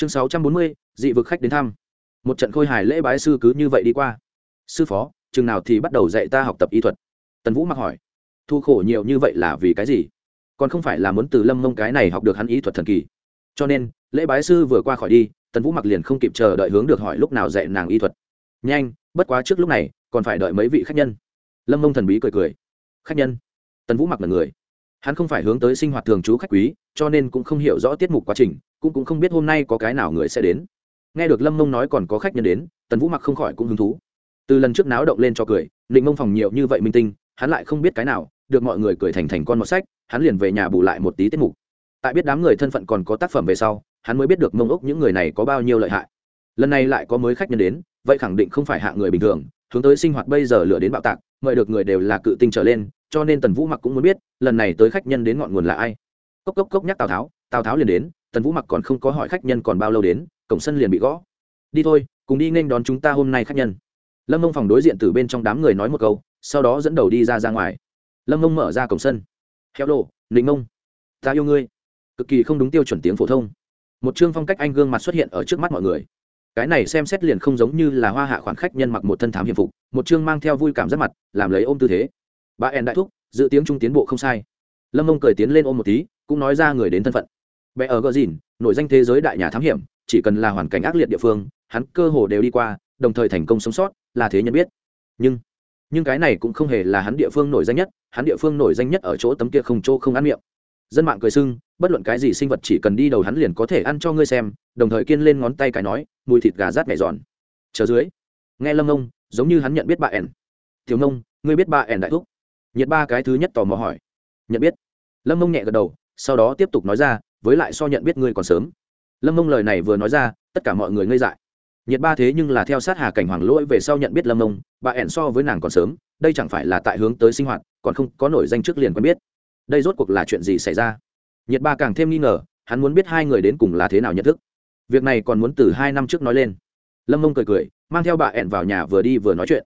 chương sáu trăm bốn mươi, dị vực khách đến thăm. Một trận khôi hài lễ bái sư cứ như vậy đi qua. Sư phó, chừng nào thì bắt đầu dạy ta học tập y thuật? Tần vũ mặc hỏi. Thu khổ nhiều như vậy là vì cái gì? Còn không phải là muốn từ lâm mông cái này học được hắn y thuật thần kỳ. Cho nên, lễ bái sư vừa qua khỏi đi, tần vũ mặc liền không kịp chờ đợi hướng được hỏi lúc nào dạy nàng y thuật. Nhanh, bất quá trước lúc này, còn phải đợi mấy vị khách nhân. Lâm mông thần bí cười cười. Khách nhân? Tần vũ mặc là người hắn không phải hướng tới sinh hoạt thường trú khách quý, cho nên cũng không hiểu rõ tiết mục quá trình, cũng cũng không biết hôm nay có cái nào người sẽ đến. Nghe được lâm mông nói còn có khách nhân đến, tần vũ mặc không khỏi cũng hứng thú. Từ lần trước náo động lên cho cười định mông phòng nhiều như vậy minh tinh, hắn lại không biết cái nào, được mọi người cười thành thành con một sách, hắn liền về nhà bù lại một tí tiết mục. Tại biết đám người thân phận còn có tác phẩm về sau, hắn mới biết được mông ốc những người này có bao nhiêu lợi hại. Lần này lại có mới khách nhân đến, vậy khẳng định không phải hạ người bình thường, hướng tới sinh hoạt bây giờ lựa đến bạo tạc, mời được người đều là cự tinh trở lên cho nên tần vũ mặc cũng muốn biết, lần này tới khách nhân đến ngọn nguồn là ai. Cốc cốc cốc nhắc tào tháo tào tháo liền đến, tần vũ mặc còn không có hỏi khách nhân còn bao lâu đến, cổng sân liền bị gõ. Đi thôi, cùng đi nên đón chúng ta hôm nay khách nhân. Lâm mông phòng đối diện từ bên trong đám người nói một câu, sau đó dẫn đầu đi ra ra ngoài. Lâm mông mở ra cổng sân. Heo đồ, nịnh mông, ta yêu ngươi. Cực kỳ không đúng tiêu chuẩn tiếng phổ thông. Một chương phong cách anh gương mặt xuất hiện ở trước mắt mọi người. Cái này xem xét liền không giống như là hoa hạ khoản khách nhân mặc một thân thám hiệp phục, một chương mang theo vui cảm giác mặt, làm lấy ôm tư thế bà ẻn đại thúc dự tiếng trung tiến bộ không sai. Lâm mông cười tiến lên ôm một tí, cũng nói ra người đến thân phận. Bé ở gờ dìn, nổi danh thế giới đại nhà thám hiểm, chỉ cần là hoàn cảnh ác liệt địa phương, hắn cơ hồ đều đi qua, đồng thời thành công sống sót, là thế nhân biết. Nhưng nhưng cái này cũng không hề là hắn địa phương nổi danh nhất, hắn địa phương nổi danh nhất ở chỗ tấm kia không chỗ không ăn miệng. Dân mạng cười sưng, bất luận cái gì sinh vật chỉ cần đi đầu hắn liền có thể ăn cho ngươi xem, đồng thời kiên lên ngón tay cái nói, mùi thịt gà rát mẻ giòn. Chờ dưới, nghe lâm ông giống như hắn nhận biết bà ẻn. Thiếu nông ngươi biết bà ẻn đại thúc? Nhiệt ba cái thứ nhất tò mò hỏi. Nhận biết. Lâm mông nhẹ gật đầu, sau đó tiếp tục nói ra, với lại so nhận biết ngươi còn sớm. Lâm mông lời này vừa nói ra, tất cả mọi người ngây dại. Nhiệt ba thế nhưng là theo sát hà cảnh hoàng lỗi về sau nhận biết lâm mông, bà ẻn so với nàng còn sớm, đây chẳng phải là tại hướng tới sinh hoạt, còn không có nổi danh trước liền quen biết. Đây rốt cuộc là chuyện gì xảy ra? Nhiệt ba càng thêm nghi ngờ, hắn muốn biết hai người đến cùng là thế nào nhận thức. Việc này còn muốn từ hai năm trước nói lên. Lâm mông cười cười, mang theo bà ẻn vào nhà vừa đi vừa nói chuyện.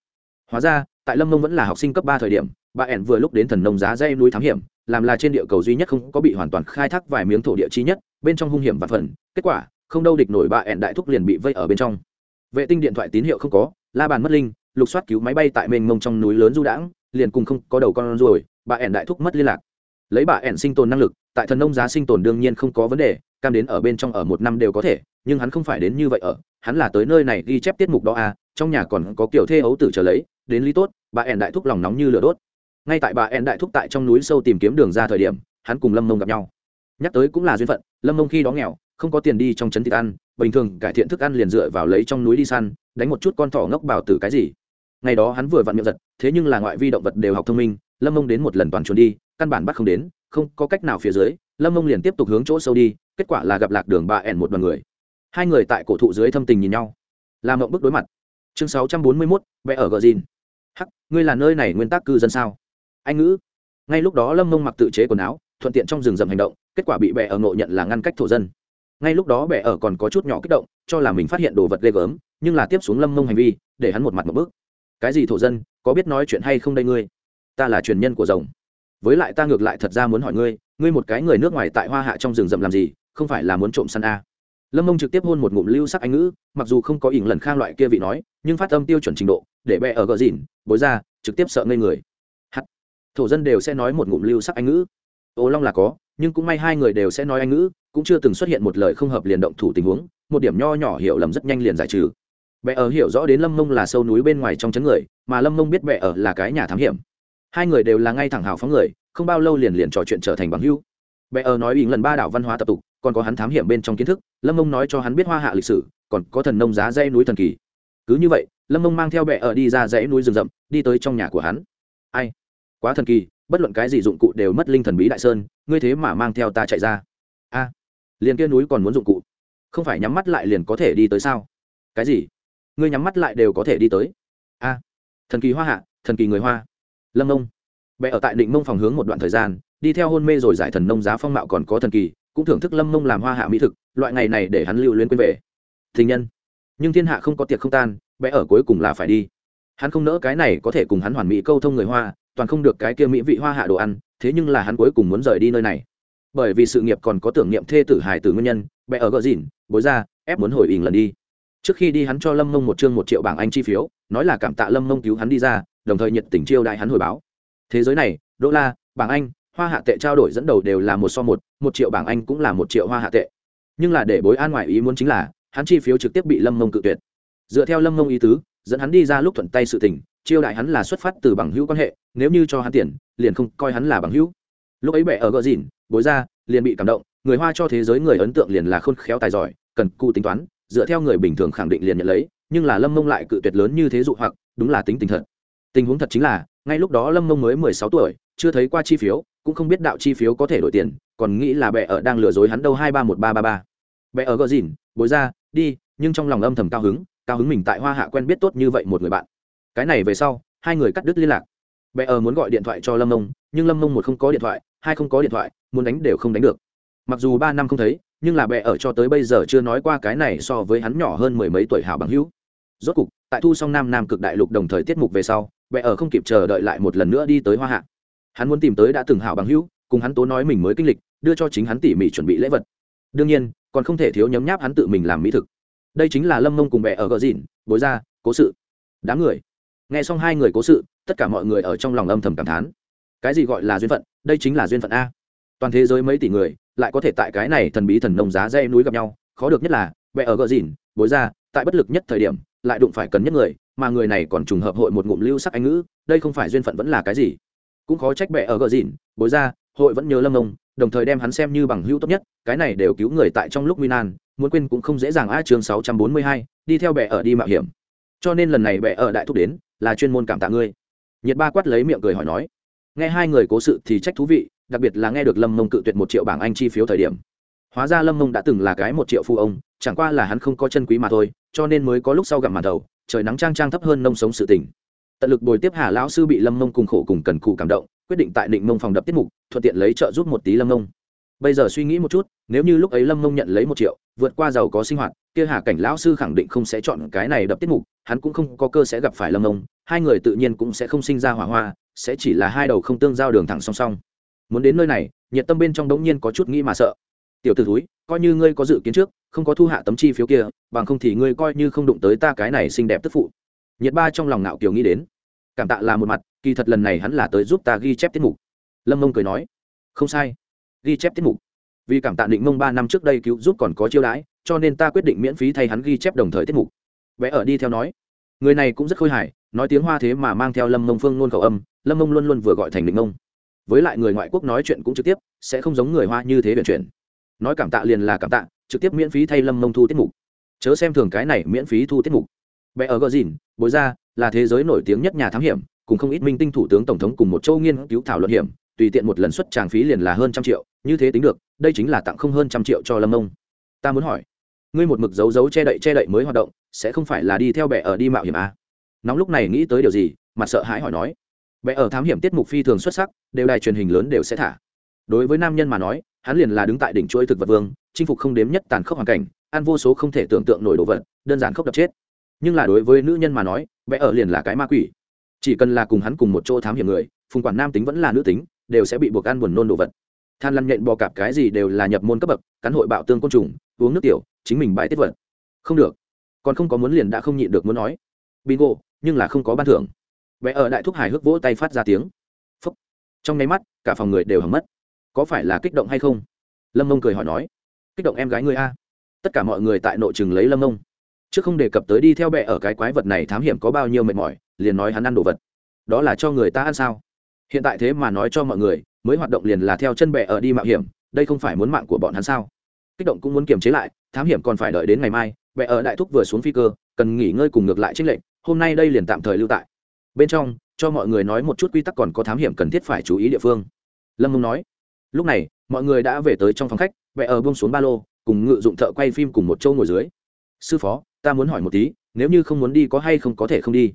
Hóa ra, tại lâm mông vẫn là học sinh cấp ba thời điểm bà ẻn vừa lúc đến thần nông giá dây núi thám hiểm làm là trên địa cầu duy nhất không có bị hoàn toàn khai thác vài miếng thổ địa chi nhất bên trong hung hiểm và phần kết quả không đâu địch nổi bà ẻn đại thúc liền bị vây ở bên trong. Vệ tinh điện thoại tín hiệu không có la bàn mất linh lục soát cứu máy bay tại mênh mông trong núi lớn du đãng liền cùng không có đầu con ruồi, bà ẻn đại thúc mất liên lạc. Lấy bà ẻn sinh tồn năng lực tại thần nông giá sinh tồn đương nhiên không có vấn đề cam đến ở bên trong ở một năm đều có thể nhưng hắn không phải đến như vậy ở hắn là tới nơi này ghi chép tiết mục đó à trong nhà còn có kiểu thê ấu tử trở lấy đến lý tốt bà ẻn đại thúc lòng nóng như lửa đốt ngay tại bà En đại thúc tại trong núi sâu tìm kiếm đường ra thời điểm, hắn cùng lâm mông gặp nhau. Nhắc tới cũng là duyên phận, lâm mông khi đó nghèo, không có tiền đi trong trấn thịt ăn, bình thường cải thiện thức ăn liền dựa vào lấy trong núi đi săn, đánh một chút con thỏ ngốc bảo từ cái gì. Ngày đó hắn vừa vặn miệng giật, thế nhưng là ngoại vi động vật đều học thông minh, lâm mông đến một lần toàn trốn đi, căn bản bắt không đến, không có cách nào phía dưới, lâm mông liền tiếp tục hướng chỗ sâu đi, kết quả là gặp lạc đường bà ẻn một đoàn người. Hai người tại cổ thụ dưới thâm tình nhìn nhau. Làm mộng bức đối mặt. Chương sáu trăm bốn mươi mốt, vẽ ở gờ dìn. Hắc, ngươi là nơi này nguyên tắc cư dân sao? Anh ngữ. Ngay lúc đó lâm mông mặc tự chế quần áo, thuận tiện trong rừng rậm hành động, kết quả bị bệ ở ngộ nhận là ngăn cách thổ dân. Ngay lúc đó bệ ở còn có chút nhỏ kích động, cho là mình phát hiện đồ vật ghê gớm, nhưng là tiếp xuống lâm mông hành vi, để hắn một mặt một bước. Cái gì thổ dân, có biết nói chuyện hay không đây ngươi? Ta là truyền nhân của rồng. Với lại ta ngược lại thật ra muốn hỏi ngươi ngươi một cái người nước ngoài tại hoa hạ trong rừng rậm làm gì, không phải là muốn trộm săn a? Lâm mông trực tiếp hôn một ngụm lưu sắc anh ngữ, mặc dù không có ỉng lần khang loại kia vị nói, nhưng phát âm tiêu chuẩn trình độ, để bẹ ở gờ dìn bối ra, trực tiếp sợ ngây người thổ dân đều sẽ nói một ngụm lưu sắc anh ngữ. Ô long là có, nhưng cũng may hai người đều sẽ nói anh ngữ, cũng chưa từng xuất hiện một lời không hợp liền động thủ tình huống, một điểm nho nhỏ hiểu lầm rất nhanh liền giải trừ. Bệ ở hiểu rõ đến lâm mông là sâu núi bên ngoài trong chấn người, mà lâm mông biết bệ ở là cái nhà thám hiểm. Hai người đều là ngay thẳng hào phóng người, không bao lâu liền liền trò chuyện trở thành bằng hữu. Bệ ở nói ý lần ba đảo văn hóa tập tục, còn có hắn thám hiểm bên trong kiến thức, lâm mông nói cho hắn biết hoa hạ lịch sử, còn có thần nông giá dây núi thần kỳ. Cứ như vậy, lâm mông mang theo bệ ở đi ra dãy núi rừng rậm, đi tới trong nhà của hắn. Ai? Quá thần kỳ bất luận cái gì dụng cụ đều mất linh thần bí đại sơn ngươi thế mà mang theo ta chạy ra. A liền kia núi còn muốn dụng cụ không phải nhắm mắt lại liền có thể đi tới sao? Cái gì? Ngươi nhắm mắt lại đều có thể đi tới. A thần kỳ hoa hạ thần kỳ người hoa. Lâm nông, bệ ở tại định mông phòng hướng một đoạn thời gian đi theo hôn mê rồi giải thần nông giá phong mạo còn có thần kỳ cũng thưởng thức lâm mông làm hoa hạ mỹ thực loại ngày này để hắn lưu luyến quên về. Thình nhân. Nhưng thiên hạ không có tiệc không tan bé ở cuối cùng là phải đi. Hắn không nỡ cái này có thể cùng hắn hoàn mỹ câu thông người hoa toàn không được cái kia mỹ vị hoa hạ đồ ăn, thế nhưng là hắn cuối cùng muốn rời đi nơi này. Bởi vì sự nghiệp còn có tưởng niệm thê tử hài tử nguyên nhân bé ở gờ dìn bối ra, ép muốn hồi ỉn lần đi. Trước khi đi hắn cho lâm mông một chương một triệu bảng anh chi phiếu, nói là cảm tạ lâm mông cứu hắn đi ra, đồng thời nhiệt tình chiêu đại hắn hồi báo. Thế giới này, đô la, bảng anh, hoa hạ tệ trao đổi dẫn đầu đều là một so một một triệu bảng anh cũng là một triệu hoa hạ tệ. Nhưng là để bối an ngoại ý muốn chính là, hắn chi phiếu trực tiếp bị lâm mông cự tuyệt. Dựa theo lâm mông ý tứ, dẫn hắn đi ra lúc thuận tay sự tình chiêu đại hắn là xuất phát từ bằng hữu quan hệ, nếu như cho hắn tiền, liền không coi hắn là bằng hữu. Lúc ấy bệ ở gợ dìn bối ra, liền bị cảm động, người hoa cho thế giới người ấn tượng liền là khôn khéo tài giỏi, cần cụ tính toán, dựa theo người bình thường khẳng định liền nhận lấy, nhưng là lâm mông lại cự tuyệt lớn như thế dụ hoặc, đúng là tính tình thật. Tình huống thật chính là, ngay lúc đó lâm mông mới mười sáu tuổi, chưa thấy qua chi phiếu, cũng không biết đạo chi phiếu có thể đổi tiền, còn nghĩ là bệ ở đang lừa dối hắn đâu hai ba một ba ba ba. Bệ ở gợ dìn bối ra, đi, nhưng trong lòng âm thầm cao hứng cao hứng mình tại hoa hạ quen biết tốt như vậy một người bạn cái này về sau, hai người cắt đứt liên lạc. Bệ ở muốn gọi điện thoại cho lâm mông, nhưng lâm mông một không có điện thoại, hai không có điện thoại, muốn đánh đều không đánh được. Mặc dù ba năm không thấy, nhưng là bệ ở cho tới bây giờ chưa nói qua cái này so với hắn nhỏ hơn mười mấy tuổi hảo bằng hữu. Rốt cục, tại thu xong nam nam cực đại lục đồng thời tiết mục về sau bệ ở không kịp chờ đợi lại một lần nữa đi tới hoa hạ. Hắn muốn tìm tới đã từng hảo bằng hữu, cùng hắn tố nói mình mới kinh lịch, đưa cho chính hắn tỉ mỉ chuẩn bị lễ vật. Đương nhiên, còn không thể thiếu nhấm nháp hắn tự mình làm mỹ thực. Đây chính là lâm mông cùng bệ ở gờ dìn bối ra, cố sự. Đám người nghe xong hai người cố sự, tất cả mọi người ở trong lòng âm thầm cảm thán. Cái gì gọi là duyên phận? Đây chính là duyên phận a. Toàn thế giới mấy tỷ người, lại có thể tại cái này thần bí thần nông giá dây núi gặp nhau. Khó được nhất là bệ ở gờ dìn, bối ra, tại bất lực nhất thời điểm, lại đụng phải cần nhất người, mà người này còn trùng hợp hội một ngụm lưu sắc anh ngữ, đây không phải duyên phận vẫn là cái gì? Cũng khó trách bệ ở gờ dìn, bối ra, hội vẫn nhớ lâm ông, đồng thời đem hắn xem như bằng hữu tốt nhất, cái này đều cứu người tại trong lúc nguy nan, muốn quên cũng không dễ dàng a chương sáu trăm bốn mươi hai, đi theo bệ ở đi mạo hiểm cho nên lần này bệ ở đại thúc đến, là chuyên môn cảm tạ ngươi. Nhiệt ba quát lấy miệng cười hỏi nói, nghe hai người cố sự thì trách thú vị, đặc biệt là nghe được lâm mông cự tuyệt một triệu bảng anh chi phiếu thời điểm. Hóa ra lâm mông đã từng là cái một triệu phu ông, chẳng qua là hắn không có chân quý mà thôi, cho nên mới có lúc sau gặp màn đầu, trời nắng trang trang thấp hơn nông sống sự tình. Tận lực bồi tiếp hà lão sư bị lâm mông cùng khổ cùng cần cù cảm động, quyết định tại định mông phòng đập tiết mục, thuận tiện lấy trợ giúp một tí lâm mông bây giờ suy nghĩ một chút, nếu như lúc ấy lâm mông nhận lấy một triệu, vượt qua giàu có sinh hoạt, kia hà cảnh lão sư khẳng định không sẽ chọn cái này đập tiết mục, hắn cũng không có cơ sẽ gặp phải lâm mông, hai người tự nhiên cũng sẽ không sinh ra hỏa hoa, sẽ chỉ là hai đầu không tương giao đường thẳng song song. Muốn đến nơi này, nhiệt tâm bên trong đống nhiên có chút nghĩ mà sợ. Tiểu t ử thúi, coi như ngươi có dự kiến trước, không có thu hạ tấm chi phiếu kia, bằng không thì ngươi coi như không đụng tới ta cái này xinh đẹp tức phụ. Nhiệt ba trong lòng ngạo kiều nghĩ đến. Cảm tạ là một mặt, kỳ thật lần này hắn là tới giúp ta ghi chép tiết mục. Lâm mông cười nói, không sai ghi chép tiết mục. Vì cảm tạ định mông ba năm trước đây cứu giúp còn có chiêu đãi, cho nên ta quyết định miễn phí thay hắn ghi chép đồng thời tiết mục. Vẽ ở đi theo nói. Người này cũng rất khôi hài, nói tiếng hoa thế mà mang theo lâm mông phương nôn khẩu âm, lâm mông luôn luôn vừa gọi thành định mông. Với lại người ngoại quốc nói chuyện cũng trực tiếp, sẽ không giống người hoa như thế vận chuyển. Nói cảm tạ liền là cảm tạ, trực tiếp miễn phí thay lâm mông thu tiết mục. Chớ xem thường cái này miễn phí thu tiết mục. Vẽ ở gờ dìn, bối ra, là thế giới nổi tiếng nhất nhà thám hiểm, cùng không ít minh tinh thủ tướng tổng thống cùng một châu nghiên cứu thảo luận hiểm, tùy tiện một lần xuất tràng phí liền là hơn trăm triệu như thế tính được, đây chính là tặng không hơn trăm triệu cho lâm ông ta muốn hỏi, ngươi một mực dấu dấu che đậy che đậy mới hoạt động, sẽ không phải là đi theo bệ ở đi mạo hiểm à? nóng lúc này nghĩ tới điều gì mặt sợ hãi hỏi nói. Bệ ở thám hiểm tiết mục phi thường xuất sắc, đều đài truyền hình lớn đều sẽ thả. Đối với nam nhân mà nói, hắn liền là đứng tại đỉnh chuỗi thực vật vương, chinh phục không đếm nhất tàn khốc hoàn cảnh, ăn vô số không thể tưởng tượng nổi đồ vật, đơn giản khốc đập chết. Nhưng là đối với nữ nhân mà nói bệ ở liền là cái ma quỷ. Chỉ cần là cùng hắn cùng một chỗ thám hiểm người, phùng quản nam tính vẫn là nữ tính, đều sẽ bị buộc ăn buồn nôn đồ vật than lăn nhện bò cạp cái gì đều là nhập môn cấp bậc cán hội bạo tương côn trùng, uống nước tiểu, chính mình bãi tiết vật. Không được. Còn không có muốn liền đã không nhịn được muốn nói. Bingo, nhưng là không có ban thưởng. Vẽ ở đại thúc hài hước vỗ tay phát ra tiếng. Phúc. trong nháy mắt, cả phòng người đều hầm mất. Có phải là kích động hay không? Lâm mông cười hỏi nói. Kích động em gái người a. Tất cả mọi người tại nội chừng lấy lâm mông. Chứ không đề cập tới đi theo bệ ở cái quái vật này thám hiểm có bao nhiêu mệt mỏi, liền nói hắn ăn đồ vật. Đó là cho người ta ăn sao? Hiện tại thế mà nói cho mọi người mới hoạt động liền là theo chân bệ ở đi mạo hiểm, đây không phải muốn mạng của bọn hắn sao? Kích động cũng muốn kiềm chế lại, thám hiểm còn phải đợi đến ngày mai bệ ở đại thúc vừa xuống phi cơ, cần nghỉ ngơi cùng ngược lại trích lệnh hôm nay đây liền tạm thời lưu tại. Bên trong, cho mọi người nói một chút quy tắc còn có thám hiểm cần thiết phải chú ý địa phương. Lâm mông nói, lúc này, mọi người đã về tới trong phòng khách bệ ở buông xuống ba lô, cùng ngự dụng thợ quay phim cùng một châu ngồi dưới. Sư phó, ta muốn hỏi một tí, nếu như không muốn đi có hay không có thể không đi?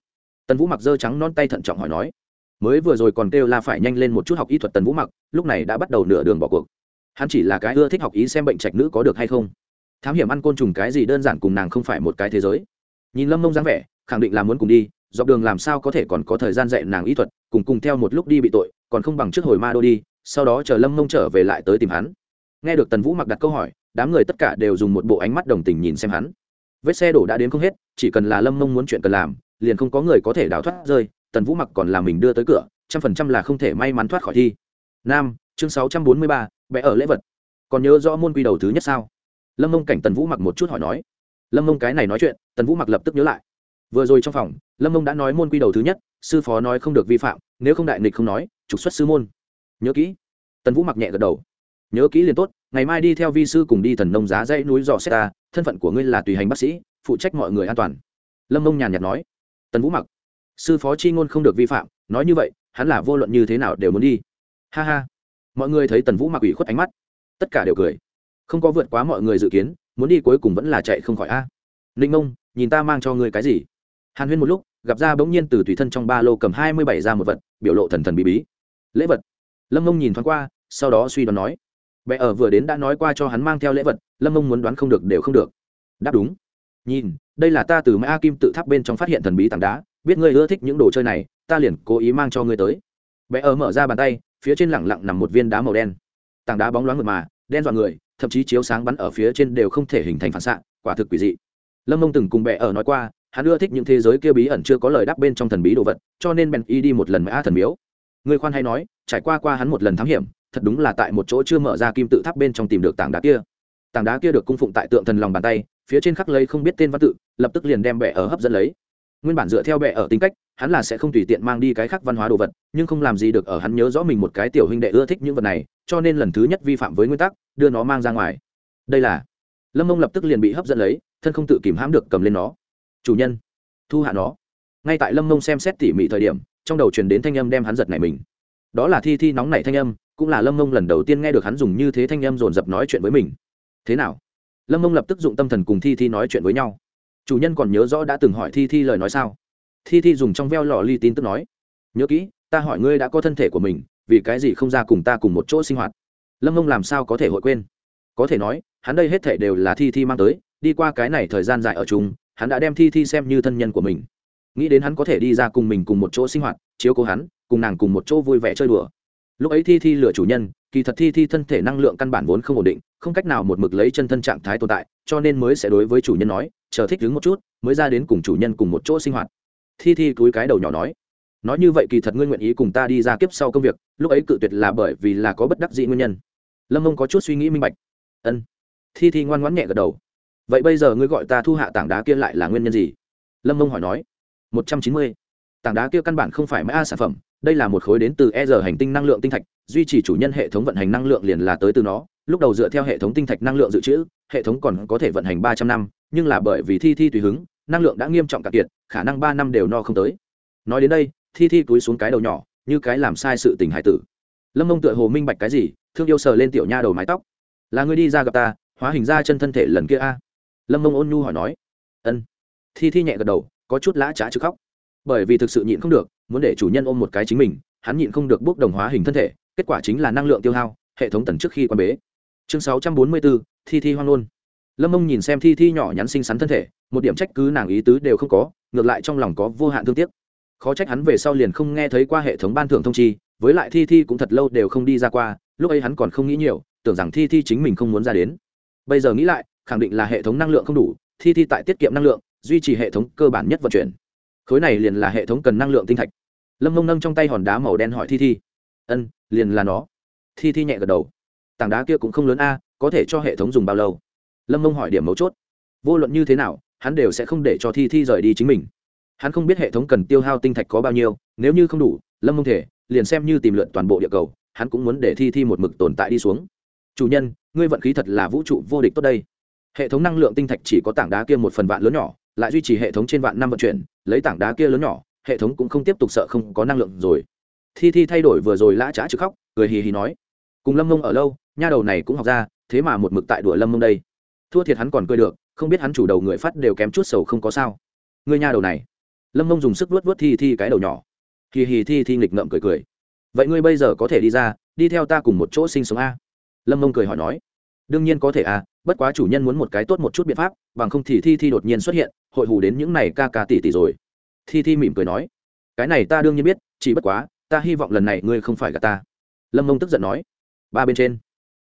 Tần vũ mặc dơ trắng non tay thận trọng hỏi nói mới vừa rồi còn kêu là phải nhanh lên một chút học y thuật tần vũ mặc, lúc này đã bắt đầu nửa đường bỏ cuộc. Hắn chỉ là cái ưa thích học ý xem bệnh trạch nữ có được hay không. Thám hiểm ăn côn trùng cái gì đơn giản cùng nàng không phải một cái thế giới. Nhìn lâm mông dáng vẻ, khẳng định là muốn cùng đi, dọc đường làm sao có thể còn có thời gian dạy nàng y thuật, cùng cùng theo một lúc đi bị tội, còn không bằng trước hồi ma đô đi, sau đó chờ lâm mông trở về lại tới tìm hắn. Nghe được tần vũ mặc đặt câu hỏi, đám người tất cả đều dùng một bộ ánh mắt đồng tình nhìn xem hắn. Vết xe đổ đã đến không hết, chỉ cần là lâm mông muốn chuyện cần làm, liền không có người có thể đào thoát rơi tần vũ mặc còn là mình đưa tới cửa, trăm phần trăm là không thể may mắn thoát khỏi thi. Nam, chương sáu trăm bốn mươi ba vẽ ở lễ vật. Còn nhớ rõ môn quy đầu thứ nhất sao? Lâm mông cảnh tần vũ mặc một chút hỏi nói. Lâm mông cái này nói chuyện, tần vũ mặc lập tức nhớ lại. Vừa rồi trong phòng, lâm mông đã nói môn quy đầu thứ nhất, sư phó nói không được vi phạm, nếu không đại nghịch không nói, trục xuất sư môn. Nhớ kỹ. Tần vũ mặc nhẹ gật đầu. Nhớ kỹ liền tốt, ngày mai đi theo vi sư cùng đi thần nông giá dãy núi dò xét ta, thân phận của ngươi là tùy hành bác sĩ, phụ trách mọi người an toàn. Lâm mông nhàn nhạt nói. Tần vũ mặc sư phó chi ngôn không được vi phạm, nói như vậy, hắn là vô luận như thế nào đều muốn đi. Ha ha. Mọi người thấy tần vũ mặc ủy khuất ánh mắt. Tất cả đều cười. Không có vượt quá mọi người dự kiến, muốn đi cuối cùng vẫn là chạy không khỏi a. Ninh mông nhìn ta mang cho ngươi cái gì? Hàn huyên một lúc, gặp ra bỗng nhiên từ tùy thân trong ba lô cầm hai mươi bảy ra một vật, biểu lộ thần thần bí bí. Lễ vật. Lâm mông nhìn thoáng qua, sau đó suy đoán nói. Bệ ở vừa đến đã nói qua cho hắn mang theo lễ vật, lâm mông muốn đoán không được đều không được. Đáp đúng. Nhìn, đây là ta từ mã kim tự tháp bên trong phát hiện thần bí tảng đá biết ngươi ưa thích những đồ chơi này, ta liền cố ý mang cho ngươi tới. Bệ ở mở ra bàn tay, phía trên lẳng lặng nằm một viên đá màu đen. Tảng đá bóng loáng mượt mà, đen dọn người, thậm chí chiếu sáng bắn ở phía trên đều không thể hình thành phản xạ, quả thực quỷ dị. Lâm mông từng cùng bệ ở nói qua, hắn ưa thích những thế giới kia bí ẩn chưa có lời đáp bên trong thần bí đồ vật, cho nên bèn y đi một lần mã thần miếu. Người khoan hay nói, trải qua qua hắn một lần thám hiểm, thật đúng là tại một chỗ chưa mở ra kim tự tháp bên trong tìm được tảng đá kia. Tảng đá kia được cung phụng tại tượng thần lòng bàn tay, phía trên khắc lấy không biết tên văn tự, lập tức liền đem bệ ở hấp dẫn lấy nguyên bản dựa theo bệ ở tính cách, hắn là sẽ không tùy tiện mang đi cái khác văn hóa đồ vật, nhưng không làm gì được ở hắn nhớ rõ mình một cái tiểu huynh đệ ưa thích những vật này, cho nên lần thứ nhất vi phạm với nguyên tắc, đưa nó mang ra ngoài. Đây là, lâm mông lập tức liền bị hấp dẫn lấy, thân không tự kìm hãm được cầm lên nó. Chủ nhân, thu hạ nó. Ngay tại lâm mông xem xét tỉ mỉ thời điểm, trong đầu truyền đến thanh âm đem hắn giật này mình. Đó là thi thi nóng nảy thanh âm, cũng là lâm mông lần đầu tiên nghe được hắn dùng như thế thanh âm dồn dập nói chuyện với mình. Thế nào? Lâm mông lập tức dụng tâm thần cùng thi thi nói chuyện với nhau chủ nhân còn nhớ rõ đã từng hỏi thi thi lời nói sao? Thi thi dùng trong veo lò ly tin tức nói, nhớ kỹ, ta hỏi ngươi đã có thân thể của mình, vì cái gì không ra cùng ta cùng một chỗ sinh hoạt? Lâm mông làm sao có thể hội quên? Có thể nói, hắn đây hết thể đều là thi thi mang tới, đi qua cái này thời gian dài ở chung, hắn đã đem thi thi xem như thân nhân của mình. Nghĩ đến hắn có thể đi ra cùng mình cùng một chỗ sinh hoạt, chiếu cố hắn, cùng nàng cùng một chỗ vui vẻ chơi đùa. Lúc ấy thi thi lựa chủ nhân kỳ thật thi thi thân thể năng lượng căn bản vốn không ổn định, không cách nào một mực lấy chân thân trạng thái tồn tại, cho nên mới sẽ đối với chủ nhân nói, chờ thích đứng một chút, mới ra đến cùng chủ nhân cùng một chỗ sinh hoạt. Thi thi cúi cái đầu nhỏ nói nói như vậy kỳ thật ngươi nguyện ý cùng ta đi ra kiếp sau công việc, lúc ấy cự tuyệt là bởi vì là có bất đắc dĩ nguyên nhân. Lâm mông có chút suy nghĩ minh bạch. Ân. Thi thi ngoan ngoãn nhẹ gật đầu. Vậy bây giờ ngươi gọi ta thu hạ tảng đá kia lại là nguyên nhân gì? Lâm mông hỏi nói. Một trăm chín mươi. Tảng đá kia căn bản không phải mã sản phẩm, đây là một khối đến từ e r hành tinh năng lượng tinh thạch duy trì chủ nhân hệ thống vận hành năng lượng liền là tới từ nó. Lúc đầu dựa theo hệ thống tinh thạch năng lượng dự trữ, hệ thống còn có thể vận hành ba trăm năm, nhưng là bởi vì thi thi tùy hứng, năng lượng đã nghiêm trọng cạn kiệt, khả năng ba năm đều no không tới. Nói đến đây, thi thi túi xuống cái đầu nhỏ, như cái làm sai sự tình hải tử. Lâm mông tựa hồ minh bạch cái gì, thương yêu sờ lên tiểu nha đầu mái tóc. Là người đi ra gặp ta, hóa hình ra chân thân thể lần kia a? Lâm mông ôn nhu hỏi nói. Ân. Thi thi nhẹ gật đầu, có chút lã trá chứ khóc. Bởi vì thực sự nhịn không được, muốn để chủ nhân ôm một cái chính mình, hắn nhịn không được bước đồng hóa hình thân thể kết quả chính là năng lượng tiêu hao, hệ thống tần trước khi quan bế. Chương sáu trăm bốn mươi bốn, thi thi hoang nôn lâm mông nhìn xem thi thi nhỏ nhắn xinh xắn thân thể, một điểm trách cứ nàng ý tứ đều không có, ngược lại trong lòng có vô hạn thương tiếc. Khó trách hắn về sau liền không nghe thấy qua hệ thống ban thưởng thông chi, với lại thi thi cũng thật lâu đều không đi ra qua, lúc ấy hắn còn không nghĩ nhiều, tưởng rằng thi thi chính mình không muốn ra đến. Bây giờ nghĩ lại, khẳng định là hệ thống năng lượng không đủ, thi thi tại tiết kiệm năng lượng, duy trì hệ thống cơ bản nhất vận chuyển. Khối này liền là hệ thống cần năng lượng tinh thạch. Lâm mông nâng trong tay hòn đá màu đen hỏi thi thi ân, liền là nó. Thi thi nhẹ gật đầu. Tảng đá kia cũng không lớn a, có thể cho hệ thống dùng bao lâu? Lâm mông hỏi điểm mấu chốt. Vô luận như thế nào, hắn đều sẽ không để cho thi thi rời đi chính mình. Hắn không biết hệ thống cần tiêu hao tinh thạch có bao nhiêu, nếu như không đủ, lâm mông thể, liền xem như tìm lượn toàn bộ địa cầu, hắn cũng muốn để thi thi một mực tồn tại đi xuống. Chủ nhân, ngươi vận khí thật là vũ trụ vô địch tốt đây. Hệ thống năng lượng tinh thạch chỉ có tảng đá kia một phần vạn lớn nhỏ, lại duy trì hệ thống trên vạn năm vận chuyển, lấy tảng đá kia lớn nhỏ, hệ thống cũng không tiếp tục sợ không có năng lượng rồi thi thi thay đổi vừa rồi lã trá chứ khóc, cười hì hì nói, cùng lâm mông ở lâu, nha đầu này cũng học ra, thế mà một mực tại đùa lâm mông đây. Thua thiệt hắn còn cười được, không biết hắn chủ đầu người phát đều kém chút sầu không có sao. Người nha đầu này. Lâm mông dùng sức vuốt vuốt thi thi cái đầu nhỏ. Hì hì thi thi nghịch ngợm cười cười. Vậy ngươi bây giờ có thể đi ra, đi theo ta cùng một chỗ sinh sống a? Lâm mông cười hỏi nói. Đương nhiên có thể à bất quá chủ nhân muốn một cái tốt một chút biện pháp, bằng không thì thi thi đột nhiên xuất hiện, hội hù đến những này ca ca tỷ tỷ rồi. Thi thi mỉm cười nói. Cái này ta đương nhiên biết, chỉ bất quá ta hy vọng lần này ngươi không phải gạt ta. Lâm mông tức giận nói. Ba bên trên.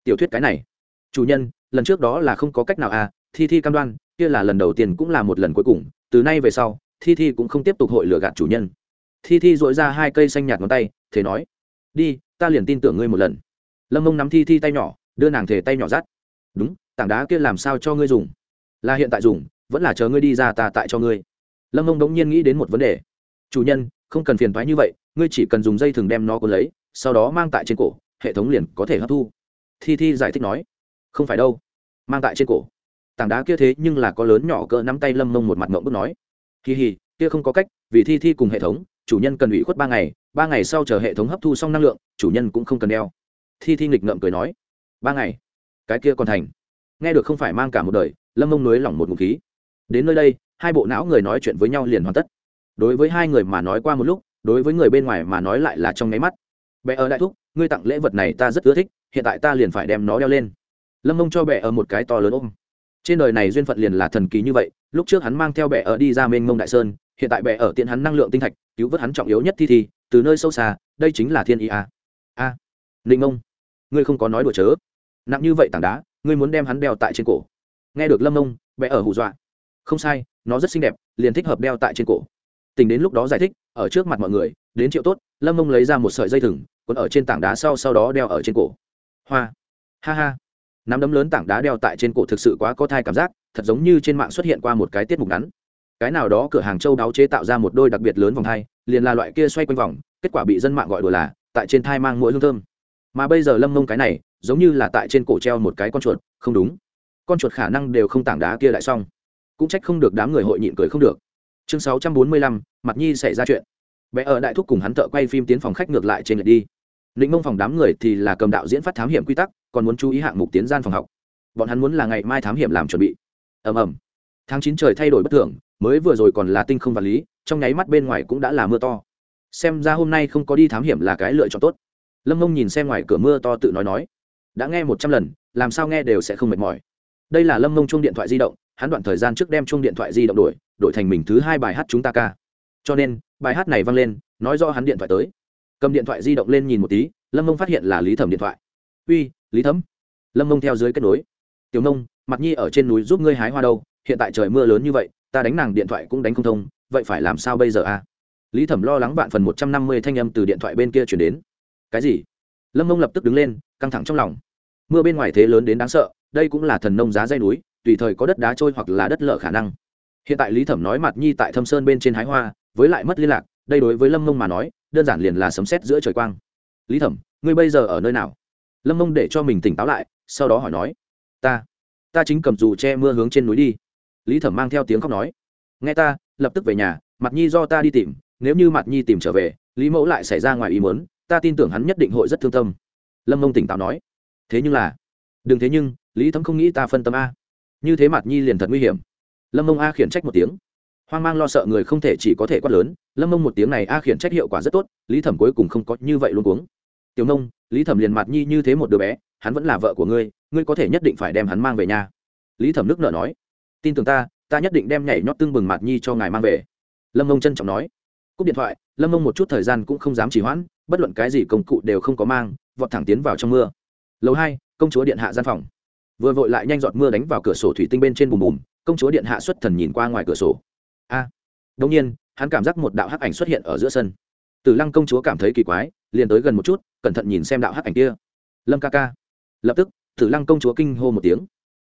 Tiểu thuyết cái này. Chủ nhân, lần trước đó là không có cách nào à thi thi cam đoan, kia là lần đầu tiên cũng là một lần cuối cùng, từ nay về sau, thi thi cũng không tiếp tục hội lừa gạt chủ nhân. Thi thi dội ra hai cây xanh nhạt ngón tay thế nói. Đi, ta liền tin tưởng ngươi một lần. Lâm mông nắm thi thi tay nhỏ, đưa nàng thể tay nhỏ rát đúng, tảng đá kia làm sao cho ngươi dùng? Là hiện tại dùng, vẫn là chờ ngươi đi ra ta tại cho ngươi. Lâm mông đống nhiên nghĩ đến một vấn đề. Chủ nhân không cần phiền thoái như vậy, ngươi chỉ cần dùng dây thừng đem nó cuốn lấy, sau đó mang tại trên cổ, hệ thống liền có thể hấp thu. Thi thi giải thích nói. Không phải đâu, mang tại trên cổ. Tảng đá kia thế nhưng là có lớn nhỏ cỡ nắm tay lâm mông một mặt mộng bước nói. Kỳ hì kia không có cách, vì thi thi cùng hệ thống, chủ nhân cần ủy khuất ba ngày ba ngày sau chờ hệ thống hấp thu xong năng lượng, chủ nhân cũng không cần đeo. Thi thi nghịch ngợm cười nói. Ba ngày? Cái kia còn thành. Nghe được không phải mang cả một đời, lâm mông nới lỏng một ngụ khí. Đến nơi đây, hai bộ não người nói chuyện với nhau liền hoàn tất đối với hai người mà nói qua một lúc, đối với người bên ngoài mà nói lại là trong nháy mắt. Bé ở đại thúc, ngươi tặng lễ vật này ta rất ưa thích, hiện tại ta liền phải đem nó đeo lên. Lâm mông cho bệ ở một cái to lớn ôm. Trên đời này duyên phận liền là thần kỳ như vậy, lúc trước hắn mang theo bệ ở đi ra mênh mông đại sơn, hiện tại bệ ở tiện hắn năng lượng tinh thạch, cứu vớt hắn trọng yếu nhất thi thi, từ nơi sâu xa, đây chính là thiên ý a. A. Ninh mông, ngươi không có nói đùa chớ. Nặng như vậy tảng đá, ngươi muốn đem hắn đeo tại trên cổ. Nghe được lâm mông bệ ở hù dọa. Không sai, nó rất xinh đẹp, liền thích hợp đeo tại trên cổ tình đến lúc đó giải thích, ở trước mặt mọi người, đến triệu tốt, lâm mông lấy ra một sợi dây thừng còn ở trên tảng đá sau sau đó đeo ở trên cổ. Hoa, ha ha. Nắm đấm lớn tảng đá đeo tại trên cổ thực sự quá có thai cảm giác, thật giống như trên mạng xuất hiện qua một cái tiết mục ngắn. Cái nào đó cửa hàng châu đáo chế tạo ra một đôi đặc biệt lớn vòng thai, liền là loại kia xoay quanh vòng, kết quả bị dân mạng gọi đùa là, tại trên thai mang mũi hương thơm. Mà bây giờ lâm mông cái này, giống như là tại trên cổ treo một cái con chuột, không đúng. Con chuột khả năng đều không tảng đá kia lại xong. Cũng trách không được đám người hội nhịn cười không được chương sáu trăm bốn mươi lăm, mặt nhi xảy ra chuyện. Bé ở đại thúc cùng hắn thợ quay phim tiến phòng khách ngược lại trên lượt đi. Định mông phòng đám người thì là cầm đạo diễn phát thám hiểm quy tắc, còn muốn chú ý hạng mục tiến gian phòng học. Bọn hắn muốn là ngày mai thám hiểm làm chuẩn bị. Ầm ầm. Tháng chín trời thay đổi bất thường, mới vừa rồi còn là tinh không vật lý, trong nháy mắt bên ngoài cũng đã là mưa to. Xem ra hôm nay không có đi thám hiểm là cái lựa chọn tốt. Lâm mông nhìn xem ngoài cửa mưa to tự nói nói, đã nghe một trăm lần, làm sao nghe đều sẽ không mệt mỏi. Đây là lâm mông chung điện thoại di động hắn đoạn thời gian trước đem chung điện thoại di động đổi đổi thành mình thứ hai bài hát chúng ta ca. Cho nên, bài hát này vang lên, nói do hắn điện thoại tới. Cầm điện thoại di động lên nhìn một tí, lâm mông phát hiện là lý thẩm điện thoại. Uy, lý thấm lâm mông theo dưới kết nối. Tiểu nông mặt nhi ở trên núi giúp ngươi hái hoa đâu, hiện tại trời mưa lớn như vậy, ta đánh nàng điện thoại cũng đánh không thông, vậy phải làm sao bây giờ a à? lý thẩm lo lắng vạn phần một trăm năm mươi thanh âm từ điện thoại bên kia chuyển đến. Cái gì? Lâm mông lập tức đứng lên, căng thẳng trong lòng. Mưa bên ngoài thế lớn đến đáng sợ, đây cũng là thần nông giá dây núi tùy thời có đất đá trôi hoặc là đất lở khả năng. Hiện tại lý thẩm nói mặt nhi tại thâm sơn bên trên hái hoa, với lại mất liên lạc, đây đối với lâm mông mà nói, đơn giản liền là sấm xét giữa trời quang. Lý thẩm, ngươi bây giờ ở nơi nào? Lâm mông để cho mình tỉnh táo lại, sau đó hỏi nói. Ta ta chính cầm dù che mưa hướng trên núi đi. Lý thẩm mang theo tiếng khóc nói. Nghe ta, lập tức về nhà, mặt nhi do ta đi tìm, nếu như mặt nhi tìm trở về, lý mẫu lại xảy ra ngoài ý muốn, ta tin tưởng hắn nhất định hội rất thương tâm. Lâm mông tỉnh táo nói. Thế nhưng là, đừng thế nhưng, lý thấm không nghĩ ta phân tâm a như thế mặt nhi liền thật nguy hiểm. Lâm mông a khiển trách một tiếng. Hoang mang lo sợ người không thể chỉ có thể quát lớn. Lâm mông một tiếng này a khiển trách hiệu quả rất tốt, lý thẩm cuối cùng không có như vậy luôn cuống. Tiểu nông, lý thẩm liền mặt nhi như thế một đứa bé, hắn vẫn là vợ của ngươi ngươi có thể nhất định phải đem hắn mang về nhà. Lý thẩm nước nợ nói. Tin tưởng ta ta nhất định đem nhảy nhót tưng bừng mặt nhi cho ngài mang về. Lâm mông trân trọng nói. Cúp điện thoại, lâm mông một chút thời gian cũng không dám chỉ hoãn, bất luận cái gì công cụ đều không có mang, vọt thẳng tiến vào trong mưa. Lầu hai, công chúa điện hạ gian phòng vừa vội lại nhanh giọt mưa đánh vào cửa sổ thủy tinh bên trên bùm bùm công chúa điện hạ xuất thần nhìn qua ngoài cửa sổ. A à, đông nhiên hắn cảm giác một đạo hắc ảnh xuất hiện ở giữa sân. Tử lăng công chúa cảm thấy kỳ quái liền tới gần một chút cẩn thận nhìn xem đạo hắc ảnh kia. Lâm ca ca. Lập tức tử lăng công chúa kinh hô một tiếng.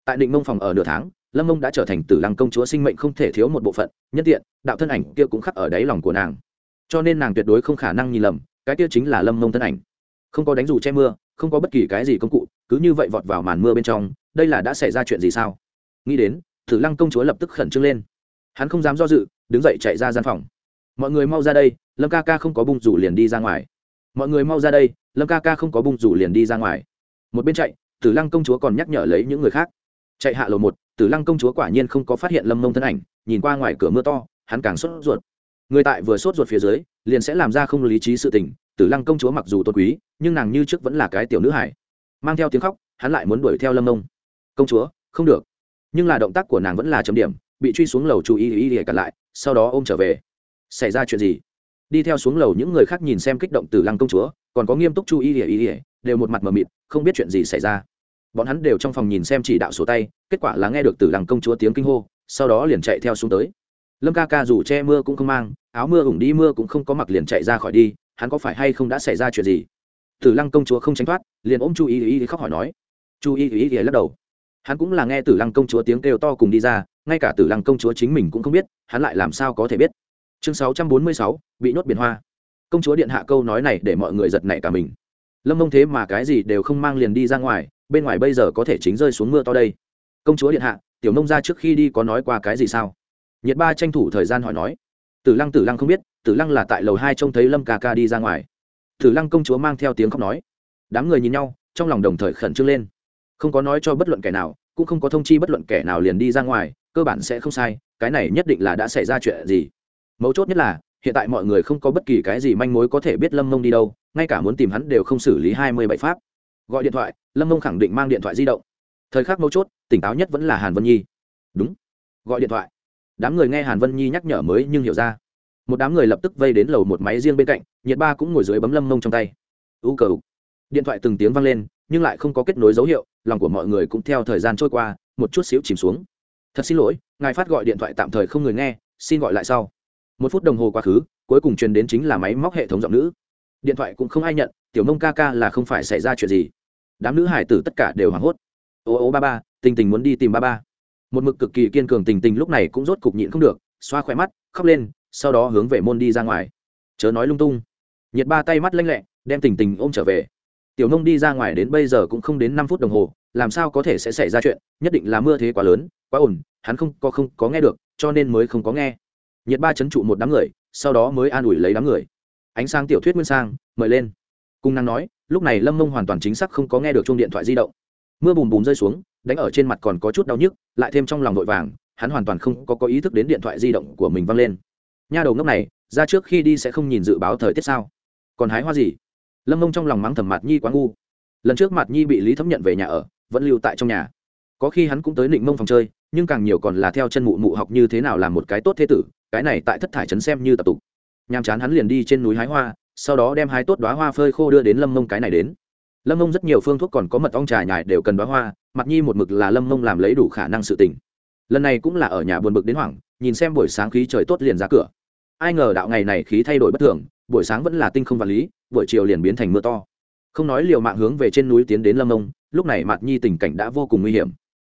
Tại định mông phòng ở nửa tháng lâm mông đã trở thành tử lăng công chúa sinh mệnh không thể thiếu một bộ phận nhân tiện đạo thân ảnh kia cũng khắc ở đáy lòng của nàng. Cho nên nàng tuyệt đối không khả năng nhìn lầm cái kia chính là lâm mông thân ảnh. Không có đánh dù che mưa không có bất kỳ cái gì công cụ cứ như vậy vọt vào màn mưa bên trong đây là đã xảy ra chuyện gì sao? Nghĩ đến tử lăng công chúa lập tức khẩn trương lên. Hắn không dám do dự, đứng dậy chạy ra gian phòng. Mọi người mau ra đây, lâm ca ca không có bung rủ liền đi ra ngoài. Mọi người mau ra đây, lâm ca ca không có bung rủ liền đi ra ngoài. Một bên chạy tử lăng công chúa còn nhắc nhở lấy những người khác. Chạy hạ lầu một tử lăng công chúa quả nhiên không có phát hiện lâm mông thân ảnh, nhìn qua ngoài cửa mưa to, hắn càng sốt ruột. Người tại vừa sốt ruột phía dưới, liền sẽ làm ra không lý trí sự tình tử lăng công chúa mặc dù tôn quý, nhưng nàng như trước vẫn là cái tiểu nữ hải mang theo tiếng khóc, hắn lại muốn đuổi theo lâm mông công chúa, không được. Nhưng là động tác của nàng vẫn là chấm điểm, bị truy xuống lầu chú ý ý ý cặn lại, sau đó ôm trở về. Xảy ra chuyện gì? Đi theo xuống lầu những người khác nhìn xem kích động từ lăng công chúa, còn có nghiêm túc chú ý ý ý đều một mặt mờ mịt, không biết chuyện gì xảy ra. Bọn hắn đều trong phòng nhìn xem chỉ đạo sổ tay, kết quả là nghe được từ lăng công chúa tiếng kinh hô, sau đó liền chạy theo xuống tới. Lâm ca ca dù che mưa cũng không mang, áo mưa ủng đi mưa cũng không có mặc liền chạy ra khỏi đi, hắn có phải hay không đã xảy ra chuyện gì? Tử lăng công chúa không tránh thoát, liền ôm chu y ý khóc hỏi nói. Chu y ý lắc đầu hắn cũng là nghe tử lăng công chúa tiếng kêu to cùng đi ra, ngay cả tử lăng công chúa chính mình cũng không biết, hắn lại làm sao có thể biết. Chương sáu trăm bốn mươi sáu, bị nhốt biển hoa. Công chúa điện hạ câu nói này để mọi người giật nảy cả mình. Lâm mông thế mà cái gì đều không mang liền đi ra ngoài, bên ngoài bây giờ có thể chính rơi xuống mưa to đây. Công chúa điện hạ, tiểu nông ra trước khi đi có nói qua cái gì sao? Nhiệt ba tranh thủ thời gian hỏi nói. Tử lăng tử lăng không biết, tử lăng là tại lầu hai trông thấy lâm ca ca đi ra ngoài. Tử lăng công chúa mang theo tiếng khóc nói. Đám người nhìn nhau, trong lòng đồng thời khẩn trương lên không có nói cho bất luận kẻ nào, cũng không có thông chi bất luận kẻ nào liền đi ra ngoài, cơ bản sẽ không sai, cái này nhất định là đã xảy ra chuyện gì. Mấu chốt nhất là, hiện tại mọi người không có bất kỳ cái gì manh mối có thể biết lâm mông đi đâu, ngay cả muốn tìm hắn đều không xử lý hai mươi bảy pháp. Gọi điện thoại, lâm mông khẳng định mang điện thoại di động. Thời khắc mấu chốt, tỉnh táo nhất vẫn là hàn vân nhi. Đúng. Gọi điện thoại. Đám người nghe hàn vân nhi nhắc nhở mới nhưng hiểu ra. Một đám người lập tức vây đến lầu một máy riêng bên cạnh, nhiệt ba cũng ngồi dưới bấm lâm mông trong tay. U cờ điện thoại từng tiếng vang lên, nhưng lại không có kết nối dấu hiệu lòng của mọi người cũng theo thời gian trôi qua, một chút xíu chìm xuống. Thật xin lỗi, ngài phát gọi điện thoại tạm thời không người nghe, xin gọi lại sau. Một phút đồng hồ quá khứ, cuối cùng truyền đến chính là máy móc hệ thống giọng nữ. Điện thoại cũng không ai nhận, tiểu mông ca ca là không phải xảy ra chuyện gì. Đám nữ hải tử tất cả đều hoảng hốt. Ô ô ba ba, tình tình muốn đi tìm ba ba. Một mực cực kỳ kiên cường tình tình lúc này cũng rốt cục nhịn không được, xoa khỏe mắt, khóc lên, sau đó hướng về môn đi ra ngoài. Chớ nói lung tung. Nhiệt ba tay mắt lanh lẹ, đem tình tình ôm trở về tiểu nông đi ra ngoài đến bây giờ cũng không đến năm phút đồng hồ, làm sao có thể sẽ xảy ra chuyện? Nhất định là mưa thế quá lớn, quá ổn hắn không có không có nghe được, cho nên mới không có nghe. Nhiệt ba chấn trụ một đám người, sau đó mới an ủi lấy đám người. Ánh sáng tiểu thuyết nguyên sang, mời lên. Cung năng nói, lúc này lâm mông hoàn toàn chính xác không có nghe được chuông điện thoại di động. Mưa bùm bùm rơi xuống, đánh ở trên mặt còn có chút đau nhức, lại thêm trong lòng vội vàng, hắn hoàn toàn không có có ý thức đến điện thoại di động của mình văng lên. Nha đầu ngốc này, ra trước khi đi sẽ không nhìn dự báo thời tiết sao? Còn hái hoa gì? Lâm mông trong lòng mắng thầm mạt nhi quá ngu. Lần trước mạt nhi bị lý thấm nhận về nhà ở, vẫn lưu tại trong nhà. Có khi hắn cũng tới định mông phòng chơi, nhưng càng nhiều còn là theo chân mụ mụ học như thế nào làm một cái tốt thế tử, cái này tại thất thải trấn xem như tập tục. Nhàm chán hắn liền đi trên núi hái hoa, sau đó đem hái tốt đoá hoa phơi khô đưa đến lâm mông cái này đến. Lâm mông rất nhiều phương thuốc còn có mật ong trà nhài đều cần đoá hoa mặt nhi một mực là lâm mông làm lấy đủ khả năng sự tình. Lần này cũng là ở nhà buồn bực đến hoảng, nhìn xem buổi sáng khí trời tốt liền ra cửa. Ai ngờ đạo ngày này khí thay đổi bất thường buổi sáng vẫn là tinh không vật lý, buổi chiều liền biến thành mưa to. Không nói liều mạng hướng về trên núi tiến đến lâm mông lúc này mặt nhi tình cảnh đã vô cùng nguy hiểm.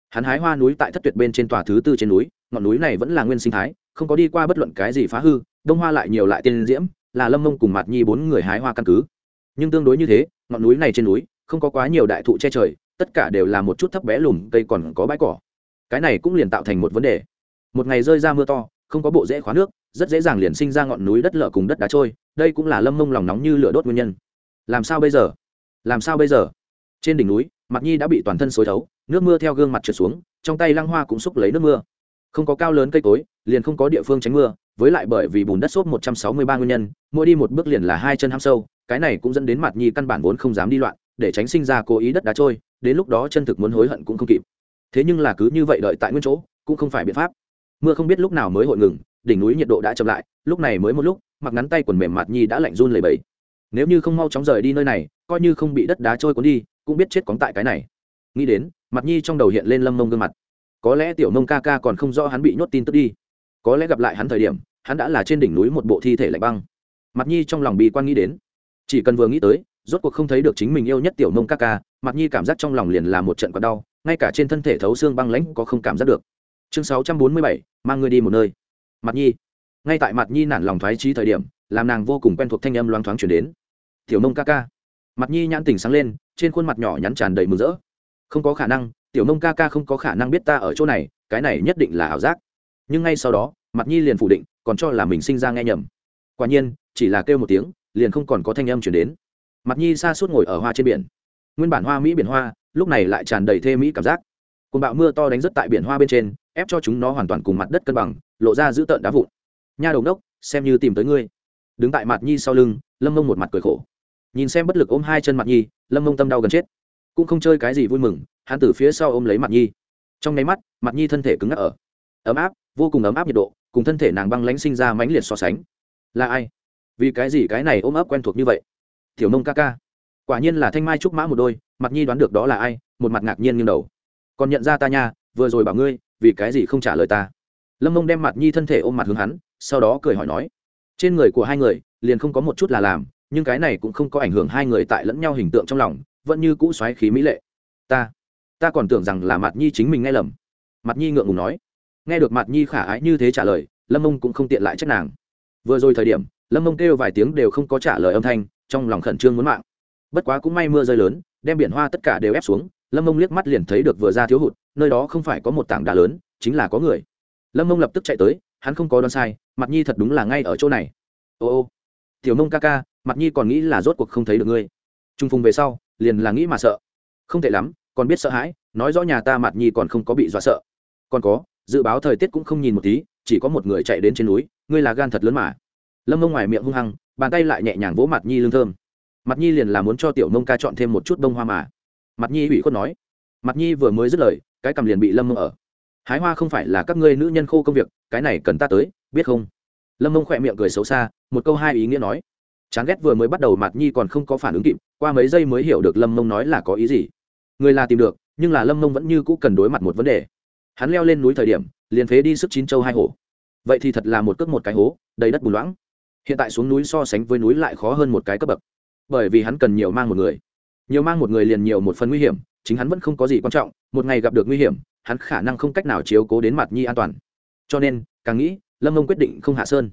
Hắn hái hoa núi tại thất tuyệt bên trên tòa thứ tư trên núi, ngọn núi này vẫn là nguyên sinh thái, không có đi qua bất luận cái gì phá hư, đông hoa lại nhiều lại tiên diễm, là lâm mông cùng mặt nhi bốn người hái hoa căn cứ. Nhưng tương đối như thế, ngọn núi này trên núi, không có quá nhiều đại thụ che trời, tất cả đều là một chút thấp bé lùm, cây còn có bãi cỏ. Cái này cũng liền tạo thành một vấn đề. Một ngày rơi ra mưa to, không có bộ rễ khóa nước rất dễ dàng liền sinh ra ngọn núi đất lở cùng đất đá trôi, đây cũng là lâm mông lòng nóng như lửa đốt nguyên nhân. Làm sao bây giờ? Làm sao bây giờ? Trên đỉnh núi mặt nhi đã bị toàn thân xối thấu, nước mưa theo gương mặt trượt xuống, trong tay lăng hoa cũng xúc lấy nước mưa. Không có cao lớn cây cối, liền không có địa phương tránh mưa, với lại bởi vì bùn đất xốp một trăm sáu mươi ba nguyên nhân, mỗi đi một bước liền là hai chân ham sâu, cái này cũng dẫn đến mặt nhi căn bản vốn không dám đi loạn, để tránh sinh ra cố ý đất đá trôi, đến lúc đó chân thực muốn hối hận cũng không kịp. Thế nhưng là cứ như vậy đợi tại nguyên chỗ, cũng không phải biện pháp. Mưa không biết lúc nào mới hội ngừng đỉnh núi nhiệt độ đã chậm lại, lúc này mới một lúc, mặc ngắn tay quần mềm mạt nhi đã lạnh run lầy bẫy nếu như không mau chóng rời đi nơi này, coi như không bị đất đá trôi cuốn đi, cũng biết chết cóng tại cái này. Nghĩ đến mặt nhi trong đầu hiện lên lâm mông gương mặt. Có lẽ tiểu mông ca ca còn không rõ hắn bị nhốt tin tức đi. Có lẽ gặp lại hắn thời điểm, hắn đã là trên đỉnh núi một bộ thi thể lạnh băng. Mặt nhi trong lòng bị quan nghĩ đến. Chỉ cần vừa nghĩ tới, rốt cuộc không thấy được chính mình yêu nhất tiểu mông ca ca mặt nhi cảm giác trong lòng liền là một trận còn đau, ngay cả trên thân thể thấu xương băng lãnh có không cảm giác được. Chương sáu trăm bốn mươi bảy, mang người đi một nơi mặt nhi. Ngay tại mặt nhi nản lòng thoái trí thời điểm, làm nàng vô cùng quen thuộc thanh âm loang thoáng chuyển đến. Tiểu mông ca ca. Mặt nhi nhãn tỉnh sáng lên, trên khuôn mặt nhỏ nhắn tràn đầy mừng rỡ. Không có khả năng, tiểu mông ca ca không có khả năng biết ta ở chỗ này, cái này nhất định là ảo giác. Nhưng ngay sau đó, mặt nhi liền phủ định, còn cho là mình sinh ra nghe nhầm. Quả nhiên, chỉ là kêu một tiếng, liền không còn có thanh âm chuyển đến. Mặt nhi xa suốt ngồi ở hoa trên biển. Nguyên bản hoa mỹ biển hoa, lúc này lại tràn đầy thê mỹ cảm giác. Cồn bạo mưa to đánh rất tại biển hoa bên trên ép cho chúng nó hoàn toàn cùng mặt đất cân bằng, lộ ra giữ tợn đá vụn. Nha đầu đốc, xem như tìm tới ngươi. Đứng tại mặt nhi sau lưng, lâm mông một mặt cười khổ. Nhìn xem bất lực ôm hai chân mặt nhi, lâm mông tâm đau gần chết. Cũng không chơi cái gì vui mừng, hắn từ phía sau ôm lấy mặt nhi. Trong nháy mắt mặt nhi thân thể cứng ngắc ở. Ấm áp, vô cùng ấm áp nhiệt độ, cùng thân thể nàng băng lánh sinh ra mãnh liệt so sánh. Là ai? Vì cái gì cái này ôm ấp quen thuộc như vậy? Tiểu nông ca ca. Quả nhiên là thanh mai trúc mã một đôi mặt nhi đoán được đó là ai, một mặt ngạc nhiên nghiêng đầu. Còn nhận ra ta nha, vừa rồi bảo ngươi vì cái gì không trả lời ta? Lâm mông đem mặt nhi thân thể ôm mặt hướng hắn, sau đó cười hỏi nói, trên người của hai người, liền không có một chút là làm, nhưng cái này cũng không có ảnh hưởng hai người tại lẫn nhau hình tượng trong lòng, vẫn như cũ xoáy khí mỹ lệ. Ta ta còn tưởng rằng là mặt nhi chính mình nghe lầm. Mặt nhi ngượng ngùng nói. Nghe được mặt nhi khả ái như thế trả lời, lâm mông cũng không tiện lại trách nàng. Vừa rồi thời điểm, lâm mông kêu vài tiếng đều không có trả lời âm thanh, trong lòng khẩn trương muốn mạng. Bất quá cũng may mưa rơi lớn, đem biển hoa tất cả đều ép xuống lâm mông liếc mắt liền thấy được vừa ra thiếu hụt nơi đó không phải có một tảng đá lớn chính là có người lâm mông lập tức chạy tới hắn không có đoán sai mặt nhi thật đúng là ngay ở chỗ này ô ô tiểu mông ca ca mặt nhi còn nghĩ là rốt cuộc không thấy được ngươi trung phùng về sau liền là nghĩ mà sợ không thể lắm còn biết sợ hãi nói rõ nhà ta mặt nhi còn không có bị dọa sợ còn có dự báo thời tiết cũng không nhìn một tí chỉ có một người chạy đến trên núi ngươi là gan thật lớn mà lâm mông ngoài miệng hung hăng bàn tay lại nhẹ nhàng vỗ mặt nhi lương thơm mặt nhi liền là muốn cho tiểu mông ca chọn thêm một chút bông hoa mà mặt nhi ủy khuất nói, mặt nhi vừa mới dứt lời, cái cầm liền bị lâm mông ở. Hái hoa không phải là các ngươi nữ nhân khô công việc, cái này cần ta tới, biết không? Lâm mông khỏe miệng cười xấu xa, một câu hai ý nghĩa nói, chán ghét vừa mới bắt đầu mặt nhi còn không có phản ứng kịp, qua mấy giây mới hiểu được lâm mông nói là có ý gì. Người là tìm được, nhưng là lâm mông vẫn như cũ cần đối mặt một vấn đề. Hắn leo lên núi thời điểm, liền phế đi sức chín châu hai hổ. Vậy thì thật là một cước một cái hố, đầy đất bùn loãng. Hiện tại xuống núi so sánh với núi lại khó hơn một cái cấp bậc. Bởi vì hắn cần nhiều mang một người nhiều mang một người liền nhiều một phần nguy hiểm, chính hắn vẫn không có gì quan trọng, một ngày gặp được nguy hiểm, hắn khả năng không cách nào chiếu cố đến mặt nhi an toàn. Cho nên, càng nghĩ, lâm ông quyết định không hạ sơn.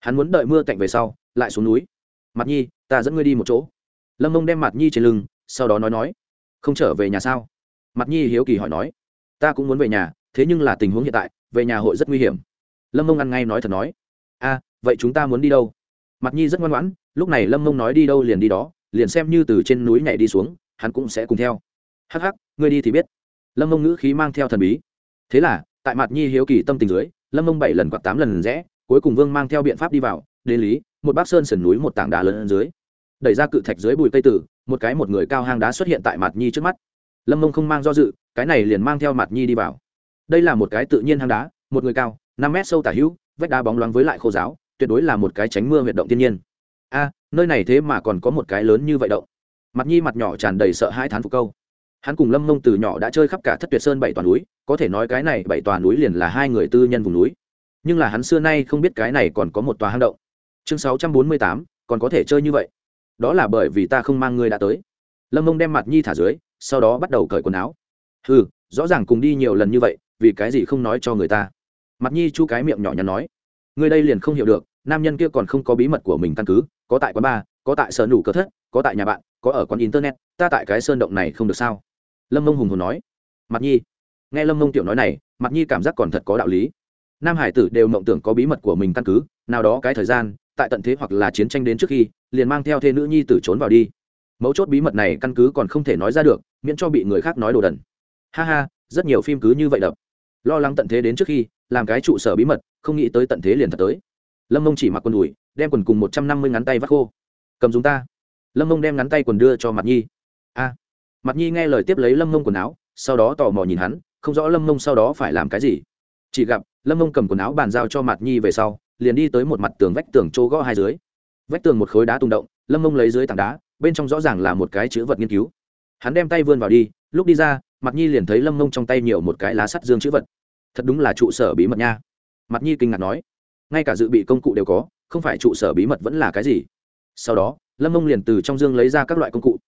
Hắn muốn đợi mưa tạnh về sau, lại xuống núi. Mặt nhi, ta dẫn ngươi đi một chỗ. Lâm ông đem mặt nhi trên lưng, sau đó nói nói, không trở về nhà sao? Mặt nhi hiếu kỳ hỏi nói, ta cũng muốn về nhà, thế nhưng là tình huống hiện tại, về nhà hội rất nguy hiểm. Lâm mông ăn ngay nói thật nói, a, vậy chúng ta muốn đi đâu? Mặt nhi rất ngoan ngoãn, lúc này lâm mông nói đi đâu liền đi đó liền xem như từ trên núi nhảy đi xuống, hắn cũng sẽ cùng theo. Hắc hắc, ngươi đi thì biết. Lâm mông ngữ khí mang theo thần bí. Thế là, tại mặt nhi hiếu kỳ tâm tình dưới, lâm mông bảy lần quạt tám lần rẽ, cuối cùng vương mang theo biện pháp đi vào đến lý, một bác sơn sườn núi một tảng đá lớn dưới. Đẩy ra cự thạch dưới bụi cây tử, một cái một người cao hang đá xuất hiện tại mặt nhi trước mắt. Lâm mông không mang do dự, cái này liền mang theo mặt nhi đi vào. Đây là một cái tự nhiên hang đá, một người cao, năm mét sâu tả hữu, vách đá bóng loáng với lại khô giáo, tuyệt đối là một cái tránh mưa huyệt động thiên nhiên. A nơi này thế mà còn có một cái lớn như vậy động. Mặt nhi mặt nhỏ tràn đầy sợ hãi thán phục câu. Hắn cùng lâm mông từ nhỏ đã chơi khắp cả thất tuyệt sơn bảy toàn núi, có thể nói cái này bảy toàn núi liền là hai người tư nhân vùng núi. Nhưng là hắn xưa nay không biết cái này còn có một tòa hang động. Chương sáu trăm bốn mươi tám, còn có thể chơi như vậy. Đó là bởi vì ta không mang ngươi đã tới. Lâm mông đem mặt nhi thả dưới, sau đó bắt đầu cởi quần áo. Ừ rõ ràng cùng đi nhiều lần như vậy, vì cái gì không nói cho người ta? Mặt nhi chu cái miệng nhỏ nhắn nói. Người đây liền không hiểu được, nam nhân kia còn không có bí mật của mình căn cứ có tại quán bar, có tại sở nủ cơ thất, có tại nhà bạn, có ở quán internet, ta tại cái sơn động này không được sao? Lâm mông hùng hồn nói. Mặt nhi. Nghe lâm mông tiểu nói này mặt nhi cảm giác còn thật có đạo lý. Nam hải tử đều mộng tưởng có bí mật của mình căn cứ, nào đó cái thời gian, tại tận thế hoặc là chiến tranh đến trước khi, liền mang theo thê nữ nhi tử trốn vào đi. Mấu chốt bí mật này căn cứ còn không thể nói ra được, miễn cho bị người khác nói đồ đần. Ha ha, rất nhiều phim cứ như vậy đập. Lo lắng tận thế đến trước khi, làm cái trụ sở bí mật, không nghĩ tới tận thế liền thật tới lâm mông chỉ mặc quần đùi, đem quần cùng một trăm năm mươi ngắn tay vắt khô. Cầm dùng ta. Lâm mông đem ngắn tay quần đưa cho mặt nhi. A. Mặt nhi nghe lời tiếp lấy lâm mông quần áo, sau đó tò mò nhìn hắn, không rõ lâm mông sau đó phải làm cái gì. Chỉ gặp, lâm mông cầm quần áo bàn giao cho mặt nhi về sau, liền đi tới một mặt tường vách tường chỗ gõ hai dưới. Vách tường một khối đá tung động, lâm mông lấy dưới tảng đá, bên trong rõ ràng là một cái chữ vật nghiên cứu. Hắn đem tay vươn vào đi, lúc đi ra mặt nhi liền thấy lâm mông trong tay nhiều một cái lá sắt dương chữ vật. Thật đúng là trụ sở bí mật nha. Mặt nhi kinh ngạc nói ngay cả dự bị công cụ đều có, không phải trụ sở bí mật vẫn là cái gì. Sau đó, lâm mông liền từ trong dương lấy ra các loại công cụ.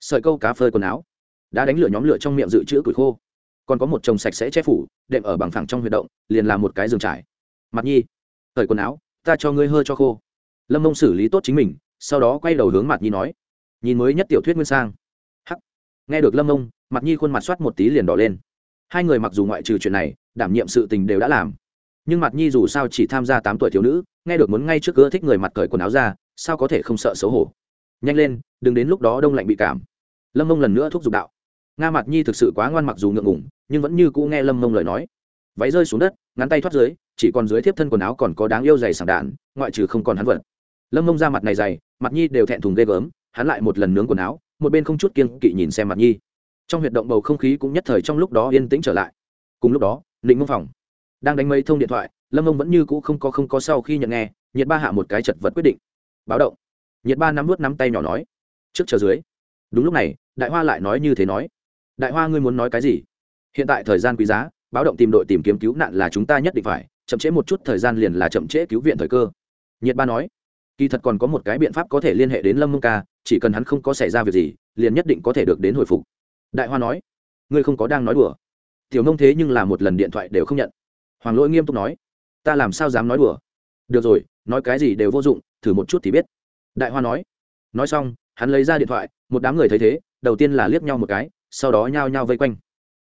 Sợi câu cá phơi quần áo. Đã đánh lửa nhóm lửa trong miệng dự trữ củi khô. Còn có một chồng sạch sẽ che phủ, đệm ở bằng phẳng trong huy động, liền là một cái giường trải. Mặt nhi thời quần áo, ta cho ngươi hơi cho khô. Lâm mông xử lý tốt chính mình, sau đó quay đầu hướng mặt nhi nói, nhìn mới nhất tiểu thuyết nguyên sang. Hắc. Nghe được lâm mông, mặt nhi khuôn mặt soát một tí liền đỏ lên. Hai người mặc dù ngoại trừ chuyện này, đảm nhiệm sự tình đều đã làm nhưng mặt nhi dù sao chỉ tham gia tám tuổi thiếu nữ, nghe được muốn ngay trước cửa thích người mặt cởi quần áo ra, sao có thể không sợ xấu hổ? Nhanh lên, đừng đến lúc đó đông lạnh bị cảm. Lâm mông lần nữa thúc giục đạo. Nga mặt nhi thực sự quá ngoan mặc dù ngượng ngủng nhưng vẫn như cũ nghe lâm mông lời nói. Váy rơi xuống đất, ngắn tay thoát dưới, chỉ còn dưới thiếp thân quần áo còn có đáng yêu dày sảng đạn, ngoại trừ không còn hắn vật. Lâm mông ra mặt này dày, mặt nhi đều thẹn thùng ghê gớm, hắn lại một lần nướng quần áo, một bên không chút kiên kỵ nhìn xem mặt nhi. Trong huyệt động bầu không khí cũng nhất thời trong lúc đó yên tĩnh trở lại. Cùng lúc đó định mông phòng đang đánh mấy thông điện thoại, lâm ông vẫn như cũ không có không có sau khi nhận nghe, nhiệt ba hạ một cái chật vật quyết định. Báo động. Nhiệt ba nắm vút nắm tay nhỏ nói. Trước chờ dưới. Đúng lúc này, đại hoa lại nói như thế nói. Đại hoa ngươi muốn nói cái gì? Hiện tại thời gian quý giá, báo động tìm đội tìm kiếm cứu nạn là chúng ta nhất định phải, chậm trễ một chút thời gian liền là chậm trễ cứu viện thời cơ. Nhiệt ba nói. Kỳ thật còn có một cái biện pháp có thể liên hệ đến lâm mông ca, chỉ cần hắn không có xảy ra việc gì, liền nhất định có thể được đến hồi phục. Đại hoa nói. Ngươi không có đang nói đùa. Tiểu nông thế nhưng là một lần điện thoại đều không nhận hoàng lỗi nghiêm túc nói, ta làm sao dám nói đùa? Được rồi, nói cái gì đều vô dụng, thử một chút thì biết. Đại hoa nói. Nói xong, hắn lấy ra điện thoại, một đám người thấy thế, đầu tiên là liếc nhau một cái, sau đó nhao nhao vây quanh.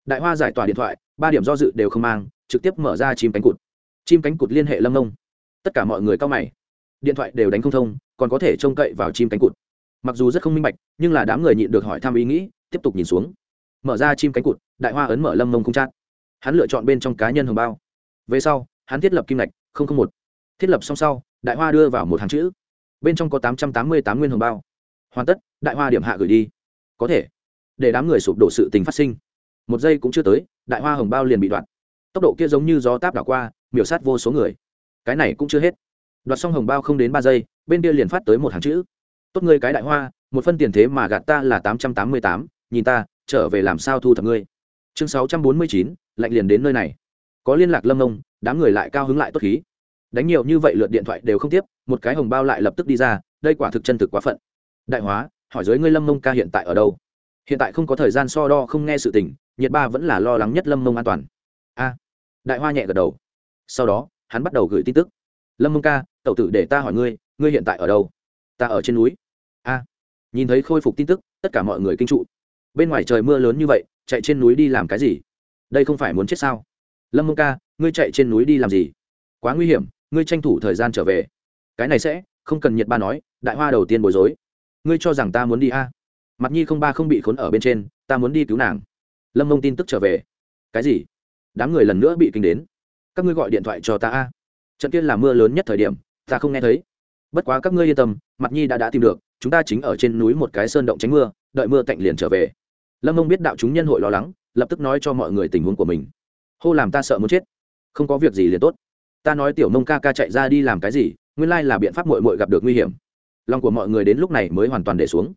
Đại hoa giải tỏa điện thoại, ba điểm do dự đều không mang, trực tiếp mở ra chim cánh cụt. Chim cánh cụt liên hệ lâm nông tất cả mọi người cao mày. Điện thoại đều đánh không thông, còn có thể trông cậy vào chim cánh cụt. Mặc dù rất không minh bạch, nhưng là đám người nhịn được hỏi thăm ý nghĩ, tiếp tục nhìn xuống. Mở ra chim cánh cụt, đại hoa ấn mở lâm mông không chát hắn lựa chọn bên trong cá nhân hồng bao về sau, hắn thiết lập kim ngạch một. Thiết lập xong sau, đại hoa đưa vào một hàng chữ. Bên trong có tám trăm tám mươi tám nguyên hồng bao. Hoàn tất, đại hoa điểm hạ gửi đi. Có thể. Để đám người sụp đổ sự tình phát sinh. Một giây cũng chưa tới, đại hoa hồng bao liền bị đoạn. Tốc độ kia giống như gió táp đảo qua, miểu sát vô số người. Cái này cũng chưa hết. Đoạt xong hồng bao không đến ba giây, bên kia liền phát tới một hàng chữ. Tốt ngươi cái đại hoa, một phân tiền thế mà gạt ta là tám trăm tám mươi tám, nhìn ta, trở về làm sao thu thập ngươi? Chương sáu trăm bốn mươi chín, lạnh liền đến nơi này có liên lạc lâm ông, đám người lại cao hứng lại tốt khí. Đánh nhiều như vậy lượt điện thoại đều không tiếp, một cái hồng bao lại lập tức đi ra, đây quả thực chân thực quá phận. Đại hóa, hỏi giới ngươi lâm mông ca hiện tại ở đâu? Hiện tại không có thời gian so đo không nghe sự tình, nhiệt ba vẫn là lo lắng nhất lâm mông an toàn. A, đại hoa nhẹ gật đầu. Sau đó, hắn bắt đầu gửi tin tức. Lâm mông ca, tẩu tử để ta hỏi ngươi ngươi hiện tại ở đâu? Ta ở trên núi. A, nhìn thấy khôi phục tin tức, tất cả mọi người kinh trụ. Bên ngoài trời mưa lớn như vậy, chạy trên núi đi làm cái gì? Đây không phải muốn chết sao? Lâm mông ca, ngươi chạy trên núi đi làm gì? Quá nguy hiểm, ngươi tranh thủ thời gian trở về. Cái này sẽ, không cần nhiệt ba nói, đại hoa đầu tiên bối rối. Ngươi cho rằng ta muốn đi a? Mặt nhi không ba không bị khốn ở bên trên, ta muốn đi cứu nàng. Lâm mông tin tức trở về. Cái gì? Đám người lần nữa bị kinh đến. Các ngươi gọi điện thoại cho ta a. Trận kia là mưa lớn nhất thời điểm, ta không nghe thấy. Bất quá các ngươi yên tâm mặt nhi đã đã tìm được, chúng ta chính ở trên núi một cái sơn động tránh mưa, đợi mưa cạnh liền trở về. Lâm mông biết đạo chúng nhân hội lo lắng, lập tức nói cho mọi người tình huống của mình hô làm ta sợ muốn chết. Không có việc gì liền tốt. Ta nói tiểu nông ca ca chạy ra đi làm cái gì, nguyên lai là biện pháp mội mội gặp được nguy hiểm. Lòng của mọi người đến lúc này mới hoàn toàn để xuống.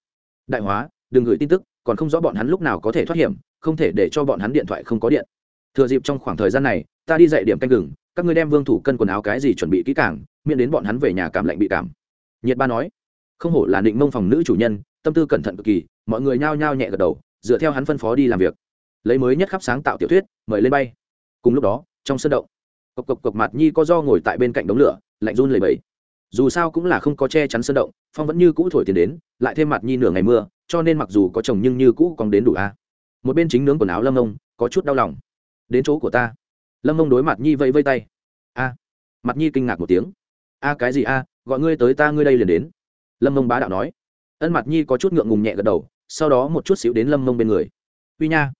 Đại hóa, đừng gửi tin tức, còn không rõ bọn hắn lúc nào có thể thoát hiểm, không thể để cho bọn hắn điện thoại không có điện. Thừa dịp trong khoảng thời gian này, ta đi dạy điểm canh gừng, các ngươi đem vương thủ cân quần áo cái gì chuẩn bị kỹ càng, miễn đến bọn hắn về nhà cảm lạnh bị cảm. Nhiệt ba nói, không hổ là định mông phòng nữ chủ nhân, tâm tư cẩn thận cực kỳ, mọi người nhao nhao nhẹ gật đầu, dựa theo hắn phân phó đi làm việc. Lấy mới nhất khắp sáng tạo tiểu thuyết, mời lên bay cùng lúc đó, trong sân động, cộc cộc cộc mặt nhi có do ngồi tại bên cạnh đống lửa, lạnh run lầy bẫy dù sao cũng là không có che chắn sân động, phong vẫn như cũ thổi tiền đến, lại thêm mặt nhi nửa ngày mưa, cho nên mặc dù có chồng nhưng như cũ còn đến đủ a. Một bên chính nướng quần áo lâm ông có chút đau lòng. Đến chỗ của ta. Lâm ông đối mặt nhi vây vây tay. A. Mặt nhi kinh ngạc một tiếng. A cái gì a, gọi ngươi tới ta ngươi đây liền đến. Lâm ông bá đạo nói. Ân mặt nhi có chút ngượng ngùng nhẹ gật đầu, sau đó một chút xíu đến lâm mông bên người. Uy nha.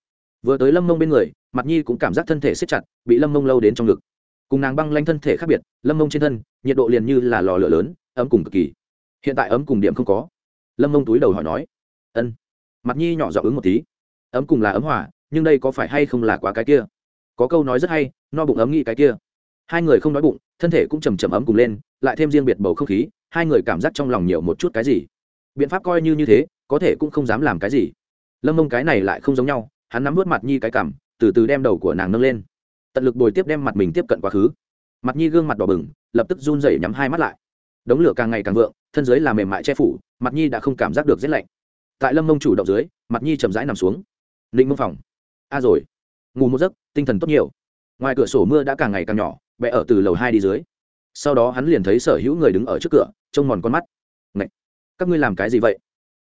Vừa tới lâm mông bên người mặt nhi cũng cảm giác thân thể siết chặt, bị lâm mông lâu đến trong ngực. Cùng nàng băng lanh thân thể khác biệt, lâm mông trên thân, nhiệt độ liền như là lò lửa lớn, ấm cùng cực kỳ. Hiện tại ấm cùng điểm không có. Lâm mông túi đầu hỏi nói, ân. Mặt nhi nhỏ dọ ứng một tí, ấm cùng là ấm hỏa nhưng đây có phải hay không là quá cái kia? Có câu nói rất hay, no bụng ấm nghĩ cái kia. Hai người không nói bụng, thân thể cũng chầm chầm ấm cùng lên, lại thêm riêng biệt bầu không khí, hai người cảm giác trong lòng nhiều một chút cái gì. Biện pháp coi như như thế, có thể cũng không dám làm cái gì. Lâm mông cái này lại không giống nhau, hắn nắm vớt mặt nhi cái cảm từ từ đem đầu của nàng nâng lên. Tận lực bồi tiếp đem mặt mình tiếp cận quá khứ. Mặt nhi gương mặt đỏ bừng, lập tức run rẩy nhắm hai mắt lại. Đống lửa càng ngày càng vượng, thân dưới là mềm mại che phủ, mặt nhi đã không cảm giác được rét lạnh. Tại lâm mông chủ động dưới, mặt nhi chậm rãi nằm xuống. Ninh mông phòng. A à rồi. Ngủ một giấc, tinh thần tốt nhiều. Ngoài cửa sổ mưa đã càng ngày càng nhỏ bẹ ở từ lầu hai đi dưới. Sau đó hắn liền thấy sở hữu người đứng ở trước cửa, trông mòn con mắt. Ngậy! các ngươi làm cái gì vậy?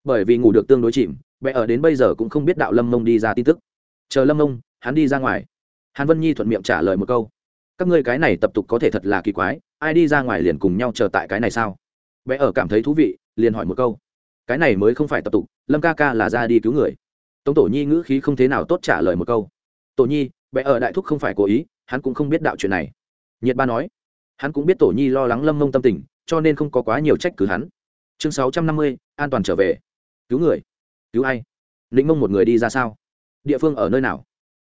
Bởi vì ngủ được tương đối chìm bẹ ở đến bây giờ cũng không biết đạo lâm mông đi ra tin tức. Chờ lâm mông hắn đi ra ngoài. Hàn vân nhi thuận miệng trả lời một câu. Các ngươi cái này tập tục có thể thật là kỳ quái, ai đi ra ngoài liền cùng nhau chờ tại cái này sao? Bé ở cảm thấy thú vị, liền hỏi một câu. Cái này mới không phải tập tục, lâm ca ca là ra đi cứu người. Tống tổ nhi ngữ khí không thế nào tốt trả lời một câu. Tổ nhi, bé ở đại thúc không phải cố ý, hắn cũng không biết đạo chuyện này. Nhiệt ba nói. Hắn cũng biết tổ nhi lo lắng lâm mông tâm tình, cho nên không có quá nhiều trách cứ hắn. Chương sáu trăm năm mươi, an toàn trở về. Cứu người. Cứu ai? Lĩnh mông một người đi ra sao? Địa phương ở nơi nào?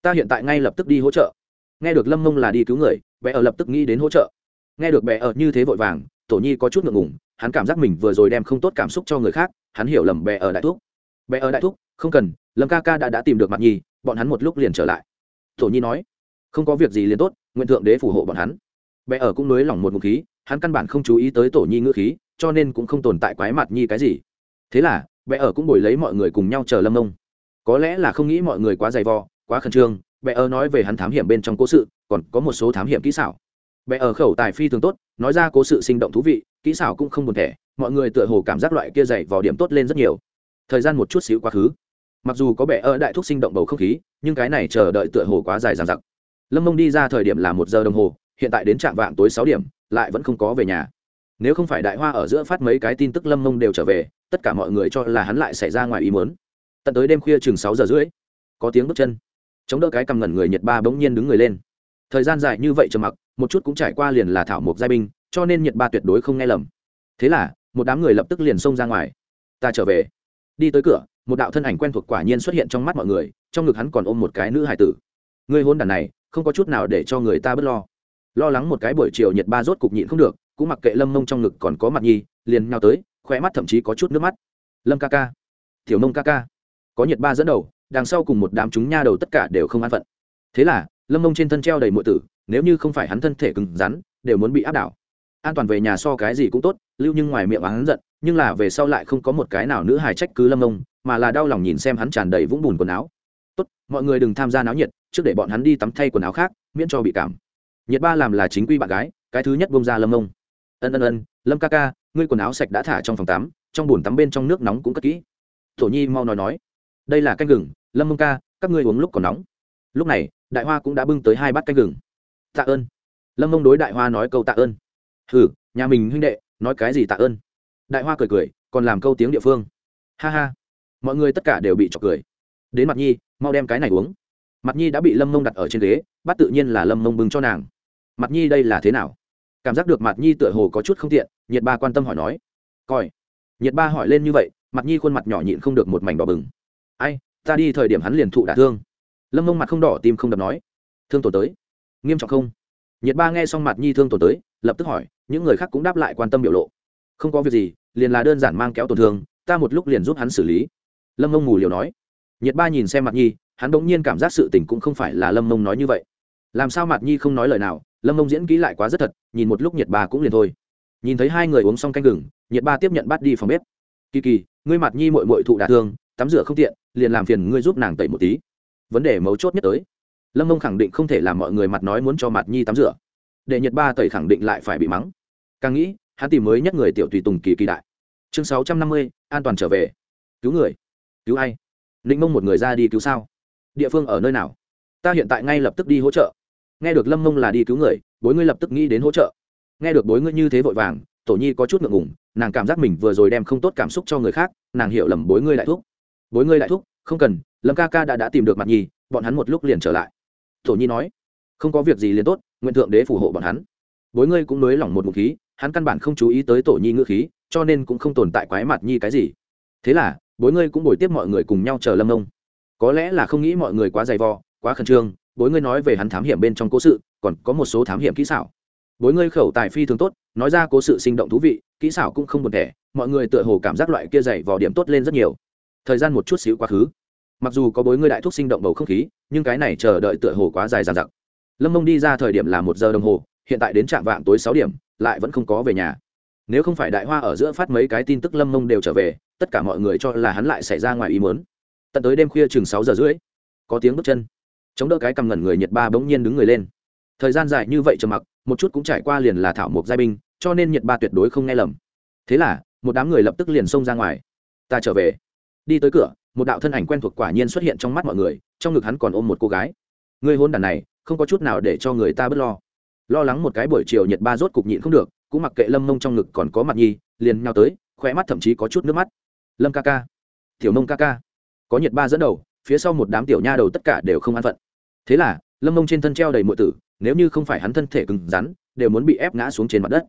Ta hiện tại ngay lập tức đi hỗ trợ. Nghe được lâm mông là đi cứu người, bé ở lập tức nghĩ đến hỗ trợ. Nghe được bé ở như thế vội vàng, tổ nhi có chút ngượng ngùng, hắn cảm giác mình vừa rồi đem không tốt cảm xúc cho người khác, hắn hiểu lầm bé ở đại thúc. Bé ở đại thúc, không cần, lâm ca ca đã đã tìm được mặt nhi, bọn hắn một lúc liền trở lại. Tổ nhi nói, không có việc gì liền tốt, nguyện thượng đế phù hộ bọn hắn. Bé ở cũng nới lỏng một ngụ khí, hắn căn bản không chú ý tới tổ nhi ngữ khí, cho nên cũng không tồn tại quái mặt nhi cái gì. Thế là, bé ở cũng bồi lấy mọi người cùng nhau chờ lâm mông. Có lẽ là không nghĩ mọi người quá dày vò quá khẩn trương bé ở nói về hắn thám hiểm bên trong cố sự, còn có một số thám hiểm kỹ xảo. Bé ở khẩu tài phi thường tốt, nói ra cố sự sinh động thú vị, kỹ xảo cũng không buồn thẻ, mọi người tựa hồ cảm giác loại kia dày vào điểm tốt lên rất nhiều. Thời gian một chút xíu quá khứ. Mặc dù có bé ở đại thúc sinh động bầu không khí, nhưng cái này chờ đợi tựa hồ quá dài dằng dặc. Lâm mông đi ra thời điểm là một giờ đồng hồ, hiện tại đến trạm vạng tối sáu điểm, lại vẫn không có về nhà. Nếu không phải đại hoa ở giữa phát mấy cái tin tức lâm mông đều trở về, tất cả mọi người cho là hắn lại xảy ra ngoài ý muốn. Tận tới đêm khuya chừng sáu giờ rưỡi, có tiếng bước chân chống đỡ cái cầm ngẩn người Nhật ba bỗng nhiên đứng người lên. Thời gian dài như vậy trầm mặc, một chút cũng trải qua liền là thảo mộc giai binh, cho nên Nhật ba tuyệt đối không nghe lầm. Thế là, một đám người lập tức liền xông ra ngoài. Ta trở về. Đi tới cửa, một đạo thân ảnh quen thuộc quả nhiên xuất hiện trong mắt mọi người, trong ngực hắn còn ôm một cái nữ hải tử. Người hôn đàn này, không có chút nào để cho người ta bớt lo. Lo lắng một cái buổi chiều Nhật ba rốt cục nhịn không được, cũng mặc kệ lâm mông trong ngực còn có mặt nhi, liền nhau tới khoe mắt thậm chí có chút nước mắt. Lâm ca ca. Thiểu mông ca ca. Có Nhật ba dẫn đầu đằng sau cùng một đám chúng nha đầu tất cả đều không an phận. Thế là, lâm mông trên thân treo đầy muội tử, nếu như không phải hắn thân thể cứng rắn, đều muốn bị áp đảo. An toàn về nhà so cái gì cũng tốt, lưu nhưng ngoài miệng hắn giận, nhưng là về sau lại không có một cái nào nữ hài trách cứ lâm mông, mà là đau lòng nhìn xem hắn tràn đầy vũng bùn quần áo. Tốt, mọi người đừng tham gia náo nhiệt, trước để bọn hắn đi tắm thay quần áo khác, miễn cho bị cảm. Nhiệt ba làm là chính quy bạn gái, cái thứ nhất bông ra lâm mông. Ân ân ân, lâm ca ca, ngươi quần áo sạch đã thả trong phòng tắm, trong bồn tắm bên trong nước nóng cũng cất kỹ. Thổ nhi mau nói nói. Đây là canh gừng lâm mông ca, các ngươi uống lúc còn nóng. Lúc này, đại hoa cũng đã bưng tới hai bát canh gừng. Tạ ơn. Lâm mông đối đại hoa nói câu tạ ơn. Hừ, nhà mình huynh đệ, nói cái gì tạ ơn? Đại hoa cười cười, còn làm câu tiếng địa phương. Ha ha. Mọi người tất cả đều bị trọc cười. Đến mặt nhi, mau đem cái này uống. Mặt nhi đã bị lâm mông đặt ở trên ghế bắt tự nhiên là lâm mông bưng cho nàng. Mặt nhi đây là thế nào? Cảm giác được mặt nhi tựa hồ có chút không tiện, nhiệt ba quan tâm hỏi nói. Coi nhiệt ba hỏi lên như vậy, mặt nhi khuôn mặt nhỏ nhịn không được một mảnh đỏ bừng. Ai? Ta đi thời điểm hắn liền thụ đả thương. Lâm mông mặt không đỏ, tim không đập nói. Thương tổn tới. Nghiêm trọng không? Nhiệt ba nghe xong mặt nhi thương tổn tới, lập tức hỏi, những người khác cũng đáp lại quan tâm biểu lộ. Không có việc gì, liền là đơn giản mang kéo tổn thương, ta một lúc liền giúp hắn xử lý. Lâm mông mù liều nói. Nhiệt ba nhìn xem mặt nhi, hắn bỗng nhiên cảm giác sự tình cũng không phải là lâm mông nói như vậy. Làm sao mặt nhi không nói lời nào, lâm mông diễn kỹ lại quá rất thật, nhìn một lúc nhiệt ba cũng liền thôi. Nhìn thấy hai người uống xong canh gừng, nhiệt ba tiếp nhận bắt đi phòng bếp. Kỳ kỳ, ngươi mặt nhi mội mội thụ đả thương, tắm rửa không tiện liền làm phiền ngươi giúp nàng tẩy một tí. Vấn đề mấu chốt nhất tới. Lâm mông khẳng định không thể làm mọi người mặt nói muốn cho mặt nhi tắm rửa. Để Nhật ba tẩy khẳng định lại phải bị mắng. Càng nghĩ, hắn tìm mới nhất người tiểu tùy tùng kỳ kỳ đại. Chương sáu trăm năm mươi, an toàn trở về. Cứu người. Cứu ai? Ninh mông một người ra đi cứu sao? Địa phương ở nơi nào? Ta hiện tại ngay lập tức đi hỗ trợ. Nghe được lâm mông là đi cứu người, bối ngươi lập tức nghĩ đến hỗ trợ. Nghe được bối ngươi như thế vội vàng, tổ nhi có chút ngượng ngùng, nàng cảm giác mình vừa rồi đem không tốt cảm xúc cho người khác, nàng hiểu lầm bối ngươi lại thuốc bối ngươi đại thúc, không cần, lâm ca ca đã đã tìm được mặt nhi bọn hắn một lúc liền trở lại. Thổ nhi nói, không có việc gì liền tốt, nguyện thượng đế phù hộ bọn hắn. Bối ngươi cũng nới lỏng một mục khí, hắn căn bản không chú ý tới tổ nhi ngữ khí, cho nên cũng không tồn tại quái mặt nhi cái gì. Thế là, bối ngươi cũng bồi tiếp mọi người cùng nhau chờ lâm ông có lẽ là không nghĩ mọi người quá dày vò, quá khẩn trương, bối ngươi nói về hắn thám hiểm bên trong cố sự, còn có một số thám hiểm kỹ xảo. Bối ngươi khẩu tài phi thường tốt, nói ra cố sự sinh động thú vị, kỹ xảo cũng không buồn thẻ, mọi người tựa hồ cảm giác loại kia dày vò điểm tốt lên rất nhiều thời gian một chút xíu quá khứ. Mặc dù có bối ngươi đại thuốc sinh động bầu không khí, nhưng cái này chờ đợi tựa hồ quá dài dàn dặc. Lâm mông đi ra thời điểm là một giờ đồng hồ, hiện tại đến trạm vạn tối sáu điểm, lại vẫn không có về nhà. Nếu không phải đại hoa ở giữa phát mấy cái tin tức lâm mông đều trở về, tất cả mọi người cho là hắn lại xảy ra ngoài ý muốn. Tận tới đêm khuya chừng sáu giờ rưỡi, có tiếng bước chân. Chống đỡ cái cầm ngẩn người Nhật ba bỗng nhiên đứng người lên. Thời gian dài như vậy trầm mặc, một chút cũng trải qua liền là thảo mộc giai binh, cho nên Nhật ba tuyệt đối không nghe lầm. Thế là, một đám người lập tức liền xông ra ngoài. Ta trở về đi tới cửa, một đạo thân ảnh quen thuộc quả nhiên xuất hiện trong mắt mọi người, trong ngực hắn còn ôm một cô gái. Người hôn đàn này, không có chút nào để cho người ta bớt lo. Lo lắng một cái buổi chiều nhiệt ba rốt cục nhịn không được, cũng mặc kệ lâm mông trong ngực còn có mặt nhi, liền nhau tới khỏe mắt thậm chí có chút nước mắt. Lâm ca ca, tiểu mông ca ca. Có nhiệt ba dẫn đầu, phía sau một đám tiểu nha đầu tất cả đều không an phận. Thế là, lâm mông trên thân treo đầy mượn tử, nếu như không phải hắn thân thể cứng rắn, đều muốn bị ép ngã xuống trên mặt đất.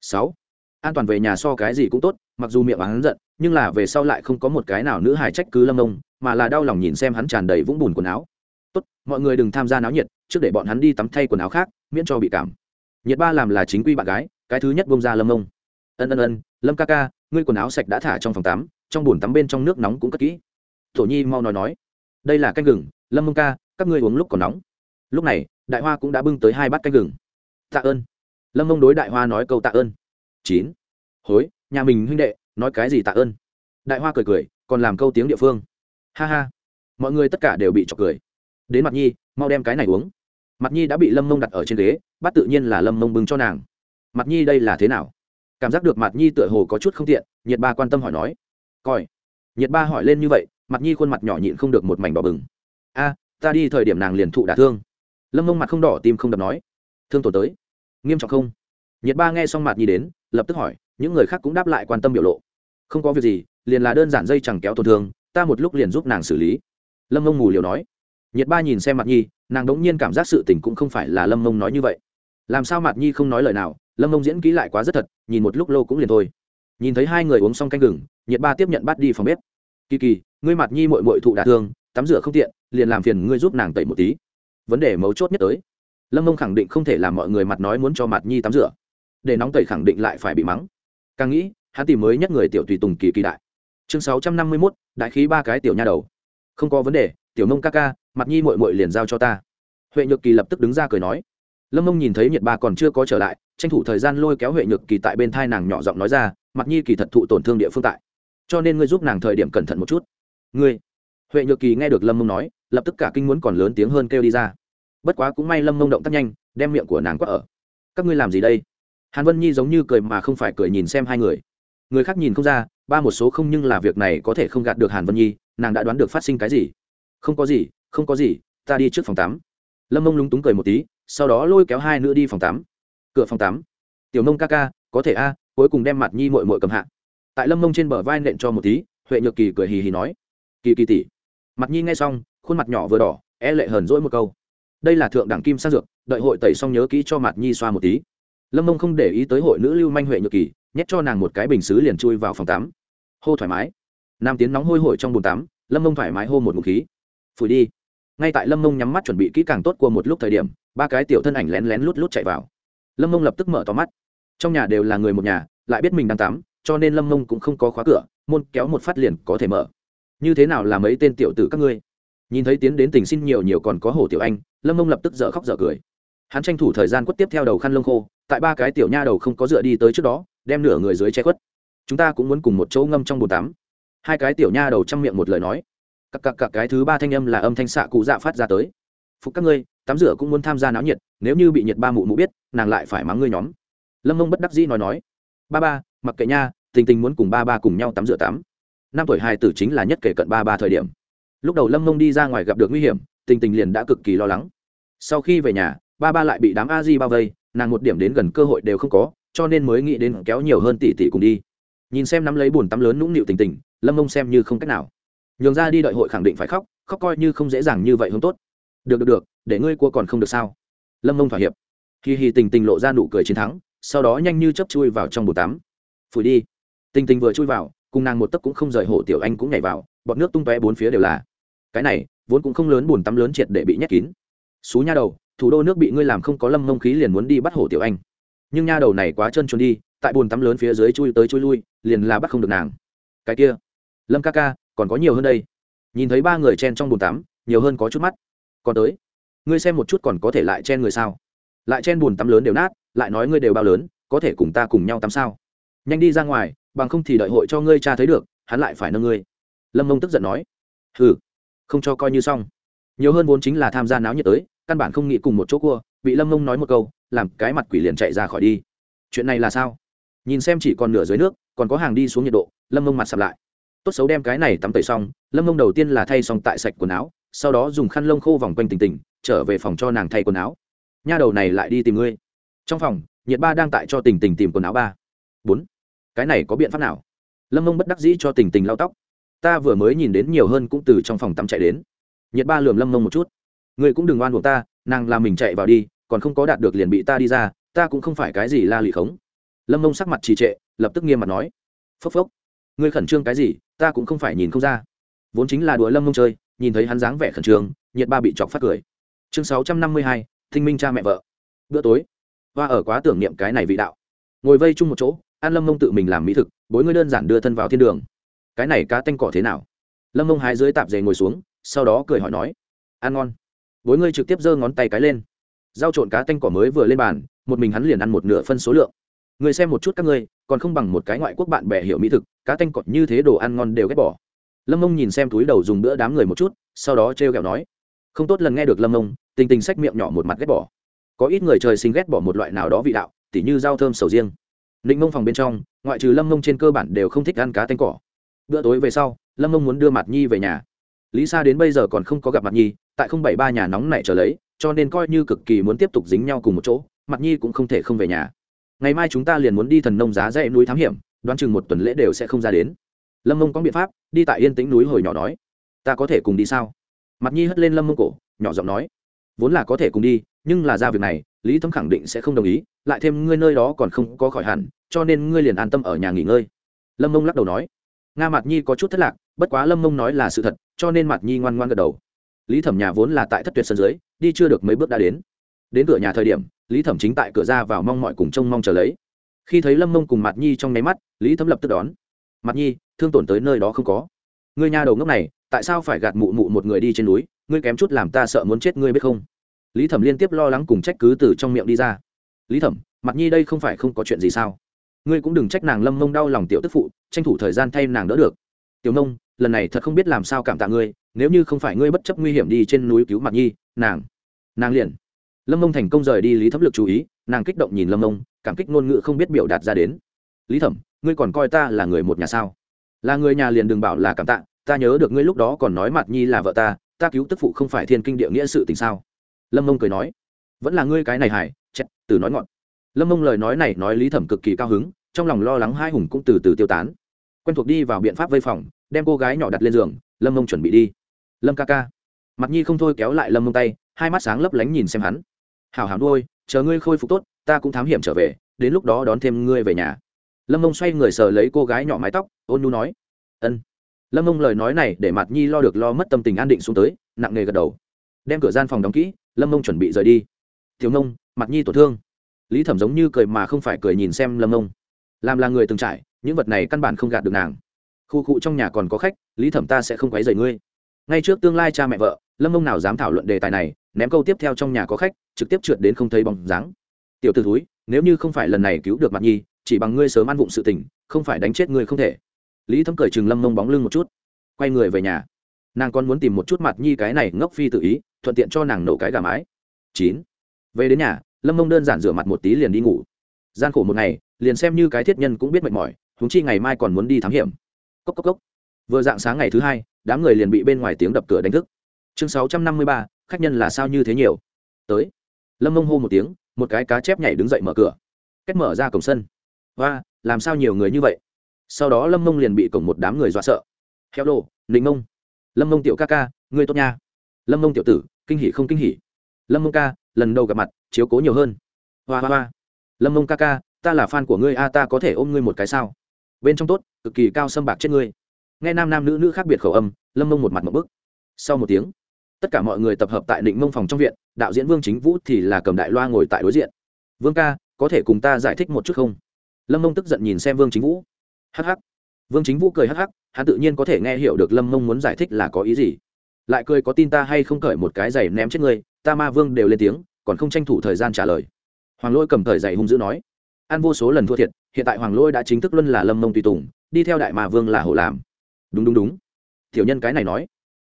Sáu, an toàn về nhà so cái gì cũng tốt, mặc dù miệng hắn giận nhưng là về sau lại không có một cái nào nữ hài trách cứ lâm nông mà là đau lòng nhìn xem hắn tràn đầy vũng bùn quần áo. Tốt, mọi người đừng tham gia náo nhiệt, trước để bọn hắn đi tắm thay quần áo khác, miễn cho bị cảm. Nhiệt ba làm là chính quy bạn gái, cái thứ nhất bông ra lâm nông ân ân ân, lâm ca ca, ngươi quần áo sạch đã thả trong phòng tắm, trong bồn tắm bên trong nước nóng cũng cất kỹ. Thổ nhi mau nói nói. Đây là canh gừng, lâm mông ca, các ngươi uống lúc còn nóng. Lúc này, đại hoa cũng đã bưng tới hai bát canh gừng. Tạ ơn. Lâm mông đối đại hoa nói câu tạ ơn. Chín. Hối, nhà mình huynh đệ nói cái gì tạ ơn. Đại hoa cười cười, còn làm câu tiếng địa phương. Ha ha. Mọi người tất cả đều bị chọc cười. Đến mặt nhi, mau đem cái này uống. Mặt nhi đã bị lâm mông đặt ở trên ghế bắt tự nhiên là lâm mông bưng cho nàng. Mặt nhi đây là thế nào? Cảm giác được mặt nhi tựa hồ có chút không tiện, nhiệt ba quan tâm hỏi nói. Coi. Nhiệt ba hỏi lên như vậy, mặt nhi khuôn mặt nhỏ nhịn không được một mảnh đỏ bừng. A, ta đi thời điểm nàng liền thụ đả thương. Lâm mông mặt không đỏ, tim không đập nói. Thương tổn tới. Nghiêm trọng không? Nhiệt ba nghe xong mặt nhi đến, lập tức hỏi, những người khác cũng đáp lại quan tâm biểu lộ không có việc gì, liền là đơn giản dây chẳng kéo tổn thương, ta một lúc liền giúp nàng xử lý. Lâm mông mù liều nói. Nhiệt ba nhìn xem mặt nhi, nàng đống nhiên cảm giác sự tình cũng không phải là lâm mông nói như vậy. Làm sao mặt nhi không nói lời nào, lâm mông diễn kỹ lại quá rất thật, nhìn một lúc lâu cũng liền thôi. Nhìn thấy hai người uống xong canh gừng, nhiệt ba tiếp nhận bắt đi phòng bếp. Kỳ kỳ, ngươi mặt nhi mội mội thụ đả thương, tắm rửa không tiện, liền làm phiền ngươi giúp nàng tẩy một tí. Vấn đề mấu chốt nhất tới. Lâm mông khẳng định không thể làm mọi người mặt nói muốn cho mặt nhi tắm rửa. Để nóng tẩy khẳng định lại phải bị mắng. Càng nghĩ hắn tìm mới nhất người tiểu tùy tùng kỳ kỳ đại. Chương sáu trăm năm mươi mốt, đại khí ba cái tiểu nha đầu. Không có vấn đề, tiểu nông ca ca, mặt nhi mội mội liền giao cho ta. Huệ nhược kỳ lập tức đứng ra cười nói. Lâm mông nhìn thấy nhiệt ba còn chưa có trở lại, tranh thủ thời gian lôi kéo huệ nhược kỳ tại bên thai nàng nhỏ giọng nói ra, mặt nhi kỳ thật thụ tổn thương địa phương tại, cho nên ngươi giúp nàng thời điểm cẩn thận một chút. Ngươi? Huệ nhược kỳ nghe được lâm mông nói, lập tức cả kinh muốn còn lớn tiếng hơn kêu đi ra. Bất quá cũng may lâm mông động tác nhanh, đem miệng của nàng quát ở. Các ngươi làm gì đây? Hàn vân nhi giống như cười mà không phải cười nhìn xem hai người người khác nhìn không ra, ba một số không nhưng là việc này có thể không gạt được hàn vân nhi, nàng đã đoán được phát sinh cái gì. Không có gì, không có gì, ta đi trước phòng tắm. Lâm mông lúng túng cười một tí, sau đó lôi kéo hai nữ đi phòng tắm. Cửa phòng tắm. Tiểu nông ca ca, có thể a, cuối cùng đem mặt nhi mội mội cầm hạ. Tại lâm mông trên bờ vai nện cho một tí, huệ nhược kỳ cười hì hì nói. Kỳ kỳ tỷ. Mặt nhi nghe xong, khuôn mặt nhỏ vừa đỏ e lệ hờn dỗi một câu. Đây là thượng đẳng kim sang dược, đợi hội tẩy xong nhớ kỹ cho mặt nhi xoa một tí. Lâm mông không để ý tới hội nữ lưu manh huệ nhược kỳ nhét cho nàng một cái bình xứ liền chui vào phòng tắm. Hô thoải mái. Nam tiến nóng hôi hổi trong bồn tắm, lâm mông thoải mái hô một ngụm khí. Phủi đi. Ngay tại lâm mông nhắm mắt chuẩn bị kỹ càng tốt của một lúc thời điểm, ba cái tiểu thân ảnh lén lén lút lút chạy vào. Lâm mông lập tức mở tò mắt. Trong nhà đều là người một nhà, lại biết mình đang tắm, cho nên lâm mông cũng không có khóa cửa, môn kéo một phát liền có thể mở. Như thế nào là mấy tên tiểu tử các ngươi? Nhìn thấy tiến đến tình xin nhiều nhiều còn có hổ tiểu anh, lâm mông lập tức dở khóc dở cười hắn tranh thủ thời gian quất tiếp theo đầu khăn lông khô, tại ba cái tiểu nha đầu không có dựa đi tới trước đó, đem nửa người dưới che khuất. Chúng ta cũng muốn cùng một chỗ ngâm trong bồn tắm. Hai cái tiểu nha đầu chăm miệng một lời nói. Cặp cặp cặp cái thứ ba thanh âm là âm thanh xạ cụ dạ phát ra tới. Phục các ngươi, tắm rửa cũng muốn tham gia náo nhiệt, nếu như bị nhiệt ba mụ mụ biết, nàng lại phải mắng ngươi nhóm. Lâm mông bất đắc dĩ nói nói. Ba ba, mặc kệ nha, tình tình muốn cùng ba ba cùng nhau tắm rửa tắm. Năm tuổi hai tử chính là nhất kể cận ba ba thời điểm. Lúc đầu lâm mông đi ra ngoài gặp được nguy hiểm, tình tình liền đã cực kỳ lo lắng. Sau khi về nhà ba ba lại bị đám a di bao vây, nàng một điểm đến gần cơ hội đều không có, cho nên mới nghĩ đến kéo nhiều hơn tỷ tỷ cùng đi. Nhìn xem nắm lấy bùn tắm lớn nũng nịu tình tình, lâm mông xem như không cách nào. Nhường ra đi đợi hội khẳng định phải khóc khóc coi như không dễ dàng như vậy không tốt. Được được được, để ngươi cua còn không được sao? Lâm mông thỏa hiệp. Khi hì tình tình lộ ra nụ cười chiến thắng, sau đó nhanh như chấp chui vào trong bồn tắm. Phủi đi. Tình tình vừa chui vào, cùng nàng một tấc cũng không rời hổ tiểu anh cũng nhảy vào bọt nước tung tóe bốn phía đều là. Cái này, vốn cũng không lớn bùn tắm lớn triệt để bị nhét kín. Xú nha đầu thủ đô nước bị ngươi làm không có lâm mông khí liền muốn đi bắt hổ tiểu anh. Nhưng nha đầu này quá chân trốn đi, tại bùn tắm lớn phía dưới chui tới chui lui, liền là bắt không được nàng. Cái kia, lâm ca ca, còn có nhiều hơn đây. Nhìn thấy ba người chen trong bùn tắm, nhiều hơn có chút mắt. Còn tới, ngươi xem một chút còn có thể lại chen người sao? Lại chen bùn tắm lớn đều nát, lại nói ngươi đều bao lớn, có thể cùng ta cùng nhau tắm sao? Nhanh đi ra ngoài, bằng không thì đợi hội cho ngươi cha thấy được, hắn lại phải nâng ngươi. Lâm mông tức giận nói. Ừ không cho coi như xong. Nhiều hơn vốn chính là tham gia náo nhiệt tới căn bản không nghĩ cùng một chỗ cua bị lâm mông nói một câu, làm cái mặt quỷ liền chạy ra khỏi đi. Chuyện này là sao? Nhìn xem chỉ còn nửa dưới nước, còn có hàng đi xuống nhiệt độ, lâm mông mặt sập lại. Tốt xấu đem cái này tắm tẩy xong, lâm mông đầu tiên là thay xong tại sạch quần áo, sau đó dùng khăn lông khô vòng quanh tình tình, trở về phòng cho nàng thay quần áo. Nha đầu này lại đi tìm ngươi. Trong phòng, nhiệt ba đang tại cho tình tình tìm quần áo ba. Bốn. Cái này có biện pháp nào? Lâm mông bất đắc dĩ cho tình tình lau tóc. Ta vừa mới nhìn đến nhiều hơn cũng từ trong phòng tắm chạy đến. Nhiệt ba lườm lâm mông một chút ngươi cũng đừng oan buộc ta, nàng làm mình chạy vào đi, còn không có đạt được liền bị ta đi ra, ta cũng không phải cái gì la lì khống. Lâm mông sắc mặt trì trệ, lập tức nghiêm mặt nói. Phốc phốc, ngươi khẩn trương cái gì, ta cũng không phải nhìn không ra. Vốn chính là đùa lâm mông chơi, nhìn thấy hắn dáng vẻ khẩn trương, nhiệt ba bị chọc phát cười. Chương sáu trăm năm mươi hai, thinh minh cha mẹ vợ. Bữa tối và ở quá tưởng niệm cái này vị đạo. Ngồi vây chung một chỗ an lâm mông tự mình làm mỹ thực, bối ngươi đơn giản đưa thân vào thiên đường. Cái này cá tanh cỏ thế nào? Lâm mông hái dưới tạp dề ngồi xuống, sau đó cười hỏi nói. Ăn ngon bối ngươi trực tiếp giơ ngón tay cái lên. Rau trộn cá tanh cỏ mới vừa lên bàn, một mình hắn liền ăn một nửa phân số lượng. Người xem một chút các ngươi, còn không bằng một cái ngoại quốc bạn bè hiểu mỹ thực, cá tanh cọt như thế đồ ăn ngon đều ghét bỏ. Lâm mông nhìn xem túi đầu dùng bữa đám người một chút, sau đó t r e o kẹo nói, không tốt lần nghe được lâm mông, tình tình sách miệng nhỏ một mặt ghét bỏ. Có ít người trời sinh ghét bỏ một loại nào đó vị đạo, tỉ như dao thơm sầu riêng. Định mông phòng bên trong, ngoại trừ lâm mông trên cơ bản đều không thích ăn cá tanh cỏ. Bữa tối về sau, lâm mông muốn đưa mặt nhi về nhà lý sa đến bây giờ còn không có gặp mặt nhi, tại không bảy ba nhà nóng này trở lấy, cho nên coi như cực kỳ muốn tiếp tục dính nhau cùng một chỗ, mặt nhi cũng không thể không về nhà. Ngày mai chúng ta liền muốn đi thần nông giá dãy núi thám hiểm, đoán chừng một tuần lễ đều sẽ không ra đến. Lâm mông có biện pháp, đi tại yên tĩnh núi hồi nhỏ nói. Ta có thể cùng đi sao? Mặt nhi hất lên lâm mông cổ, nhỏ giọng nói. Vốn là có thể cùng đi, nhưng là ra việc này, lý thấm khẳng định sẽ không đồng ý, lại thêm ngươi nơi đó còn không có khỏi hẳn, cho nên ngươi liền an tâm ở nhà nghỉ ngơi. Lâm mông lắc đầu nói. Nga mặt nhi có chút thất lạc, bất quá lâm mông nói là sự thật cho nên mặt nhi ngoan ngoan gật đầu. Lý thẩm nhà vốn là tại thất tuyệt sân dưới, đi chưa được mấy bước đã đến. Đến cửa nhà thời điểm, lý thẩm chính tại cửa ra vào mong mọi cùng trông mong chờ lấy. Khi thấy lâm mông cùng mặt nhi trong nháy mắt, lý thấm lập tức đón. Mặt nhi, thương tổn tới nơi đó không có. Ngươi nhà đầu ngốc này, tại sao phải gạt mụ mụ một người đi trên núi? Ngươi kém chút làm ta sợ muốn chết ngươi biết không? Lý thẩm liên tiếp lo lắng cùng trách cứ từ trong miệng đi ra. Lý thẩm, mặt nhi đây không phải không có chuyện gì sao? Ngươi cũng đừng trách nàng lâm mông đau lòng tiểu tức phụ, tranh thủ thời gian thay nàng đỡ được tiểu nông, lần này thật không biết làm sao cảm tạ ngươi, nếu như không phải ngươi bất chấp nguy hiểm đi trên núi cứu mặt nhi, nàng nàng liền. Lâm mông thành công rời đi lý thẩm lực chú ý, nàng kích động nhìn lâm mông, cảm kích ngôn ngữ không biết biểu đạt ra đến. Lý thẩm, ngươi còn coi ta là người một nhà sao? Là người nhà liền đừng bảo là cảm tạ, ta nhớ được ngươi lúc đó còn nói mặt nhi là vợ ta ta cứu tức phụ không phải thiên kinh địa nghĩa sự tình sao? Lâm mông cười nói, vẫn là ngươi cái này hải chết từ nói ngọn. Lâm mông lời nói này nói lý thẩm cực kỳ cao hứng, trong lòng lo lắng hai hùng cũng từ từ tiêu tán quen thuộc đi vào biện pháp vây phòng, đem cô gái nhỏ đặt lên giường, lâm mông chuẩn bị đi. Lâm ca ca. Mặt nhi không thôi kéo lại lâm mông tay, hai mắt sáng lấp lánh nhìn xem hắn. Hào hào nuôi, chờ ngươi khôi phục tốt, ta cũng thám hiểm trở về, đến lúc đó đón thêm ngươi về nhà. Lâm mông xoay người sờ lấy cô gái nhỏ mái tóc, ôn nu nói. Ân. Lâm mông lời nói này để mặt nhi lo được lo mất tâm tình an định xuống tới, nặng nề gật đầu. Đem cửa gian phòng đóng kỹ, lâm mông chuẩn bị rời đi. Thiếu mông, mặt nhi tổn thương. Lý thẩm giống như cười mà không phải cười nhìn xem lâm mông. Làm là người từng trải những vật này căn bản không gạt được nàng. Khu cụ trong nhà còn có khách, lý thẩm ta sẽ không quấy rầy ngươi. Ngay trước tương lai cha mẹ vợ, lâm ông nào dám thảo luận đề tài này, ném câu tiếp theo trong nhà có khách, trực tiếp trượt đến không thấy bóng dáng. Tiểu t ử thúi, nếu như không phải lần này cứu được mặt nhi, chỉ bằng ngươi sớm ăn vụng sự tình, không phải đánh chết ngươi không thể. Lý thấm cởi chừng lâm mông bóng lưng một chút, quay người về nhà. Nàng còn muốn tìm một chút mặt nhi cái này ngốc phi tự ý, thuận tiện cho nàng nổ cái gà mái. Chín. Về đến nhà, lâm mông đơn giản rửa mặt một tí liền đi ngủ. Gian khổ một ngày, liền xem như cái thiết nhân cũng biết mệt mỏi húng chi ngày mai còn muốn đi thám hiểm. Cốc cốc cốc. Vừa dạng sáng ngày thứ hai, đám người liền bị bên ngoài tiếng đập cửa đánh thức. Chương sáu trăm năm mươi ba, khách nhân là sao như thế nhiều? Tới. Lâm mông hô một tiếng, một cái cá chép nhảy đứng dậy mở cửa. Cách mở ra cổng sân. Và làm sao nhiều người như vậy? Sau đó lâm mông liền bị cổng một đám người dọa sợ. Heo đồ ninh mông. Lâm mông tiểu ca ca, ngươi tốt nha. Lâm mông tiểu tử, kinh hỉ không kinh hỉ. Lâm mông ca, lần đầu gặp mặt, chiếu cố nhiều hơn. Hoa hoa hoa lâm mông ca ca, ta là fan của ngươi, a, ta có thể ôm ngươi một cái sao? Bên trong tốt, cực kỳ cao xâm bạc chết ngươi. Nghe nam nam nữ nữ khác biệt khẩu âm, lâm mông một mặt một bức. Sau một tiếng, tất cả mọi người tập hợp tại định mông phòng trong viện, đạo diễn vương chính vũ thì là cầm đại loa ngồi tại đối diện. Vương ca, có thể cùng ta giải thích một chút không? Lâm mông tức giận nhìn xem vương chính vũ. Hh vương chính vũ cười hh hắn tự nhiên có thể nghe hiểu được lâm mông muốn giải thích là có ý gì. Lại cười có tin ta hay không cởi một cái giày ném chết ngươi, ta ma vương đều lên tiếng, còn không tranh thủ thời gian trả lời. Hoàng lôi cầm thời giày hung dữ nói ăn vô số lần thua thiệt, hiện tại hoàng lôi đã chính thức luân là lâm mông tùy tùng, đi theo đại ma vương là hộ làm. Đúng đúng đúng. Tiểu nhân cái này nói.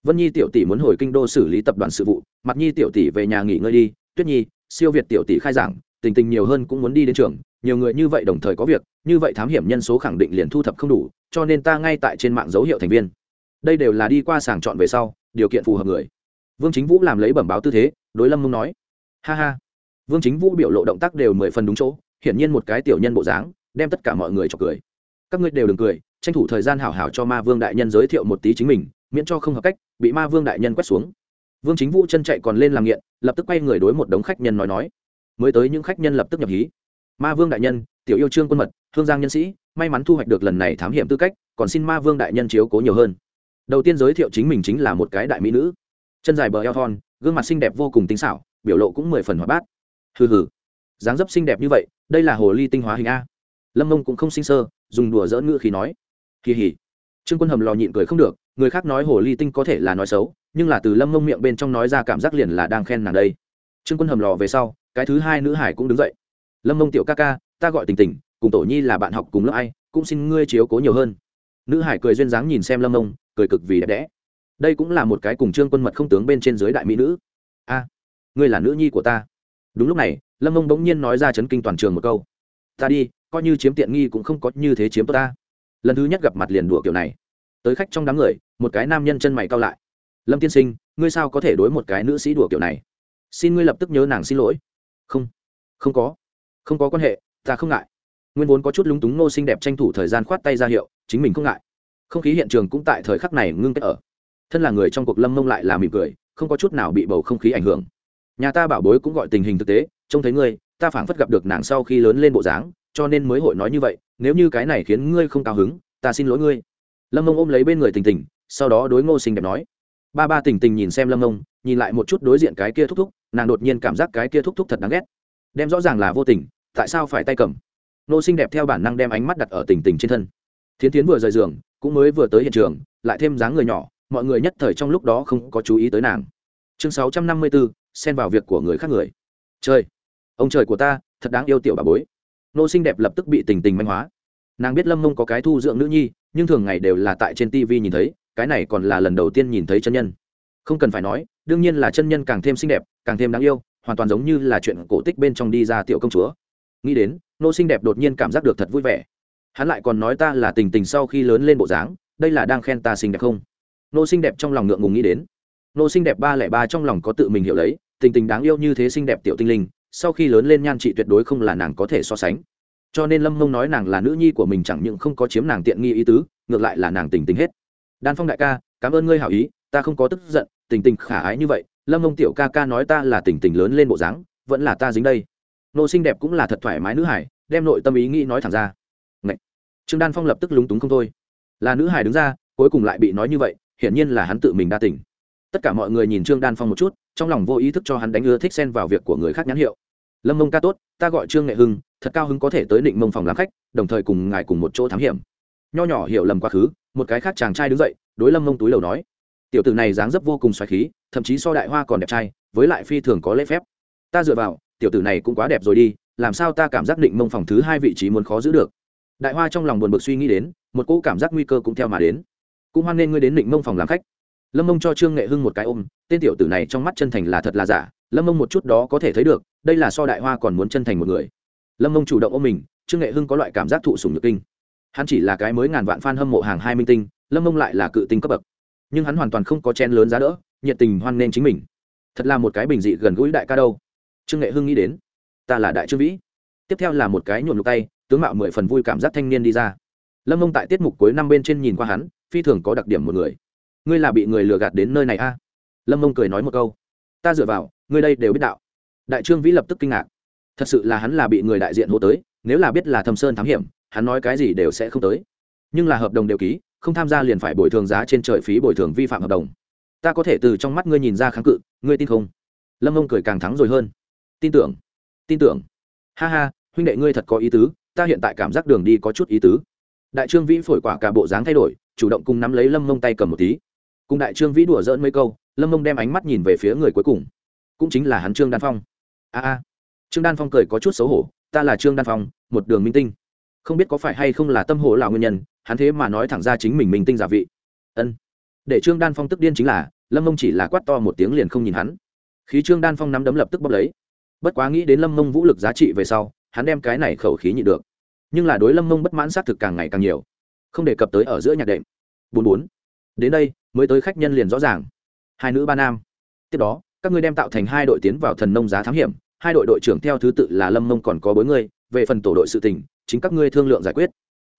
Vân nhi tiểu tỷ muốn hồi kinh đô xử lý tập đoàn sự vụ, mặt nhi tiểu tỷ về nhà nghỉ ngơi đi. Tuyết nhi, siêu việt tiểu tỷ khai giảng, tình tình nhiều hơn cũng muốn đi đến trường, nhiều người như vậy đồng thời có việc, như vậy thám hiểm nhân số khẳng định liền thu thập không đủ, cho nên ta ngay tại trên mạng dấu hiệu thành viên. Đây đều là đi qua sàng chọn về sau, điều kiện phù hợp người. Vương chính vũ làm lấy bẩm báo tư thế, đối lâm mông nói. Ha ha. Vương chính vũ biểu lộ động tác đều mười phần đúng chỗ hiển nhiên một cái tiểu nhân bộ dáng, đem tất cả mọi người cho cười. Các ngươi đều đừng cười, tranh thủ thời gian hảo hảo cho ma vương đại nhân giới thiệu một tí chính mình, miễn cho không hợp cách, bị ma vương đại nhân quét xuống. Vương chính vũ chân chạy còn lên làm nghiện, lập tức quay người đối một đống khách nhân nói nói. Mới tới những khách nhân lập tức nhập hí. Ma vương đại nhân, tiểu yêu trương quân mật, hương giang nhân sĩ, may mắn thu hoạch được lần này thám hiểm tư cách, còn xin ma vương đại nhân chiếu cố nhiều hơn. Đầu tiên giới thiệu chính mình chính là một cái đại mỹ nữ. Chân dài bờ eo thon, gương mặt xinh đẹp vô cùng tinh xảo, biểu lộ cũng mười phần hoạt bát. Hừ hừ dáng dấp xinh đẹp như vậy, đây là hồ ly tinh hóa hình a. Lâm mông cũng không sinh sơ, dùng đùa dỡ ngữ khi nói. Kỳ hỉ. Trương quân hầm lò nhịn cười không được, người khác nói hồ ly tinh có thể là nói xấu, nhưng là từ lâm mông miệng bên trong nói ra cảm giác liền là đang khen nàng đây. Trương quân hầm lò về sau, cái thứ hai nữ hải cũng đứng dậy. Lâm mông tiểu ca ca, ta gọi tình tình, cùng tổ nhi là bạn học cùng lớp ai, cũng xin ngươi chiếu cố nhiều hơn. Nữ hải cười duyên dáng nhìn xem lâm mông, cười cực vì đẹp đẽ. Đây cũng là một cái cùng trương quân mật không tướng bên trên dưới đại mỹ nữ. A, ngươi là nữ nhi của ta. Đúng lúc này lâm mông bỗng nhiên nói ra chấn kinh toàn trường một câu. Ta đi, coi như chiếm tiện nghi cũng không có như thế chiếm tốt ta. Lần thứ nhất gặp mặt liền đùa kiểu này. Tới khách trong đám người, một cái nam nhân chân mày cao lại. Lâm tiên sinh, ngươi sao có thể đối một cái nữ sĩ đùa kiểu này? Xin ngươi lập tức nhớ nàng xin lỗi. Không không có không có quan hệ, ta không ngại. Nguyên vốn có chút lúng túng nô xinh đẹp tranh thủ thời gian khoát tay ra hiệu, chính mình không ngại. Không khí hiện trường cũng tại thời khắc này ngưng kết ở. Thân là người trong cuộc lâm mông lại là mỉm cười, không có chút nào bị bầu không khí ảnh hưởng. Nhà ta bảo bối cũng gọi tình hình thực tế trông thấy ngươi, ta phảng phất gặp được nàng sau khi lớn lên bộ dáng, cho nên mới hội nói như vậy, nếu như cái này khiến ngươi không cao hứng, ta xin lỗi ngươi. Lâm mông ôm lấy bên người tình tình, sau đó đối ngô xinh đẹp nói, ba ba tình tình nhìn xem lâm mông nhìn lại một chút đối diện cái kia thúc thúc, nàng đột nhiên cảm giác cái kia thúc thúc thật đáng ghét. Đem rõ ràng là vô tình, tại sao phải tay cầm? Ngô xinh đẹp theo bản năng đem ánh mắt đặt ở tình tình trên thân. Thiến tiến vừa rời giường, cũng mới vừa tới hiện trường, lại thêm dáng người nhỏ, mọi người nhất thời trong lúc đó không có chú ý tới nàng. Chương sáu trăm năm mươi bốn, xen vào việc của người khác người. Chơi ông trời của ta, thật đáng yêu tiểu bà bối. Nô sinh đẹp lập tức bị tình tình manh hóa. Nàng biết lâm mông có cái thu dưỡng nữ nhi, nhưng thường ngày đều là tại trên tv nhìn thấy, cái này còn là lần đầu tiên nhìn thấy chân nhân. Không cần phải nói, đương nhiên là chân nhân càng thêm xinh đẹp, càng thêm đáng yêu, hoàn toàn giống như là chuyện cổ tích bên trong đi ra tiểu công chúa. Nghĩ đến, nô sinh đẹp đột nhiên cảm giác được thật vui vẻ. Hắn lại còn nói ta là tình tình sau khi lớn lên bộ dáng, đây là đang khen ta xinh đẹp không? Nô sinh đẹp trong lòng ngượng ngùng nghĩ đến. Nô sinh đẹp ba lẻ ba trong lòng có tự mình hiểu lấy, tình tình đáng yêu như thế xinh đẹp tiểu tinh linh sau khi lớn lên nhan chị tuyệt đối không là nàng có thể so sánh. Cho nên lâm mông nói nàng là nữ nhi của mình chẳng những không có chiếm nàng tiện nghi ý tứ, ngược lại là nàng tình tình hết. Đan phong đại ca, cảm ơn ngươi hảo ý, ta không có tức giận, tình tình khả ái như vậy, lâm mông tiểu ca ca nói ta là tình tình lớn lên bộ dáng, vẫn là ta dính đây. Nô xinh đẹp cũng là thật thoải mái nữ hải, đem nội tâm ý nghĩ nói thẳng ra. Ngậy! trương đan phong lập tức lúng túng không thôi. Là nữ hải đứng ra, cuối cùng lại bị nói như vậy, hiển nhiên là hắn tự mình đa tình. tất cả mọi người nhìn trương đan phong một chút, trong lòng vô ý thức cho hắn đánh ưa thích xen vào việc của người khác nhãn hiệu lâm mông ca tốt, ta gọi trương nghệ hưng, thật cao hứng có thể tới định mông phòng làm khách, đồng thời cùng ngài cùng một chỗ thám hiểm. Nho nhỏ hiểu lầm quá khứ, một cái khác chàng trai đứng dậy, đối lâm mông túi đầu nói, tiểu tử này dáng dấp vô cùng xoài khí, thậm chí so đại hoa còn đẹp trai, với lại phi thường có lễ phép. Ta dựa vào, tiểu tử này cũng quá đẹp rồi đi, làm sao ta cảm giác định mông phòng thứ hai vị trí muốn khó giữ được? Đại hoa trong lòng buồn bực suy nghĩ đến, một cỗ cảm giác nguy cơ cũng theo mà đến. Cũng hoan nghênh ngươi đến định mông phòng làm khách. Lâm mông cho trương nghệ hưng một cái ôm, tên tiểu tử này trong mắt chân thành là thật là giả lâm mông một chút đó có thể thấy được, đây là so đại hoa còn muốn chân thành một người. Lâm mông chủ động ôm mình, trương nghệ hưng có loại cảm giác thụ sùng nhược kinh. Hắn chỉ là cái mới ngàn vạn f a n hâm mộ hàng hai minh tinh, lâm mông lại là cự tinh cấp bậc. Nhưng hắn hoàn toàn không có chen lớn giá đỡ, nhiệt tình hoan nghênh chính mình. Thật là một cái bình dị gần gũi đại ca đâu. Trương nghệ hưng nghĩ đến, ta là đại trương vĩ. Tiếp theo là một cái nhuộm lục tay, tướng mạo mười phần vui cảm giác thanh niên đi ra. Lâm mông tại tiết mục cuối năm bên trên nhìn qua hắn, phi thường có đặc điểm một người. Ngươi là bị người lừa gạt đến nơi này a? À? lâm mông cười nói một câu ta dựa vào, ngươi đây đều biết đạo. Đại trương vĩ lập tức kinh ngạc. Thật sự là hắn là bị người đại diện hô tới, nếu là biết là thâm sơn thám hiểm, hắn nói cái gì đều sẽ không tới. Nhưng là hợp đồng đều ký, không tham gia liền phải bồi thường giá trên trời phí bồi thường vi phạm hợp đồng. Ta có thể từ trong mắt ngươi nhìn ra kháng cự, ngươi tin không? Lâm ông cười càng thắng rồi hơn. Tin tưởng tin tưởng. Ha ha, huynh đệ ngươi thật có ý tứ, ta hiện tại cảm giác đường đi có chút ý tứ. Đại trương vĩ phổi quả cả bộ dáng thay đổi, chủ động cùng nắm lấy lâm mông tay cầm một tí. Cùng đại trương vĩ đùa dỡn mấy câu lâm mông đem ánh mắt nhìn về phía người cuối cùng cũng chính là hắn trương đan phong a a trương đan phong cười có chút xấu hổ ta là trương đan phong một đường minh tinh không biết có phải hay không là tâm hồ là nguyên nhân hắn thế mà nói thẳng ra chính mình minh tinh giả vị ân để trương đan phong tức điên chính là lâm mông chỉ là quát to một tiếng liền không nhìn hắn khí trương đan phong nắm đấm lập tức bốc lấy bất quá nghĩ đến lâm mông vũ lực giá trị về sau hắn đem cái này khẩu khí nhị được nhưng là đối lâm mông bất mãn xác thực càng ngày càng nhiều không đề cập tới ở giữa nhạc đệm bốn bốn đến đây mới tới khách nhân liền rõ ràng hai nữ ba nam. Tiếp đó, các ngươi đem tạo thành hai đội tiến vào thần nông giá thám hiểm. Hai đội đội trưởng theo thứ tự là lâm mông còn có bốn người về phần tổ đội sự tình, chính các ngươi thương lượng giải quyết.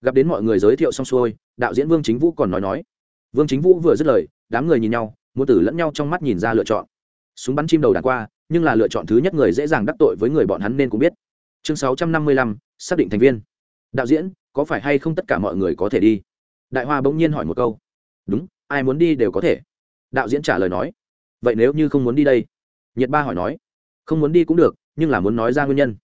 Gặp đến mọi người giới thiệu xong xuôi, đạo diễn vương chính vũ còn nói nói. Vương chính vũ vừa dứt lời, đám người nhìn nhau mua tử lẫn nhau trong mắt nhìn ra lựa chọn. Súng bắn chim đầu đàn qua, nhưng là lựa chọn thứ nhất người dễ dàng đắc tội với người bọn hắn nên cũng biết. Chương sáu trăm năm mươi lăm, xác định thành viên. Đạo diễn, có phải hay không tất cả mọi người có thể đi? Đại hoa bỗng nhiên hỏi một câu. Đúng, ai muốn đi đều có thể đạo diễn trả lời nói, vậy nếu như không muốn đi đây? Nhiệt ba hỏi nói, không muốn đi cũng được, nhưng là muốn nói ra nguyên nhân.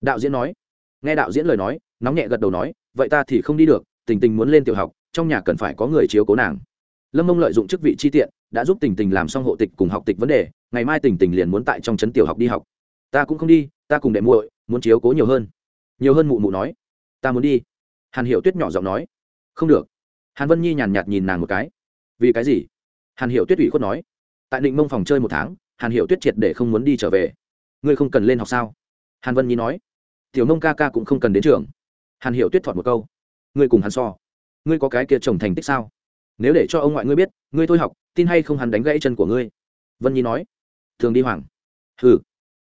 Đạo diễn nói, nghe đạo diễn lời nói, nóng nhẹ gật đầu nói, vậy ta thì không đi được, tình tình muốn lên tiểu học, trong nhà cần phải có người chiếu cố nàng. Lâm mông lợi dụng chức vị chi tiện, đã giúp tình tình làm xong hộ tịch cùng học tịch vấn đề, ngày mai tình tình liền muốn tại trong trấn tiểu học đi học. Ta cũng không đi, ta cùng đệ muội, muốn chiếu cố nhiều hơn. Nhiều hơn mụ mụ nói, ta muốn đi. Hàn hiểu tuyết nhỏ giọng nói, không được. Hàn vân nhi nhàn nhạt nhìn nàng một cái, vì cái gì? Hàn Hiệu tuyết ủy khuất nói, tại định mông phòng chơi một tháng, hàn Hiệu tuyết triệt để không muốn đi trở về. Ngươi không cần lên học sao? Hàn vân nhi nói, tiểu nông ca ca cũng không cần đến trường. Hàn Hiệu tuyết thọt một câu, ngươi cùng hắn so, ngươi có cái kia trồng thành tích sao? Nếu để cho ông ngoại ngươi biết, ngươi thôi học, tin hay không hắn đánh gãy chân của ngươi? Vân nhi nói, thường đi hoàng. Hừ.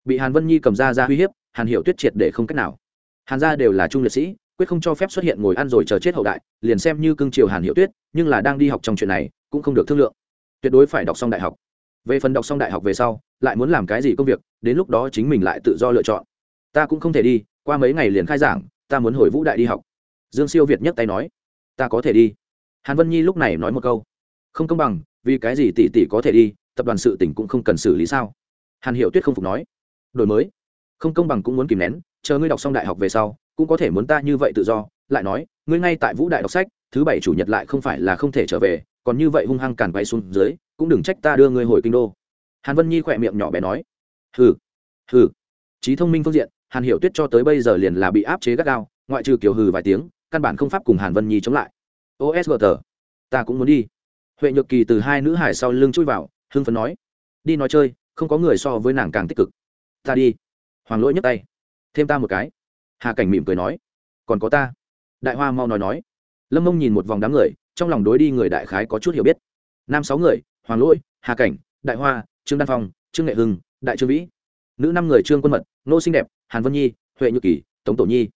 Bị hàn vân nhi cầm ra ra uy hiếp, hàn Hiệu tuyết triệt để không cách nào. Hàn gia đều là trung liệt sĩ, quyết không cho phép xuất hiện ngồi ăn rồi chờ chết hậu đại, liền xem như cưng chiều hàn hiệu tuyết, nhưng là đang đi học trong chuyện này, cũng không được thương lượng tuyệt đối phải đọc xong đại học. Về phần đọc xong đại học về sau, lại muốn làm cái gì công việc, đến lúc đó chính mình lại tự do lựa chọn. Ta cũng không thể đi, qua mấy ngày liền khai giảng, ta muốn hồi vũ đại đi học. Dương siêu việt nhấc tay nói, ta có thể đi. Hàn vân nhi lúc này nói một câu, không công bằng, vì cái gì tỷ tỷ có thể đi, tập đoàn sự tỉnh cũng không cần xử lý sao? Hàn hiệu tuyết không phục nói, đổi mới, không công bằng cũng muốn kìm nén, chờ ngươi đọc xong đại học về sau, cũng có thể muốn ta như vậy tự do. Lại nói, ngươi ngay tại vũ đại đọc sách, thứ bảy chủ nhật lại không phải là không thể trở về còn như vậy hung hăng càn quay xuống dưới, cũng đừng trách ta đưa ngươi hồi kinh đô. Hàn vân nhi khỏe miệng nhỏ bé nói, hừ hừ. Trí thông minh phương diện, hàn hiểu tuyết cho tới bây giờ liền là bị áp chế gắt gao, ngoại trừ kiểu hừ vài tiếng, căn bản không pháp cùng hàn vân nhi chống lại. Osgt ta cũng muốn đi. Huệ nhược kỳ từ hai nữ hải sau lưng chui vào, hưng phấn nói, đi nói chơi, không có người so với nàng càng tích cực. Ta đi. Hoàng lỗi nhấc tay, thêm ta một cái. Hà cảnh mỉm cười nói, còn có ta. Đại hoa mau nói nói, lâm mông nhìn một vòng đám người trong lòng đối đi người đại khái có chút hiểu biết. Nam sáu người, hoàng lỗi, hà cảnh, đại hoa, trương đan phong, trương nghệ hưng, đại trương vĩ. Nữ năm người trương quân mật, nô xinh đẹp, hàn vân nhi, huệ như kỳ, tống tổ nhi.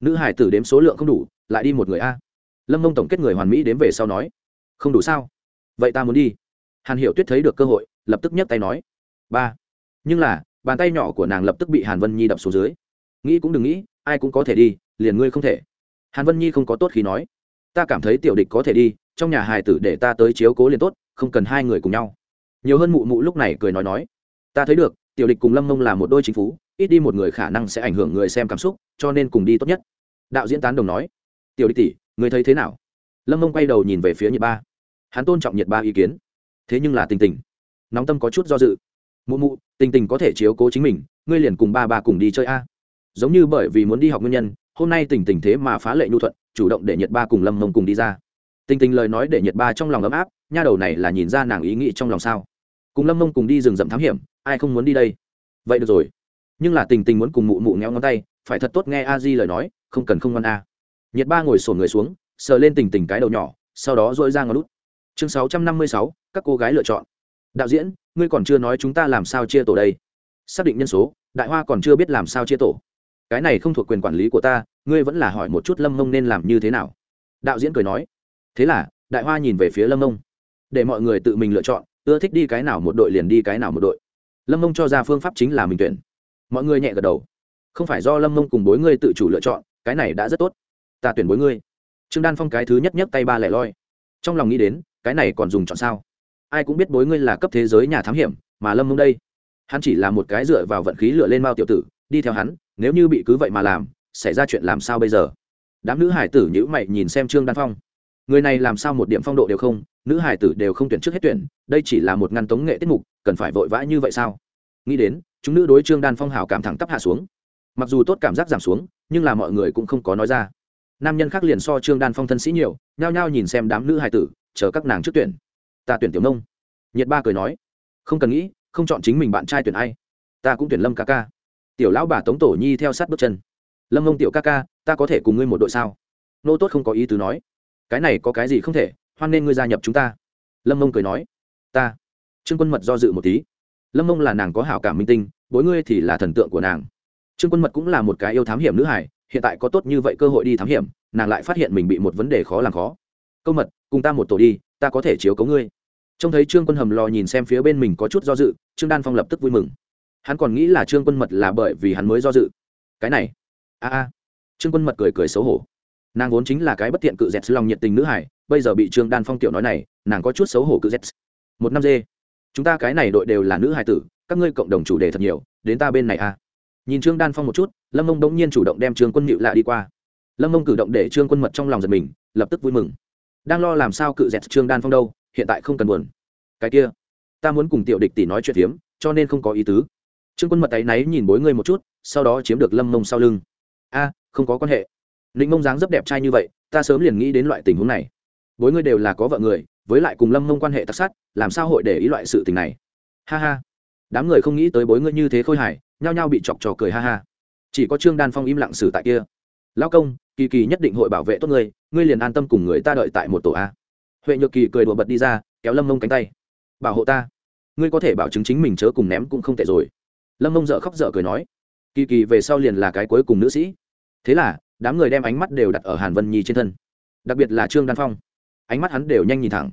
Nữ hải tử đếm số lượng không đủ, lại đi một người a. Lâm mông tổng kết người hoàn mỹ đếm về sau nói, không đủ sao? Vậy ta muốn đi. Hàn hiểu tuyết thấy được cơ hội, lập tức nhấc tay nói, ba. Nhưng là, bàn tay nhỏ của nàng lập tức bị hàn vân nhi đập xuống dưới. Nghĩ cũng đừng nghĩ, ai cũng có thể đi, liền ngươi không thể. Hàn vân nhi không có tốt khi nói ta cảm thấy tiểu địch có thể đi, trong nhà hài tử để ta tới chiếu cố liền tốt, không cần hai người cùng nhau. Nhiều hơn mụ mụ lúc này cười nói nói, ta thấy được, tiểu địch cùng lâm mông là một đôi chính phú, ít đi một người khả năng sẽ ảnh hưởng người xem cảm xúc, cho nên cùng đi tốt nhất. Đạo diễn tán đồng nói, tiểu địch tỷ người thấy thế nào? Lâm mông quay đầu nhìn về phía nhiệt ba. Hắn tôn trọng nhiệt ba ý kiến, thế nhưng là tình tình, nóng tâm có chút do dự. Mụ mụ, tình tình có thể chiếu cố chính mình, ngươi liền cùng ba ba cùng đi chơi a. Giống như bởi vì muốn đi học nguyên nhân hôm nay tình tình thế mà phá lệ nhu thuận, chủ động để nhật ba cùng lâm mông cùng đi ra. Tình tình lời nói để nhật ba trong lòng ấm áp, nha đầu này là nhìn ra nàng ý nghĩ trong lòng sao? Cùng lâm mông cùng đi rừng rậm thám hiểm, ai không muốn đi đây? Vậy được rồi. Nhưng là tình tình muốn cùng mụ mụ ngheo ngón tay, phải thật tốt nghe a di lời nói, không cần không ngon a. Nhật ba ngồi sổn người xuống, sờ lên tình tình cái đầu nhỏ, sau đó dội ra ngón lút chương sáu trăm năm mươi sáu, các cô gái lựa chọn. Đạo diễn, ngươi còn chưa nói chúng ta làm sao chia tổ đây? Xác định nhân số, đại hoa còn chưa biết làm sao chia tổ cái này không thuộc quyền quản lý của ta, ngươi vẫn là hỏi một chút lâm mông nên làm như thế nào. Đạo diễn cười nói. Thế là, đại hoa nhìn về phía lâm mông để mọi người tự mình lựa chọn, ưa thích đi cái nào một đội liền đi cái nào một đội. Lâm mông cho ra phương pháp chính là mình tuyển. Mọi người nhẹ gật đầu. Không phải do lâm mông cùng bối ngươi tự chủ lựa chọn, cái này đã rất tốt. Ta tuyển bối ngươi. Trương đan phong cái thứ nhất nhất tay ba lẻ loi. Trong lòng nghĩ đến, cái này còn dùng chọn sao? Ai cũng biết bối ngươi là cấp thế giới nhà thám hiểm, mà lâm mông đây, hắn chỉ là một cái dựa vào vận khí lựa lên mao tiểu tử đi theo hắn, nếu như bị cứ vậy mà làm, xảy ra chuyện làm sao bây giờ? Đám nữ hải tử nhữ mày nhìn xem trương đan phong. Người này làm sao một điểm phong độ đều không, nữ hải tử đều không tuyển trước hết tuyển, đây chỉ là một ngăn tống nghệ tiết mục, cần phải vội vã như vậy sao? Nghĩ đến, chúng nữ đối trương đan phong hào cảm thẳng tắp hạ xuống. Mặc dù tốt cảm giác giảm xuống, nhưng là mọi người cũng không có nói ra. Nam nhân khác liền so trương đan phong thân sĩ nhiều, nhao nhao nhìn xem đám nữ hải tử, chờ các nàng trước tuyển. Ta tuyển tiểu nông. Nhiệt ba cười nói, không cần nghĩ, không chọn chính mình bạn trai tuyển ai. Ta cũng tuyển lâm ca ca tiểu lão bà tống tổ nhi theo sát bước chân. Lâm mông tiểu ca ca, ta có thể cùng ngươi một đội sao? Nô tốt không có ý tứ nói. Cái này có cái gì không thể, hoan nên ngươi gia nhập chúng ta. Lâm mông cười nói. Ta. Trương quân mật do dự một tí. Lâm mông là nàng có hảo cảm minh tinh, bối ngươi thì là thần tượng của nàng. Trương quân mật cũng là một cái yêu thám hiểm nữ hải hiện tại có tốt như vậy cơ hội đi thám hiểm, nàng lại phát hiện mình bị một vấn đề khó làm khó. Câu mật, cùng ta một tổ đi, ta có thể chiếu cấu ngươi. Trông thấy trương quân hầm lò nhìn xem phía bên mình có chút do dự, trương đan phong lập tức vui mừng hắn còn nghĩ là trương quân mật là bởi vì hắn mới do dự. Cái này, a a, trương quân mật cười cười xấu hổ. Nàng vốn chính là cái bất tiện cự dẹt lòng nhiệt tình nữ hải bây giờ bị trương đan phong tiểu nói này, nàng có chút xấu hổ cự dẹt. Một năm dê, chúng ta cái này đội đều là nữ hải tử, các ngươi cộng đồng chủ đề thật nhiều, đến ta bên này a. Nhìn trương đan phong một chút, lâm mông đống nhiên chủ động đem trương quân nhịu lạ đi qua. Lâm mông cử động để trương quân mật trong lòng giật mình, lập tức vui mừng. Đang lo làm sao cự dẹt trương đan phong đâu, hiện tại không cần buồn. Cái kia, ta muốn cùng tiểu địch tỷ nói chuyện phiếm, cho nên không có ý tứ trương quân mật tay náy nhìn bối ngươi một chút, sau đó chiếm được lâm mông sau lưng. A, không có quan hệ. Định mông dáng rất đẹp trai như vậy, ta sớm liền nghĩ đến loại tình huống này. Bối ngươi đều là có vợ người, với lại cùng lâm mông quan hệ tắc sát, làm sao hội để ý loại sự tình này? Ha ha. Đám người không nghĩ tới bối ngươi như thế khôi hài, nhao nhao bị chọc trò cười ha ha. Chỉ có trương đan phong im lặng xử tại kia. Lão công, kỳ kỳ nhất định hội bảo vệ tốt ngươi ngươi liền an tâm cùng người ta đợi tại một tổ a. Huệ nhược kỳ cười đùa bật đi ra, kéo lâm mông cánh tay. Bảo hộ ta. Ngươi có thể bảo chứng chính mình chớ cùng ném cũng không tệ rồi lâm mông dợ khóc dợ cười nói, kỳ kỳ về sau liền là cái cuối cùng nữ sĩ. Thế là, đám người đem ánh mắt đều đặt ở hàn vân nhi trên thân, đặc biệt là trương đan phong. Ánh mắt hắn đều nhanh nhìn thẳng.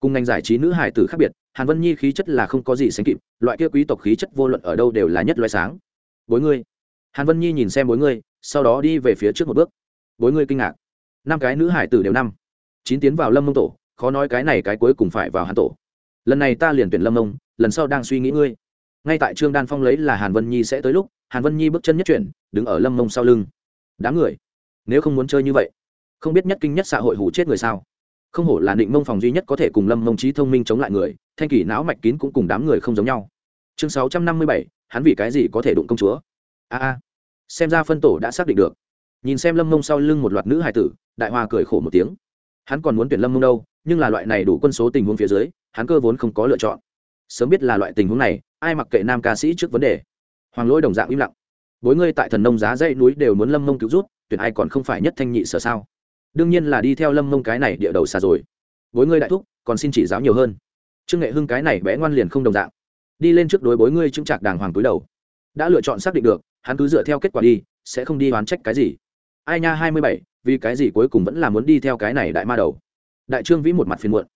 Cùng ngành giải trí nữ hải tử khác biệt, hàn vân nhi khí chất là không có gì sánh kịp, loại kia quý tộc khí chất vô luận ở đâu đều là nhất loại sáng. Bối ngươi. Hàn vân nhi nhìn xem bối ngươi, sau đó đi về phía trước một bước. Bối ngươi kinh ngạc. Năm cái nữ hải tử đều năm. Chín tiến vào lâm mông tổ, khó nói cái này cái cuối cùng phải vào hàn tổ. Lần này ta liền tuyển lâm mông, lần sau đang suy nghĩ ngươi ngay tại trương đan phong lấy là hàn vân nhi sẽ tới lúc, hàn vân nhi bước chân nhất chuyển, đứng ở lâm mông sau lưng. Đám người, nếu không muốn chơi như vậy, không biết nhất kinh nhất xã hội hủ chết người sao? Không hổ là định mông phòng duy nhất có thể cùng lâm mông trí thông minh chống lại người, thanh kỷ não mạch kín cũng cùng đám người không giống nhau. Chương sáu trăm năm mươi bảy, hắn vì cái gì có thể đụng công chúa? A a. Xem ra phân tổ đã xác định được. Nhìn xem lâm mông sau lưng một loạt nữ hài tử, đại hoa cười khổ một tiếng. Hắn còn muốn tuyển lâm mông đâu, nhưng là loại này đủ quân số tình huống phía dưới, hắn cơ vốn không có lựa chọn. Sớm biết là loại tình huống này ai mặc kệ nam ca sĩ trước vấn đề. Hoàng lỗi đồng dạng im lặng. Bối ngươi tại thần nông giá dây núi đều muốn lâm mông cứu rút tuyển ai còn không phải nhất thanh nhị sở sao? Đương nhiên là đi theo lâm mông cái này địa đầu xa rồi. Bối ngươi đại thúc, còn xin chỉ giáo nhiều hơn. Trương nghệ hưng cái này bé ngoan liền không đồng dạng. Đi lên trước đối bối ngươi chứng trạc đàng hoàng túi đầu. Đã lựa chọn xác định được, hắn cứ dựa theo kết quả đi, sẽ không đi oán trách cái gì. Ai nha hai mươi bảy, vì cái gì cuối cùng vẫn là muốn đi theo cái này đại ma đầu? Đại trương vĩ một mặt phiền muộn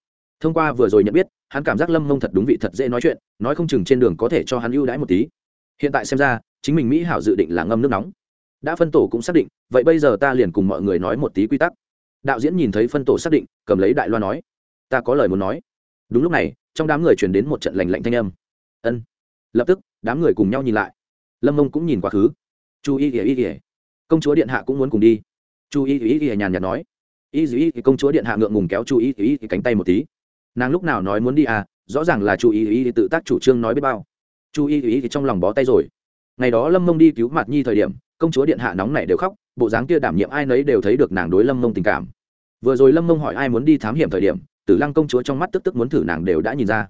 thông qua vừa rồi nhận biết, hắn cảm giác lâm mông thật đúng vị thật dễ nói chuyện, nói không chừng trên đường có thể cho hắn ưu đãi một tí. Hiện tại xem ra, chính mình mỹ hảo dự định là ngâm nước nóng. Đã phân tổ cũng xác định, vậy bây giờ ta liền cùng mọi người nói một tí quy tắc. Đạo diễn nhìn thấy phân tổ xác định, cầm lấy đại loa nói, ta có lời muốn nói. Đúng lúc này, trong đám người truyền đến một trận lành lạnh thanh âm. Ân. Lập tức, đám người cùng nhau nhìn lại. Lâm mông cũng nhìn quá khứ. Chu y ỉa y ỉa công chúa điện hạ cũng muốn cùng đi. Chu y ỉa ỉa nhàn nhạt nói. Y ý công chúa điện hạ ngượng ngùng kéo chu y ỉa cánh tay một tí nàng lúc nào nói muốn đi à rõ ràng là chu y ý tự tác chủ trương nói biết bao. Chu y thì trong lòng bó tay rồi. Ngày đó lâm mông đi cứu mặt nhi thời điểm, công chúa điện hạ nóng này đều khóc, bộ dáng kia đảm nhiệm ai nấy đều thấy được nàng đối lâm mông tình cảm. Vừa rồi lâm mông hỏi ai muốn đi thám hiểm thời điểm, tử lăng công chúa trong mắt tức tức muốn thử nàng đều đã nhìn ra.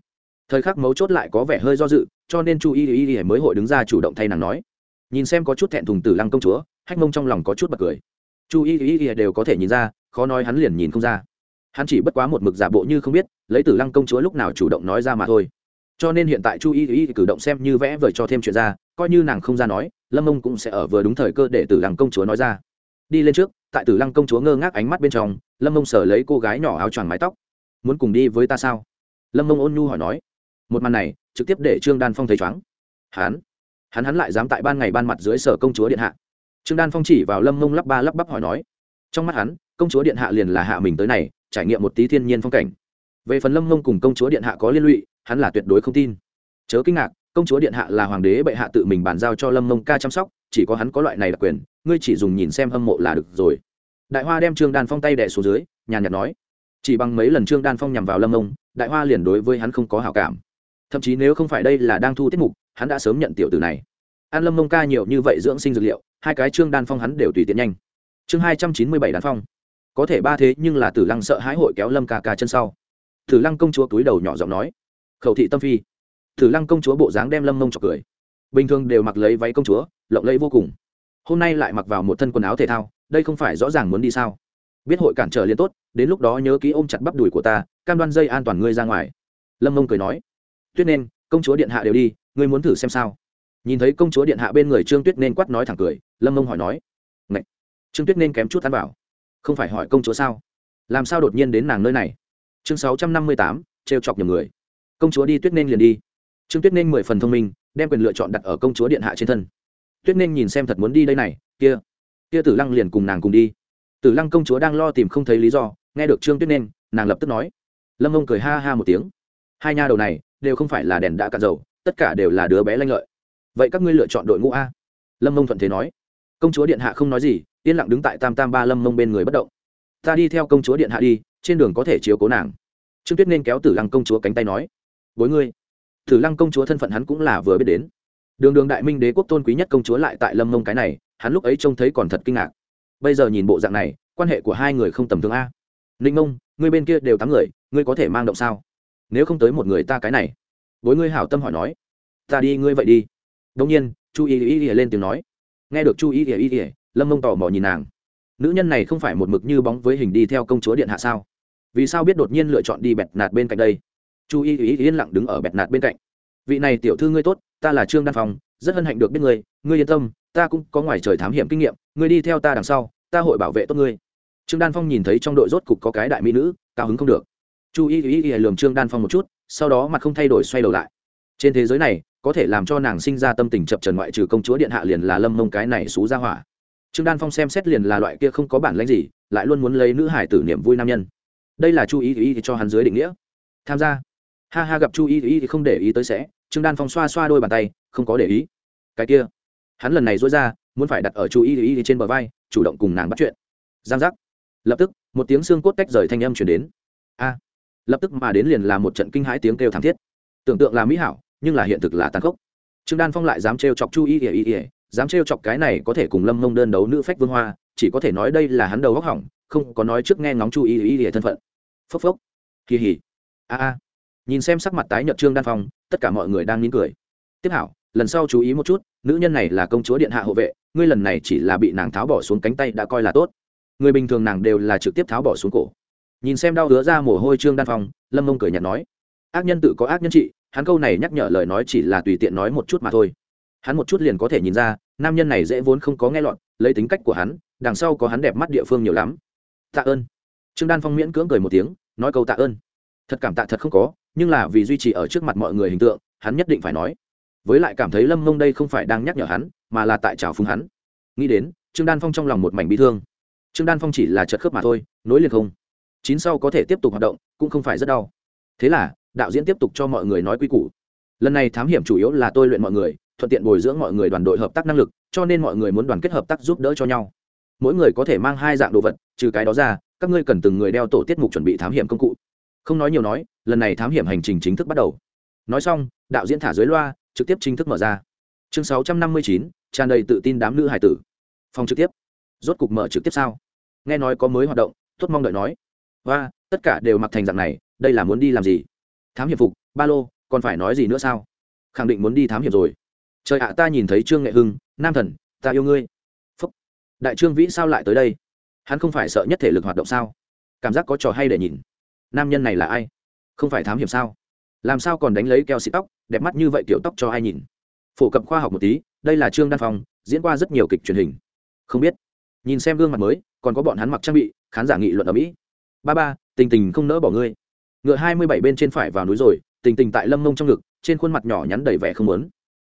Thời khắc mấu chốt lại có vẻ hơi do dự, cho nên chu y y y mới hội đứng ra chủ động thay nàng nói. Nhìn xem có chút thẹn thùng tử lăng công chúa, hách mông trong lòng có chút bật cười. Chu y y y đều có thể nhìn ra, khó nói hắn liền nhìn không ra hắn chỉ bất quá một mực giả bộ như không biết, lấy tử lăng công chúa lúc nào chủ động nói ra mà thôi. Cho nên hiện tại chu y y cử động xem như vẽ vời cho thêm chuyện ra, coi như nàng không ra nói, lâm ông cũng sẽ ở vừa đúng thời cơ để tử lăng công chúa nói ra. Đi lên trước, tại tử lăng công chúa ngơ ngác ánh mắt bên trong, lâm ông sở lấy cô gái nhỏ áo choàng mái tóc. Muốn cùng đi với ta sao? Lâm ông ôn nhu hỏi nói. Một màn này, trực tiếp để trương đan phong thấy chóng hắn? Hắn hắn lại dám tại ban ngày ban mặt dưới sở công chúa điện hạ? Trương đan phong chỉ vào lâm mông lắp ba lắp bắp hỏi nói. Trong mắt hắn, công chúa điện hạ liền là hạ mình tới này trải nghiệm một tí thiên nhiên phong cảnh. Về phần lâm mông cùng công chúa điện hạ có liên lụy, hắn là tuyệt đối không tin. Chớ kinh ngạc, công chúa điện hạ là hoàng đế bệ hạ tự mình bàn giao cho lâm mông ca chăm sóc, chỉ có hắn có loại này đặc quyền, ngươi chỉ dùng nhìn xem hâm mộ là được rồi. Đại hoa đem trương đan phong tay đẻ xuống dưới, nhàn nhạt nói, chỉ bằng mấy lần trương đan phong nhằm vào lâm mông đại hoa liền đối với hắn không có hảo cảm. Thậm chí nếu không phải đây là đang thu tiết mục, hắn đã sớm nhận tiểu từ này. An lâm mông ca nhiều như vậy dưỡng sinh dược liệu, hai cái trương đan phong hắn đều tùy tiện nhanh. Chương hai trăm chín mươi bảy đan phong có thể ba thế nhưng là tử lăng sợ hãi hội kéo lâm ca ca chân sau. Tử lăng công chúa túi đầu nhỏ giọng nói, khẩu thị tâm phi. Tử lăng công chúa bộ dáng đem lâm mông chọc cười. Bình thường đều mặc lấy váy công chúa, lộng lẫy vô cùng. Hôm nay lại mặc vào một thân quần áo thể thao, đây không phải rõ ràng muốn đi sao? Biết hội cản trở liền tốt, đến lúc đó nhớ ký ôm chặt bắp đùi của ta, cam đoan dây an toàn ngươi ra ngoài. Lâm mông cười nói, tuyết nên, công chúa điện hạ đều đi, ngươi muốn thử xem sao? Nhìn thấy công chúa điện hạ bên người trương tuyết nên quát nói thẳng cười, lâm mông hỏi nói, Ngậy! trương tuyết nên kém chút ăn bảo không phải hỏi công chúa sao? Làm sao đột nhiên đến nàng nơi này? Chương sáu trăm năm mươi tám, trêu chọc nhiều người. Công chúa đi tuyết nên liền đi. Trương tuyết nên mười phần thông minh, đem quyền lựa chọn đặt ở công chúa điện hạ trên thân. Tuyết nên nhìn xem thật muốn đi đây này, kia kia tử lăng liền cùng nàng cùng đi. Tử lăng công chúa đang lo tìm không thấy lý do, nghe được trương tuyết nên, nàng lập tức nói. Lâm ông cười ha ha một tiếng. Hai nha đầu này, đều không phải là đèn đã cạn dầu, tất cả đều là đứa bé lanh lợi. Vậy các ngươi lựa chọn đội ngũ a? Lâm ông thuận thế nói. Công chúa điện hạ không nói gì yên lặng đứng tại tam tam ba lâm mông bên người bất động ta đi theo công chúa điện hạ đi trên đường có thể chiếu cố nàng trương tuyết nên kéo tử lăng công chúa cánh tay nói bối ngươi tử lăng công chúa thân phận hắn cũng là vừa biết đến đường đường đại minh đế quốc tôn quý nhất công chúa lại tại lâm mông cái này hắn lúc ấy trông thấy còn thật kinh ngạc bây giờ nhìn bộ dạng này quan hệ của hai người không tầm thường a ninh mông ngươi bên kia đều tám người ngươi có thể mang động sao nếu không tới một người ta cái này bối ngươi hảo tâm hỏi nói ta đi ngươi vậy đi đông nhiên chu y y y lên tiếng nói nghe được chu y y y lâm mông tò mò nhìn nàng. Nữ nhân này không phải một mực như bóng với hình đi theo công chúa điện hạ sao? Vì sao biết đột nhiên lựa chọn đi bẹt nạt bên cạnh đây? Chu y y yên lặng đứng ở bẹt nạt bên cạnh. Vị này tiểu thư ngươi tốt, ta là trương đan phong, rất hân hạnh được biết ngươi ngươi yên tâm, ta cũng có ngoài trời thám hiểm kinh nghiệm, ngươi đi theo ta đằng sau, ta hội bảo vệ tốt ngươi. Trương đan phong nhìn thấy trong đội rốt cục có cái đại mỹ nữ, cao hứng không được. Chu y y ý lườm trương đan phong một chút, sau đó mặt không thay đổi xoay đầu lại. Trên thế giới này, có thể làm cho nàng sinh ra tâm tình chập trần ngoại trừ công chúa điện hạ liền là lâm mông cái này xú ra hỏa trương đan phong xem xét liền là loại kia không có bản lãnh gì, lại luôn muốn lấy nữ hải tử niềm vui nam nhân. Đây là chu y y cho hắn dưới định nghĩa. Tham gia. Ha ha, gặp chu y y thì không để ý tới sẽ. Trương đan phong xoa xoa đôi bàn tay, không có để ý. Cái kia. Hắn lần này dối ra, muốn phải đặt ở chu y y trên bờ vai, chủ động cùng nàng bắt chuyện. Giang giác. Lập tức, một tiếng xương cốt tách rời thanh âm chuyển đến. A. Lập tức mà đến liền là một trận kinh hãi tiếng kêu thảm thiết. Tưởng tượng là mỹ hảo, nhưng là hiện thực là tàn khốc. Trương đan phong lại dám trêu chọc chu y ỉa ỉa dám trêu chọc cái này có thể cùng lâm mông đơn đấu nữ phách vương hoa, chỉ có thể nói đây là hắn đầu góc hỏng, không có nói trước nghe ngóng chu y ý thân phận. Phốc phốc. Kỳ hỉ. A a. Nhìn xem sắc mặt tái nhợt trương đan phong, tất cả mọi người đang nín cười. Tiếp hảo, lần sau chú ý một chút, nữ nhân này là công chúa điện hạ hộ vệ, ngươi lần này chỉ là bị nàng tháo bỏ xuống cánh tay đã coi là tốt. Người bình thường nàng đều là trực tiếp tháo bỏ xuống cổ. Nhìn xem đau đứa ra mồ hôi trương đan phong, lâm mông cười nhạt nói, ác nhân tự có ác nhân trị, hắn câu này nhắc nhở lời nói chỉ là tùy tiện nói một chút mà thôi hắn một chút liền có thể nhìn ra, nam nhân này dễ vốn không có nghe lọt, lấy tính cách của hắn, đằng sau có hắn đẹp mắt địa phương nhiều lắm. Tạ ơn. Trương đan phong miễn cưỡng cười một tiếng, nói câu tạ ơn. Thật cảm tạ thật không có, nhưng là vì duy trì ở trước mặt mọi người hình tượng, hắn nhất định phải nói. Với lại cảm thấy lâm mông đây không phải đang nhắc nhở hắn, mà là tại trào phúng hắn. Nghĩ đến, trương đan phong trong lòng một mảnh bị thương. Trương đan phong chỉ là chật khớp mà thôi, nối liền không. Chín sau có thể tiếp tục hoạt động, cũng không phải rất đau. Thế là, đạo diễn tiếp tục cho mọi người nói quy củ. Lần này thám hiểm chủ yếu là tôi luyện mọi người thuận tiện bồi dưỡng mọi người đoàn đội hợp tác năng lực, cho nên mọi người muốn đoàn kết hợp tác giúp đỡ cho nhau. Mỗi người có thể mang hai dạng đồ vật, trừ cái đó ra, các ngươi cần từng người đeo tổ tiết mục chuẩn bị thám hiểm công cụ. Không nói nhiều nói, lần này thám hiểm hành trình chính thức bắt đầu. Nói xong, đạo diễn thả dưới loa, trực tiếp chính thức mở ra. Chương sáu trăm năm mươi chín, tràn đầy tự tin đám nữ hải tử. Phòng trực tiếp. Rốt cục mở trực tiếp sao? Nghe nói có mới hoạt động tốt mong đợi nói. Và tất cả đều mặc thành dạng này, đây là muốn đi làm gì? Thám hiểm phục, ba lô, còn phải nói gì nữa sao? Khẳng định muốn đi thám hiểm rồi trời ạ, ta nhìn thấy trương nghệ hưng, nam thần, ta yêu ngươi. Phúc. Đại trương vĩ sao lại tới đây? Hắn không phải sợ nhất thể lực hoạt động sao? Cảm giác có trò hay để nhìn. Nam nhân này là ai? Không phải thám hiểm sao? Làm sao còn đánh lấy keo xịt tóc, đẹp mắt như vậy kiểu tóc cho ai nhìn? Phổ cập khoa học một tí, đây là trương đan phong, diễn qua rất nhiều kịch truyền hình. Không biết. Nhìn xem gương mặt mới, còn có bọn hắn mặc trang bị, khán giả nghị luận ở mỹ. Ba ba, tình tình không nỡ bỏ ngươi. Ngựa hai mươi bảy bên trên phải vào núi rồi, tình tình tại lâm mông trong ngực, trên khuôn mặt nhỏ nhắn đầy vẻ không muốn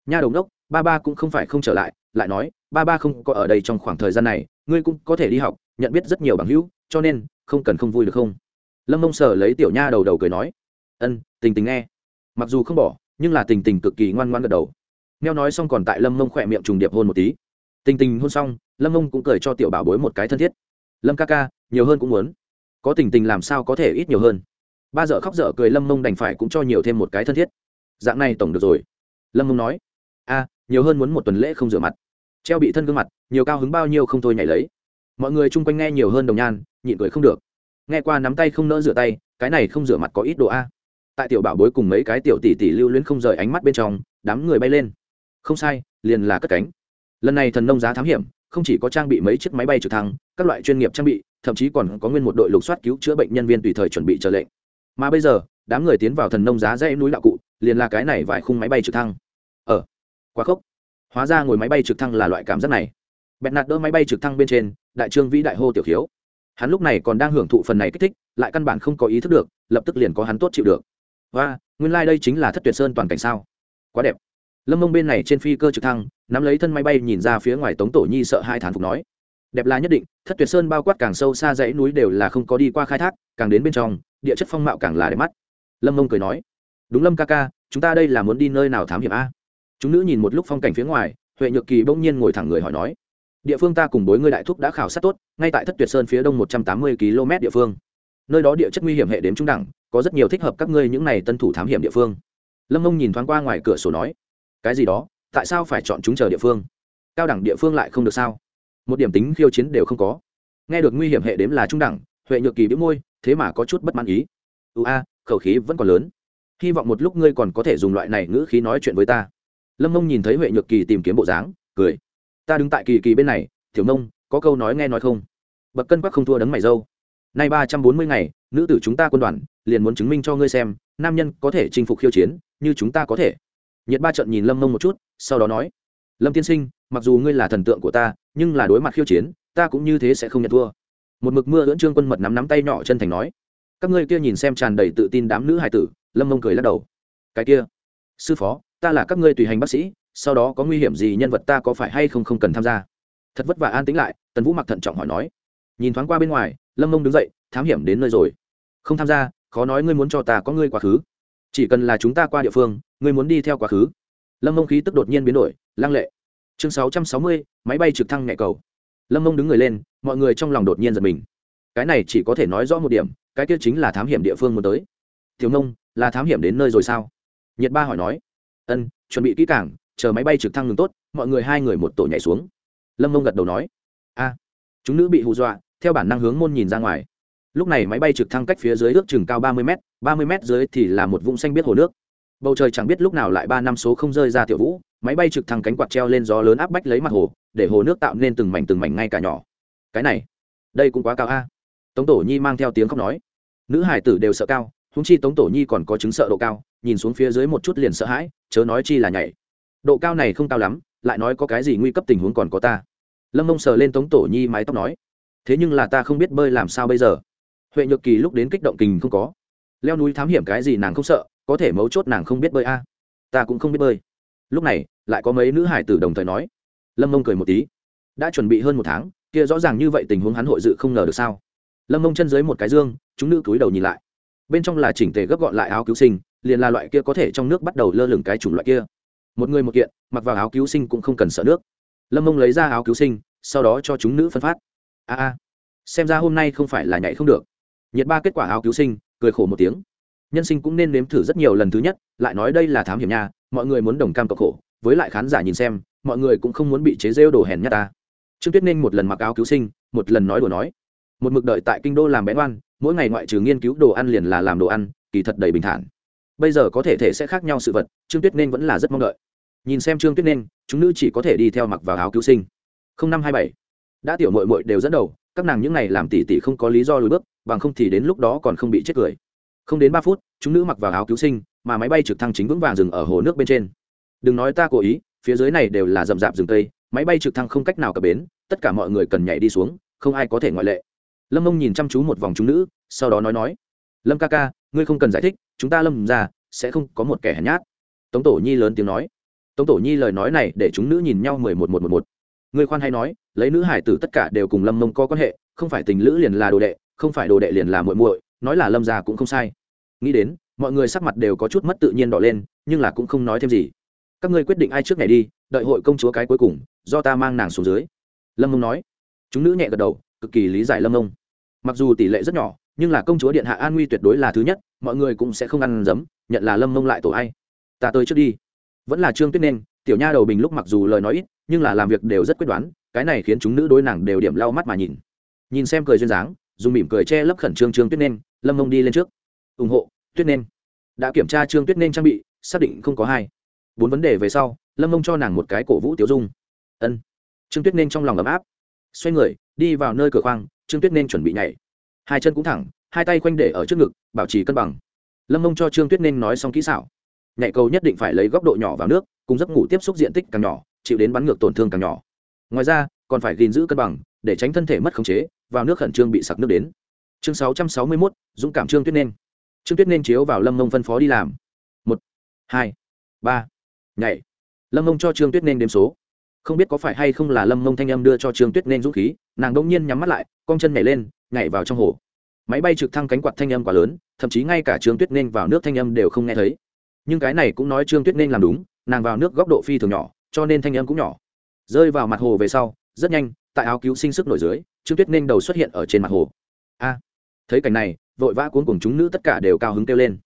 nha đồng đốc, ba ba cũng không phải không trở lại lại nói, ba ba không có ở đây trong khoảng thời gian này, ngươi cũng có thể đi học, nhận biết rất nhiều bằng hữu, cho nên, không cần không vui được không? Lâm mông sở lấy tiểu nha đầu đầu cười nói, ân, tình tình nghe. Mặc dù không bỏ, nhưng là tình tình cực kỳ ngoan ngoan gật đầu. Meo nói xong còn tại lâm mông khỏe miệng trùng điệp hôn một tí. Tình tình hôn xong, lâm mông cũng cười cho tiểu bảo bối một cái thân thiết. Lâm ca ca, nhiều hơn cũng muốn. Có tình tình làm sao có thể ít nhiều hơn? Ba giờ khóc dở cười, lâm mông đành phải cũng cho nhiều thêm một cái thân thiết. Dạng này tổng được rồi. Lâm mông nói a, nhiều hơn muốn một tuần lễ không rửa mặt. Treo bị thân gương mặt, nhiều cao hứng bao nhiêu không thôi nhảy lấy. Mọi người chung quanh nghe nhiều hơn đồng nhan, nhịn cười không được. Nghe qua nắm tay không nỡ rửa tay, cái này không rửa mặt có ít độ a. Tại tiểu bảo bối cùng mấy cái tiểu tỷ tỷ lưu luyến không rời ánh mắt bên trong, đám người bay lên. Không sai, liền là cất cánh. Lần này thần nông giá thám hiểm, không chỉ có trang bị mấy chiếc máy bay trực thăng, các loại chuyên nghiệp trang bị, thậm chí còn có nguyên một đội lục soát cứu chữa bệnh nhân viên tùy thời chuẩn bị chờ lệnh. Mà bây giờ, đám người tiến vào thần nông giá dãy núi đạo cụ, liền là cái này vài khung máy bay trực thăng. Ở quá khốc. Hóa ra ngồi máy bay trực thăng là loại cảm giác này. Bẹt nạt đỡ máy bay trực thăng bên trên, đại trương vĩ đại hô tiểu khiếu. Hắn lúc này còn đang hưởng thụ phần này kích thích, lại căn bản không có ý thức được, lập tức liền có hắn tốt chịu được. Và nguyên lai、like、đây chính là thất tuyệt sơn toàn cảnh sao? Quá đẹp. Lâm mông bên này trên phi cơ trực thăng, nắm lấy thân máy bay nhìn ra phía ngoài tống tổ nhi sợ hai thán phục nói. Đẹp là nhất định, thất tuyệt sơn bao quát càng sâu xa dãy núi đều là không có đi qua khai thác, càng đến bên trong, địa chất phong mạo càng là đẹp mắt. Lâm mông cười nói. Đúng lâm ca ca, chúng ta đây là muốn đi nơi nào thám hiểm a? Chúng nữ nhìn một lúc phong cảnh phía ngoài, huệ nhược kỳ bỗng nhiên ngồi thẳng người hỏi nói, địa phương ta cùng bối ngươi đại thúc đã khảo sát tốt, ngay tại thất tuyệt sơn phía đông một trăm tám mươi km địa phương. Nơi đó địa chất nguy hiểm hệ đếm trung đẳng, có rất nhiều thích hợp các ngươi những này tân thủ thám hiểm địa phương. Lâm mông nhìn thoáng qua ngoài cửa sổ nói, cái gì đó? Tại sao phải chọn chúng chờ địa phương? Cao đẳng địa phương lại không được sao? Một điểm tính khiêu chiến đều không có. Nghe được nguy hiểm hệ đếm là trung đẳng, huệ nhược kỳ biếu môi, thế mà có chút bất mãn ý. Ưu a, khẩu khí vẫn còn lớn. Hy vọng một lúc ngươi còn có thể dùng loại này ngữ khí nói chuyện với ta lâm mông nhìn thấy huệ nhược kỳ tìm kiếm bộ dáng, cười. Ta đứng tại kỳ kỳ bên này, tiểu mông, có câu nói nghe nói không? Bậc cân quắc không thua đấng mày dâu. Nay ba trăm bốn mươi ngày, nữ tử chúng ta quân đoàn, liền muốn chứng minh cho ngươi xem, nam nhân có thể chinh phục khiêu chiến, như chúng ta có thể. Nhiệt ba trận nhìn lâm mông một chút, sau đó nói. Lâm tiên sinh, mặc dù ngươi là thần tượng của ta, nhưng là đối mặt khiêu chiến, ta cũng như thế sẽ không nhận thua. Một mực mưa lưỡn trương quân mật nắm nắm tay nhỏ chân thành nói. Các ngươi kia nhìn xem tràn đầy tự tin đám nữ hài tử, lâm mông cười lắc đầu. Cái kia, sư phó ta là các ngươi tùy hành bác sĩ, sau đó có nguy hiểm gì nhân vật ta có phải hay không không cần tham gia? Thật vất vả an tĩnh lại, tần vũ mặc thận trọng hỏi nói. Nhìn thoáng qua bên ngoài, lâm mông đứng dậy, thám hiểm đến nơi rồi. Không tham gia, khó nói ngươi muốn cho ta có ngươi quá khứ. Chỉ cần là chúng ta qua địa phương, ngươi muốn đi theo quá khứ. Lâm mông khí tức đột nhiên biến đổi, lăng lệ. Chương sáu trăm sáu mươi, máy bay trực thăng nhẹ cầu. Lâm mông đứng người lên, mọi người trong lòng đột nhiên giật mình. Cái này chỉ có thể nói rõ một điểm, cái kia chính là thám hiểm địa phương muốn tới. Thiếu nông là thám hiểm đến nơi rồi sao? Nhiệt ba hỏi nói ân, chuẩn bị kỹ cảng chờ máy bay trực thăng ngừng tốt, mọi người hai người một tổ nhảy xuống. Lâm mông gật đầu nói, a, chúng nữ bị hù dọa, theo bản năng hướng môn nhìn ra ngoài. Lúc này máy bay trực thăng cách phía dưới ước chừng cao ba mươi m ba mươi m dưới thì là một vũng xanh biết hồ nước. Bầu trời chẳng biết lúc nào lại ba năm số không rơi ra tiểu vũ, máy bay trực thăng cánh quạt treo lên gió lớn áp bách lấy mặt hồ, để hồ nước tạo nên từng mảnh từng mảnh ngay cả nhỏ. Cái này, đây cũng quá cao a. Tống tổ nhi mang theo tiếng khóc nói. Nữ hải tử đều sợ cao húng chi tống tổ nhi còn có chứng sợ độ cao, nhìn xuống phía dưới một chút liền sợ hãi chớ nói chi là nhảy. Độ cao này không cao lắm, lại nói có cái gì nguy cấp tình huống còn có ta. Lâm mông sờ lên tống tổ nhi mái tóc nói, thế nhưng là ta không biết bơi làm sao bây giờ. Huệ nhược kỳ lúc đến kích động kình không có. Leo núi thám hiểm cái gì nàng không sợ, có thể mấu chốt nàng không biết bơi a. Ta cũng không biết bơi. Lúc này, lại có mấy nữ hải tử đồng thời nói. Lâm mông cười một tí. Đã chuẩn bị hơn một tháng, kia rõ ràng như vậy tình huống hắn hội dự không ngờ được sao? Lâm mông chân dưới một cái dương, chúng nữ túi đầu nhìn lại. Bên trong là chỉnh tề gấp gọn lại áo cứu sinh liền là loại kia có thể trong nước bắt đầu lơ lửng cái chủng loại kia. Một người một kiện, mặc vào áo cứu sinh cũng không cần sợ nước. Lâm mông lấy ra áo cứu sinh, sau đó cho chúng nữ phân phát. A a, xem ra hôm nay không phải là nhảy không được. Nhiệt ba kết quả áo cứu sinh, cười khổ một tiếng. Nhân sinh cũng nên nếm thử rất nhiều lần thứ nhất, lại nói đây là thám hiểm nha, mọi người muốn đồng cam cộng khổ, với lại khán giả nhìn xem, mọi người cũng không muốn bị chế rêu đồ hèn nhát ta. Trương tuyết ninh một lần mặc áo cứu sinh, một lần nói đồ nói. Một mực đợi tại kinh đô làm bén oan, mỗi ngày ngoại trừ nghiên cứu đồ ăn liền là làm đồ ăn, kỳ thật đầy bình thản bây giờ có thể thể sẽ khác nhau sự vật, trương tuyết nên vẫn là rất mong đợi. Nhìn xem trương tuyết nên, chúng nữ chỉ có thể đi theo mặc vào áo cứu sinh. Năm hai bảy, đã tiểu mội mội đều dẫn đầu, các nàng những n à y làm tỉ tỉ không có lý do lùi bước, bằng không thì đến lúc đó còn không bị chết cười. Không đến ba phút, chúng nữ mặc vào áo cứu sinh, mà máy bay trực thăng chính vững vàng dừng ở hồ nước bên trên. Đừng nói ta cố ý, phía dưới này đều là rậm rạp rừng tây, máy bay trực thăng không cách nào cập bến, tất cả mọi người cần nhảy đi xuống, không ai có thể ngoại lệ. Lâm ông nhìn chăm chú một vòng chúng nữ, sau đó nói nói, lâm ca ca, ngươi không cần giải thích chúng ta lâm ra, sẽ không có một kẻ hèn nhát. Tống tổ nhi lớn tiếng nói. Tống tổ nhi lời nói này để chúng nữ nhìn nhau mười một một một một. Người khoan hay nói, lấy nữ hải tử tất cả đều cùng lâm mông có quan hệ, không phải tình lữ liền là đồ đệ, không phải đồ đệ liền là muội muội, nói là lâm già cũng không sai. Nghĩ đến, mọi người sắc mặt đều có chút mất tự nhiên đỏ lên, nhưng là cũng không nói thêm gì. Các ngươi quyết định ai trước ngày đi, đợi hội công chúa cái cuối cùng, do ta mang nàng xuống dưới. Lâm mông nói. Chúng nữ nhẹ gật đầu, cực kỳ lý giải lâm mông. Mặc dù tỷ lệ rất nhỏ, nhưng là công chúa điện hạ an nguy tuyệt đối là thứ nhất mọi người cũng sẽ không ăn dấm, nhận là lâm mông lại tổ ai. Ta tới trước đi. Vẫn là trương tuyết nên, tiểu nha đầu bình lúc mặc dù lời nói ít, nhưng là làm việc đều rất quyết đoán, cái này khiến chúng nữ đối nàng đều điểm lau mắt mà nhìn. Nhìn xem cười duyên dáng, dùng mỉm cười che lấp khẩn trương trương tuyết nên, lâm mông đi lên trước. Ủng hộ, tuyết nên. Đã kiểm tra trương tuyết nên trang bị, xác định không có hai. Bốn vấn đề về sau, lâm mông cho nàng một cái cổ vũ tiểu dung. Ân. Trương tuyết nên trong lòng ấm áp. Xoay người, đi vào nơi cửa khoang, trương tuyết nên chuẩn bị nhảy. Hai chân cũng thẳng hai tay quanh để ở trước ngực, bảo trì cân bằng. Lâm mông cho trương tuyết nên nói xong kỹ xảo. Nhảy cầu nhất định phải lấy góc độ nhỏ vào nước, cùng giấc ngủ tiếp xúc diện tích càng nhỏ, chịu đến bắn ngược tổn thương càng nhỏ. Ngoài ra, còn phải gìn giữ cân bằng, để tránh thân thể mất khống chế, vào nước khẩn trương bị sặc nước đến. Chương sáu trăm sáu mươi mốt, dũng cảm trương tuyết nên. Trương tuyết nên chiếu vào lâm mông phân phó đi làm. Một, hai, ba, nhảy. Lâm mông cho trương tuyết nên đếm số. Không biết có phải hay không là lâm mông thanh âm đưa cho trương tuyết nên dũng khí, nàng đông nhiên nhắm mắt lại, cong chân nhảy lên, nhảy vào trong hồ máy bay trực thăng cánh quạt thanh âm quá lớn, thậm chí ngay cả trương tuyết nên vào nước thanh âm đều không nghe thấy. Nhưng cái này cũng nói trương tuyết nên làm đúng, nàng vào nước góc độ phi thường nhỏ, cho nên thanh âm cũng nhỏ. Rơi vào mặt hồ về sau, rất nhanh, tại áo cứu sinh sức nổi dưới, trương tuyết nên đầu xuất hiện ở trên mặt hồ. A! Thấy cảnh này, vội vã cuốn cùng chúng nữ tất cả đều cao hứng kêu lên.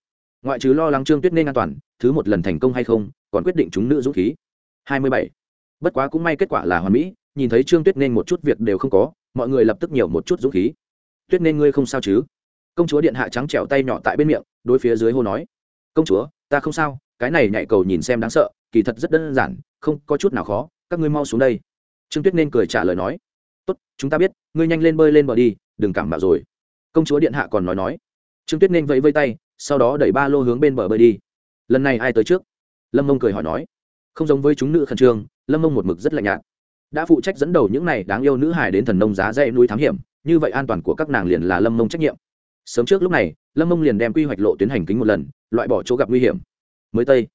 Ngoại trừ lo lắng trương tuyết nên an toàn, thứ một lần thành công hay không, còn quyết định chúng nữ dũng khí. Hai mươi bảy. Bất quá cũng may kết quả là hoàn mỹ, nhìn thấy trương tuyết nên một chút việc đều không có, mọi người lập tức nhiều một chút dũng khí tuyết nên ngươi không sao chứ? Công chúa điện hạ trắng trèo tay nhỏ tại bên miệng, đối phía dưới hô nói. Công chúa, ta không sao, cái này nhạy cầu nhìn xem đáng sợ, kỳ thật rất đơn giản, không có chút nào khó, các ngươi mau xuống đây. Trương tuyết nên cười trả lời nói. Tốt, chúng ta biết, ngươi nhanh lên bơi lên bờ đi, đừng cảm bạo rồi. Công chúa điện hạ còn nói nói. Trương tuyết nên vẫy vây tay, sau đó đẩy ba lô hướng bên bờ bơi đi. Lần này ai tới trước? Lâm mông cười hỏi nói. Không giống với chúng nữ khẩn trương, lâm mông một mực rất lạnh nhạt. Đã phụ trách dẫn đầu những này đáng yêu nữ hải đến thần nông giá dây núi thám hiểm như vậy an toàn của các nàng liền là lâm mông trách nhiệm. Sớm trước lúc này, lâm mông liền đem quy hoạch lộ tuyến hành kính một lần, loại bỏ chỗ gặp nguy hiểm. Mới tây.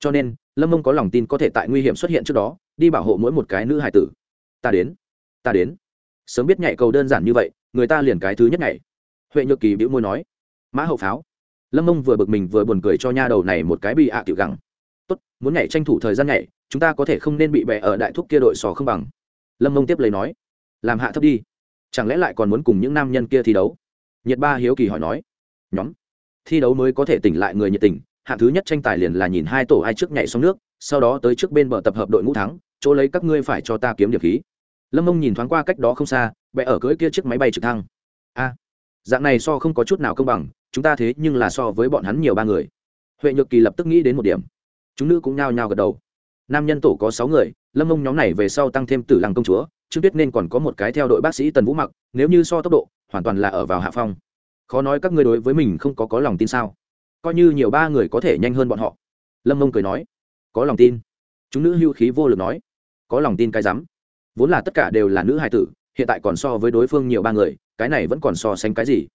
Cho nên, lâm mông có lòng tin có thể tại nguy hiểm xuất hiện trước đó, đi bảo hộ mỗi một cái nữ hải tử. Ta đến. Ta đến. Sớm biết nhảy cầu đơn giản như vậy, người ta liền cái thứ nhất nhảy. Huệ nhược kỳ bĩu môi nói. Mã hậu pháo. Lâm mông vừa bực mình vừa buồn cười cho nha đầu này một cái bị ạ à tiểu gẳng. Tốt, muốn nhảy tranh thủ thời gian nhảy, chúng ta có thể không nên bị bẹ ở đại thúc kia đội sò không bằng. Lâm mông tiếp lấy nói. Làm hạ thấp đi chẳng lẽ lại còn muốn cùng những nam nhân kia thi đấu? Nhiệt ba hiếu kỳ hỏi nói. Nhóm. Thi đấu mới có thể tỉnh lại người nhiệt tình, hạng thứ nhất tranh tài liền là nhìn hai tổ ai trước nhảy xuống nước, sau đó tới trước bên bờ tập hợp đội ngũ thắng, chỗ lấy các ngươi phải cho ta kiếm điểm khí. Lâm mông nhìn thoáng qua cách đó không xa bẹ ở cưỡi kia chiếc máy bay trực thăng. A. Dạng này so không có chút nào công bằng, chúng ta thế nhưng là so với bọn hắn nhiều ba người. Huệ nhược kỳ lập tức nghĩ đến một điểm. Chúng nữ cũng nhao nhao gật đầu. Nam nhân tổ có sáu người, lâm mông nhóm này về sau tăng thêm tử lăng công chúa trương tuyết nên còn có một cái theo đội bác sĩ tần vũ mặc, nếu như so tốc độ, hoàn toàn là ở vào hạ phong. Khó nói các ngươi đối với mình không có có lòng tin sao? Coi như nhiều ba người có thể nhanh hơn bọn họ. Lâm mông cười nói, có lòng tin. Chúng nữ hưu khí vô lực nói, có lòng tin cái rắm. Vốn là tất cả đều là nữ hài tử, hiện tại còn so với đối phương nhiều ba người, cái này vẫn còn so sánh cái gì?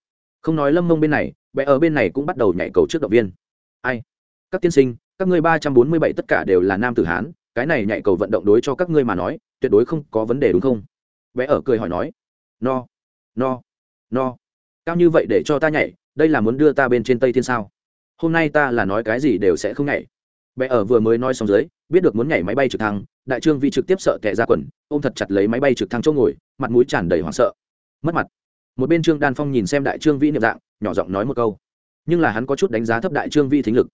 Không nói lâm mông bên này bé ở bên này cũng bắt đầu nhảy cầu trước động viên. Ai? Các tiên sinh, các ngươi ba trăm bốn mươi bảy tất cả đều là nam tử hán, cái này nhảy cầu vận động đối cho các ngươi mà nói tuyệt đối không có vấn đề đúng không? Vẽ ở cười hỏi nói. No no no. Cao như vậy để cho ta nhảy, đây là muốn đưa ta bên trên tây thiên sao? Hôm nay ta là nói cái gì đều sẽ không nhảy. Vẽ ở vừa mới nói xong dưới, biết được muốn nhảy máy bay trực thăng, đại trương vi trực tiếp sợ tệ ra quần, ôm thật chặt lấy máy bay trực thăng chỗ ngồi, mặt mũi tràn đầy hoảng sợ. Mất mặt. Một bên trương đan phong nhìn xem đại trương vĩ niệm dạng, nhỏ giọng nói một câu. Nhưng là hắn có chút đánh giá thấp đại trương Vi thính lực.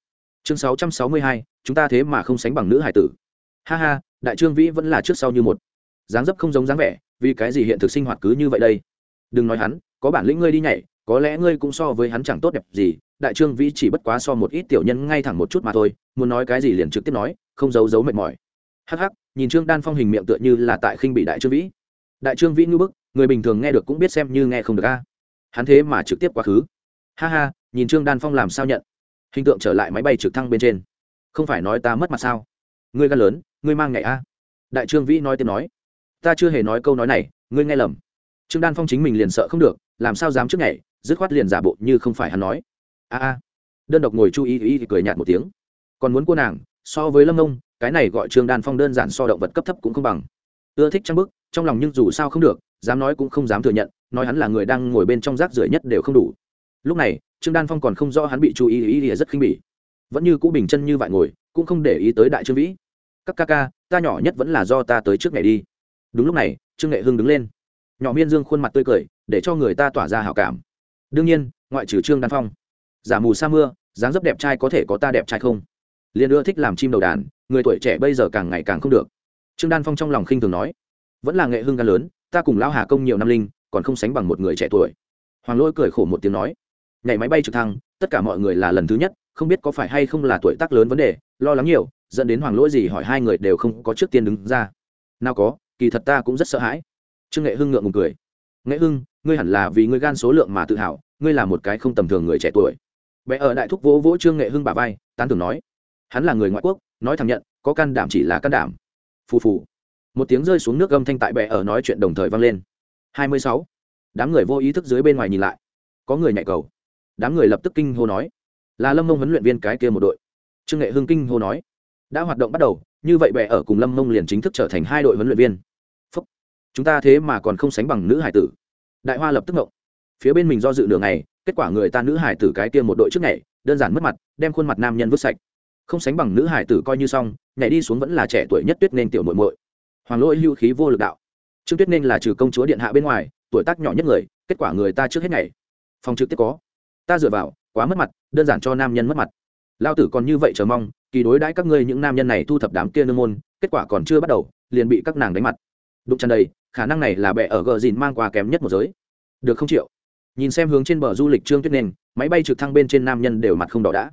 Chương sáu trăm sáu mươi hai, chúng ta thế mà không sánh bằng nữ hải tử. Ha ha đại trương vĩ vẫn là trước sau như một. Dáng dấp không giống dáng vẻ, vì cái gì hiện thực sinh hoạt cứ như vậy đây? Đừng nói hắn, có bản lĩnh ngươi đi nhảy, có lẽ ngươi cũng so với hắn chẳng tốt đẹp gì, đại trương vĩ chỉ bất quá so một ít tiểu nhân ngay thẳng một chút mà thôi, muốn nói cái gì liền trực tiếp nói, không giấu giấu mệt mỏi. Hắc hắc, nhìn trương đan phong hình miệng tựa như là tại khinh bị đại trương vĩ. Đại trương vĩ ngưu bức, người bình thường nghe được cũng biết xem như nghe không được a. Hắn thế mà trực tiếp quá khứ. Ha ha, nhìn trương đan phong làm sao nhận? Hình tượng trở lại máy bay trực thăng bên trên. Không phải nói ta mất mặt sao? Ngươi gan lớn ngươi mang ngày a. Đại trương vĩ nói tiếp nói, ta chưa hề nói câu nói này, ngươi nghe lầm. Trương đan phong chính mình liền sợ không được, làm sao dám trước ngày dứt khoát liền giả bộ như không phải hắn nói. A a. Đơn độc ngồi chú ý ý thì cười nhạt một tiếng. Còn muốn cô nàng, so với lâm ông cái này gọi trương đan phong đơn giản so động vật cấp thấp cũng không bằng. Ưa thích trang bức, trong lòng nhưng dù sao không được, dám nói cũng không dám thừa nhận, nói hắn là người đang ngồi bên trong rác rưởi nhất đều không đủ. Lúc này, trương đan phong còn không rõ hắn bị chú ý ý ý rất khinh bỉ. Vẫn như cũ bình chân như vậy ngồi, cũng không để ý tới đại trương vĩ các ca ca, ta nhỏ nhất vẫn là do ta tới trước ngày đi. Đúng lúc này, trương nghệ hưng đứng lên. Nhỏ miên dương khuôn mặt tươi cười, để cho người ta tỏa ra hảo cảm. Đương nhiên, ngoại trừ trương đan phong. Giả mù sa mưa, dáng dấp đẹp trai có thể có ta đẹp trai không? Liền ưa thích làm chim đầu đàn, người tuổi trẻ bây giờ càng ngày càng không được. Trương đan phong trong lòng khinh thường nói, vẫn là nghệ hưng ca lớn, ta cùng lão hà công nhiều năm linh, còn không sánh bằng một người trẻ tuổi. Hoàng lỗi cười khổ một tiếng nói, nhảy máy bay trực thăng, tất cả mọi người là lần thứ nhất, không biết có phải hay không là tuổi tác lớn vấn đề, lo lắng nhiều dẫn đến hoàng lỗi gì hỏi hai người đều không có trước tiên đứng ra. Nào có, kỳ thật ta cũng rất sợ hãi. Trương nghệ hưng ngượng ngùng cười. Nghệ hưng, ngươi hẳn là vì ngươi gan số lượng mà tự hào, ngươi là một cái không tầm thường người trẻ tuổi. Bé ở đại thúc vỗ vỗ trương nghệ hưng bà vai, tán tưởng nói. Hắn là người ngoại quốc, nói thẳng nhận, có can đảm chỉ là can đảm. Phù phù. Một tiếng rơi xuống nước gâm thanh tại bệ ở nói chuyện đồng thời vang lên. Hai mươi sáu. Đám người vô ý thức dưới bên ngoài nhìn lại. Có người nhạy cầu. Đám người lập tức kinh hô nói. Là lâm mông huấn luyện viên cái kia một đội. Trương nghệ hưng kinh hô nói đã hoạt động bắt đầu, như vậy bè ở cùng lâm mông liền chính thức trở thành hai đội huấn luyện viên. Phúc. chúng ta thế mà còn không sánh bằng nữ hải tử. Đại hoa lập tức ngộng. Phía bên mình do dự đường này kết quả người ta nữ hải tử cái kia một đội trước ngày đơn giản mất mặt, đem khuôn mặt nam nhân vứt sạch. Không sánh bằng nữ hải tử coi như xong, nhảy đi xuống vẫn là trẻ tuổi nhất tuyết nên tiểu nội muội. Hoàng lỗi hưu khí vô lực đạo. Trương tuyết nên là trừ công chúa điện hạ bên ngoài, tuổi tác nhỏ nhất người, kết quả người ta trước hết ngày phòng trực tiếp có. Ta dựa vào, quá mất mặt, đơn giản cho nam nhân mất mặt. Lao tử còn như vậy chờ mong kỳ đối đãi các ngươi những nam nhân này thu thập đám kia nương môn, kết quả còn chưa bắt đầu, liền bị các nàng đánh mặt. Đụng chân đây khả năng này là bệ ở gờ dìn mang qua kém nhất một giới. Được không chịu? Nhìn xem hướng trên bờ du lịch trương tuyết nền, máy bay trực thăng bên trên nam nhân đều mặt không đỏ đã.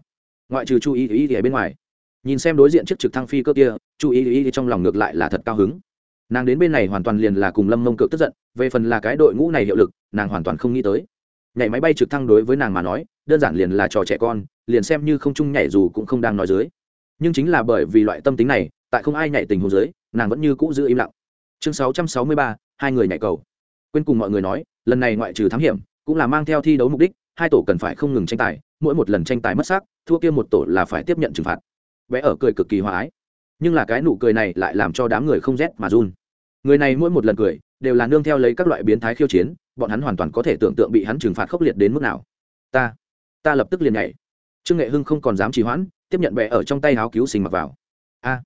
Ngoại trừ chú ý ý ý ở bên ngoài. Nhìn xem đối diện chiếc trực thăng phi cơ kia chú ý ý ý trong lòng ngược lại là thật cao hứng. Nàng đến bên này hoàn toàn liền là cùng lâm mông cực tức giận, về phần là cái đội ngũ này hiệu lực, nàng hoàn toàn không nghĩ tới. Nhảy máy bay trực thăng đối với nàng mà nói, đơn giản liền là trò trẻ con, liền xem như không chung nhảy dù cũng không đang nói dưới nhưng chính là bởi vì loại tâm tính này, tại không ai nhảy tình hồ dưới, nàng vẫn như cũ giữ im lặng. Chương sáu trăm sáu mươi ba, hai người nhảy cầu. Quên cùng mọi người nói, lần này ngoại trừ thám hiểm, cũng là mang theo thi đấu mục đích, hai tổ cần phải không ngừng tranh tài, mỗi một lần tranh tài mất xác, thua kia một tổ là phải tiếp nhận trừng phạt. Vẽ ở cười cực kỳ hòa ái, nhưng là cái nụ cười này lại làm cho đám người không rét mà run. Người này mỗi một lần cười, đều là nương theo lấy các loại biến thái khiêu chiến, bọn hắn hoàn toàn có thể tưởng tượng bị hắn trừng phạt khốc liệt đến mức nào. Ta ta lập tức liền nhảy. Trương nghệ hưng không còn dám trì hoãn tiếp nhận bẹ ở trong tay áo cứu sinh mặc vào. A,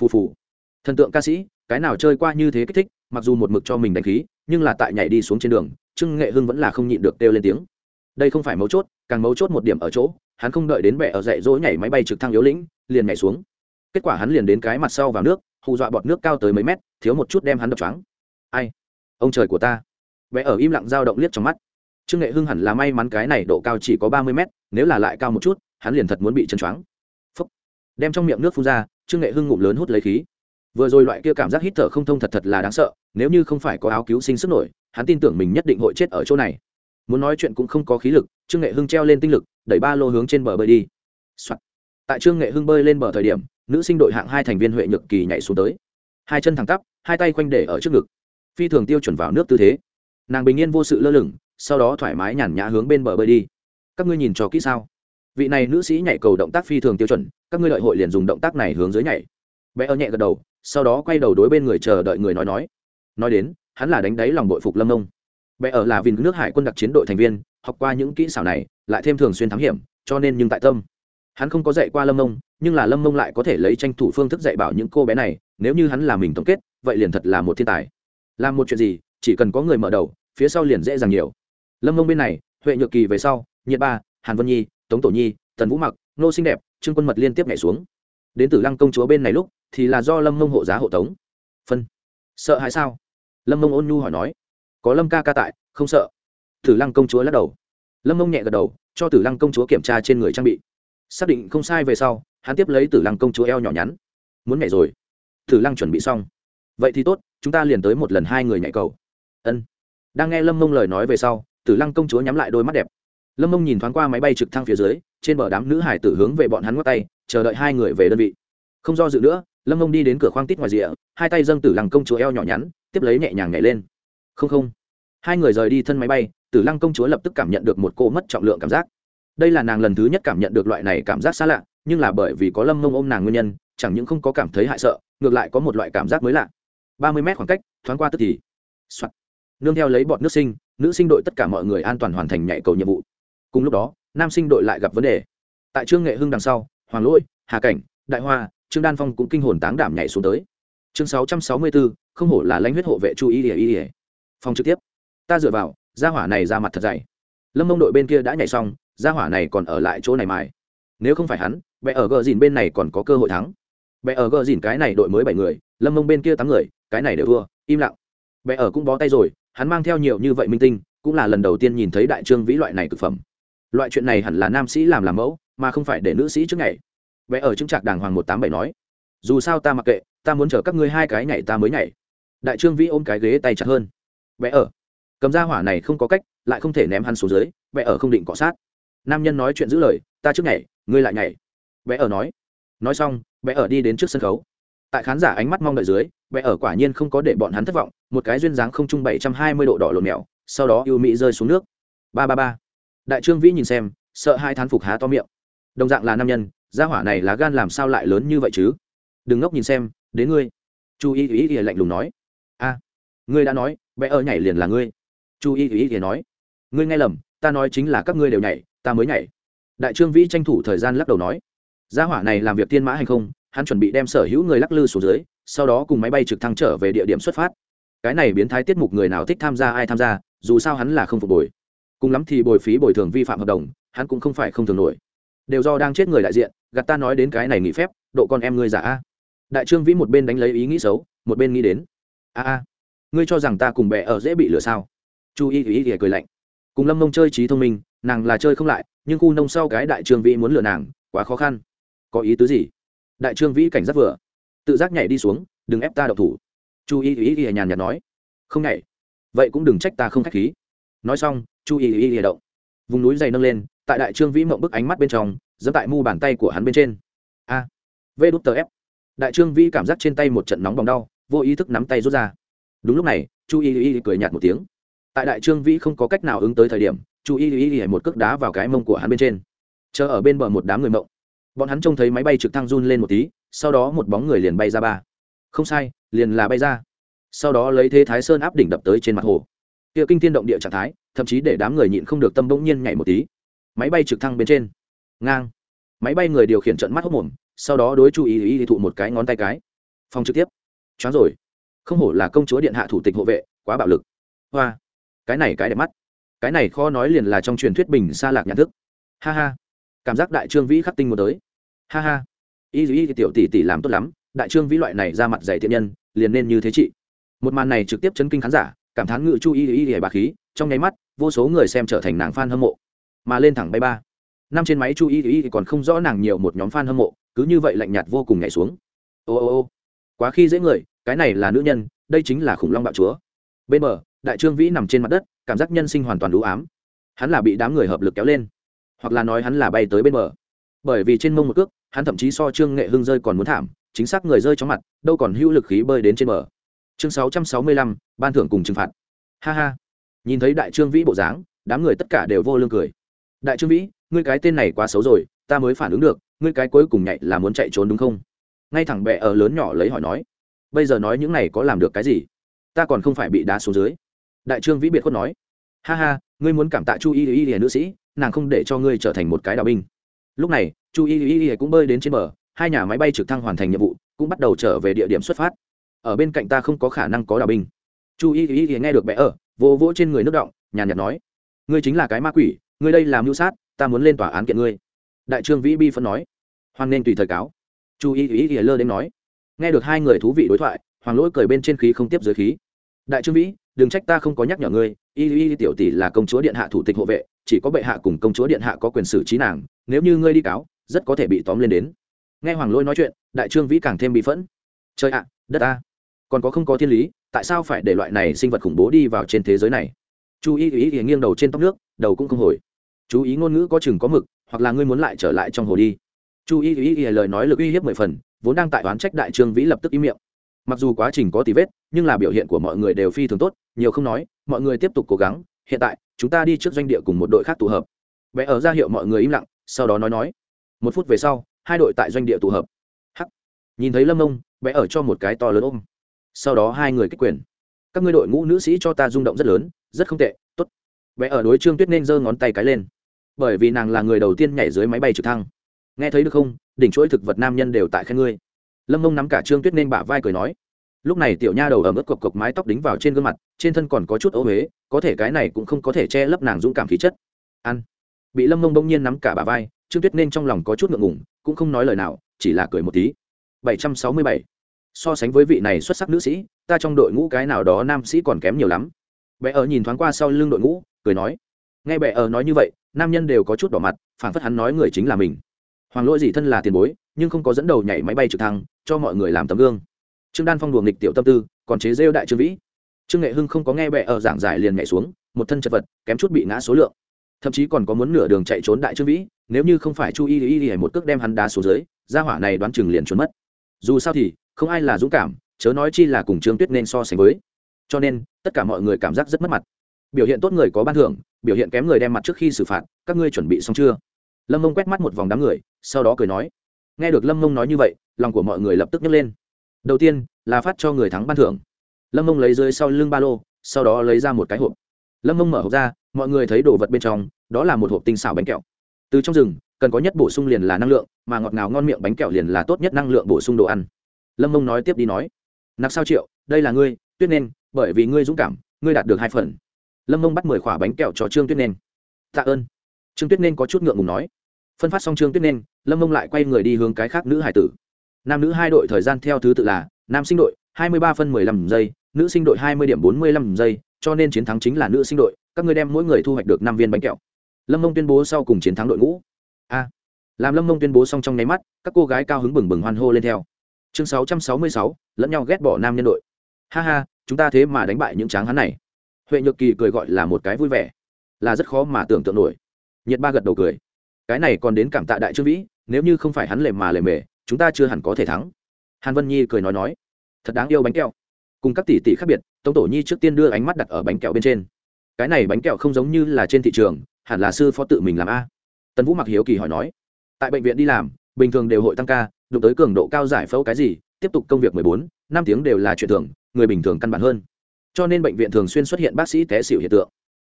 phù phù. Thần tượng ca sĩ, cái nào chơi qua như thế kích thích, mặc dù một mực cho mình đánh khí, nhưng là tại nhảy đi xuống trên đường, trương nghệ hưng vẫn là không nhịn được kêu lên tiếng. Đây không phải mấu chốt, càng mấu chốt một điểm ở chỗ, hắn không đợi đến bẹ ở dạy dỗ nhảy máy bay trực thăng yếu lĩnh, liền nhảy xuống. Kết quả hắn liền đến cái mặt sau vào nước, hù dọa bọt nước cao tới mấy mét, thiếu một chút đem hắn đập choáng. Ai? Ông trời của ta. Vẽ ở im lặng dao động liếc trong mắt. Trương nghệ hưng hẳn là may mắn cái này độ cao chỉ có ba mươi mét, nếu là lại cao một chút, hắn liền thật muốn bị chân choáng đem trong miệng nước phun ra, trương nghệ hưng ngụm lớn hút lấy khí. Vừa rồi loại kia cảm giác hít thở không thông thật thật là đáng sợ, nếu như không phải có áo cứu sinh sức nổi, hắn tin tưởng mình nhất định hội chết ở chỗ này. Muốn nói chuyện cũng không có khí lực, trương nghệ hưng treo lên tinh lực, đẩy ba lô hướng trên bờ bơi đi、Soạn. tại trương nghệ hưng bơi lên bờ thời điểm, nữ sinh đội hạng hai thành viên huệ nhược kỳ nhảy xuống tới. Hai chân thẳng tắp, hai tay khoanh để ở trước ngực. Phi thường tiêu chuẩn vào nước tư thế. Nàng bình yên vô sự lơ lửng, sau đó thoải mái nhàn nhã hướng bên bờ bơi đi. Các ngươi nhìn cho kỹ sao? Vị này nữ sĩ nhảy cầu động tác phi thường tiêu chuẩn, các ngươi lợi hội liền dùng động tác này hướng dưới nhảy. Bé ơ nhẹ gật đầu, sau đó quay đầu đối bên người chờ đợi người nói nói. Nói đến, hắn là đánh đáy lòng bội phục lâm nông. Bé ở là vì nước hải quân đặc chiến đội thành viên, học qua những kỹ xảo này, lại thêm thường xuyên thám hiểm, cho nên nhưng tại tâm. Hắn không có dạy qua lâm nông, nhưng là lâm nông lại có thể lấy tranh thủ phương thức dạy bảo những cô bé này, nếu như hắn là mình tổng kết, vậy liền thật là một thiên tài. Làm một chuyện gì, chỉ cần có người mở đầu, phía sau liền dễ dàng nhiều. Lâm nông bên này, huệ nhược kỳ về sau, nhiệt ba, hàn vân nhi tống tổ nhi, tần vũ mặc, nô xinh đẹp, trương quân mật liên tiếp nhảy xuống. Đến từ lăng công chúa bên này lúc, thì là do lâm mông hộ giá hộ tống. Phân. Sợ hãi sao? Lâm mông ôn nhu hỏi nói. Có lâm ca ca tại, không sợ. Tử lăng công chúa lắc đầu. Lâm mông nhẹ gật đầu, cho tử lăng công chúa kiểm tra trên người trang bị. Xác định không sai về sau, hắn tiếp lấy tử lăng công chúa eo nhỏ nhắn. Muốn nhảy rồi. Tử lăng chuẩn bị xong. Vậy thì tốt, chúng ta liền tới một lần hai người nhảy cầu. Ân. Đang nghe lâm mông lời nói về sau, tử lăng công chúa nhắm lại đôi mắt đẹp lâm mông nhìn thoáng qua máy bay trực thăng phía dưới, trên bờ đám nữ hải tử hướng về bọn hắn ngắt tay, chờ đợi hai người về đơn vị. Không do dự nữa, lâm mông đi đến cửa khoang tít ngoài rìa, hai tay dâng tử lăng công chúa eo nhỏ nhắn, tiếp lấy nhẹ nhàng nhảy lên. Không không. Hai người rời đi thân máy bay, tử lăng công chúa lập tức cảm nhận được một cô mất trọng lượng cảm giác. Đây là nàng lần thứ nhất cảm nhận được loại này cảm giác xa lạ, nhưng là bởi vì có lâm mông ôm nàng nguyên nhân, chẳng những không có cảm thấy hại sợ, ngược lại có một loại cảm giác mới lạ. Ba mươi mét khoảng cách, thoáng qua tức thì、Soạn. nương theo lấy bọn nước sinh, nữ sinh đội tất cả mọi người an toàn hoàn thành nhạy cầu nhiệm vụ cùng lúc đó, nam sinh đội lại gặp vấn đề. Tại trương nghệ hưng đằng sau, hoàng lỗi, hà cảnh, đại hoa, trương đan phong cũng kinh hồn táng đảm nhảy xuống tới. Chương sáu trăm sáu mươi bốn không hổ là lãnh huyết hộ vệ chu y ỉa y ỉa phòng trực tiếp. Ta dựa vào, gia hỏa này ra mặt thật dày. Lâm mông đội bên kia đã nhảy xong, gia hỏa này còn ở lại chỗ này mài. Nếu không phải hắn vẽ ở gờ dìn bên này còn có cơ hội thắng. Vẽ ở gờ dìn cái này đội mới bảy người, lâm mông bên kia tám người, cái này đều thua, im lặng. Vẽ ở cũng bó tay rồi, hắn mang theo nhiều như vậy minh tinh, cũng là lần đầu tiên nhìn thấy đại trương vĩ loại này thực phẩm loại chuyện này hẳn là nam sĩ làm làm mẫu, mà không phải để nữ sĩ trước ngày vẽ ở chứng trạc đàng hoàng một tám bảy nói, dù sao ta mặc kệ, ta muốn chở các ngươi hai cái nhảy ta mới nhảy. Đại trương vĩ ôm cái ghế tay chặt hơn. Vẽ ở. Cầm ra hỏa này không có cách, lại không thể ném hắn xuống dưới, vẽ ở không định cọ sát. Nam nhân nói chuyện giữ lời, ta trước nhảy, ngươi lại nhảy. Vẽ ở nói nói xong, vẽ ở đi đến trước sân khấu. Tại khán giả ánh mắt mong đợi dưới, vẽ ở quả nhiên không có để bọn hắn thất vọng, một cái duyên dáng không chung bảy trăm hai mươi độ đỏ lộn mèo, sau đó yêu mỹ rơi xuống nước. Ba ba ba đại trương vĩ nhìn xem, sợ hai thán phục há to miệng. Đồng dạng là nam nhân, gia hỏa này là gan làm sao lại lớn như vậy chứ? Đừng ngốc nhìn xem, đến ngươi. Chu y ý ý lạnh lùng nói. A, ngươi đã nói bé ở nhảy liền là ngươi. Chu y ý ý nói. Ngươi nghe lầm, ta nói chính là các ngươi đều nhảy, ta mới nhảy. Đại trương vĩ tranh thủ thời gian lắc đầu nói. Gia hỏa này làm việc tiên mã hay không? Hắn chuẩn bị đem sở hữu người lắc lư xuống dưới, sau đó cùng máy bay trực thăng trở về địa điểm xuất phát. Cái này biến thái tiết mục người nào thích tham gia ai tham gia, dù sao hắn là không phục bồi cùng lắm thì bồi phí bồi thường vi phạm hợp đồng, hắn cũng không phải không thường nổi. Đều do đang chết người đại diện, gạt ta nói đến cái này nghỉ phép, độ con em ngươi giả a. Đại trương vĩ một bên đánh lấy ý nghĩ xấu, một bên nghĩ đến. A a, ngươi cho rằng ta cùng bè ở dễ bị lừa sao? Chu y ý ý cười lạnh. Cùng lâm mông chơi trí thông minh, nàng là chơi không lại, nhưng khu nông sau cái đại trương vĩ muốn lừa nàng, quá khó khăn. Có ý tứ gì? Đại trương vĩ cảnh giác vừa. Tự giác nhảy đi xuống, đừng ép ta đậu thủ. Chu y ý ý nhàn nhạt nói. Không nhảy. Vậy cũng đừng trách ta không k h á c h khí. Nói xong chu y y ý động. Vùng núi dày nâng lên tại đại trương vĩ mộng bức ánh mắt bên trong dẫm tại mu bàn tay của hắn bên trên. A. À, vê đút tờ ép đại trương vĩ cảm giác trên tay một trận nóng bỏng đau vô ý thức nắm tay rút ra. Đúng lúc này chu y y cười nhạt một tiếng. Tại đại trương vĩ không có cách nào ứng tới thời điểm chu y y y một cước đá vào cái mông của hắn bên trên. Chờ ở bên bờ một đám người mộng bọn hắn trông thấy máy bay trực thăng run lên một tí sau đó một bóng người liền bay ra ba. Không sai liền là bay ra. Sau đó lấy thế thái sơn áp đỉnh đập tới trên mặt hồ. Kia kinh thiên động địa trạng thái thậm chí để đám người nhịn không được tâm bỗng nhiên nhảy một tí. Máy bay trực thăng bên trên. Ngang. Máy bay người điều khiển trận mắt hốc mồm, sau đó đối chú ý ý thụ một cái ngón tay cái. Phòng trực tiếp. Choáng rồi. Không hổ là công chúa điện hạ thủ tịch hộ vệ, quá bạo lực. Hoa. Cái này cái đẹp mắt. Cái này khó nói liền là trong truyền thuyết bình xa lạc nhận thức. Ha ha. Cảm giác đại trương vĩ khắc tinh một tới. Ha ha. Y y tiểu tỷ tỷ làm tốt lắm, đại trương vĩ loại này ra mặt dày thiện nhân, liền nên như thế chị. Một màn này trực tiếp chấn kinh khán giả, cảm thán ngự chu y ý y bà khí trong nháy mắt, vô số người xem trở thành nàng fan hâm mộ, mà lên thẳng bay ba. Năm trên máy chu y y còn không rõ nàng nhiều một nhóm fan hâm mộ, cứ như vậy lạnh nhạt vô cùng nhảy xuống. Ô ô ô, quá khi dễ người, cái này là nữ nhân, đây chính là khủng long bạo chúa. Bên bờ, đại trương vĩ nằm trên mặt đất, cảm giác nhân sinh hoàn toàn đủ ám. Hắn là bị đám người hợp lực kéo lên, hoặc là nói hắn là bay tới bên bờ. Bởi vì trên mông một cước, hắn thậm chí so trương nghệ hưng rơi còn muốn thảm, chính xác người rơi trong mặt, đâu còn hữu lực khí bơi đến trên bờ. Chương sáu trăm sáu mươi lăm, ban thưởng cùng trừng phạt. Ha ha nhìn thấy đại trương vĩ bộ dáng, đám người tất cả đều vô lương cười. Đại trương vĩ, ngươi cái tên này quá xấu rồi, ta mới phản ứng được, ngươi cái cuối cùng nhạy là muốn chạy trốn đúng không? Ngay thẳng bẹ ở lớn nhỏ lấy hỏi nói. Bây giờ nói những này có làm được cái gì? Ta còn không phải bị đá xuống dưới. Đại trương vĩ biệt khuất nói. Ha ha, ngươi muốn cảm tạ chu y y y nữ sĩ, nàng không để cho ngươi trở thành một cái đạo binh. Lúc này, chu y y y cũng bơi đến trên bờ, hai nhà máy bay trực thăng hoàn thành nhiệm vụ, cũng bắt đầu trở về địa điểm xuất phát. Ở bên cạnh ta không có khả năng có đạo binh. Chu y y y nghe được bẽ ở vỗ vỗ trên người nước động, nhàn nhạt nói, ngươi chính là cái ma quỷ, ngươi đây làm mưu sát, ta muốn lên tòa án kiện ngươi. Đại trương vĩ bi phân nói, hoan nên tùy thời cáo. Chu y y ý lơ đến nói, nghe được hai người thú vị đối thoại, hoàng lỗi cười bên trên khí không tiếp dưới khí. Đại trương vĩ, đừng trách ta không có nhắc nhở ngươi, y y tiểu tỷ là công chúa điện hạ thủ tịch hộ vệ, chỉ có bệ hạ cùng công chúa điện hạ có quyền xử trí nàng, nếu như ngươi đi cáo, rất có thể bị tóm lên đến. Nghe hoàng lỗi nói chuyện, đại trương vĩ càng thêm bị phẫn. Trời ạ, đất a còn có không có thiên lý, tại sao phải để loại này sinh vật khủng bố đi vào trên thế giới này? Chú ý ý ý nghiêng đầu trên tóc nước, đầu cũng không hồi. Chú ý ngôn ngữ có chừng có mực, hoặc là ngươi muốn lại trở lại trong hồ đi. Chú ý ý ý lời nói lực uy hiếp mười phần, vốn đang tại oán trách đại trương vĩ lập tức im miệng. Mặc dù quá trình có tí vết, nhưng là biểu hiện của mọi người đều phi thường tốt, nhiều không nói, mọi người tiếp tục cố gắng, hiện tại, chúng ta đi trước doanh địa cùng một đội khác tụ hợp. Vẽ ở ra hiệu mọi người im lặng, sau đó nói nói. Một phút về sau, hai đội tại doanh địa tụ hợp. Hắc. Nhìn thấy lâm ông vẽ ở cho một cái to lớn ôm sau đó hai người kích quyền. Các ngươi đội ngũ nữ sĩ cho ta rung động rất lớn, rất không tệ, tốt. Vẽ ở đối trương tuyết nên giơ ngón tay cái lên. Bởi vì nàng là người đầu tiên nhảy dưới máy bay trực thăng. Nghe thấy được không? Đỉnh chuỗi thực vật nam nhân đều tại khen ngươi. Lâm mông nắm cả trương tuyết nên bả vai cười nói. Lúc này tiểu nha đầu ở mức cộc cộc mái tóc đính vào trên gương mặt, trên thân còn có chút ấu huế, có thể cái này cũng không có thể che lấp nàng dũng cảm khí chất. Ăn. Bị lâm mông bỗng nhiên nắm cả bả vai, trương tuyết nên trong lòng có chút ngượng ngùng, cũng không nói lời nào, chỉ là cười một tí. 767 so sánh với vị này xuất sắc nữ sĩ, ta trong đội ngũ cái nào đó nam sĩ còn kém nhiều lắm. Bé ở nhìn thoáng qua sau lưng đội ngũ, cười nói. Nghe bé ở nói như vậy, nam nhân đều có chút đỏ mặt phản phất hắn nói người chính là mình. Hoàng lỗi gì thân là tiền bối, nhưng không có dẫn đầu nhảy máy bay trực thăng, cho mọi người làm tấm gương. Trương đan phong đùa nghịch tiểu tâm tư, còn chế rêu đại trương vĩ. Trương nghệ hưng không có nghe bệ ở giảng giải liền nhảy xuống, một thân chật vật, kém chút bị ngã số lượng. Thậm chí còn có muốn nửa đường chạy trốn đại trương vĩ, nếu như không phải chu y y y một cước đem hắn đá xuống dưới ra hỏa này đoán chừng liền trốn mất dù sao thì, không ai là dũng cảm, chớ nói chi là cùng trương tuyết nên so sánh với. Cho nên, tất cả mọi người cảm giác rất mất mặt. Biểu hiện tốt người có ban thưởng, biểu hiện kém người đem mặt trước khi xử phạt, các ngươi chuẩn bị xong chưa? Lâm mông quét mắt một vòng đám người, sau đó cười nói. Nghe được lâm mông nói như vậy, lòng của mọi người lập tức nhấc lên. Đầu tiên, là phát cho người thắng ban thưởng. Lâm mông lấy dưới sau lưng ba lô, sau đó lấy ra một cái hộp. Lâm mông mở hộp ra, mọi người thấy đồ vật bên trong, đó là một hộp tinh xảo bánh kẹo. Từ trong rừng cần có nhất bổ sung liền là năng lượng, mà ngọt ngào ngon miệng bánh kẹo liền là tốt nhất năng lượng bổ sung đồ ăn. Lâm mông nói tiếp đi nói. Nặc sao triệu, đây là ngươi, tuyết nên, bởi vì ngươi dũng cảm, ngươi đạt được hai phần. Lâm mông bắt mười khỏa bánh kẹo cho trương tuyết nên. Tạ ơn. Trương tuyết nên có chút ngượng ngùng nói. Phân phát xong trương tuyết nên, lâm mông lại quay người đi hướng cái khác nữ hải tử. Nam nữ hai đội thời gian theo thứ tự là, nam sinh đội, hai mươi ba phân mười lăm giây, nữ sinh đội hai mươi điểm bốn mươi lăm giây, cho nên chiến thắng chính là nữ sinh đội, các ngươi đem mỗi người thu hoạch được năm viên bánh kẹo. Lâm mông tuyên bố sau cùng chiến thắng đội ngũ a. Làm lâm mông tuyên bố xong trong nháy mắt, các cô gái cao hứng bừng bừng hoan hô lên theo. Chương sáu trăm sáu mươi sáu, lẫn nhau ghét bỏ nam nhân đội. Ha ha, chúng ta thế mà đánh bại những tráng hắn này. Huệ nhược kỳ cười gọi là một cái vui vẻ. Là rất khó mà tưởng tượng nổi. Nhiệt ba gật đầu cười. Cái này còn đến cảm tạ đại trương vĩ, nếu như không phải hắn lề mà lề mề, chúng ta chưa hẳn có thể thắng. Hàn vân nhi cười nói nói. Thật đáng yêu bánh kẹo. Cùng các tỷ tỷ khác biệt, tống tổ nhi trước tiên đưa ánh mắt đặt ở bánh kẹo bên trên. Cái này bánh kẹo không giống như là trên thị trường, hẳn là sư phó tự mình làm a tần vũ mặc hiếu kỳ hỏi nói, tại bệnh viện đi làm, bình thường đều hội tăng ca, đụng tới cường độ cao giải phẫu cái gì, tiếp tục công việc mười bốn, năm tiếng đều là chuyện thường, người bình thường căn bản hơn. Cho nên bệnh viện thường xuyên xuất hiện bác sĩ té xỉu hiện tượng.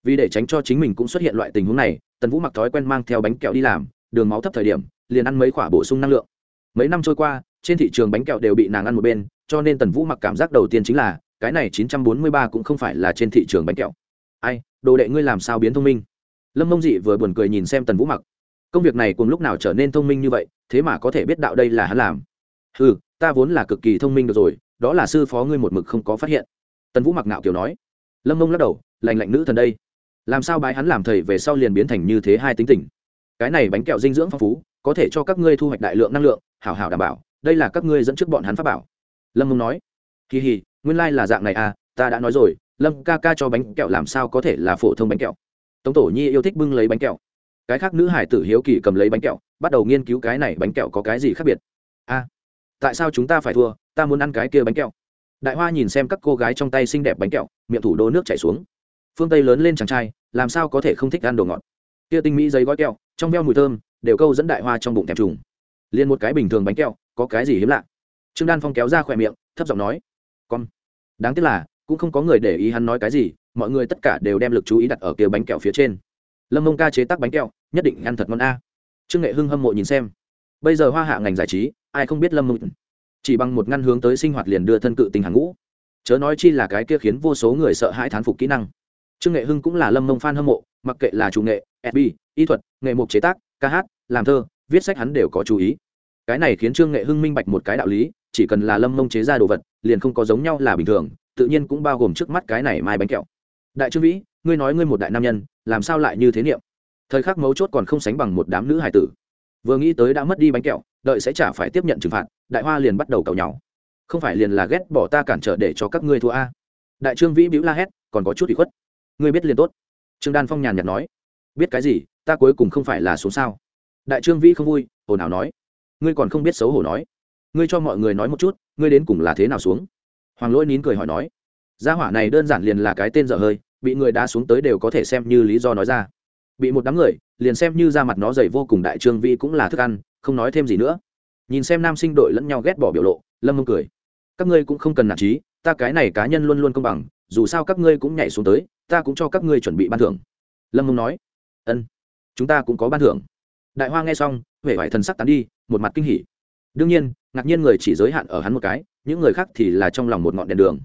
Vì để tránh cho chính mình cũng xuất hiện loại tình huống này, tần vũ mặc thói quen mang theo bánh kẹo đi làm, đường máu thấp thời điểm, liền ăn mấy quả bổ sung năng lượng. Mấy năm trôi qua, trên thị trường bánh kẹo đều bị nàng ăn một bên, cho nên tần vũ mặc cảm giác đầu tiên chính là, cái này chín trăm bốn mươi ba cũng không phải là trên thị trường bánh kẹo. Ai, đồ đệ ngươi làm sao biến thông minh? Lâm mông dị vừa buồn cười nhìn xem tần vũ mặc. Công việc này cùng lúc nào trở nên thông minh như vậy, thế mà có thể biết đạo đây là hắn làm. Ừ ta vốn là cực kỳ thông minh được rồi, đó là sư phó ngươi một mực không có phát hiện. Tần vũ mặc nạo kiểu nói. Lâm mông lắc đầu lành lạnh nữ thần đây. Làm sao bái hắn làm thầy về sau liền biến thành như thế hai tính tình? Cái này bánh kẹo dinh dưỡng phong phú, có thể cho các ngươi thu hoạch đại lượng năng lượng, hảo hảo đảm bảo, đây là các ngươi dẫn trước bọn hắn pháp bảo. Lâm mông nói. Kỳ hì, nguyên lai、like、là dạng này à ta đã nói rồi, lâm ca ca cho bánh kẹo làm sao có thể là phổ thông bánh kẹo? Tống tổ nhi yêu thích bưng lấy bánh kẹo. Cái khác nữ hải tử hiếu kỳ cầm lấy bánh kẹo, bắt đầu nghiên cứu cái này bánh kẹo có cái gì khác biệt. A, tại sao chúng ta phải thua? Ta muốn ăn cái kia bánh kẹo. Đại hoa nhìn xem các cô gái trong tay xinh đẹp bánh kẹo, miệng thủ đô nước chảy xuống. Phương tây lớn lên chàng trai, làm sao có thể không thích ăn đồ ngọt? Kia tinh mỹ giấy gói kẹo, trong veo mùi thơm, đều câu dẫn đại hoa trong bụng thèm trùng. Liền một cái bình thường bánh kẹo, có cái gì hiếm lạ? Trương đan phong kéo ra khỏe miệng, thấp giọng nói, con, đáng tiếc là cũng không có người để ý hắn nói cái gì, mọi người tất cả đều đem lực chú ý đặt ở kia bánh kẹo phía trên. Lâm mông ca chế tác bánh kẹo, nhất định ăn thật ngon a. Trương nghệ hưng hâm mộ nhìn xem. Bây giờ hoa hạ ngành giải trí, ai không biết lâm mông? Chỉ bằng một ngăn hướng tới sinh hoạt liền đưa thân cự tình hàng ngũ. Chớ nói chi là cái kia khiến vô số người sợ hãi thán phục kỹ năng. Trương nghệ hưng cũng là lâm mông f a n hâm mộ, mặc kệ là chủ nghệ fb y thuật, nghệ mục chế tác, ca hát, làm thơ, viết sách hắn đều có chú ý. Cái này khiến trương nghệ hưng minh bạch một cái đạo lý, chỉ cần là lâm mông chế ra đồ vật, liền không có giống nhau là bình thường tự nhiên cũng bao gồm trước mắt cái này mai bánh kẹo. Đại trương vĩ, ngươi nói ngươi một đại nam nhân, làm sao lại như thế niệm? Thời khắc mấu chốt còn không sánh bằng một đám nữ hải tử. Vừa nghĩ tới đã mất đi bánh kẹo, đợi sẽ chả phải tiếp nhận trừng phạt, đại hoa liền bắt đầu cầu nhau. Không phải liền là ghét bỏ ta cản trở để cho các ngươi thua a? Đại trương vĩ bĩu la hét, còn có chút bị khuất. Ngươi biết liền tốt. Trương đan phong nhàn nhạt nói. Biết cái gì, ta cuối cùng không phải là xuống sao? Đại trương vĩ không vui, ồn ào nói. Ngươi còn không biết xấu hổ nói. Ngươi cho mọi người nói một chút, ngươi đến cùng là thế nào xuống? Hoàng lỗi nín cười hỏi nói, gia hỏa này đơn giản liền là cái tên dở hơi, bị người đá xuống tới đều có thể xem như lý do nói ra. Bị một đám người, liền xem như da mặt nó dày vô cùng đại trương vi cũng là thức ăn, không nói thêm gì nữa. Nhìn xem nam sinh đội lẫn nhau ghét bỏ biểu lộ, lâm mông cười, các ngươi cũng không cần nản trí ta cái này cá nhân luôn luôn công bằng, dù sao các ngươi cũng nhảy xuống tới, ta cũng cho các ngươi chuẩn bị ban thưởng. Lâm mông nói, ân, chúng ta cũng có ban thưởng. Đại hoa nghe xong huệ vải thần sắc tán đi, một mặt kinh hỉ. Đương nhiên ngạc nhiên người chỉ giới hạn ở hắn một cái, những người khác thì là trong lòng một ngọn đèn đường.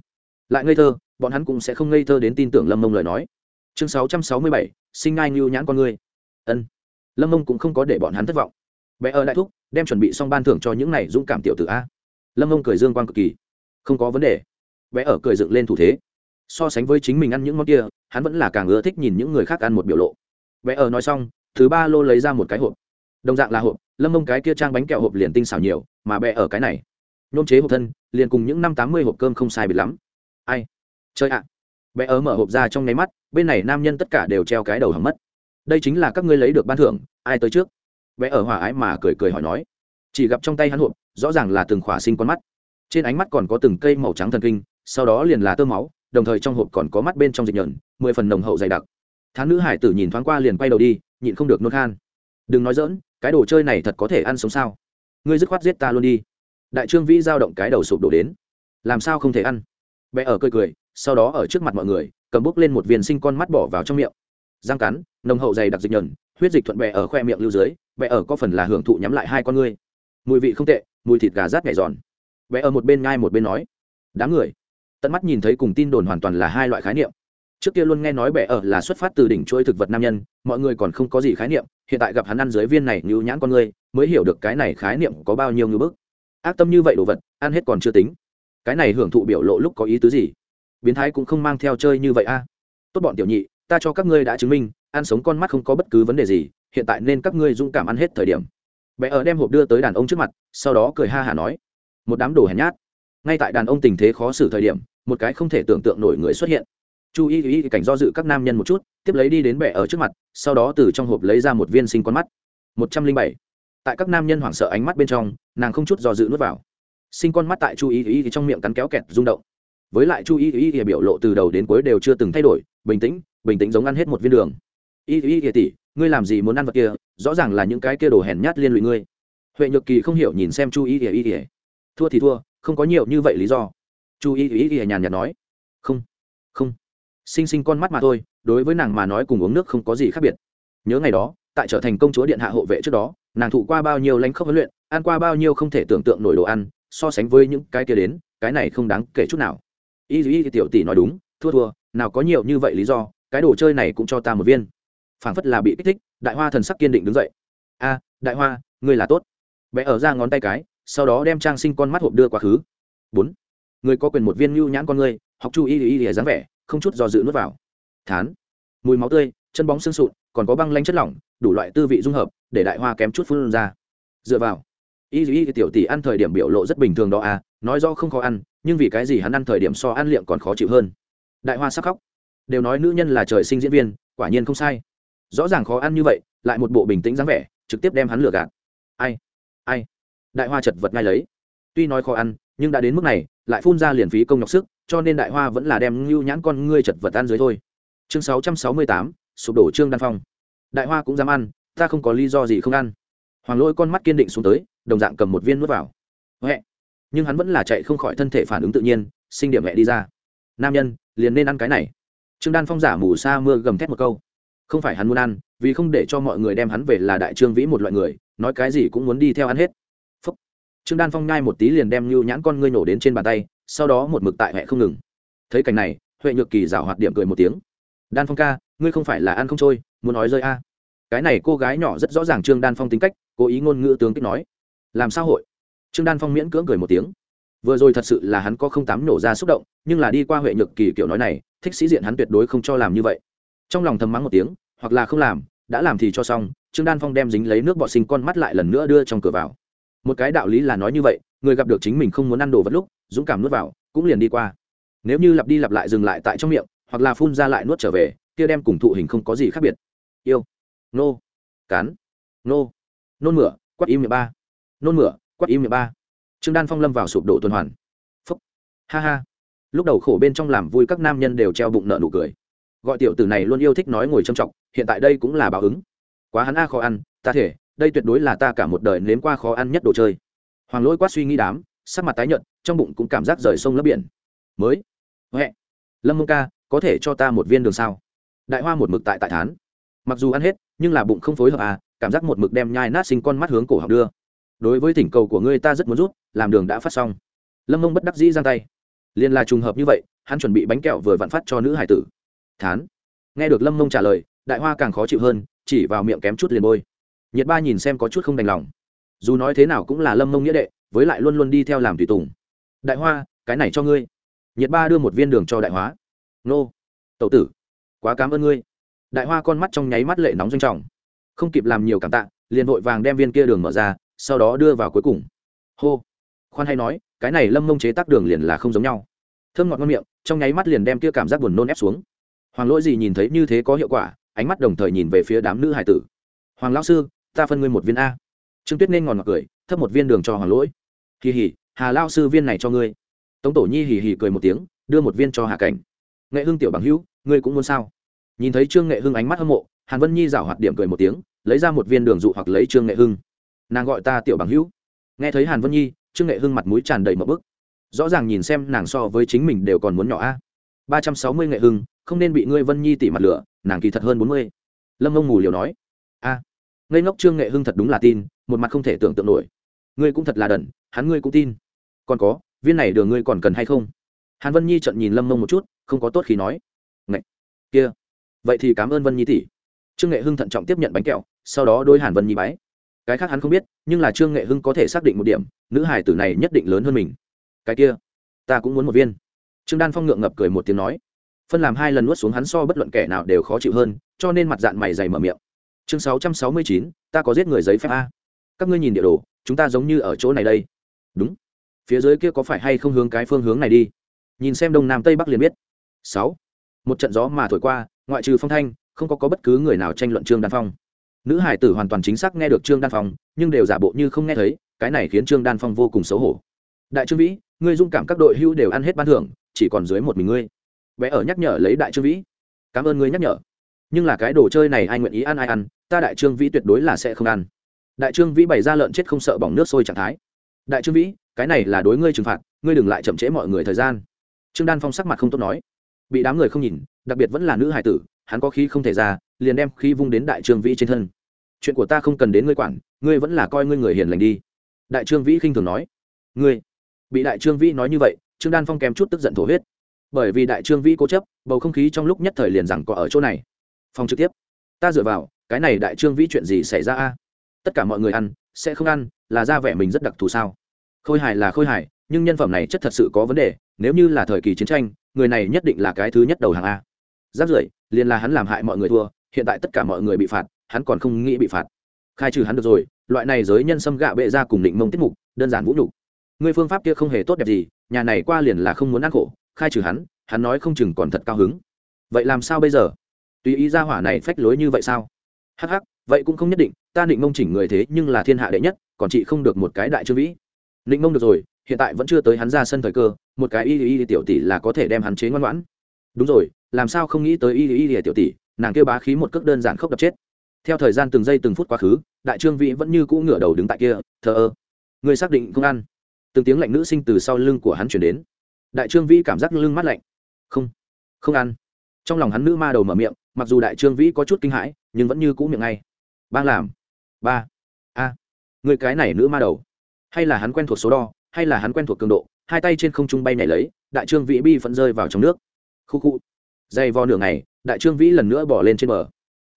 Lại ngây thơ, bọn hắn cũng sẽ không ngây thơ đến tin tưởng lâm mông lời nói. Chương sáu trăm sáu mươi bảy, sinh ngai ngưu nhãn con ngươi. Ân. Lâm mông cũng không có để bọn hắn thất vọng. Bé ở đại thúc, đem chuẩn bị xong ban thưởng cho những này dũng cảm tiểu tử a. Lâm mông cười dương quan cực kỳ. Không có vấn đề. Bé ở cười dựng lên thủ thế. So sánh với chính mình ăn những món kia, hắn vẫn là càng ưa thích nhìn những người khác ăn một biểu lộ. Bé ở nói xong, thứ ba lô lấy ra một cái hộp. Đồng dạng là hộp lâm mông cái kia trang bánh kẹo hộp liền tinh xảo nhiều, mà bé ở cái này. Nôm chế hộp thân, liền cùng những năm tám mươi hộp cơm không sai biệt lắm. Ai? Chơi ạ. Bé ở mở hộp ra trong nháy mắt, bên này nam nhân tất cả đều treo cái đầu hầm mất. Đây chính là các ngươi lấy được ban thưởng, ai tới trước? Bé ở hòa ái mà cười cười hỏi nói. Chỉ gặp trong tay hắn hộp, rõ ràng là từng khỏa sinh con mắt. Trên ánh mắt còn có từng cây màu trắng thần kinh, sau đó liền là tơ máu, đồng thời trong hộp còn có mắt bên trong dịch nhờn, mười phần nồng hậu dày đặc. Thán nữ hải tử nhìn thoáng qua liền quay đầu đi, nhịn không được nôn khan. Đừng nói dỡn cái đồ chơi này thật có thể ăn sống sao? Ngươi dứt khoát giết ta luôn đi. Đại trương vĩ giao động cái đầu sụp đổ đến. Làm sao không thể ăn? Bé ở cười cười, sau đó ở trước mặt mọi người, cầm bút lên một viên sinh con mắt bỏ vào trong miệng. Răng cắn, nồng hậu dày đặc dịch nhờn, huyết dịch thuận bẹ ở khoe miệng lưu dưới, bẹ ở có phần là hưởng thụ nhắm lại hai con ngươi. Mùi vị không tệ, mùi thịt gà rát nhảy giòn. Bẹ ở một bên ngai một bên nói, đám người. Tận mắt nhìn thấy cùng tin đồn hoàn toàn là hai loại khái niệm trước kia luôn nghe nói bệ ở là xuất phát từ đỉnh chuỗi thực vật nam nhân, mọi người còn không có gì khái niệm, hiện tại gặp hắn ăn dưới viên này như nhãn con người, mới hiểu được cái này khái niệm có bao nhiêu ngưỡng bức. Ác tâm như vậy đồ vật, ăn hết còn chưa tính. Cái này hưởng thụ biểu lộ lúc có ý tứ gì? Biến thái cũng không mang theo chơi như vậy a. Tốt bọn tiểu nhị, ta cho các ngươi đã chứng minh, ăn sống con mắt không có bất cứ vấn đề gì, hiện tại nên các ngươi dũng cảm ăn hết thời điểm. Bé ở đem hộp đưa tới đàn ông trước mặt, sau đó cười ha hả nói. Một đám đồ hèn nhát. Ngay tại đàn ông tình thế khó xử thời điểm, một cái không thể tưởng tượng nổi người xuất hiện chu y y cảnh do dự các nam nhân một chút, tiếp lấy đi đến bệ ở trước mặt, sau đó từ trong hộp lấy ra một viên sinh con mắt. Một trăm linh bảy. Tại các nam nhân hoảng sợ ánh mắt bên trong, nàng không chút do dự nuốt vào. Sinh con mắt tại chu y y trong miệng cắn kéo kẹt rung động. Với lại chu y y y biểu lộ từ đầu đến cuối đều chưa từng thay đổi, bình tĩnh bình tĩnh giống ăn hết một viên đường. Y y y tỷ, ngươi làm gì muốn ăn vật kia? Rõ ràng là những cái kia đồ hèn nhát liên lụy ngươi. Huệ nhược kỳ không hiểu nhìn xem chu y y y thua thì thua, không có nhiều như vậy lý do. Chu y y y nhàn nhạt nói. Không không sinh sinh con mắt mà thôi, đối với nàng mà nói cùng uống nước không có gì khác biệt. Nhớ ngày đó, tại trở thành công chúa điện hạ hộ vệ trước đó, nàng thụ qua bao nhiêu lãnh khốc huấn luyện, ăn qua bao nhiêu không thể tưởng tượng nổi đồ ăn, so sánh với những cái kia đến, cái này không đáng kể chút nào. Y y tiểu tỷ nói đúng, thua thua, nào có nhiều như vậy lý do, cái đồ chơi này cũng cho ta một viên. Phảng phất là bị kích thích, đại hoa thần sắc kiên định đứng dậy. A, đại hoa, ngươi là tốt. Bé ở ra ngón tay cái, sau đó đem trang sinh con mắt hộp đưa quá khứ bốn. Người có quyền một viên mưu nhãn con ngươi, học chu y y y dáng vẻ không chút do dự nuốt vào. Thán. Mùi máu tươi, chân bóng xương sụn, còn có băng lanh chất lỏng, đủ loại tư vị dung hợp, để đại hoa kém chút phun ra. Dựa vào. Y y tiểu tỷ ăn thời điểm biểu lộ rất bình thường đó à nói do không khó ăn, nhưng vì cái gì hắn ăn thời điểm so ăn liệm còn khó chịu hơn. Đại hoa sắc khóc. Đều nói nữ nhân là trời sinh diễn viên, quả nhiên không sai. Rõ ràng khó ăn như vậy, lại một bộ bình tĩnh dáng vẻ, trực tiếp đem hắn lừa gạt. Ai ai. Đại hoa chật vật ngay lấy. Tuy nói khó ăn nhưng đã đến mức này, lại phun ra liền phí công nhọc sức, cho nên đại hoa vẫn là đem ngưu nhãn con ngươi chật vật ăn dưới thôi. Chương sáu trăm sáu mươi tám, sụp đổ trương đan phong. Đại hoa cũng dám ăn, ta không có lý do gì không ăn. Hoàng lỗi con mắt kiên định xuống tới, đồng dạng cầm một viên nuốt vào. Huệ! Nhưng hắn vẫn là chạy không khỏi thân thể phản ứng tự nhiên, sinh điểm mẹ đi ra. Nam nhân, liền nên ăn cái này. Trương đan phong giả mù sa mưa gầm thét một câu. Không phải hắn muốn ăn, vì không để cho mọi người đem hắn về là đại trương vĩ một loại người, nói cái gì cũng muốn đi theo ăn hết trương đan phong nhai một tí liền đem lưu nhãn con ngươi nổ đến trên bàn tay, sau đó một mực tại huệ không ngừng. Thấy cảnh này, huệ nhược kỳ rảo hoạt điểm cười một tiếng. Đan phong ca, ngươi không phải là ăn không trôi, muốn nói rơi a. Cái này cô gái nhỏ rất rõ ràng trương đan phong tính cách, cố ý ngôn ngữ tướng kích nói. Làm sao hội? Trương đan phong miễn cưỡng cười một tiếng. Vừa rồi thật sự là hắn có không tám nổ ra xúc động, nhưng là đi qua huệ nhược kỳ kiểu nói này, thích sĩ diện hắn tuyệt đối không cho làm như vậy. Trong lòng thầm mắng một tiếng, hoặc là không làm, đã làm thì cho xong, trương đan phong đem dính lấy nước bọ sinh con mắt lại lần nữa đưa trong cửa vào một cái đạo lý là nói như vậy, người gặp được chính mình không muốn ăn đồ vật lúc, dũng cảm nuốt vào, cũng liền đi qua. Nếu như lặp đi lặp lại dừng lại tại trong miệng, hoặc là phun ra lại nuốt trở về, kia đem cùng thụ hình không có gì khác biệt. Yêu. Nô. Cán nô. Nôn mửa quát im miệng ba. Nôn mửa quát im miệng ba. Trương đan phong lâm vào sụp đổ tuần hoàn. Phúc. Ha ha. Lúc đầu khổ bên trong làm vui các nam nhân đều treo bụng nợ nụ cười. Gọi tiểu tử này luôn yêu thích nói ngồi trầm trọng hiện tại đây cũng là báo ứng. Quá hắn a khó ăn, ta thể đây tuyệt đối là ta cả một đời nếm qua khó ăn nhất đồ chơi. Hoàng lỗi quát suy nghĩ đám, sắc mặt tái nhợt, trong bụng cũng cảm giác rời sông lấp biển. Mới. Huệ. Lâm mông ca, có thể cho ta một viên đường sao? Đại hoa một mực tại tại thán. Mặc dù ăn hết, nhưng là bụng không phối hợp à cảm giác một mực đem nhai nát sinh con mắt hướng cổ học đưa. Đối với thỉnh cầu của ngươi ta rất muốn rút làm đường đã phát xong. Lâm mông bất đắc dĩ giang tay. Liền là trùng hợp như vậy, hắn chuẩn bị bánh kẹo vừa vặn phát cho nữ hải tử. Thán. Nghe được lâm mông trả lời, đại hoa càng khó chịu hơn, chỉ vào miệng kém chút liền bôi nhiệt ba nhìn xem có chút không đành lòng. Dù nói thế nào cũng là lâm mông nghĩa đệ, với lại luôn luôn đi theo làm tùy tùng. Đại hoa, cái này cho ngươi. Nhiệt ba đưa một viên đường cho đại hóa. Nô. Tậu tử. Quá cảm ơn ngươi. Đại hoa con mắt trong nháy mắt lệ nóng doanh trọng. Không kịp làm nhiều cảm tạ, liền vội vàng đem viên kia đường mở ra, sau đó đưa vào cuối cùng. Hô. Khoan hay nói, cái này lâm mông chế tác đường liền là không giống nhau. Thơm ngọt ngon miệng, trong nháy mắt liền đem kia cảm giác buồn nôn ép xuống. Hoàng lỗi gì nhìn thấy như thế có hiệu quả, ánh mắt đồng thời nhìn về phía đám nữ hải tử. Hoàng lão sư ta phân ngươi một viên a. Trương tuyết nên ngòn ngọt cười, thấp một viên đường cho hoàng lỗi. Kỳ hỉ hà lao sư viên này cho ngươi. Tống tổ nhi hỉ hỉ cười một tiếng, đưa một viên cho hà cảnh. Nghệ hưng tiểu bằng hữu, ngươi cũng muốn sao? Nhìn thấy trương nghệ hưng ánh mắt hâm mộ, hàn vân nhi rảo hoạt điểm cười một tiếng, lấy ra một viên đường dụ hoặc lấy trương nghệ hưng. Nàng gọi ta tiểu bằng hữu. Nghe thấy hàn vân nhi, trương nghệ hưng mặt mũi tràn đầy mậu bức. Rõ ràng nhìn xem nàng so với chính mình đều còn muốn nhỏ a. Ba trăm sáu mươi nghệ hưng, không nên bị ngươi vân nhi tỉ mặt lửa, nàng kỳ thật hơn bốn mươi. Lâm ông mù liều nói. A ngây ngốc trương nghệ hưng thật đúng là tin, một mặt không thể tưởng tượng nổi. Ngươi cũng thật là đần, hắn ngươi cũng tin. Còn có, viên này đường ngươi còn cần hay không? Hàn vân nhi trận nhìn lâm mông một chút, không có tốt khi nói. Ngậy! kia. Vậy thì cảm ơn vân nhi tỷ. Trương nghệ hưng thận trọng tiếp nhận bánh kẹo, sau đó đôi hàn vân nhi bái. Cái khác hắn không biết, nhưng là trương nghệ hưng có thể xác định một điểm, nữ hải tử này nhất định lớn hơn mình. Cái kia, ta cũng muốn một viên. Trương đan phong ngượng ngập cười một tiếng nói. Phân làm hai lần nuốt xuống hắn so bất luận kẻ nào đều khó chịu hơn, cho nên mặt dạng mày dày mở miệng chương sáu trăm sáu mươi chín ta có giết người giấy phép a. Các ngươi nhìn địa đồ chúng ta giống như ở chỗ này đây. Đúng. Phía dưới kia có phải hay không hướng cái phương hướng này đi? Nhìn xem đông nam tây bắc liền biết. Sáu. Một trận gió mà thổi qua ngoại trừ phong thanh không có, có bất cứ người nào tranh luận trương đan phong. Nữ hải tử hoàn toàn chính xác nghe được trương đan phong nhưng đều giả bộ như không nghe thấy cái này khiến trương đan phong vô cùng xấu hổ. Đại trương vĩ ngươi dung cảm các đội hưu đều ăn hết ban thưởng chỉ còn dưới một mình ngươi. Bé ở nhắc nhở lấy đại trương vĩ. Cảm ơn ngươi nhắc nhở. Nhưng là cái đồ chơi này ai nguyện ý ăn ai ăn ta đại trương vĩ tuyệt đối là sẽ không ăn. Đại trương vĩ bày ra lợn chết không sợ bỏng nước sôi trạng thái. Đại trương vĩ, cái này là đối ngươi trừng phạt, ngươi đừng lại chậm trễ mọi người thời gian. Trương đan phong sắc mặt không tốt nói. Bị đám người không nhìn, đặc biệt vẫn là nữ hải tử, hắn có khí không thể ra, liền đem khí vung đến đại trương vĩ trên thân. Chuyện của ta không cần đến ngươi quản, ngươi vẫn là coi ngươi người hiền lành đi. Đại trương vĩ khinh thường nói. Ngươi, bị đại trương vĩ nói như vậy, trương đan phong kèm chút tức giận thổ huyết. Bởi vì đại trương vĩ cố chấp, bầu không khí trong lúc nhất thời liền rằng có ở chỗ này. Phòng trực tiếp. Ta dựa vào cái này đại trương vĩ chuyện gì xảy ra a? Tất cả mọi người ăn, sẽ không ăn, là ra vẻ mình rất đặc thù sao? Khôi hài là khôi hài, nhưng nhân phẩm này chất thật sự có vấn đề, nếu như là thời kỳ chiến tranh, người này nhất định là cái thứ nhất đầu hàng a. Giáp rưỡi, liền là hắn làm hại mọi người thua, hiện tại tất cả mọi người bị phạt, hắn còn không nghĩ bị phạt. Khai trừ hắn được rồi, loại này giới nhân xâm gạ bệ ra cùng định mông tiết mục, đơn giản vũ nhục. Người phương pháp kia không hề tốt đẹp gì, nhà này qua liền là không muốn ăn khổ, khai trừ hắn hắn nói không chừng còn thật cao hứng. Vậy làm sao bây giờ? Tùy ý ra hỏa này phách lối như vậy sao? Hắc hắc, vậy cũng không nhất định, ta định mông chỉnh người thế nhưng là thiên hạ đệ nhất, còn chị không được một cái đại trương vĩ. Định mông được rồi, hiện tại vẫn chưa tới hắn ra sân thời cơ, một cái y y tiểu tỷ là có thể đem hắn chế ngoan ngoãn. Đúng rồi, làm sao không nghĩ tới y y y tiểu tỷ, nàng kêu bá khí một cước đơn giản khốc đập chết. Theo thời gian từng giây từng phút quá khứ, đại trương vĩ vẫn như cũ ngửa đầu đứng tại kia, thờ ơ. Người xác định không ăn. Từng tiếng lạnh nữ sinh từ sau lưng của hắn chuyển đến. Đại trương vĩ cảm giác lưng mát lạnh. Không không ăn. Trong lòng hắn nữ ma đầu mở miệng mặc dù đại trương vĩ có chút kinh hãi, nhưng vẫn như cũ miệng ngay. Bang làm. Ba. A. Người cái này nữ ma đầu. Hay là hắn quen thuộc số đo, hay là hắn quen thuộc cường độ, hai tay trên không trung bay nhảy lấy, đại trương vĩ bi vẫn rơi vào trong nước. Khu khu. Dày vò nửa ngày, đại trương vĩ lần nữa bỏ lên trên bờ.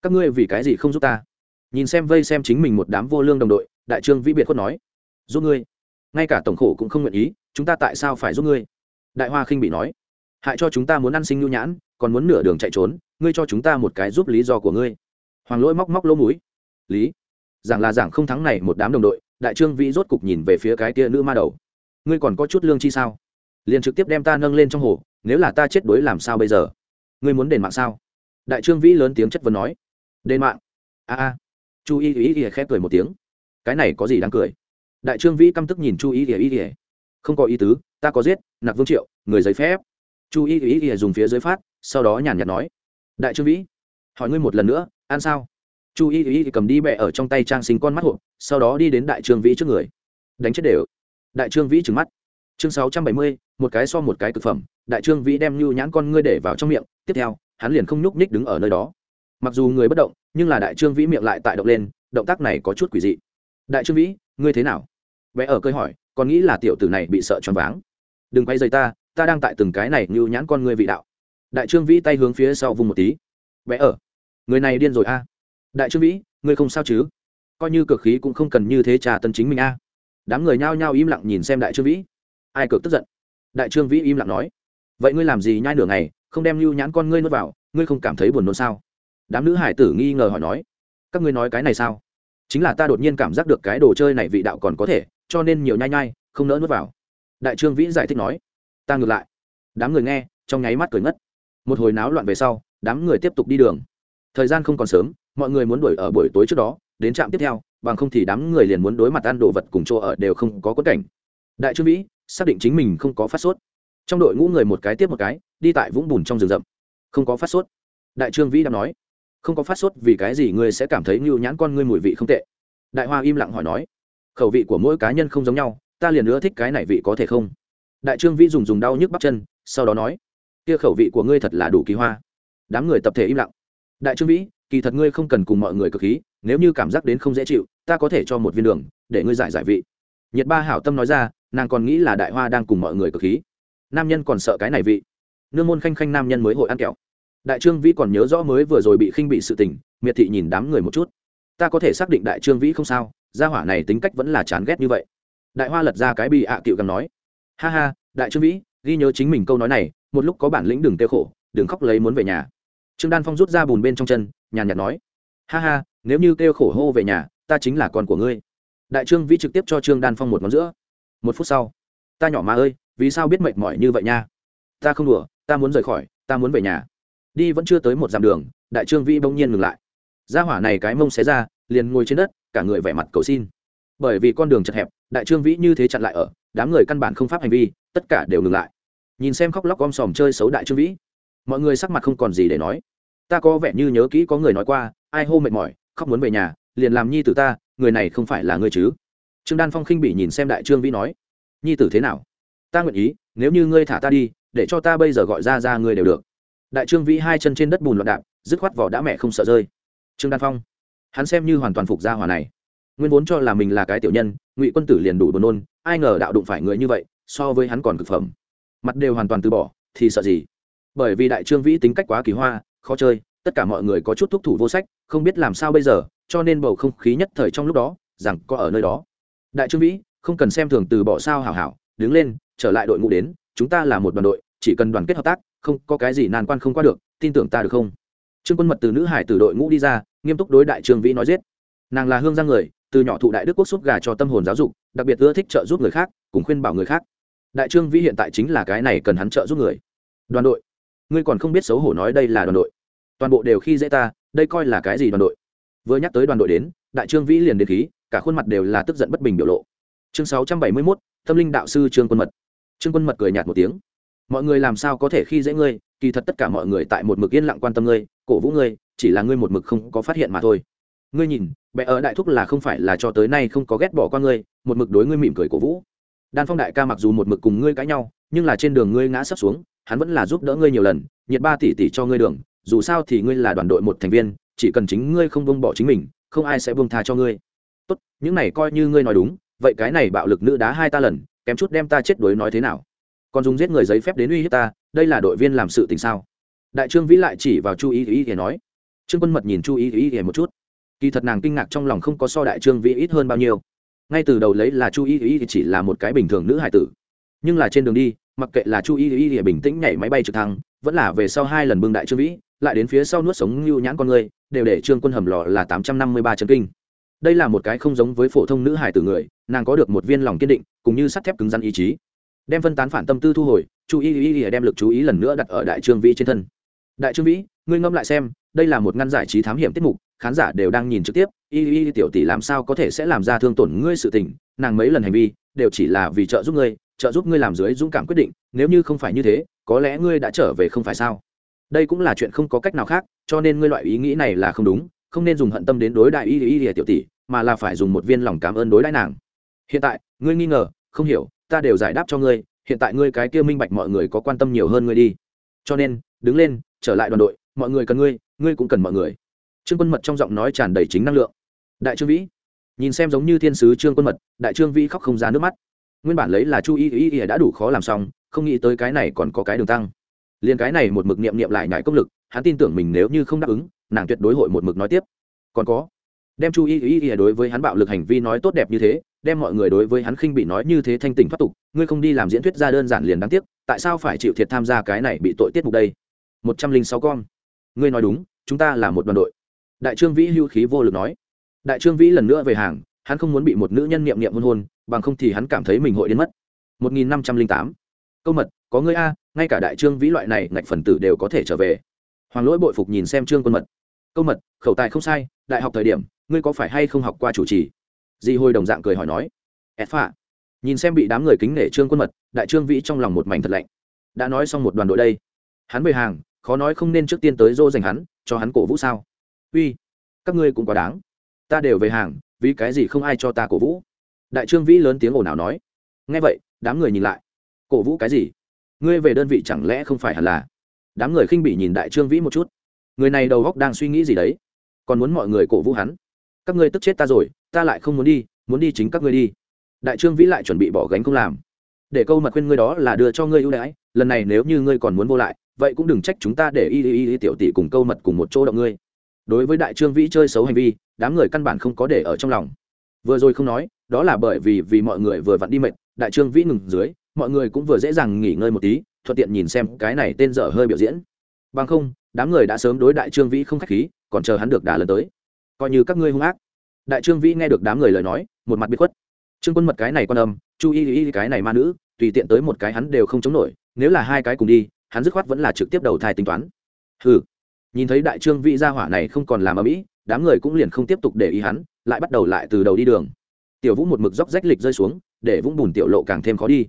Các ngươi vì cái gì không giúp ta? Nhìn xem vây xem chính mình một đám vô lương đồng đội, đại trương vĩ biệt khuất nói. Giúp ngươi. Ngay cả tổng khổ cũng không nguyện ý, chúng ta tại sao phải giúp ngươi? Đại hoa khinh bị nói hại cho chúng ta muốn ăn sinh nhu nhãn, còn muốn nửa đường chạy trốn, ngươi cho chúng ta một cái giúp lý do của ngươi. Hoàng lỗi móc móc lỗ mũi. Lý, giảng là giảng không thắng này một đám đồng đội, đại trương vĩ rốt cục nhìn về phía cái tia nữ ma đầu. Ngươi còn có chút lương chi sao? Liền trực tiếp đem ta nâng lên trong hồ, nếu là ta chết đuối làm sao bây giờ? Ngươi muốn đền mạng sao? Đại trương vĩ lớn tiếng chất vấn nói. Đền mạng? A a. Chu y y y khép cười một tiếng. Cái này có gì đáng cười? Đại trương vĩ căm tức nhìn chu y y y. Không có ý tứ, ta có giết, nạp vương triệu, người giấy phép chu y y ý dùng phía dưới phát, sau đó nhàn nhạt nói, đại trương vĩ, hỏi ngươi một lần nữa, ăn sao? Chu y y cầm đi bẹ ở trong tay trang sinh con mắt hộp, sau đó đi đến đại trương vĩ trước người. Đánh chết đều. Đại trương vĩ trừng mắt. Chương sáu trăm bảy mươi, một cái so một cái thực phẩm, đại trương vĩ đem nhu nhãn con ngươi để vào trong miệng, tiếp theo, hắn liền không nhúc nhích đứng ở nơi đó. Mặc dù người bất động, nhưng là đại trương vĩ miệng lại tại động lên, động tác này có chút quỷ dị. Đại trương vĩ, ngươi thế nào? Vẽ ở cơi hỏi, còn nghĩ là tiểu tử này bị sợ choáng váng. Đừng quay dây ta ta đang tại từng cái này như nhãn con ngươi vị đạo. Đại trương vĩ tay hướng phía sau vùng một tí. Vẽ ở. Người này điên rồi a. Đại trương vĩ, ngươi không sao chứ? Coi như cực khí cũng không cần như thế trà tân chính mình a. Đám người nhao nhao im lặng nhìn xem đại trương vĩ. Ai cực tức giận? Đại trương vĩ im lặng nói. Vậy ngươi làm gì nhai nửa ngày, không đem lưu nhãn con ngươi nuốt vào, ngươi không cảm thấy buồn nôn sao? Đám nữ hải tử nghi ngờ hỏi nói. Các ngươi nói cái này sao? Chính là ta đột nhiên cảm giác được cái đồ chơi này vị đạo còn có thể, cho nên nhiều nhai nhai, không nỡ nuốt vào. Đại trương vĩ giải thích nói ta ngược lại. Đám người nghe, trong nháy mắt cười ngất. Một hồi náo loạn về sau, đám người tiếp tục đi đường. Thời gian không còn sớm, mọi người muốn đuổi ở buổi tối trước đó, đến trạm tiếp theo, bằng không thì đám người liền muốn đối mặt ăn đồ vật cùng chỗ ở đều không có quất cảnh. Đại trương vĩ, xác định chính mình không có phát sốt. Trong đội ngũ người một cái tiếp một cái, đi tại vũng bùn trong rừng rậm. Không có phát sốt. Đại trương vĩ đã nói, không có phát sốt vì cái gì ngươi sẽ cảm thấy ngưu nhãn con ngươi mùi vị không tệ? Đại hoa im lặng hỏi nói, khẩu vị của mỗi cá nhân không giống nhau, ta liền nữa thích cái này vị có thể không? Đại trương vĩ dùng dùng đau nhức bắp chân, sau đó nói, kia khẩu vị của ngươi thật là đủ kỳ hoa. Đám người tập thể im lặng. Đại trương vĩ, kỳ thật ngươi không cần cùng mọi người cực khí, nếu như cảm giác đến không dễ chịu, ta có thể cho một viên đường, để ngươi giải giải vị. Nhiệt ba hảo tâm nói ra, nàng còn nghĩ là đại hoa đang cùng mọi người cực khí. Nam nhân còn sợ cái này vị. Nương môn khanh khanh nam nhân mới hội ăn kẹo. Đại trương vĩ còn nhớ rõ mới vừa rồi bị khinh bị sự tình, miệt thị nhìn đám người một chút. Ta có thể xác định đại trương vĩ không sao, gia hỏa này tính cách vẫn là chán ghét như vậy. Đại hoa lật ra cái bị ạ à cựu gầm nói ha ha, đại trương vĩ, ghi nhớ chính mình câu nói này, một lúc có bản lĩnh đừng tiêu khổ, đừng khóc lấy muốn về nhà. Trương đan phong rút ra bùn bên trong chân, nhàn nhạt nói, ha ha, nếu như kêu khổ hô về nhà, ta chính là con của ngươi. Đại trương vĩ trực tiếp cho trương đan phong một ngón giữa. Một phút sau, ta nhỏ má ơi, vì sao biết mệt mỏi như vậy nha? Ta không đùa, ta muốn rời khỏi, ta muốn về nhà. Đi vẫn chưa tới một dặm đường, đại trương vĩ bỗng nhiên ngừng lại. Ra hỏa này cái mông xé ra, liền ngồi trên đất, cả người vẻ mặt cầu xin. Bởi vì con đường chật hẹp, đại trương vĩ như thế chặn lại ở đám người căn bản không pháp hành vi, tất cả đều ngừng lại. Nhìn xem khóc lóc om sòm chơi xấu đại trương vĩ, mọi người sắc mặt không còn gì để nói. Ta có vẻ như nhớ kỹ có người nói qua, ai hô mệt mỏi, khóc muốn về nhà, liền làm nhi tử ta, người này không phải là ngươi chứ? Trương đan phong khinh bị nhìn xem đại trương vĩ nói, nhi tử thế nào? Ta nguyện ý, nếu như ngươi thả ta đi, để cho ta bây giờ gọi ra ra ngươi đều được. Đại trương vĩ hai chân trên đất bùn loạn đạp, dứt khoát vỏ đã mẹ không sợ rơi. Trương đan phong, hắn xem như hoàn toàn phục gia hòa này. Nguyên vốn cho là mình là cái tiểu nhân, ngụy quân tử liền đủ buồn nôn ai ngờ đạo đụng phải người như vậy, so với hắn còn cực phẩm. Mặt đều hoàn toàn từ bỏ, thì sợ gì? Bởi vì đại trương vĩ tính cách quá kỳ hoa, khó chơi, tất cả mọi người có chút thúc thủ vô sách, không biết làm sao bây giờ, cho nên bầu không khí nhất thời trong lúc đó, rằng có ở nơi đó. Đại trương vĩ, không cần xem thường từ bỏ sao hảo hảo, đứng lên, trở lại đội ngũ đến, chúng ta là một đoàn đội, chỉ cần đoàn kết hợp tác, không có cái gì nan quan không qua được, tin tưởng ta được không? Trương quân mật từ nữ hải từ đội ngũ đi ra, nghiêm túc đối đại trương vĩ nói giết. Nàng là hương giang người từ nhỏ thụ đại đức quốc xúc gà cho tâm hồn giáo dục, đặc biệt ưa thích trợ giúp người khác, cùng khuyên bảo người khác. Đại trương vĩ hiện tại chính là cái này cần hắn trợ giúp người. Đoàn đội. Ngươi còn không biết xấu hổ nói đây là đoàn đội. Toàn bộ đều khi dễ ta, đây coi là cái gì đoàn đội? Vừa nhắc tới đoàn đội đến, đại trương vĩ liền đến khí, cả khuôn mặt đều là tức giận bất bình biểu lộ. Chương sáu trăm bảy mươi mốt, tâm linh đạo sư trương quân mật. Trương quân mật cười nhạt một tiếng. Mọi người làm sao có thể khi dễ ngươi, kỳ thật tất cả mọi người tại một mực yên lặng quan tâm ngươi, cổ vũ ngươi, chỉ là ngươi một mực không có phát hiện mà thôi ngươi nhìn bé ở đại thúc là không phải là cho tới nay không có ghét bỏ qua ngươi, một mực đối ngươi mỉm cười cổ vũ. Đan phong đại ca mặc dù một mực cùng ngươi cãi nhau, nhưng là trên đường ngươi ngã sắp xuống, hắn vẫn là giúp đỡ ngươi nhiều lần, nhiệt ba tỷ tỷ cho ngươi đường, dù sao thì ngươi là đoàn đội một thành viên, chỉ cần chính ngươi không buông bỏ chính mình, không ai sẽ buông tha cho ngươi. Tốt, những này coi như ngươi nói đúng, vậy cái này bạo lực nữ đá hai ta lần, kém chút đem ta chết đuối nói thế nào? Còn dùng giết người giấy phép đến uy hiếp ta, đây là đội viên làm sự tình sao? Đại trương vĩ lại chỉ vào chu ý ý ý nói. Trương quân mật nhìn chu ý ý ý một chút kỳ thật nàng kinh ngạc trong lòng không có so đại trương vĩ ít hơn bao nhiêu. Ngay từ đầu lấy là chu Y ý chỉ là một cái bình thường nữ hải tử. Nhưng là trên đường đi, mặc kệ là chu Y ý thì bình tĩnh nhảy máy bay trực thăng, vẫn là về sau hai lần bưng đại trương vĩ, lại đến phía sau nuốt sống lưu nhãn con người, đều để trương quân hầm lò là tám trăm năm mươi ba chân kinh. Đây là một cái không giống với phổ thông nữ hải tử người, nàng có được một viên lòng kiên định, cũng như sắt thép cứng rắn ý chí. Đem phân tán phản tâm tư thu hồi, Chu Y Y ý đem lực chú ý lần nữa đặt ở đại trương vĩ trên thân. Đại trương vĩ, ngươi ngâm lại xem, đây là một ngăn giải trí thám hiểm tiết mục khán giả đều đang nhìn trực tiếp, y y tiểu tỷ làm sao có thể sẽ làm ra thương tổn ngươi sự tình? Nàng mấy lần hành vi đều chỉ là vì trợ giúp ngươi, trợ giúp ngươi làm dưới dũng cảm quyết định, nếu như không phải như thế, có lẽ ngươi đã trở về không phải sao? Đây cũng là chuyện không có cách nào khác, cho nên ngươi loại ý nghĩ này là không đúng, không nên dùng hận tâm đến đối đại y y y, tiểu tỷ, mà là phải dùng một viên lòng cảm ơn đối đãi nàng. Hiện tại, ngươi nghi ngờ, không hiểu, ta đều giải đáp cho ngươi, hiện tại ngươi cái kia minh bạch mọi người có quan tâm nhiều hơn ngươi đi. Cho nên, đứng lên, trở lại đoàn đội, mọi người cần ngươi ngươi cũng cần mọi người trương quân mật trong giọng nói tràn đầy chính năng lượng. Đại trương vĩ, nhìn xem giống như thiên sứ trương quân mật, đại trương vĩ khóc không ra nước mắt. Nguyên bản lấy là chu y y y đã đủ khó làm xong, không nghĩ tới cái này còn có cái đường tăng. Liền cái này một mực niệm niệm lại nhải công lực, hắn tin tưởng mình nếu như không đáp ứng, nàng tuyệt đối hội một mực nói tiếp. Còn có, đem chu y y y đối với hắn bạo lực hành vi nói tốt đẹp như thế, đem mọi người đối với hắn khinh bị nói như thế thanh tỉnh thoát tục, ngươi không đi làm diễn thuyết ra đơn giản liền đáng tiếc, tại sao phải chịu thiệt tham gia cái này bị tội tiết mục đây? Một trăm linh sáu con. Ngươi nói đúng, chúng ta là một đoàn đội đại trương vĩ hưu khí vô lực nói. Đại trương vĩ lần nữa về hàng, hắn không muốn bị một nữ nhân niệm niệm hôn hôn, bằng không thì hắn cảm thấy mình hội đến mất. Một nghìn năm trăm linh tám. Câu mật, có ngươi a, ngay cả đại trương vĩ loại này ngạch phần tử đều có thể trở về. Hoàng lỗi bội phục nhìn xem trương quân mật. Câu mật, khẩu tài không sai, đại học thời điểm, ngươi có phải hay không học qua chủ trì? Di hồi đồng dạng cười hỏi nói. Ép phạ. Nhìn xem bị đám người kính nể trương quân mật, đại trương vĩ trong lòng một mảnh thật lạnh. Đã nói xong một đoàn đội đây. Hắn về hàng, khó nói không nên trước tiên tới dô dành hắn, cho hắn cổ vũ sao? Uy, các ngươi cũng quá đáng. Ta đều về hàng, vì cái gì không ai cho ta cổ vũ? Đại trương vĩ lớn tiếng ồn ào nói. Nghe vậy, đám người nhìn lại. Cổ vũ cái gì? Ngươi về đơn vị chẳng lẽ không phải hẳn là? Đám người khinh bị nhìn đại trương vĩ một chút. Người này đầu góc đang suy nghĩ gì đấy? Còn muốn mọi người cổ vũ hắn? Các ngươi tức chết ta rồi, ta lại không muốn đi muốn đi chính các ngươi đi. Đại trương vĩ lại chuẩn bị bỏ gánh không làm. Để câu mật khuyên ngươi đó là đưa cho ngươi ưu đãi, lần này nếu như ngươi còn muốn vô lại, vậy cũng đừng trách chúng ta để y y y tiểu tỷ cùng câu mật cùng một chỗ động ngươi đối với đại trương vĩ chơi xấu hành vi, đám người căn bản không có để ở trong lòng. Vừa rồi không nói, đó là bởi vì vì mọi người vừa vặn đi mệt, đại trương vĩ ngừng dưới, mọi người cũng vừa dễ dàng nghỉ ngơi một tí, thuận tiện nhìn xem cái này tên dở hơi biểu diễn. Bằng không, đám người đã sớm đối đại trương vĩ không khách khí, còn chờ hắn được đà lần tới. Coi như các ngươi hung ác. Đại trương vĩ nghe được đám người lời nói, một mặt bị khuất. Trương quân mật cái này quan âm chu y y cái này ma nữ, tùy tiện tới một cái hắn đều không chống nổi, nếu là hai cái cùng đi, hắn dứt khoát vẫn là trực tiếp đầu thai tính toán. Ừ nhìn thấy đại trương vị gia hỏa này không còn làm ở mỹ đám người cũng liền không tiếp tục để ý hắn, lại bắt đầu lại từ đầu đi đường. Tiểu vũ một mực dốc rách lịch rơi xuống, để vũng bùn tiểu lộ càng thêm khó đi.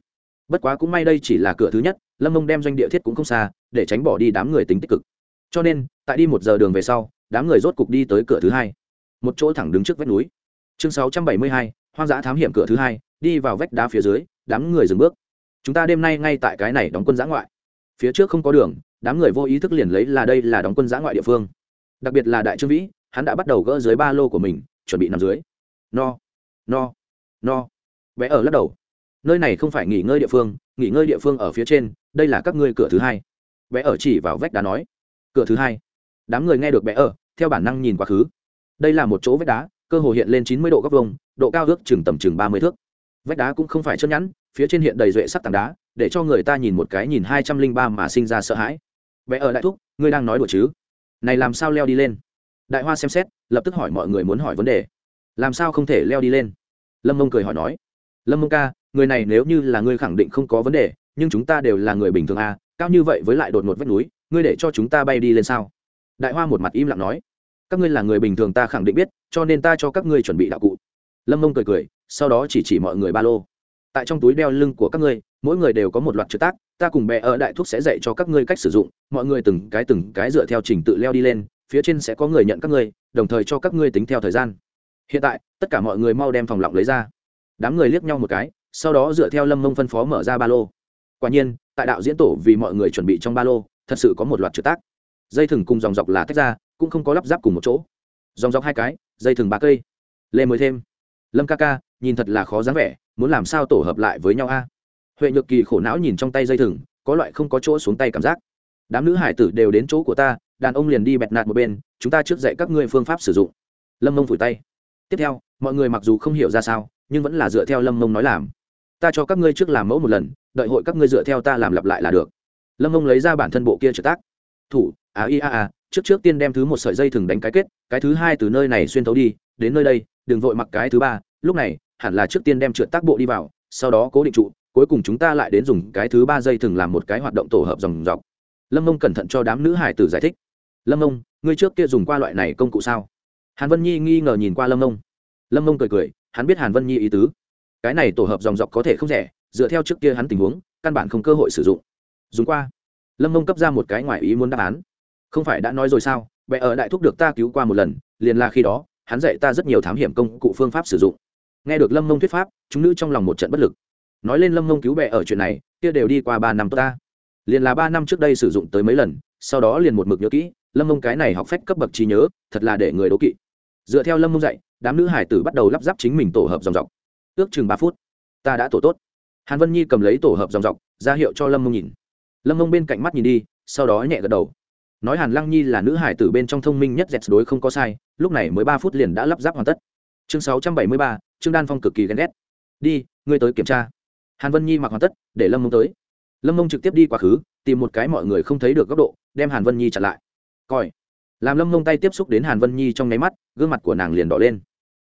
Bất quá cũng may đây chỉ là cửa thứ nhất, lâm mông đem doanh địa thiết cũng không xa, để tránh bỏ đi đám người tính tích cực. Cho nên, tại đi một giờ đường về sau, đám người rốt cục đi tới cửa thứ hai. Một chỗ thẳng đứng trước vách núi. Chương sáu trăm bảy mươi hai, hoang dã thám hiểm cửa thứ hai, đi vào vách đá phía dưới, đám người dừng bước. Chúng ta đêm nay ngay tại cái này đóng quân giã ngoại. Phía trước không có đường đám người vô ý thức liền lấy là đây là đóng quân giã ngoại địa phương. Đặc biệt là đại trương vĩ, hắn đã bắt đầu gỡ dưới ba lô của mình, chuẩn bị nằm dưới. No no no. Vẽ ở lắc đầu. Nơi này không phải nghỉ ngơi địa phương, nghỉ ngơi địa phương ở phía trên, đây là các ngươi cửa thứ hai. Vẽ ở chỉ vào vách đá nói. Cửa thứ hai. Đám người nghe được vẽ ở, theo bản năng nhìn quá khứ. Đây là một chỗ vách đá, cơ hồ hiện lên chín mươi độ góc vông độ cao ước chừng tầm chừng ba mươi thước. Vách đá cũng không phải chân nhẵn, phía trên hiện đầy duệ sắc tảng đá, để cho người ta nhìn một cái nhìn hai trăm linh ba mà sinh ra sợ hãi bé ở đại thúc, ngươi đang nói đùa chứ? Này làm sao leo đi lên? Đại hoa xem xét, lập tức hỏi mọi người muốn hỏi vấn đề. Làm sao không thể leo đi lên? Lâm mông cười hỏi nói. Lâm mông ca, người này nếu như là ngươi khẳng định không có vấn đề, nhưng chúng ta đều là người bình thường à cao như vậy với lại đột ngột vách núi, ngươi để cho chúng ta bay đi lên sao? Đại hoa một mặt im lặng nói. Các ngươi là người bình thường ta khẳng định biết, cho nên ta cho các ngươi chuẩn bị đạo cụ. Lâm mông cười cười, sau đó chỉ chỉ mọi người ba lô. Tại trong túi đeo lưng của các ngươi mỗi người đều có một loạt chữ tác, ta cùng bè ở đại thuốc sẽ dạy cho các ngươi cách sử dụng, mọi người từng cái từng cái dựa theo trình tự leo đi lên, phía trên sẽ có người nhận các ngươi, đồng thời cho các ngươi tính theo thời gian. Hiện tại, tất cả mọi người mau đem phòng lọc lấy ra. Đám người liếc nhau một cái, sau đó dựa theo lâm mông phân phó mở ra ba lô. Quả nhiên, tại đạo diễn tổ vì mọi người chuẩn bị trong ba lô, thật sự có một loạt chữ tác. Dây thừng cùng dòng dọc là tách ra, cũng không có lắp ráp cùng một chỗ. Dòng dọc hai cái, dây thừng ba cây. Lê mới thêm. Lâm ca ca, nhìn thật là khó dáng vẻ, muốn làm sao tổ hợp lại với nhau a? Huệ nhược kỳ khổ não nhìn trong tay dây thừng, có loại không có chỗ xuống tay cảm giác. Đám nữ hải tử đều đến chỗ của ta, đàn ông liền đi bẹt nạt một bên, chúng ta trước dạy các ngươi phương pháp sử dụng. Lâm mông phủi tay. Tiếp theo, mọi người mặc dù không hiểu ra sao, nhưng vẫn là dựa theo lâm mông nói làm. Ta cho các ngươi trước làm mẫu một lần, đợi hội các ngươi dựa theo ta làm lặp lại là được. Lâm mông lấy ra bản thân bộ kia trợ tác. Thủ, á i a a, trước trước tiên đem thứ một sợi dây thừng đánh cái kết, cái thứ hai từ nơi này xuyên thấu đi, đến nơi đây, đừng vội mặc cái thứ ba, lúc này, hẳn là trước tiên đem trượt tác bộ đi vào, sau đó cố định trụ cuối cùng chúng ta lại đến dùng cái thứ ba dây thừng làm một cái hoạt động tổ hợp dòng dọc. Lâm mông cẩn thận cho đám nữ hải tử giải thích. Lâm mông, ngươi trước kia dùng qua loại này công cụ sao? Hàn vân nhi nghi ngờ nhìn qua lâm mông. Lâm mông cười cười, hắn biết hàn vân nhi ý tứ. Cái này tổ hợp dòng dọc có thể không rẻ, dựa theo trước kia hắn tình huống, căn bản không cơ hội sử dụng. Dùng qua. Lâm mông cấp ra một cái ngoài ý muốn đáp án. Không phải đã nói rồi sao? Bệ ở đại thúc được ta cứu qua một lần, liền là khi đó, hắn dạy ta rất nhiều thám hiểm công cụ phương pháp sử dụng. Nghe được lâm mông thuyết pháp, chúng nữ trong lòng một trận bất lực nói lên lâm mông cứu bệ ở chuyện này, kia đều đi qua ba năm ta. Liền là ba năm trước đây sử dụng tới mấy lần, sau đó liền một mực nhớ kỹ, lâm mông cái này học phép cấp bậc trí nhớ, thật là để người đố kỵ. Dựa theo lâm mông dạy, đám nữ hải tử bắt đầu lắp ráp chính mình tổ hợp dòng dọc. Ước chừng ba phút, ta đã tổ tốt. Hàn vân nhi cầm lấy tổ hợp dòng dọc, ra hiệu cho lâm mông nhìn. Lâm mông bên cạnh mắt nhìn đi, sau đó nhẹ gật đầu. Nói hàn lăng nhi là nữ hải tử bên trong thông minh nhất dẹt đối không có sai, lúc này mới ba phút liền đã lắp ráp hoàn tất. Chương sáu trăm bảy mươi ba, trương đan phong cực kỳ ghen ghét. Đi, ngươi tới kiểm tra hàn vân nhi mặc hoàn tất, để lâm mông tới. Lâm mông trực tiếp đi quá khứ, tìm một cái mọi người không thấy được góc độ, đem hàn vân nhi chặn lại. Coi. Làm lâm mông tay tiếp xúc đến hàn vân nhi trong nháy mắt, gương mặt của nàng liền đỏ lên.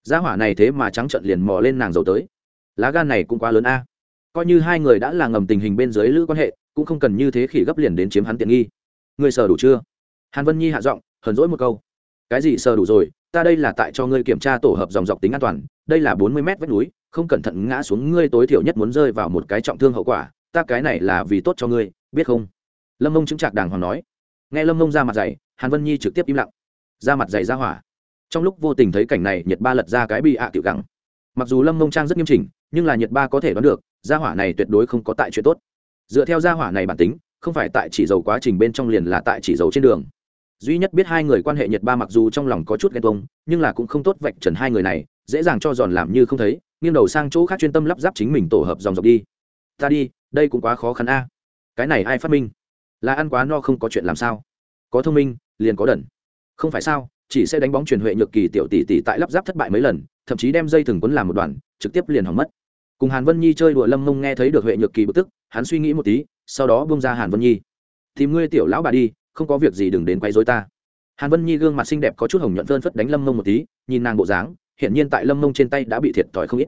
Gia hỏa này thế mà trắng trận liền mò lên nàng dầu tới. Lá gan này cũng quá lớn a. Coi như hai người đã là ngầm tình hình bên dưới lữ quan hệ, cũng không cần như thế khỉ gấp liền đến chiếm hắn tiện nghi. Người sờ đủ chưa? Hàn vân nhi hạ giọng, hờn dỗi một câu. Cái gì sờ đủ rồi, ta đây là tại cho ngươi kiểm tra tổ hợp dòng dọc tính an toàn, đây là bốn mươi mét vách núi không cẩn thận ngã xuống ngươi tối thiểu nhất muốn rơi vào một cái trọng thương hậu quả, ta cái này là vì tốt cho ngươi, biết không? Lâm mông chứng trạc đàng hoàng nói. Nghe lâm mông ra mặt dày hàn vân nhi trực tiếp im lặng. Ra mặt dày ra hỏa. Trong lúc vô tình thấy cảnh này nhiệt ba lật ra cái bị ạ à tiểu gắng mặc dù lâm mông trang rất nghiêm chỉnh, nhưng là nhiệt ba có thể đoán được, gia hỏa này tuyệt đối không có tại chuyện tốt. Dựa theo gia hỏa này bản tính, không phải tại chỉ dầu quá trình bên trong liền là tại chỉ dầu trên đường. Duy nhất biết hai người quan hệ nhiệt ba mặc dù trong lòng có chút ghen tuông, nhưng là cũng không tốt vạch trần hai người này, dễ dàng cho giòn làm như không thấy nghiêng đầu sang chỗ khác chuyên tâm lắp ráp chính mình tổ hợp dòng dọc đi. Ta đi, đây cũng quá khó khăn a. Cái này ai phát minh? Là ăn quá no không có chuyện làm sao? Có thông minh, liền có đần. Không phải sao, chỉ sẽ đánh bóng truyền huệ nhược kỳ tiểu tỷ tỷ tại lắp ráp thất bại mấy lần, thậm chí đem dây thừng quấn làm một đoàn trực tiếp liền hỏng mất. Cùng hàn vân nhi chơi đùa lâm mông nghe thấy được huệ nhược kỳ bực tức, hắn suy nghĩ một tí, sau đó bung ra hàn vân nhi. Tìm ngươi tiểu lão bà đi, không có việc gì đừng đến quấy dối ta. Hàn vân nhi gương mặt xinh đẹp có chút hồng nhuận vơn phất đánh lâm mông một tí, nhìn nàng bộ dáng hiện nhiên tại lâm mông trên tay đã bị thiệt thòi không ít.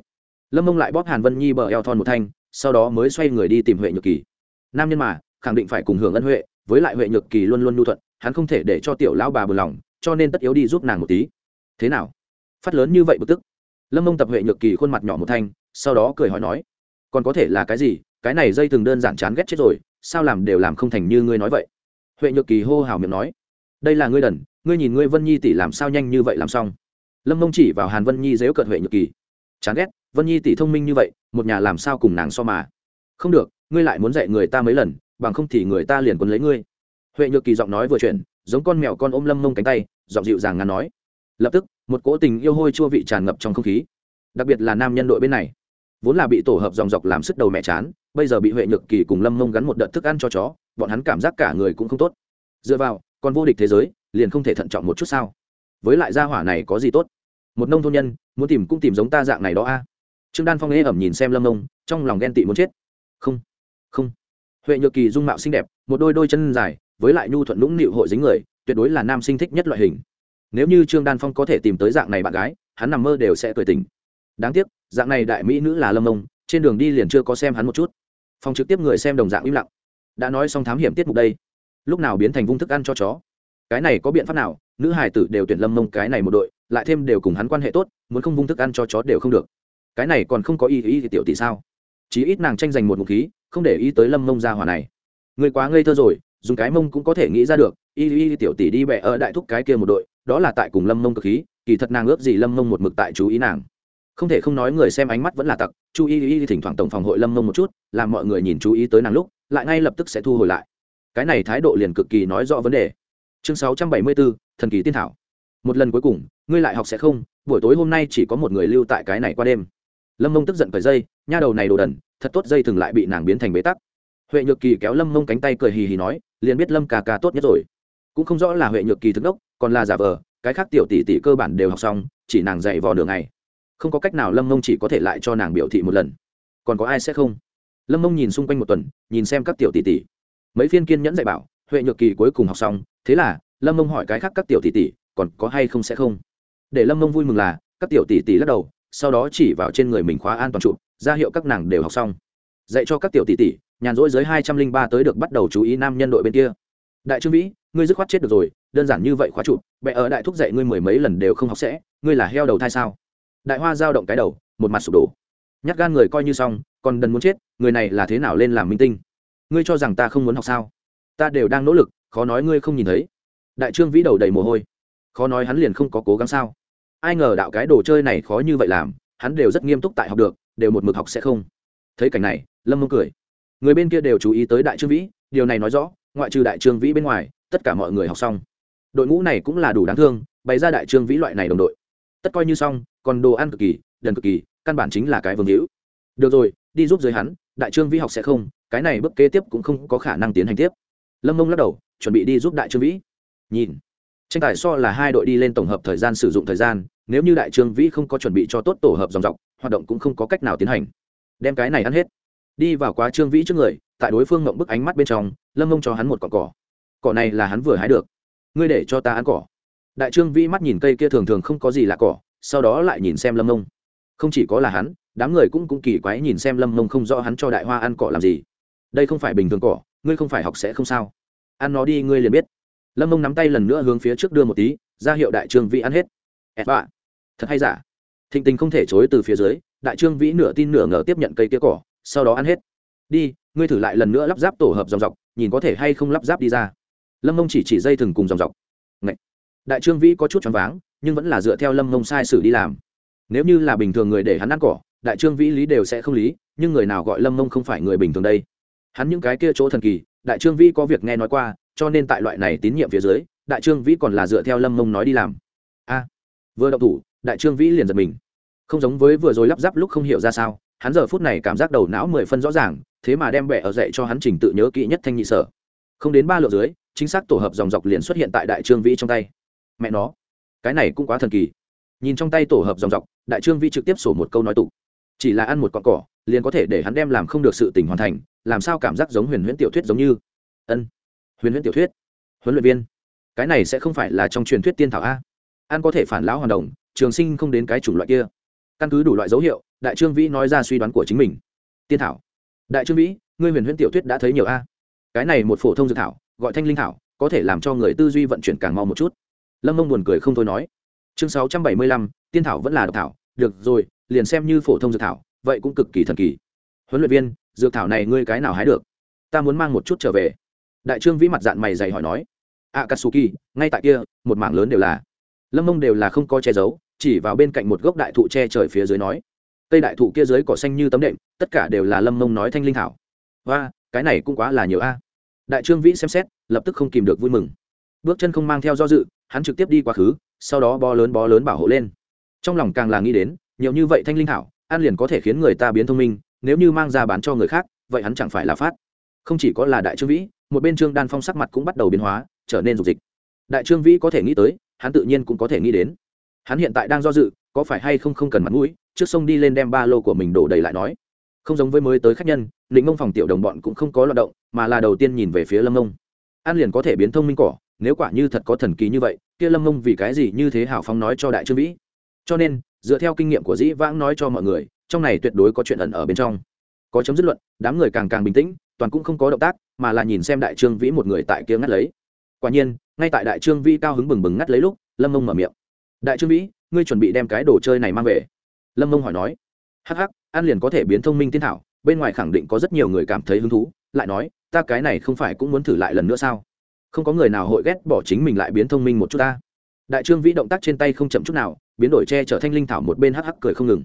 Lâm mông lại bóp hàn vân nhi bờ eo thon một thanh, sau đó mới xoay người đi tìm huệ nhược kỳ. Nam nhân mà, khẳng định phải cùng hưởng ân huệ, với lại huệ nhược kỳ luôn luôn nhu thuận, hắn không thể để cho tiểu lão bà bừa lòng, cho nên tất yếu đi giúp nàng một tí. Thế nào? Phát lớn như vậy bực tức. Lâm mông tập huệ nhược kỳ khuôn mặt nhỏ một thanh, sau đó cười hỏi nói, còn có thể là cái gì? Cái này dây từng đơn giản chán ghét chết rồi, sao làm đều làm không thành như ngươi nói vậy? Huệ nhược kỳ hô hào miệng nói, đây là ngươi đần, ngươi nhìn ngươi vân nhi tỷ làm sao nhanh như vậy làm xong? Lâm mông chỉ vào hàn vân nhi dếu cận huệ nhược kỳ chán ghét vân nhi tỷ thông minh như vậy một nhà làm sao cùng nàng so mà không được ngươi lại muốn dạy người ta mấy lần bằng không thì người ta liền quấn lấy ngươi huệ nhược kỳ giọng nói vừa chuyển giống con mèo con ôm lâm mông cánh tay giọng dịu dàng ngắn nói lập tức một cỗ tình yêu hôi chua vị tràn ngập trong không khí đặc biệt là nam nhân đội bên này vốn là bị tổ hợp dòng dọc làm sức đầu mẹ chán bây giờ bị huệ nhược kỳ cùng lâm mông gắn một đợt thức ăn cho chó bọn hắn cảm giác cả người cũng không tốt dựa vào còn vô địch thế giới liền không thể thận trọng một chút sao với lại gia hỏa này có gì tốt? Một nông thôn nhân, muốn tìm cũng tìm giống ta dạng này đó a. Trương đan phong ế ẩm nhìn xem lâm nông, trong lòng ghen tị muốn chết. Không không. Huệ nhược kỳ dung mạo xinh đẹp, một đôi đôi chân dài, với lại nhu thuận lũng nịu hội dính người, tuyệt đối là nam sinh thích nhất loại hình. Nếu như trương đan phong có thể tìm tới dạng này bạn gái, hắn nằm mơ đều sẽ cười tình đáng tiếc, dạng này đại mỹ nữ là lâm nông, trên đường đi liền chưa có xem hắn một chút. Phòng trực tiếp người xem đồng dạng im lặng. Đã nói xong thám hiểm tiết mục đây. Lúc nào biến thành vung thức ăn cho chó? Cái này có biện pháp nào? Nữ hải tử đều tuyển lâm mông cái này một đội, lại thêm đều cùng hắn quan hệ tốt, muốn không vung thức ăn cho chó đều không được. Cái này còn không có ý ý thì tiểu tỷ sao? Chí ít nàng tranh giành một ngụ khí, không để ý tới lâm mông ra hỏa này. Người quá ngây thơ rồi, dùng cái mông cũng có thể nghĩ ra được y y tiểu tỷ đi bẹ ở đại thúc cái kia một đội, đó là tại cùng lâm mông cực khí, kỳ thật nàng ước gì lâm mông một mực tại chú ý nàng. Không thể không nói người xem ánh mắt vẫn là tặc, chú ý y thỉnh thoảng tổng phòng hội lâm mông một chút, làm mọi người nhìn chú ý tới nàng lúc, lại ngay lập tức sẽ thu hồi lại. Cái này thái độ liền cực kỳ nói rõ vấn đề chương sáu trăm bảy mươi bốn, thần kỳ tiên thảo. Một lần cuối cùng, ngươi lại học sẽ không, buổi tối hôm nay chỉ có một người lưu tại cái này qua đêm. Lâm mông tức giận cởi dây, nha đầu này đồ đần, thật tốt dây thường lại bị nàng biến thành bế tắc. Huệ nhược kỳ kéo lâm mông cánh tay cười hì hì nói, liền biết lâm ca ca tốt nhất rồi. Cũng không rõ là huệ nhược kỳ thức đốc, còn là giả vờ, cái khác tiểu tỷ tỷ cơ bản đều học xong, chỉ nàng dạy vò đường ngày. Không có cách nào lâm mông chỉ có thể lại cho nàng biểu thị một lần. Còn có ai sẽ không? Lâm mông nhìn xung quanh một tuần, nhìn xem các tiểu tỷ tỷ. Mấy phiên kiên nhẫn dạy bảo huệ nhược kỳ cuối cùng học xong, thế là, lâm mông hỏi cái khác các tiểu tỷ tỷ, còn có hay không sẽ không? Để lâm mông vui mừng là, các tiểu tỷ tỷ lắc đầu, sau đó chỉ vào trên người mình khóa an toàn trụ, ra hiệu các nàng đều học xong. Dạy cho các tiểu tỷ tỷ, nhàn rỗi giới hai trăm linh ba tới được bắt đầu chú ý nam nhân đội bên kia. Đại trương vĩ, ngươi dứt khoát chết được rồi, đơn giản như vậy khóa trụ bệ ở đại thúc dạy ngươi mười mấy lần đều không học sẽ, ngươi là heo đầu thai sao? Đại hoa giao động cái đầu, một mặt sụp đổ. Nhát gan người coi như xong, còn đần muốn chết, người này là thế nào lên làm minh tinh? Ngươi cho rằng ta không muốn học sao? Ta đều đang nỗ lực, khó nói ngươi không nhìn thấy. Đại trương vĩ đầu đầy mồ hôi. Khó nói hắn liền không có cố gắng sao? Ai ngờ đạo cái đồ chơi này khó như vậy làm, hắn đều rất nghiêm túc tại học được, đều một mực học sẽ không. Thấy cảnh này, lâm mông cười. Người bên kia đều chú ý tới đại trương vĩ, điều này nói rõ, ngoại trừ đại trương vĩ bên ngoài, tất cả mọi người học xong. Đội ngũ này cũng là đủ đáng thương, bày ra đại trương vĩ loại này đồng đội. Tất coi như xong, còn đồ ăn cực kỳ, đần cực kỳ, căn bản chính là cái vương hữu. Được rồi, đi giúp giới hắn, đại trương vĩ học sẽ không, cái này bước kế tiếp cũng không có khả năng tiến hành tiếp lâm mông lắc đầu, chuẩn bị đi giúp đại trương vĩ. Nhìn, tranh tài so là hai đội đi lên tổng hợp thời gian sử dụng thời gian, nếu như đại trương vĩ không có chuẩn bị cho tốt tổ hợp dòng dọc, hoạt động cũng không có cách nào tiến hành. Đem cái này ăn hết. Đi vào quá trương vĩ trước người, tại đối phương ngậm bức ánh mắt bên trong, lâm mông cho hắn một cỏ cỏ. Cỏ này là hắn vừa hái được. Ngươi để cho ta ăn cỏ. Đại trương vĩ mắt nhìn cây kia thường thường không có gì là cỏ, sau đó lại nhìn xem lâm mông. Không chỉ có là hắn, đám người cũng cũng kỳ quái nhìn xem lâm mông không rõ hắn cho đại hoa ăn cỏ làm gì. Đây không phải bình thường cỏ ngươi không phải học sẽ không sao. Ăn nó đi, ngươi liền biết. Lâm mông nắm tay lần nữa hướng phía trước đưa một tí, ra hiệu đại trương vĩ ăn hết. Ẹt bạ. Thật hay giả? Thịnh tình không thể chối từ phía dưới, đại trương vĩ nửa tin nửa ngờ tiếp nhận cây tía cỏ, sau đó ăn hết. Đi, ngươi thử lại lần nữa lắp ráp tổ hợp dòng dọc, nhìn có thể hay không lắp ráp đi ra. Lâm mông chỉ chỉ dây thừng cùng dòng dọc. Ngậy. đại trương vĩ có chút choáng váng, nhưng vẫn là dựa theo lâm mông sai sử đi làm. Nếu như là bình thường người để hắn ăn cỏ, đại trương vĩ lý đều sẽ không lý, nhưng người nào gọi lâm mông không phải người bình thường đây? Hắn những cái kia chỗ thần kỳ, đại trương vĩ có việc nghe nói qua, cho nên tại loại này tín nhiệm phía dưới, đại trương vĩ còn là dựa theo lâm mông nói đi làm. A, vừa động thủ, đại trương vĩ liền giật mình. Không giống với vừa rồi lắp ráp lúc không hiểu ra sao, hắn giờ phút này cảm giác đầu não mười phân rõ ràng, thế mà đem bẻ ở dậy cho hắn trình tự nhớ kỹ nhất thanh nhị sở. Không đến ba lượng dưới, chính xác tổ hợp dòng dọc liền xuất hiện tại đại trương vĩ trong tay. Mẹ nó, cái này cũng quá thần kỳ. Nhìn trong tay tổ hợp dòng dọc, đại trương vĩ trực tiếp sổ một câu nói tục chỉ là ăn một con cỏ, liền có thể để hắn đem làm không được sự tình hoàn thành làm sao cảm giác giống huyền huyễn tiểu thuyết giống như? Ân, huyền huyễn tiểu thuyết, huấn luyện viên, cái này sẽ không phải là trong truyền thuyết tiên thảo a. An có thể phản lão hoàn đồng, trường sinh không đến cái chủng loại kia. Căn cứ đủ loại dấu hiệu, đại trương vĩ nói ra suy đoán của chính mình. Tiên thảo. Đại trương vĩ, ngươi huyền huyễn tiểu thuyết đã thấy nhiều a. Cái này một phổ thông dược thảo, gọi thanh linh thảo, có thể làm cho người tư duy vận chuyển càng mau một chút. Lâm mông buồn cười không thôi nói. Chương sáu trăm bảy mươi lăm, tiên thảo vẫn là độc thảo. Được rồi, liền xem như phổ thông dược thảo, vậy cũng cực kỳ thần kỳ. Huấn luyện viên dược thảo này ngươi cái nào hái được? Ta muốn mang một chút trở về. Đại trương vĩ mặt dạng mày dày hỏi nói. A katsuki ngay tại kia, một mảng lớn đều là. Lâm mông đều là không có che giấu, chỉ vào bên cạnh một gốc đại thụ che trời phía dưới nói. Cây đại thụ kia dưới cỏ xanh như tấm đệm, tất cả đều là lâm mông nói thanh linh thảo. Và cái này cũng quá là nhiều a. Đại trương vĩ xem xét, lập tức không kìm được vui mừng. Bước chân không mang theo do dự, hắn trực tiếp đi quá khứ, sau đó bó lớn bó lớn bảo hộ lên. Trong lòng càng là nghĩ đến, nhiều như vậy thanh linh thảo, ăn liền có thể khiến người ta biến thông minh nếu như mang ra bán cho người khác, vậy hắn chẳng phải là phát. Không chỉ có là đại trương vĩ, một bên trương đan phong sắc mặt cũng bắt đầu biến hóa, trở nên dục dịch. Đại trương vĩ có thể nghĩ tới, hắn tự nhiên cũng có thể nghĩ đến. Hắn hiện tại đang do dự, có phải hay không không cần mặt mũi, trước sông đi lên đem ba lô của mình đổ đầy lại nói. Không giống với mới tới khách nhân định mông phòng tiểu đồng bọn cũng không có loạt động, mà là đầu tiên nhìn về phía lâm mông an liền có thể biến thông minh cỏ, nếu quả như thật có thần kỳ như vậy, kia lâm mông vì cái gì như thế hào phong nói cho đại trương vĩ. Cho nên, dựa theo kinh nghiệm của dĩ vãng nói cho mọi người trong này tuyệt đối có chuyện ẩn ở bên trong. Có chấm dứt luận, đám người càng càng bình tĩnh, toàn cũng không có động tác, mà là nhìn xem đại trương vĩ một người tại kia ngắt lấy. Quả nhiên, ngay tại đại trương vĩ cao hứng bừng bừng ngắt lấy lúc, lâm mông mở miệng. Đại trương vĩ, ngươi chuẩn bị đem cái đồ chơi này mang về. Lâm mông hỏi nói. Hắc hắc an liền có thể biến thông minh tiên thảo, bên ngoài khẳng định có rất nhiều người cảm thấy hứng thú, lại nói, ta cái này không phải cũng muốn thử lại lần nữa sao? Không có người nào hội ghét bỏ chính mình lại biến thông minh một chút ta. Đại trương vĩ động tác trên tay không chậm chút nào, biến đổi che chở thanh linh thảo một bên hắc hắc cười không ngừng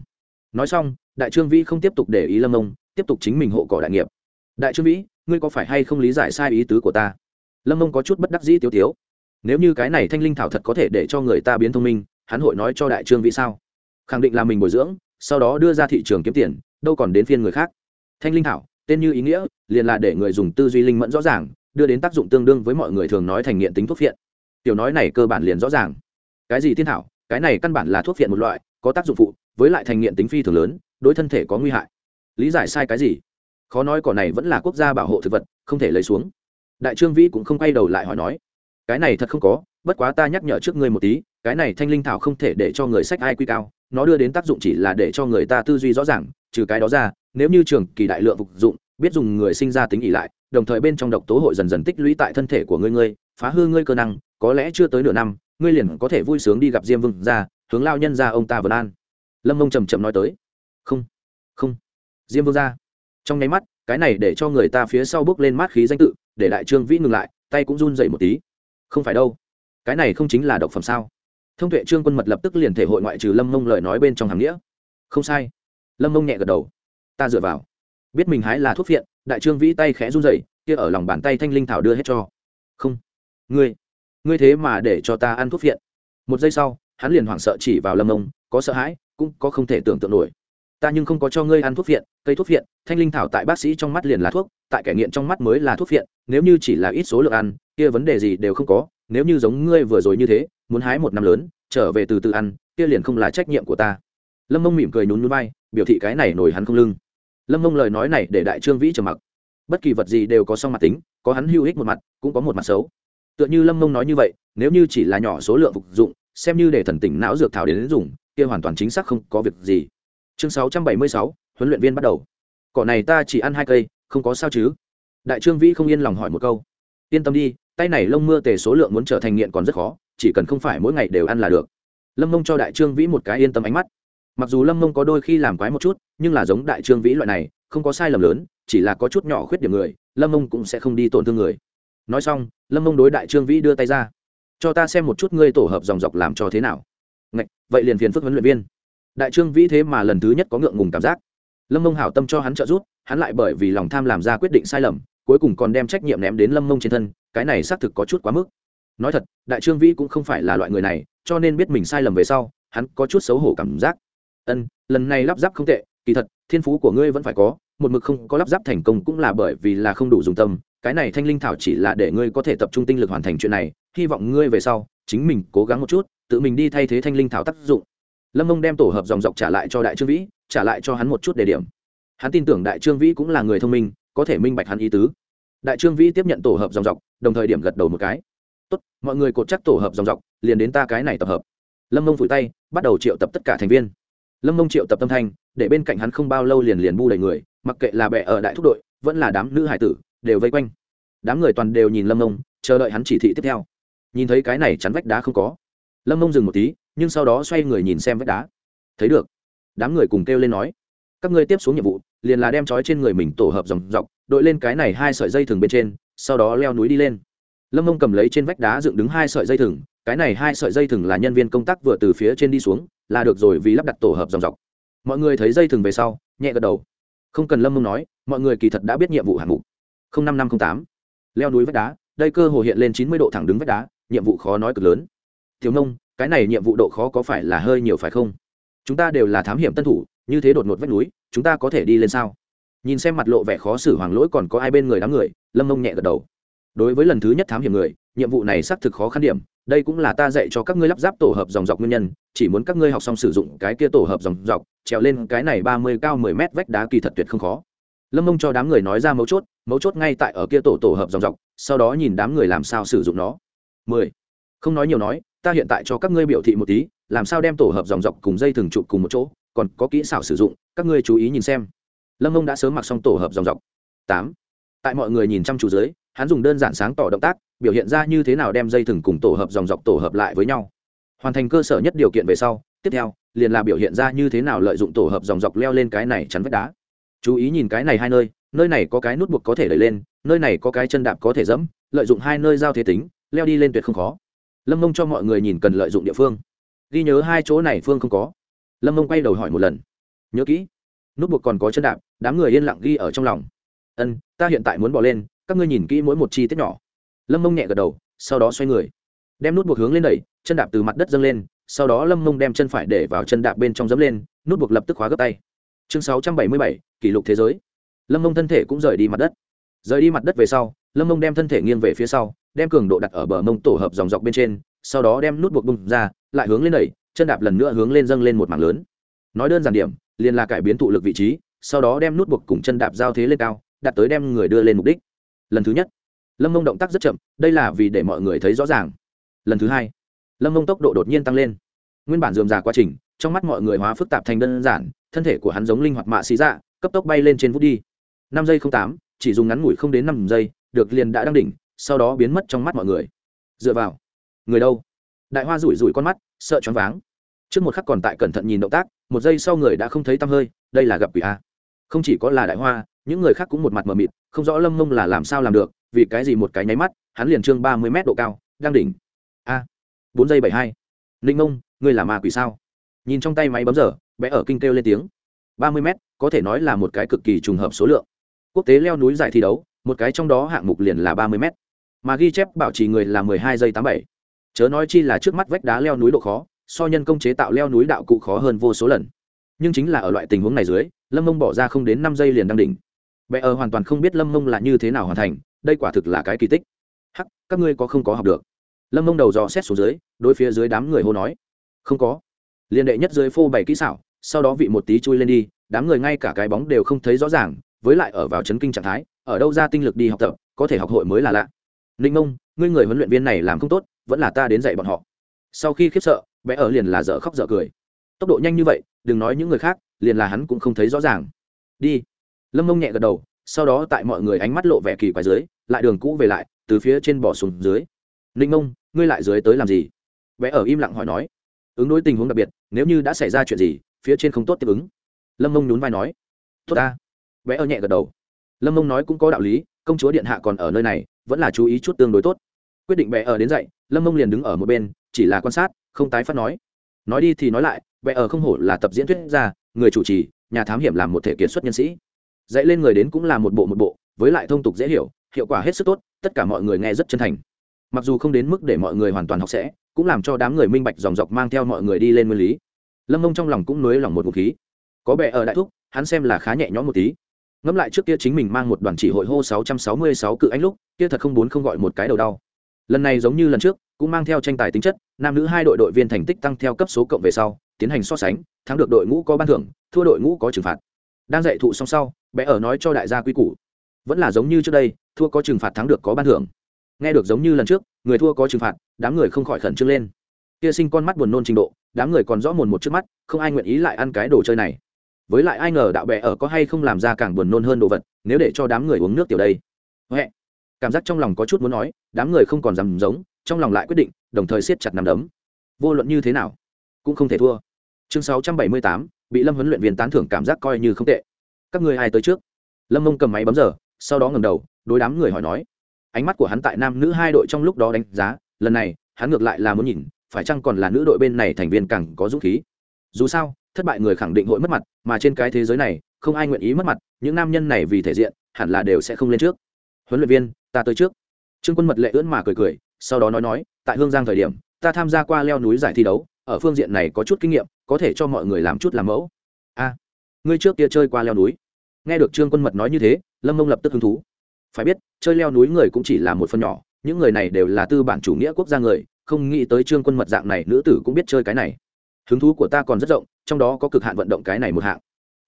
nói xong, đại trương vĩ không tiếp tục để ý lâm ông, tiếp tục chính mình hộ cỏ đại nghiệp. Đại trương vĩ, ngươi có phải hay không lý giải sai ý tứ của ta? Lâm ông có chút bất đắc dĩ tiêu tiếu. Nếu như cái này thanh linh thảo thật có thể để cho người ta biến thông minh, hắn hội nói cho đại trương vĩ sao? Khẳng định là mình bồi dưỡng, sau đó đưa ra thị trường kiếm tiền, đâu còn đến phiên người khác. Thanh linh thảo, tên như ý nghĩa, liền là để người dùng tư duy linh mẫn rõ ràng, đưa đến tác dụng tương đương với mọi người thường nói thành nghiện tính thuốc phiện. Tiểu nói này cơ bản liền rõ ràng. Cái gì thiên thảo? Cái này căn bản là thuốc phiện một loại có tác dụng phụ, với lại thành nghiện tính phi thường lớn, đối thân thể có nguy hại. Lý giải sai cái gì? Khó nói cỏ này vẫn là quốc gia bảo hộ thực vật, không thể lấy xuống. Đại trương vĩ cũng không quay đầu lại hỏi nói, cái này thật không có, bất quá ta nhắc nhở trước ngươi một tí, cái này thanh linh thảo không thể để cho người sách ai quy cao, nó đưa đến tác dụng chỉ là để cho người ta tư duy rõ ràng, trừ cái đó ra, nếu như trường kỳ đại lượng phục dụng, biết dùng người sinh ra tính ỉ lại, đồng thời bên trong độc tố hội dần dần tích lũy tại thân thể của ngươi ngươi, phá hư ngươi cơ năng, có lẽ chưa tới nửa năm, ngươi liền có thể vui sướng đi gặp diêm vương ra hướng lao nhân ra ông ta vân an. Lâm mông trầm trầm nói tới. Không không. Diêm vương ra. Trong nháy mắt, cái này để cho người ta phía sau bước lên mát khí danh tự, để đại trương vĩ ngừng lại, tay cũng run dậy một tí. Không phải đâu. Cái này không chính là độc phẩm sao? Thông tuệ trương quân mật lập tức liền thể hội ngoại trừ lâm mông lời nói bên trong hàng nghĩa. Không sai. Lâm mông nhẹ gật đầu. Ta dựa vào. Biết mình hái là thuốc phiện, đại trương vĩ tay khẽ run dậy kia ở lòng bàn tay thanh linh thảo đưa hết cho. Không. Ngươi. Ngươi thế mà để cho ta ăn thuốc phiện. Một giây sau hắn liền hoảng sợ chỉ vào lâm ông, có sợ hãi, cũng có không thể tưởng tượng nổi. Ta nhưng không có cho ngươi ăn thuốc viện cây thuốc viện thanh linh thảo tại bác sĩ trong mắt liền là thuốc, tại kẻ nghiện trong mắt mới là thuốc viện nếu như chỉ là ít số lượng ăn, kia vấn đề gì đều không có, nếu như giống ngươi vừa rồi như thế, muốn hái một năm lớn, trở về từ từ ăn, kia liền không là trách nhiệm của ta. Lâm mông mỉm cười nhún nhún bay biểu thị cái này nổi hắn không lưng. Lâm mông lời nói này để đại trương vĩ trầm mặc. Bất kỳ vật gì đều có song mặt tính, có hắn hữu ích một mặt, cũng có một mặt xấu. Tựa như lâm mông nói như vậy, nếu như chỉ là nhỏ số lượng phục dụng xem như để thần tỉnh não dược thảo đến dùng, kia hoàn toàn chính xác không có việc gì. Chương sáu trăm bảy mươi sáu, huấn luyện viên bắt đầu. Cỏ này ta chỉ ăn hai cây, không có sao chứ? Đại trương vĩ không yên lòng hỏi một câu. Yên tâm đi, tay này lông mưa tề số lượng muốn trở thành nghiện còn rất khó, chỉ cần không phải mỗi ngày đều ăn là được. Lâm mông cho đại trương vĩ một cái yên tâm ánh mắt. Mặc dù lâm mông có đôi khi làm quái một chút, nhưng là giống đại trương vĩ loại này, không có sai lầm lớn, chỉ là có chút nhỏ khuyết điểm người, lâm mông cũng sẽ không đi tổn thương người. Nói xong, lâm mông đối đại trương vĩ đưa tay ra cho ta xem một chút ngươi tổ hợp dòng dọc làm cho thế nào. Ngạch, vậy liền phiền phức huấn luyện viên. Đại trương vĩ thế mà lần thứ nhất có ngượng ngùng cảm giác. Lâm mông hảo tâm cho hắn trợ giúp hắn lại bởi vì lòng tham làm ra quyết định sai lầm cuối cùng còn đem trách nhiệm ném đến lâm mông trên thân cái này xác thực có chút quá mức. Nói thật đại trương vĩ cũng không phải là loại người này cho nên biết mình sai lầm về sau hắn có chút xấu hổ cảm giác. Ân lần này lắp ráp không tệ kỳ thật thiên phú của ngươi vẫn phải có một mực không có lắp ráp thành công cũng là bởi vì là không đủ dùng tâm cái này thanh linh thảo chỉ là để ngươi có thể tập trung tinh lực hoàn thành chuyện này, hy vọng ngươi về sau, chính mình cố gắng một chút, tự mình đi thay thế thanh linh thảo tác dụng. Lâm mông đem tổ hợp dòng dọc trả lại cho đại trương vĩ, trả lại cho hắn một chút đề điểm. Hắn tin tưởng đại trương vĩ cũng là người thông minh, có thể minh bạch hắn ý tứ. Đại trương vĩ tiếp nhận tổ hợp dòng dọc, đồng thời điểm gật đầu một cái. Tốt, mọi người cột chắc tổ hợp dòng dọc, liền đến ta cái này tập hợp. Lâm mông vùi tay, bắt đầu triệu tập tất cả thành viên. Lâm mông triệu tập tâm thanh, để bên cạnh hắn không bao lâu liền liền bu đầy người, mặc kệ là bệ ở đại thúc đội, vẫn là đám nữ hải tử đều vây quanh. Đám người toàn đều nhìn lâm mông, chờ đợi hắn chỉ thị tiếp theo. Nhìn thấy cái này chắn vách đá không có. Lâm mông dừng một tí, nhưng sau đó xoay người nhìn xem vách đá. Thấy được. Đám người cùng kêu lên nói, các ngươi tiếp xuống nhiệm vụ, liền là đem trói trên người mình tổ hợp dòng dọc, đội lên cái này hai sợi dây thừng bên trên, sau đó leo núi đi lên. Lâm mông cầm lấy trên vách đá dựng đứng hai sợi dây thừng, cái này hai sợi dây thừng là nhân viên công tác vừa từ phía trên đi xuống, là được rồi vì lắp đặt tổ hợp dòng dọc. Mọi người thấy dây thừng về sau, nhẹ gật đầu. Không cần lâm mông nói, mọi người kỳ thật đã biết nhiệm vụ hạng mục năm năm t tám. Leo núi vách đá, đây cơ hồ hiện lên chín mươi độ thẳng đứng vách đá, nhiệm vụ khó nói cực lớn. Thiếu nông, cái này nhiệm vụ độ khó có phải là hơi nhiều phải không? Chúng ta đều là thám hiểm tân thủ, như thế đột ngột vách núi, chúng ta có thể đi lên sao? Nhìn xem mặt lộ vẻ khó xử hoàng lỗi còn có ai bên người đám người, lâm mông nhẹ gật đầu. Đối với lần thứ nhất thám hiểm người, nhiệm vụ này xác thực khó khăn điểm, đây cũng là ta dạy cho các ngươi lắp ráp tổ hợp dòng dọc nguyên nhân, chỉ muốn các ngươi học xong sử dụng cái kia tổ hợp dòng dọc, trèo lên cái này ba mươi cao mười mét vách đá kỳ thật tuyệt không khó. Lâm mông cho đám người nói ra mấu chốt mấu chốt ngay tại ở kia tổ tổ hợp dòng dọc, sau đó nhìn đám người làm sao sử dụng nó. Mười. Không nói nhiều nói, ta hiện tại cho các ngươi biểu thị một tí, làm sao đem tổ hợp dòng dọc cùng dây thừng chụp cùng một chỗ, còn có kỹ xảo sử dụng, các ngươi chú ý nhìn xem. Lâm ông đã sớm mặc xong tổ hợp dòng dọc. Tám. Tại mọi người nhìn chăm chú dưới, hắn dùng đơn giản sáng tỏ động tác, biểu hiện ra như thế nào đem dây thừng cùng tổ hợp dòng dọc tổ hợp lại với nhau. Hoàn thành cơ sở nhất điều kiện về sau, tiếp theo, liền là biểu hiện ra như thế nào lợi dụng tổ hợp dòng dọc leo lên cái này chắn vách đá. Chú ý nhìn cái này hai nơi nơi này có cái nút buộc có thể đẩy lên, nơi này có cái chân đạp có thể dẫm, lợi dụng hai nơi giao thế tính, leo đi lên tuyệt không khó. Lâm mông cho mọi người nhìn cần lợi dụng địa phương. Ghi nhớ hai chỗ này phương không có. Lâm mông quay đầu hỏi một lần. Nhớ kỹ, nút buộc còn có chân đạp, đám người yên lặng ghi ở trong lòng. Ân, ta hiện tại muốn bỏ lên, các ngươi nhìn kỹ mỗi một chi tiết nhỏ. Lâm mông nhẹ gật đầu, sau đó xoay người. Đem nút buộc hướng lên đẩy, chân đạp từ mặt đất dâng lên, sau đó lâm mông đem chân phải để vào chân đạp bên trong dấm lên, nút buộc lập tức khóa gấp tay. Chương sáu trăm bảy mươi bảy, kỷ lục thế giới lâm mông thân thể cũng rời đi mặt đất rời đi mặt đất về sau lâm mông đem thân thể nghiêng về phía sau đem cường độ đặt ở bờ mông tổ hợp dòng dọc bên trên sau đó đem nút buộc bung ra lại hướng lên đẩy chân đạp lần nữa hướng lên dâng lên một mảng lớn nói đơn giản điểm liền là cải biến thụ lực vị trí sau đó đem nút buộc cùng chân đạp giao thế lên cao đặt tới đem người đưa lên mục đích lần thứ nhất lâm mông động tác rất chậm đây là vì để mọi người thấy rõ ràng lần thứ hai lâm mông tốc độ đột nhiên tăng lên nguyên bản dườm già quá trình trong mắt mọi người hóa phức tạp thành đơn giản thân thể của hắn giống linh hoạt mạ xí dạ cấp tốc bay lên trên vút đi năm giây không tám, chỉ dùng ngắn ngủi không đến năm giây, được liền đã đăng đỉnh, sau đó biến mất trong mắt mọi người. Dựa vào. Người đâu? Đại hoa rủi rủi con mắt, sợ choáng váng. Trước một khắc còn tại cẩn thận nhìn động tác, một giây sau người đã không thấy tăm hơi, đây là gặp quỷ a. Không chỉ có là đại hoa, những người khác cũng một mặt mờ mịt, không rõ lâm mông là làm sao làm được, vì cái gì một cái nháy mắt, hắn liền trương ba mươi m độ cao đang đỉnh. A. Bốn giây bảy hai. Ninh mông ngươi là ma quỷ sao? Nhìn trong tay máy bấm giờ, bé ở kinh kêu lên tiếng. Ba mươi m có thể nói là một cái cực kỳ trùng hợp số lượng quốc tế leo núi giải thi đấu, một cái trong đó hạng mục liền là ba mươi m mà ghi chép bảo trì người là mười hai giây tám bảy. Chớ nói chi là trước mắt vách đá leo núi độ khó, so nhân công chế tạo leo núi đạo cụ khó hơn vô số lần. Nhưng chính là ở loại tình huống này dưới, lâm mông bỏ ra không đến năm giây liền đăng đỉnh. Bé ở hoàn toàn không biết lâm mông là như thế nào hoàn thành, đây quả thực là cái kỳ tích. Hắc, các ngươi có không có học được? Lâm mông đầu dò xét xuống dưới, đối phía dưới đám người hô nói. Không có. Liên đệ nhất dưới phô bày kỹ xảo, sau đó vị một tí chui lên đi, đám người ngay cả cái bóng đều không thấy rõ ràng với lại ở vào chấn kinh trạng thái, ở đâu ra tinh lực đi học tập, có thể học hội mới là lạ. Ninh mông ngươi người huấn luyện viên này làm không tốt, vẫn là ta đến dạy bọn họ. Sau khi khiếp sợ, bé ở liền là dở khóc dở cười. Tốc độ nhanh như vậy, đừng nói những người khác, liền là hắn cũng không thấy rõ ràng. Đi. Lâm mông nhẹ gật đầu, sau đó tại mọi người ánh mắt lộ vẻ kỳ quái dưới, lại đường cũ về lại, từ phía trên bỏ xuống dưới. Ninh mông ngươi lại dưới tới làm gì? Bé ở im lặng hỏi nói. Ứng đối tình huống đặc biệt, nếu như đã xảy ra chuyện gì, phía trên không tốt tiếp ứng. Lâm mông nhún vai nói. Tốt ta bé ở nhẹ gật đầu. Lâm mông nói cũng có đạo lý, công chúa điện hạ còn ở nơi này, vẫn là chú ý chút tương đối tốt. Quyết định bé ở đến dậy, lâm mông liền đứng ở một bên, chỉ là quan sát, không tái phát nói. Nói đi thì nói lại, bé ở không hổ là tập diễn thuyết ra người chủ trì, nhà thám hiểm làm một thể kiệt xuất nhân sĩ. Dạy lên người đến cũng là một bộ một bộ, với lại thông tục dễ hiểu, hiệu quả hết sức tốt, tất cả mọi người nghe rất chân thành. Mặc dù không đến mức để mọi người hoàn toàn học sẽ, cũng làm cho đám người minh bạch dòng dọc mang theo mọi người đi lên nguyên lý. Lâm mông trong lòng cũng nới lòng một vũ khí. Có bệ ở đại thúc, hắn xem là khá nhẹ nhõm một tí ngẫm lại trước kia chính mình mang một đoàn chỉ hội hô 666 cự anh lúc, kia thật không bốn không gọi một cái đầu đau. Lần này giống như lần trước, cũng mang theo tranh tài tính chất, nam nữ hai đội đội viên thành tích tăng theo cấp số cộng về sau, tiến hành so sánh, thắng được đội ngũ có ban thưởng, thua đội ngũ có trừng phạt. Đang dạy thụ xong sau, bé ở nói cho đại gia quy củ. Vẫn là giống như trước đây, thua có trừng phạt thắng được có ban thưởng. Nghe được giống như lần trước, người thua có trừng phạt, đám người không khỏi khẩn trương lên. Kia sinh con mắt buồn nôn trình độ, đám người còn rõ mồn một trước mắt, không ai nguyện ý lại ăn cái đồ chơi này với lại ai ngờ đạo bè ở có hay không làm ra càng buồn nôn hơn đồ vật, nếu để cho đám người uống nước tiểu đây. Huệ, cảm giác trong lòng có chút muốn nói, đám người không còn dám giống, trong lòng lại quyết định, đồng thời siết chặt nằm đấm. Vô luận như thế nào, cũng không thể thua. Chương sáu trăm bảy mươi tám, bị lâm huấn luyện viên tán thưởng cảm giác coi như không tệ. Các người ai tới trước? Lâm mông cầm máy bấm giờ, sau đó ngầm đầu, đối đám người hỏi nói. Ánh mắt của hắn tại nam nữ hai đội trong lúc đó đánh giá, lần này, hắn ngược lại là muốn nhìn, phải chăng còn là nữ đội bên này thành viên càng có dũng khí. Dù sao thất bại người khẳng định hội mất mặt, mà trên cái thế giới này, không ai nguyện ý mất mặt, những nam nhân này vì thể diện, hẳn là đều sẽ không lên trước. Huấn luyện viên, ta tới trước. Trương quân mật lệ ưỡn mà cười cười, sau đó nói nói, tại hương giang thời điểm, ta tham gia qua leo núi giải thi đấu, ở phương diện này có chút kinh nghiệm, có thể cho mọi người làm chút làm mẫu. A, ngươi trước kia chơi qua leo núi. Nghe được trương quân mật nói như thế, lâm mông lập tức hứng thú. Phải biết, chơi leo núi người cũng chỉ là một phần nhỏ, những người này đều là tư bản chủ nghĩa quốc gia người, không nghĩ tới trương quân mật dạng này nữ tử cũng biết chơi cái này hứng thú của ta còn rất rộng, trong đó có cực hạn vận động cái này một hạng.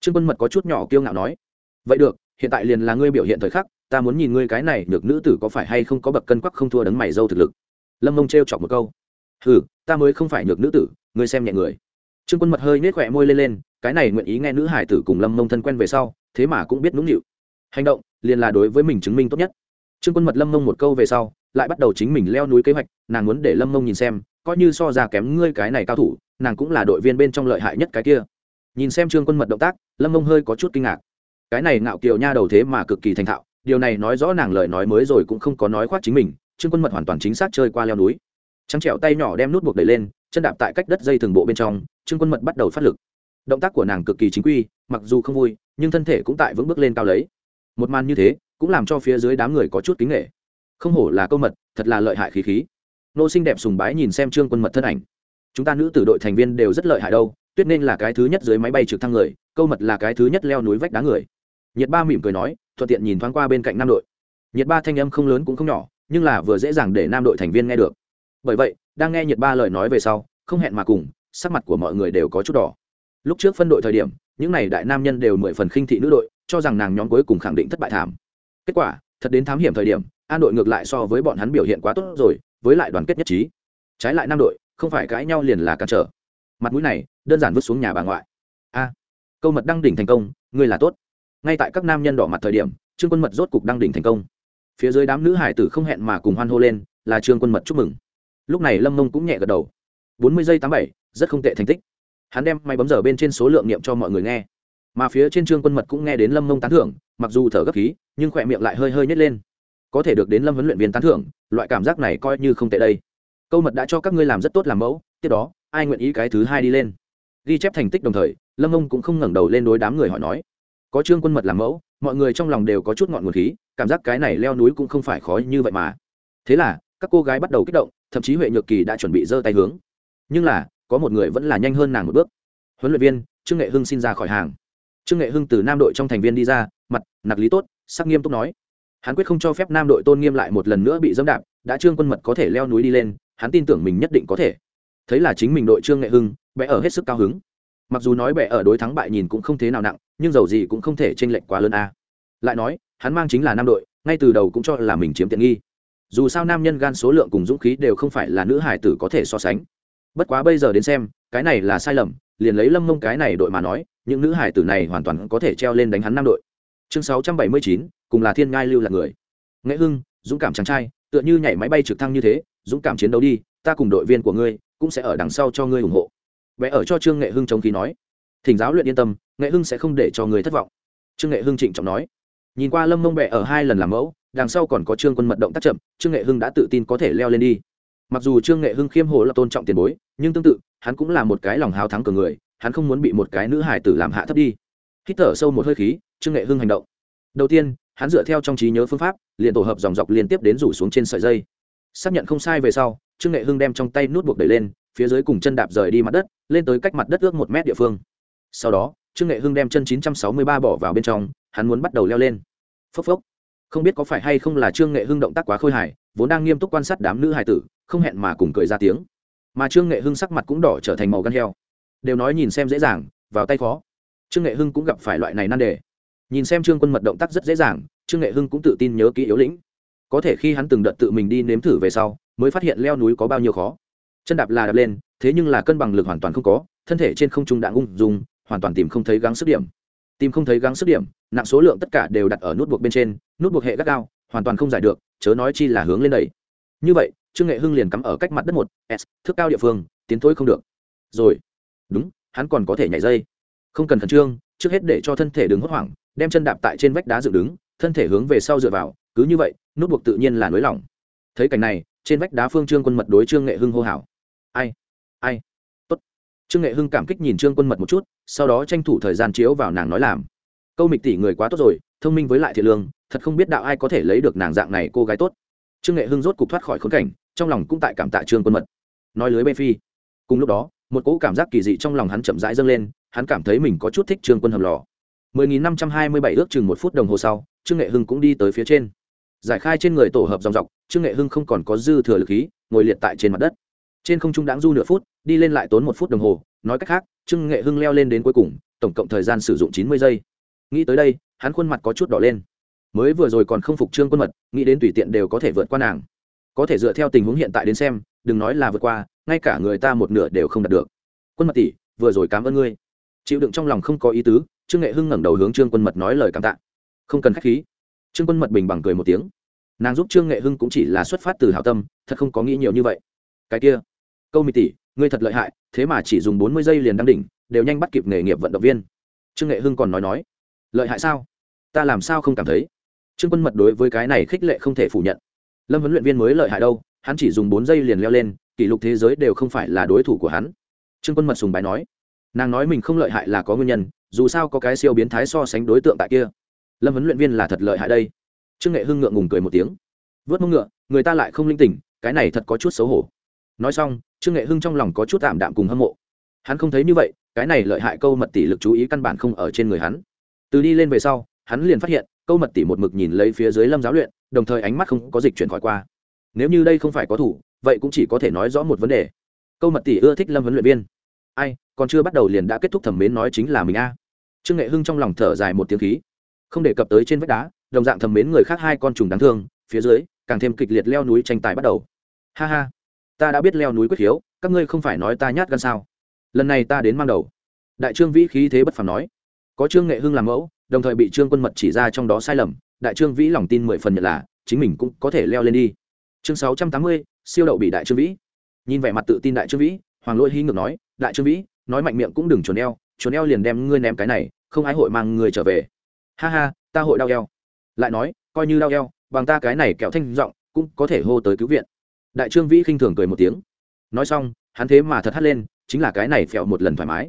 Trương quân mật có chút nhỏ kiêu ngạo nói, vậy được, hiện tại liền là ngươi biểu hiện thời khắc, ta muốn nhìn ngươi cái này được nữ tử có phải hay không có bậc cân quắc không thua đấng mày dâu thực lực. Lâm mông t chọc một câu ừ ta mới không phải nhược nữ tử, ngươi xem nhẹ người. Trương quân mật hơi nết khỏe môi lên lên, cái này nguyện ý nghe nữ hải tử cùng lâm mông thân quen về sau, thế mà cũng biết nũng nịu. Hành động, liền là đối với mình chứng minh tốt nhất. Trương quân mật lâm mông một câu về sau, lại bắt đầu chính mình leo núi kế hoạch, nàng muốn để lâm mông nhìn xem, coi như so ra kém ngươi cái này cao thủ nàng cũng là đội viên bên trong lợi hại nhất cái kia. Nhìn xem trương quân mật động tác, lâm mông hơi có chút kinh ngạc. Cái này ngạo kiều nha đầu thế mà cực kỳ thành thạo, điều này nói rõ nàng lời nói mới rồi cũng không có nói khoác chính mình, trương quân mật hoàn toàn chính xác chơi qua leo núi. Trắng trẹo tay nhỏ đem nút buộc đẩy lên, chân đạp tại cách đất dây thường bộ bên trong, trương quân mật bắt đầu phát lực. Động tác của nàng cực kỳ chính quy, mặc dù không vui, nhưng thân thể cũng tại vững bước lên cao lấy. Một màn như thế, cũng làm cho phía dưới đám người có chút kính nghệ không hổ là câu mật, thật là lợi hại khí khí. Nô sinh đẹp sùng bái nhìn xem trương quân mật thân ảnh chúng ta nữ tử đội thành viên đều rất lợi hại đâu, tuyết nên là cái thứ nhất dưới máy bay trực thăng người, câu mật là cái thứ nhất leo núi vách đá người. Nhiệt ba mỉm cười nói, thuận tiện nhìn thoáng qua bên cạnh nam đội. Nhiệt ba thanh âm không lớn cũng không nhỏ, nhưng là vừa dễ dàng để nam đội thành viên nghe được. Bởi vậy, đang nghe nhiệt ba lời nói về sau, không hẹn mà cùng, sắc mặt của mọi người đều có chút đỏ. Lúc trước phân đội thời điểm, những n à y đại nam nhân đều mười phần khinh thị nữ đội, cho rằng nàng nhóm cuối cùng khẳng định thất bại thảm. Kết quả, thật đến thám hiểm thời điểm, an đội ngược lại so với bọn hắn biểu hiện quá tốt rồi, với lại đoàn kết nhất trí. Trái lại nam đội không phải cãi nhau liền là cản trở. Mặt mũi này, đơn giản vứt xuống nhà bà ngoại. A, câu mật đăng đỉnh thành công, ngươi là tốt. Ngay tại các nam nhân đỏ mặt thời điểm, trương quân mật rốt cục đăng đỉnh thành công. Phía dưới đám nữ hải tử không hẹn mà cùng hoan hô lên, là trương quân mật chúc mừng. Lúc này lâm mông cũng nhẹ gật đầu. Bốn mươi giây tám bảy, rất không tệ thành tích. Hắn đem máy bấm giờ bên trên số lượng niệm cho mọi người nghe. Mà phía trên trương quân mật cũng nghe đến lâm mông tán thưởng, mặc dù thở gấp khí, nhưng khỏe miệng lại hơi hơi nhét lên. Có thể được đến lâm huấn luyện viên tán thưởng, loại cảm giác này coi như không tệ đây câu mật đã cho các ngươi làm rất tốt làm mẫu, tiếp đó, ai nguyện ý cái thứ hai đi lên? Ghi chép thành tích đồng thời, lâm ông cũng không ngẩng đầu lên đối đám người hỏi nói. Có trương quân mật làm mẫu, mọi người trong lòng đều có chút ngọn nguồn khí, cảm giác cái này leo núi cũng không phải khó như vậy mà. Thế là, các cô gái bắt đầu kích động, thậm chí huệ nhược kỳ đã chuẩn bị giơ tay hướng. Nhưng là, có một người vẫn là nhanh hơn nàng một bước. Huấn luyện viên, trương nghệ hưng xin ra khỏi hàng. Trương nghệ hưng từ nam đội trong thành viên đi ra, mặt, nặc lý tốt, sắc nghiêm túc nói. Hắn quyết không cho phép nam đội tôn nghiêm lại một lần nữa bị dẫm đạp, đã trương quân mật có thể leo núi đi lên hắn tin tưởng mình nhất định có thể. Thấy là chính mình đội trương nghệ hưng bẽ ở hết sức cao hứng. Mặc dù nói bẽ ở đối thắng bại nhìn cũng không thế nào nặng, nhưng dầu gì cũng không thể tranh lệch quá lớn a. Lại nói, hắn mang chính là nam đội, ngay từ đầu cũng cho là mình chiếm tiện nghi. Dù sao nam nhân gan số lượng cùng dũng khí đều không phải là nữ hải tử có thể so sánh. Bất quá bây giờ đến xem, cái này là sai lầm, liền lấy lâm mông cái này đội mà nói, những nữ hải tử này hoàn toàn có thể treo lên đánh hắn nam đội. Chương sáu trăm bảy mươi chín, cùng là thiên ngai lưu là người. Nghệ hưng, dũng cảm chàng trai, tựa như nhảy máy bay trực thăng như thế dũng cảm chiến đấu đi, ta cùng đội viên của ngươi cũng sẽ ở đằng sau cho ngươi ủng hộ. Vẽ ở cho trương nghệ hưng chống khí nói. Thỉnh giáo luyện yên tâm, nghệ hưng sẽ không để cho ngươi thất vọng. Trương nghệ hưng trịnh trọng nói. Nhìn qua lâm mông bẹ ở hai lần làm mẫu, đằng sau còn có trương quân mật động tác chậm, trương nghệ hưng đã tự tin có thể leo lên đi. Mặc dù trương nghệ hưng khiêm hồ là tôn trọng tiền bối, nhưng tương tự, hắn cũng là một cái lòng hào thắng cờ người, hắn không muốn bị một cái nữ hải tử làm hạ thấp đi. Hít thở sâu một hơi khí, trương nghệ hưng hành động. Đầu tiên, hắn dựa theo trong trí nhớ phương pháp, liền tổ hợp dòng dọc liên tiếp đến rủ xuống trên sợi dây xác nhận không sai về sau, trương nghệ hưng đem trong tay nút buộc đẩy lên, phía dưới cùng chân đạp rời đi mặt đất, lên tới cách mặt đất ước một mét địa phương. Sau đó, trương nghệ hưng đem chân 963 bỏ vào bên trong, hắn muốn bắt đầu leo lên. Phốc phốc. Không biết có phải hay không là trương nghệ hưng động tác quá khôi hài, vốn đang nghiêm túc quan sát đám nữ hài tử, không hẹn mà cùng cười ra tiếng. Mà trương nghệ hưng sắc mặt cũng đỏ trở thành màu gan heo. Đều nói nhìn xem dễ dàng, vào tay khó. Trương nghệ hưng cũng gặp phải loại này nan đề. Nhìn xem trương quân mật động tác rất dễ dàng, trương nghệ hưng cũng tự tin nhớ kỹ yếu lĩnh có thể khi hắn từng đợt tự mình đi nếm thử về sau, mới phát hiện leo núi có bao nhiêu khó. Chân đạp là đạp lên, thế nhưng là cân bằng lực hoàn toàn không có, thân thể trên không trung đạn ung dùng hoàn toàn tìm không thấy gắng sức điểm. Tìm không thấy gắng sức điểm, nặng số lượng tất cả đều đặt ở nút buộc bên trên, nút buộc hệ gắt gao, hoàn toàn không giải được, chớ nói chi là hướng lên đẩy. Như vậy, trương nghệ hưng liền cắm ở cách mặt đất một, s, thước cao địa phương, tiến thối không được. Rồi, đúng, hắn còn có thể nhảy dây. Không cần khẩn trương, trước hết để cho thân thể đứng hốt hoảng, đem chân đạp tại trên vách đá dựng đứng, thân thể hướng về sau dựa vào cứ như vậy, nút buộc tự nhiên là nới lỏng thấy cảnh này, trên vách đá phương trương quân mật đối trương nghệ hưng hô hào. Ai ai, tốt. Trương nghệ hưng cảm kích nhìn trương quân mật một chút, sau đó tranh thủ thời gian chiếu vào nàng nói làm. Câu mịch tỷ người quá tốt rồi, thông minh với lại thiện lương, thật không biết đạo ai có thể lấy được nàng dạng này cô gái tốt. Trương nghệ hưng rốt cục thoát khỏi khốn cảnh, trong lòng cũng tại cảm tạ trương quân mật. Nói lưới bê phi. Cùng lúc đó, một cỗ cảm giác kỳ dị trong lòng hắn chậm rãi dâng lên, hắn cảm thấy mình có chút thích trương quân hầm lò. 10.527 ước chừng một phút đồng hồ sau, trương nghệ hưng cũng đi tới phía trên giải khai trên người tổ hợp dòng dọc, trương nghệ hưng không còn có dư thừa lực khí, ngồi liệt tại trên mặt đất. Trên không trung đáng du nửa phút, đi lên lại tốn một phút đồng hồ, nói cách khác, trương nghệ hưng leo lên đến cuối cùng, tổng cộng thời gian sử dụng chín mươi giây. Nghĩ tới đây, hắn khuôn mặt có chút đỏ lên. Mới vừa rồi còn không phục trương quân mật, nghĩ đến tùy tiện đều có thể vượt qua nàng. Có thể dựa theo tình huống hiện tại đến xem, đừng nói là vượt qua, ngay cả người ta một nửa đều không đạt được. Quân mật tỷ, vừa rồi cảm ơn ngươi. Chịu đựng trong lòng không có ý tứ, trương nghệ hưng ngẩng đầu hướng trương quân mật nói lời cảm tạ. Không cần k h á c h khí trương quân mật bình bằng cười một tiếng. Nàng giúp trương nghệ hưng cũng chỉ là xuất phát từ hảo tâm, thật không có nghĩ nhiều như vậy. Cái kia, câu mỹ tỷ ngươi thật lợi hại, thế mà chỉ dùng bốn mươi giây liền đăng đỉnh, đều nhanh bắt kịp nghề nghiệp vận động viên. Trương nghệ hưng còn nói nói, lợi hại sao? Ta làm sao không cảm thấy? Trương quân mật đối với cái này khích lệ không thể phủ nhận. Lâm huấn luyện viên mới lợi hại đâu, hắn chỉ dùng bốn giây liền leo lên, kỷ lục thế giới đều không phải là đối thủ của hắn. Trương quân mật sùng bài nói, nàng nói mình không lợi hại là có nguyên nhân, dù sao có cái siêu biến thái so sánh đối tượng tại kia lâm huấn luyện viên là thật lợi hại đây. Trương nghệ hưng ngượng ngùng cười một tiếng. Vớt mông ngựa, người ta lại không linh tỉnh, cái này thật có chút xấu hổ. Nói xong, trương nghệ hưng trong lòng có chút tạm đạm cùng hâm mộ. Hắn không thấy như vậy, cái này lợi hại câu mật tỷ lực chú ý căn bản không ở trên người hắn. Từ đi lên về sau, hắn liền phát hiện, câu mật tỷ một mực nhìn lấy phía dưới lâm giáo luyện, đồng thời ánh mắt không có dịch chuyển khỏi qua. Nếu như đây không phải có thủ, vậy cũng chỉ có thể nói rõ một vấn đề. Câu mật tỷ ưa thích lâm huấn luyện viên. Ai, còn chưa bắt đầu liền đã kết thúc thẩm mến nói chính là mình a. Trương nghệ hưng trong lòng thở dài một tiếng khí không đề cập tới trên vách đá, đồng dạng thầm mến người khác hai con trùng đáng thương, phía dưới, càng thêm kịch liệt leo núi tranh tài bắt đầu. Ha ha, ta đã biết leo núi quyết hiếu, các ngươi không phải nói ta nhát gan sao? Lần này ta đến mang đầu. Đại trương vĩ khí thế bất phàm nói. Có trương nghệ hưng làm mẫu, đồng thời bị trương quân mật chỉ ra trong đó sai lầm, đại trương vĩ lòng tin mười phần nhận là, chính mình cũng có thể leo lên đi. Chương sáu trăm tám mươi, siêu đậu bị đại trương vĩ. Nhìn vẻ mặt tự tin đại trương vĩ, hoàng lỗi hy ngược nói, đại trương vĩ, nói mạnh miệng cũng đừng trốn eo trốn eo liền đem ngươi ném cái này, không ai hội mang người trở về ha ha, ta hội đau eo. Lại nói, coi như đau eo, bằng ta cái này kẹo thanh giọng, cũng có thể hô tới cứu viện. Đại trương vĩ khinh thường cười một tiếng. Nói xong, hắn thế mà thật hắt lên, chính là cái này phèo một lần thoải mái.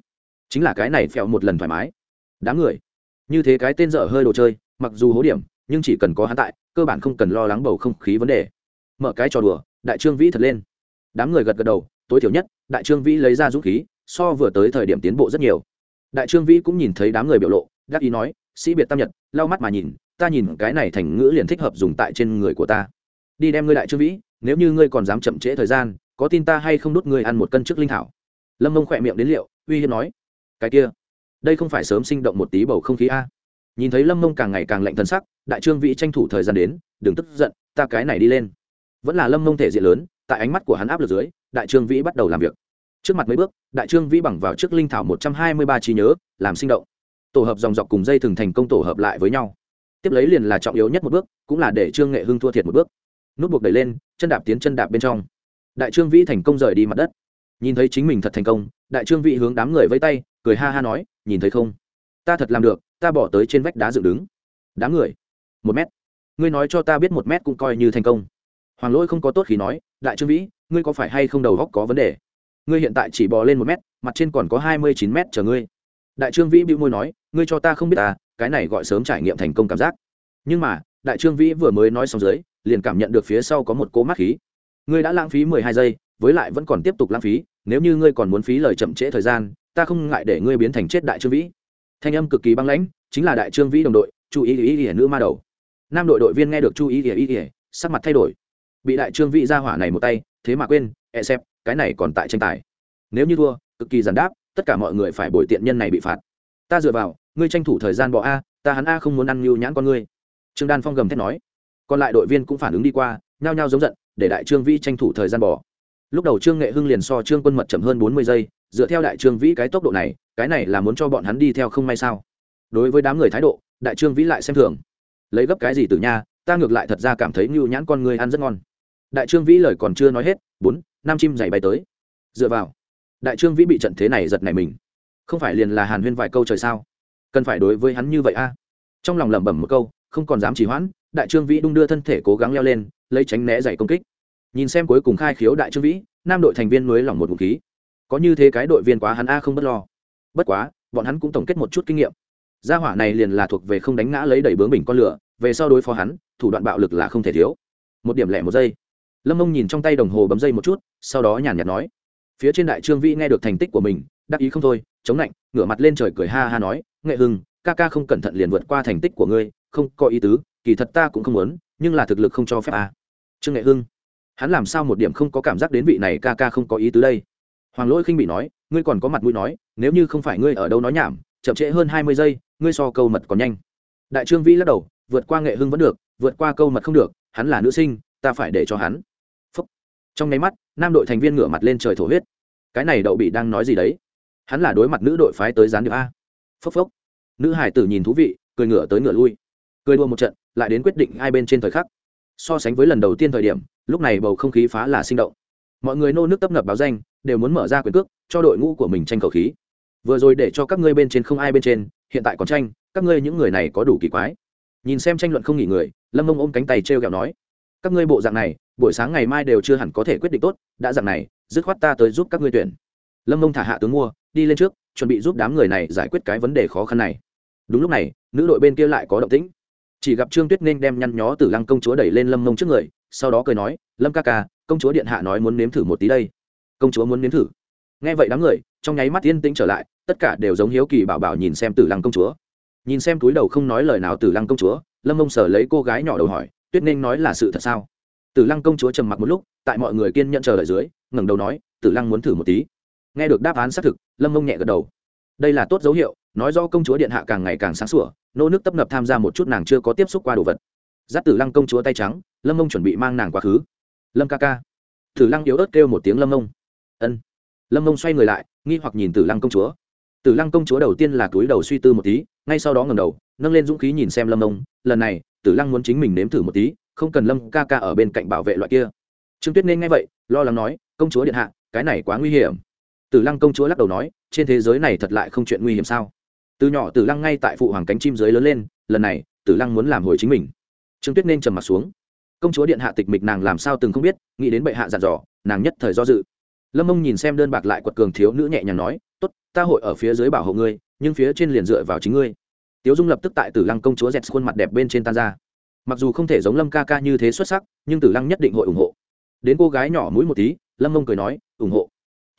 Chính là cái này phèo một lần thoải mái. Đáng người. Như thế cái tên dở hơi đồ chơi, mặc dù hố điểm, nhưng chỉ cần có hắn tại, cơ bản không cần lo lắng bầu không khí vấn đề. Mở cái trò đùa, đại trương vĩ thật lên. Đám người gật gật đầu, tối thiểu nhất, đại trương vĩ lấy ra dũng khí, so vừa tới thời điểm tiến bộ rất nhiều. Đại trương vĩ cũng nhìn thấy đám người biểu lộ, đắc ý nói sĩ biệt tam nhật, lau mắt mà nhìn, ta nhìn cái này thành ngữ liền thích hợp dùng tại trên người của ta. Đi đem ngươi đại trương vĩ, nếu như ngươi còn dám chậm trễ thời gian, có tin ta hay không đút ngươi ăn một cân trước linh thảo? Lâm mông khỏe miệng đến liệu, uy hiếp nói. Cái kia, đây không phải sớm sinh động một tí bầu không khí a? Nhìn thấy lâm mông càng ngày càng lạnh thân sắc, đại trương vĩ tranh thủ thời gian đến, đừng tức giận, ta cái này đi lên. Vẫn là lâm mông thể diện lớn, tại ánh mắt của hắn áp lực dưới, đại trương vĩ bắt đầu làm việc. Trước mặt mấy bước, đại trương vĩ bằng vào trước linh thảo một trăm hai mươi ba trí nhớ, làm sinh động tổ hợp dòng dọc cùng dây thường thành công tổ hợp lại với nhau. Tiếp lấy liền là trọng yếu nhất một bước, cũng là để trương nghệ hưng thua thiệt một bước. Nút buộc đẩy lên, chân đạp tiến chân đạp bên trong. Đại trương vĩ thành công rời đi mặt đất. Nhìn thấy chính mình thật thành công, đại trương vĩ hướng đám người vây tay, cười ha ha nói, nhìn thấy không? Ta thật làm được, ta bỏ tới trên vách đá dựng đứng. Đám người, một mét. Ngươi nói cho ta biết một mét cũng coi như thành công. Hoàng lỗi không có tốt khi nói, đại trương vĩ, ngươi có phải hay không đầu góc có vấn đề? Ngươi hiện tại chỉ bò lên một mét, mặt trên còn có hai mươi chín mét chờ ngươi. Đại trương vĩ bĩu môi nói ngươi cho ta không biết ta, cái này gọi sớm trải nghiệm thành công cảm giác. Nhưng mà, đại trương vĩ vừa mới nói xong dưới, liền cảm nhận được phía sau có một cỗ mát khí. Ngươi đã lãng phí mười hai giây, với lại vẫn còn tiếp tục lãng phí, nếu như ngươi còn muốn phí lời chậm trễ thời gian, ta không ngại để ngươi biến thành chết đại trương vĩ. Thanh âm cực kỳ băng lãnh, chính là đại trương vĩ đồng đội, chú ý ý ỉa nữ ma đầu. Nam đội đội viên nghe được chú ý ỉa ý ỉa sắc mặt thay đổi. Bị đại trương vĩ ra hỏa này một tay, thế mà quên e xếp cái này còn tại tranh tài. Nếu như thua, cực kỳ giản đáp, tất cả mọi người phải bồi tiện nhân này bị phạt ta dựa vào, ngươi tranh thủ thời gian bỏ a, ta hắn a không muốn ăn mưu nhãn con ngươi. Trương đan phong gầm thét nói. Còn lại đội viên cũng phản ứng đi qua, nhao nhao giống giận, để đại trương vĩ tranh thủ thời gian bỏ. Lúc đầu trương nghệ hưng liền so trương quân mật chậm hơn bốn mươi giây, dựa theo đại trương vĩ cái tốc độ này, cái này là muốn cho bọn hắn đi theo không may sao? Đối với đám người thái độ, đại trương vĩ lại xem thường. Lấy gấp cái gì từ nha, ta ngược lại thật ra cảm thấy mưu nhãn con người ăn rất ngon. Đại trương vĩ lời còn chưa nói hết, bốn, năm chim dày bay tới. Dựa vào. Đại trương vĩ bị trận thế này giật này mình không phải liền là hàn huyên vài câu trời sao? Cần phải đối với hắn như vậy a? Trong lòng lẩm bẩm một câu, không còn dám trì hoãn, đại trương vĩ đung đưa thân thể cố gắng leo lên, lấy tránh né dạy công kích. Nhìn xem cuối cùng khai khiếu đại trương vĩ, nam đội thành viên nối lỏng một vũ khí. Có như thế cái đội viên quá hắn a không bất lo. Bất quá, bọn hắn cũng tổng kết một chút kinh nghiệm. Gia hỏa này liền là thuộc về không đánh ngã lấy đẩy bướng bình con lửa, về sau đối phó hắn, thủ đoạn bạo lực là không thể thiếu. Một điểm lẻ một giây. Lâm ông nhìn trong tay đồng hồ bấm dây một chút, sau đó nhàn nhạt nói. Phía trên đại trương vĩ nghe được thành tích của mình, đắc ý không thôi chống lạnh ngửa mặt lên trời cười ha ha nói, nghệ hưng, ca ca không cẩn thận liền vượt qua thành tích của ngươi, không có ý tứ, kỳ thật ta cũng không muốn, nhưng là thực lực không cho phép à. trương nghệ hưng, hắn làm sao một điểm không có cảm giác đến vị này ca ca không có ý tứ đây? Hoàng lỗi khinh bị nói, ngươi còn có mặt mũi nói, nếu như không phải ngươi ở đâu nói nhảm, chậm trễ hơn hai mươi giây, ngươi so câu mật còn nhanh. Đại trương vĩ lắc đầu, vượt qua nghệ hưng vẫn được, vượt qua câu mật không được, hắn là nữ sinh, ta phải để cho hắn. Phúc. trong nháy mắt, nam đội thành viên ngửa mặt lên trời thổ huyết. Cái này đậu bị đang nói gì đấy? Hắn là đối mặt nữ đội phái tới gián điệp a. Phốc phốc. Nữ hải tử nhìn thú vị, cười ngửa tới ngửa lui. Cười đua một trận, lại đến quyết định hai bên trên thời khắc. So sánh với lần đầu tiên thời điểm, lúc này bầu không khí phá là sinh động. Mọi người nô nước tấp nập báo danh, đều muốn mở ra quyền cước, cho đội ngũ của mình tranh cầu khí. Vừa rồi để cho các ngươi bên trên không ai bên trên, hiện tại còn tranh, các ngươi những người này có đủ kỳ quái. Nhìn xem tranh luận không nghỉ người, lâm mông ôm cánh tay t r e o kẹo nói, các ngươi bộ dạng này, buổi sáng ngày mai đều chưa hẳn có thể quyết định tốt, đã dạng này, dứt khoát ta tới giúp các ngươi tuyển. Lâm mông thả hạ tướng mua đi lên trước, chuẩn bị giúp đám người này giải quyết cái vấn đề khó khăn này. Đúng lúc này, nữ đội bên kia lại có động tĩnh. Chỉ gặp trương tuyết nên đem nhăn nhó từ lăng công chúa đẩy lên lâm mông trước người, sau đó cười nói, lâm ca ca, công chúa điện hạ nói muốn nếm thử một tí đây. Công chúa muốn nếm thử? Nghe vậy đám người, trong nháy mắt yên tĩnh trở lại, tất cả đều giống hiếu kỳ bảo bảo nhìn xem tử lăng công chúa. Nhìn xem túi đầu không nói lời nào tử lăng công chúa, lâm mông sở lấy cô gái nhỏ đầu hỏi, tuyết nên nói là sự thật sao? Tử lăng công chúa trầm mặc một lúc, tại mọi người kiên nhận chờ đợi dưới, ngẩng đầu nói, tử lăng muốn thử một tí nghe được đáp án xác thực, lâm mông nhẹ gật đầu. Đây là tốt dấu hiệu, nói do công chúa điện hạ càng ngày càng sáng sủa, nô nước tấp nập tham gia một chút nàng chưa có tiếp xúc qua đồ vật. Giáp tử lăng công chúa tay trắng, lâm mông chuẩn bị mang nàng quá khứ. Lâm ca ca. Tử lăng yếu ớt kêu một tiếng lâm mông. Ân. Lâm mông xoay người lại, nghi hoặc nhìn tử lăng công chúa. Tử lăng công chúa đầu tiên là túi đầu suy tư một tí, ngay sau đó ngầm đầu, nâng lên dũng khí nhìn xem lâm mông. Lần này, tử lăng muốn chính mình nếm thử một tí, không cần lâm ca ca ở bên cạnh bảo vệ loại kia. Trương tuyết nên nghe vậy, lo lắng nói, công chúa điện hạ, cái này quá nguy hiểm tử lăng công chúa lắc đầu nói, trên thế giới này thật lại không chuyện nguy hiểm sao? Từ nhỏ tử lăng ngay tại phụ hoàng cánh chim dưới lớn lên, lần này, tử lăng muốn làm hồi chính mình. Trương tuyết nên trầm mặt xuống. Công chúa điện hạ tịch mịch nàng làm sao từng không biết, nghĩ đến bệ hạ dặn dò, nàng nhất thời do dự. Lâm mông nhìn xem đơn bạc lại quật cường thiếu nữ nhẹ nhàng nói t ố t ta hội ở phía dưới bảo hộ ngươi, nhưng phía trên liền dựa vào chính ngươi. Tiếu dung lập tức tại tử lăng công chúa dẹt khuôn mặt đẹp bên trên tan ra. Mặc dù không thể giống lâm ca ca như thế xuất sắc, nhưng tử lăng nhất định hội ủng hộ. Đến cô gái nhỏ mũi một tí, lâm mông cười nói, ủng hộ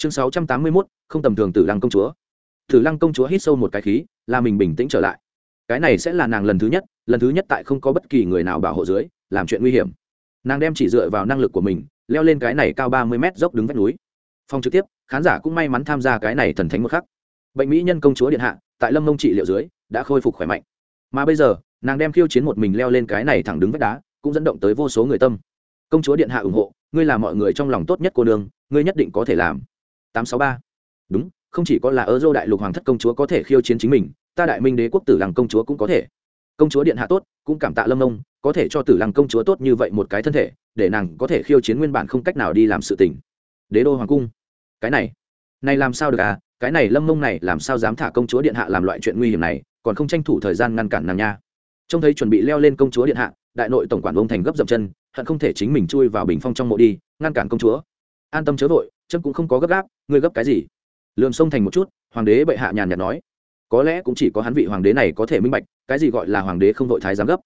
chương sáu trăm tám mươi mốt, không tầm thường tử lăng công chúa. Tử lăng công chúa hít sâu một cái khí, là mình bình tĩnh trở lại. Cái này sẽ là nàng lần thứ nhất, lần thứ nhất tại không có bất kỳ người nào bảo hộ dưới, làm chuyện nguy hiểm. Nàng đem chỉ dựa vào năng lực của mình, leo lên cái này cao ba mươi mét dốc đứng vách núi. Phong trực tiếp, khán giả cũng may mắn tham gia cái này thần thánh một khắc. Bệnh mỹ nhân công chúa điện hạ, tại lâm mông trị liệu dưới, đã khôi phục khỏe mạnh. Mà bây giờ, nàng đem khiêu chiến một mình leo lên cái này thẳng đứng vách đá, cũng dẫn động tới vô số người tâm. Công chúa điện hạ ủng hộ, ngươi là mọi người trong lòng tốt nhất cô đường ngươi nhất định có thể làm tám sáu ba. Đúng không chỉ có là ở dô đại lục hoàng thất công chúa có thể khiêu chiến chính mình ta đại minh đế quốc tử lăng công chúa cũng có thể. Công chúa điện hạ tốt cũng cảm tạ lâm nông, có thể cho tử lăng công chúa tốt như vậy một cái thân thể để nàng có thể khiêu chiến nguyên bản không cách nào đi làm sự tình. Đế đô hoàng cung. Cái này. Này làm sao được à? Cái này lâm nông này làm sao dám thả công chúa điện hạ làm loại chuyện nguy hiểm này còn không tranh thủ thời gian ngăn cản nàng nha. Trông thấy chuẩn bị leo lên công chúa điện hạ đại nội tổng quản ông thành gấp dậm chân hận không thể chính mình chui vào bình phong trong mộ đi ngăn cản công chúa. An tâm chớ vội chấm cũng không có gấp gáp ngươi gấp cái gì? Lượm sông thành một chút, hoàng đế bệ hạ nhàn nhạt nói. Có lẽ cũng chỉ có hắn vị hoàng đế này có thể minh bạch, cái gì gọi là hoàng đế không vội thái giám gấp.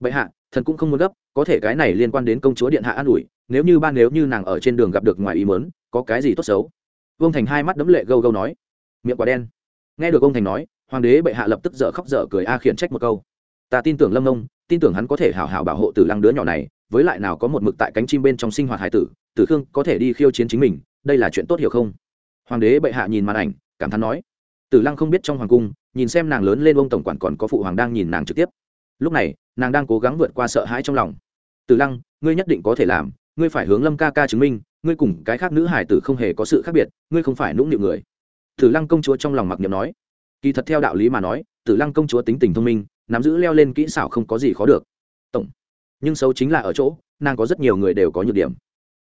Bệ hạ, thần cũng không muốn gấp, có thể cái này liên quan đến công chúa điện hạ an ủi, nếu như ban nếu như nàng ở trên đường gặp được ngoài ý mớn có cái gì tốt xấu? Vương thành hai mắt đấm lệ gâu gâu nói. Miệng quả đen. Nghe được ông thành nói, hoàng đế bệ hạ lập tức dở khóc dở cười a khiển trách một câu. Ta tin tưởng lâm ông tin tưởng hắn có thể hảo hảo bảo hộ tử lăng đứa nhỏ này, với lại nào có một mực tại cánh chim bên trong sinh hoạt hải tử tử khương có thể đi khiêu chiến chính mình, đây là chuyện tốt hiểu không? Hoàng đế bệ hạ nhìn màn ảnh, cảm thán nói, tử lăng không biết trong hoàng cung, nhìn xem nàng lớn lên ông tổng quản còn có phụ hoàng đang nhìn nàng trực tiếp. Lúc này, nàng đang cố gắng vượt qua sợ hãi trong lòng. Tử lăng, ngươi nhất định có thể làm, ngươi phải hướng lâm ca ca chứng minh, ngươi cùng cái khác nữ hải tử không hề có sự khác biệt, ngươi không phải nũng nịu người. Tử lăng công chúa trong lòng mặc niệm nói. Kỳ thật theo đạo lý mà nói, tử lăng công chúa tính tình thông minh, nắm giữ leo lên kỹ xảo không có gì khó được. Tổng, nhưng xấu chính là ở chỗ, nàng có rất nhiều người đều có nhược điểm.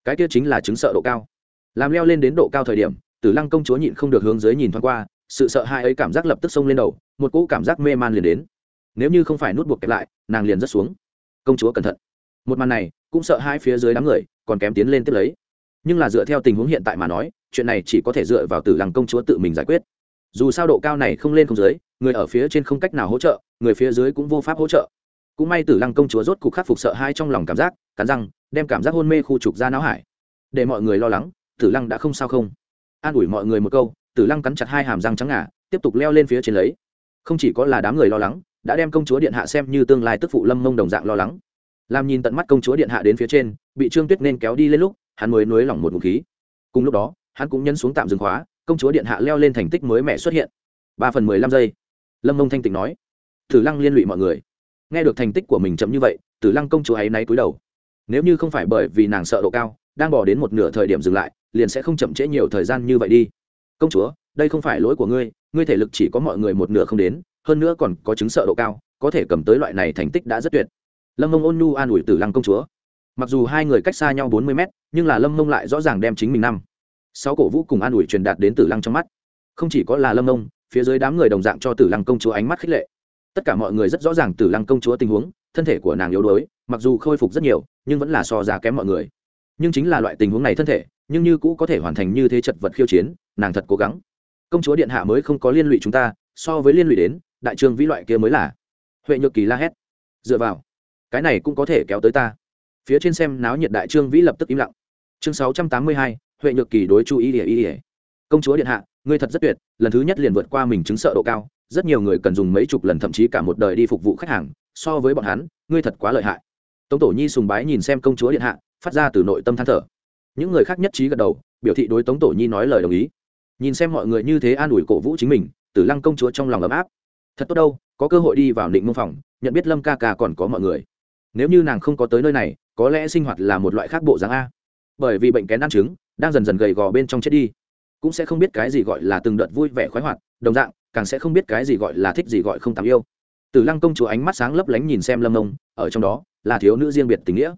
Cái kia chính là chứng sợ độ cao. Làm leo lên đến độ cao thời điểm tử lăng công chúa nhịn không được hướng dưới nhìn thoáng qua, sự sợ hãi ấy cảm giác lập tức xông lên đầu, một cỗ cảm giác mê man liền đến. Nếu như không phải nút buộc kẹp lại, nàng liền rất xuống. Công chúa cẩn thận. Một màn này, cũng sợ hai phía dưới đám người, còn kém tiến lên tiếp lấy. Nhưng là dựa theo tình huống hiện tại mà nói, chuyện này chỉ có thể dựa vào tử lăng công chúa tự mình giải quyết. Dù sao độ cao này không lên không dưới, người ở phía trên không cách nào hỗ trợ, người phía dưới cũng vô pháp hỗ trợ. Cũng may tử lăng công chúa rốt cục khắc phục sợ hai trong lòng cảm giác, cắn răng, đem cảm giác hôn mê khu trục ra não hải. Để mọi người lo lắng, tử lăng đã không sao không? An ủi mọi người một câu, tử lăng cắn chặt hai hàm răng trắng ngà, tiếp tục leo lên phía trên lấy. Không chỉ có là đám người lo lắng, đã đem công chúa điện hạ xem như tương lai tức phụ lâm mông đồng dạng lo lắng. Làm nhìn tận mắt công chúa điện hạ đến phía trên, bị trương tuyết nên kéo đi lên lúc, hắn mới nới lỏng một ngụ khí. Cùng lúc đó, hắn cũng nhấn xuống tạm dừng khóa, công chúa điện hạ leo lên thành tích mới mẻ xuất hiện. Ba phần mười lăm giây. Lâm mông thanh tịnh nói. Tử lăng liên lụy mọi người. Nghe được thành tích của mình chậm như vậy, tử lăng công chúa ấy náy cúi đầu. Nếu như không phải bởi vì nàng sợ độ cao đang bỏ đến một nửa thời điểm dừng lại, liền sẽ không chậm trễ nhiều thời gian như vậy đi. Công chúa, đây không phải lỗi của ngươi ngươi thể lực chỉ có mọi người một nửa không đến, hơn nữa còn có chứng sợ độ cao, có thể cầm tới loại này thành tích đã rất tuyệt. Lâm mông ôn nhu an ủi tử lăng công chúa. Mặc dù hai người cách xa nhau bốn mươi mét, nhưng là lâm mông lại rõ ràng đem chính mình năm, sáu cổ vũ cùng an ủi truyền đạt đến tử lăng trong mắt. Không chỉ có là lâm mông, phía dưới đám người đồng dạng cho tử lăng công chúa ánh mắt khích lệ. Tất cả mọi người rất rõ ràng tử lăng công chúa tình huống, thân thể của nàng yếu đuối, mặc dù khôi phục rất nhiều, nhưng vẫn là so ra kém mọi người nhưng chính là loại tình huống này thân thể, nhưng như cũ có thể hoàn thành như thế chật vật khiêu chiến, nàng thật cố gắng. Công chúa điện hạ mới không có liên lụy chúng ta, so với liên lụy đến, đại trương vĩ loại kia mới là. Huệ nhược kỳ la hét. Dựa vào, cái này cũng có thể kéo tới ta. Phía trên xem náo nhiệt đại trương vĩ lập tức im lặng. Chương sáu trăm tám mươi hai, huệ nhược kỳ đối chu ý ỉa ỉa công chúa điện hạ, ngươi thật rất tuyệt, lần thứ nhất liền vượt qua mình chứng sợ độ cao, rất nhiều người cần dùng mấy chục lần thậm chí cả một đời đi phục vụ khách hàng, so với bọn hắn, ngươi thật quá lợi hại. Tống tổ nhi sùng bái nhìn xem công chúa điện hạ phát ra từ nội tâm than thở. Những người khác nhất trí gật đầu biểu thị đối tống tổ nhi nói lời đồng ý. Nhìn xem mọi người như thế an ủi cổ vũ chính mình tử lăng công chúa trong lòng ấm áp. Thật tốt đâu có cơ hội đi vào định mông phòng nhận biết lâm ca ca còn có mọi người. Nếu như nàng không có tới nơi này có lẽ sinh hoạt là một loại khác bộ dáng a. Bởi vì bệnh kén ăn trứng đang dần dần gầy gò bên trong chết đi. Cũng sẽ không biết cái gì gọi là từng đợt vui vẻ khoái hoạt đồng dạng càng sẽ không biết cái gì gọi là thích gì gọi không tạm yêu. Tử lăng công chúa ánh mắt sáng lấp lánh nhìn xem lâm nông, ở trong đó là thiếu nữ riêng biệt tình nghĩa.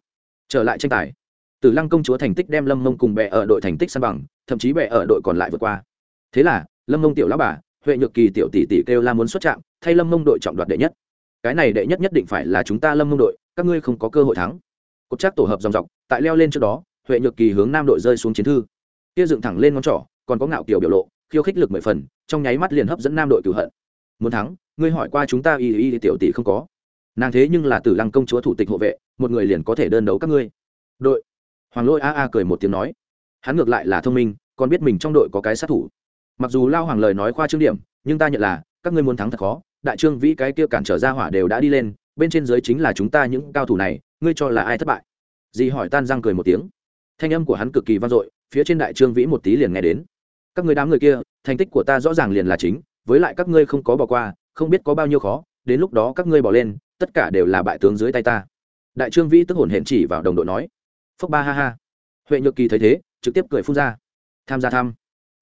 Trở lại tranh tài tử lăng công chúa thành tích đem lâm mông cùng bè ở đội thành tích san bằng, thậm chí bè ở đội còn lại vượt qua. Thế là, lâm mông tiểu lão bà, huệ nhược kỳ tiểu tỷ tỷ kêu la muốn xuất trạng thay lâm mông đội trọng đoạt đệ nhất. Cái này đệ nhất nhất định phải là chúng ta lâm mông đội, các ngươi không có cơ hội thắng. Cột chắc tổ hợp dòng dọc, tại leo lên trước đó, huệ nhược kỳ hướng nam đội rơi xuống chiến thư. Kia dựng thẳng lên ngón trỏ, còn có ngạo kiều biểu lộ, khiêu khích lực mười phần, trong nháy mắt liền hấp dẫn nam đội cửu hận. Muốn thắng, ngươi hỏi qua chúng ta y y tiểu tỷ không có. Nàng thế nhưng là tử lăng công chúa thủ tịch hộ vệ, một người liền có thể đơn đấu các ngươi. Đội hoàng lôi a a cười một tiếng nói, hắn ngược lại là thông minh, còn biết mình trong đội có cái sát thủ. Mặc dù lao hoàng lời nói khoa trương điểm, nhưng ta nhận là, các ngươi muốn thắng thật khó, đại trương vĩ cái kia cản trở ra hỏa đều đã đi lên, bên trên dưới chính là chúng ta những cao thủ này, ngươi cho là ai thất bại? Dì hỏi tan răng cười một tiếng. Thanh âm của hắn cực kỳ vang dội, phía trên đại trương vĩ một tí liền nghe đến. Các người đám người kia, thành tích của ta rõ ràng liền là chính, với lại các ngươi không có bỏ qua, không biết có bao nhiêu khó, đến lúc đó các ngươi bỏ lên, tất cả đều là bại tướng dưới tay ta. Đại trương vĩ tức hồn hển chỉ vào đồng đội nói phúc ba ha ha. Huệ nhược kỳ thấy thế, trực tiếp cười phun ra. Tham gia thăm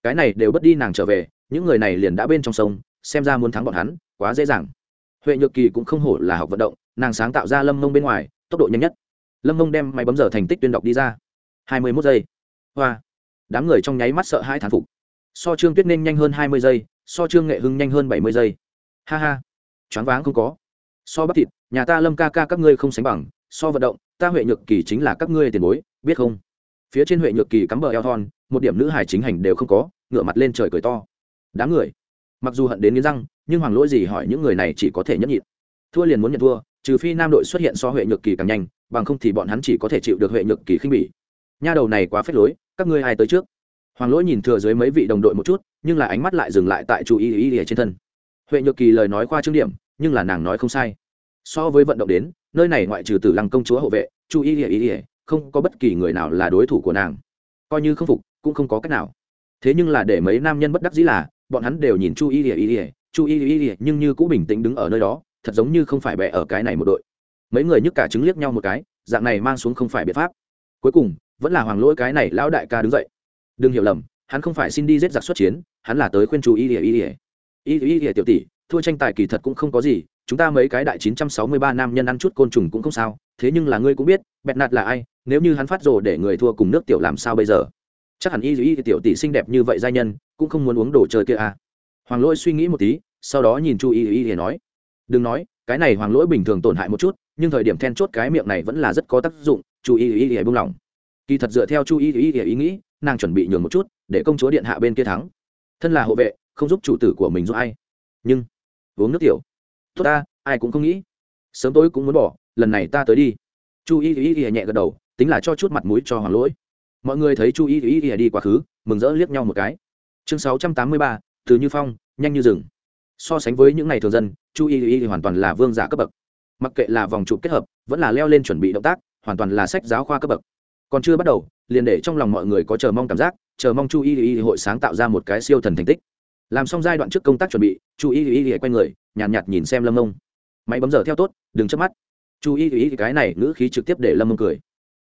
cái này đều bất đi nàng trở về, những người này liền đã bên trong sông, xem ra muốn thắng bọn hắn, quá dễ dàng. Huệ nhược kỳ cũng không hổ là học vận động, nàng sáng tạo ra lâm mông bên ngoài, tốc độ nhanh nhất. Lâm mông đem máy bấm giờ thành tích tuyên đọc đi ra. Hai mươi mốt giây. Hoa. Đám người trong nháy mắt sợ hai thán phục. So trương tuyết nên nhanh hơn hai mươi giây, so trương nghệ hưng nhanh hơn bảy mươi giây. Ha ha. Choáng váng không có. So bắp thịt, nhà ta lâm ca ca các ngươi không sánh bằng, so vận động ta huệ nhược kỳ chính là các ngươi tiền bối, biết không? Phía trên huệ nhược kỳ cắm bờ eo thon, một điểm nữ hải chính hành đều không có, ngửa mặt lên trời cười to. Đám người, mặc dù hận đến nghiến răng, nhưng hoàng lỗi gì hỏi những người này chỉ có thể nhẫn nhịn. Thua liền muốn nhận thua, trừ phi nam đội xuất hiện so huệ nhược kỳ càng nhanh, bằng không thì bọn hắn chỉ có thể chịu được huệ nhược kỳ khinh bỉ. Nha đầu này quá phết lối, các ngươi ai tới trước? Hoàng lỗi nhìn thừa dưới mấy vị đồng đội một chút, nhưng là ánh mắt lại dừng lại tại chú ý ý ý trên thân. Huệ nhược kỳ lời nói khoa trương điểm, nhưng là nàng nói không sai so với vận động đến nơi này ngoại trừ tử lăng công chúa hộ vệ chu y ỉa ỉa không có bất kỳ người nào là đối thủ của nàng coi như không phục cũng không có cách nào thế nhưng là để mấy nam nhân bất đắc dĩ là bọn hắn đều nhìn chu y ỉa ỉa chu y ỉa nhưng như cũng bình tĩnh đứng ở nơi đó thật giống như không phải bẻ ở cái này một đội mấy người nhức cả chứng liếc nhau một cái dạng này mang xuống không phải biện pháp cuối cùng vẫn là hoàng lỗi cái này lão đại ca đứng dậy đừng hiểu lầm hắn không phải xin đi giết giặc xuất chiến hắn là tới khuyên chú y ỉa y ỉa y ỉa tiểu tỷ thua tranh tài kỳ thật cũng không có gì chúng ta mấy cái đại chín trăm sáu mươi ba nam nhân ăn chút côn trùng cũng không sao, thế nhưng là ngươi cũng biết, bẹt nạt là ai, nếu như hắn phát rồ để người thua cùng nước tiểu làm sao bây giờ? Chắc hẳn y y tiểu tỷ xinh đẹp như vậy giai nhân, cũng không muốn uống đồ chơi kia à. Hoàng lỗi suy nghĩ một tí, sau đó nhìn chu y y y nói, đừng nói, cái này hoàng lỗi bình thường tổn hại một chút, nhưng thời điểm then chốt cái miệng này vẫn là rất có tác dụng. Chu y y y buông lỏng kỳ thật dựa theo chu y y y ý nghĩ, nàng chuẩn bị nhường một chút, để công chúa điện hạ bên kia thắng. Thân là hộ vệ, không giúp chủ tử của mình giúp ai. Nhưng, uống nước tiểu tốt ta ai cũng không nghĩ sớm tối cũng muốn bỏ lần này ta tới đi chu y y y nhẹ gật đầu tính là cho chút mặt mũi cho hoàng lỗi mọi người thấy chu y y y đi quá khứ mừng rỡ liếc nhau một cái chương sáu trăm tám mươi ba từ như phong nhanh như rừng so sánh với những ngày thường dân chu y y hoàn toàn là vương giả cấp bậc mặc kệ là vòng trụ kết hợp vẫn là leo lên chuẩn bị động tác hoàn toàn là sách giáo khoa cấp bậc còn chưa bắt đầu liền để trong lòng mọi người có chờ mong cảm giác chờ mong chu y y hội sáng tạo ra một cái siêu thần thành tích làm xong giai đoạn trước công tác chuẩn bị chu y y quay người nhàn nhạt, nhạt nhìn xem lâm mông máy bấm giờ theo tốt đừng chớp mắt. Chu y ý cái này ngữ khí trực tiếp để lâm mông cười.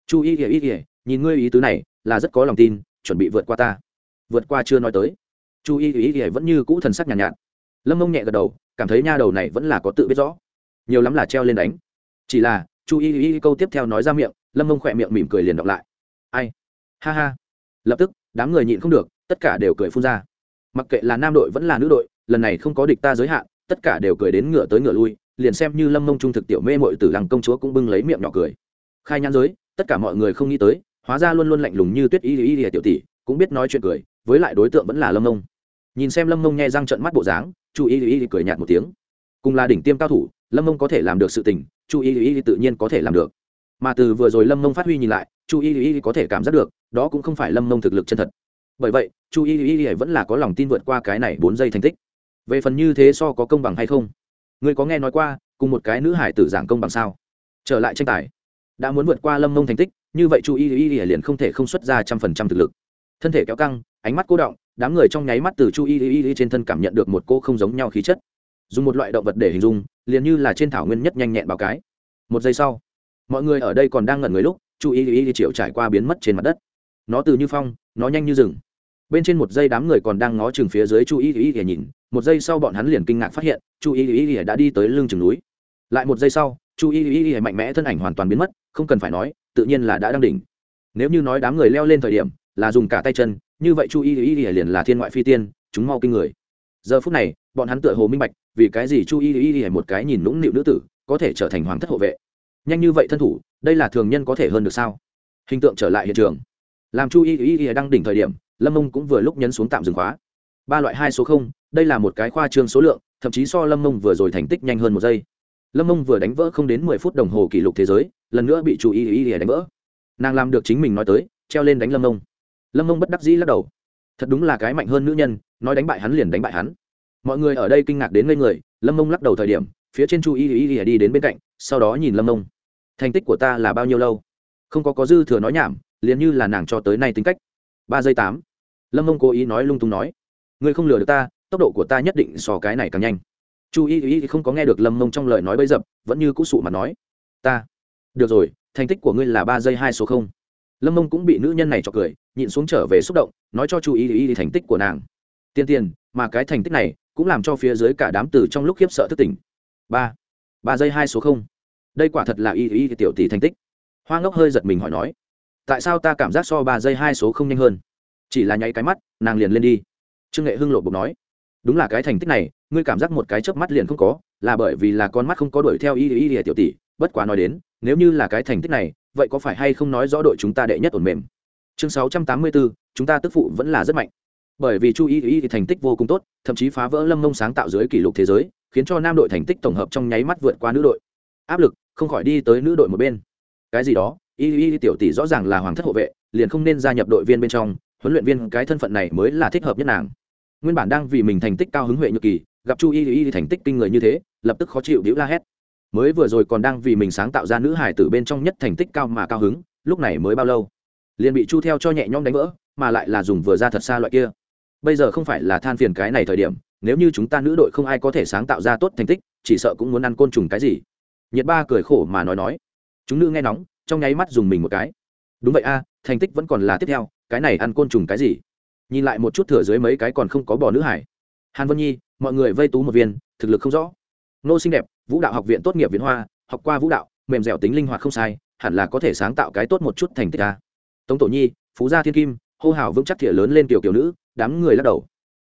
Chu y ý ý, nhìn ngươi ý tứ này là rất có lòng tin chuẩn bị vượt qua ta. Vượt qua chưa nói tới. Chu y ý ý vẫn như cũ thần sắc nhàn nhạt, nhạt lâm mông nhẹ gật đầu cảm thấy nha đầu này vẫn là có tự biết rõ. Nhiều lắm là treo lên đánh. Chỉ là chu y y câu tiếp theo nói ra miệng lâm mông khỏe miệng mỉm cười liền đọc lại. Ai? Ha ha. Lập tức đám người nhịn không được tất cả đều cười phun ra. Mặc kệ là nam đội vẫn là nữ đội lần này không có địch ta giới hạn tất cả đều cười đến ngựa tới ngựa lui, liền xem như lâm mông trung thực tiểu mê mội từ lăng công chúa cũng bưng lấy miệng nhỏ cười. Khai nhãn giới, tất cả mọi người không nghĩ tới, hóa ra luôn luôn lạnh lùng như tuyết y y y tiểu tỷ, cũng biết nói chuyện cười, với lại đối tượng vẫn là lâm mông. Nhìn xem lâm mông nghe răng trận mắt bộ dáng, chu y y cười nhạt một tiếng. Cùng là đỉnh tiêm cao thủ, lâm mông có thể làm được sự tình, chu y y tự nhiên có thể làm được. Mà từ vừa rồi lâm mông phát huy nhìn lại, chu y y có thể cảm giác được, đó cũng không phải lâm mông thực lực chân thật. Bởi vậy, chu y y vẫn là có lòng tin vượt qua cái này bốn giây thành tích về phần như thế so có công bằng hay không? Ngươi có nghe nói qua, cùng một cái nữ hải tử giảng công bằng sao? Trở lại tranh tài. Đã muốn vượt qua lâm mông thành tích, như vậy chu y y liền không thể không xuất ra trăm phần trăm thực lực. Thân thể kéo căng, ánh mắt cố động, đám người trong nháy mắt từ chu y y trên thân cảm nhận được một cô không giống nhau khí chất. Dùng một loại động vật để hình dung, liền như là trên thảo nguyên nhất nhanh nhẹn báo cái. Một giây sau, mọi người ở đây còn đang ngẩn người lúc chu y y triệu trải qua biến mất trên mặt đất. Nó từ như phong, nó nhanh như rừng. Bên trên một giây đám người còn đang ngó chừng phía dưới chu y y y nhìn một giây sau bọn hắn liền kinh ngạc phát hiện chu y y y đã đi tới lưng chừng núi lại một giây sau chu y y y mạnh mẽ thân ảnh hoàn toàn biến mất không cần phải nói tự nhiên là đã đang đỉnh nếu như nói đám người leo lên thời điểm là dùng cả tay chân như vậy chu y y y liền là thiên ngoại phi tiên chúng mau kinh người giờ phút này bọn hắn tựa hồ minh bạch vì cái gì chu y y y một cái nhìn nũng nịu nữ tử có thể trở thành hoàng thất hộ vệ nhanh như vậy thân thủ đây là thường nhân có thể hơn được sao hình tượng trở lại hiện trường làm chu y y y đang đỉnh thời điểm lâm mông cũng vừa lúc nhấn xuống tạm dừng khóa ba loại hai số không đây là một cái khoa trương số lượng, thậm chí so lâm mông vừa rồi thành tích nhanh hơn một giây. Lâm mông vừa đánh vỡ không đến mười phút đồng hồ kỷ lục thế giới, lần nữa bị chu y y y đánh vỡ. Nàng làm được chính mình nói tới, treo lên đánh lâm mông. Lâm mông bất đắc dĩ lắc đầu. Thật đúng là cái mạnh hơn nữ nhân, nói đánh bại hắn liền đánh bại hắn. Mọi người ở đây kinh ngạc đến ngây người, lâm mông lắc đầu thời điểm, phía trên chu y y y đi đến bên cạnh, sau đó nhìn lâm mông. Thành tích của ta là bao nhiêu lâu? Không có có dư thừa nói nhảm, liền như là nàng cho tới nay tính cách. Ba giây tám. Lâm mông cố ý nói lung tung nói. Ngươi không lừa được ta tốc độ của ta nhất định so cái này càng nhanh. Chu y y không có nghe được lâm mông trong lời nói bấy dập, vẫn như cũ sụ mà nói, ta, được rồi, thành tích của ngươi là ba giây hai số không. Lâm mông cũng bị nữ nhân này cho cười, nhịn xuống trở về xúc động, nói cho chu y y thành tích của nàng. Tiên tiền mà cái thành tích này cũng làm cho phía dưới cả đám từ trong lúc khiếp sợ thức tỉnh ba ba giây hai số không. Đây quả thật là y y tiểu tỷ thành tích. Hoa ngốc hơi giật mình hỏi nói, tại sao ta cảm giác so ba giây hai số không nhanh hơn? Chỉ là nháy cái mắt, nàng liền lên đi. Trương nghệ hưng lộ bục nói đúng là cái thành tích này, ngươi cảm giác một cái chớp mắt liền không có, là bởi vì là con mắt không có đuổi theo y y y tiểu tỷ, bất quá nói đến, nếu như là cái thành tích này, vậy có phải hay không nói rõ đội chúng ta đệ nhất ổn mềm? Chương sáu trăm tám mươi bốn chúng ta tức phụ vẫn là rất mạnh. Bởi vì chu y y thì thành tích vô cùng tốt, thậm chí phá vỡ lâm mông sáng tạo dưới kỷ lục thế giới, khiến cho nam đội thành tích tổng hợp trong nháy mắt vượt qua nữ đội. Áp lực, không khỏi đi tới nữ đội một bên. Cái gì đó? Y y tiểu tỷ rõ ràng là hoàng thất hộ vệ, liền không nên gia nhập đội viên bên trong, huấn luyện viên cái thân phận này mới là thích hợp nhất nàng nguyên bản đang vì mình thành tích cao hứng huệ nhược kỳ, gặp chu y y thành tích kinh người như thế, lập tức khó chịu đĩu la hét. Mới vừa rồi còn đang vì mình sáng tạo ra nữ hải tử bên trong nhất thành tích cao mà cao hứng, lúc này mới bao lâu? Liền bị chu theo cho nhẹ nhõm đánh vỡ, mà lại là dùng vừa ra thật xa loại kia. Bây giờ không phải là than phiền cái này thời điểm, nếu như chúng ta nữ đội không ai có thể sáng tạo ra tốt thành tích, chỉ sợ cũng muốn ăn côn trùng cái gì. Nhiệt ba cười khổ mà nói nói. Chúng nữ nghe nóng, trong nháy mắt dùng mình một cái. Đúng vậy a, thành tích vẫn còn là tiếp theo, cái này ăn côn trùng cái gì? Nhìn lại một chút thừa dưới mấy cái còn không có bò nữ hải. Hàn vân nhi, mọi người vây tú một viên, thực lực không rõ. Nô xinh đẹp, vũ đạo học viện tốt nghiệp viện hoa, học qua vũ đạo, mềm dẻo tính linh hoạt không sai, hẳn là có thể sáng tạo cái tốt một chút thành tích a. Tống tổ nhi, phú gia thiên kim, hô hào vững chắc thìa lớn lên tiểu kiểu nữ, đám người lắc đầu.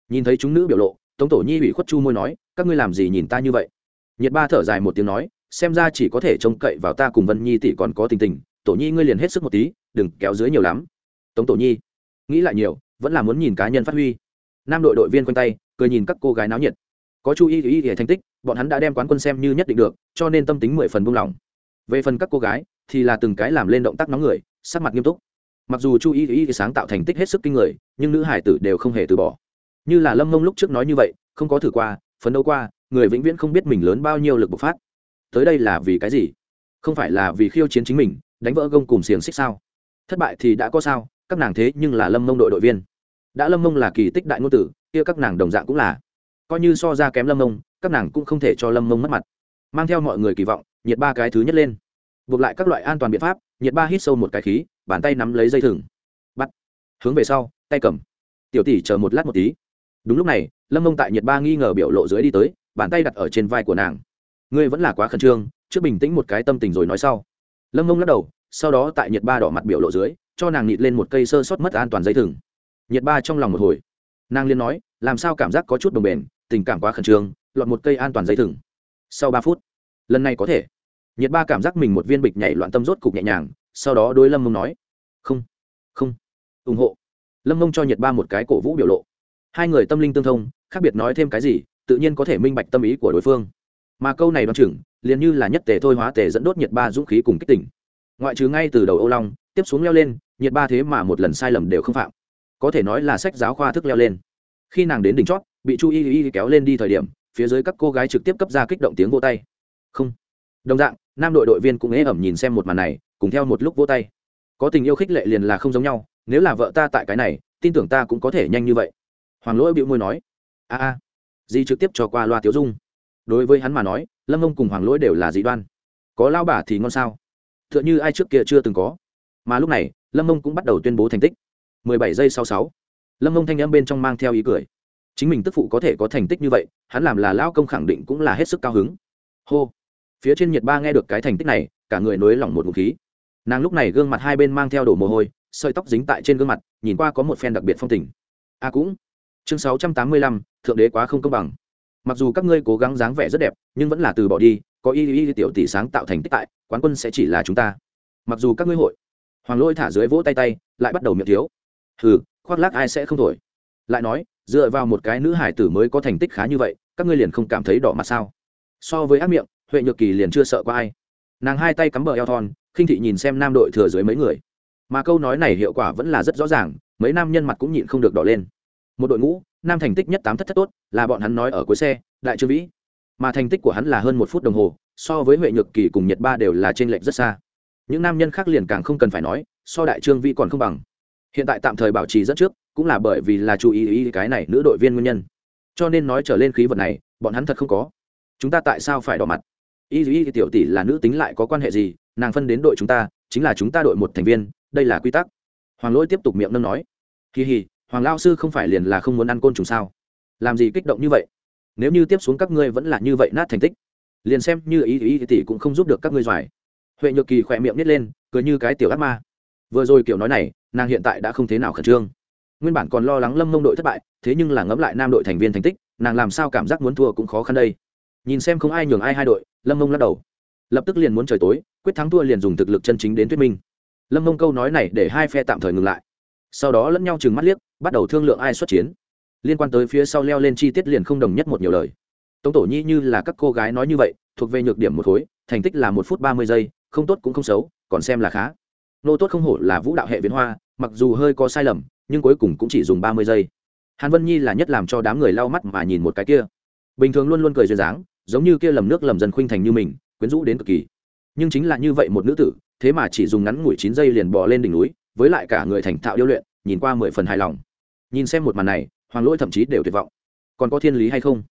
Nhìn thấy chúng nữ biểu lộ, tống tổ nhi ủy khuất chu môi nói, các ngươi làm gì nhìn ta như vậy? Nhiệt ba thở dài một tiếng nói, xem ra chỉ có thể trông cậy vào ta cùng vân nhi tỷ còn có tình tình, tổ nhi ngươi liền hết sức một tí, đừng kéo dưới nhiều lắm. Tống tổ nhi, nghĩ lại nhiều vẫn là muốn nhìn cá nhân phát huy. Nam đội đội viên quanh tay, cười nhìn các cô gái náo nhiệt. Có chú ý ý ý thành tích, bọn hắn đã đem quán quân xem như nhất định được, cho nên tâm tính mười phần buông lỏng. Về phần các cô gái, thì là từng cái làm lên động tác nóng người, sắc mặt nghiêm túc. Mặc dù chu ý ý sáng tạo thành tích hết sức kinh người, nhưng nữ hải tử đều không hề từ bỏ. Như là lâm mông lúc trước nói như vậy, không có thử qua, phấn đấu qua, người vĩnh viễn không biết mình lớn bao nhiêu lực bộc phát. Tới đây là vì cái gì? Không phải là vì khiêu chiến chính mình, đánh vỡ gông cùng xiềng xích sao? Thất bại thì đã có sao các nàng thế nhưng là lâm mông đội đội viên. Đã lâm mông là kỳ tích đại ngôn tử, kia các nàng đồng dạng cũng là. Coi như so ra kém lâm mông, các nàng cũng không thể cho lâm mông mất mặt. Mang theo mọi người kỳ vọng, nhiệt ba cái thứ nhất lên. Buộc lại các loại an toàn biện pháp, nhiệt ba hít sâu một cái khí, bàn tay nắm lấy dây thừng. Bắt. Hướng về sau, tay cầm. Tiểu tỷ chờ một lát một tí. Đúng lúc này, lâm mông tại nhiệt ba nghi ngờ biểu lộ dưới đi tới, bàn tay đặt ở trên vai của nàng. Ngươi vẫn là quá khẩn trương, trước bình tĩnh một cái tâm tình rồi nói sau. Lâm mông lắc đầu, sau đó tại nhiệt ba đỏ mặt biểu lộ dưới cho nàng nịt lên một cây sơ sót mất an toàn dây thừng. Nhiệt ba trong lòng một hồi. Nàng liên nói, làm sao cảm giác có chút đồng bền tình cảm quá khẩn trương, lọt một cây an toàn dây thừng. Sau ba phút, lần này có thể. Nhiệt ba cảm giác mình một viên bịch nhảy loạn tâm rốt cục nhẹ nhàng, sau đó đối lâm mông nói, không không, ủng hộ. Lâm mông cho nhiệt ba một cái cổ vũ biểu lộ. Hai người tâm linh tương thông, khác biệt nói thêm cái gì, tự nhiên có thể minh bạch tâm ý của đối phương. Mà câu này đoán chừng, liền như là nhất tề thôi hóa tề dẫn đốt nhiệt ba dũng khí cùng kích tỉnh ngoại trừ ngay từ đầu âu long, tiếp xuống leo lên, nhiệt ba thế mà một lần sai lầm đều không phạm. Có thể nói là sách giáo khoa thức leo lên. Khi nàng đến đỉnh chót, bị chu y y kéo lên đi thời điểm, phía dưới các cô gái trực tiếp cấp ra kích động tiếng vô tay. Không. Đồng dạng, nam đội đội viên cũng ế ẩm nhìn xem một màn này, cùng theo một lúc vô tay. Có tình yêu khích lệ liền là không giống nhau, nếu là vợ ta tại cái này, tin tưởng ta cũng có thể nhanh như vậy. Hoàng lỗi bịu môi nói. A a. Di trực tiếp cho qua loa tiếu dung. Đối với hắn mà nói, lâm ông cùng hoàng lỗi đều là dị đoan. Có lao bà thì ngon sao? T h ư ợ n h ư ai trước kia chưa từng có. Mà lúc này lâm ông cũng bắt đầu tuyên bố thành tích. 17 giây sau sáu lâm ông thanh âm bên trong mang theo ý cười. Chính mình tức phụ có thể có thành tích như vậy hắn làm là lao công khẳng định cũng là hết sức cao hứng. Hô. Phía trên nhiệt ba nghe được cái thành tích này cả người nối lỏng một vũ khí. Nàng lúc này gương mặt hai bên mang theo đổ mồ hôi sợi tóc dính tại trên gương mặt nhìn qua có một phen đặc biệt phong tình. A à cũng. Chương 685, thượng đế quá không công bằng. Mặc dù các ngươi cố gắng dáng vẻ rất đẹp nhưng vẫn là từ bỏ đi có y y tiểu tỷ sáng tạo thành tích tại, quán quân sẽ chỉ là chúng ta. Mặc dù các ngươi hội, hoàng lôi thả dưới vỗ tay tay, lại bắt đầu miệng thiếu. Hừ, khoác lác ai sẽ không thổi. Lại nói, dựa vào một cái nữ hải tử mới có thành tích khá như vậy, các ngươi liền không cảm thấy đỏ mặt sao? So với ác miệng, huệ nhược kỳ liền chưa sợ qua ai. Nàng hai tay cắm bờ eo thon, khinh thị nhìn xem nam đội thừa dưới mấy người. Mà câu nói này hiệu quả vẫn là rất rõ ràng, mấy nam nhân mặt cũng nhịn không được đỏ lên. Một đội ngũ, nam thành tích nhất tám thất thất tốt, là bọn hắn nói ở cuối xe, đại trương vĩ mà thành tích của hắn là hơn một phút đồng hồ, so với huệ nhược kỳ cùng nhật ba đều là trên lệch rất xa. Những nam nhân khác liền càng không cần phải nói, so đại trương vi còn không bằng. Hiện tại tạm thời bảo trì rất trước, cũng là bởi vì là chú ý ý cái này nữ đội viên nguyên nhân. Cho nên nói trở lên khí vật này, bọn hắn thật không có. Chúng ta tại sao phải đỏ mặt? Y y tiểu tỷ là nữ tính lại có quan hệ gì? Nàng phân đến đội chúng ta, chính là chúng ta đội một thành viên, đây là quy tắc. Hoàng lỗi tiếp tục miệng nâng nói. Kỳ hì, hoàng lao sư không phải liền là không muốn ăn côn trùng sao? Làm gì kích động như vậy? Nếu như tiếp xuống các ngươi vẫn là như vậy nát thành tích, liền xem như ý ý tỷ cũng không giúp được các ngươi giỏi huệ nhược kỳ khỏe miệng nít lên, cười như cái tiểu ác ma. Vừa rồi kiểu nói này, nàng hiện tại đã không thế nào khẩn trương. Nguyên bản còn lo lắng lâm mông đội thất bại, thế nhưng là ngẫm lại nam đội thành viên thành tích, nàng làm sao cảm giác muốn thua cũng khó khăn đây. Nhìn xem không ai nhường ai hai đội, lâm mông lắc đầu. Lập tức liền muốn trời tối, quyết thắng thua liền dùng thực lực chân chính đến thuyết minh. Lâm mông câu nói này để hai phe tạm thời ngừng lại. Sau đó lẫn nhau chừng mắt liếc, bắt đầu thương lượng ai xuất chiến liên quan tới phía sau leo lên chi tiết liền không đồng nhất một nhiều lời. Tống tổ nhi như là các cô gái nói như vậy, thuộc về nhược điểm một khối, thành tích là một phút ba mươi giây, không tốt cũng không xấu, còn xem là khá. Nô tốt không hổ là vũ đạo hệ viễn hoa, mặc dù hơi có sai lầm, nhưng cuối cùng cũng chỉ dùng ba mươi giây. Hàn vân nhi là nhất làm cho đám người lau mắt mà nhìn một cái kia. Bình thường luôn luôn cười duyên dáng, giống như kia lầm nước lầm dần khuynh thành như mình, quyến rũ đến cực kỳ. Nhưng chính là như vậy một nữ tử, thế mà chỉ dùng ngắn ngủi chín giây liền bỏ lên đỉnh núi, với lại cả người thành thạo điêu luyện, nhìn qua mười phần hài lòng. Nhìn xem một màn này hoàng lỗi thậm chí đều tuyệt vọng. Còn có thiên lý hay không?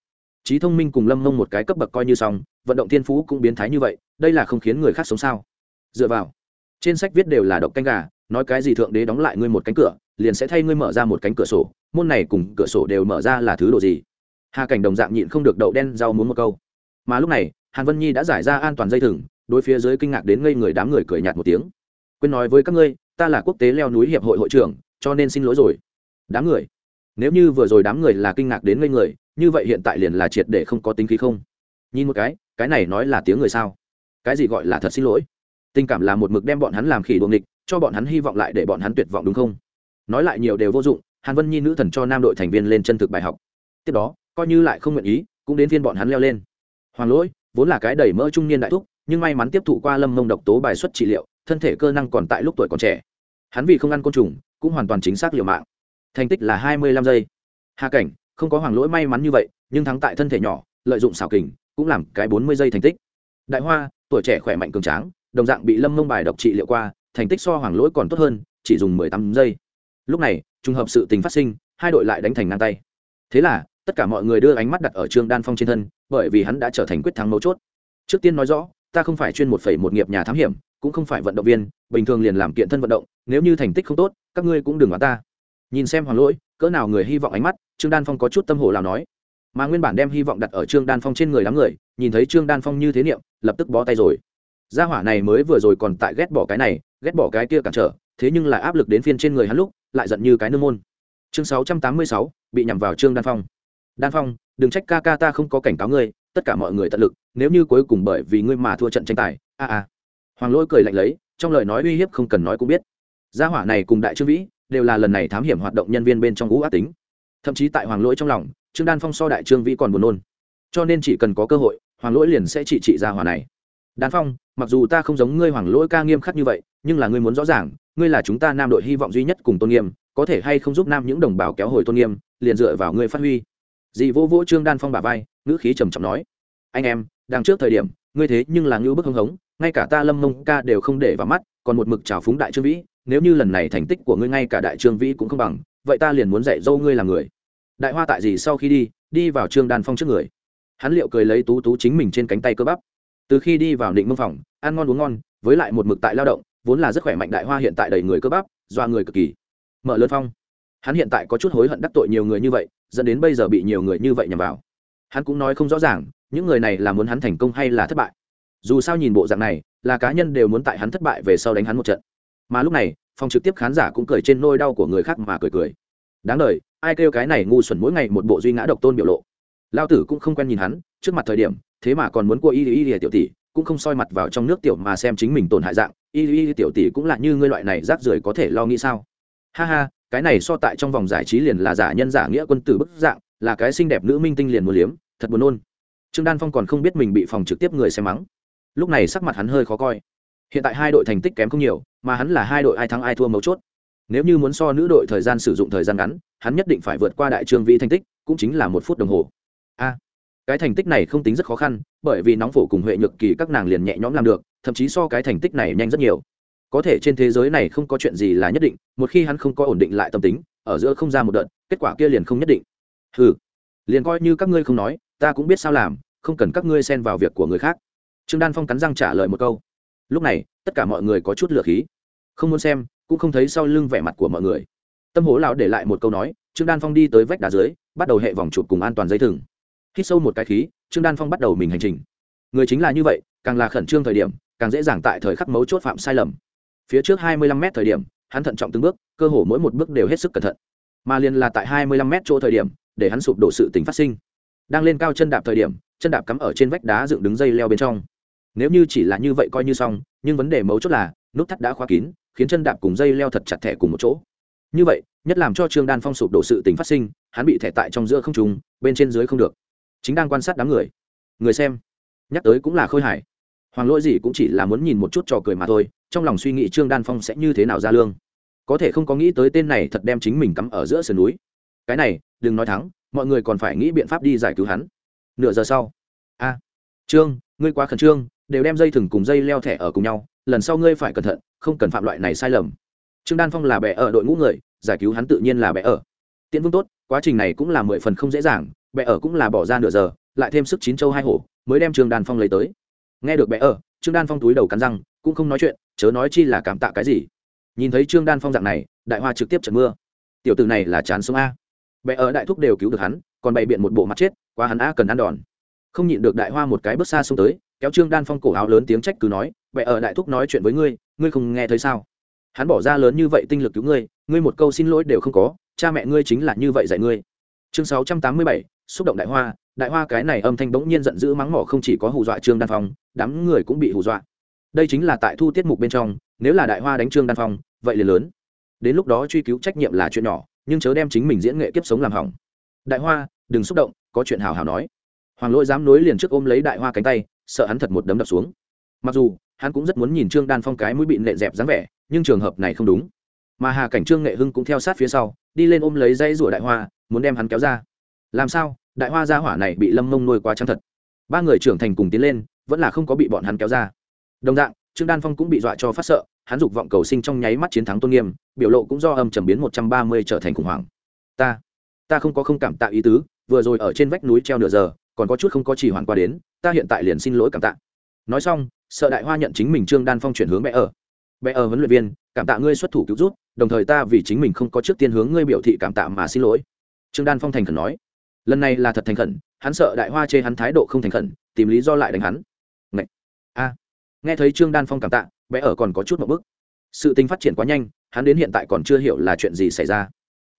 Trí thông minh cùng lâm mông một cái cấp bậc coi như xong, vận động thiên phú cũng biến thái như vậy, đây là không khiến người khác sống sao? Dựa vào, trên sách viết đều là độc canh gà, nói cái gì thượng đế đóng lại ngươi một cánh cửa, liền sẽ thay ngươi mở ra một cánh cửa sổ, môn này cùng cửa sổ đều mở ra là thứ đồ gì? Hà cảnh đồng dạng nhịn không được đậu đen rau muốn một câu. Mà lúc này, hàn vân nhi đã giải ra an toàn dây thừng, đối phía dưới kinh ngạc đến ngây người đám người cười nhạt một tiếng. Quên nói với các ngươi, ta là quốc tế leo núi hiệp hội hội trưởng, cho nên xin lỗi rồi. Đám người nếu như vừa rồi đám người là kinh ngạc đến ngây người, như vậy hiện tại liền là triệt để không có tính khí không? Nhìn một cái cái này nói là tiếng người sao? Cái gì gọi là thật xin lỗi? Tình cảm là một mực đem bọn hắn làm khỉ đuồng địch cho bọn hắn hy vọng lại để bọn hắn tuyệt vọng đúng không? Nói lại nhiều đều vô dụng, hàn vân nhi nữ thần cho nam đội thành viên lên chân thực bài học. Tiếp đó, coi như lại không nguyện ý, cũng đến phiên bọn hắn leo lên. Hoàng lỗi, vốn là cái đầy mỡ trung niên đại thúc, nhưng may mắn tiếp thụ qua lâm mông độc tố bài xuất trị liệu, thân thể cơ năng còn tại lúc tuổi còn trẻ. Hắn vì không ăn côn trùng, cũng hoàn toàn chính xác liều mạng thành tích là hai mươi lăm giây. Hạ cảnh, không có hoàng lỗi may mắn như vậy, nhưng thắng tại thân thể nhỏ, lợi dụng xảo kình, cũng làm cái bốn mươi giây thành tích. Đại hoa, tuổi trẻ khỏe mạnh cường tráng, đồng dạng bị lâm mông bài độc trị liệu qua, thành tích so hoàng lỗi còn tốt hơn, chỉ dùng mười tám giây. Lúc này, trùng hợp sự tình phát sinh, hai đội lại đánh thành ngang tay. Thế là, tất cả mọi người đưa ánh mắt đặt ở trương đan phong trên thân, bởi vì hắn đã trở thành quyết thắng mấu chốt. Trước tiên nói rõ, ta không phải chuyên một phẩy một nghiệp nhà thám hiểm, cũng không phải vận động viên, bình thường liền làm kiện thân vận động, nếu như thành tích không tốt, các ngươi cũng đừng đoán ta nhìn xem hoàng lỗi, cỡ nào người hy vọng ánh mắt, trương đan phong có chút tâm hồ lào nói. Mà nguyên bản đem hy vọng đặt ở trương đan phong trên người đám người, nhìn thấy trương đan phong như thế niệm, lập tức bó tay rồi. Gia hỏa này mới vừa rồi còn tại ghét bỏ cái này, ghét bỏ cái kia cản trở, thế nhưng lại áp lực đến phiên trên người hắn lúc, lại giận như cái nương môn. Chương sáu trăm tám mươi sáu, bị nhằm vào trương đan phong. Đan phong, đừng trách ca ca ta không có cảnh cáo ngươi, tất cả mọi người tận lực, nếu như cuối cùng bởi vì ngươi mà thua trận tranh tài, a a. Hoàng lỗi cười lạnh lấy, trong lời nói uy hiếp không cần nói cũng biết. Gia hỏa này cùng đại trương vĩ đều là lần này thám hiểm hoạt động nhân viên bên trong ngũ ác tính. Thậm chí tại hoàng lỗi trong lòng, trương đan phong so đại trương vĩ còn buồn nôn. Cho nên chỉ cần có cơ hội, hoàng lỗi liền sẽ trị trị gia hỏa này. Đan phong, mặc dù ta không giống ngươi hoàng lỗi ca nghiêm khắc như vậy, nhưng là ngươi muốn rõ ràng, ngươi là chúng ta nam đội hy vọng duy nhất cùng tôn nghiêm, có thể hay không giúp nam những đồng bào kéo hồi tôn nghiêm, liền dựa vào ngươi phát huy. Dị vô vỗ trương đan phong bà vai, ngữ khí trầm trọng nói, anh em, đằng trước thời điểm, ngươi thế nhưng là ngữ bức hưng hống, ngay cả ta lâm mông ca đều không để vào mắt, còn một mực trào phúng đại trương vĩ nếu như lần này thành tích của ngươi ngay cả đại trương vĩ cũng không bằng, vậy ta liền muốn dạy dâu ngươi là người. Đại hoa tại gì sau khi đi đi vào trương đan phong trước người. Hắn liệu cười lấy tú tú chính mình trên cánh tay cơ bắp. Từ khi đi vào định mông phòng, ăn ngon uống ngon, với lại một mực tại lao động, vốn là rất khỏe mạnh đại hoa hiện tại đầy người cơ bắp, doa người cực kỳ. Mở lớn phong. Hắn hiện tại có chút hối hận đắc tội nhiều người như vậy, dẫn đến bây giờ bị nhiều người như vậy nhằm vào. Hắn cũng nói không rõ ràng, những người này là muốn hắn thành công hay là thất bại. Dù sao nhìn bộ dạng này, là cá nhân đều muốn tại hắn thất bại về sau đánh hắn một trận mà lúc này, phòng trực tiếp khán giả cũng cười trên nôi đau của người khác mà cười cười. Đáng lời ai kêu cái này ngu xuẩn mỗi ngày một bộ duy ngã độc tôn biểu lộ. Lao tử cũng không quen nhìn hắn, trước mặt thời điểm, thế mà còn muốn cua y y y tiểu tỷ, cũng không soi mặt vào trong nước tiểu mà xem chính mình tổn hại dạng y y tiểu tỷ cũng là như ngươi loại này rác rưởi có thể lo nghĩ sao? Ha ha, cái này so tại trong vòng giải trí liền là giả nhân giả nghĩa quân tử bức dạng, là cái xinh đẹp nữ minh tinh liền muốn liếm, thật buồn nôn. Trương đan phong còn không biết mình bị phòng trực tiếp người xem mắng. Lúc này sắc mặt hắn hơi khó coi hiện tại hai đội thành tích kém không nhiều, mà hắn là hai đội ai thắng ai thua mấu chốt. Nếu như muốn so nữ đội thời gian sử dụng thời gian ngắn, hắn nhất định phải vượt qua đại trương vĩ thành tích, cũng chính là một phút đồng hồ. A, cái thành tích này không tính rất khó khăn, bởi vì nóng phổ cùng huệ nhược kỳ các nàng liền nhẹ nhõm làm được, thậm chí so cái thành tích này nhanh rất nhiều. Có thể trên thế giới này không có chuyện gì là nhất định, một khi hắn không có ổn định lại tâm tính, ở giữa không ra một đợt, kết quả kia liền không nhất định. Ừ liền coi như các ngươi không nói, ta cũng biết sao làm, không cần các ngươi xen vào việc của người khác. Trương đan phong cắn răng trả lời một câu lúc này, tất cả mọi người có chút lửa khí. Không muốn xem, cũng không thấy sau lưng vẻ mặt của mọi người. Tâm hố lão để lại một câu nói, trương đan phong đi tới vách đá dưới, bắt đầu hệ vòng chụp cùng an toàn dây thừng. Hít sâu một cái khí, trương đan phong bắt đầu mình hành trình. Người chính là như vậy, càng là khẩn trương thời điểm, càng dễ dàng tại thời khắc mấu chốt phạm sai lầm. Phía trước hai mươi lăm m thời điểm, hắn thận trọng từng bước, cơ hồ mỗi một bước đều hết sức cẩn thận. Mà liền là tại hai mươi lăm m chỗ thời điểm, để hắn sụp đổ sự tình phát sinh. Đang lên cao chân đạp thời điểm, chân đạp cắm ở trên vách đá dựng đứng dây leo bên trong nếu như chỉ là như vậy coi như xong, nhưng vấn đề mấu chốt là, nút thắt đã khóa kín, khiến chân đạp cùng dây leo thật chặt thẻ cùng một chỗ. Như vậy, nhất làm cho trương đan phong sụp đổ sự tình phát sinh, hắn bị thẻ tại trong giữa không trùng bên trên dưới không được. Chính đang quan sát đám người. Người xem. Nhắc tới cũng là khôi hài hoàng lỗi gì cũng chỉ là muốn nhìn một chút trò cười mà thôi, trong lòng suy nghĩ trương đan phong sẽ như thế nào ra lương. Có thể không có nghĩ tới tên này thật đem chính mình cắm ở giữa sườn núi. Cái này, đừng nói thắng, mọi người còn phải nghĩ biện pháp đi giải cứu hắn. Nửa giờ sau. A, trương, ngươi quá khẩn trương đều đem dây thừng cùng dây leo thẻ ở cùng nhau, lần sau ngươi phải cẩn thận, không cần phạm loại này sai lầm. Trương đan phong là bệ ở đội ngũ người, giải cứu hắn tự nhiên là bệ ở. Tiễn vương tốt, quá trình này cũng là mười phần không dễ dàng bệ ở cũng là bỏ ra nửa giờ, lại thêm sức chín châu hai hổ, mới đem trương đan phong lấy tới. Nghe được bệ ở, trương đan phong túi đầu cắn răng, cũng không nói chuyện, chớ nói chi là cảm tạ cái gì. Nhìn thấy trương đan phong dạng này, đại hoa trực tiếp trận mưa. Tiểu tử này là chán sống a. Bệ ở đại thúc đều cứu được hắn, còn bày biện một bộ mặt chết, quá hắn a cần ăn đòn. Không nhịn được đại hoa một cái bước xa xuống tới kéo trương đan phong cổ áo lớn tiếng trách cứ nói vậy ở đại thúc nói chuyện với ngươi ngươi không nghe thấy sao? Hắn bỏ ra lớn như vậy tinh lực cứu ngươi ngươi một câu xin lỗi đều không có, cha mẹ ngươi chính là như vậy dạy ngươi. Chương sáu trăm tám mươi bảy, xúc động đại hoa. Đại hoa cái này âm thanh bỗng nhiên giận dữ mắng mỏ không chỉ có hù dọa trương đan phong, đám người cũng bị hù dọa. Đây chính là tại thu tiết mục bên trong, nếu là đại hoa đánh trương đan phong, vậy liền lớn. Đến lúc đó truy cứu trách nhiệm là chuyện nhỏ, nhưng chớ đem chính mình diễn nghệ kiếp sống làm hỏng. Đại hoa, đừng xúc động, có chuyện hào hào nói. Hoàng lỗi dám nối liền trước ôm lấy đại hoa cánh tay sợ hắn thật một đấm đập xuống. Mặc dù, hắn cũng rất muốn nhìn trương đan phong cái mũi bị nệ dẹp dáng vẻ, nhưng trường hợp này không đúng. Mà hà cảnh trương nghệ hưng cũng theo sát phía sau, đi lên ôm lấy dây rủa đại hoa, muốn đem hắn kéo ra. Làm sao? Đại hoa gia hỏa này bị lâm mông nuôi quá trăng thật. Ba người trưởng thành cùng tiến lên, vẫn là không có bị bọn hắn kéo ra. Đồng dạng, trương đan phong cũng bị dọa cho phát sợ, hắn dục vọng cầu sinh trong nháy mắt chiến thắng tôn nghiêm, biểu lộ cũng do âm trầm biến một trăm ba mươi trở thành khủng hoảng. Ta ta không có không cảm tạ ý tứ, vừa rồi ở trên vách núi treo nửa giờ còn có chút không có chỉ hoàn qua đến ta hiện tại liền xin lỗi cảm tạ. Nói xong sợ đại hoa nhận chính mình trương đan phong chuyển hướng bé ở. Bé ở huấn luyện viên cảm tạ ngươi xuất thủ cứu rút đồng thời ta vì chính mình không có trước tiên hướng ngươi biểu thị cảm tạ mà xin lỗi. Trương đan phong thành khẩn nói. Lần này là thật thành khẩn hắn sợ đại hoa chê hắn thái độ không thành khẩn tìm lý do lại đánh hắn. Ngậy! a. Nghe thấy trương đan phong cảm tạ bé ở còn có chút một bước, sự tình phát triển quá nhanh hắn đến hiện tại còn chưa hiểu là chuyện gì xảy ra.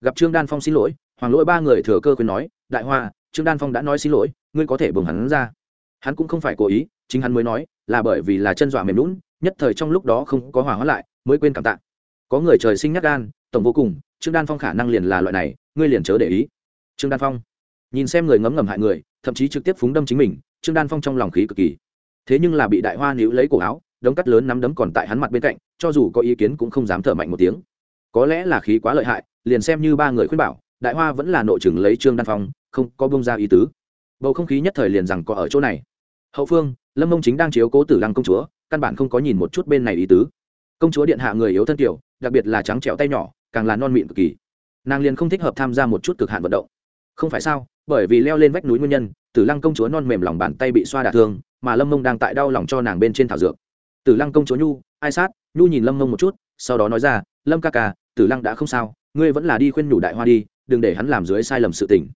Gặp trương đan phong xin lỗi hoàng lỗi ba người thừa cơ khuyên nói đại hoa trương đan phong đã nói xin lỗi ngươi có thể bừng hắn ra. Hắn cũng không phải cố ý, chính hắn mới nói, là bởi vì là chân dọa mềm lún nhất thời trong lúc đó không có hòa hóa lại, mới quên cảm tạ. Có người trời sinh nhắc gan, tổng vô cùng, trương đan phong khả năng liền là loại này, ngươi liền chớ để ý. Trương đan phong. Nhìn xem người ngấm ngầm hại người, thậm chí trực tiếp phúng đâm chính mình, trương đan phong trong lòng khí cực kỳ. Thế nhưng là bị đại hoa níu lấy cổ áo, đống cắt lớn nắm đấm còn tại hắn mặt bên cạnh, cho dù có ý kiến cũng không dám thở mạnh một tiếng. Có lẽ là khí quá lợi hại, liền xem như ba người khuyên bảo, đại hoa vẫn là nội chừng lấy trương đan phong, không có bông ra ý tứ bầu không khí nhất thời liền rằng có ở chỗ này. Hậu phương, lâm mông chính đang chiếu cố tử lăng công chúa, căn bản không có nhìn một chút bên này ý tứ. Công chúa điện hạ người yếu thân kiểu đặc biệt là trắng trẻo tay nhỏ, càng là non mịn cực kỳ. Nàng liền không thích hợp tham gia một chút cực hạn vận động. Không phải sao, bởi vì leo lên vách núi nguyên nhân, tử lăng công chúa non mềm lòng bàn tay bị xoa đả thương, mà lâm mông đang tại đau lòng cho nàng bên trên thảo dược. Tử lăng công chúa nhu, ai sát, nhu nhìn lâm mông một chút, sau đó nói ra, lâm ca ca, tử lăng đã không sao, ngươi vẫn là đi khuyên nhủ đại hoa đi, đừng để hắn làm dưới sai lầm sự tình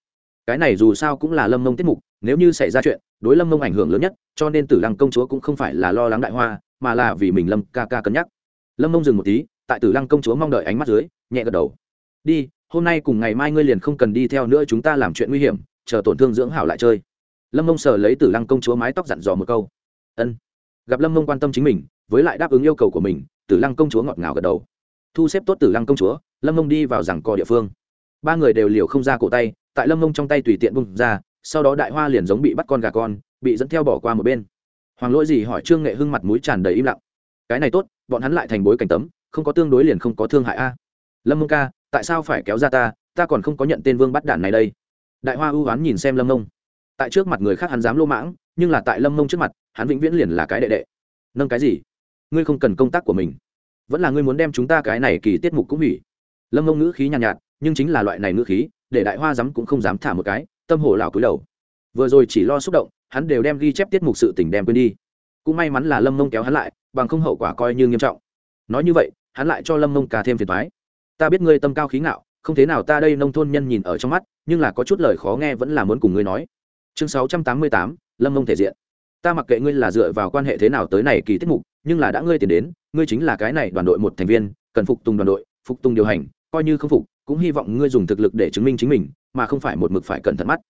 cái này dù sao cũng là lâm mông tiết mục, nếu như xảy ra chuyện, đối lâm mông ảnh hưởng lớn nhất, cho nên tử lăng công chúa cũng không phải là lo lắng đại hoa, mà là vì mình lâm ca ca cân nhắc. Lâm mông dừng một tí, tại tử lăng công chúa mong đợi ánh mắt dưới, nhẹ gật đầu. Đi, hôm nay cùng ngày mai ngươi liền không cần đi theo nữa, chúng ta làm chuyện nguy hiểm, chờ tổn thương dưỡng hảo lại chơi. Lâm mông sờ lấy tử lăng công chúa mái tóc dặn dò một câu. Ân. Gặp lâm mông quan tâm chính mình, với lại đáp ứng yêu cầu của mình, tử lăng công chúa ngọt ngào gật đầu. Thu xếp tốt tử lăng công chúa, lâm mông đi vào rằng cò địa phương. Ba người đều liều không ra cổ tay tại lâm mông trong tay tùy tiện bung ra sau đó đại hoa liền giống bị bắt con gà con bị dẫn theo bỏ qua một bên. Hoàng lỗi gì hỏi trương nghệ hưng mặt mũi tràn đầy im lặng. Cái này tốt bọn hắn lại thành bối cảnh tấm không có tương đối liền không có thương hại a. Lâm mông ca tại sao phải kéo ra ta? Ta còn không có nhận tên vương bắt đản này đây. Đại hoa ưu oán nhìn xem lâm mông tại trước mặt người khác hắn dám lô mãng nhưng là tại lâm mông trước mặt hắn vĩnh viễn liền là cái đệ đệ. Nâng cái gì? Ngươi không cần công tác của mình. Vẫn là ngươi muốn đem chúng ta cái này kỳ tiết mục cũng hủy. Lâm mông ngữ khí nhàn nhạt, nhạt nhưng chính là loại này ngữ khí để đại hoa dám cũng không dám thả một cái, tâm hồ lào cúi đầu. Vừa rồi chỉ lo xúc động, hắn đều đem ghi chép tiết mục sự tình đem quên đi. Cũng may mắn là lâm mông kéo hắn lại, bằng không hậu quả coi như nghiêm trọng. Nói như vậy, hắn lại cho lâm mông cà thêm phiền thoái ta biết ngươi tâm cao khí ngạo, không thế nào ta đây nông thôn nhân nhìn ở trong mắt, nhưng là có chút lời khó nghe vẫn là muốn cùng ngươi nói. Chương sáu trăm tám mươi tám, lâm mông thể diện. Ta mặc kệ ngươi là dựa vào quan hệ thế nào tới này kỳ tiết mục, nhưng là đã ngươi tiền đến, ngươi chính là cái này đoàn đội một thành viên, cần phục tùng đoàn đội, phục tùng điều hành, coi như không phục cũng hy vọng ngươi dùng thực lực để chứng minh chính mình, mà không phải một mực phải cẩn thận mắt.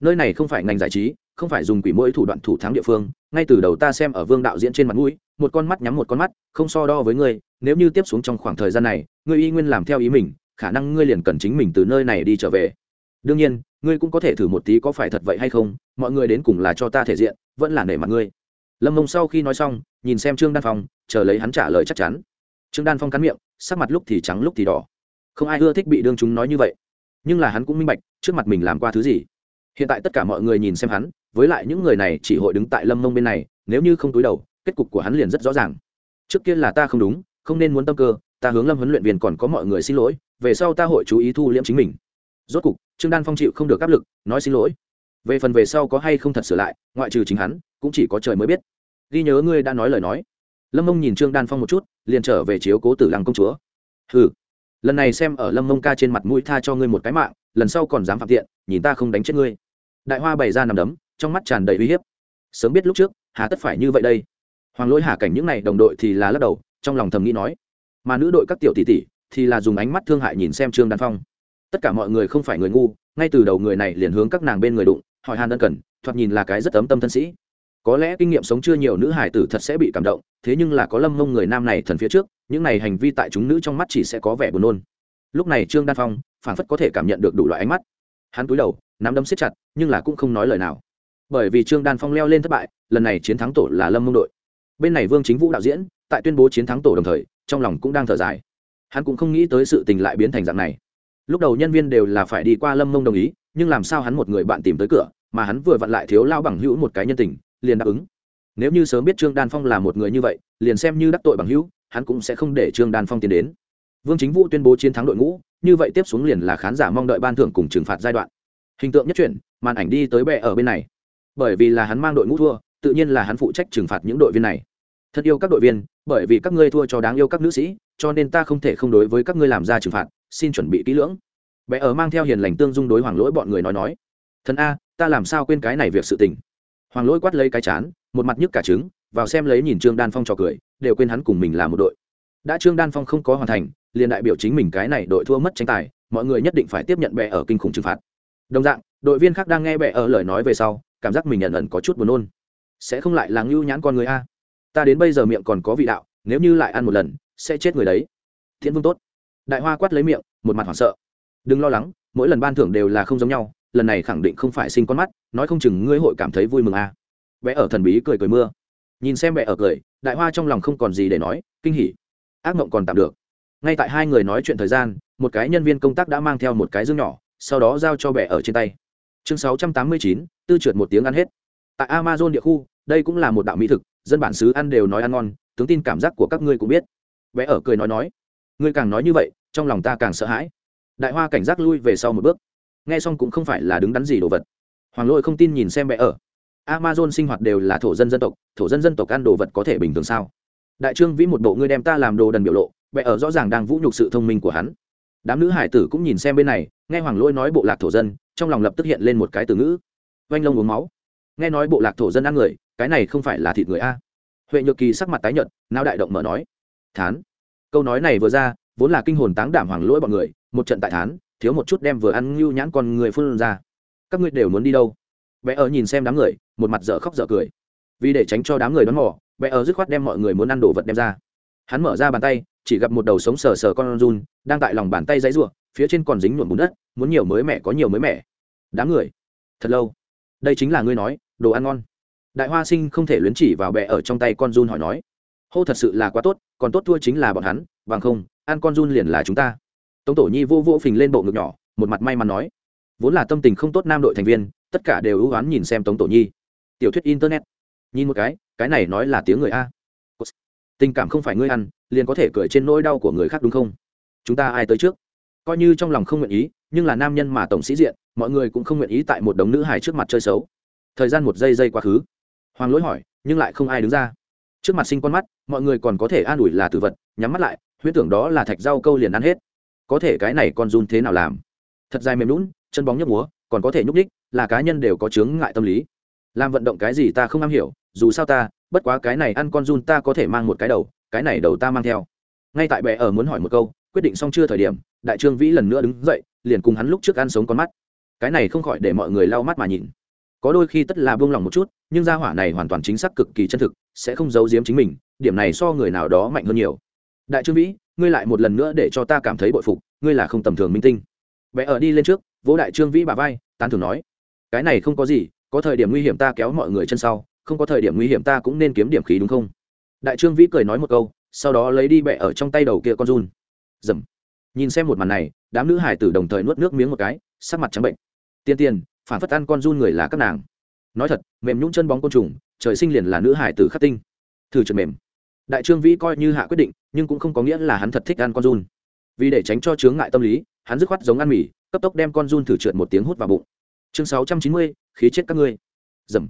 Nơi này không phải ngành giải trí, không phải dùng quỷ mỗi thủ đoạn thủ thắng địa phương, ngay từ đầu ta xem ở vương đạo diễn trên mặt mũi, một con mắt nhắm một con mắt, không so đo với ngươi, nếu như tiếp xuống trong khoảng thời gian này, ngươi y nguyên làm theo ý mình, khả năng ngươi liền cần chính mình từ nơi này đi trở về. Đương nhiên, ngươi cũng có thể thử một tí có phải thật vậy hay không, mọi người đến cùng là cho ta thể diện, vẫn là nể mặt ngươi. Lâm mông sau khi nói xong, nhìn xem trương đan phong, chờ lấy hắn trả lời chắc chắn. Trương đan phong cắn miệng, sắc mặt lúc thì trắng lúc thì đỏ không ai ưa thích bị đương chúng nói như vậy. Nhưng là hắn cũng minh bạch, trước mặt mình làm qua thứ gì. Hiện tại tất cả mọi người nhìn xem hắn, với lại những người này chỉ hội đứng tại lâm mông bên này, nếu như không túi đầu, kết cục của hắn liền rất rõ ràng. Trước kia là ta không đúng, không nên muốn tâm cơ, ta hướng lâm huấn luyện viên còn có mọi người xin lỗi, về sau ta hội chú ý thu liễm chính mình. Rốt cục, trương đan phong chịu không được áp lực, nói xin lỗi. Về phần về sau có hay không thật sửa lại, ngoại trừ chính hắn, cũng chỉ có trời mới biết. Ghi nhớ ngươi đã nói lời nói. Lâm mông nhìn trương đan phong một chút, liền trở về chiếu cố tử lăng công chúa. Ừ lần này xem ở lâm mông ca trên mặt mũi tha cho ngươi một cái mạng, lần sau còn dám phạm tiện, nhìn ta không đánh chết ngươi. Đại hoa bày ra nằm đấm, trong mắt tràn đầy uy hiếp. Sớm biết lúc trước, hà tất phải như vậy đây. Hoàng lỗi hà cảnh những n à y đồng đội thì là lắc đầu, trong lòng thầm nghĩ nói. Mà nữ đội các tiểu tỷ tỷ thì là dùng ánh mắt thương hại nhìn xem trương đan phong. Tất cả mọi người không phải người ngu, ngay từ đầu người này liền hướng các nàng bên người đụng, hỏi hàn ân cần, thoạt nhìn là cái rất ấm tâm thân sĩ. Có lẽ kinh nghiệm sống chưa nhiều nữ hải tử thật sẽ bị cảm động, thế nhưng là có lâm mông người nam này thần phía trước những này hành vi tại chúng nữ trong mắt chỉ sẽ có vẻ buồn nôn. Lúc này trương đan phong phản phất có thể cảm nhận được đủ loại ánh mắt. Hắn cúi đầu, nắm đấm siết chặt, nhưng là cũng không nói lời nào. Bởi vì trương đan phong leo lên thất bại, lần này chiến thắng tổ là lâm mông đội. Bên này vương chính vũ đạo diễn, tại tuyên bố chiến thắng tổ đồng thời, trong lòng cũng đang thở dài. Hắn cũng không nghĩ tới sự tình lại biến thành dạng này. Lúc đầu nhân viên đều là phải đi qua lâm mông đồng ý, nhưng làm sao hắn một người bạn tìm tới cửa, mà hắn vừa vặn lại thiếu lao bằng hữu một cái nhân tình, liền đáp ứng. Nếu như sớm biết trương đan phong là một người như vậy, liền xem như đắc tội bằng hữu hắn cũng sẽ không để trương đan phong tiến đến. Vương chính vũ tuyên bố chiến thắng đội ngũ, như vậy tiếp xuống liền là khán giả mong đợi ban thưởng cùng trừng phạt giai đoạn. Hình tượng nhất chuyển, màn ảnh đi tới bệ ở bên này. Bởi vì là hắn mang đội ngũ thua, tự nhiên là hắn phụ trách trừng phạt những đội viên này. Thật yêu các đội viên, bởi vì các ngươi thua cho đáng yêu các nữ sĩ, cho nên ta không thể không đối với các ngươi làm ra trừng phạt, xin chuẩn bị kỹ lưỡng. Bé ở mang theo hiền lành tương dung đối hoàng lỗi bọn người nói nói. Thần a, ta làm sao quên cái này việc sự tình? Hoàng lỗi quát lấy cái chán, một mặt nhức cả trứng vào xem lấy nhìn trương đan phong trò cười, đều quên hắn cùng mình là một đội. Đã trương đan phong không có hoàn thành, liền đại biểu chính mình cái này đội thua mất tranh tài, mọi người nhất định phải tiếp nhận bệ ở kinh khủng trừng phạt. Đồng dạng, đội viên khác đang nghe bệ ở lời nói về sau, cảm giác mình nhận ẩn có chút buồn nôn. Sẽ không lại là ngưu nhãn con người a? Ta đến bây giờ miệng còn có vị đạo, nếu như lại ăn một lần, sẽ chết người đấy. Thiện vương tốt. Đại hoa quát lấy miệng, một mặt hoảng sợ. Đừng lo lắng, mỗi lần ban thưởng đều là không giống nhau, lần này khẳng định không phải sinh con mắt, nói không chừng ngươi hội cảm thấy vui mừng a. Vẽ ở thần bí cười cười mưa nhìn xem mẹ ở cười, đại hoa trong lòng không còn gì để nói, kinh hỉ. Ác mộng còn tạm được. Ngay tại hai người nói chuyện thời gian, một cái nhân viên công tác đã mang theo một cái dương nhỏ, sau đó giao cho bẻ ở trên tay. Chương sáu trăm tám mươi chín, tư trượt một tiếng ăn hết. Tại amazon địa khu, đây cũng là một đạo mỹ thực, dân bản xứ ăn đều nói ăn ngon, tướng tin cảm giác của các ngươi cũng biết. Mẹ ở cười nói nói. Ngươi càng nói như vậy, trong lòng ta càng sợ hãi. Đại hoa cảnh giác lui về sau một bước. Nghe xong cũng không phải là đứng đắn gì đồ vật. Hoàng lôi không tin nhìn xem mẹ ở amazon sinh hoạt đều là thổ dân dân tộc, thổ dân dân tộc ăn đồ vật có thể bình thường sao? Đại trương vĩ một bộ ngươi đem ta làm đồ đần biểu lộ, vẻ ở rõ ràng đang vũ nhục sự thông minh của hắn. Đám nữ hải tử cũng nhìn xem bên này, nghe hoàng lôi nói bộ lạc thổ dân, trong lòng lập tức hiện lên một cái từ ngữ. Vành lông uống máu. Nghe nói bộ lạc thổ dân ăn người, cái này không phải là thịt người a. Huệ nhược kỳ sắc mặt tái nhợt, nao đại động mở nói. Thán. Câu nói này vừa ra, vốn là kinh hồn táng đảm hoàng lỗi bọn người, một trận tại thán, thiếu một chút đem vừa ăn ngưu nhãn con người phun ra. Các ngươi đều muốn đi đâu? Bé ở nhìn xem đám người một mặt dở khóc dở cười. Vì để tránh cho đám người đón mỏ bé ở dứt khoát đem mọi người muốn ăn đồ vật đem ra. Hắn mở ra bàn tay, chỉ gặp một đầu sống sờ sờ con run, đang tại lòng bàn tay dãy ruộng phía trên còn dính nhuộm bùn đất, muốn nhiều mới mẻ có nhiều mới mẻ. Đám người, thật lâu. Đây chính là ngươi nói, đồ ăn ngon. Đại hoa sinh không thể luyến chỉ vào bẹ ở trong tay con run hỏi nói. Hô thật sự là quá tốt, còn tốt thua chính là bọn hắn, bằng không, ăn con run liền là chúng ta. Tống tổ nhi vô vô phình lên bộ ngực nhỏ, một mặt may mắn nói. Vốn là tâm tình không tốt nam đội thành viên, tất cả đều ưu oán nhìn xem tống tổ nhi tiểu thuyết internet. Nhìn một cái cái này nói là tiếng người a. Tình cảm không phải ngươi ăn, liền có thể cười trên nỗi đau của người khác đúng không? Chúng ta ai tới trước? Coi như trong lòng không nguyện ý, nhưng là nam nhân mà tổng sĩ diện, mọi người cũng không nguyện ý tại một đống nữ hài trước mặt chơi xấu. Thời gian một giây giây quá khứ. Hoàng lỗi hỏi, nhưng lại không ai đứng ra. Trước mặt sinh con mắt, mọi người còn có thể an ủi là tử vật, nhắm mắt lại huyết tưởng đó là thạch rau câu liền ăn hết. Có thể cái này con run thế nào làm? Thật dài mềm lún chân bóng nhấp múa, còn có thể nhúc ních là cá nhân đều có chướng ngại tâm lý làm vận động cái gì ta không am hiểu, dù sao ta, bất quá cái này ăn con run ta có thể mang một cái đầu, cái này đầu ta mang theo. Ngay tại bệ ở muốn hỏi một câu, quyết định xong chưa thời điểm, đại trương vĩ lần nữa đứng dậy, liền cùng hắn lúc trước ăn sống con mắt. Cái này không khỏi để mọi người lau mắt mà nhìn. Có đôi khi tất là buông lòng một chút, nhưng gia hỏa này hoàn toàn chính xác cực kỳ chân thực, sẽ không giấu giếm chính mình, điểm này so người nào đó mạnh hơn nhiều. Đại trương vĩ, ngươi lại một lần nữa để cho ta cảm thấy bội phục, ngươi là không tầm thường minh tinh. Bé ở đi lên trước, vỗ đại trương vĩ bà vai, tán thường nói. Cái này không có gì có thời điểm nguy hiểm ta kéo mọi người chân sau, không có thời điểm nguy hiểm ta cũng nên kiếm điểm khí đúng không? Đại trương vĩ cười nói một câu, sau đó lấy đi bẹ ở trong tay đầu kia con run. Dầm. Nhìn xem một màn này, đám nữ hải tử đồng thời nuốt nước miếng một cái, sắc mặt trắng bệnh. Tiên tiên, phản phất ăn con run người là các nàng. Nói thật, mềm nhũng chân bóng côn trùng, trời sinh liền là nữ hải tử khắc tinh. Thử trượt mềm. Đại trương vĩ coi như hạ quyết định, nhưng cũng không có nghĩa là hắn thật thích ăn con run. Vì để tránh cho chướng ngại tâm lý, hắn dứt khoát giống ăn mì, cấp tốc đem con run thử trượt một tiếng hút vào bụng chương sáu trăm chín mươi, khí chết các ngươi. Dầm.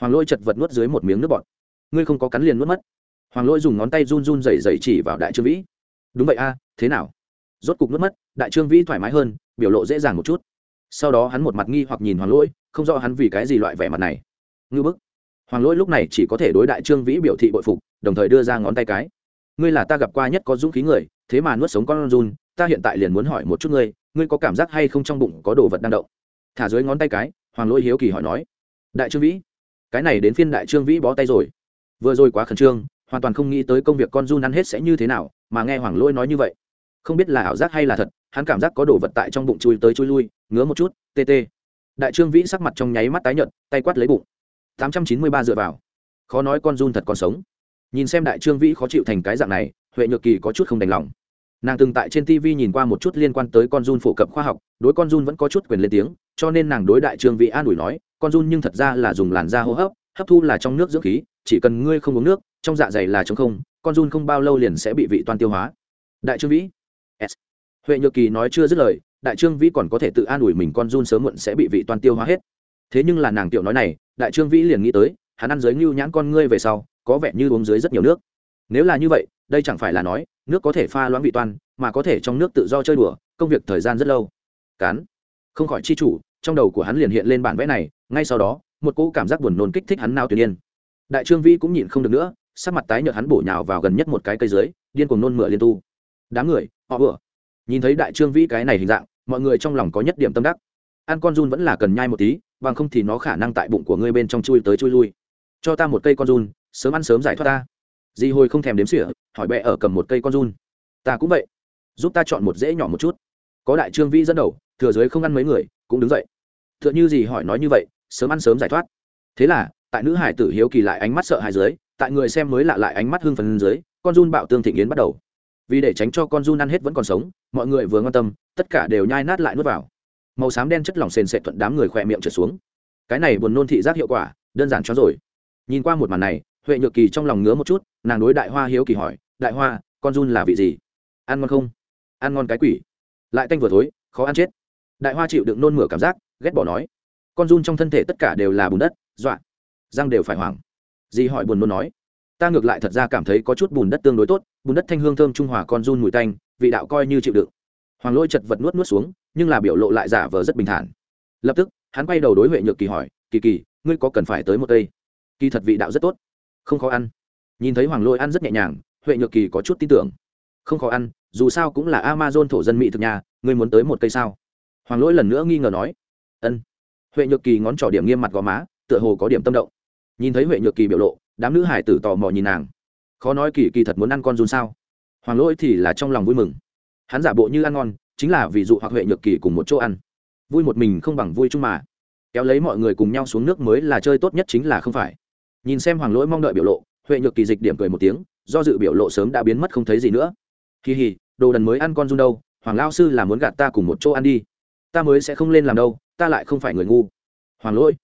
Hoàng lôi chật vật nuốt dưới một miếng nước bọt. Ngươi không có cắn liền nuốt mất. Hoàng lôi dùng ngón tay run run dày dày chỉ vào đại trương vĩ. Đúng vậy a, thế nào? Rốt cục nuốt mất, đại trương vĩ thoải mái hơn, biểu lộ dễ dàng một chút. Sau đó hắn một mặt nghi hoặc nhìn hoàng lỗi không rõ hắn vì cái gì loại vẻ mặt này. Ngư bức. Hoàng lỗi lúc này chỉ có thể đối đại trương vĩ biểu thị bội phục, đồng thời đưa ra ngón tay cái. Ngươi là ta gặp qua nhất có dũng khí người, thế mà nuốt sống con run, ta hiện tại liền muốn hỏi một chút ngươi ngươi có cảm giác hay không trong bụng có đồ vật đang động? Thả dưới ngón tay cái, hoàng lỗi hiếu kỳ hỏi nói, đại trương vĩ, cái này đến phiên đại trương vĩ bó tay rồi. Vừa rồi quá khẩn trương, hoàn toàn không nghĩ tới công việc con du ăn hết sẽ như thế nào, mà nghe hoàng lỗi nói như vậy, không biết là ảo giác hay là thật, hắn cảm giác có đồ vật tại trong bụng chui tới chui lui, ngứa một chút, tê tê. Đại trương vĩ sắc mặt trong nháy mắt tái nhợt, tay quát lấy bụng. Tám trăm chín mươi ba dựa vào. Khó nói con run thật còn sống. Nhìn xem đại trương vĩ khó chịu thành cái dạng này, huệ nhược kỳ có chút không đành lòng nàng từng tại trên tv nhìn qua một chút liên quan tới con run phổ cập khoa học, đối con run vẫn có chút quyền lên tiếng, cho nên nàng đối đại trương vị an ủi nói, con run nhưng thật ra là dùng làn da hô hấp hấp thu là trong nước dưỡng khí, chỉ cần ngươi không uống nước, trong dạ dày là t không, con run không bao lâu liền sẽ bị vị toan tiêu hóa. Đại trương vĩ, S. huệ nhược kỳ nói chưa dứt lời, đại trương vĩ còn có thể tự an ủi mình con run sớm muộn sẽ bị vị toan tiêu hóa hết. Thế nhưng là nàng tiểu nói này, đại trương vĩ liền nghĩ tới, hắn ăn dưới ngưu nhãn con ngươi về sau, có vẻ như uống dưới rất nhiều nước. Nếu là như vậy, đây chẳng phải là nói nước có thể pha loãng vị toan, mà có thể trong nước tự do chơi đùa, công việc thời gian rất lâu. Cán. Không khỏi chi chủ, trong đầu của hắn liền hiện lên bản vẽ này, ngay sau đó, một cỗ cảm giác buồn nôn kích thích hắn nao tuyệt nhiên đại trương vĩ cũng nhịn không được nữa, sắc mặt tái nhợt hắn bổ nhào vào gần nhất một cái cây dưới, điên cuồng nôn mửa liên tu. Đám người, họ vừa. Nhìn thấy đại trương vĩ cái này hình dạng, mọi người trong lòng có nhất điểm tâm đắc. Ăn con run vẫn là cần nhai một tí, bằng không thì nó khả năng tại bụng của ngươi bên trong chui tới chui lui. Cho ta một cây con run, sớm ăn sớm giải thoát ta. Di hồi không thèm đếm xỉa hỏi bẹ ở cầm một cây con run. Ta cũng vậy. Giúp ta chọn một dễ nhỏ một chút. Có đại trương vĩ dẫn đầu, thừa dưới không ăn mấy người, cũng đứng dậy. T h ư ợ n h ư gì hỏi nói như vậy, sớm ăn sớm giải thoát. Thế là, tại nữ hải tử hiếu kỳ lại ánh mắt sợ hai dưới, tại người xem mới lạ lại ánh mắt hưng phần dưới, con run bạo tương thịnh yến bắt đầu. Vì để tránh cho con run ăn hết vẫn còn sống, mọi người vừa ngon tâm, tất cả đều nhai nát lại nuốt vào. Màu xám đen chất lỏng sền sệt thuận đám người khỏe miệng trở xuống. Cái này buồn nôn thị giác hiệu quả, đơn giản cho rồi. Nhìn qua một màn này huệ nhược kỳ trong lòng ngứa một chút, nàng đối đại hoa hiếu kỳ hỏi, đại hoa, con run là vị gì? Ăn ngon không? Ăn ngon cái quỷ? Lại tanh vừa thối, khó ăn chết. Đại hoa chịu đựng nôn mửa cảm giác, ghét bỏ nói, con run trong thân thể tất cả đều là bùn đất, dọa, răng đều phải hoảng. Dì hỏi buồn nôn nói, ta ngược lại thật ra cảm thấy có chút bùn đất tương đối tốt, bùn đất thanh hương thơm trung hòa con run mùi tanh, vị đạo coi như chịu đựng. Hoàng lôi chật vật nuốt nuốt xuống, nhưng là biểu lộ lại giả vờ rất bình thản. Lập tức, hắn quay đầu đối huệ nhược kỳ hỏi, kỳ kỳ, ngươi có cần phải tới một cây kỳ thật vị đạo rất tốt không khó ăn. Nhìn thấy hoàng lôi ăn rất nhẹ nhàng, huệ nhược kỳ có chút tin tưởng. Không khó ăn, dù sao cũng là amazon thổ dân mỹ thực nhà, ngươi muốn tới một cây sao? Hoàng lỗi lần nữa nghi ngờ nói. Ân. Huệ nhược kỳ ngón trỏ điểm nghiêm mặt gò má, tựa hồ có điểm tâm động. Nhìn thấy huệ nhược kỳ biểu lộ, đám nữ hải tử tò mò nhìn nàng. Khó nói kỳ kỳ thật muốn ăn con run sao? Hoàng lỗi thì là trong lòng vui mừng. Hắn giả bộ như ăn ngon, chính là vì dụ hoặc huệ nhược kỳ cùng một chỗ ăn. Vui một mình không bằng vui chung mà. Kéo lấy mọi người cùng nhau xuống nước mới là chơi tốt nhất chính là không phải nhìn xem hoàng lỗi mong đợi biểu lộ, huệ nhược kỳ dịch điểm cười một tiếng, do dự biểu lộ sớm đã biến mất không thấy gì nữa. Kỳ hì, đồ đần mới ăn con run đâu, hoàng lao sư là muốn gạt ta cùng một chỗ ăn đi. Ta mới sẽ không lên làm đâu, ta lại không phải người ngu. Hoàng lỗi,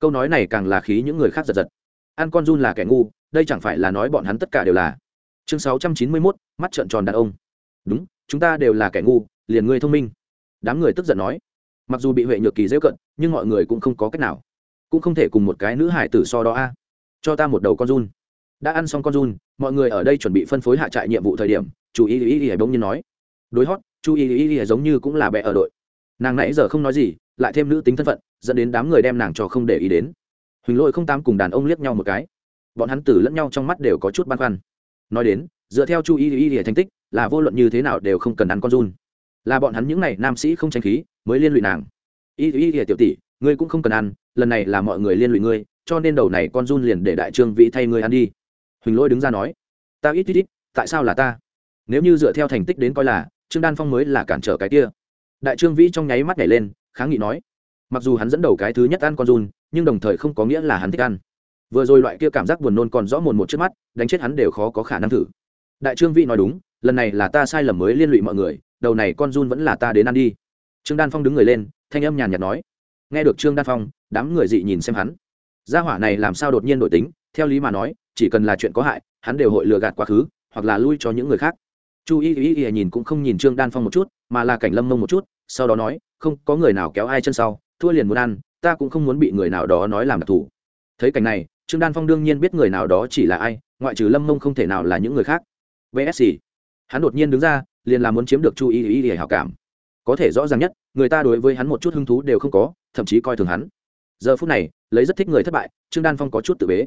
câu nói này càng là khí những người khác giật giật. Ăn con run là kẻ ngu, đây chẳng phải là nói bọn hắn tất cả đều là. Chương sáu trăm chín mươi mốt, mắt trợn tròn đàn ông. Đúng, chúng ta đều là kẻ ngu, liền ngươi thông minh. Đám người tức giận nói. Mặc dù bị huệ nhược kỳ dễ cận, nhưng mọi người cũng không có cách nào. Cũng không thể cùng một cái nữ hải tử so đó a cho ta một đầu con run. Đã ăn xong con run, mọi người ở đây chuẩn bị phân phối hạ trại nhiệm vụ thời điểm, chú ý ý ý bỗng nhiên nói. Đối hót, chú ý ý ý giống như cũng là bè ở đội. Nàng nãy giờ không nói gì, lại thêm nữ tính thân phận, dẫn đến đám người đem nàng cho không để ý đến. Huỳnh Lỗi không tám cùng đàn ông liếc nhau một cái. Bọn hắn tử lẫn nhau trong mắt đều có chút băn khoăn. Nói đến, dựa theo chu y y y thành tích, là vô luận như thế nào đều không cần ăn con run. Là bọn hắn những n à y nam sĩ không tranh khí, mới liên lụy nàng. Y y y tiểu tỷ, ngươi cũng không cần ăn, lần này là mọi người liên lụy ngươi cho nên đầu này con run liền để đại trương vĩ thay ngươi ăn đi. Huỳnh lỗi đứng ra nói, ta ít ít ít, tại sao là ta? Nếu như dựa theo thành tích đến coi là, trương đan phong mới là cản trở cái kia. Đại trương vĩ trong nháy mắt nhảy lên, kháng nghị nói, mặc dù hắn dẫn đầu cái thứ nhất ăn con run, nhưng đồng thời không có nghĩa là hắn thích ăn. Vừa rồi loại kia cảm giác buồn nôn còn rõ mồn một trước mắt, đánh chết hắn đều khó có khả năng thử. Đại trương vĩ nói đúng, lần này là ta sai lầm mới liên lụy mọi người, đầu này con run vẫn là ta đến ăn đi. Trương đan phong đứng người lên, thanh âm nhàn nhạt nói, nghe được trương đan phong, đám người dị nhìn xem hắn gia hỏa này làm sao đột nhiên đổi tính, theo lý mà nói, chỉ cần là chuyện có hại, hắn đều hội lừa gạt quá khứ, hoặc là lui cho những người khác. Chu y y y nhìn cũng không nhìn trương đan phong một chút, mà là cảnh lâm mông một chút, sau đó nói, không, có người nào kéo ai chân sau, thua liền muốn ăn, ta cũng không muốn bị người nào đó nói làm đặc thù. Thấy cảnh này, trương đan phong đương nhiên biết người nào đó chỉ là ai, ngoại trừ lâm mông không thể nào là những người khác. Vsc hắn đột nhiên đứng ra, liền là muốn chiếm được chu y y y hảo cảm. Có thể rõ ràng nhất, người ta đối với hắn một chút hứng thú đều không có, thậm chí coi thường hắn. Giờ phút này lấy rất thích người thất bại, trương đan phong có chút tự bế.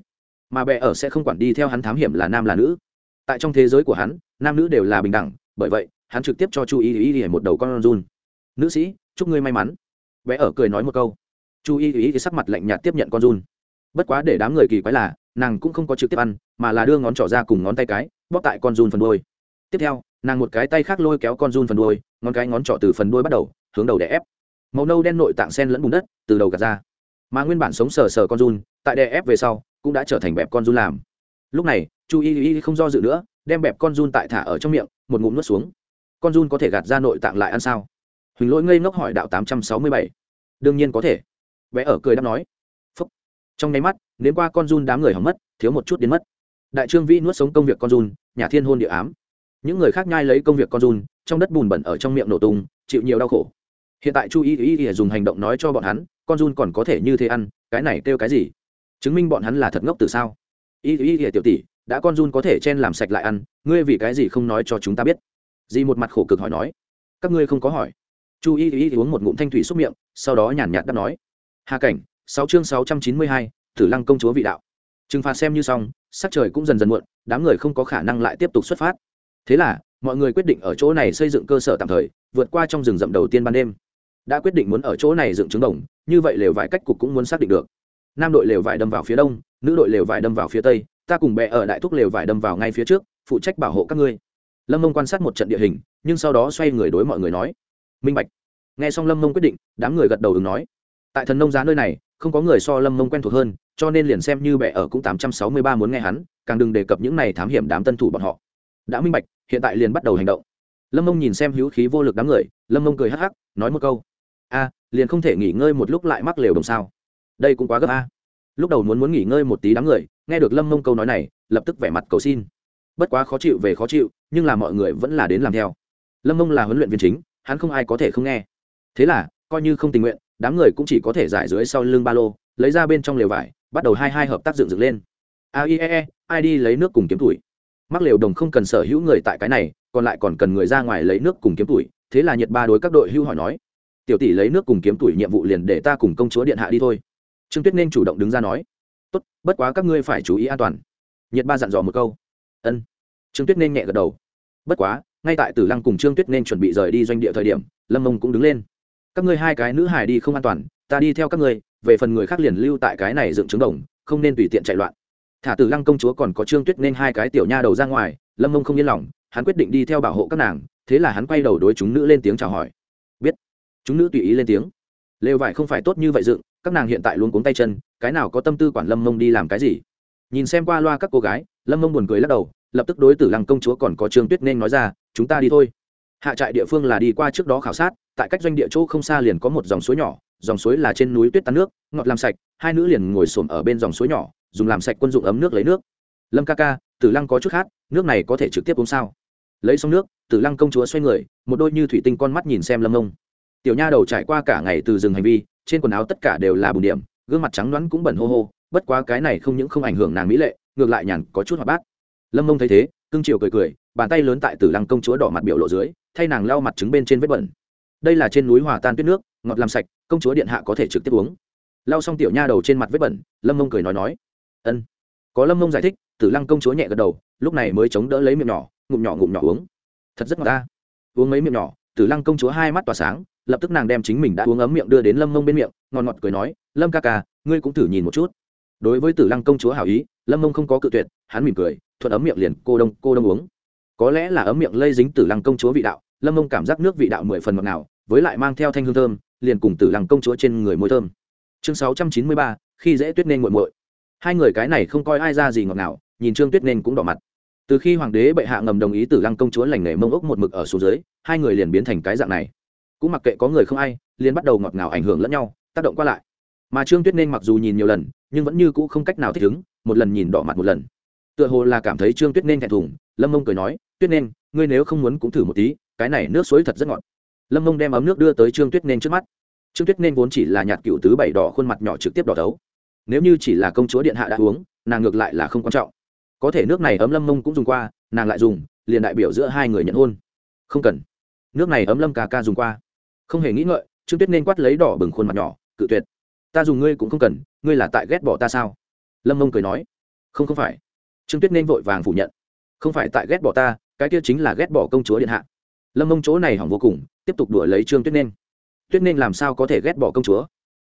Mà bệ ở sẽ không quản đi theo hắn thám hiểm là nam là nữ. Tại trong thế giới của hắn, nam nữ đều là bình đẳng, bởi vậy, hắn trực tiếp cho chu y y y một đầu con run. Nữ sĩ, chúc ngươi may mắn. Bé ở cười nói một câu. Chu y y sắc mặt lạnh nhạt tiếp nhận con run. Bất quá để đám người kỳ quái là, nàng cũng không có trực tiếp ăn, mà là đưa ngón trỏ ra cùng ngón tay cái, bóp tại con run phần đôi tiếp theo, nàng một cái tay khác lôi kéo con run phần đôi ngón cái ngón trỏ từ phần đôi bắt đầu, hướng đầu để ép. Màu nâu đen nội tạng sen lẫn bùn đất, từ đầu gạt ra mà nguyên bản sống sờ sờ con run, tại đè ép về sau, cũng đã trở thành bẹp con run làm. Lúc này, chu y y không do dự nữa, đem bẹp con run tại thả ở trong miệng, một ngụm nuốt xuống. Con run có thể gạt ra nội tạng lại ăn sao? Huỳnh lỗi ngây ngốc hỏi đạo tám trăm sáu mươi bảy. Đương nhiên có thể. Bé ở cười đáp nói. Phúc. Trong nháy mắt nếu qua con run đám người hỏng mất, thiếu một chút đến mất. Đại trương vĩ nuốt sống công việc con run, nhà thiên hôn địa ám. Những người khác nhai lấy công việc con run, trong đất bùn bẩn ở trong miệng nổ tung, chịu nhiều đau khổ. Hiện tại chu y y y dùng hành động nói cho bọn hắn con run còn có thể như thế ăn, cái này kêu cái gì? Chứng minh bọn hắn là thật ngốc từ sao? Y y y, tiểu tỷ, đã con run có thể chen làm sạch lại ăn, ngươi vì cái gì không nói cho chúng ta biết? Di một mặt khổ cực hỏi nói. Các ngươi không có hỏi. Chu y y uống một ngụm thanh thủy xúc miệng, sau đó nhàn nhạt đáp nói. Hà cảnh, sáu chương sáu trăm chín mươi hai, tử lăng công chúa vị đạo. Trừng phạt xem như xong, sắc trời cũng dần dần muộn, đám người không có khả năng lại tiếp tục xuất phát. Thế là, mọi người quyết định ở chỗ này xây dựng cơ sở tạm thời, vượt qua trong rừng rậm đầu tiên ban đêm. Đã quyết định muốn ở chỗ này dựng trứng đồng như vậy lều vải cách cục cũng muốn xác định được. Nam đội lều vải đâm vào phía đông, nữ đội lều vải đâm vào phía tây, ta cùng bè ở đại thúc lều vải đâm vào ngay phía trước, phụ trách bảo hộ các ngươi. Lâm mông quan sát một trận địa hình, nhưng sau đó xoay người đối mọi người nói. Minh bạch. Nghe xong lâm mông quyết định, đám người gật đầu ứng nói. Tại thần nông giá nơi này, không có người so lâm mông quen thuộc hơn, cho nên liền xem như bệ ở cũng tám trăm sáu mươi ba muốn nghe hắn, càng đừng đề cập những này thám hiểm đám tân thủ bọn họ. Đã minh bạch, hiện tại liền bắt đầu hành động. Lâm mông nhìn xem hữu khí vô lực đám người, lâm mông cười hắc hắc, nói một câu a liền không thể nghỉ ngơi một lúc lại mắc lều đồng sao? Đây cũng quá gấp a. Lúc đầu muốn muốn nghỉ ngơi một tí đám người nghe được lâm mông câu nói này lập tức vẻ mặt cầu xin. Bất quá khó chịu về khó chịu nhưng là mọi người vẫn là đến làm theo. Lâm mông là huấn luyện viên chính hắn không ai có thể không nghe. Thế là coi như không tình nguyện đám người cũng chỉ có thể giải dưới sau lưng ba lô lấy ra bên trong lều vải bắt đầu hai hai hợp tác dựng dựng lên. Aiee, e, ai đi lấy nước cùng kiếm tuổi. Mắc lều đồng không cần sở hữu người tại cái này còn lại còn cần người ra ngoài lấy nước cùng kiếm tuổi. Thế là nhiệt ba đối các đội hưu hỏi nói tiểu tỷ lấy nước cùng kiếm tuổi nhiệm vụ liền để ta cùng công chúa điện hạ đi thôi. Trương tuyết nên chủ động đứng ra nói. Tốt, bất quá các ngươi phải chú ý an toàn. Nhiệt ba dặn dò một câu. Ân. Trương tuyết nên nhẹ gật đầu. Bất quá, ngay tại tử lăng cùng trương tuyết nên chuẩn bị rời đi doanh địa thời điểm, lâm mông cũng đứng lên. Các ngươi hai cái nữ hài đi không an toàn, ta đi theo các ngươi, về phần người khác liền lưu tại cái này dựng trứng đồng, không nên tùy tiện chạy loạn. Thả tử lăng công chúa còn có trương tuyết nên hai cái tiểu nha đầu ra ngoài, lâm mông không yên lòng, hắn quyết định đi theo bảo hộ các nàng, thế là hắn quay đầu đối chúng nữ lên tiếng chào hỏi chúng nữ tùy ý lên tiếng. Lều vải không phải tốt như vậy dựng, các nàng hiện tại luôn cuống tay chân, cái nào có tâm tư quản lâm mông đi làm cái gì? Nhìn xem qua loa các cô gái, lâm mông buồn cười lắc đầu, lập tức đối tử lăng công chúa còn có trương tuyết nên nói ra, chúng ta đi thôi. Hạ trại địa phương là đi qua trước đó khảo sát, tại cách doanh địa chỗ không xa liền có một dòng suối nhỏ, dòng suối là trên núi tuyết tan nước, ngọt làm sạch, hai nữ liền ngồi xổm ở bên dòng suối nhỏ, dùng làm sạch quân dụng ấm nước lấy nước. Lâm ca ca, tử lăng có chút khát, nước này có thể trực tiếp uống sao? Lấy xong nước, tử lăng công chúa xoay người, một đôi như thủy tinh con mắt nhìn xem lâm ông tiểu nha đầu trải qua cả ngày từ rừng hành vi, trên quần áo tất cả đều là bùn điểm, gương mặt trắng đoán cũng bẩn hô hô, bất quá cái này không những không ảnh hưởng nàng mỹ lệ, ngược lại nhàn có chút hoạt bát. Lâm mông thấy thế, cưng chiều cười cười, bàn tay lớn tại tử lăng công chúa đỏ mặt biểu lộ dưới, thay nàng lau mặt trứng bên trên vết bẩn. Đây là trên núi hòa tan tuyết nước, ngọt làm sạch, công chúa điện hạ có thể trực tiếp uống. Lau xong tiểu nha đầu trên mặt vết bẩn, lâm mông cười nói nói, ân. Có lâm mông giải thích, tử lăng công chúa nhẹ gật đầu, lúc này mới chống đỡ lấy miệng nhỏ, ngụm nhỏ ngụm nhỏ uống. Thật rất ngọt ta. Uống mấy miệng nhỏ, tử lăng công chúa hai mắt tỏa sáng lập tức nàng đem chính mình đã uống ấm miệng đưa đến lâm mông bên miệng, ngọt ngọt cười nói, lâm ca ca, ngươi cũng thử nhìn một chút. Đối với tử lăng công chúa hảo ý, lâm mông không có cự tuyệt, hắn mỉm cười, thuận ấm miệng liền cô đông cô đông uống. Có lẽ là ấm miệng lây dính tử lăng công chúa vị đạo, lâm mông cảm giác nước vị đạo mười phần ngọt nào với lại mang theo thanh hương thơm, liền cùng tử lăng công chúa trên người môi thơm. Chương sáu trăm chín mươi ba, khi dễ tuyết nên nguội muội. Hai người cái này không coi ai ra gì ngọt nào nhìn trương tuyết nên cũng đỏ mặt. Từ khi hoàng đế bệ hạ ngầm đồng ý tử lăng công chúa lành nghề mông ốc một mực ở xuống dưới, hai người liền biến thành cái dạng này cũng mặc kệ có người không ai, liền bắt đầu ngọt ngào ảnh hưởng lẫn nhau, tác động qua lại. Mà trương tuyết nên mặc dù nhìn nhiều lần, nhưng vẫn như cũ không cách nào thích ứng, một lần nhìn đỏ mặt một lần. Tựa hồ là cảm thấy trương tuyết nên thẹn thùng, lâm mông cười nói, tuyết nên, ngươi nếu không muốn cũng thử một tí, cái này nước suối thật rất ngọt. Lâm mông đem ấm nước đưa tới trương tuyết nên trước mắt. Trương tuyết nên vốn chỉ là nhạt cựu tứ bảy đỏ khuôn mặt nhỏ trực tiếp đỏ tấu nếu như chỉ là công chúa điện hạ đã uống, nàng ngược lại là không quan trọng. Có thể nước này ấm lâm mông cũng dùng qua, nàng lại dùng, liền đại biểu giữa hai người nhận hôn. Không cần. Nước này ấm lâm ca ca dùng qua không hề nghĩ ngợi, trương tuyết nên quát lấy đỏ bừng khuôn mặt nhỏ, cự tuyệt. Ta dùng ngươi cũng không cần, ngươi là tại ghét bỏ ta sao? Lâm mông cười nói, không không phải. Trương tuyết nên vội vàng phủ nhận, không phải tại ghét bỏ ta, cái kia chính là ghét bỏ công chúa điện hạ. Lâm mông chỗ này hỏng vô cùng, tiếp tục đuổi lấy trương tuyết nên tuyết nên làm sao có thể ghét bỏ công chúa?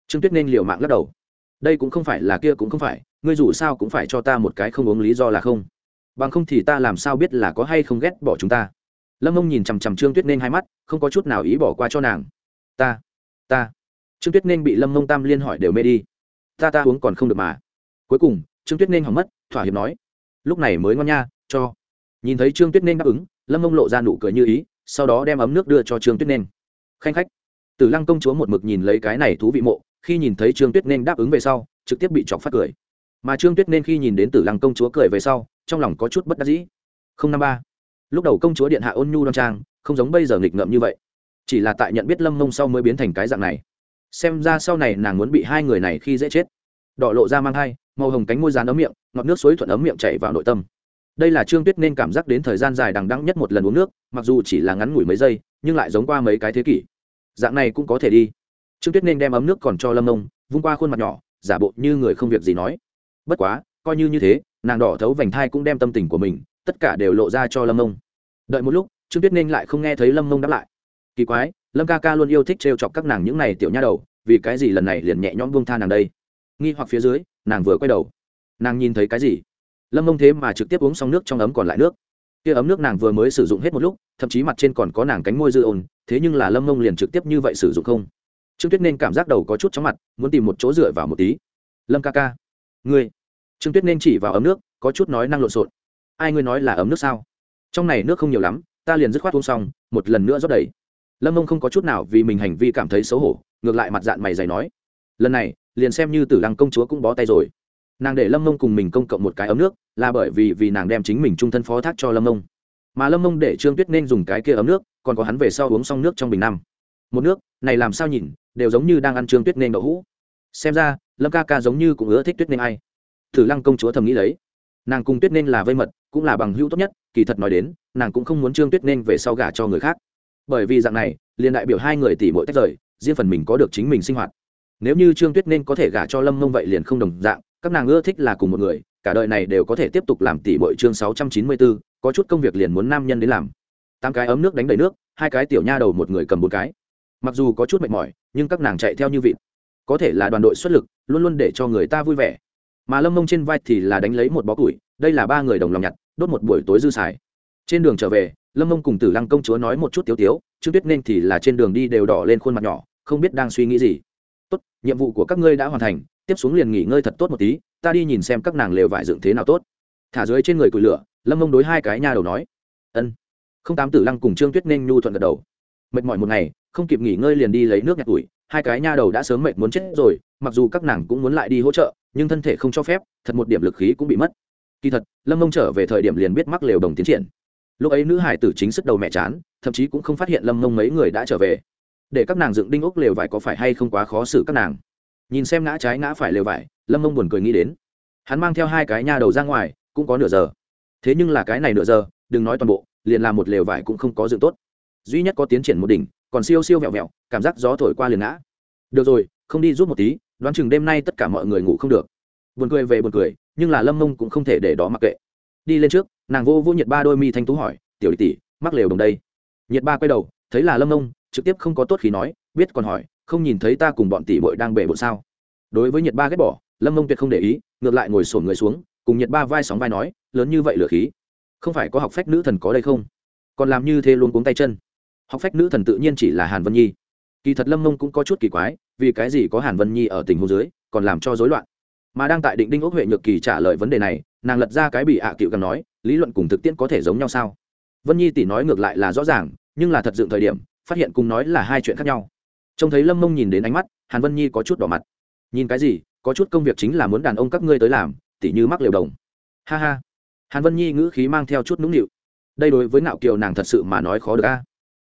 Trương tuyết nên liều mạng lắc đầu, đây cũng không phải là kia cũng không phải, ngươi dù sao cũng phải cho ta một cái không uống lý do là không. Bằng không thì ta làm sao biết là có hay không ghét bỏ chúng ta? Lâm ông nhìn chằm chằm trương tuyết nên hai mắt, không có chút nào ý bỏ qua cho nàng. Ta ta. Trương tuyết nên bị lâm mông tam liên hỏi đều mê đi. Ta ta uống còn không được mà. Cuối cùng, trương tuyết nên hỏng mất, thỏa hiệp nói. Lúc này mới ngon nha, cho. Nhìn thấy trương tuyết nên đáp ứng, lâm mông lộ ra nụ cười như ý, sau đó đem ấm nước đưa cho trương tuyết nên. Khanh khách. Tử lăng công chúa một mực nhìn lấy cái này thú vị mộ, khi nhìn thấy trương tuyết nên đáp ứng về sau, trực tiếp bị chọc phát cười. Mà trương tuyết nên khi nhìn đến tử lăng công chúa cười về sau, trong lòng có chút bất đắc dĩ. Không năm ba lúc đầu công chúa điện hạ ôn nhu đoan trang, không giống bây giờ nghịch ngợm như vậy. Chỉ là tại nhận biết lâm mông sau mới biến thành cái dạng này. Xem ra sau này nàng muốn bị hai người này khi dễ chết. Đỏ lộ ra mang thai, màu hồng cánh môi rán ấm miệng, ngọt nước suối thuận ấm miệng chảy vào nội tâm. Đây là trương tuyết nên cảm giác đến thời gian dài đằng đắng nhất một lần uống nước, mặc dù chỉ là ngắn ngủi mấy giây, nhưng lại giống qua mấy cái thế kỷ. Dạng này cũng có thể đi. Trương tuyết nên đem ấm nước còn cho lâm nông vung qua khuôn mặt nhỏ, giả bộ như người không việc gì nói. Bất quá, coi như như thế, nàng đỏ thấu vành thai cũng đem tâm tình của mình tất cả đều lộ ra cho lâm nông đợi một lúc, trương tuyết ninh lại không nghe thấy lâm nông đáp lại. Kỳ quái, lâm ca ca luôn yêu thích trêu chọc các nàng những này tiểu nha đầu, vì cái gì lần này liền nhẹ nhõm buông tha nàng đây? Nghi hoặc phía dưới, nàng vừa quay đầu. Nàng nhìn thấy cái gì? Lâm mông thế mà trực tiếp uống xong nước trong ấm còn lại nước. Kia ấm nước nàng vừa mới sử dụng hết một lúc, thậm chí mặt trên còn có nàng cánh môi dư ồn, thế nhưng là lâm mông liền trực tiếp như vậy sử dụng không? Trương tuyết nên cảm giác đầu có chút chóng mặt, muốn tìm một chỗ dựa vào một tí. Lâm ca ca, ngươi. Trương tuyết nên chỉ vào ấm nước, có chút nói năng lộn xộn ai ngươi nói là ấm nước sao? Trong này nước không nhiều lắm, ta liền dứt khoát uống xong, một lần nữa rót đầy. Lâm mông không có chút nào vì mình hành vi cảm thấy xấu hổ, ngược lại mặt dạng mày dày nói, lần này, liền xem như tử lăng công chúa cũng bó tay rồi. Nàng để lâm mông cùng mình công cộng một cái ấm nước, là bởi vì vì nàng đem chính mình trung thân phó thác cho lâm mông. Mà lâm mông để trương tuyết nên dùng cái kia ấm nước, còn có hắn về sau uống xong nước trong bình năm. Một nước, này làm sao nhìn, đều giống như đang ăn trương tuyết nên đậu hũ. Xem ra, lâm ca ca giống như cũng ưa thích tuyết nên ai. Thử lăng công chúa thầm nghĩ lấy nàng cùng tuyết nên là vây mật, cũng là bằng hữu tốt nhất, kỳ thật nói đến, nàng cũng không muốn trương tuyết nên về sau gả cho người khác. Bởi vì dạng này, liền đại biểu hai người tỷ mỗi tách rời, riêng phần mình có được chính mình sinh hoạt. Nếu như trương tuyết nên có thể gả cho lâm mông vậy liền không đồng dạng, các nàng ưa thích là cùng một người, cả đời này đều có thể tiếp tục làm tỷ mỗi chương sáu trăm chín mươi bốn có chút công việc liền muốn nam nhân đến làm. Tám cái ấm nước đánh đầy nước, hai cái tiểu nha đầu một người cầm một cái. Mặc dù có chút mệt mỏi, nhưng các nàng chạy theo như vịt. Có thể là đoàn đội xuất lực, luôn luôn để cho người ta vui vẻ mà lâm mông trên vai thì là đánh lấy một bó củi, đây là ba người đồng lòng nhặt, đốt một buổi tối dư xài. Trên đường trở về, lâm mông cùng tử lăng công chúa nói một chút tiếu tiếu, trương tuyết nên thì là trên đường đi đều đỏ lên khuôn mặt nhỏ, không biết đang suy nghĩ gì. Tốt, nhiệm vụ của các ngươi đã hoàn thành, tiếp xuống liền nghỉ ngơi thật tốt một tí, ta đi nhìn xem các nàng lều vải dựng thế nào tốt. Thả dưới trên người cùi lửa, lâm mông đối hai cái nha đầu nói. Ân. Không tám tử lăng cùng trương tuyết nên nhu thuận gật đầu. Mệt mỏi một ngày, không kịp nghỉ ngơi liền đi lấy nước nhặt tuổi hai cái nha đầu đã sớm mệt muốn chết rồi, mặc dù các nàng cũng muốn lại đi hỗ trợ nhưng thân thể không cho phép, thật một điểm lực khí cũng bị mất. Kỳ thật, lâm mông trở về thời điểm liền biết mắc lều đồng tiến triển. Lúc ấy nữ hải tử chính sức đầu mẹ chán, thậm chí cũng không phát hiện lâm mông mấy người đã trở về. Để các nàng dựng đinh ốc lều vải có phải hay không quá khó xử các nàng. Nhìn xem ngã trái ngã phải lều vải, lâm mông buồn cười nghĩ đến. Hắn mang theo hai cái nha đầu ra ngoài, cũng có nửa giờ. Thế nhưng là cái này nửa giờ, đừng nói toàn bộ, liền làm một lều vải cũng không có dựng tốt. Duy nhất có tiến triển một đỉnh, còn siêu siêu vẹo vẹo, cảm giác gió thổi qua liền ngã. Được rồi, không đi giúp một tí đoán chừng đêm nay tất cả mọi người ngủ không được. Buồn cười về buồn cười, nhưng là lâm mông cũng không thể để đó mặc kệ. Đi lên trước, nàng vô vô nhiệt ba đôi mi thanh tú hỏi, tiểu tỷ, mắc lều đồng đây? Nhiệt ba quay đầu, thấy là lâm mông, trực tiếp không có tốt khí nói, biết còn hỏi, không nhìn thấy ta cùng bọn tỷ bội đang bể bộn sao? Đối với nhiệt ba ghét bỏ, lâm mông tuyệt không để ý, ngược lại ngồi sổn người xuống, cùng nhiệt ba vai sóng vai nói, lớn như vậy lửa khí, không phải có học phách nữ thần có đây không? Còn làm như thế luôn cuống tay chân. Học phách nữ thần tự nhiên chỉ là hàn vân nhi. Kỳ thật lâm mông cũng có chút kỳ quái vì cái gì có hàn vân nhi ở tình huống dưới còn làm cho rối loạn? Mà đang tại định đinh ốc huệ nhược kỳ trả lời vấn đề này, nàng lật ra cái bị ạ à cựu gần nói, lý luận cùng thực tiễn có thể giống nhau sao? Vân nhi tỷ nói ngược lại là rõ ràng, nhưng là thật dựng thời điểm, phát hiện cùng nói là hai chuyện khác nhau. Trông thấy lâm mông nhìn đến ánh mắt, hàn vân nhi có chút đỏ mặt. Nhìn cái gì, có chút công việc chính là muốn đàn ông các ngươi tới làm, tỉ như mắc liều đồng. Ha ha. Hàn vân nhi ngữ khí mang theo chút nũng nịu. Đây đối với ngạo kiều nàng thật sự mà nói khó được a.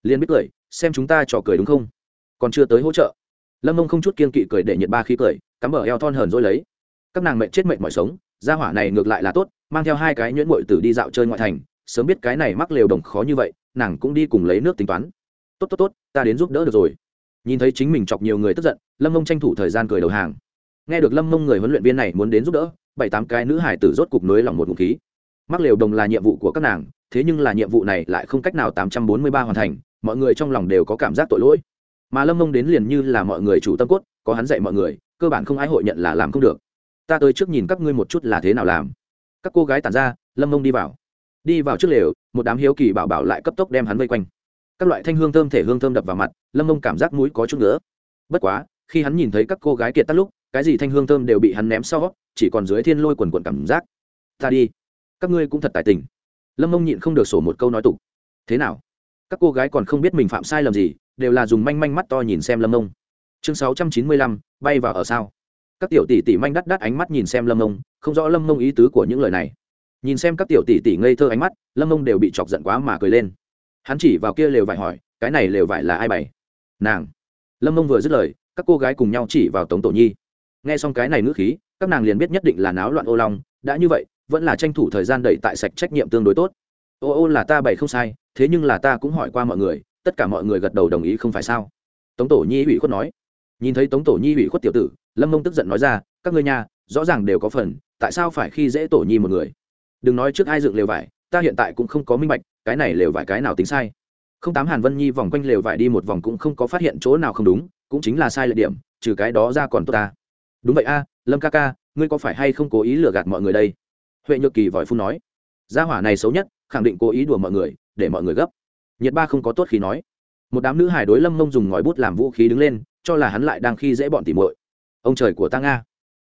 Liên biết cười, xem chúng ta trò cười đúng không? Còn chưa tới hỗ trợ lâm mông không chút kiên kỵ cười để nhiệt ba khí cười, cắm ở eo thon hờn rồi lấy. Các nàng mệnh chết mệnh mọi sống, gia hỏa này ngược lại là tốt, mang theo hai cái nhuyễn mội tử đi dạo chơi ngoại thành, sớm biết cái này mắc lều đồng khó như vậy, nàng cũng đi cùng lấy nước tính toán. Tốt tốt tốt, ta đến giúp đỡ được rồi. Nhìn thấy chính mình chọc nhiều người tức giận, lâm mông tranh thủ thời gian cười đầu hàng. Nghe được lâm mông người huấn luyện viên này muốn đến giúp đỡ, bảy tám cái nữ hải tử rốt cục nối lòng một ngụ khí. Mắc lều đồng là nhiệm vụ của các nàng, thế nhưng là nhiệm vụ này lại không cách nào tám trăm bốn mươi ba hoàn thành, mọi người trong lòng đều có cảm giác tội lỗi mà lâm mông đến liền như là mọi người chủ tâm cốt, có hắn dạy mọi người, cơ bản không ai hội nhận là làm không được. Ta tới trước nhìn các ngươi một chút là thế nào làm. Các cô gái tàn ra, lâm mông đi vào. Đi vào trước lều, một đám hiếu kỳ bảo bảo lại cấp tốc đem hắn vây quanh. Các loại thanh hương thơm thể hương thơm đập vào mặt, lâm mông cảm giác mũi có chút nữa bất quá, khi hắn nhìn thấy các cô gái kiệt tắt lúc, cái gì thanh hương thơm đều bị hắn ném sau, chỉ còn dưới thiên lôi quần quần cảm giác. Ta đi. Các ngươi cũng thật tài tình. Lâm mông nhịn không được sổ một câu nói tục. Thế nào? Các cô gái còn không biết mình phạm sai lầm gì đều là dùng manh manh mắt to nhìn xem lâm nông chương sáu trăm chín mươi lăm, bay vào ở sao? Các tiểu tỷ tỷ manh đắt đắt ánh mắt nhìn xem lâm nông không rõ lâm nông ý tứ của những lời này. Nhìn xem các tiểu tỷ tỷ ngây thơ ánh mắt, lâm nông đều bị chọc giận quá mà cười lên. Hắn chỉ vào kia lều vải hỏi, cái này lều vải là ai bày? Nàng. Lâm nông vừa dứt lời, các cô gái cùng nhau chỉ vào tống tổ nhi. Nghe xong cái này ngữ khí, các nàng liền biết nhất định là náo loạn ô long. Đã như vậy, vẫn là tranh thủ thời gian đẩy tại sạch trách nhiệm tương đối tốt. Ô ô là ta bày không sai, thế nhưng là ta cũng hỏi qua mọi người tất cả mọi người gật đầu đồng ý không phải sao? Tống tổ nhi ủy khuất nói. Nhìn thấy tống tổ nhi ủy khuất tiểu tử, lâm mông tức giận nói ra, các ngươi nhà, rõ ràng đều có phần, tại sao phải khi dễ tổ nhi một người? Đừng nói trước ai dựng lều vải, ta hiện tại cũng không có minh bạch, cái này lều vải cái nào tính sai? Không tám hàn vân nhi vòng quanh lều vải đi một vòng cũng không có phát hiện chỗ nào không đúng, cũng chính là sai lệch điểm, trừ cái đó ra còn tốt ta. Đúng vậy a, lâm ca ca, ngươi có phải hay không cố ý lừa gạt mọi người đây? Huệ nhược kỳ vội phun nói. Gia hỏa này xấu nhất, khẳng định cố ý đùa mọi người, để mọi người gấp nhiệt ba không có tốt khi nói. Một đám nữ hải đối lâm mông dùng ngòi bút làm vũ khí đứng lên, cho là hắn lại đang khi dễ bọn tỉ muội. Ông trời của ta nga.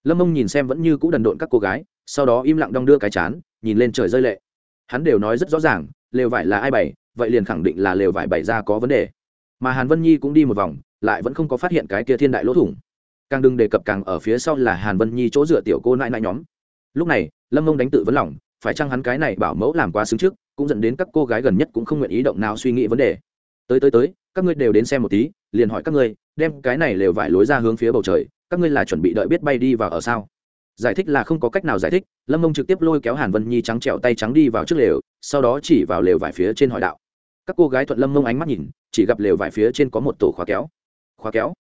Lâm mông nhìn xem vẫn như cũ đần độn các cô gái, sau đó im lặng đong đưa cái chán, nhìn lên trời rơi lệ. Hắn đều nói rất rõ ràng, lều vải là ai bày, vậy liền khẳng định là lều vải bày ra có vấn đề. Mà hàn vân nhi cũng đi một vòng, lại vẫn không có phát hiện cái kia thiên đại lỗ thủng. Càng đừng đề cập càng ở phía sau là hàn vân nhi chỗ dựa tiểu cô nại nại nhóm. Lúc này, lâm mông đánh tự vấn lòng phải chăng hắn cái này bảo mẫu làm quá xứng trước, cũng dẫn đến các cô gái gần nhất cũng không nguyện ý động nào suy nghĩ vấn đề. Tới tới tới, các ngươi đều đến xem một tí, liền hỏi các ngươi, đem cái này lều vải lối ra hướng phía bầu trời, các ngươi là chuẩn bị đợi biết bay đi vào ở sao? Giải thích là không có cách nào giải thích, lâm mông trực tiếp lôi kéo hàn vân nhi trắng trẹo tay trắng đi vào trước lều, sau đó chỉ vào lều vải phía trên hỏi đạo. Các cô gái thuận lâm mông ánh mắt nhìn, chỉ gặp lều vải phía trên có một tổ khóa kéo. Khóa kéo?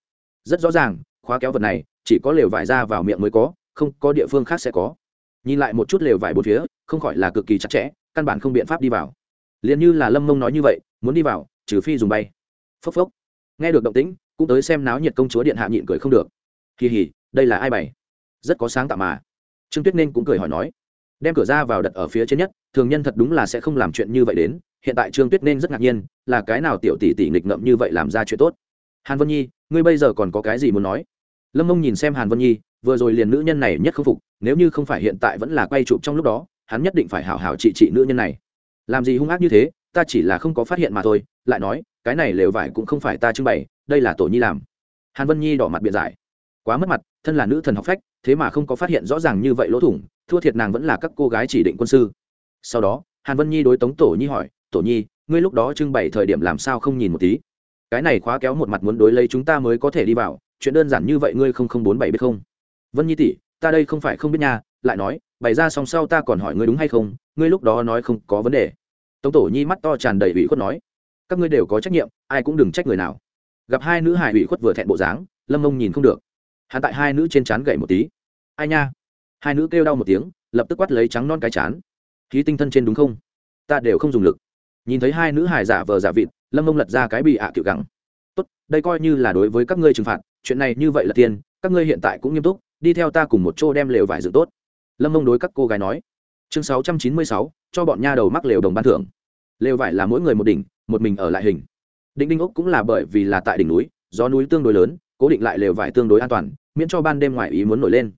Rất rõ ràng, khóa kéo vật này, chỉ có lều vải ra vào miệng mới có, không có địa phương khác sẽ có nhìn lại một chút lều vải bốn phía, không khỏi là cực kỳ chặt chẽ, căn bản không biện pháp đi vào. Liền như là lâm mông nói như vậy, muốn đi vào, trừ phi dùng bay. Phốc phốc. Nghe được động tĩnh, cũng tới xem náo nhiệt công chúa điện hạ nhịn cười không được. Kỳ hỉ, đây là ai bày? Rất có sáng tạo mà. Trương tuyết nên cũng cười hỏi nói. Đem cửa ra vào đặt ở phía trên nhất, thường nhân thật đúng là sẽ không làm chuyện như vậy đến. Hiện tại trương tuyết nên rất ngạc nhiên, là cái nào tiểu tỷ tỷ nghịch ngợm như vậy làm ra chuyện tốt? Hàn vân nhi, ngươi bây giờ còn có cái gì muốn nói? Lâm mông nhìn xem hàn vân nhi vừa rồi liền nữ nhân này nhất không phục, nếu như không phải hiện tại vẫn là quay chụp trong lúc đó, hắn nhất định phải hảo hảo trị trị nữ nhân này. Làm gì hung ác như thế, ta chỉ là không có phát hiện mà thôi, lại nói, cái này lều vải cũng không phải ta trưng bày, đây là tổ nhi làm. Hàn vân nhi đỏ mặt biện giải. Quá mất mặt, thân là nữ thần học phách, thế mà không có phát hiện rõ ràng như vậy lỗ thủng, thua thiệt nàng vẫn là các cô gái chỉ định quân sư. Sau đó, hàn vân nhi đối tống tổ nhi hỏi, tổ nhi, ngươi lúc đó trưng bày thời điểm làm sao không nhìn một tí? Cái này khóa kéo một mặt muốn đối lấy chúng ta mới có thể đi vào, chuyện đơn giản như vậy ngươi không không bốn bảy biết không? Vân nhi tỷ, ta đây không phải không biết nha, lại nói, bày ra xong sau ta còn hỏi ngươi đúng hay không, ngươi lúc đó nói không có vấn đề. Tống tổ nhi mắt to tràn đầy ủy khuất nói, các ngươi đều có trách nhiệm, ai cũng đừng trách người nào. Gặp hai nữ hài ủy khuất vừa thẹn bộ dáng, lâm mông nhìn không được. Hắn tại hai nữ trên trán gậy một tí. Ai nha? Hai nữ kêu đau một tiếng, lập tức quát lấy trắng non cái chán. Khí tinh thân trên đúng không? Ta đều không dùng lực. Nhìn thấy hai nữ hài giả vờ giả vịt, lâm mông lật ra cái bị ạ à cựu gắng tốt, đây coi như là đối với các ngươi trừng phạt, chuyện này như vậy là tiền, các ngươi hiện tại cũng nghiêm túc đi theo ta cùng một chỗ đem lều vải dựng tốt. Lâm mông đối các cô gái nói. Chương sáu trăm chín mươi sáu, cho bọn nha đầu mắc lều đồng ban thưởng. Lều vải là mỗi người một đỉnh, một mình ở lại hình. Định đinh ốc cũng là bởi vì là tại đỉnh núi, gió núi tương đối lớn, cố định lại lều vải tương đối an toàn, miễn cho ban đêm ngoài ý muốn nổi lên.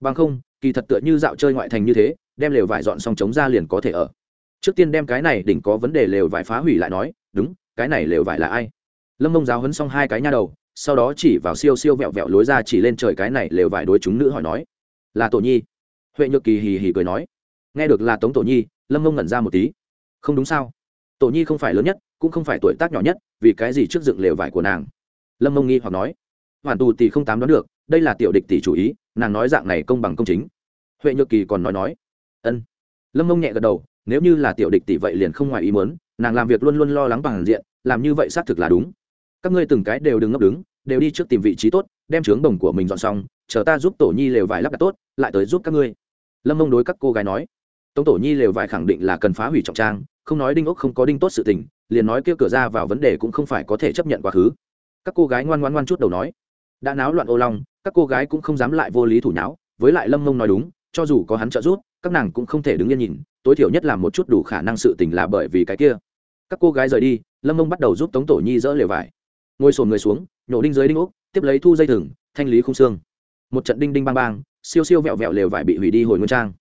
Bằng không, kỳ thật tựa như dạo chơi ngoại thành như thế, đem lều vải dọn xong chống ra liền có thể ở. Trước tiên đem cái này đỉnh có vấn đề lều vải phá hủy lại nói, đúng, cái này lều vải là ai? Lâm mông giáo hấn xong hai cái nha đầu sau đó chỉ vào siêu siêu vẹo vẹo lối ra chỉ lên trời cái này lều vải đối chúng nữ hỏi nói, là tổ nhi? Huệ nhược kỳ hì hì cười nói, nghe được là tống tổ nhi, lâm mông ngẩn ra một tí. Không đúng sao? Tổ nhi không phải lớn nhất, cũng không phải tuổi tác nhỏ nhất, vì cái gì trước dựng lều vải của nàng? Lâm mông nghi hoặc nói, hoàn tù tỷ không tám đoán được, đây là tiểu địch tỷ chủ ý, nàng nói dạng này công bằng công chính. Huệ nhược kỳ còn nói nói, ân. Lâm mông nhẹ gật đầu, nếu như là tiểu địch tỷ vậy liền không ngoài ý muốn, nàng làm việc luôn luôn lo lắng bằng diện, làm như vậy xác thực là đúng các ngươi từng cái đều đừng ngốc đứng, đều đi trước tìm vị trí tốt, đem trướng đồng của mình dọn xong, chờ ta giúp tổ nhi lều vải lắp đặt tốt, lại tới giúp các ngươi. Lâm mông đối các cô gái nói. Tống tổ nhi lều vải khẳng định là cần phá hủy trọng trang, không nói đinh ốc không có đinh tốt sự tình, liền nói kêu cửa ra vào vấn đề cũng không phải có thể chấp nhận quá khứ. Các cô gái ngoan ngoan ngoan chút đầu nói. Đã náo loạn ô long, các cô gái cũng không dám lại vô lý thủ nháo, với lại lâm mông nói đúng, cho dù có hắn trợ giúp, các nàng cũng không thể đứng yên nhìn, tối thiểu nhất là một chút đủ khả năng sự tình là bởi vì cái kia. Các cô gái rời đi, lâm mông bắt đầu giúp tống tổ nhi dỡ lều vải ngồi sồn người xuống, nhổ đinh dưới đinh úc tiếp lấy thu dây thừng, thanh lý khung xương. Một trận đinh đinh bang bang, siêu siêu vẹo vẹo lều vải bị hủy đi hồi nguyên trang.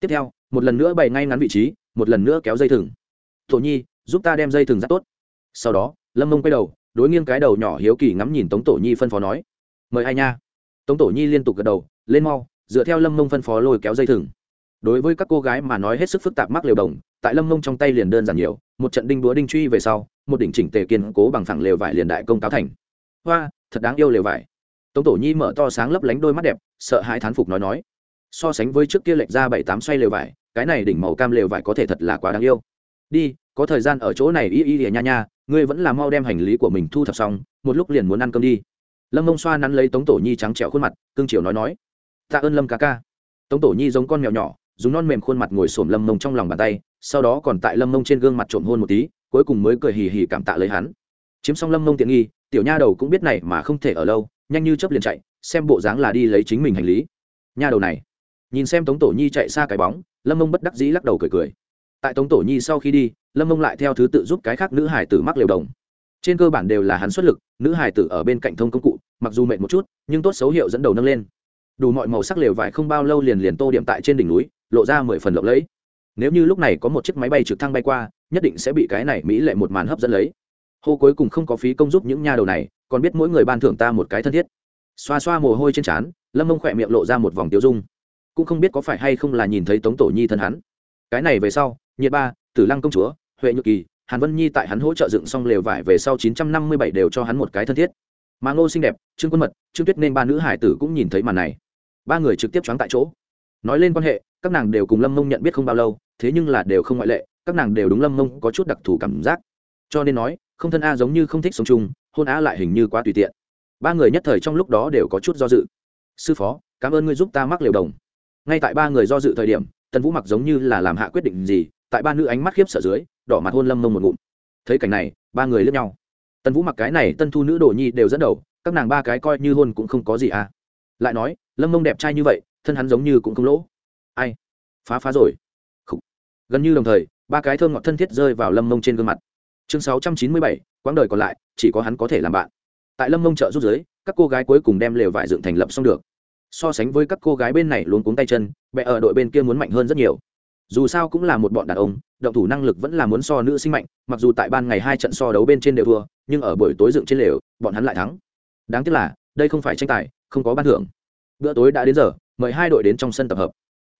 Tiếp theo, một lần nữa bày ngay ngắn vị trí, một lần nữa kéo dây thừng. Thổ nhi, giúp ta đem dây thừng ra tốt. Sau đó, lâm mông quay đầu, đối nghiêng cái đầu nhỏ hiếu kỳ ngắm nhìn tống tổ nhi phân phó nói, mời ai nha? Tống tổ nhi liên tục gật đầu, lên mau, dựa theo lâm mông phân phó lôi kéo dây thừng. Đối với các cô gái mà nói hết sức phức tạp mắc liều đồng, tại lâm mông trong tay liền đơn giản nhiều, một trận đinh búa đinh truy về sau một đỉnh chỉnh tề kiên cố bằng phẳng lều vải liền đại công cáo thành. Hoa, thật đáng yêu lều vải. Tống tổ nhi mở to sáng lấp lánh đôi mắt đẹp, sợ hãi thán phục nói nói. So sánh với trước kia lệch ra bảy tám xoay lều vải, cái này đỉnh màu cam lều vải có thể thật là quá đáng yêu. Đi, có thời gian ở chỗ này y y nha nha, ngươi vẫn là mau đem hành lý của mình thu thập xong, một lúc liền muốn ăn cơm đi. Lâm mông xoa nắn lấy tống tổ nhi trắng trẻo khuôn mặt cương triều nói nói. Tạ ơn lâm ca ca. Tống tổ nhi giống con mèo nhỏ, dùng non mềm khuôn mặt ngồi xổm lâm mông trong lòng bàn tay, sau đó còn tại lâm mông trên gương mặt trộm hôn một tí cuối cùng mới cười hì hì cảm tạ lấy hắn. Chiếm xong lâm mông tiện nghi, tiểu nha đầu cũng biết này mà không thể ở lâu, nhanh như chớp liền chạy, xem bộ dáng là đi lấy chính mình hành lý. Nha đầu này, nhìn xem tống tổ nhi chạy xa cái bóng, lâm mông bất đắc dĩ lắc đầu cười cười. Tại tống tổ nhi sau khi đi, lâm mông lại theo thứ tự giúp cái khác nữ hải tử mắc liều đồng. Trên cơ bản đều là hắn xuất lực, nữ hải tử ở bên cạnh thông công cụ, mặc dù mệt một chút, nhưng tốt xấu hiệu dẫn đầu nâng lên. Đủ mọi màu sắc lều vải không bao lâu liền liền tô điểm tại trên đỉnh núi, lộ ra mười phần lộng lẫy. Nếu như lúc này có một chiếc máy bay trực thăng bay qua nhất định sẽ bị cái này mỹ lệ một màn hấp dẫn lấy. Hô cuối cùng không có phí công giúp những nha đầu này, còn biết mỗi người ban thưởng ta một cái thân thiết. Xoa xoa mồ hôi trên trán, lâm mông khỏe miệng lộ ra một vòng tiêu dung. Cũng không biết có phải hay không là nhìn thấy tống tổ nhi thân hắn. Cái này về sau, nhiệt ba, tử lăng công chúa, huệ nhược kỳ, hàn vân nhi tại hắn hỗ trợ dựng xong lều vải về sau chín trăm năm mươi bảy đều cho hắn một cái thân thiết. Mà ngô xinh đẹp, trương quân mật, trương tuyết nên ba nữ hải tử cũng nhìn thấy màn này. Ba người trực tiếp choáng tại chỗ. Nói lên quan hệ, các nàng đều cùng lâm mông nhận biết không bao lâu, thế nhưng là đều không ngoại lệ các nàng đều đúng lâm mông có chút đặc thù cảm giác. Cho nên nói, không thân a giống như không thích sống chung, hôn a lại hình như quá tùy tiện. Ba người nhất thời trong lúc đó đều có chút do dự. Sư phó, cảm ơn ngươi giúp ta mắc liều đồng. Ngay tại ba người do dự thời điểm, tần vũ mặc giống như là làm hạ quyết định gì, tại ba nữ ánh mắt khiếp sợ dưới, đỏ mặt hôn lâm mông một ngụm. Thấy cảnh này, ba người lướt nhau. Tần vũ mặc cái này tân thu nữ đồ nhi đều dẫn đầu, các nàng ba cái coi như hôn cũng không có gì à. Lại nói, lâm mông đẹp trai như vậy, thân hắn giống như cũng không lỗ. Ai? Phá phá rồi. Khủ. gần như đồng thời ba cái thơm ngọt thân thiết rơi vào lâm mông trên gương mặt. Chương sáu trăm chín mươi bảy, quãng đời còn lại, chỉ có hắn có thể làm bạn. Tại lâm mông chợ rút giới, các cô gái cuối cùng đem lều vải dựng thành lập xong được. So sánh với các cô gái bên này luôn cuống tay chân bẹ ở đội bên kia muốn mạnh hơn rất nhiều. Dù sao cũng là một bọn đàn ông, động thủ năng lực vẫn là muốn so nữ sinh mạnh, mặc dù tại ban ngày hai trận so đấu bên trên đều thua, nhưng ở buổi tối dựng trên lều, bọn hắn lại thắng. Đáng tiếc là, đây không phải tranh tài, không có ban thưởng. Bữa tối đã đến giờ, mời hai đội đến trong sân tập hợp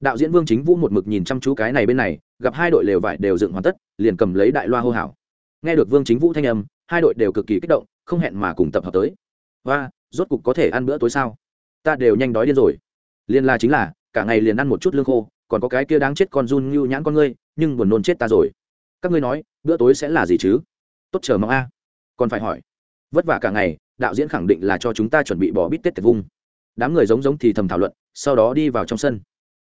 đạo diễn vương chính vũ một mực nhìn chăm chú cái này bên này, gặp hai đội lều vải đều dựng hoàn tất, liền cầm lấy đại loa hô hào. Nghe được vương chính vũ thanh âm, hai đội đều cực kỳ kích động, không hẹn mà cùng tập hợp tới. Và rốt cục có thể ăn bữa tối sao? Ta đều nhanh đói điên rồi. Liên la chính là, cả ngày liền ăn một chút lương khô, còn có cái kia đáng chết con run như nhãn con ngươi, nhưng buồn nôn chết ta rồi. Các ngươi nói, bữa tối sẽ là gì chứ? Tốt chờ mong a. Còn phải hỏi. Vất vả cả ngày, đạo diễn khẳng định là cho chúng ta chuẩn bị bỏ bít tết tiệc vung. Đám người giống giống thì thầm thảo luận, sau đó đi vào trong sân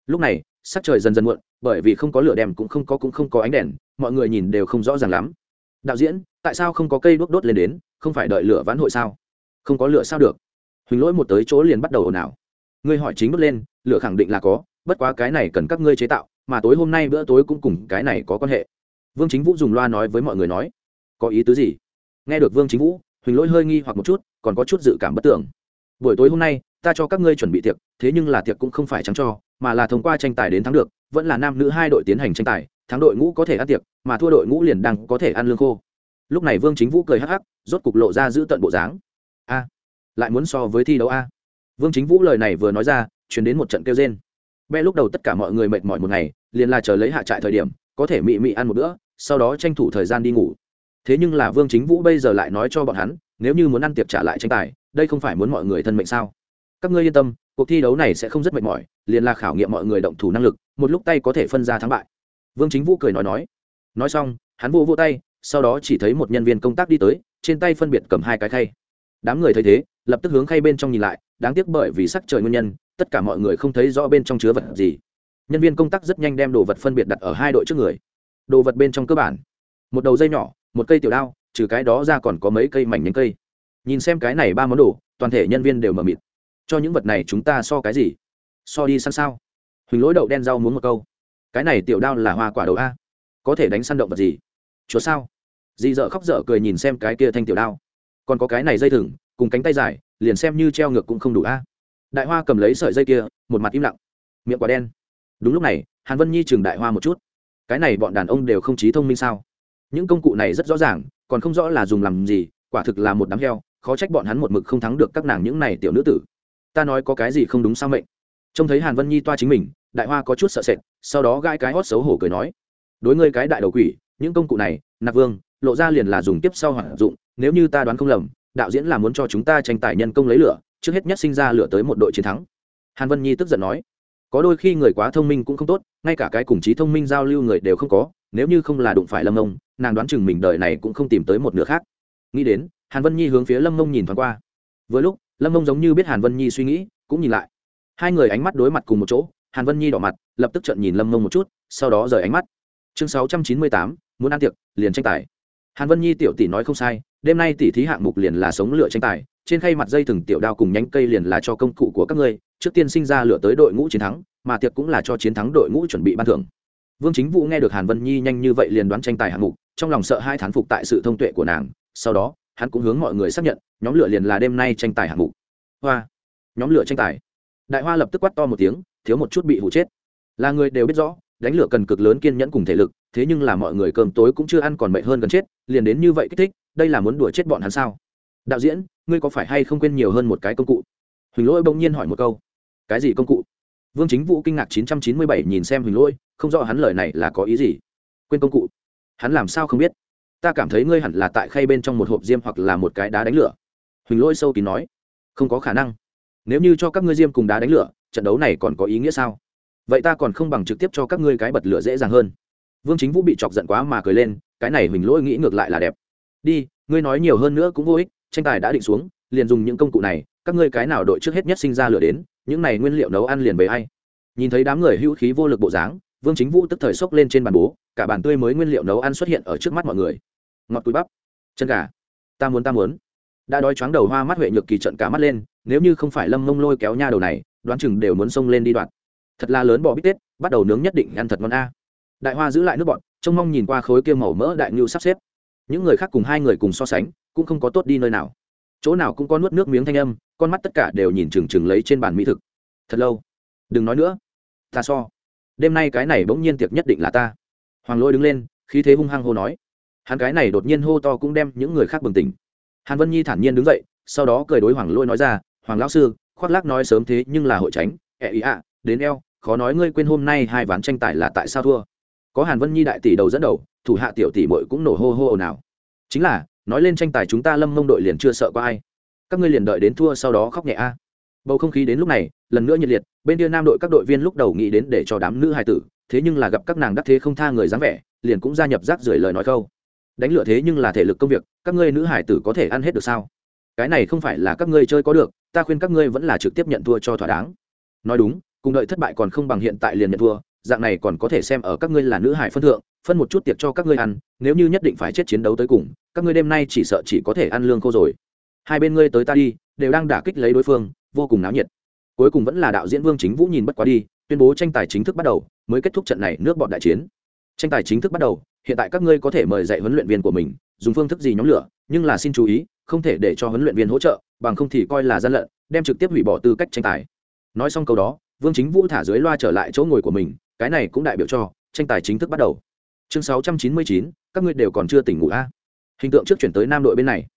lúc này, sắc trời dần dần muộn, bởi vì không có lửa đèn cũng không có cũng không có ánh đèn, mọi người nhìn đều không rõ ràng lắm. Đạo diễn, tại sao không có cây đốt đốt lên đến, không phải đợi lửa vãn hội sao? Không có lửa sao được? Huỳnh lỗi một tới chỗ liền bắt đầu ồn ào. Ngươi hỏi chính bước lên, lửa khẳng định là có, bất quá cái này cần các ngươi chế tạo, mà tối hôm nay bữa tối cũng cùng cái này có quan hệ. Vương chính vũ dùng loa nói với mọi người nói, có ý tứ gì? Nghe được vương chính vũ, huỳnh lỗi hơi nghi hoặc một chút, còn có chút dự cảm bất tưởng buổi tối hôm nay, ta cho các ngươi chuẩn bị tiệc, thế nhưng là tiệc cũng không phải trắng cho, mà là thông qua tranh tài đến thắng được, vẫn là nam nữ hai đội tiến hành tranh tài, thắng đội ngũ có thể ăn tiệc, mà thua đội ngũ liền đang có thể ăn lương khô. Lúc này vương chính vũ cười hắc hắc, rốt cục lộ ra giữ tận bộ dáng. A, lại muốn so với thi đấu a. Vương chính vũ lời này vừa nói ra chuyển đến một trận kêu trên bé lúc đầu tất cả mọi người mệt mỏi một ngày, liền là chờ lấy hạ trại thời điểm, có thể mị mị ăn một bữa, sau đó tranh thủ thời gian đi ngủ. Thế nhưng là vương chính vũ bây giờ lại nói cho bọn hắn, nếu như muốn ăn tiệc trả lại tranh tài đây không phải muốn mọi người thân mệnh sao? Các ngươi yên tâm, cuộc thi đấu này sẽ không rất mệt mỏi, liền là khảo nghiệm mọi người động thủ năng lực, một lúc tay có thể phân ra thắng bại. Vương chính vũ cười nói nói. Nói xong, hắn vô vô tay, sau đó chỉ thấy một nhân viên công tác đi tới, trên tay phân biệt cầm hai cái khay. Đám người thấy thế, lập tức hướng khay bên trong nhìn lại, đáng tiếc bởi vì sắc trời nguyên nhân, tất cả mọi người không thấy rõ bên trong chứa vật gì. Nhân viên công tác rất nhanh đem đồ vật phân biệt đặt ở hai đội trước người. Đồ vật bên trong cơ bản, một đầu dây nhỏ, một cây tiểu đao, trừ cái đó ra còn có mấy cây mảnh nhánh cây nhìn xem cái này ba món đồ, toàn thể nhân viên đều mờ mịt. Cho những vật này chúng ta so cái gì? So đi săn sao? Huỳnh lỗi đậu đen rau muốn một câu. Cái này tiểu đao là hoa quả đầu a. Có thể đánh săn động vật gì? Chúa sao? Dì dợ khóc dở cười nhìn xem cái kia thanh tiểu đao. Còn có cái này dây thừng, cùng cánh tay dài, liền xem như treo ngược cũng không đủ a. Đại hoa cầm lấy sợi dây kia, một mặt im lặng. Miệng quả đen. Đúng lúc này, hàn vân nhi chừng đại hoa một chút. Cái này bọn đàn ông đều không trí thông minh sao? Những công cụ này rất rõ ràng, còn không rõ là dùng làm gì, quả thực là một đám heo khó trách bọn hắn một mực không thắng được các nàng những này tiểu nữ tử. Ta nói có cái gì không đúng sao mệnh? Trông thấy hàn vân nhi toa chính mình đại hoa có chút sợ sệt sau đó gai cái hót xấu hổ cười nói đối ngươi cái đại đầu quỷ những công cụ này nạp vương lộ ra liền là dùng tiếp sau hoạt dụng nếu như ta đoán không lầm đạo diễn là muốn cho chúng ta tranh tài nhân công lấy lửa trước hết nhất sinh ra lửa tới một đội chiến thắng. Hàn vân nhi tức giận nói có đôi khi người quá thông minh cũng không tốt ngay cả cái cùng trí thông minh giao lưu người đều không có nếu như không là đụng phải lâm ngông, nàng đoán chừng mình đời này cũng không tìm tới một nửa khác. Nghĩ đến hàn vân nhi hướng phía lâm mông nhìn thoáng qua. Vừa lúc, lâm mông giống như biết hàn vân nhi suy nghĩ, cũng nhìn lại. Hai người ánh mắt đối mặt cùng một chỗ, hàn vân nhi đỏ mặt, lập tức trợn nhìn lâm mông một chút, sau đó rời ánh mắt. Chương sáu trăm chín mươi tám, muốn ăn tiệc, liền tranh tài. Hàn vân nhi tiểu tỷ nói không sai, đêm nay tỷ thí hạng mục liền là sống lửa tranh tài, trên khay mặt dây thừng tiểu đao cùng nhánh cây liền là cho công cụ của các ngươi, trước tiên sinh ra lửa tới đội ngũ chiến thắng, mà tiệc cũng là cho chiến thắng đội ngũ chuẩn bị ban thưởng. Vương chính vũ nghe được hàn vân nhi nhanh như vậy liền đoán tranh tài hạng mục, trong lòng sợ hai thán phục tại sự thông tuệ của nàng, sau đó hắn cũng hướng mọi người xác nhận, nhóm lửa liền là đêm nay tranh tài hạng mục. Hoa, nhóm lửa tranh tài. Đại hoa lập tức quát to một tiếng, thiếu một chút bị hụ chết. Là người đều biết rõ, đánh lửa cần cực lớn kiên nhẫn cùng thể lực, thế nhưng là mọi người cơm tối cũng chưa ăn còn mệt hơn gần chết, liền đến như vậy kích thích, đây là muốn đùa chết bọn hắn sao? Đạo diễn, ngươi có phải hay không quên nhiều hơn một cái công cụ? Huỳnh lỗi bỗng nhiên hỏi một câu. Cái gì công cụ? Vương chính vũ kinh ngạc chín trăm chín mươi bảy nhìn xem huỳnh lỗi, không rõ hắn lời này là có ý gì. Quên công cụ. Hắn làm sao không biết? Ta cảm thấy ngươi hẳn là tại khay bên trong một hộp diêm hoặc là một cái đá đánh lửa. Huỳnh lỗi sâu kín nói, không có khả năng. Nếu như cho các ngươi diêm cùng đá đánh lửa, trận đấu này còn có ý nghĩa sao? Vậy ta còn không bằng trực tiếp cho các ngươi cái bật lửa dễ dàng hơn. Vương chính vũ bị chọc giận quá mà cười lên, cái này huỳnh lỗi nghĩ ngược lại là đẹp. Đi, ngươi nói nhiều hơn nữa cũng vô ích, tranh tài đã định xuống, liền dùng những công cụ này, các ngươi cái nào đội trước hết nhất sinh ra lửa đến, những này nguyên liệu nấu ăn liền về ai. Nhìn thấy đám người hữu khí vô lực bộ dáng, vương chính vũ tức thời xốc lên trên bàn bố cả bàn tươi mới nguyên liệu nấu ăn xuất hiện ở trước mắt mọi người. Ngọt túi bắp, chân gà, ta muốn ta muốn. Đã đói choáng đầu hoa mắt huệ nhược kỳ trận cả mắt lên, nếu như không phải lâm mông lôi kéo nha đầu này, đoán chừng đều muốn xông lên đi đoạn. Thật là lớn bò bít tết, bắt đầu nướng nhất định ăn thật ngon a. Đại hoa giữ lại nước bọn trông mong nhìn qua khối kia màu mỡ đại ngưu sắp xếp. Những người khác cùng hai người cùng so sánh, cũng không có tốt đi nơi nào. Chỗ nào cũng có nuốt nước miếng thanh âm, con mắt tất cả đều nhìn chừng chừng lấy trên bàn mỹ thực. Thật lâu. Đừng nói nữa. Ta so. Đêm nay cái này bỗng nhiên tiệc nhất định là ta hoàng lôi đứng lên, khí thế hung hăng hô nói. Hắn cái này đột nhiên hô to cũng đem những người khác bừng tỉnh. Hàn vân nhi thản nhiên đứng dậy, sau đó cười đối hoàng lôi nói ra, hoàng lão sư, khoác lác nói sớm thế nhưng là hội tránh. Ẹ ý ạ, đến eo, khó nói ngươi quên hôm nay hai ván tranh tài là tại sao thua. Có hàn vân nhi đại tỷ đầu dẫn đầu, thủ hạ tiểu tỷ mội cũng nổ hô hô ồn ào. Chính là, nói lên tranh tài chúng ta lâm mông đội liền chưa sợ có ai. Các ngươi liền đợi đến thua sau đó khóc nhẹ a. Bầu không khí đến lúc này, lần nữa nhiệt liệt, bên kia nam đội các đội viên lúc đầu nghĩ đến để cho đám nữ hài tử thế nhưng là gặp các nàng đắc thế không tha người dáng vẻ, liền cũng gia nhập rác rưởi lời nói câu đánh lựa thế nhưng là thể lực công việc, các ngươi nữ hải tử có thể ăn hết được sao? Cái này không phải là các ngươi chơi có được, ta khuyên các ngươi vẫn là trực tiếp nhận thua cho thỏa đáng. Nói đúng, cùng đợi thất bại còn không bằng hiện tại liền nhận thua, dạng này còn có thể xem ở các ngươi là nữ hải phân thượng, phân một chút tiệc cho các ngươi ăn, nếu như nhất định phải chết chiến đấu tới cùng, các ngươi đêm nay chỉ sợ chỉ có thể ăn lương khô rồi. Hai bên ngươi tới ta đi, đều đang đả kích lấy đối phương, vô cùng náo nhiệt. Cuối cùng vẫn là đạo diễn vương chính vũ nhìn bất quá đi tuyên bố tranh tài chính thức bắt đầu, mới kết thúc trận này nước bọn đại chiến. Tranh tài chính thức bắt đầu, hiện tại các ngươi có thể mời dạy huấn luyện viên của mình, dùng phương thức gì nhóm lửa, nhưng là xin chú ý, không thể để cho huấn luyện viên hỗ trợ, bằng không thì coi là gian lận, đem trực tiếp hủy bỏ tư cách tranh tài. Nói xong câu đó, vương chính vũ thả dưới loa trở lại chỗ ngồi của mình, cái này cũng đại biểu cho, tranh tài chính thức bắt đầu. Chương sáu trăm chín mươi chín, các ngươi đều còn chưa tỉnh ngủ a? À? hình tượng trước chuyển tới nam đội bên này.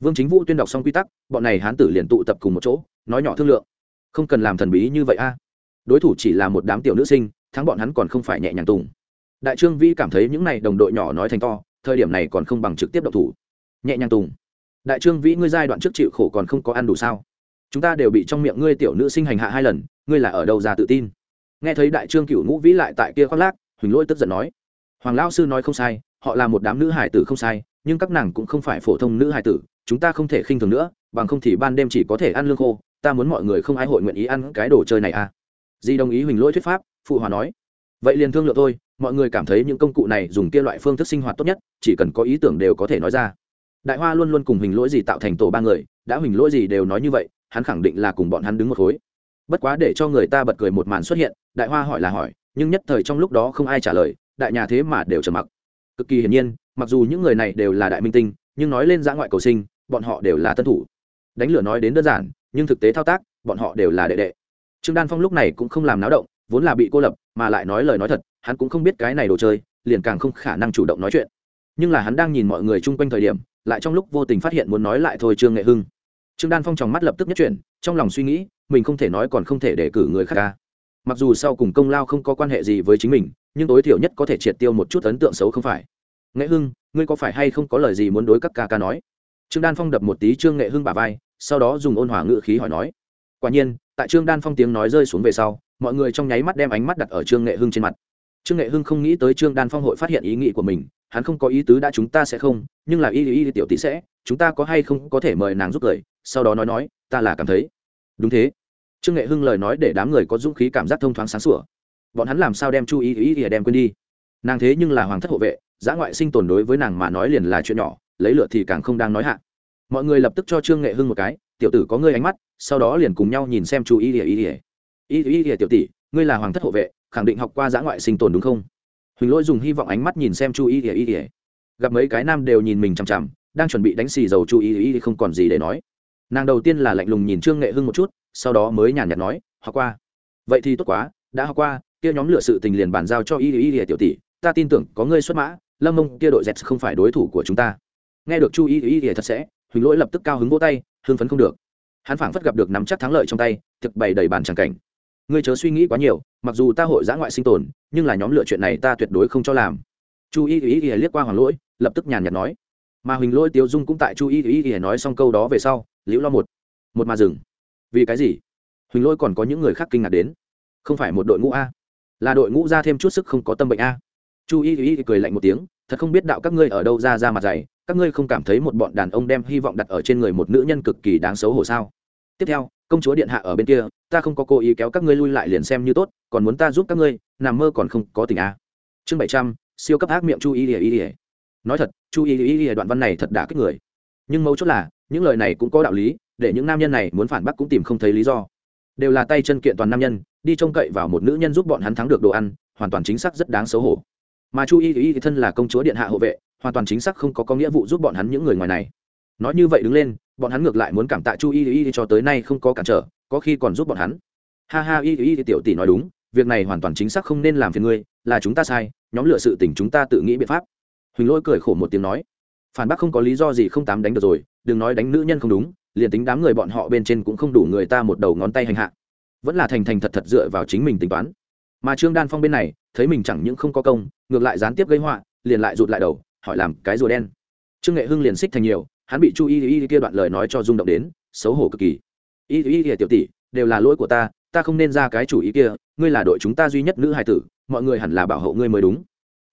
Vương chính vũ tuyên đọc xong quy tắc, bọn này hán tử liền tụ tập cùng một chỗ, nói nhỏ thương lượng. Không cần làm thần bí như vậy a đối thủ chỉ là một đám tiểu nữ sinh, thắng bọn hắn còn không phải nhẹ nhàng tùng. Đại trương vĩ cảm thấy những n à y đồng đội nhỏ nói thành to, thời điểm này còn không bằng trực tiếp độc thủ. Nhẹ nhàng tùng. Đại trương vĩ, ngươi giai đoạn trước chịu khổ còn không có ăn đủ sao? Chúng ta đều bị trong miệng ngươi tiểu nữ sinh hành hạ hai lần, ngươi là ở đâu ra tự tin? Nghe thấy đại trương cựu ngũ vĩ lại tại kia khoác lác, huỳnh lỗi tức giận nói. Hoàng lao sư nói không sai, họ là một đám nữ hải tử không sai, nhưng các nàng cũng không phải phổ thông nữ hải tử, chúng ta không thể khinh thường nữa, bằng không thì ban đêm chỉ có thể ăn lương khô, ta muốn mọi người không ai hội nguyện ý ăn cái đồ chơi này à? Di đồng ý huỳnh lỗi thuyết pháp, phụ hòa nói, vậy liền thương lượng thôi, mọi người cảm thấy những công cụ này dùng kia loại phương thức sinh hoạt tốt nhất, chỉ cần có ý tưởng đều có thể nói ra. Đại hoa luôn luôn cùng huỳnh lỗi gì tạo thành tổ ba người, đã huỳnh lỗi gì đều nói như vậy, hắn khẳng định là cùng bọn hắn đứng một khối. Bất quá để cho người ta bật cười một màn xuất hiện, đại hoa hỏi là hỏi, nhưng nhất thời trong lúc đó không ai trả lời, đại nhà thế mà đều trầm mặc. Cực kỳ hiển nhiên, mặc dù những người này đều là đại minh tinh, nhưng nói lên giã ngoại cầu sinh, bọn họ đều là tân thủ. Đánh lửa nói đến đơn giản, nhưng thực tế thao tác, bọn họ đều là đệ đệ trương đan phong lúc này cũng không làm náo động, vốn là bị cô lập, mà lại nói lời nói thật, hắn cũng không biết cái này đồ chơi, liền càng không khả năng chủ động nói chuyện. Nhưng là hắn đang nhìn mọi người chung quanh thời điểm, lại trong lúc vô tình phát hiện muốn nói lại thôi trương nghệ hưng. Trương đan phong trong mắt lập tức nhất chuyển, trong lòng suy nghĩ, mình không thể nói còn không thể để cử người khác ca mặc dù sau cùng công lao không có quan hệ gì với chính mình, nhưng tối thiểu nhất có thể triệt tiêu một chút ấn tượng xấu không phải. Nghệ hưng, ngươi có phải hay không có lời gì muốn đối các ca ca nói? Trương đan phong đập một tí trương nghệ hưng bà vai, sau đó dùng ôn hòa ngữ khí hỏi nói. Quả nhiên tại trương đan phong tiếng nói rơi xuống về sau, mọi người trong nháy mắt đem ánh mắt đặt ở trương nghệ hưng trên mặt. Trương nghệ hưng không nghĩ tới trương đan phong hội phát hiện ý nghĩ của mình, hắn không có ý tứ đã chúng ta sẽ không, nhưng là y y tiểu tỷ sẽ, chúng ta có hay không có thể mời nàng giúp cười sau đó nói nói, ta là cảm thấy. Đúng thế. Trương nghệ hưng lời nói để đám người có dũng khí cảm giác thông thoáng sáng sủa. Bọn hắn làm sao đem chu ý ý thì đem quên đi? Nàng thế nhưng là hoàng thất hộ vệ, giã ngoại sinh tồn đối với nàng mà nói liền là chuyện nhỏ, lấy lựa thì càng không đang nói hạ. Mọi người lập tức cho trương nghệ hưng một cái tiểu tử có ngươi ánh mắt, sau đó liền cùng nhau nhìn xem chu ý ỉa ý ỉa ý ỉa tiểu tỷ, ngươi là hoàng thất hộ vệ, khẳng định học qua giã ngoại sinh tồn đúng không? Huỳnh lỗi dùng hy vọng ánh mắt nhìn xem chu ý ỉa ý ỉa gặp mấy cái nam đều nhìn mình chằm chằm, đang chuẩn bị đánh xì dầu chu ý ý không còn gì để nói. Nàng đầu tiên là lạnh lùng nhìn trương nghệ hưng một chút, sau đó mới nhàn nhạt nói, học qua. Vậy thì tốt quá, đã học qua, kia nhóm lựa sự tình liền bàn giao cho y y y tiểu tỷ, ta tin tưởng có ngươi xuất mã, lâm mông kia đội dẹt không phải đối thủ của chúng ta. Nghe được chu y y y thật sẽ, huỳnh lỗi lập tức cao hứng vỗ tay hưng phấn không được. Hắn phảng phất gặp được nắm chắc thắng lợi trong tay, thực bày đầy bàn tràng cảnh. Ngươi chớ suy nghĩ quá nhiều, mặc dù ta hội giã ngoại sinh tồn, nhưng là nhóm lựa chuyện này ta tuyệt đối không cho làm. Chu y y y liếc qua hoàng lỗi, lập tức nhàn nhạt nói. Mà huỳnh lỗi tiêu dung cũng tại chu y y y nói xong câu đó về sau, liễu lo một. Một mà dừng. Vì cái gì? Huỳnh lỗi còn có những người khác kinh ngạc đến. Không phải một đội ngũ a. Là đội ngũ ra thêm chút sức không có tâm bệnh a. Chu y y cười lạnh một tiếng, thật không biết đạo các ngươi ở đâu ra ra mặt dày các ngươi không cảm thấy một bọn đàn ông đem hy vọng đặt ở trên người một nữ nhân cực kỳ đáng xấu hổ sao? Tiếp theo, công chúa điện hạ ở bên kia, ta không có cố ý kéo các ngươi lui lại liền xem như tốt, còn muốn ta giúp các ngươi, nằm mơ còn không có tình a à? chương bảy trăm, siêu cấp ác miệng chu y y y nói thật, chu y y y đoạn văn này thật đã kích người. Nhưng mấu chốt là, những lời này cũng có đạo lý, để những nam nhân này muốn phản bác cũng tìm không thấy lý do. Đều là tay chân kiện toàn nam nhân, đi trông cậy vào một nữ nhân giúp bọn hắn thắng được đồ ăn, hoàn toàn chính xác rất đáng xấu hổ. Mà chu y y thân là công chúa điện hạ hộ vệ hoàn toàn chính xác không có có nghĩa vụ giúp bọn hắn những người ngoài này. Nói như vậy đứng lên, bọn hắn ngược lại muốn cảm tạ chu y y cho tới nay không có cản trở, có khi còn giúp bọn hắn. Ha ha, y y tiểu tỷ nói đúng, việc này hoàn toàn chính xác không nên làm phiền ngươi, là chúng ta sai, nhóm lựa sự tình chúng ta tự nghĩ biện pháp. Huỳnh lôi cười khổ một tiếng nói. Phản bác không có lý do gì không tám đánh được rồi, đừng nói đánh nữ nhân không đúng, liền tính đám người bọn họ bên trên cũng không đủ người ta một đầu ngón tay hành hạ. Vẫn là thành thành thật thật dựa vào chính mình tính toán. Mà trương đan phong bên này, thấy mình chẳng những không có công, ngược lại gián tiếp gây họa, liền lại rụt lại đầu hỏi làm cái rùa đen. Trương nghệ hưng liền xích thành nhiều, hắn bị chu y y kia đoạn lời nói cho rung động đến, xấu hổ cực kỳ. Y y y tiểu tỷ, đều là lỗi của ta ta không nên ra cái chủ ý kia, ngươi là đội chúng ta duy nhất nữ hài tử, mọi người hẳn là bảo hộ ngươi mới đúng.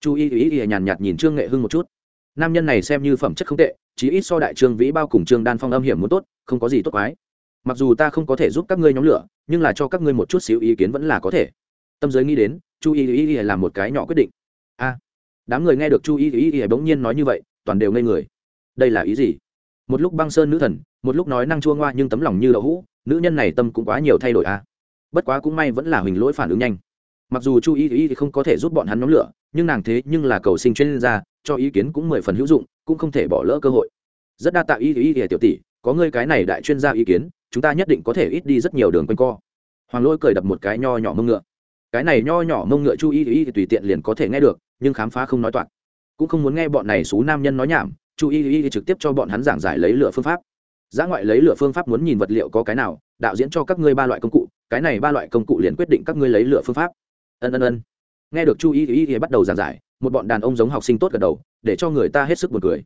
Chu y y y nhàn nhạt nhìn trương nghệ hưng một chút. Nam nhân này xem như phẩm chất không tệ, chí ít so đại trương vĩ bao cùng trương đan phong âm hiểm muốn tốt, không có gì tốt quái. Mặc dù ta không có thể giúp các ngươi nhóm lửa, nhưng là cho các ngươi một chút xíu ý kiến vẫn là có thể. Tâm giới nghĩ đến, chu y y y làm một cái nhỏ quyết định. A đám người nghe được chu y y y bỗng nhiên nói như vậy, toàn đều ngây người. Đây là ý gì? Một lúc băng sơn nữ thần, một lúc nói năng chua ngoa nhưng tấm lòng như đậu hũ, nữ nhân này tâm cũng quá nhiều thay đổi a bất quá cũng may vẫn là huỳnh lỗi phản ứng nhanh. Mặc dù chu y y không có thể giúp bọn hắn nhóm lửa, nhưng nàng thế nhưng là cầu sinh chuyên gia, cho ý kiến cũng mười phần hữu dụng, cũng không thể bỏ lỡ cơ hội. Rất đa tạ y y y tiểu tỷ, có ngươi cái này đại chuyên gia ý kiến, chúng ta nhất định có thể ít đi rất nhiều đường quanh co. Hoàng Lỗi cười đập một cái nho nhỏ mông ngựa. Cái này nho nhỏ mông ngựa chu y y tùy tiện liền có thể nghe được nhưng khám phá không nói toạc. Cũng không muốn nghe bọn này xú nam nhân nói nhảm, chu y y trực tiếp cho bọn hắn giảng giải lấy lửa phương pháp. Giá ngoại lấy lửa phương pháp muốn nhìn vật liệu có cái nào, đạo diễn cho các ngươi ba loại công cụ, cái này ba loại công cụ liền quyết định các ngươi lấy lửa phương pháp. Ân ân ân. Nghe được chu y y y bắt đầu giảng giải, một bọn đàn ông giống học sinh tốt gật đầu, để cho người ta hết sức buồn cười.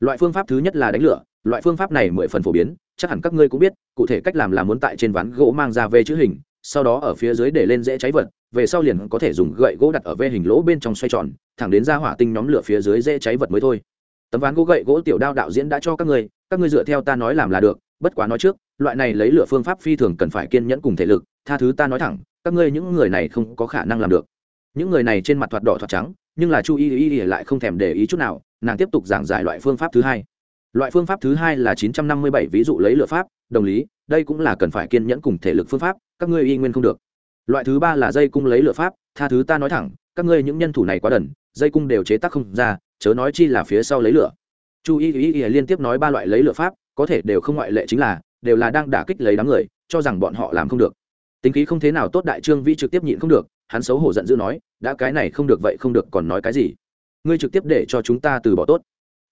Loại phương pháp thứ nhất là đánh lửa, loại phương pháp này mười phần phổ biến, chắc hẳn các ngươi cũng biết, cụ thể cách làm là muốn tại trên ván gỗ mang ra về chữ hình, sau đó ở phía dưới để lên dễ cháy vật về sau liền có thể dùng gậy gỗ đặt ở ve hình lỗ bên trong xoay tròn, thẳng đến ra hỏa tinh nhóm lửa phía dưới dễ cháy vật mới thôi. Tấm ván gỗ gậy gỗ tiểu đao đạo diễn đã cho các người các ngươi dựa theo ta nói làm là được, bất quá nói trước, loại này lấy lửa phương pháp phi thường cần phải kiên nhẫn cùng thể lực, tha thứ ta nói thẳng, các ngươi những người này không có khả năng làm được. Những người này trên mặt thoạt đỏ thoạt trắng, nhưng là chu y y y lại không thèm để ý chút nào, nàng tiếp tục giảng giải loại phương pháp thứ hai. Loại phương pháp thứ hai là chín trăm năm mươi bảy ví dụ lấy lựa pháp, đồng lý, đây cũng là cần phải kiên nhẫn cùng thể lực phương pháp, các ngươi y nguyên không được loại thứ ba là dây cung lấy lựa pháp, tha thứ ta nói thẳng, các ngươi những nhân thủ này quá đần, dây cung đều chế tác không ra, chớ nói chi là phía sau lấy lửa. Chu y y y liên tiếp nói ba loại lấy lựa pháp, có thể đều không ngoại lệ chính là, đều là đang đả kích lấy đám người, cho rằng bọn họ làm không được. Tính khí không thế nào tốt đại trương vi trực tiếp nhịn không được, hắn xấu hổ giận dữ nói, đã cái này không được vậy không được còn nói cái gì? Ngươi trực tiếp để cho chúng ta từ bỏ tốt.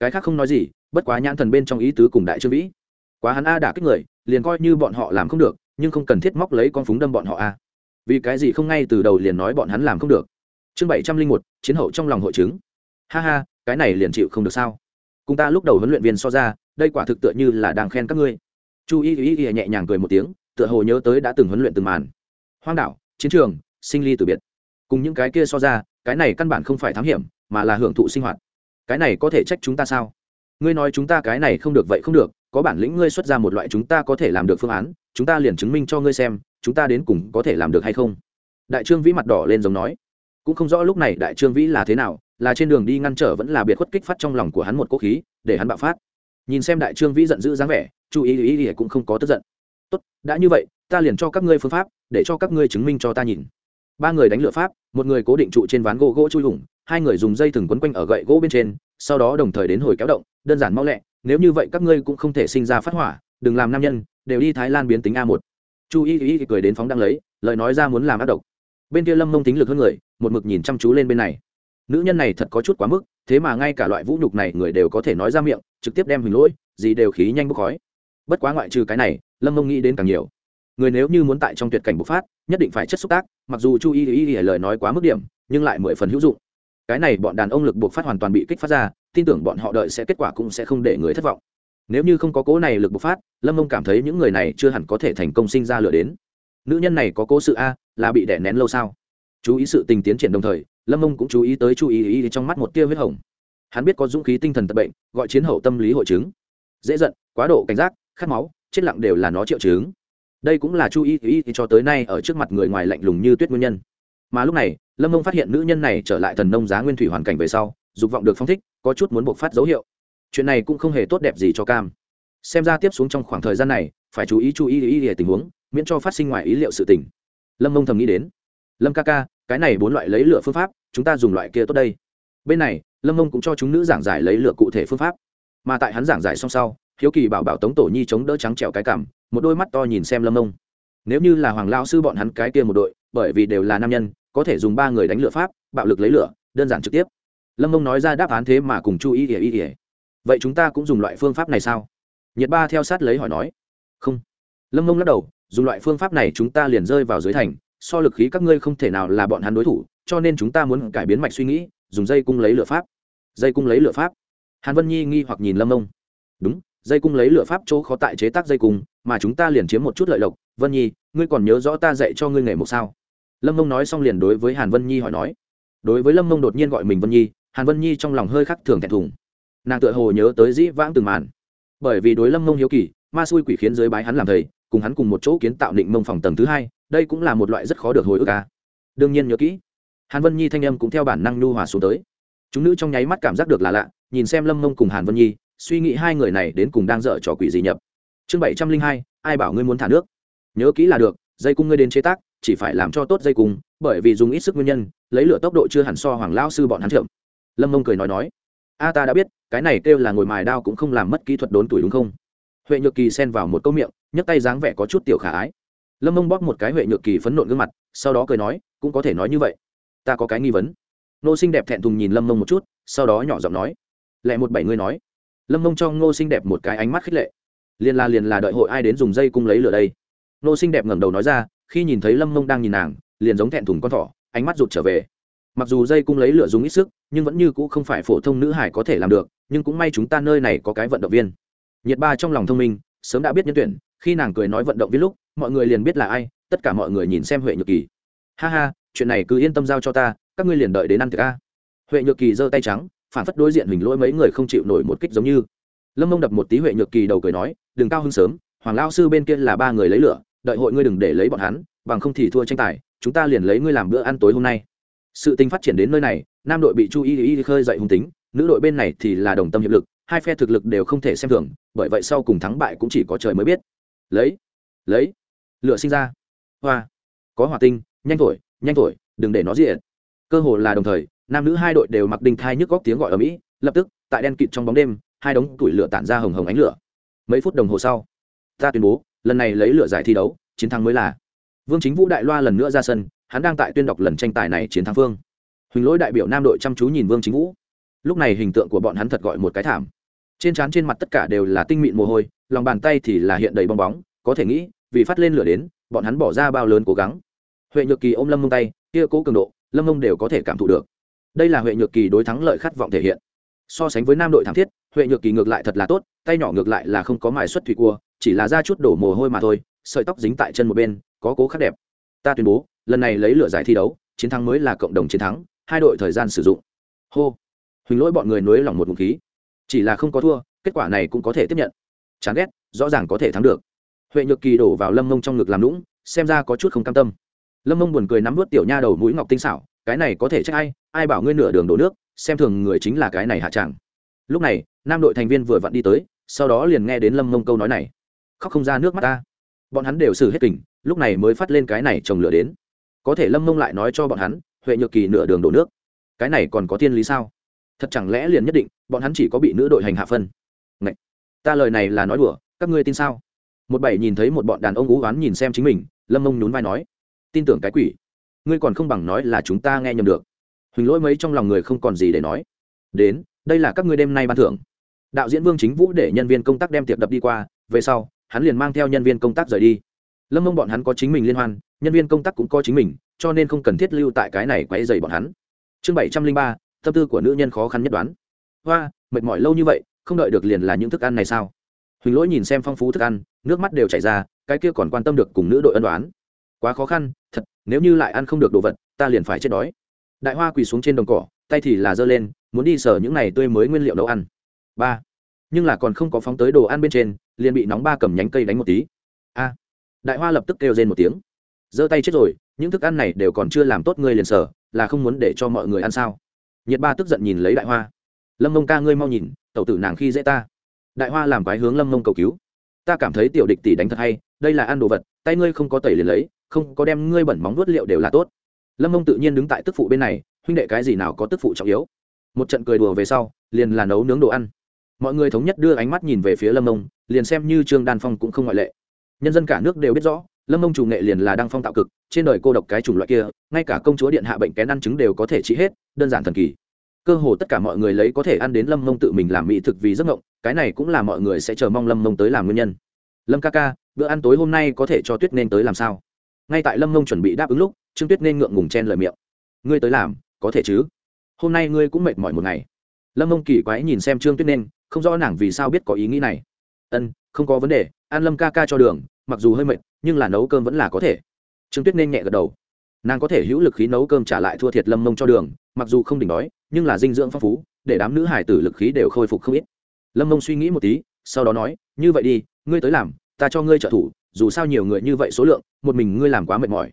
Cái khác không nói gì, bất quá nhãn thần bên trong ý tứ cùng đại trương vĩ. Quá hắn a đả kích người, liền coi như bọn họ làm không được, nhưng không cần thiết móc lấy con phúng đâm bọn họ a vì cái gì không ngay từ đầu liền nói bọn hắn làm không được? Chương bảy trăm linh một, chiến hậu trong lòng hội chứng. Ha ha, cái này liền chịu không được sao? Cùng ta lúc đầu huấn luyện viên so ra, đây quả thực tựa như là đang khen các ngươi. Chu y y y nhẹ nhàng cười một tiếng, tựa hồ nhớ tới đã từng huấn luyện từng màn. Hoang đảo, chiến trường, sinh ly từ biệt. Cùng những cái kia so ra, cái này căn bản không phải thám hiểm, mà là hưởng thụ sinh hoạt. Cái này có thể trách chúng ta sao? Ngươi nói chúng ta cái này không được vậy không được, có bản lĩnh ngươi xuất ra một loại chúng ta có thể làm được phương án, chúng ta liền chứng minh cho ngươi xem chúng ta đến cùng có thể làm được hay không? Đại trương vĩ mặt đỏ lên giống nói. Cũng không rõ lúc này đại trương vĩ là thế nào, là trên đường đi ngăn trở vẫn là biệt khuất kích phát trong lòng của hắn một cố khí, để hắn bạo phát. Nhìn xem đại trương vĩ giận dữ dáng vẻ chú ý ý ý cũng không có tức giận. Tốt, đã như vậy, ta liền cho các ngươi phương pháp, để cho các ngươi chứng minh cho ta nhìn. Ba người đánh lựa pháp, một người cố định trụ trên ván gỗ gỗ chui hùng hai người dùng dây thừng quấn quanh ở gậy gỗ bên trên, sau đó đồng thời đến hồi kéo động, đơn giản mau lẹ, nếu như vậy các ngươi cũng không thể sinh ra phát hỏa, đừng làm nam nhân, đều đi thái lan biến tính a một chu y y cười đến phóng đang lấy, lời nói ra muốn làm ác độc. Bên kia lâm mông tính lực hơn người, một mực nhìn chăm chú lên bên này. Nữ nhân này thật có chút quá mức, thế mà ngay cả loại vũ nhục này người đều có thể nói ra miệng, trực tiếp đem hình lỗi, gì đều khí nhanh bốc khói. Bất quá ngoại trừ cái này, lâm mông nghĩ đến càng nhiều. Người nếu như muốn tại trong tuyệt cảnh bộc phát, nhất định phải chất xúc tác, mặc dù chu y y y lời nói quá mức điểm, nhưng lại mười phần hữu dụng. Cái này bọn đàn ông lực bộc phát hoàn toàn bị kích phát ra, tin tưởng bọn họ đợi sẽ kết quả cũng sẽ không để người thất vọng nếu như không có cố này lực bộc phát, lâm mông cảm thấy những người này chưa hẳn có thể thành công sinh ra lửa đến. Nữ nhân này có cố sự a, là bị đẻ nén lâu sao? Chú ý sự tình tiến triển đồng thời, lâm mông cũng chú ý tới chú ý ý trong mắt một tia huyết hồng. Hắn biết có dũng khí tinh thần tật bệnh, gọi chiến hậu tâm lý hội chứng. Dễ giận, quá độ cảnh giác, khát máu, chết lặng đều là nó triệu chứng. Đây cũng là chú ý ý cho tới nay ở trước mặt người ngoài lạnh lùng như tuyết nguyên nhân. Mà lúc này, lâm mông phát hiện nữ nhân này trở lại thần nông giá nguyên thủy hoàn cảnh về sau, dục vọng được phong thích, có chút muốn buộc phát dấu hiệu chuyện này cũng không hề tốt đẹp gì cho cam. Xem ra tiếp xuống trong khoảng thời gian này, phải chú ý chú ý ý ý tình huống, miễn cho phát sinh ngoài ý liệu sự tình. Lâm mông thầm nghĩ đến. Lâm ca ca, cái này bốn loại lấy lựa phương pháp, chúng ta dùng loại kia tốt đây. Bên này, lâm mông cũng cho chúng nữ giảng giải lấy lựa cụ thể phương pháp. Mà tại hắn giảng giải xong sau, hiếu kỳ bảo bảo tống tổ nhi chống đỡ trắng trẹo cái cảm, một đôi mắt to nhìn xem lâm mông. Nếu như là hoàng lao sư bọn hắn cái kia một đội, bởi vì đều là nam nhân, có thể dùng ba người đánh lửa pháp, bạo lực lấy lửa, đơn giản trực tiếp. Lâm mông nói ra đáp án thế mà cùng chu ý ỉa ý ỉa vậy chúng ta cũng dùng loại phương pháp này sao? Nhiệt ba theo sát lấy hỏi nói. Không. Lâm mông lắc đầu, dùng loại phương pháp này chúng ta liền rơi vào dưới thành, so lực khí các ngươi không thể nào là bọn hắn đối thủ, cho nên chúng ta muốn cải biến mạch suy nghĩ, dùng dây cung lấy lửa pháp. Dây cung lấy lửa pháp. Hàn vân nhi nghi hoặc nhìn lâm mông. Đúng, dây cung lấy lửa pháp chỗ khó tại chế tác dây cung, mà chúng ta liền chiếm một chút lợi lộc. Vân nhi, ngươi còn nhớ rõ ta dạy cho ngươi nghề một sao? Lâm mông nói xong liền đối với hàn vân nhi hỏi nói. Đối với lâm mông đột nhiên gọi mình vân nhi, hàn vân nhi trong lòng hơi khắc thường thẹn thùng nàng tựa hồ nhớ tới dĩ vãng từng màn. Bởi vì đối lâm mông hiếu kỳ, ma xui quỷ khiến dưới bái hắn làm thầy, cùng hắn cùng một chỗ kiến tạo định mông phòng tầng thứ hai, đây cũng là một loại rất khó được hồi ức ca đương nhiên nhớ kỹ, hàn vân nhi thanh âm cũng theo bản năng nhu hòa xuống tới. Chúng nữ trong nháy mắt cảm giác được là lạ, nhìn xem lâm mông cùng hàn vân nhi, suy nghĩ hai người này đến cùng đang dở trò quỷ gì nhập chương bảy trăm linh hai, ai bảo ngươi muốn thả nước? Nhớ kỹ là được, dây cung ngươi đến chế tác, chỉ phải làm cho tốt dây cung, bởi vì dùng ít sức nguyên nhân, lấy lửa tốc độ chưa hẳn so hoàng lao sư bọn hắn trượm lâm mông cười nói nói a ta đã biết, cái này kêu là ngồi mài đao cũng không làm mất kỹ thuật đốn tuổi đúng không? Huệ nhược kỳ xen vào một câu miệng, nhấc tay dáng vẻ có chút tiểu khả ái. Lâm mông bóp một cái huệ nhược kỳ phấn nộn gương mặt, sau đó cười nói, cũng có thể nói như vậy. Ta có cái nghi vấn. Nô sinh đẹp thẹn thùng nhìn lâm mông một chút, sau đó nhỏ giọng nói lẹ một bảy ngươi nói. Lâm mông cho ngô sinh đẹp một cái ánh mắt khích lệ. Liền là liền là đợi hội ai đến dùng dây cung lấy lửa đây? Nô sinh đẹp ngẩng đầu nói ra, khi nhìn thấy lâm mông đang nhìn nàng, liền giống thẹn thùng con thỏ, ánh mắt rụt trở về mặc dù dây cung lấy lửa dùng ít sức, nhưng vẫn như cũ không phải phổ thông nữ hải có thể làm được, nhưng cũng may chúng ta nơi này có cái vận động viên. Nhiệt ba trong lòng thông minh, sớm đã biết nhân tuyển, khi nàng cười nói vận động viên lúc, mọi người liền biết là ai, tất cả mọi người nhìn xem huệ nhược kỳ. Ha ha, chuyện này cứ yên tâm giao cho ta, các ngươi liền đợi đến ăn thực a. Huệ nhược kỳ giơ tay trắng, phản phất đối diện hình lỗi mấy người không chịu nổi một kích giống như. Lâm mông đập một tí huệ nhược kỳ đầu cười nói, đừng cao hơn sớm, hoàng lao sư bên kia là ba người lấy lửa, đợi hội ngươi đừng để lấy bọn hắn, bằng không thì thua tranh tài, chúng ta liền lấy ngươi làm bữa ăn tối hôm nay sự tình phát triển đến nơi này, nam đội bị chu y y khơi dậy hung tính, nữ đội bên này thì là đồng tâm hiệp lực, hai phe thực lực đều không thể xem thường, bởi vậy sau cùng thắng bại cũng chỉ có trời mới biết. Lấy lấy lựa sinh ra. Hoa, có hỏa tinh, nhanh thổi nhanh thổi, đừng để nó diện cơ hồ là đồng thời, nam nữ hai đội đều mặc đinh thai nhức góc tiếng gọi ở mỹ, lập tức, tại đen kịt trong bóng đêm, hai đống tuổi lửa tản ra hồng hồng ánh lửa. Mấy phút đồng hồ sau, ta tuyên bố, lần này lấy lửa giải thi đấu, chiến thắng mới là. Vương chính vũ đại loa lần nữa ra sân hắn đang tại tuyên đọc lần tranh tài này chiến thắng phương. Huỳnh lỗi đại biểu nam đội chăm chú nhìn vương chính vũ. Lúc này hình tượng của bọn hắn thật gọi một cái thảm. Trên trán trên mặt tất cả đều là tinh mịn mồ hôi, lòng bàn tay thì là hiện đầy bong bóng, có thể nghĩ, vì phát lên lửa đến, bọn hắn bỏ ra bao lớn cố gắng. Huệ nhược kỳ ôm lâm mông tay, kia cố cường độ, lâm mông đều có thể cảm thụ được. Đây là huệ nhược kỳ đối thắng lợi khát vọng thể hiện. So sánh với nam đội thắng thiết, huệ nhược kỳ ngược lại thật là tốt, tay nhỏ ngược lại là không có mài xuất thủy cua, chỉ là ra chút đổ mồ hôi mà thôi, sợi tóc dính tại chân một bên, có cố khắc đẹp ta tuyên bố, lần này lấy lửa giải thi đấu, chiến thắng mới là cộng đồng chiến thắng, hai đội thời gian sử dụng. Hô. Huỳnh lỗi bọn người nối lòng một ngụm khí. Chỉ là không có thua, kết quả này cũng có thể tiếp nhận. Chán ghét, rõ ràng có thể thắng được. Huệ nhược kỳ đổ vào lâm mông trong ngực làm lũng xem ra có chút không cam tâm. Lâm mông buồn cười nắm vớt tiểu nha đầu mũi ngọc tinh xảo, cái này có thể trách ai ai bảo ngươi nửa đường đổ nước, xem thường người chính là cái này hạ tràng lúc này, nam đội thành viên vừa vặn đi tới, sau đó liền nghe đến lâm mông câu nói này. Khóc không ra nước mắt ta. Bọn hắn đều xử hết kình lúc này mới phát lên cái này trồng lửa đến. Có thể lâm mông lại nói cho bọn hắn, huệ nhược kỳ nửa đường đổ nước. Cái này còn có tiên lý sao? Thật chẳng lẽ liền nhất định, bọn hắn chỉ có bị nữ đội hành hạ phân? Ngậy! ta lời này là nói đùa, các ngươi tin sao? Một bảy nhìn thấy một bọn đàn ông ú oán nhìn xem chính mình, lâm mông nhún vai nói, tin tưởng cái quỷ. Ngươi còn không bằng nói là chúng ta nghe nhầm được. Huỳnh lỗi mấy trong lòng người không còn gì để nói. Đến, đây là các ngươi đêm nay ban thưởng. Đạo diễn vương chính vũ để nhân viên công tác đem tiệc đập đi qua, về sau, hắn liền mang theo nhân viên công tác rời đi lâm mông bọn hắn có chính mình liên hoan, nhân viên công tác cũng có chính mình, cho nên không cần thiết lưu tại cái này quay dày bọn hắn. Chương bảy trăm linh ba, tâm tư của nữ nhân khó khăn nhất đoán. Hoa, mệt mỏi lâu như vậy, không đợi được liền là những thức ăn này sao? Huỳnh lỗi nhìn xem phong phú thức ăn, nước mắt đều chảy ra, cái kia còn quan tâm được cùng nữ đội ân đoán. Quá khó khăn, thật, nếu như lại ăn không được đồ vật, ta liền phải chết đói. Đại hoa quỳ xuống trên đồng cỏ, tay thì là giơ lên, muốn đi sở những này tươi mới nguyên liệu nấu ăn. Ba, nhưng là còn không có phóng tới đồ ăn bên trên, liền bị nóng ba cầm nhánh cây đánh một tí. A đại hoa lập tức kêu rên một tiếng. Giơ tay chết rồi những thức ăn này đều còn chưa làm tốt ngươi liền sở, là không muốn để cho mọi người ăn sao? Nhiệt ba tức giận nhìn lấy đại hoa. Lâm mông ca ngươi mau nhìn tẩu tử nàng khi dễ ta. Đại hoa làm quái hướng lâm mông cầu cứu. Ta cảm thấy tiểu địch tỷ đánh thật hay đây là ăn đồ vật tay ngươi không có tẩy liền lấy không có đem ngươi bẩn móng nuốt liệu đều là tốt. Lâm mông tự nhiên đứng tại tức phụ bên này huynh đệ cái gì nào có tức phụ trọng yếu. Một trận cười đùa về sau liền là nấu nướng đồ ăn. Mọi người thống nhất đưa ánh mắt nhìn về phía lâm mông liền xem như trương đan phong cũng không ngoại lệ nhân dân cả nước đều biết rõ, lâm mông chủ nghệ liền là đăng phong tạo cực, trên đời cô độc cái chủng loại kia, ngay cả công chúa điện hạ bệnh kén ăn trứng đều có thể trị hết, đơn giản thần kỳ. Cơ hồ tất cả mọi người lấy có thể ăn đến lâm mông tự mình làm mỹ thực vì giấc ngộng cái này cũng là mọi người sẽ chờ mong lâm mông tới làm nguyên nhân. Lâm ca ca, bữa ăn tối hôm nay có thể cho tuyết nên tới làm sao? Ngay tại lâm mông chuẩn bị đáp ứng lúc, trương tuyết nên ngượng ngùng chen lời miệng. Ngươi tới làm, có thể chứ? Hôm nay ngươi cũng mệt mỏi một ngày. Lâm mông kỳ quái nhìn xem trương tuyết nên, không rõ nàng vì sao biết có ý nghĩ này. Ân, không có vấn đề an lâm ca ca cho đường mặc dù hơi mệt, nhưng là nấu cơm vẫn là có thể. Trương tuyết nên nhẹ gật đầu. Nàng có thể hữu lực khí nấu cơm trả lại thua thiệt lâm mông cho đường, mặc dù không đỉnh đói, nhưng là dinh dưỡng phong phú, để đám nữ hải tử lực khí đều khôi phục không ít. Lâm mông suy nghĩ một tí, sau đó nói, như vậy đi, ngươi tới làm, ta cho ngươi trợ thủ, dù sao nhiều người như vậy số lượng, một mình ngươi làm quá mệt mỏi.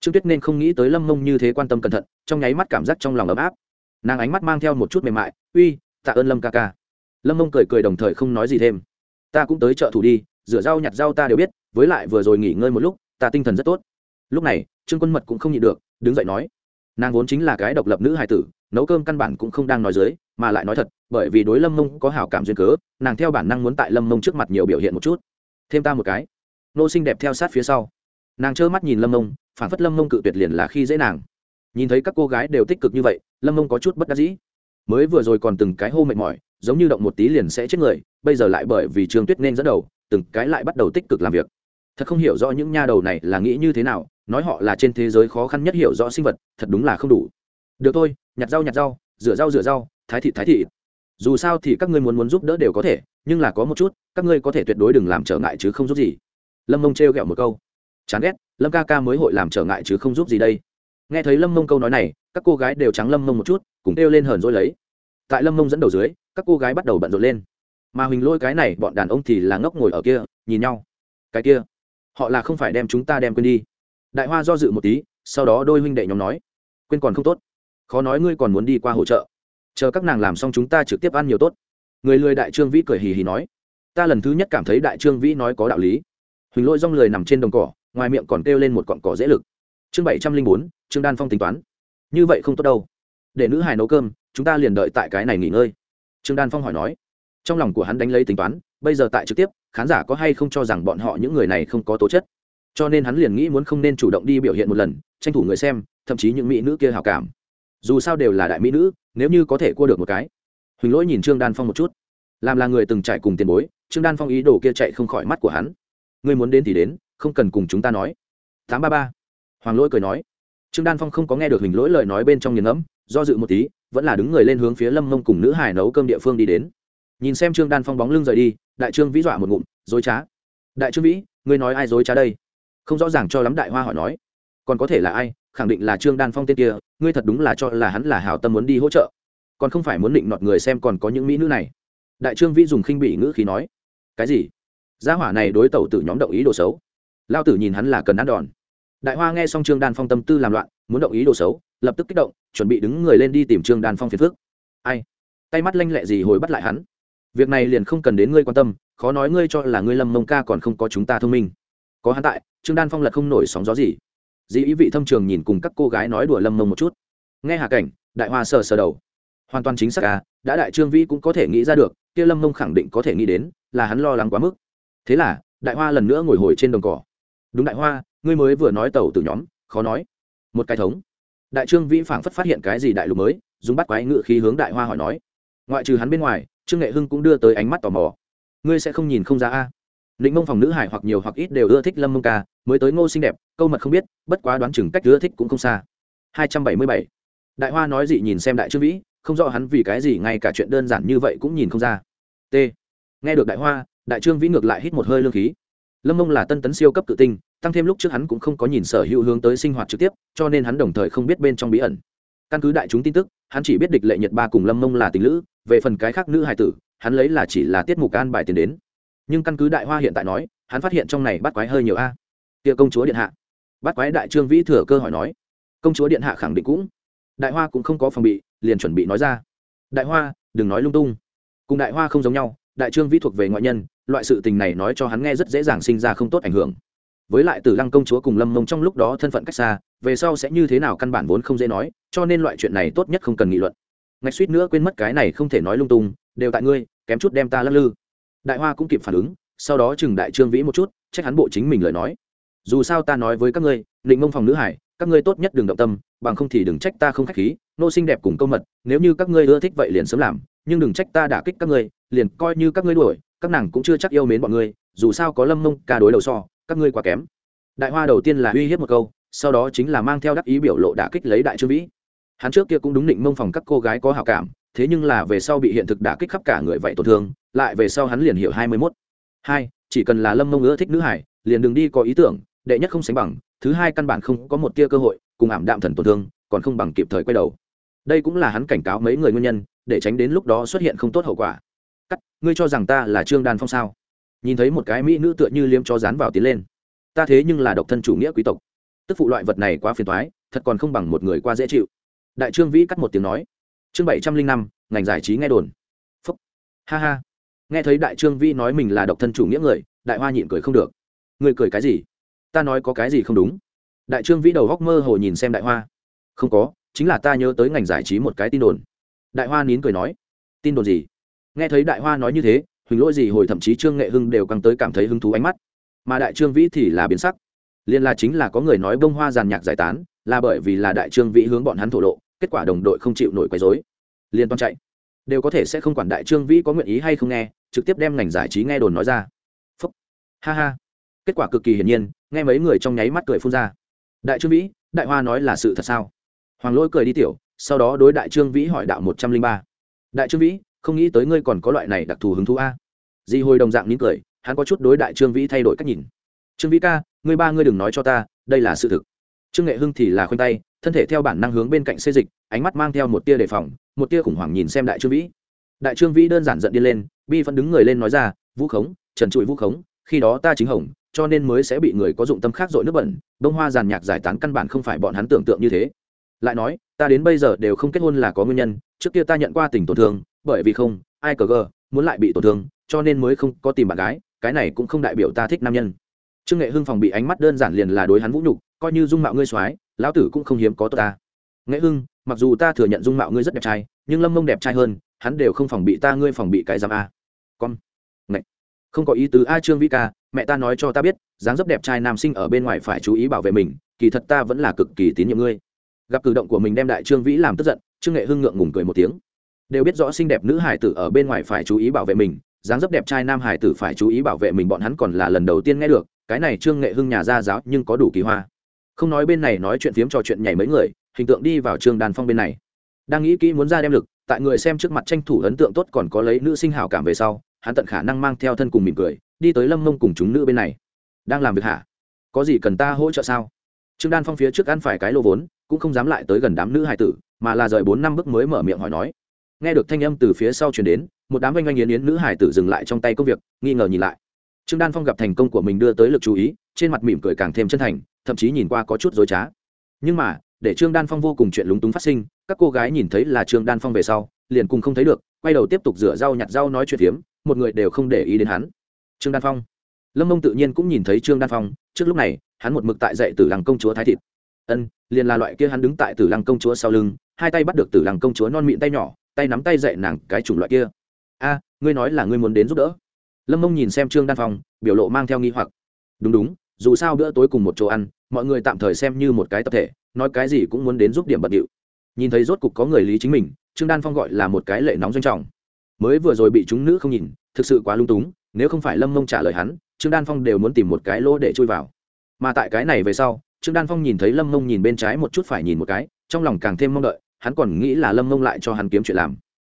Trương tuyết nên không nghĩ tới lâm mông như thế quan tâm cẩn thận, trong nháy mắt cảm giác trong lòng ấm áp. Nàng ánh mắt mang theo một chút mềm mại, uy, tạ ơn lâm ca ca. Lâm mông cười cười đồng thời không nói gì thêm. Ta cũng tới trợ thủ đi, rửa rau nhặt rau ta đều biết với lại vừa rồi nghỉ ngơi một lúc, ta tinh thần rất tốt. Lúc này, trương quân mật cũng không nhịn được, đứng dậy nói, nàng vốn chính là cái độc lập nữ hài tử, nấu cơm căn bản cũng không đang nói dưới, mà lại nói thật, bởi vì đối lâm mông có hảo cảm duyên cớ, nàng theo bản năng muốn tại lâm mông trước mặt nhiều biểu hiện một chút. Thêm ta một cái. Nô xinh đẹp theo sát phía sau. Nàng trơ mắt nhìn lâm mông, phản phất lâm mông cự tuyệt liền là khi dễ nàng. Nhìn thấy các cô gái đều tích cực như vậy, lâm mông có chút bất đắc dĩ. Mới vừa rồi còn từng cái hô mệt mỏi, giống như động một tí liền sẽ chết người, bây giờ lại bởi vì trương tuyết nên dẫn đầu, từng cái lại bắt đầu tích cực làm việc thật không hiểu rõ những nha đầu này là nghĩ như thế nào, nói họ là trên thế giới khó khăn nhất hiểu rõ sinh vật, thật đúng là không đủ. Được thôi, nhặt rau nhặt rau, rửa rau rửa rau, thái thị thái thị dù sao thì các ngươi muốn muốn giúp đỡ đều có thể, nhưng là có một chút, các ngươi có thể tuyệt đối đừng làm trở ngại chứ không giúp gì. Lâm mông trêu ghẹo một câu. Chán ghét, lâm ca ca mới hội làm trở ngại chứ không giúp gì đây. Nghe thấy lâm mông câu nói này, các cô gái đều trắng lâm mông một chút, cùng kêu lên hờn dỗi lấy. Tại lâm mông dẫn đầu dưới, các cô gái bắt đầu bận rộn lên. Mà huỳnh lôi cái này, bọn đàn ông thì là ngốc ngồi ở kia, nhìn nhau. Cái kia họ là không phải đem chúng ta đem quên đi. Đại hoa do dự một tí, sau đó đôi huynh đệ nhóm nói, quên còn không tốt. Khó nói ngươi còn muốn đi qua hỗ trợ. Chờ các nàng làm xong chúng ta trực tiếp ăn nhiều tốt. Người lười đại trương vĩ cười hì hì nói, ta lần thứ nhất cảm thấy đại trương vĩ nói có đạo lý. Huỳnh lôi rong lười nằm trên đồng cỏ, ngoài miệng còn kêu lên một cọn cỏ dễ lực. Chương bảy trăm linh bốn, trương đan phong tính toán. Như vậy không tốt đâu. Để nữ hài nấu cơm, chúng ta liền đợi tại cái này nghỉ ngơi. Trương đan phong hỏi nói. Trong lòng của hắn đánh lấy tính toán, bây giờ tại trực tiếp khán giả có hay không cho rằng bọn họ những người này không có tố chất? Cho nên hắn liền nghĩ muốn không nên chủ động đi biểu hiện một lần, tranh thủ người xem, thậm chí những mỹ nữ kia hào cảm. Dù sao đều là đại mỹ nữ, nếu như có thể cua được một cái. Huỳnh lỗi nhìn trương đan phong một chút. Làm là người từng trải cùng tiền bối, trương đan phong ý đồ kia chạy không khỏi mắt của hắn. Ngươi muốn đến thì đến, không cần cùng chúng ta nói. Tám ba ba. Hoàng lỗi cười nói. Trương đan phong không có nghe được huỳnh lỗi lời nói bên trong nghiền ngẫm, do dự một tí, vẫn là đứng người lên hướng phía lâm mông cùng nữ hải nấu cơm địa phương đi đến nhìn xem trương đan phong bóng lưng rời đi, đại trương vĩ dọa một ngụm, dối trá. Đại trương vĩ, ngươi nói ai dối trá đây? Không rõ ràng cho lắm đại hoa hỏi nói. Còn có thể là ai, khẳng định là trương đan phong tên kia, ngươi thật đúng là cho là hắn là hảo tâm muốn đi hỗ trợ. Còn không phải muốn định nọt người xem còn có những mỹ nữ này. Đại trương vĩ dùng khinh bị ngữ khí nói. Cái gì? Gia hỏa này đối tẩu tử nhóm động ý đồ xấu. Lao tử nhìn hắn là cần ăn đòn. Đại hoa nghe xong trương đan phong tâm tư làm loạn, muốn động ý đồ xấu, lập tức kích động, chuẩn bị đứng người lên đi tìm trương đan phong phiền phước ai? Tay mắt lanh lẹ gì hồi bắt lại hắn việc này liền không cần đến ngươi quan tâm, khó nói ngươi cho là ngươi lâm mông ca còn không có chúng ta thông minh. Có hắn tại, trương đan phong lật không nổi sóng gió gì. Dĩ ý vị thâm trường nhìn cùng các cô gái nói đùa lâm mông một chút. Nghe hạ cảnh, đại hoa sờ sờ đầu. Hoàn toàn chính xác à đã đại trương vĩ cũng có thể nghĩ ra được, kia lâm mông khẳng định có thể nghĩ đến, là hắn lo lắng quá mức. Thế là, đại hoa lần nữa ngồi hồi trên đồng cỏ. Đúng đại hoa, ngươi mới vừa nói tàu từ nhóm, khó nói. Một cái thống. Đại trương vĩ phảng phất phát hiện cái gì đại lục mới, dùng bắt quái ngự khí hướng đại hoa hỏi nói. Ngoại trừ hắn bên ngoài trương nghệ hưng cũng đưa tới ánh mắt tò mò. Ngươi sẽ không nhìn không ra a? Định mông phòng nữ hải hoặc nhiều hoặc ít đều ưa thích lâm mông ca, mới tới ngô xinh đẹp, câu mật không biết, bất quá đoán chừng cách ưa thích cũng không xa. Hai trăm bảy mươi bảy. Đại hoa nói gì nhìn xem đại trương vĩ, không rõ hắn vì cái gì ngay cả chuyện đơn giản như vậy cũng nhìn không ra. T. Nghe được đại hoa, đại trương vĩ ngược lại hít một hơi lương khí. Lâm mông là tân tấn siêu cấp tự tinh, tăng thêm lúc trước hắn cũng không có nhìn sở hữu hướng tới sinh hoạt trực tiếp, cho nên hắn đồng thời không biết bên trong bí ẩn căn cứ đại chúng tin tức, hắn chỉ biết địch lệ nhật ba cùng lâm mông là tình lữ, về phần cái khác nữ hài tử, hắn lấy là chỉ là tiết mục an bài tiền đến. Nhưng căn cứ đại hoa hiện tại nói, hắn phát hiện trong này bắt quái hơi nhiều a. Tia công chúa điện hạ. Bắt quái đại trương vĩ thừa cơ hỏi nói. Công chúa điện hạ khẳng định cũng. Đại hoa cũng không có phòng bị, liền chuẩn bị nói ra. Đại hoa, đừng nói lung tung. Cùng đại hoa không giống nhau, đại trương vĩ thuộc về ngoại nhân, loại sự tình này nói cho hắn nghe rất dễ dàng sinh ra không tốt ảnh hưởng với lại tử lăng công chúa cùng lâm mông trong lúc đó thân phận cách xa, về sau sẽ như thế nào căn bản vốn không dễ nói, cho nên loại chuyện này tốt nhất không cần nghị luận. Ngạch suýt nữa quên mất cái này không thể nói lung tung, đều tại ngươi, kém chút đem ta lắc lư. Đại hoa cũng kịp phản ứng, sau đó chừng đại trương vĩ một chút, trách hắn bộ chính mình lời nói. Dù sao ta nói với các ngươi định mông phòng nữ hải, các ngươi tốt nhất đừng động tâm, bằng không thì đừng trách ta không khách khí, nô xinh đẹp cùng câu mật, nếu như các ngươi ưa thích vậy liền sớm làm, nhưng đừng trách ta đả kích các ngươi, liền coi như các ngươi đuổi, các nàng cũng chưa chắc yêu mến bọn ngươi, dù sao có lâm mông, ca đối đầu so các ngươi quá kém. Đại hoa đầu tiên là uy hiếp một câu, sau đó chính là mang theo đắc ý biểu lộ đả kích lấy đại trương vĩ. Hắn trước kia cũng đúng định mông phòng các cô gái có hảo cảm, thế nhưng là về sau bị hiện thực đả kích khắp cả người vậy tổn thương, lại về sau hắn liền hiểu hai mươi mốt. Hai, chỉ cần là lâm mông ưa thích nữ hải, liền đừng đi có ý tưởng, đệ nhất không sánh bằng, thứ hai căn bản không có một tia cơ hội, cùng ảm đạm thần tổn thương, còn không bằng kịp thời quay đầu. Đây cũng là hắn cảnh cáo mấy người nguyên nhân, để tránh đến lúc đó xuất hiện không tốt hậu quả. Cắt, ngươi cho rằng ta là trương đan phong sao? Nhìn thấy một cái mỹ nữ tựa như liếm cho dán vào tiến lên. Ta thế nhưng là độc thân chủ nghĩa quý tộc. Tức phụ loại vật này quá phiền toái, thật còn không bằng một người qua dễ chịu. Đại trương vĩ cắt một tiếng nói. Chương bảy trăm linh năm, ngành giải trí nghe đồn. Phúc. Ha ha. Nghe thấy đại trương vĩ nói mình là độc thân chủ nghĩa người, đại hoa nhịn cười không được. Người cười cái gì? Ta nói có cái gì không đúng? Đại trương vĩ đầu góc mơ hồ nhìn xem đại hoa. Không có, chính là ta nhớ tới ngành giải trí một cái tin đồn. Đại hoa nín cười nói. Tin đồn gì? Nghe thấy đại hoa nói như thế huỳnh lỗi gì hồi thậm chí trương nghệ hưng đều căng tới cảm thấy hứng thú ánh mắt. Mà đại trương vĩ thì là biến sắc. Liên la chính là có người nói bông hoa giàn nhạc giải tán, là bởi vì là đại trương vĩ hướng bọn hắn thổ lộ, kết quả đồng đội không chịu nổi quấy dối liên toàn chạy. Đều có thể sẽ không quản đại trương vĩ có nguyện ý hay không nghe, trực tiếp đem ngành giải trí nghe đồn nói ra. Phúc. Ha ha. Kết quả cực kỳ hiển nhiên, nghe mấy người trong nháy mắt cười phun ra. Đại trương vĩ, đại hoa nói là sự thật sao? Hoàng lỗi cười đi tiểu, sau đó đối đại trương vĩ hỏi đạo một trăm linh ba. Đại trương vĩ, không nghĩ tới ngươi còn có loại này đặc thù hứng thú a di hồi đồng dạng nín cười, hắn có chút đối đại trương vĩ thay đổi cách nhìn. Trương vĩ ca, ngươi ba ngươi đừng nói cho ta, đây là sự thực. Trương nghệ hưng thì là khoanh tay, thân thể theo bản năng hướng bên cạnh xê dịch, ánh mắt mang theo một tia đề phòng, một tia khủng hoảng nhìn xem đại trương vĩ. Đại trương vĩ đơn giản giận đi lên, bi vẫn đứng người lên nói ra, vũ khống, trần trụi vũ khống, khi đó ta chính hồng, cho nên mới sẽ bị người có dụng tâm khác dội nước bẩn bông hoa giàn nhạc giải tán căn bản không phải bọn hắn tưởng tượng như thế. Lại nói, ta đến bây giờ đều không kết hôn là có nguyên nhân, trước kia ta nhận qua tình tổn thương, bởi vì không, ai cờ gờ, muốn lại bị tổn thương cho nên mới không có tìm bạn gái, cái này cũng không đại biểu ta thích nam nhân. Trương nghệ hưng phòng bị ánh mắt đơn giản liền là đối hắn vũ nhục, coi như dung mạo ngươi soái lão tử cũng không hiếm có tốt ta. Nghệ hưng, mặc dù ta thừa nhận dung mạo ngươi rất đẹp trai, nhưng lâm mông đẹp trai hơn, hắn đều không phòng bị ta, ngươi phòng bị cái giám a. Con Ngậy. không có ý tứ a, trương vĩ ca, mẹ ta nói cho ta biết, dáng dấp đẹp trai nam sinh ở bên ngoài phải chú ý bảo vệ mình, kỳ thật ta vẫn là cực kỳ tín nhiệm ngươi. Gặp cử động của mình đem đại trương vĩ làm tức giận, trương nghệ hưng ngượng ngùng cười một tiếng. Đều biết rõ xinh đẹp nữ hải tử ở bên ngoài phải chú ý bảo vệ mình dáng dấp đẹp trai nam hải tử phải chú ý bảo vệ mình, bọn hắn còn là lần đầu tiên nghe được, cái này trương nghệ hưng nhà gia giáo nhưng có đủ kỳ hoa. Không nói bên này nói chuyện phiếm trò chuyện nhảy mấy người, hình tượng đi vào trương đàn phong bên này. Đang nghĩ kỹ muốn ra đem lực, tại người xem trước mặt tranh thủ ấn tượng tốt còn có lấy nữ sinh hào cảm về sau, hắn tận khả năng mang theo thân cùng mỉm cười, đi tới lâm mông cùng chúng nữ bên này. Đang làm việc hả? Có gì cần ta hỗ trợ sao? Trương đan phong phía trước ăn phải cái lô vốn, cũng không dám lại tới gần đám nữ hải tử, mà là rời bốn năm bước mới mở miệng hỏi nói. Nghe được thanh âm từ phía sau chuyển đến một đám oanh oanh yến yến nữ hải tử dừng lại trong tay công việc, nghi ngờ nhìn lại. Trương đan phong gặp thành công của mình đưa tới lực chú ý, trên mặt mỉm cười càng thêm chân thành, thậm chí nhìn qua có chút dối trá. Nhưng mà, để trương đan phong vô cùng chuyện lúng túng phát sinh, các cô gái nhìn thấy là trương đan phong về sau, liền cùng không thấy được, quay đầu tiếp tục rửa rau nhặt rau nói chuyện phiếm, một người đều không để ý đến hắn. Trương đan phong. Lâm mông tự nhiên cũng nhìn thấy trương đan phong, trước lúc này, hắn một mực tại dạy tử làng công chúa thái thịt. Ân, liền là loại kia hắn đứng tại tử làng công chúa sau lưng, hai tay bắt được tử làng công chúa non mịn tay nhỏ, tay nắm tay dạy nàng cái chủng loại kia a, ngươi nói là ngươi muốn đến giúp đỡ. Lâm mông nhìn xem trương đan phong, biểu lộ mang theo nghi hoặc. Đúng đúng, dù sao bữa tối cùng một chỗ ăn, mọi người tạm thời xem như một cái tập thể, nói cái gì cũng muốn đến giúp điểm bận điệu. Nhìn thấy rốt cục có người lý chính mình, trương đan phong gọi là một cái lệ nóng doanh trọng. Mới vừa rồi bị chúng nữ không nhìn, thực sự quá lung túng, nếu không phải lâm mông trả lời hắn, trương đan phong đều muốn tìm một cái lỗ để chui vào. Mà tại cái này về sau, trương đan phong nhìn thấy lâm mông nhìn bên trái một chút phải nhìn một cái, trong lòng càng thêm mong đợi, hắn còn nghĩ là lâm mông lại cho hắn kiếm chuyện làm.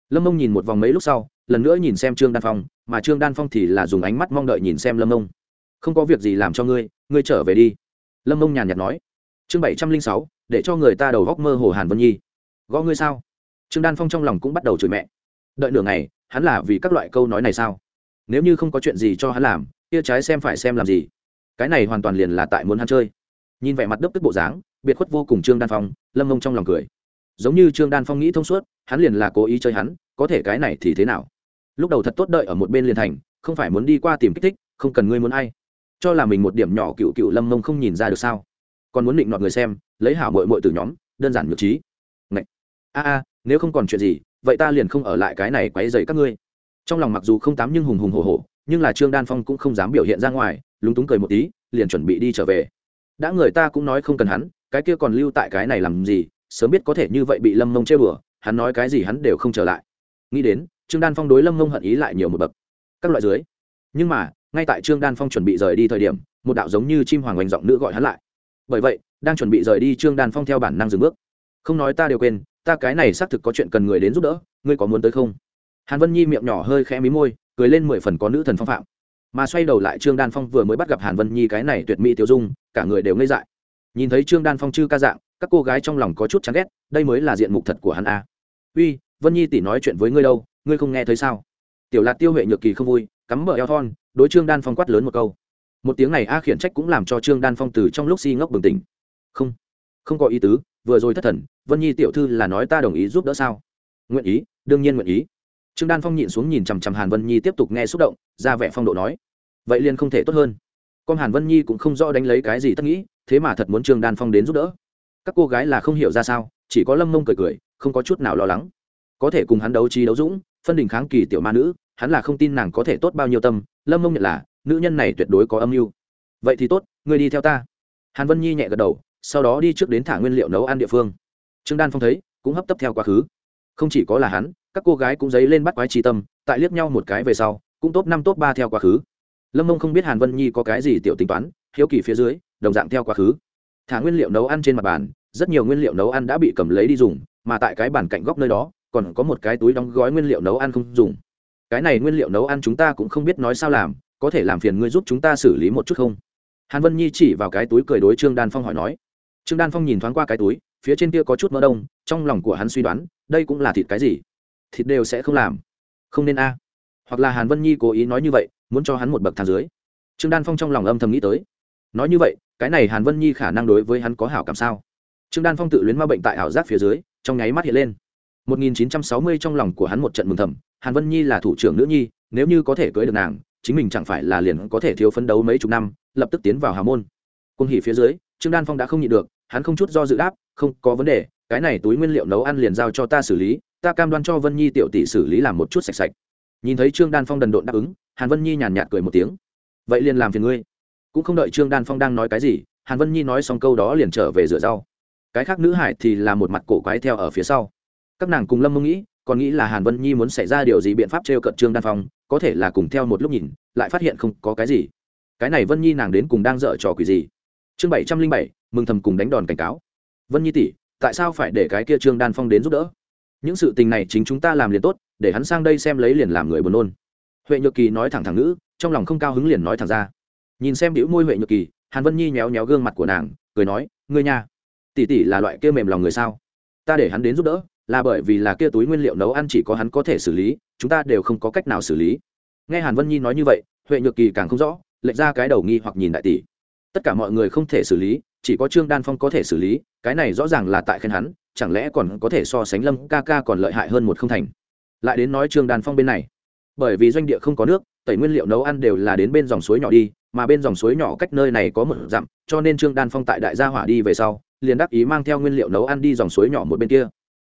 Lâm mông nhìn một vòng mấy lúc sau lần nữa nhìn xem trương đan phong, mà trương đan phong thì là dùng ánh mắt mong đợi nhìn xem lâm mông không có việc gì làm cho ngươi ngươi trở về đi. Lâm mông nhàn nhạt nói. Chương bảy trăm linh sáu, để cho người ta đầu góc mơ hồ hàn vân nhi. Gõ ngươi sao? Trương đan phong trong lòng cũng bắt đầu chửi mẹ. Đợi nửa ngày, hắn là vì các loại câu nói này sao? Nếu như không có chuyện gì cho hắn làm, kia trái xem phải xem làm gì? Cái này hoàn toàn liền là tại muốn hắn chơi. Nhìn vẻ mặt đức tức bộ dáng, biệt khuất vô cùng trương đan phong, lâm mông trong lòng cười. Giống như trương đan phong nghĩ thông suốt, hắn liền là cố ý chơi hắn có thể cái này thì thế nào? Lúc đầu thật tốt đợi ở một bên liền thành, không phải muốn đi qua tìm kích thích, không cần ngươi muốn ai. Cho là mình một điểm nhỏ cựu cựu lâm mông không nhìn ra được sao? Còn muốn định nọt người xem, lấy hảo mội mội từ nhóm, đơn giản nhược trí. Ngậy! a a, nếu không còn chuyện gì, vậy ta liền không ở lại cái này quấy dày các ngươi. Trong lòng mặc dù không tám nhưng hùng hùng hổ hổ, nhưng là trương đan phong cũng không dám biểu hiện ra ngoài, lúng túng cười một tí, liền chuẩn bị đi trở về. Đã người ta cũng nói không cần hắn, cái kia còn lưu tại cái này làm gì, sớm biết có thể như vậy bị lâm mông chơi bừa, hắn nói cái gì hắn đều không trở lại nghĩ đến, trương đan phong đối lâm mông hận ý lại nhiều một bậc. Các loại dưới. Nhưng mà, ngay tại trương đan phong chuẩn bị rời đi thời điểm, một đạo giống như chim hoàng oanh giọng nữ gọi hắn lại. Bởi vậy, đang chuẩn bị rời đi, trương đan phong theo bản năng dừng bước. Không nói ta đều quên, ta cái này xác thực có chuyện cần người đến giúp đỡ, ngươi có muốn tới không? Hàn vân nhi miệng nhỏ hơi khẽ mí môi, cười lên mười phần có nữ thần phong phạm. Mà xoay đầu lại trương đan phong vừa mới bắt gặp hàn vân nhi cái này tuyệt mỹ tiêu dung, cả người đều ngây dại. Nhìn thấy trương đan phong chư ca dạng, các cô gái trong lòng có chút chán ghét, đây mới là diện mục thật của hắn a. Uy vân nhi tỷ nói chuyện với ngươi đâu, ngươi không nghe thấy sao? Tiểu lạc tiêu huệ nhược kỳ không vui, cắm bờ eo thon, đối trương đan phong quát lớn một câu. Một tiếng này a khiển trách cũng làm cho trương đan phong từ trong lúc si ngốc bừng tỉnh. Không không có ý tứ, vừa rồi thất thần, vân nhi tiểu thư là nói ta đồng ý giúp đỡ sao? Nguyện ý, đương nhiên nguyện ý. Trương đan phong nhịn xuống nhìn chằm chằm hàn vân nhi tiếp tục nghe xúc động, ra vẻ phong độ nói. Vậy liền không thể tốt hơn. Con hàn vân nhi cũng không rõ đánh lấy cái gì tất nghĩ, thế mà thật muốn trương đan phong đến giúp đỡ. Các cô gái là không hiểu ra sao, chỉ có lâm mông cười cười, không có chút nào lo lắng có thể cùng hắn đấu trí đấu dũng, phân đình kháng kỳ tiểu ma nữ, hắn là không tin nàng có thể tốt bao nhiêu tâm, lâm mông nhận là, nữ nhân này tuyệt đối có âm mưu. Vậy thì tốt người đi theo ta. Hàn vân nhi nhẹ gật đầu, sau đó đi trước đến thả nguyên liệu nấu ăn địa phương. Trương đan phong thấy, cũng hấp tấp theo quá khứ. Không chỉ có là hắn, các cô gái cũng dấy lên bắt quái trí tâm, tại liếc nhau một cái về sau, cũng top năm top ba theo quá khứ. Lâm mông không biết hàn vân nhi có cái gì tiểu tính toán, hiếu kỳ phía dưới, đồng dạng theo quá khứ. Thả nguyên liệu nấu ăn trên mặt bàn, rất nhiều nguyên liệu nấu ăn đã bị cầm lấy đi dùng, mà tại cái bàn cạnh góc nơi đó còn có một cái túi đóng gói nguyên liệu nấu ăn không dùng. Cái này nguyên liệu nấu ăn chúng ta cũng không biết nói sao làm, có thể làm phiền ngươi giúp chúng ta xử lý một chút không? Hàn vân nhi chỉ vào cái túi cười đối trương đan phong hỏi nói. Trương đan phong nhìn thoáng qua cái túi, phía trên kia có chút mỡ đông, trong lòng của hắn suy đoán, đây cũng là thịt cái gì? Thịt đều sẽ không làm. Không nên a. Hoặc là hàn vân nhi cố ý nói như vậy, muốn cho hắn một bậc thang dưới. Trương đan phong trong lòng âm thầm nghĩ tới. Nói như vậy, cái này hàn vân nhi khả năng đối với hắn có hảo cảm sao? Trương đan phong tự luyến ma bệnh tại ảo giác phía dưới, trong nháy mắt hiện lên. 1960 trong lòng của hắn một trận mừng thầm, hàn vân nhi là thủ trưởng nữ nhi, nếu như có thể cưới được nàng, chính mình chẳng phải là liền có thể thiếu phấn đấu mấy chục năm, lập tức tiến vào hà môn. Cung hỉ phía dưới, trương đan phong đã không nhịn được, hắn không chút do dự đáp, không có vấn đề, cái này túi nguyên liệu nấu ăn liền giao cho ta xử lý, ta cam đoan cho vân nhi tiểu tỷ xử lý làm một chút sạch sạch. Nhìn thấy trương đan phong đần độn đáp ứng, hàn vân nhi nhàn nhạt cười một tiếng. Vậy liền làm phiền ngươi. Cũng không đợi trương đan phong đang nói cái gì, hàn vân nhi nói xong câu đó liền trở về rửa rau. Cái khác nữ hải thì là một mặt cổ quái theo ở phía sau các nàng cùng lâm mông nghĩ, còn nghĩ là hàn vân nhi muốn xảy ra điều gì biện pháp t r e o cận trương đan phong, có thể là cùng theo một lúc nhìn, lại phát hiện không có cái gì. Cái này vân nhi nàng đến cùng đang dở trò quỷ gì? Chương bảy trăm linh bảy, mừng thầm cùng đánh đòn cảnh cáo. Vân nhi tỷ, tại sao phải để cái kia trương đan phong đến giúp đỡ? Những sự tình này chính chúng ta làm liền tốt, để hắn sang đây xem lấy liền làm người buồn nôn. Huệ nhược kỳ nói thẳng thẳng nữ trong lòng không cao hứng liền nói thẳng ra. Nhìn xem đĩu môi huệ nhược kỳ, hàn vân nhi méo méo gương mặt của nàng, cười nói, ngươi nha, tỷ tỷ là loại kia mềm lòng người sao? Ta để hắn đến giúp đỡ là bởi vì là kia túi nguyên liệu nấu ăn chỉ có hắn có thể xử lý, chúng ta đều không có cách nào xử lý. Nghe hàn vân nhi nói như vậy, huệ nhược kỳ càng không rõ, lệch ra cái đầu nghi hoặc nhìn đại tỷ. Tất cả mọi người không thể xử lý, chỉ có trương đan phong có thể xử lý, cái này rõ ràng là tại khen hắn, chẳng lẽ còn có thể so sánh lâm ca ca còn lợi hại hơn một không thành? Lại đến nói trương đan phong bên này. Bởi vì doanh địa không có nước, tẩy nguyên liệu nấu ăn đều là đến bên dòng suối nhỏ đi, mà bên dòng suối nhỏ cách nơi này có một dặm, cho nên trương đan phong tại đại gia hỏa đi về sau, liền đắc ý mang theo nguyên liệu nấu ăn đi dòng suối nhỏ một bên kia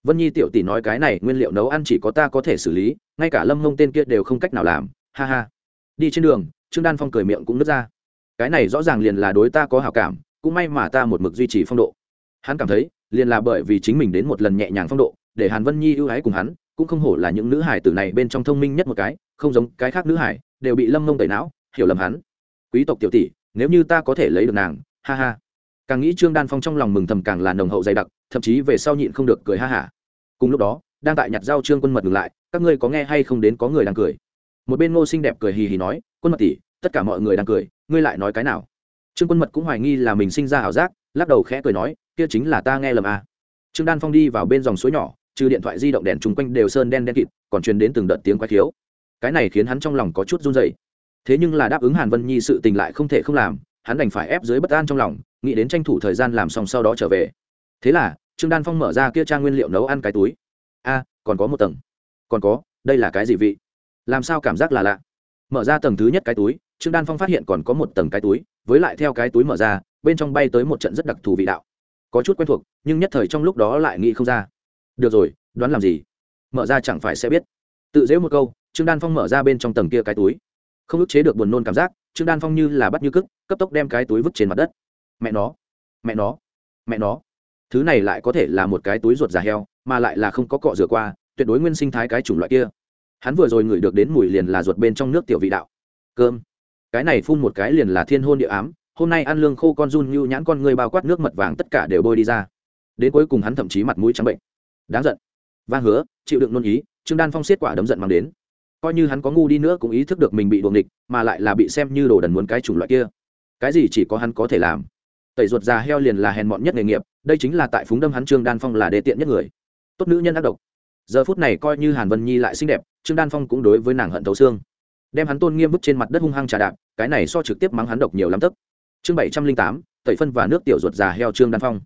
vân nhi tiểu tỷ nói cái này, nguyên liệu nấu ăn chỉ có ta có thể xử lý, ngay cả lâm mông tên kia đều không cách nào làm, ha ha. Đi trên đường, trương đan phong cười miệng cũng nứt ra. Cái này rõ ràng liền là đối ta có hảo cảm, cũng may mà ta một mực duy trì phong độ. Hắn cảm thấy, liền là bởi vì chính mình đến một lần nhẹ nhàng phong độ, để hàn vân nhi ưu ái cùng hắn, cũng không hổ là những nữ hải tử này bên trong thông minh nhất một cái, không giống cái khác nữ hải, đều bị lâm mông tẩy não, hiểu lầm hắn. Quý tộc tiểu tỷ, nếu như ta có thể lấy được nàng, ha ha. Càng nghĩ trương đan phong trong lòng mừng thầm càng là nồng hậu dày đặc, thậm chí về sau nhịn không được cười ha hả cùng lúc đó, đang tại nhặt rau trương quân mật ngừng lại, các ngươi có nghe hay không đến có người đang cười? Một bên ngô xinh đẹp cười hì hì nói, quân mật tỷ, tất cả mọi người đang cười, ngươi lại nói cái nào? Trương quân mật cũng hoài nghi là mình sinh ra ảo giác, lắc đầu khẽ cười nói, kia chính là ta nghe lầm à. trương đan phong đi vào bên dòng suối nhỏ, trừ điện thoại di động đèn chung quanh đều sơn đen đen kịt, còn truyền đến từng đợt tiếng quái thiếu cái này khiến hắn trong lòng có chút run dày thế nhưng là đáp ứng hàn vân nhi sự tình lại không thể không làm, hắn đành phải ép dưới bất an trong lòng, nghĩ đến tranh thủ thời gian làm xong sau đó trở về. Thế là trương đan phong mở ra kia trang nguyên liệu nấu ăn cái túi. A, còn có một tầng. Còn có, đây là cái gì vị? Làm sao cảm giác là lạ? Mở ra tầng thứ nhất cái túi, trương đan phong phát hiện còn có một tầng cái túi, với lại theo cái túi mở ra, bên trong bay tới một trận rất đặc thù vị đạo. Có chút quen thuộc, nhưng nhất thời trong lúc đó lại nghĩ không ra. Được rồi, đoán làm gì? Mở ra chẳng phải sẽ biết. Tự dễ một câu, trương đan phong mở ra bên trong tầng kia cái túi. Không ức chế được buồn nôn cảm giác, trương đan phong như là bắt như cức, cấp tốc đem cái túi vứt trên mặt đất. Mẹ nó mẹ nó mẹ nó thứ này lại có thể là một cái túi ruột già heo, mà lại là không có cọ rửa qua, tuyệt đối nguyên sinh thái cái chủng loại kia. Hắn vừa rồi ngửi được đến mùi liền là ruột bên trong nước tiểu vị đạo. Cơm. Cái này phun một cái liền là thiên hôn địa ám, hôm nay ăn lương khô con run như nhãn con người bao quát nước mật vàng tất cả đều bôi đi ra. Đến cuối cùng hắn thậm chí mặt mũi trắng bệnh. Đáng giận. Vang hứa, chịu đựng nôn ý, trương đan phong xiết quả đấm giận mang đến. Coi như hắn có ngu đi nữa cũng ý thức được mình bị đuồng địch mà lại là bị xem như đồ đần muốn cái chủng loại kia. Cái gì chỉ có hắn có thể làm tẩy ruột già heo liền là hèn mọn nhất nghề nghiệp, đây chính là tại phúng đâm hắn trương đan phong là đề tiện nhất người. Tốt nữ nhân ác độc. Giờ phút này coi như hàn vân nhi lại xinh đẹp, trương đan phong cũng đối với nàng hận thấu xương. Đem hắn tôn nghiêm bức trên mặt đất hung hăng trà đạp, cái này so trực tiếp mắng hắn độc nhiều lắm tức. Chương bảy trăm linh tám, tẩy phân và nước tiểu ruột già heo trương đan phong.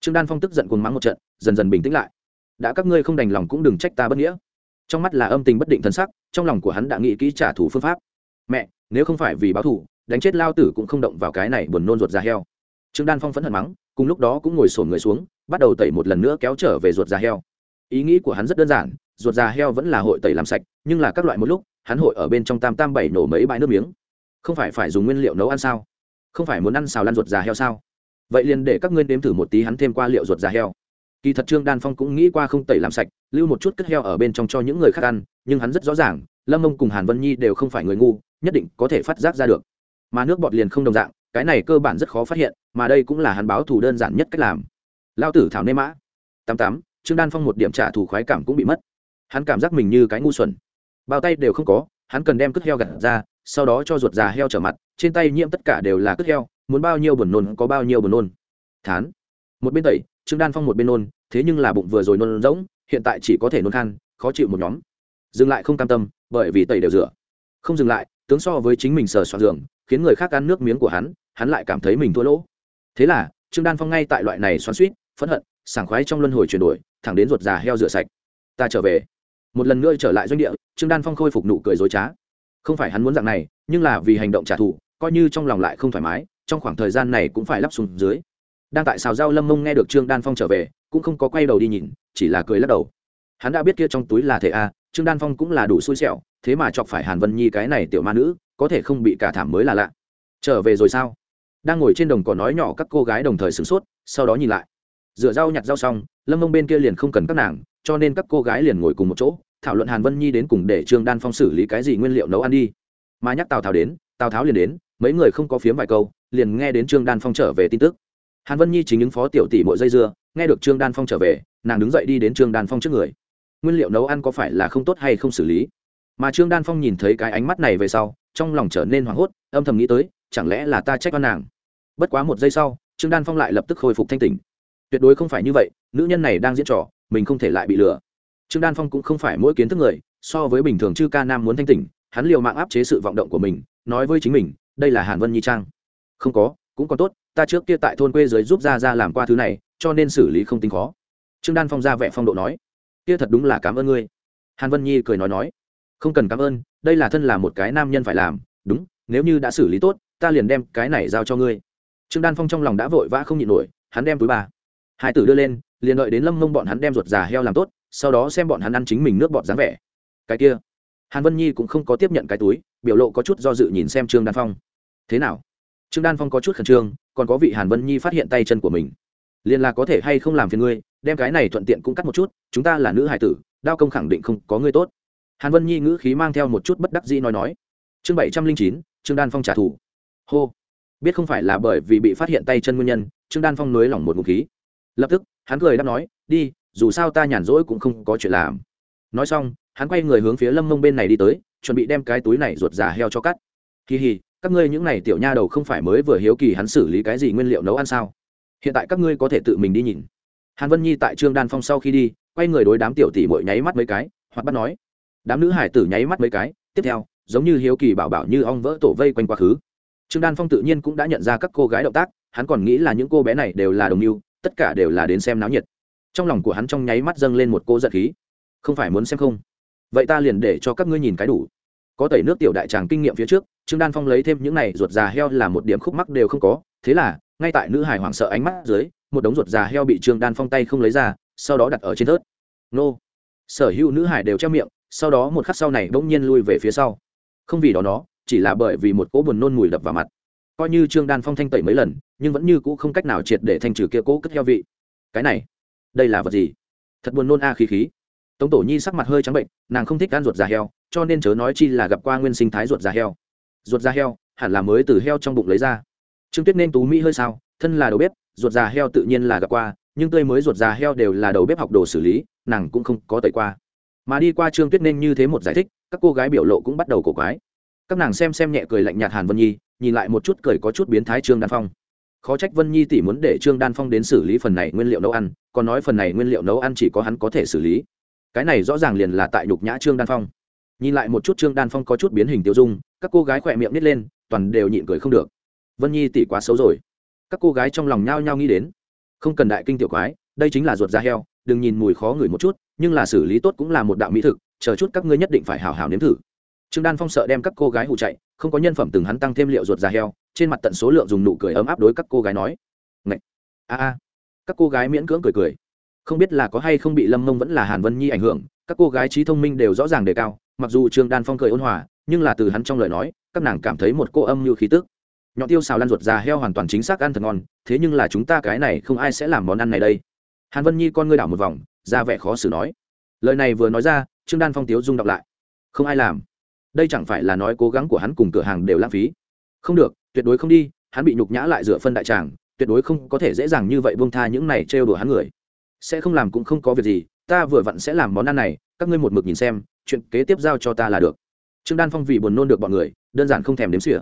Trương đan phong tức giận cuồng mắng một trận, dần dần bình tĩnh lại. Đã các ngươi không đành lòng cũng đừng trách ta bất nghĩa. Trong mắt là âm tình bất định thân sắc, trong lòng của hắn đã nghĩ kỹ trả thù phương pháp. Mẹ, nếu không phải vì báo thù, đánh chết lao tử cũng không động vào cái này buồn nôn ruột già heo trương đan phong phẫn hận mắng, cùng lúc đó cũng ngồi sổn người xuống, bắt đầu tẩy một lần nữa kéo trở về ruột già heo. Ý nghĩ của hắn rất đơn giản, ruột già heo vẫn là hội tẩy làm sạch, nhưng là các loại một lúc, hắn hội ở bên trong tam tam bảy nổ mấy bãi nước miếng. Không phải phải dùng nguyên liệu nấu ăn sao? Không phải muốn ăn xào lăn ruột già heo sao? Vậy liền để các ngươi nếm thử một tí hắn thêm qua liệu ruột già heo. Kỳ thật trương đan phong cũng nghĩ qua không tẩy làm sạch, lưu một chút cất heo ở bên trong cho những người khác ăn, nhưng hắn rất rõ ràng, lâm mông cùng hàn vân nhi đều không phải người ngu, nhất định có thể phát giác ra được. Mà nước bọt liền không đồng dạng, cái này cơ bản rất khó phát hiện mà đây cũng là hắn báo thù đơn giản nhất cách làm. Lao tử thảo nê mã. Tám tám, trương đan phong một điểm trả thù khoái cảm cũng bị mất. Hắn cảm giác mình như cái ngu xuẩn. Bao tay đều không có, hắn cần đem cất heo gặt ra, sau đó cho ruột già heo trở mặt, trên tay nhiễm tất cả đều là cất heo, muốn bao nhiêu buồn nôn có bao nhiêu buồn nôn. Thán. Một bên tẩy, trương đan phong một bên nôn, thế nhưng là bụng vừa rồi nôn rỗng, hiện tại chỉ có thể nôn khan, khó chịu một nhóm. Dừng lại không cam tâm, bởi vì tẩy đều rửa. Không dừng lại, tướng so với chính mình sờ soạn giường, khiến người khác ăn nước miếng của hắn hắn lại cảm thấy mình thua lỗ thế là, trương đan phong ngay tại loại này xoắn suýt, phẫn hận, sảng khoái trong luân hồi chuyển đổi, thẳng đến ruột già heo rửa sạch. Ta trở về. Một lần nữa trở lại doanh địa, trương đan phong khôi phục nụ cười dối trá. Không phải hắn muốn dạng này, nhưng là vì hành động trả thù, coi như trong lòng lại không thoải mái, trong khoảng thời gian này cũng phải lắp xuống dưới. Đang tại xào rau lâm mông nghe được trương đan phong trở về, cũng không có quay đầu đi nhìn, chỉ là cười lắc đầu. Hắn đã biết kia trong túi là thể a, trương đan phong cũng là đủ xui xẻo, thế mà chọc phải hàn vân nhi cái này tiểu ma nữ, có thể không bị cả thảm mới là lạ. Trở về rồi sao? Đang ngồi trên đồng cỏ nói nhỏ các cô gái đồng thời sửng sốt, sau đó nhìn lại. Rửa rau nhặt rau xong, lâm mông bên kia liền không cần các nàng, cho nên các cô gái liền ngồi cùng một chỗ, thảo luận hàn vân nhi đến cùng để trương đan phong xử lý cái gì nguyên liệu nấu ăn đi. Mà nhắc tào tháo đến, tào tháo liền đến, mấy người không có phiếm vài câu, liền nghe đến trương đan phong trở về tin tức. Hàn vân nhi chính những phó tiểu tỷ mỗi dây dưa, nghe được trương đan phong trở về, nàng đứng dậy đi đến trương đan phong trước người. Nguyên liệu nấu ăn có phải là không tốt hay không xử lý? Mà trương đan phong nhìn thấy cái ánh mắt này về sau, trong lòng trở nên hoảng hốt, âm thầm nghĩ tới, chẳng lẽ là ta trách con nàng? Bất quá một giây sau, trương đan phong lại lập tức khôi phục thanh tỉnh. Tuyệt đối không phải như vậy, nữ nhân này đang diễn trò, mình không thể lại bị lừa. Trương đan phong cũng không phải mỗi kiến thức người, so với bình thường chư ca nam muốn thanh tỉnh, hắn liều mạng áp chế sự vọng động của mình, nói với chính mình, đây là hàn vân nhi trang. Không có, cũng còn tốt, ta trước kia tại thôn quê giới giúp ra ra làm qua thứ này, cho nên xử lý không tính khó. Trương đan phong ra vẻ phong độ nói, kia thật đúng là cảm ơn ngươi. Hàn vân nhi cười nói nói, không cần cảm ơn, đây là thân là một cái nam nhân phải làm, đúng, nếu như đã xử lý tốt, ta liền đem cái này giao cho ngươi trương đan phong trong lòng đã vội vã không nhịn nổi, hắn đem túi ba, hai tử đưa lên, liền đợi đến lâm mông bọn hắn đem ruột già heo làm tốt, sau đó xem bọn hắn ăn chính mình nước bọt dáng vẻ. Cái kia, hàn vân nhi cũng không có tiếp nhận cái túi, biểu lộ có chút do dự nhìn xem trương đan phong. Thế nào? Trương đan phong có chút khẩn trương, còn có vị hàn vân nhi phát hiện tay chân của mình. Liền là có thể hay không làm phiền ngươi, đem cái này thuận tiện cũng cắt một chút, chúng ta là nữ hải tử, đao công khẳng định không có ngươi tốt. Hàn vân nhi ngữ khí mang theo một chút bất đắc dĩ nói nói. Chương bảy trăm linh chín, trương đan phong trả thù. Hô biết không phải là bởi vì bị phát hiện tay chân nguyên nhân, trương đan phong nới lỏng một ngụ khí. Lập tức, hắn cười đáp nói, đi, dù sao ta nhàn rỗi cũng không có chuyện làm. Nói xong, hắn quay người hướng phía lâm mông bên này đi tới, chuẩn bị đem cái túi này ruột già heo cho cắt. Kỳ hì, các ngươi những n à y tiểu nha đầu không phải mới vừa hiếu kỳ hắn xử lý cái gì nguyên liệu nấu ăn sao? Hiện tại các ngươi có thể tự mình đi nhìn. Hàn vân nhi tại trương đan phong sau khi đi, quay người đối đám tiểu tỷ bội nháy mắt mấy cái hoặc bắt nói, đám nữ hải tử nháy mắt mấy cái, tiếp theo, giống như hiếu kỳ bảo bảo như ong vỡ tổ vây quanh quá khứ trương đan phong tự nhiên cũng đã nhận ra các cô gái động tác, hắn còn nghĩ là những cô bé này đều là đồng mưu, tất cả đều là đến xem náo nhiệt. Trong lòng của hắn trong nháy mắt dâng lên một cô giận khí. Không phải muốn xem không? Vậy ta liền để cho các ngươi nhìn cái đủ. Có tẩy nước tiểu đại tràng kinh nghiệm phía trước, trương đan phong lấy thêm những này ruột già heo là một điểm khúc mắc đều không có. Thế là, ngay tại nữ hải hoảng sợ ánh mắt dưới, một đống ruột già heo bị trương đan phong tay không lấy ra, sau đó đặt ở trên thớt. Nô. Sở hữu nữ hải đều treo miệng, sau đó một khắc sau này bỗng nhiên lui về phía sau. Không vì đó nó chỉ là bởi vì một cỗ buồn nôn mùi đập vào mặt. Coi như trương đan phong thanh tẩy mấy lần, nhưng vẫn như cũ không cách nào triệt để thanh trừ kia cỗ cất heo vị. Cái này, đây là vật gì? Thật buồn nôn a, khí khí. Tống tổ nhi sắc mặt hơi trắng bệnh, nàng không thích ăn ruột già heo, cho nên chớ nói chi là gặp qua nguyên sinh thái ruột già heo. Ruột già heo, hẳn là mới từ heo trong bụng lấy ra. Trương tuyết nên tú mỹ hơi sao, thân là đầu bếp, ruột già heo tự nhiên là gặp qua, nhưng tươi mới ruột già heo đều là đầu bếp học đồ xử lý, nàng cũng không có tẩy qua. Mà đi qua trương tuyết nên như thế một giải thích, các cô gái biểu lộ cũng bắt đầu cổ quái các nàng xem xem nhẹ cười lạnh nhạt hàn vân nhi, nhìn lại một chút cười có chút biến thái trương đan phong. Khó trách vân nhi tỷ muốn để trương đan phong đến xử lý phần này nguyên liệu nấu ăn, còn nói phần này nguyên liệu nấu ăn chỉ có hắn có thể xử lý. Cái này rõ ràng liền là tại nhục nhã trương đan phong. Nhìn lại một chút trương đan phong có chút biến hình tiêu dung, các cô gái khỏe miệng nít lên, toàn đều nhịn cười không được. Vân nhi tỷ quá xấu rồi. Các cô gái trong lòng nhao nhao nghĩ đến. Không cần đại kinh tiểu quái, đây chính là ruột da heo, đừng nhìn mùi khó ngửi một chút, nhưng là xử lý tốt cũng là một đạo mỹ thực, chờ chút các ngươi nhất định phải hào hào nếm thử trương đan phong sợ đem các cô gái hụ chạy, không có nhân phẩm từng hắn tăng thêm liệu ruột già heo, trên mặt tận số lượng dùng nụ cười ấm áp đối các cô gái nói. Ngậy! a a! Các cô gái miễn cưỡng cười cười. Không biết là có hay không bị lâm mông vẫn là hàn vân nhi ảnh hưởng, các cô gái trí thông minh đều rõ ràng đề cao, mặc dù trương đan phong cười ôn hòa, nhưng là từ hắn trong lời nói, các nàng cảm thấy một cô âm như khí tức. Nhọn tiêu xào lăn ruột già heo hoàn toàn chính xác ăn thật ngon, thế nhưng là chúng ta cái này không ai sẽ làm món ăn này đây. Hàn vân nhi con ngươi đảo một vòng, ra vẻ khó xử nói. Lời này vừa nói ra, trương đan phong tiếu rung đọc lại. Không ai làm đây chẳng phải là nói cố gắng của hắn cùng cửa hàng đều lãng phí. Không được, tuyệt đối không đi, hắn bị nhục nhã lại dựa phân đại tràng, tuyệt đối không có thể dễ dàng như vậy buông tha những này trêu đùa hắn người. Sẽ không làm cũng không có việc gì, ta vừa vặn sẽ làm món ăn này, các ngươi một mực nhìn xem, chuyện kế tiếp giao cho ta là được. Trương đan phong vì buồn nôn được bọn người, đơn giản không thèm đếm xỉa.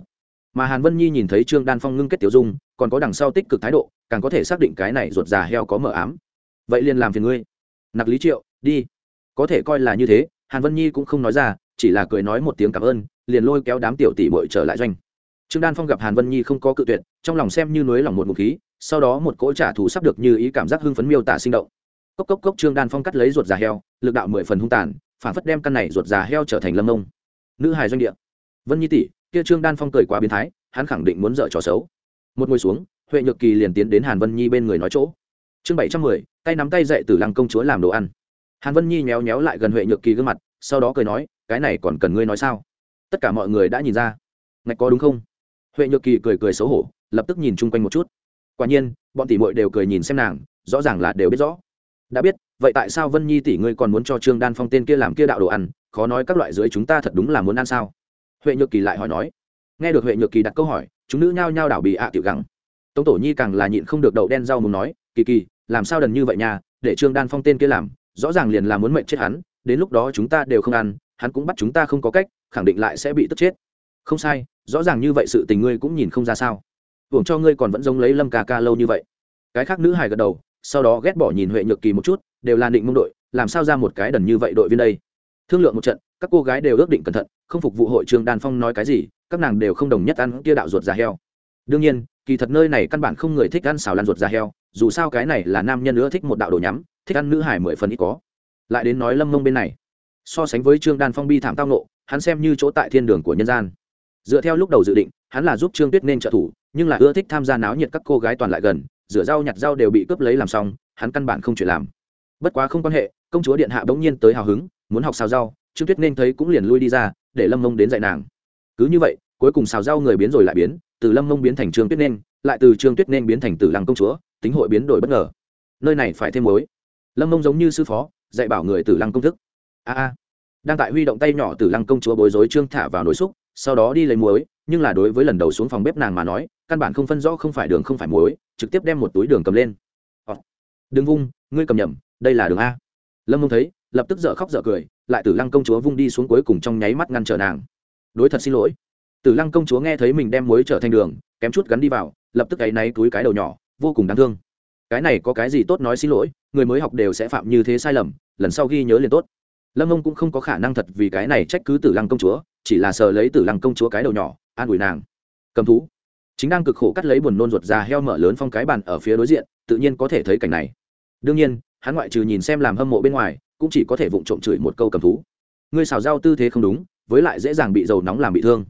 Mà hàn vân nhi nhìn thấy trương đan phong ngưng kết tiểu dung, còn có đằng sau tích cực thái độ, càng có thể xác định cái này ruột già heo có mờ ám. Vậy liền làm phiền ngươi. Nặc lý triệu, đi. Có thể coi là như thế, hàn vân nhi cũng không nói ra chỉ là cười nói một tiếng cảm ơn, liền lôi kéo đám tiểu tỷ bội trở lại doanh. Trương đan phong gặp hàn vân nhi không có cự tuyệt, trong lòng xem như núi lòng một ngụ khí, sau đó một cỗ trả thù sắp được như ý cảm giác hưng phấn miêu tả sinh động. Cốc cốc cốc, trương đan phong cắt lấy ruột già heo, lực đạo mười phần hung tàn, phản phất đem căn này ruột già heo trở thành lâm ông. Nữ hài doanh địa. Vân nhi tỷ, kia trương đan phong cười quá biến thái, hắn khẳng định muốn dở trò xấu. Một ngồi xuống, huệ nhược kỳ liền tiến đến hàn vân nhi bên người nói chỗ. Chương bảy trăm mười, tay nắm tay dậy từ lăng công chúa làm đồ ăn. Hàn vân nhi méo méo lại gần huệ nhược kỳ gương mặt, sau đó cười nói cái này còn cần ngươi nói sao? Tất cả mọi người đã nhìn ra. Ngạch có đúng không? Huệ nhược kỳ cười cười xấu hổ, lập tức nhìn chung quanh một chút. Quả nhiên, bọn tỷ muội đều cười nhìn xem nàng, rõ ràng là đều biết rõ. Đã biết, vậy tại sao vân nhi tỷ ngươi còn muốn cho trương đan phong tên kia làm kia đạo đồ ăn, khó nói các loại dưới chúng ta thật đúng là muốn ăn sao? Huệ nhược kỳ lại hỏi nói. Nghe được huệ nhược kỳ đặt câu hỏi, chúng nữ nhao nhao đảo bị ạ tiểu gắng tống tổ nhi càng là nhịn không được đậu đen rau muốn nói, kỳ kỳ, làm sao đần như vậy nha, để trương đan phong tên kia làm, rõ ràng liền là muốn mệnh chết hắn, đến lúc đó chúng ta đều không ăn hắn cũng bắt chúng ta không có cách, khẳng định lại sẽ bị tức chết. Không sai, rõ ràng như vậy sự tình ngươi cũng nhìn không ra sao. Hưởng cho ngươi còn vẫn giống lấy lâm ca ca lâu như vậy. Cái khác nữ hài gật đầu, sau đó ghét bỏ nhìn huệ nhược kỳ một chút, đều là định mông đội, làm sao ra một cái đần như vậy đội viên đây? Thương lượng một trận, các cô gái đều ước định cẩn thận, không phục vụ hội trường đàn phong nói cái gì, các nàng đều không đồng nhất ăn kia đạo ruột già heo. Đương nhiên, kỳ thật nơi này căn bản không người thích ăn xào lan ruột già heo, dù sao cái này là nam nhân nữa thích một đạo đồ nhắm, thích ăn nữ hải mười phần ít có. Lại đến nói lâm mông bên này so sánh với trương đan phong bi thảm tang nộ hắn xem như chỗ tại thiên đường của nhân gian. Dựa theo lúc đầu dự định, hắn là giúp trương tuyết nên trợ thủ, nhưng là ưa thích tham gia náo nhiệt các cô gái toàn lại gần, rửa rau nhặt rau đều bị cướp lấy làm xong, hắn căn bản không chuyện làm. Bất quá không quan hệ, công chúa điện hạ bỗng nhiên tới hào hứng, muốn học xào rau, trương tuyết nên thấy cũng liền lui đi ra, để lâm mông đến dạy nàng. Cứ như vậy, cuối cùng xào rau người biến rồi lại biến, từ lâm mông biến thành trương tuyết nên, lại từ trương tuyết nên biến thành tử lăng công chúa, tính hội biến đổi bất ngờ. Nơi này phải thêm mối lâm mông giống như sư phó, dạy bảo người tử lăng công thức a a. Đang tại huy động tay nhỏ tử lăng công chúa bối rối trương thả vào nồi xúc sau đó đi lấy muối nhưng là đối với lần đầu xuống phòng bếp nàng mà nói căn bản không phân rõ không phải đường không phải muối trực tiếp đem một túi đường cầm lên. Ồ, đừng vung ngươi cầm nhầm đây là đường a. Lâm mông thấy lập tức dở khóc dở cười lại tử lăng công chúa vung đi xuống cuối cùng trong nháy mắt ngăn trở nàng. Đối thật xin lỗi. Tử lăng công chúa nghe thấy mình đem muối trở thành đường kém chút gắn đi vào lập tức gáy náy túi cái đầu nhỏ vô cùng đáng thương. Cái này có cái gì tốt nói xin lỗi người mới học đều sẽ phạm như thế sai lầm lần sau ghi nhớ liền tốt lâm ông cũng không có khả năng thật vì cái này trách cứ tử lăng công chúa, chỉ là sờ lấy tử lăng công chúa cái đầu nhỏ, an ủi nàng. Cầm thú. Chính đang cực khổ cắt lấy buồn nôn ruột già heo mở lớn phong cái bàn ở phía đối diện, tự nhiên có thể thấy cảnh này. Đương nhiên, hắn ngoại trừ nhìn xem làm hâm mộ bên ngoài, cũng chỉ có thể vụng trộm chửi một câu cầm thú. Ngươi xào rau tư thế không đúng, với lại dễ dàng bị dầu nóng làm bị thương.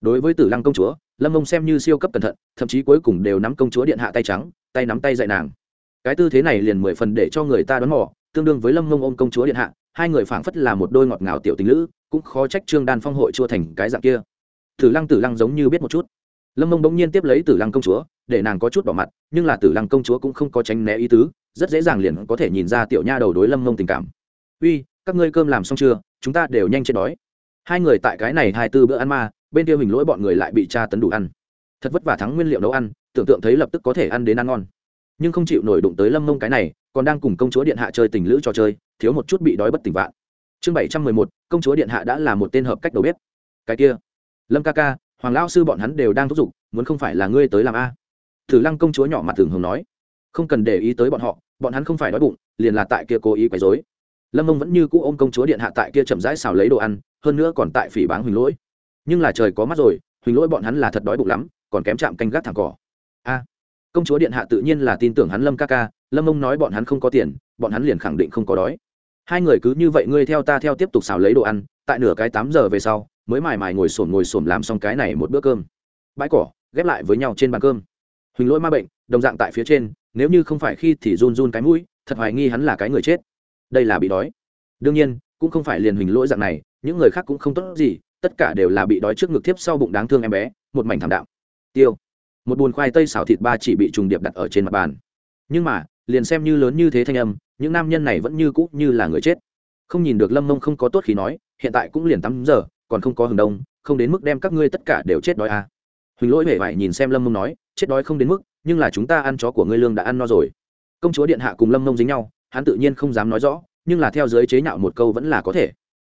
Đối với tử lăng công chúa, lâm ông xem như siêu cấp cẩn thận, thậm chí cuối cùng đều nắm công chúa điện hạ tay trắng, tay nắm tay dạy nàng. Cái tư thế này liền mười phần để cho người ta đón mò tương đương với lâm mông ôm công chúa điện hạ, hai người phảng phất là một đôi ngọt ngào tiểu tình lữ, cũng khó trách trương đan phong hội chua thành cái dạng kia. Tử lăng tử lăng giống như biết một chút. Lâm mông bỗng nhiên tiếp lấy tử lăng công chúa, để nàng có chút bỏ mặt, nhưng là tử lăng công chúa cũng không có tránh né ý tứ, rất dễ dàng liền có thể nhìn ra tiểu nha đầu đối lâm mông tình cảm. Uy, các ngươi cơm làm xong chưa? Chúng ta đều nhanh chết đói. Hai người tại cái này hai tư bữa ăn ma bên kia mình lỗi bọn người lại bị tra tấn đủ ăn. Thật vất vả thắng nguyên liệu nấu ăn, tưởng tượng thấy lập tức có thể ăn đến ăn ngon. Nhưng không chịu nổi đụng tới lâm mông cái này còn đang cùng công chúa điện hạ chơi tình lữ trò chơi, thiếu một chút bị đói bất tỉnh vạn. Chương bảy trăm mười một, công chúa điện hạ đã là một tên hợp cách đầu bếp. Cái kia, lâm ca ca, hoàng lao sư bọn hắn đều đang thúc giục, muốn không phải là ngươi tới làm a? Thử lăng công chúa nhỏ mặt thường hồng nói. Không cần để ý tới bọn họ, bọn hắn không phải đói bụng, liền là tại kia cố ý quấy dối lâm mông vẫn như cũ ôm công chúa điện hạ tại kia chậm rãi xào lấy đồ ăn, hơn nữa còn tại phỉ báng huỳnh lỗi. Nhưng là trời có mắt rồi, huỳnh lỗi bọn hắn là thật đói bụng lắm, còn kém chạm canh gác thẳng cỏ. A công chúa điện hạ tự nhiên là tin tưởng hắn lâm ca ca, lâm ông nói bọn hắn không có tiền, bọn hắn liền khẳng định không có đói. Hai người cứ như vậy ngươi theo ta theo tiếp tục xào lấy đồ ăn, tại nửa cái tám giờ về sau, mới mài mài ngồi sổm ngồi sổm làm xong cái này một bữa cơm. Bãi cỏ, ghép lại với nhau trên bàn cơm. Huỳnh lỗi ma bệnh, đồng dạng tại phía trên, nếu như không phải khi thì run run cái mũi, thật hoài nghi hắn là cái người chết. Đây là bị đói. Đương nhiên, cũng không phải liền huỳnh lỗi dạng này, những người khác cũng không tốt gì, tất cả đều là bị đói trước ngực tiếp sau bụng đáng thương em bé, một mảnh thảm đạm. Tiêu một bùn khoai tây xào thịt ba chỉ bị trùng điệp đặt ở trên mặt bàn. Nhưng mà, liền xem như lớn như thế thanh âm, những nam nhân này vẫn như cũ như là người chết. Không nhìn được lâm mông không có tốt khi nói, hiện tại cũng liền tắm giờ, còn không có hừng đông, không đến mức đem các ngươi tất cả đều chết đói à. huỳnh lỗi hề vải nhìn xem lâm mông nói, chết đói không đến mức, nhưng là chúng ta ăn chó của ngươi lương đã ăn no rồi. Công chúa điện hạ cùng lâm mông dính nhau, hắn tự nhiên không dám nói rõ, nhưng là theo giới chế nhạo một câu vẫn là có thể.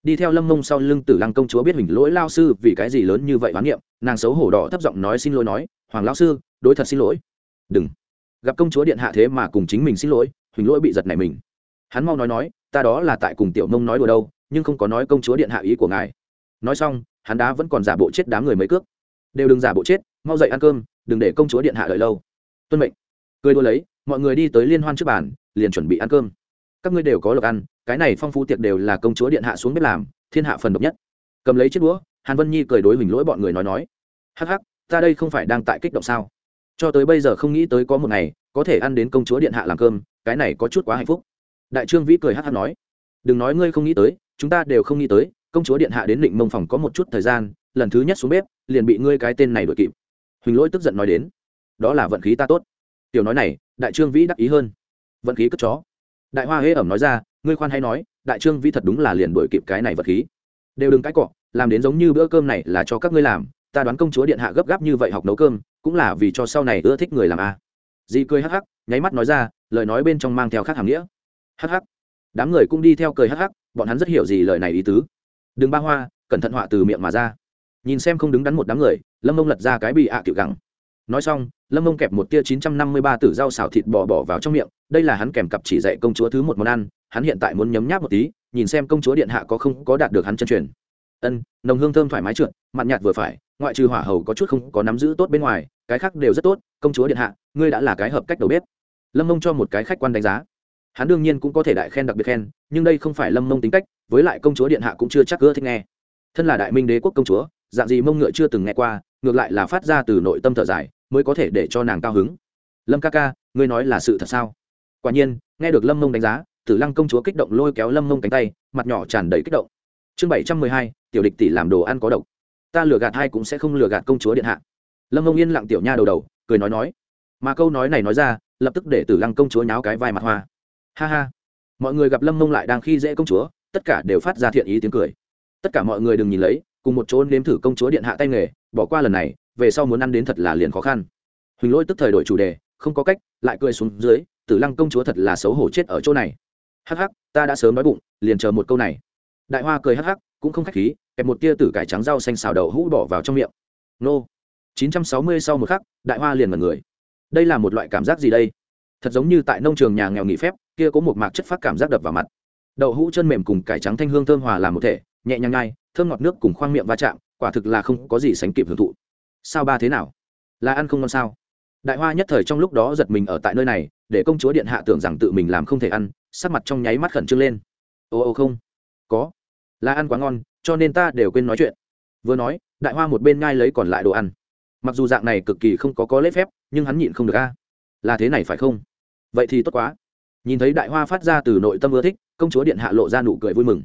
Đi theo lâm mông sau lưng tử lăng công chúa biết huỳnh lỗi lao sư vì cái gì lớn như vậy hoán niệm nàng xấu hổ đỏ thấp giọng nói xin lỗi nói, hoàng lão sư, đối thật xin lỗi. Đừng. Gặp công chúa điện hạ thế mà cùng chính mình xin lỗi, huỳnh lỗi bị giật này mình. Hắn mau nói nói, ta đó là tại cùng tiểu mông nói đùa đâu, nhưng không có nói công chúa điện hạ ý của ngài. Nói xong, hắn đá vẫn còn giả bộ chết đám người mấy cước. Đều đừng giả bộ chết, mau dậy ăn cơm, đừng để công chúa điện hạ đợi lâu. Tuân mệnh. Cười đua lấy, mọi người đi tới liên hoan trước bàn, liền chuẩn bị ăn cơm. Các ngươi đều có lộc ăn, cái này phong phú tiệc đều là công chúa điện hạ xuống bếp làm, thiên hạ phần độc nhất. Cầm lấy chiếc đũa hàn vân nhi cười đối huỳnh lỗi bọn người nói nói, hắc hắc, ta đây không phải đang tại kích động sao? Cho tới bây giờ không nghĩ tới có một ngày, có thể ăn đến công chúa điện hạ làm cơm, cái này có chút quá hạnh phúc. Đại trương vĩ cười hắc hắc nói, đừng nói ngươi không nghĩ tới, chúng ta đều không nghĩ tới, công chúa điện hạ đến định mông phòng có một chút thời gian, lần thứ nhất xuống bếp, liền bị ngươi cái tên này đuổi kịp. Huỳnh lỗi tức giận nói đến, đó là vận khí ta tốt. Tiểu nói này, đại trương vĩ đắc ý hơn. Vận khí cất chó. Đại hoa hễ ẩm nói ra, ngươi khoan hay nói, đại trương vĩ thật đúng là liền đuổi kịp cái này vật khí. Đều đừng cãi cọ làm đến giống như bữa cơm này là cho các ngươi làm, ta đoán công chúa điện hạ gấp gáp như vậy học nấu cơm, cũng là vì cho sau này ưa thích người làm a à. di cười hắc hắc, nháy mắt nói ra, lời nói bên trong mang theo khác hàm nghĩa. Hắc hắc. Đám người cũng đi theo cười hắc hắc, bọn hắn rất hiểu gì lời này ý tứ. Đừng ba hoa, cẩn thận họa từ miệng mà ra. Nhìn xem không đứng đắn một đám người, lâm mông lật ra cái bị ạ à tiểu gẳng. Nói xong, lâm mông kẹp một tia chín trăm năm mươi ba tử rau xào thịt bò bỏ vào trong miệng, đây là hắn kèm cặp chỉ dạy công chúa thứ một món ăn, hắn hiện tại muốn nhấm nháp một tí, nhìn xem công chúa điện hạ có không có đạt được hắn chân truyền ân, nồng hương thơm thoải mái trượt, mặn nhạt vừa phải, ngoại trừ hỏa hầu có chút không có nắm giữ tốt bên ngoài, cái khác đều rất tốt, công chúa điện hạ, ngươi đã là cái hợp cách đầu bếp. Lâm mông cho một cái khách quan đánh giá. Hắn đương nhiên cũng có thể đại khen đặc biệt khen, nhưng đây không phải lâm mông tính cách, với lại công chúa điện hạ cũng chưa chắc gỡ thích nghe. Thân là đại minh đế quốc công chúa, dạng gì mông ngựa chưa từng nghe qua, ngược lại là phát ra từ nội tâm thở dài, mới có thể để cho nàng cao hứng. Lâm ca ca, ngươi nói là sự thật sao? Quả nhiên, nghe được lâm mông đánh giá, tử lăng công chúa kích động lôi kéo lâm mông cánh tay, mặt nhỏ tràn đầy kích động chương bảy trăm mười hai, tiểu địch tỷ làm đồ ăn có độc. Ta lừa gạt hai cũng sẽ không lừa gạt công chúa điện hạ. Lâm ông yên lặng tiểu nha đầu đầu, cười nói nói. Mà câu nói này nói ra, lập tức để tử lăng công chúa nháo cái vai mặt hoa. Ha ha. Mọi người gặp lâm mông lại đang khi dễ công chúa, tất cả đều phát ra thiện ý tiếng cười. Tất cả mọi người đừng nhìn lấy, cùng một chỗ nếm thử công chúa điện hạ tay nghề, bỏ qua lần này, về sau muốn ăn đến thật là liền khó khăn. Huỳnh lỗi tức thời đổi chủ đề, không có cách, lại cười xuống dưới, tử lăng công chúa thật là xấu hổ chết ở chỗ này. Hắc hắc, ta đã sớm nói bụng, liền chờ một câu này đại hoa cười hắc hắc cũng không khách khí kẹp một tia tử cải trắng rau xanh xào đậu hũ bỏ vào trong miệng. Nô. chín trăm sáu mươi sau một khắc đại hoa liền mật người. Đây là một loại cảm giác gì đây? Thật giống như tại nông trường nhà nghèo nghỉ phép kia có một mạc chất phát cảm giác đập vào mặt. Đậu hũ chân mềm cùng cải trắng thanh hương thơm hòa làm một thể nhẹ nhàng ngay, thơm ngọt nước cùng khoang miệng va chạm quả thực là không có gì sánh kịp hưởng thụ. Sao ba thế nào? Là ăn không ngon sao? Đại hoa nhất thời trong lúc đó giật mình ở tại nơi này để công chúa điện hạ tưởng rằng tự mình làm không thể ăn sắc mặt trong nháy mắt khẩn trương lên. Ô ô không có. Là ăn quá ngon, cho nên ta đều quên nói chuyện. Vừa nói, đại hoa một bên ngai lấy còn lại đồ ăn. Mặc dù dạng này cực kỳ không có có lễ phép, nhưng hắn nhịn không được a. Là thế này phải không? Vậy thì tốt quá. Nhìn thấy đại hoa phát ra từ nội tâm ưa thích, công chúa điện hạ lộ ra nụ cười vui mừng.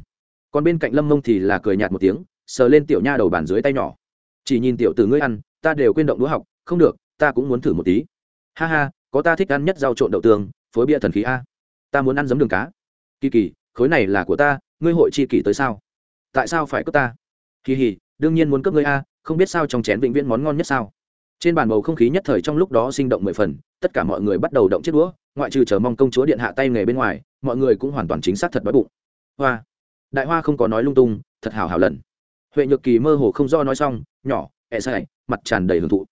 Còn bên cạnh lâm mông thì là cười nhạt một tiếng, sờ lên tiểu nha đầu bàn dưới tay nhỏ. Chỉ nhìn tiểu từ ngươi ăn, ta đều quên động đũa học, không được, ta cũng muốn thử một tí. Ha ha, có ta thích ăn nhất rau trộn đậu tường phối bia thần khí a. Ta muốn ăn giấm đường cá. Kỳ kỳ, khối này là của ta ngươi hội chi kỷ tới sao? Tại sao phải cướp ta? Kỳ hì đương nhiên muốn cướp ngươi a, không biết sao trong chén vĩnh viễn món ngon nhất sao? Trên bàn bầu không khí nhất thời trong lúc đó sinh động mười phần, tất cả mọi người bắt đầu động chiếc đũa, ngoại trừ chờ mong công chúa điện hạ tay nghề bên ngoài, mọi người cũng hoàn toàn chính xác thật đói bụng. Hoa, đại hoa không có nói lung tung, thật hào hào lần. Huệ nhược kỳ mơ hồ không do nói xong, nhỏ, ẹ sai mặt tràn đầy hưởng thụ.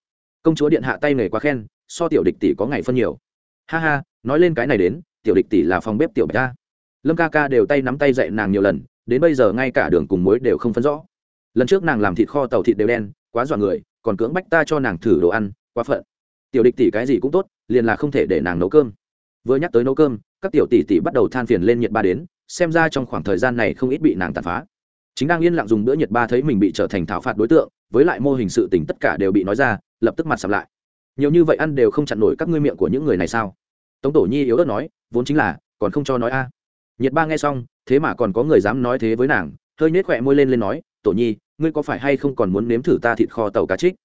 Công chúa điện hạ tay nghề quá khen, so tiểu địch tỷ có ngày phân nhiều. Ha ha, nói lên cái này đến, tiểu địch tỷ là phòng bếp tiểu bạch ta lâm ca ca đều tay nắm tay dạy nàng nhiều lần, đến bây giờ ngay cả đường cùng muối đều không phân rõ. Lần trước nàng làm thịt kho tàu thịt đều đen, quá dọa người, còn cưỡng bách ta cho nàng thử đồ ăn, quá phận. Tiểu địch tỷ cái gì cũng tốt, liền là không thể để nàng nấu cơm. Vừa nhắc tới nấu cơm, các tiểu tỷ tỷ bắt đầu than phiền lên nhiệt ba đến, xem ra trong khoảng thời gian này không ít bị nàng tàn phá. Chính đang yên lặng dùng bữa nhiệt ba thấy mình bị trở thành thảo phạt đối tượng, với lại mô hình sự tình tất cả đều bị nói ra, lập tức mặt sập lại. Nhiều như vậy ăn đều không chặn nổi các ngươi miệng của những người này sao? Tống tổ nhi yếu ớt nói, vốn chính là, còn không cho nói a nhiệt ba nghe xong, thế mà còn có người dám nói thế với nàng, hơi nhếch khỏe môi lên lên nói, tổ nhi, ngươi có phải hay không còn muốn nếm thử ta thịt kho tàu cá trích?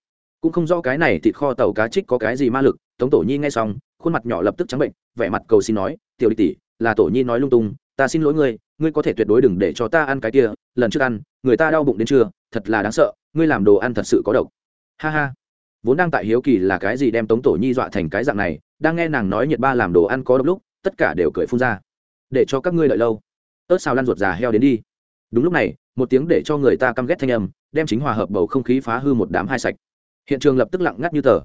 Cũng không rõ cái này thịt kho tàu cá trích có cái gì ma lực, tống tổ nhi nghe xong, khuôn mặt nhỏ lập tức trắng bệnh, vẻ mặt cầu xin nói, tiểu đi tỷ, là tổ nhi nói lung tung, ta xin lỗi ngươi ngươi có thể tuyệt đối đừng để cho ta ăn cái kia, lần trước ăn, người ta đau bụng đến trưa, thật là đáng sợ, ngươi làm đồ ăn thật sự có độc. Ha ha. Vốn đang tại hiếu kỳ là cái gì đem tống tổ nhi dọa thành cái dạng này, đang nghe nàng nói nhiệt ba làm đồ ăn có độc lúc, tất cả đều cười phun ra để cho các ngươi đợi lâu. Ớt xào lăn ruột già heo đến đi. Đúng lúc này, một tiếng để cho người ta căm ghét thanh âm, đem chính hòa hợp bầu không khí phá hư một đám hai sạch. Hiện trường lập tức lặng ngắt như tờ.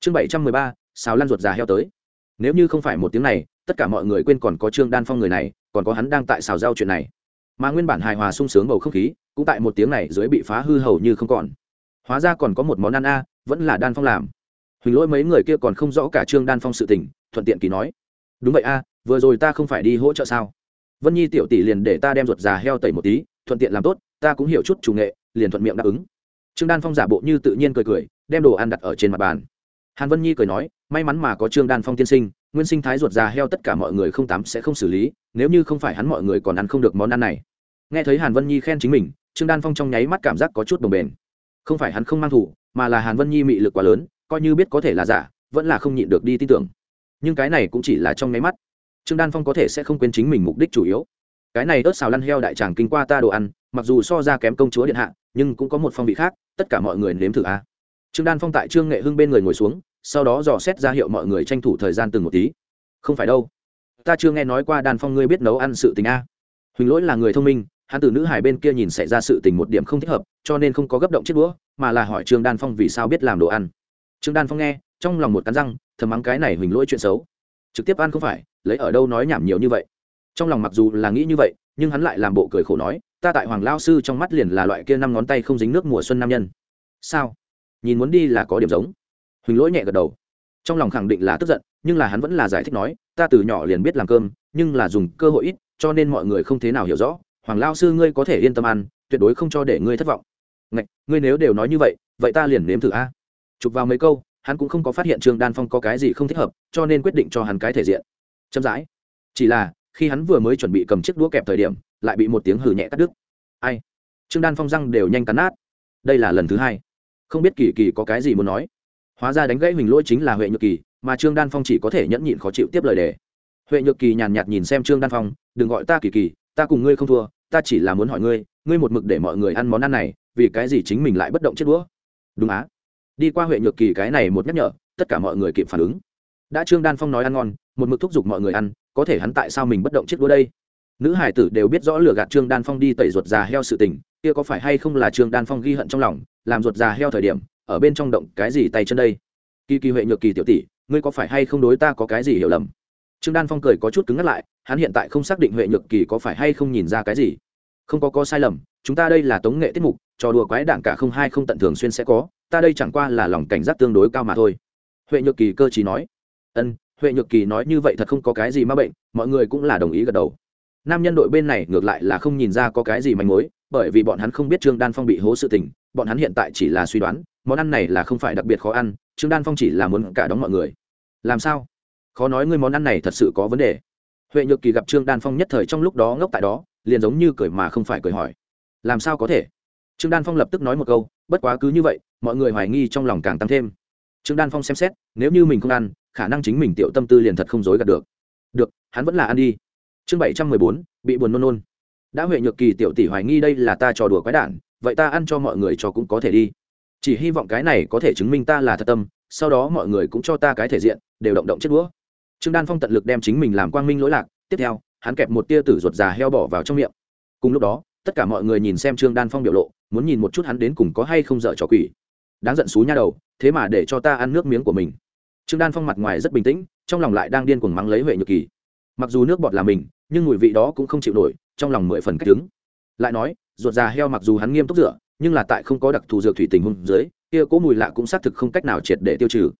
Chương bảy trăm mười ba, xào lăn ruột già heo tới. Nếu như không phải một tiếng này, tất cả mọi người quên còn có trương đan phong người này, còn có hắn đang tại xào giao chuyện này. Mà nguyên bản hài hòa sung sướng bầu không khí, cũng tại một tiếng này dưới bị phá hư hầu như không còn. Hóa ra còn có một món ăn a, vẫn là đan phong làm. Huỳnh lỗi mấy người kia còn không rõ cả trương đan phong sự tình, thuận tiện kỳ nói. Đúng vậy a vừa rồi ta không phải đi hỗ trợ sao? Vân nhi tiểu tỷ liền để ta đem ruột già heo tẩy một tí, thuận tiện làm tốt, ta cũng hiểu chút chủ nghệ, liền thuận miệng đáp ứng. Trương đan phong giả bộ như tự nhiên cười cười, đem đồ ăn đặt ở trên mặt bàn. Hàn vân nhi cười nói, may mắn mà có trương đan phong tiên sinh, nguyên sinh thái ruột già heo tất cả mọi người không tám sẽ không xử lý, nếu như không phải hắn mọi người còn ăn không được món ăn này. Nghe thấy hàn vân nhi khen chính mình, trương đan phong trong nháy mắt cảm giác có chút đồng bền không phải hắn không mang thủ, mà là hàn vân nhi mị lực quá lớn, coi như biết có thể là giả, vẫn là không nhịn được đi tin tưởng. Nhưng cái này cũng chỉ là trong nháy mắt trương đan phong có thể sẽ không quên chính mình mục đích chủ yếu. Cái này ớt xào lăn heo đại tràng kinh qua ta đồ ăn, mặc dù so ra kém công chúa điện hạ, nhưng cũng có một phong vị khác, tất cả mọi người nếm thử a. Trương đan phong tại trương nghệ hưng bên người ngồi xuống, sau đó dò xét ra hiệu mọi người tranh thủ thời gian từng một tí. Không phải đâu. Ta chưa nghe nói qua đan phong ngươi biết nấu ăn sự tình a. Huỳnh lỗi là người thông minh, hắn từ nữ hải bên kia nhìn xảy ra sự tình một điểm không thích hợp, cho nên không có gấp động chiếc đũa, mà là hỏi trương đan phong vì sao biết làm đồ ăn. Trương đan phong nghe, trong lòng một cắn răng, thầm mắng cái này huỳnh lỗi chuyện xấu trực tiếp ăn không phải lấy ở đâu nói nhảm nhiều như vậy. Trong lòng mặc dù là nghĩ như vậy nhưng hắn lại làm bộ cười khổ nói ta tại hoàng lao sư trong mắt liền là loại kia năm ngón tay không dính nước mùa xuân nam nhân. Sao? Nhìn muốn đi là có điểm giống. Huỳnh lỗi nhẹ gật đầu. Trong lòng khẳng định là tức giận nhưng là hắn vẫn là giải thích nói ta từ nhỏ liền biết làm cơm nhưng là dùng cơ hội ít cho nên mọi người không thế nào hiểu rõ. Hoàng lao sư ngươi có thể yên tâm ăn tuyệt đối không cho để ngươi thất vọng. Ngạch, ngươi nếu đều nói như vậy vậy ta liền nếm thử a. Chụp vào mấy câu hắn cũng không có phát hiện trương đan phong có cái gì không thích hợp, cho nên quyết định cho hắn cái thể diện. Chậm rãi. Chỉ là, khi hắn vừa mới chuẩn bị cầm chiếc đũa kẹp thời điểm, lại bị một tiếng hừ nhẹ cắt đứt. Ai? Trương đan phong răng đều nhanh cắn nát. Đây là lần thứ hai. Không biết kỳ kỳ có cái gì muốn nói. Hóa ra đánh gãy huỳnh lỗi chính là huệ nhược kỳ, mà trương đan phong chỉ có thể nhẫn nhịn khó chịu tiếp lời đề. Huệ nhược kỳ nhàn nhạt nhìn xem trương đan phong, đừng gọi ta kỳ kỳ, ta cùng ngươi không thua, ta chỉ là muốn hỏi ngươi ngươi một mực để mọi người ăn món ăn này, vì cái gì chính mình lại bất động chết đũa? Đúng á đi qua huệ nhược kỳ cái này một nhắc nhở, tất cả mọi người kịp phản ứng. Đã trương đan phong nói ăn ngon, một mực thúc giục mọi người ăn, có thể hắn tại sao mình bất động chiếc đũa đây? Nữ hải tử đều biết rõ lừa gạt trương đan phong đi tẩy ruột già heo sự tình, kia có phải hay không là trương đan phong ghi hận trong lòng, làm ruột già heo thời điểm, ở bên trong động cái gì tay chân đây? Kỳ kỳ huệ nhược kỳ tiểu tỷ, ngươi có phải hay không đối ta có cái gì hiểu lầm? Trương đan phong cười có chút cứng ngắt lại, hắn hiện tại không xác định huệ nhược kỳ có phải hay không nhìn ra cái gì. Không có có sai lầm, chúng ta đây là tống nghệ tiết mục, trò đùa quái đảng cả không hai không tận thường xuyên sẽ có ta đây chẳng qua là lòng cảnh giác tương đối cao mà thôi. Huệ nhược kỳ cơ chí nói. Ân, huệ nhược kỳ nói như vậy thật không có cái gì m a bệnh, mọi người cũng là đồng ý gật đầu. Nam nhân đội bên này ngược lại là không nhìn ra có cái gì manh mối, bởi vì bọn hắn không biết trương đan phong bị hố sự tình, bọn hắn hiện tại chỉ là suy đoán, món ăn này là không phải đặc biệt khó ăn, trương đan phong chỉ là muốn cả đóng mọi người. Làm sao? Khó nói ngươi món ăn này thật sự có vấn đề. Huệ nhược kỳ gặp trương đan phong nhất thời trong lúc đó ngốc tại đó, liền giống như cười mà không phải cười hỏi. Làm sao có thể? Trương đan phong lập tức nói một câu, bất quá cứ như vậy, mọi người hoài nghi trong lòng càng tăng thêm. Trương đan phong xem xét, nếu như mình không ăn, khả năng chính mình tiểu tâm tư liền thật không dối gạt được. Được, hắn vẫn là ăn đi. Chương bảy trăm mười bốn, bị buồn nôn nôn. Đã huệ nhược kỳ tiểu tỷ hoài nghi đây là ta trò đùa quái đản, vậy ta ăn cho mọi người cho cũng có thể đi. Chỉ hy vọng cái này có thể chứng minh ta là thật tâm, sau đó mọi người cũng cho ta cái thể diện, đều động động chết đũa. Trương đan phong tận lực đem chính mình làm quang minh lỗi lạc, tiếp theo, hắn kẹp một tia tử ruột già heo bỏ vào trong miệng. Cùng lúc đó, tất cả mọi người nhìn xem trương đan phong biểu lộ muốn nhìn một chút hắn đến cùng có hay không dở trò quỷ. Đáng giận xú nha đầu, thế mà để cho ta ăn nước miếng của mình. Trương đan phong mặt ngoài rất bình tĩnh, trong lòng lại đang điên cuồng mắng lấy huệ nhược kỳ. Mặc dù nước bọt là mình, nhưng mùi vị đó cũng không chịu nổi, trong lòng mười phần cách đứng. Lại nói, ruột già heo mặc dù hắn nghiêm túc rửa, nhưng là tại không có đặc thù dược thủy tình hôn dưới, kia cố mùi lạ cũng xác thực không cách nào triệt để tiêu trừ.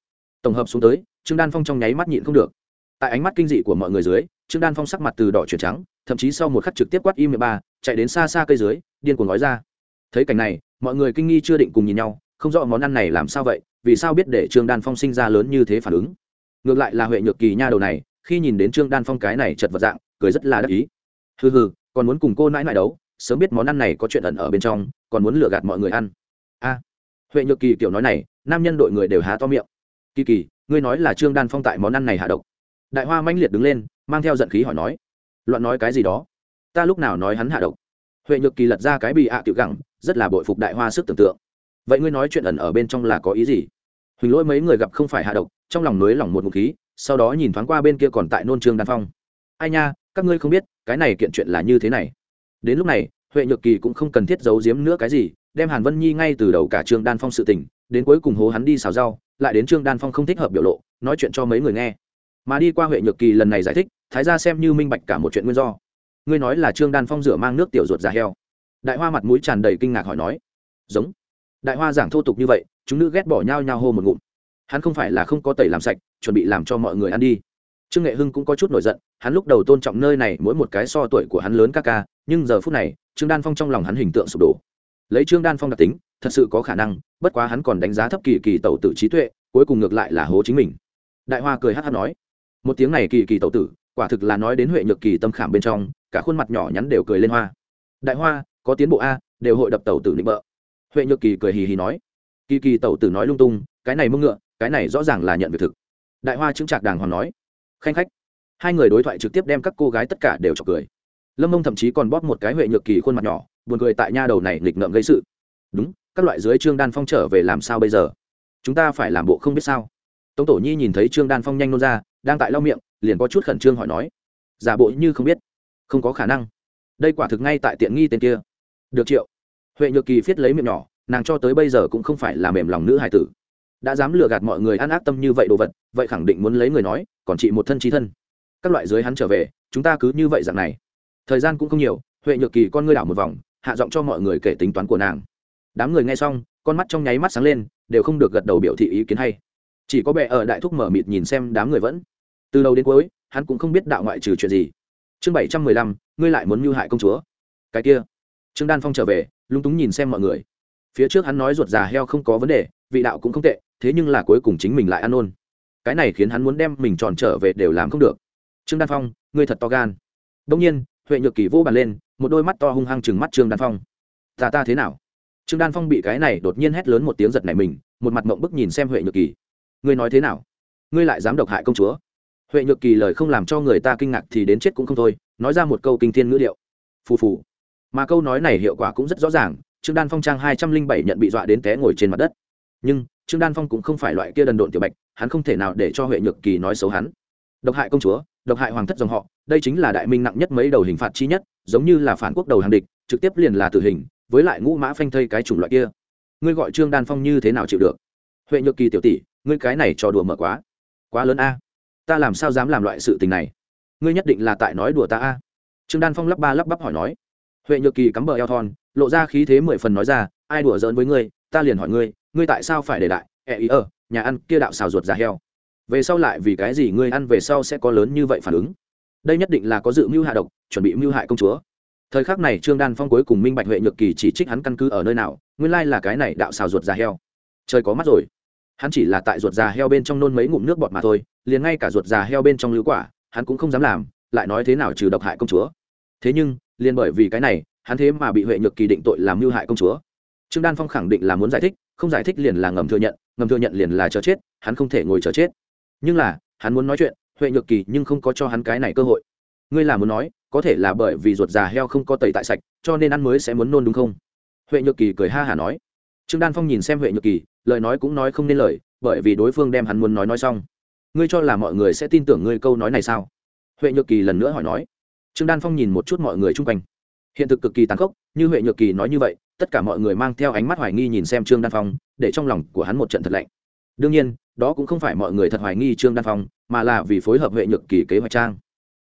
Tổng hợp xuống tới, trương đan phong trong nháy mắt nhịn không được. Tại ánh mắt kinh dị của mọi người dưới, trương đan phong sắc mặt từ đỏ chuyển trắng, thậm chí sau một khắc trực tiếp quát im ba, chạy đến xa xa cây dưới, điên cuồng nói ra thấy cảnh này, mọi người kinh nghi chưa định cùng nhìn nhau, không rõ món ăn này làm sao vậy, vì sao biết để trương đan phong sinh ra lớn như thế phản ứng. Ngược lại là huệ nhược kỳ nha đầu này, khi nhìn đến trương đan phong cái này chật vật dạng, cười rất là đắc ý. Hừ hừ, còn muốn cùng cô nãi nãi đấu, sớm biết món ăn này có chuyện ẩn ở bên trong, còn muốn lừa gạt mọi người ăn. A. À. Huệ nhược kỳ kiểu nói này, nam nhân đội người đều há to miệng. Kỳ kỳ, ngươi nói là trương đan phong tại món ăn này hạ độc. Đại hoa manh liệt đứng lên, mang theo giận khí hỏi nói. Loạn nói cái gì đó? Ta lúc nào nói hắn hạ độc? Huệ nhược kỳ lật ra cái bị ạ à tiểu gẳng rất là bội phục đại hoa sức tưởng tượng. Vậy ngươi nói chuyện ẩn ở bên trong là có ý gì? Huỳnh lỗi mấy người gặp không phải hạ độc, trong lòng nới lỏng một ngụ khí, sau đó nhìn thoáng qua bên kia còn tại nôn trương đan phong. Ai nha, các ngươi không biết, cái này kiện chuyện là như thế này. Đến lúc này, huệ nhược kỳ cũng không cần thiết giấu giếm nữa cái gì, đem hàn vân nhi ngay từ đầu cả trương đan phong sự tình, đến cuối cùng hố hắn đi xào rau, lại đến trương đan phong không thích hợp biểu lộ, nói chuyện cho mấy người nghe. Mà đi qua huệ nhược kỳ lần này giải thích, thái ra xem như minh bạch cả một chuyện nguyên do. Ngươi nói là trương đan phong rửa mang nước tiểu ruột ra heo đại hoa mặt mũi tràn đầy kinh ngạc hỏi nói, giống. Đại hoa giảng thô tục như vậy, chúng nữ ghét bỏ nhau nhau hô một ngụm. Hắn không phải là không có tẩy làm sạch, chuẩn bị làm cho mọi người ăn đi. Trương nghệ hưng cũng có chút nổi giận, hắn lúc đầu tôn trọng nơi này mỗi một cái so tuổi của hắn lớn ca ca, nhưng giờ phút này, trương đan phong trong lòng hắn hình tượng sụp đổ. Lấy trương đan phong đặc tính, thật sự có khả năng, bất quá hắn còn đánh giá thấp kỳ kỳ tẩu tử trí tuệ, cuối cùng ngược lại là hố chính mình. Đại hoa cười hát hát nói, một tiếng này kỳ kỳ tẩu tử, quả thực là nói đến huệ nhược kỳ tâm khảm bên trong, cả khuôn mặt nhỏ nhắn đều cười lên hoa. Đại hoa có tiến bộ a, đều hội đập tẩu tử nịnh bợ. Huệ nhược kỳ cười hì hì nói. Kỳ kỳ tẩu tử nói lung tung, cái này mưng ngựa, cái này rõ ràng là nhận việc thực. Đại hoa chứng trạc đàng hoàng nói. Khanh khách. Hai người đối thoại trực tiếp đem các cô gái tất cả đều chọc cười. Lâm mông thậm chí còn bóp một cái huệ nhược kỳ khuôn mặt nhỏ, buồn cười tại nha đầu này nghịch ngợm gây sự. Đúng, các loại dưới trương đan phong trở về làm sao bây giờ? Chúng ta phải làm bộ không biết sao. Tống tổ nhi nhìn thấy trương đan phong nhanh nôn ra, đang tại lau miệng, liền có chút khẩn trương hỏi nói. Giả bộ như không biết. Không có khả năng. Đây quả thực ngay tại tiện nghi tên kia được triệu. Huệ nhược kỳ viết lấy miệng nhỏ, nàng cho tới bây giờ cũng không phải là mềm lòng nữ hài tử. Đã dám lừa gạt mọi người ăn ác tâm như vậy đồ vật, vậy khẳng định muốn lấy người nói, còn chị một thân trí thân. Các loại dưới hắn trở về, chúng ta cứ như vậy dạng này. Thời gian cũng không nhiều, huệ nhược kỳ con ngươi đảo một vòng, hạ giọng cho mọi người kể tính toán của nàng. Đám người nghe xong, con mắt trong nháy mắt sáng lên, đều không được gật đầu biểu thị ý kiến hay. Chỉ có bệ ở đại thúc mở mịt nhìn xem đám người vẫn. Từ đầu đến cuối, hắn cũng không biết đạo ngoại trừ chuyện gì. Chương bảy trăm mười lăm, ngươi lại muốn mưu hại công chúa. Cái kia trương đan phong trở về lung túng nhìn xem mọi người. Phía trước hắn nói ruột già heo không có vấn đề, vị đạo cũng không tệ, thế nhưng là cuối cùng chính mình lại ăn ôn. Cái này khiến hắn muốn đem mình tròn trở về đều làm không được. Trương đan phong, ngươi thật to gan. Đông nhiên, huệ nhược kỳ vô bàn lên, một đôi mắt to hung hăng chừng mắt trương đan phong. Ta ta thế nào? Trương đan phong bị cái này đột nhiên hét lớn một tiếng giật này mình, một mặt mộng bức nhìn xem huệ nhược kỳ. Ngươi nói thế nào? Ngươi lại dám độc hại công chúa. Huệ nhược kỳ lời không làm cho người ta kinh ngạc thì đến chết cũng không thôi, nói ra một câu kinh thiên ngữ điệu. Phù phù mà câu nói này hiệu quả cũng rất rõ ràng, trương đan phong trang hai trăm linh bảy nhận bị dọa đến té ngồi trên mặt đất. Nhưng, trương đan phong cũng không phải loại kia đần độn tiểu bạch, hắn không thể nào để cho huệ nhược kỳ nói xấu hắn. Độc hại công chúa, độc hại hoàng thất dòng họ, đây chính là đại minh nặng nhất mấy đầu hình phạt chi nhất, giống như là phản quốc đầu hàng địch, trực tiếp liền là tử hình, với lại ngũ mã phanh thây cái chủng loại kia. Ngươi gọi trương đan phong như thế nào chịu được? Huệ nhược kỳ tiểu tỷ, ngươi cái này trò đùa mở quá. Quá lớn a. Ta làm sao dám làm loại sự tình này? Ngươi nhất định là tại nói đùa ta a. Trương đan phong lắp ba lắp bắp hỏi nói huệ nhược kỳ cắm bờ eo thon, lộ ra khí thế mười phần nói ra, ai đùa giỡn với ngươi, ta liền hỏi ngươi ngươi tại sao phải để đại ẹ ý ơ, nhà ăn kia đạo xào ruột giả heo. Về sau lại vì cái gì ngươi ăn về sau sẽ có lớn như vậy phản ứng? Đây nhất định là có dự mưu hạ độc, chuẩn bị mưu hại công chúa. Thời khắc này trương đan phong cuối cùng minh bạch huệ nhược kỳ chỉ trích hắn căn cứ ở nơi nào, nguyên lai là cái này đạo xào ruột già heo. Trời có mắt rồi. Hắn chỉ là tại ruột già heo bên trong nôn mấy ngụm nước bọt mà thôi, liền ngay cả ruột già heo bên trong lưu quả, hắn cũng không dám làm, lại nói thế nào trừ độc hại công chúa. Thế nhưng liền bởi vì cái này, hắn thế mà bị huệ nhược kỳ định tội làm mưu hại công chúa. Trương đan phong khẳng định là muốn giải thích, không giải thích liền là ngầm thừa nhận, ngầm thừa nhận liền là chờ chết, hắn không thể ngồi chờ chết. Nhưng là, hắn muốn nói chuyện, huệ nhược kỳ nhưng không có cho hắn cái này cơ hội. Ngươi là muốn nói, có thể là bởi vì ruột già heo không có tẩy tại sạch, cho nên ăn mới sẽ muốn nôn đúng không? Huệ nhược kỳ cười ha hả nói. Trương đan phong nhìn xem huệ nhược kỳ, lời nói cũng nói không nên lời, bởi vì đối phương đem hắn muốn nói nói xong. Ngươi cho là mọi người sẽ tin tưởng ngươi câu nói này sao? Huệ nhược kỳ lần nữa hỏi nói trương đan phong nhìn một chút mọi người chung quanh. Hiện thực cực kỳ tàn khốc, như huệ nhược kỳ nói như vậy, tất cả mọi người mang theo ánh mắt hoài nghi nhìn xem trương đan phong, để trong lòng của hắn một trận thật lạnh. Đương nhiên, đó cũng không phải mọi người thật hoài nghi trương đan phong, mà là vì phối hợp huệ nhược kỳ kế hoạch trang.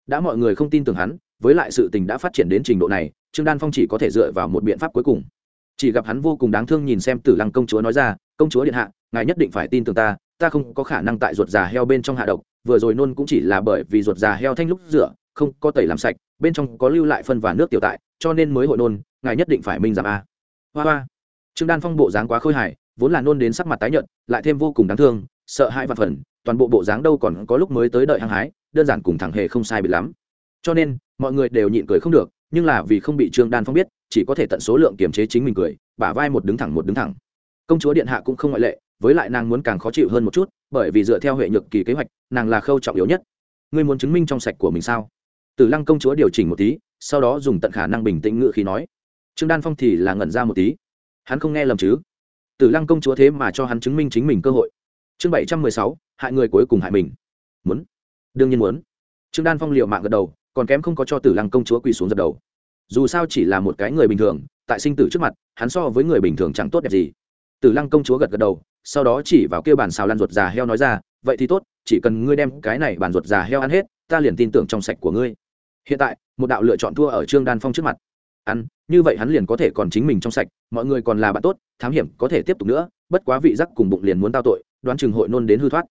Đã mọi người không tin tưởng hắn, với lại sự tình đã phát triển đến trình độ này, trương đan phong chỉ có thể dựa vào một biện pháp cuối cùng. Chỉ gặp hắn vô cùng đáng thương nhìn xem tử lăng công chúa nói ra, công chúa điện hạ, ngài nhất định phải tin tưởng ta ta không có khả năng tại ruột già heo bên trong hạ độc, vừa rồi nôn cũng chỉ là bởi vì ruột già heo thanh lúc rửa không có tẩy làm sạch, bên trong có lưu lại phân và nước tiểu tại, cho nên mới hội nôn, ngài nhất định phải minh giảm a. Hoa hoa. Trương đan phong bộ dáng quá khôi hài, vốn là nôn đến sắc mặt tái nhợt, lại thêm vô cùng đáng thương, sợ hãi và phần toàn bộ bộ dáng đâu còn có lúc mới tới đợi hăng hái, đơn giản cùng thẳng hề không sai bị lắm. Cho nên, mọi người đều nhịn cười không được, nhưng là vì không bị trương đan phong biết, chỉ có thể tận số lượng kiềm chế chính mình cười, bả vai một đứng thẳng một đứng thẳng. Công chúa điện hạ cũng không ngoại lệ, với lại nàng muốn càng khó chịu hơn một chút, bởi vì dựa theo huệ nhược kỳ kế hoạch, nàng là khâu trọng yếu nhất. Ngươi muốn chứng minh trong sạch của mình sao? Tử lăng công chúa điều chỉnh một tí, sau đó dùng tận khả năng bình tĩnh ngự khí nói. Trương đan phong thì là ngẩn ra một tí. Hắn không nghe lầm chứ? Tử lăng công chúa thế mà cho hắn chứng minh chính mình cơ hội. Chương bảy trăm mười sáu, hại người cuối cùng hại mình. Muốn? Đương nhiên muốn. Trương đan phong liệu mạng gật đầu, còn kém không có cho tử lăng công chúa quỳ xuống dập đầu. Dù sao chỉ là một cái người bình thường, tại sinh tử trước mặt, hắn so với người bình thường chẳng tốt đẹp gì. Tử lăng công chúa gật gật đầu, sau đó chỉ vào kêu bàn xào lan ruột già heo nói ra, vậy thì tốt, chỉ cần ngươi đem cái này bàn ruột già heo ăn hết, ta liền tin tưởng trong sạch của ngươi hiện tại, một đạo lựa chọn thua ở trương đan phong trước mặt. Ăn, như vậy hắn liền có thể còn chính mình trong sạch, mọi người còn là bạn tốt, thám hiểm có thể tiếp tục nữa, bất quá vị giác cùng bụng liền muốn tao tội, đoán chừng hội nôn đến hư thoát.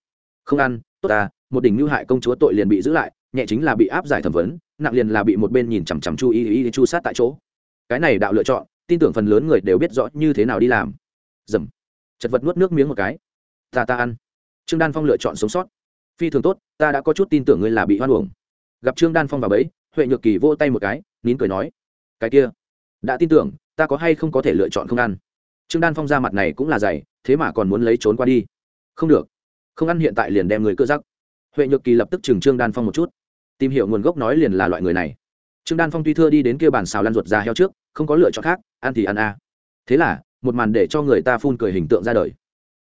Không ăn, tốt ta một đỉnh mưu hại công chúa tội liền bị giữ lại, nhẹ chính là bị áp giải thẩm vấn, nặng liền là bị một bên nhìn chằm chằm chu y y chu sát tại chỗ. Cái này đạo lựa chọn, tin tưởng phần lớn người đều biết rõ như thế nào đi làm. Dầm. Chật vật nuốt nước miếng một cái. Ta ta ăn. Trương đan phong lựa chọn sống sót. Phi thường tốt, ta đã có chút tin tưởng ngươi là bị hoan uổng. Gặp trương đan phong vào bẫy huệ nhược kỳ vô tay một cái, nín cười nói, cái kia, đã tin tưởng, ta có hay không có thể lựa chọn không ăn? Trương đan phong ra mặt này cũng là dày, thế mà còn muốn lấy trốn qua đi. Không được, không ăn hiện tại liền đem người cơ giắc huệ nhược kỳ lập tức chừng trương đan phong một chút. Tìm hiểu nguồn gốc nói liền là loại người này. Trương đan phong tuy thưa đi đến kia bàn xào lăn ruột ra heo trước, không có lựa chọn khác, ăn thì ăn a. Thế là, một màn để cho người ta phun cười hình tượng ra đời.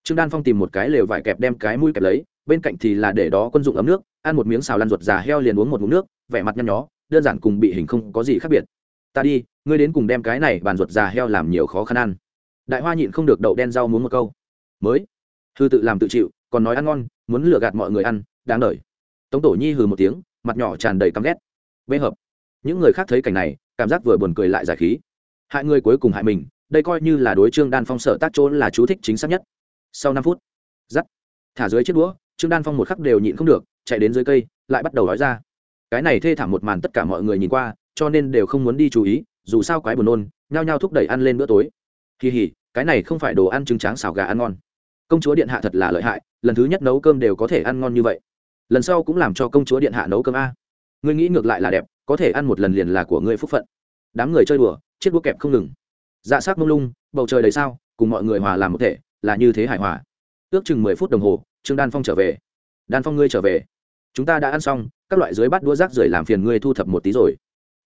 Trương đan phong tìm một cái lều vải kẹp đem cái mũi kẹp lấy, bên cạnh thì là để đó quân dụng ấm nước, ăn một miếng xào lăn ruột già heo liền uống một mụn nước, vẻ mặt nhăn nhó đơn giản cùng bị hình không có gì khác biệt. Ta đi, ngươi đến cùng đem cái này bàn ruột già heo làm nhiều khó khăn ăn. Đại hoa nhịn không được đậu đen rau muốn một câu. Mới. Hư tự làm tự chịu, còn nói ăn ngon, muốn lừa gạt mọi người ăn, đáng đời. Tống tổ nhi hừ một tiếng, mặt nhỏ tràn đầy căm ghét. Bê hợp. Những người khác thấy cảnh này, cảm giác vừa buồn cười lại giải khí. Hại người cuối cùng hại mình, đây coi như là đối trương đan phong sở tác trốn là chú thích chính xác nhất. Sau năm phút giắt thả dưới chiếc đũa, trương đan phong một khắc đều nhịn không được, chạy đến dưới cây, lại bắt đầu nói ra cái này thê thảm một màn tất cả mọi người nhìn qua, cho nên đều không muốn đi chú ý, dù sao quái buồn nôn, nhao nhao thúc đẩy ăn lên bữa tối. Kỳ hỉ, cái này không phải đồ ăn trứng tráng xào gà ăn ngon. Công chúa điện hạ thật là lợi hại, lần thứ nhất nấu cơm đều có thể ăn ngon như vậy. Lần sau cũng làm cho công chúa điện hạ nấu cơm a. Ngươi nghĩ ngược lại là đẹp, có thể ăn một lần liền là của ngươi phúc phận. Đám người chơi đùa, chiếc đũa kẹp không ngừng. Dạ sát mông lung, bầu trời đầy sao, cùng mọi người hòa làm một thể, là như thế hài hòa. Ước chừng mười phút đồng hồ, trương đan phong trở về. Đan phong ngươi trở về. Chúng ta đã ăn xong các loại dưới bát đũa rác rưởi làm phiền ngươi thu thập một tí rồi.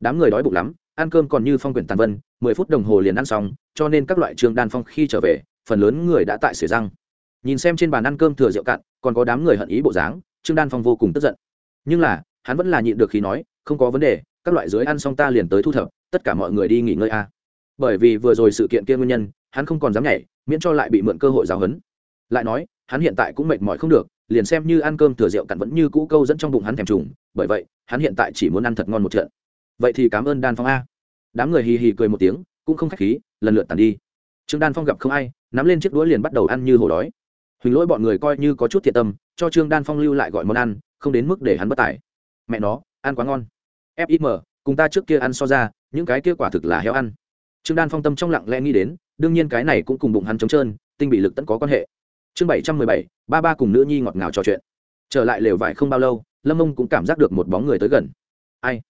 Đám người đói bụng lắm, ăn cơm còn như phong quyển tàn vân, mười phút đồng hồ liền ăn xong, cho nên các loại trương đan phong khi trở về, phần lớn người đã tại sửa răng. Nhìn xem trên bàn ăn cơm thừa rượu cạn, còn có đám người hận ý bộ dáng, trương đan phong vô cùng tức giận. Nhưng là, hắn vẫn là nhịn được khi nói, không có vấn đề, các loại dưới ăn xong ta liền tới thu thập, tất cả mọi người đi nghỉ ngơi a. Bởi vì vừa rồi sự kiện kia nguyên nhân, hắn không còn dám nhảy, miễn cho lại bị mượn cơ hội giáo huấn. Lại nói, hắn hiện tại cũng mệt mỏi không được liền xem như ăn cơm thừa rượu cặn vẫn như cũ câu dẫn trong bụng hắn thèm trùng, bởi vậy, hắn hiện tại chỉ muốn ăn thật ngon một trận. Vậy thì cảm ơn đan phong a. Đám người hì hì cười một tiếng, cũng không k h á c h khí, lần lượt tàn đi. Trương đan phong gặp không ai, nắm lên chiếc đũa liền bắt đầu ăn như hổ đói. Huỳnh lỗi bọn người coi như có chút thiệt tâm, cho trương đan phong lưu lại gọi món ăn, không đến mức để hắn bất tài. Mẹ nó, ăn quá ngon. Fim cùng ta trước kia ăn so ra, những cái kia quả thực là heo ăn. Trương đan phong tâm trong lặng lẽ nghĩ đến, đương nhiên cái này cũng cùng bụng hắn trống trơn, tinh bị lực tẫn có quan hệ chương bảy trăm mười bảy, ba ba cùng nữ nhi ngọt ngào trò chuyện. Trở lại lều vải không bao lâu, lâm mông cũng cảm giác được một bóng người tới gần. Ai?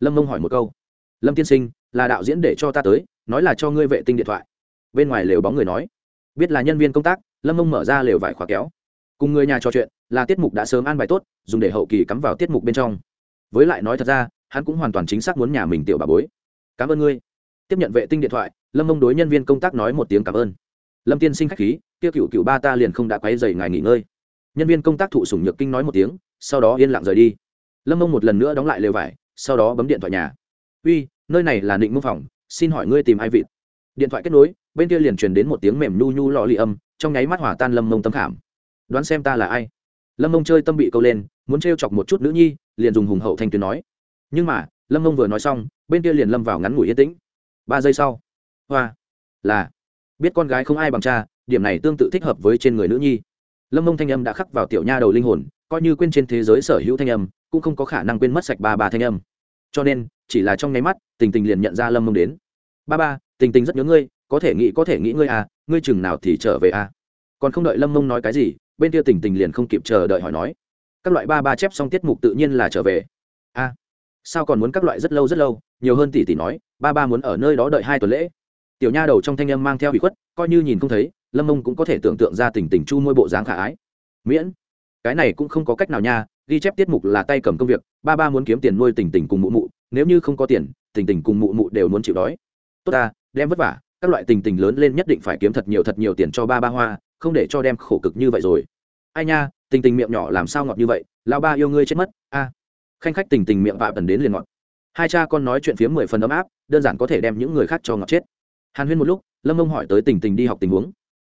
Lâm mông hỏi một câu. Lâm tiên sinh, là đạo diễn để cho ta tới, nói là cho ngươi vệ tinh điện thoại. Bên ngoài lều bóng người nói. Biết là nhân viên công tác. Lâm mông mở ra lều vải khóa kéo. Cùng người nhà trò chuyện, là tiết mục đã sớm an bài tốt, dùng để hậu kỳ cắm vào tiết mục bên trong. Với lại nói thật ra, hắn cũng hoàn toàn chính xác muốn nhà mình tiểu bà bối. Cảm ơn ngươi. Tiếp nhận vệ tinh điện thoại, lâm mông đối nhân viên công tác nói một tiếng cảm ơn. Lâm tiên sinh k h á c h khí kia cựu cựu ba ta liền không đã quay dày ngài nghỉ ngơi. Nhân viên công tác thụ sủng nhược kinh nói một tiếng, sau đó yên lặng rời đi. Lâm mông một lần nữa đóng lại lều vải, sau đó bấm điện thoại nhà. Uy, nơi này là định mông phòng, xin hỏi ngươi tìm ai vịt? Điện thoại kết nối, bên kia liền truyền đến một tiếng mềm nhu nhu lọ lì âm, trong nháy mắt hỏa tan lâm mông tâm khảm. Đoán xem ta là ai? Lâm mông chơi tâm bị câu lên, muốn t chọc một chút nữ nhi, liền dùng hùng hậu thanh tuyến nói. Nhưng mà, lâm mông vừa nói xong, bên kia liền lâm vào ngắn ngủi yên tĩnh. Ba giây sau, hoa, là, biết con gái không ai bằng cha điểm này tương tự thích hợp với trên người nữ nhi. Lâm mông thanh âm đã khắc vào tiểu nha đầu linh hồn coi như quên trên thế giới sở hữu thanh âm cũng không có khả năng quên mất sạch ba ba thanh âm. Cho nên chỉ là trong nháy mắt tình tình liền nhận ra lâm mông đến. Ba ba tình tình rất nhớ ngươi có thể nghĩ có thể nghĩ ngươi à ngươi chừng nào thì trở về à? Còn không đợi lâm mông nói cái gì bên kia tình tình liền không kịp chờ đợi hỏi nói các loại ba ba chép xong tiết mục tự nhiên là trở về. A à, sao còn muốn các loại rất lâu rất lâu? Nhiều hơn tỷ tỷ nói ba ba muốn ở nơi đó đợi hai tuần lễ. Tiểu nha đầu trong thanh âm mang theo bị khuất coi như nhìn không thấy lâm mông cũng có thể tưởng tượng ra tình tình chu môi bộ dáng khả ái. Miễn, cái này cũng không có cách nào nha, ghi chép tiết mục là tay cầm công việc, ba ba muốn kiếm tiền nuôi tình tình cùng mụ mụ, nếu như không có tiền, tình tình cùng mụ mụ đều muốn chịu đói. Tốt ta, đem vất vả, các loại tình tình lớn lên nhất định phải kiếm thật nhiều thật nhiều tiền cho ba ba hoa, không để cho đem khổ cực như vậy rồi. Ai nha, tình tình miệng nhỏ làm sao ngọt như vậy lao ba yêu ngươi chết mất, a. Khanh khách tình tình miệng vạ tần đến liền ngọt. Hai cha con nói chuyện phía mười phần ấm áp, đơn giản có thể đem những người khác cho ngọt chết. Hàn huyên một lúc, lâm ông hỏi tới tình tình đi học tình huống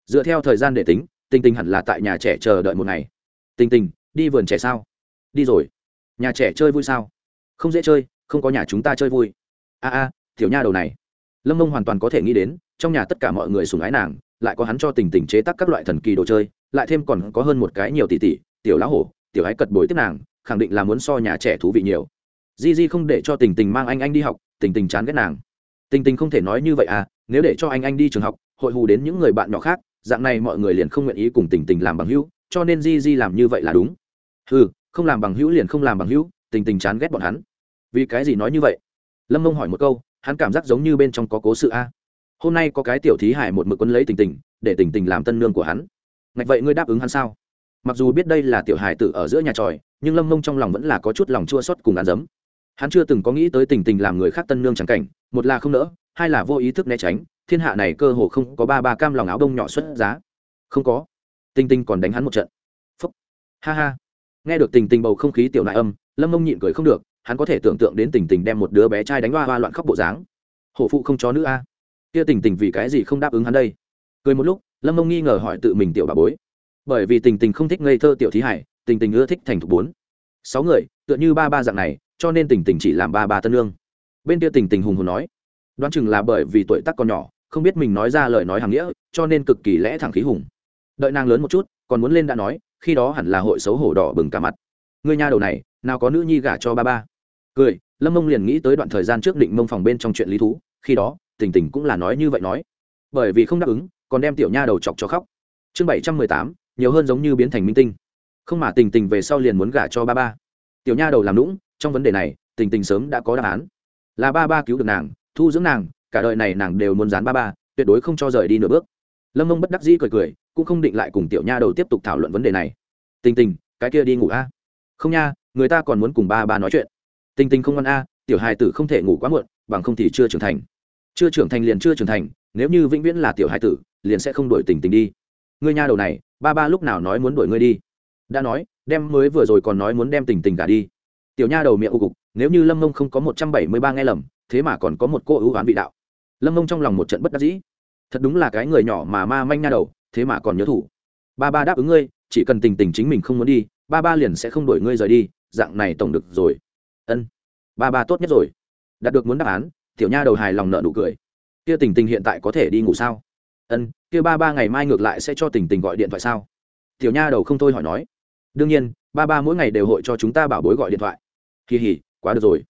dựa theo thời gian để tính tình tình hẳn là tại nhà trẻ chờ đợi một ngày. Tình tình đi vườn trẻ sao? Đi rồi. Nhà trẻ chơi vui sao? Không dễ chơi, không có nhà chúng ta chơi vui. A a, tiểu nha đầu này. Lâm mông hoàn toàn có thể nghĩ đến, trong nhà tất cả mọi người sùng ái nàng, lại có hắn cho tình tình chế tác các loại thần kỳ đồ chơi, lại thêm còn có hơn một cái nhiều tỷ tỷ, tiểu lá hổ, tiểu ái cật bồi tiếp nàng, khẳng định là muốn so nhà trẻ thú vị nhiều. Di di không để cho tình tình mang anh anh đi học, tình tình chán ghét nàng. Tình tình không thể nói như vậy à nếu để cho anh anh đi trường học, hội hù đến những người bạn nhỏ khác dạng này mọi người liền không nguyện ý cùng tình tình làm bằng hữu, cho nên di di làm như vậy là đúng. Ừ không làm bằng hữu liền không làm bằng hữu, tình tình chán ghét bọn hắn. Vì cái gì nói như vậy? Lâm mông hỏi một câu, hắn cảm giác giống như bên trong có cố sự a. Hôm nay có cái tiểu thí hải một mực quân lấy tình tình, để tình tình làm tân nương của hắn. Ngạch vậy ngươi đáp ứng hắn sao? Mặc dù biết đây là tiểu hải tử ở giữa nhà tròi, nhưng lâm mông trong lòng vẫn là có chút lòng chua xót cùng ăn dấm. Hắn chưa từng có nghĩ tới tình tình làm người khác tân nương c cảnh, một là không nỡ, hai là vô ý thức né tránh thiên hạ này cơ hồ không có ba ba cam lòng áo đông nhỏ xuất giá. Không có. Tinh Tinh còn đánh hắn một trận. Phúc. Ha ha. Nghe được tình tình bầu không khí tiểu nại âm, lâm mông nhịn cười không được, hắn có thể tưởng tượng đến tình tình đem một đứa bé trai đánh hoa hoa loạn khóc bộ dáng. Hổ phụ không chó nữ a. Kia tình tình vì cái gì không đáp ứng hắn đây? Cười một lúc, lâm mông nghi ngờ hỏi tự mình tiểu bà bối. Bởi vì tình tình không thích ngây thơ tiểu thí hải, tình tình ưa thích thành thục bốn. Sáu người, tựa như ba ba dạng này, cho nên tình tình chỉ làm ba ba tân lương. Bên kia tình tình hùng hùng nói, đoán chừng là bởi vì tuổi tác còn nhỏ không biết mình nói ra lời nói hàng nghĩa, cho nên cực kỳ lẽ thẳng khí hùng. Đợi nàng lớn một chút, còn muốn lên đã nói, khi đó hẳn là hội xấu hổ đỏ bừng cả mặt. Người nhà đầu này, nào có nữ nhi gả cho ba ba. Cười, lâm mông liền nghĩ tới đoạn thời gian trước định mông phòng bên trong chuyện lý thú, khi đó, tình tình cũng là nói như vậy nói. Bởi vì không đáp ứng, còn đem tiểu nha đầu chọc cho khóc. Chương bảy trăm mười tám, nhiều hơn giống như biến thành minh tinh. Không mà tình tình về sau liền muốn gả cho ba ba. Tiểu nha đầu làm lũng trong vấn đề này, tình tình sớm đã có đáp án. Là ba ba cứu được nàng, thu dưỡng nàng cả đời này nàng đều muốn dán ba ba, tuyệt đối không cho rời đi nửa bước. Lâm mông bất đắc dĩ cười cười, cũng không định lại cùng tiểu nha đầu tiếp tục thảo luận vấn đề này. Tình tình, cái kia đi ngủ a. Không nha, người ta còn muốn cùng ba ba nói chuyện. Tình tình không ngoan a, tiểu hài tử không thể ngủ quá muộn, bằng không thì chưa trưởng thành. Chưa trưởng thành liền chưa trưởng thành, nếu như vĩnh viễn là tiểu hài tử, liền sẽ không đổi tình tình đi. Ngươi nha đầu này, ba ba lúc nào nói muốn đuổi ngươi đi? Đã nói, đem mới vừa rồi còn nói muốn đem tình tình cả đi. Tiểu nha đầu miệng ưu cục, nếu như lâm mông không có một trăm bảy mươi ba nghe lầm, thế mà còn có một cô ưu oán vị đạo lâm mông trong lòng một trận bất đắc dĩ. Thật đúng là cái người nhỏ mà ma manh nha đầu, thế mà còn nhớ thủ. Ba ba đáp ứng ngươi, chỉ cần tình tình chính mình không muốn đi, ba ba liền sẽ không đuổi ngươi rời đi, dạng này tổng được rồi. Ân. Ba ba tốt nhất rồi. Đạt được muốn đáp án, tiểu nha đầu hài lòng nợ nụ cười. Kia tình tình hiện tại có thể đi ngủ sao? Ân, kia ba ba ngày mai ngược lại sẽ cho tình tình gọi điện thoại sao? Tiểu nha đầu không thôi hỏi nói. Đương nhiên, ba ba mỗi ngày đều hội cho chúng ta bảo bối gọi điện thoại. Kỳ hỉ, quá được rồi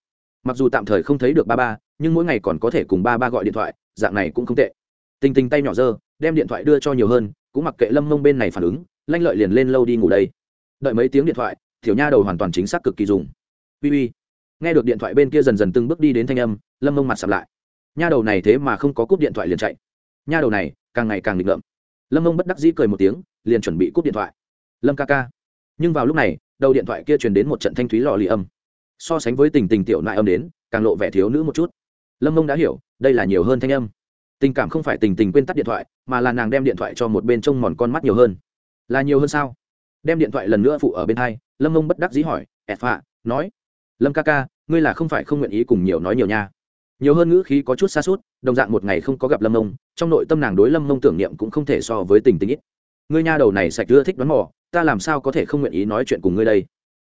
mặc dù tạm thời không thấy được ba ba, nhưng mỗi ngày còn có thể cùng ba ba gọi điện thoại, dạng này cũng không tệ. Tình tình tay nhỏ dơ, đem điện thoại đưa cho nhiều hơn, cũng mặc kệ lâm mông bên này phản ứng, lanh lợi liền lên lâu đi ngủ đây. Đợi mấy tiếng điện thoại, tiểu nha đầu hoàn toàn chính xác cực kỳ dùng. Ui ui nghe được điện thoại bên kia dần dần từng bước đi đến thanh âm, lâm mông mặt sập lại. Nha đầu này thế mà không có cúp điện thoại liền chạy. Nha đầu này, càng ngày càng định ngợm. Lâm mông bất đắc dĩ cười một tiếng, liền chuẩn bị cúp điện thoại. Lâm ca ca. Nhưng vào lúc này, đầu điện thoại kia truyền đến một trận thanh thúy lò lì âm so sánh với tình tình tiểu nại âm đến, càng lộ vẻ thiếu nữ một chút. Lâm mông đã hiểu, đây là nhiều hơn thanh âm. Tình cảm không phải tình tình quên tắt điện thoại, mà là nàng đem điện thoại cho một bên trông mòn con mắt nhiều hơn. Là nhiều hơn sao? Đem điện thoại lần nữa phụ ở bên hai, lâm mông bất đắc dĩ hỏi, ẹt phạ, nói. Lâm ca ca, ngươi là không phải không nguyện ý cùng nhiều nói nhiều nha. Nhiều hơn ngữ khí có chút xa suốt, đồng dạng một ngày không có gặp lâm mông, trong nội tâm nàng đối lâm mông tưởng niệm cũng không thể so với tình tình ít. Ngươi nha đầu này sạch ưa thích đoán mò, ta làm sao có thể không nguyện ý nói chuyện cùng ngươi đây?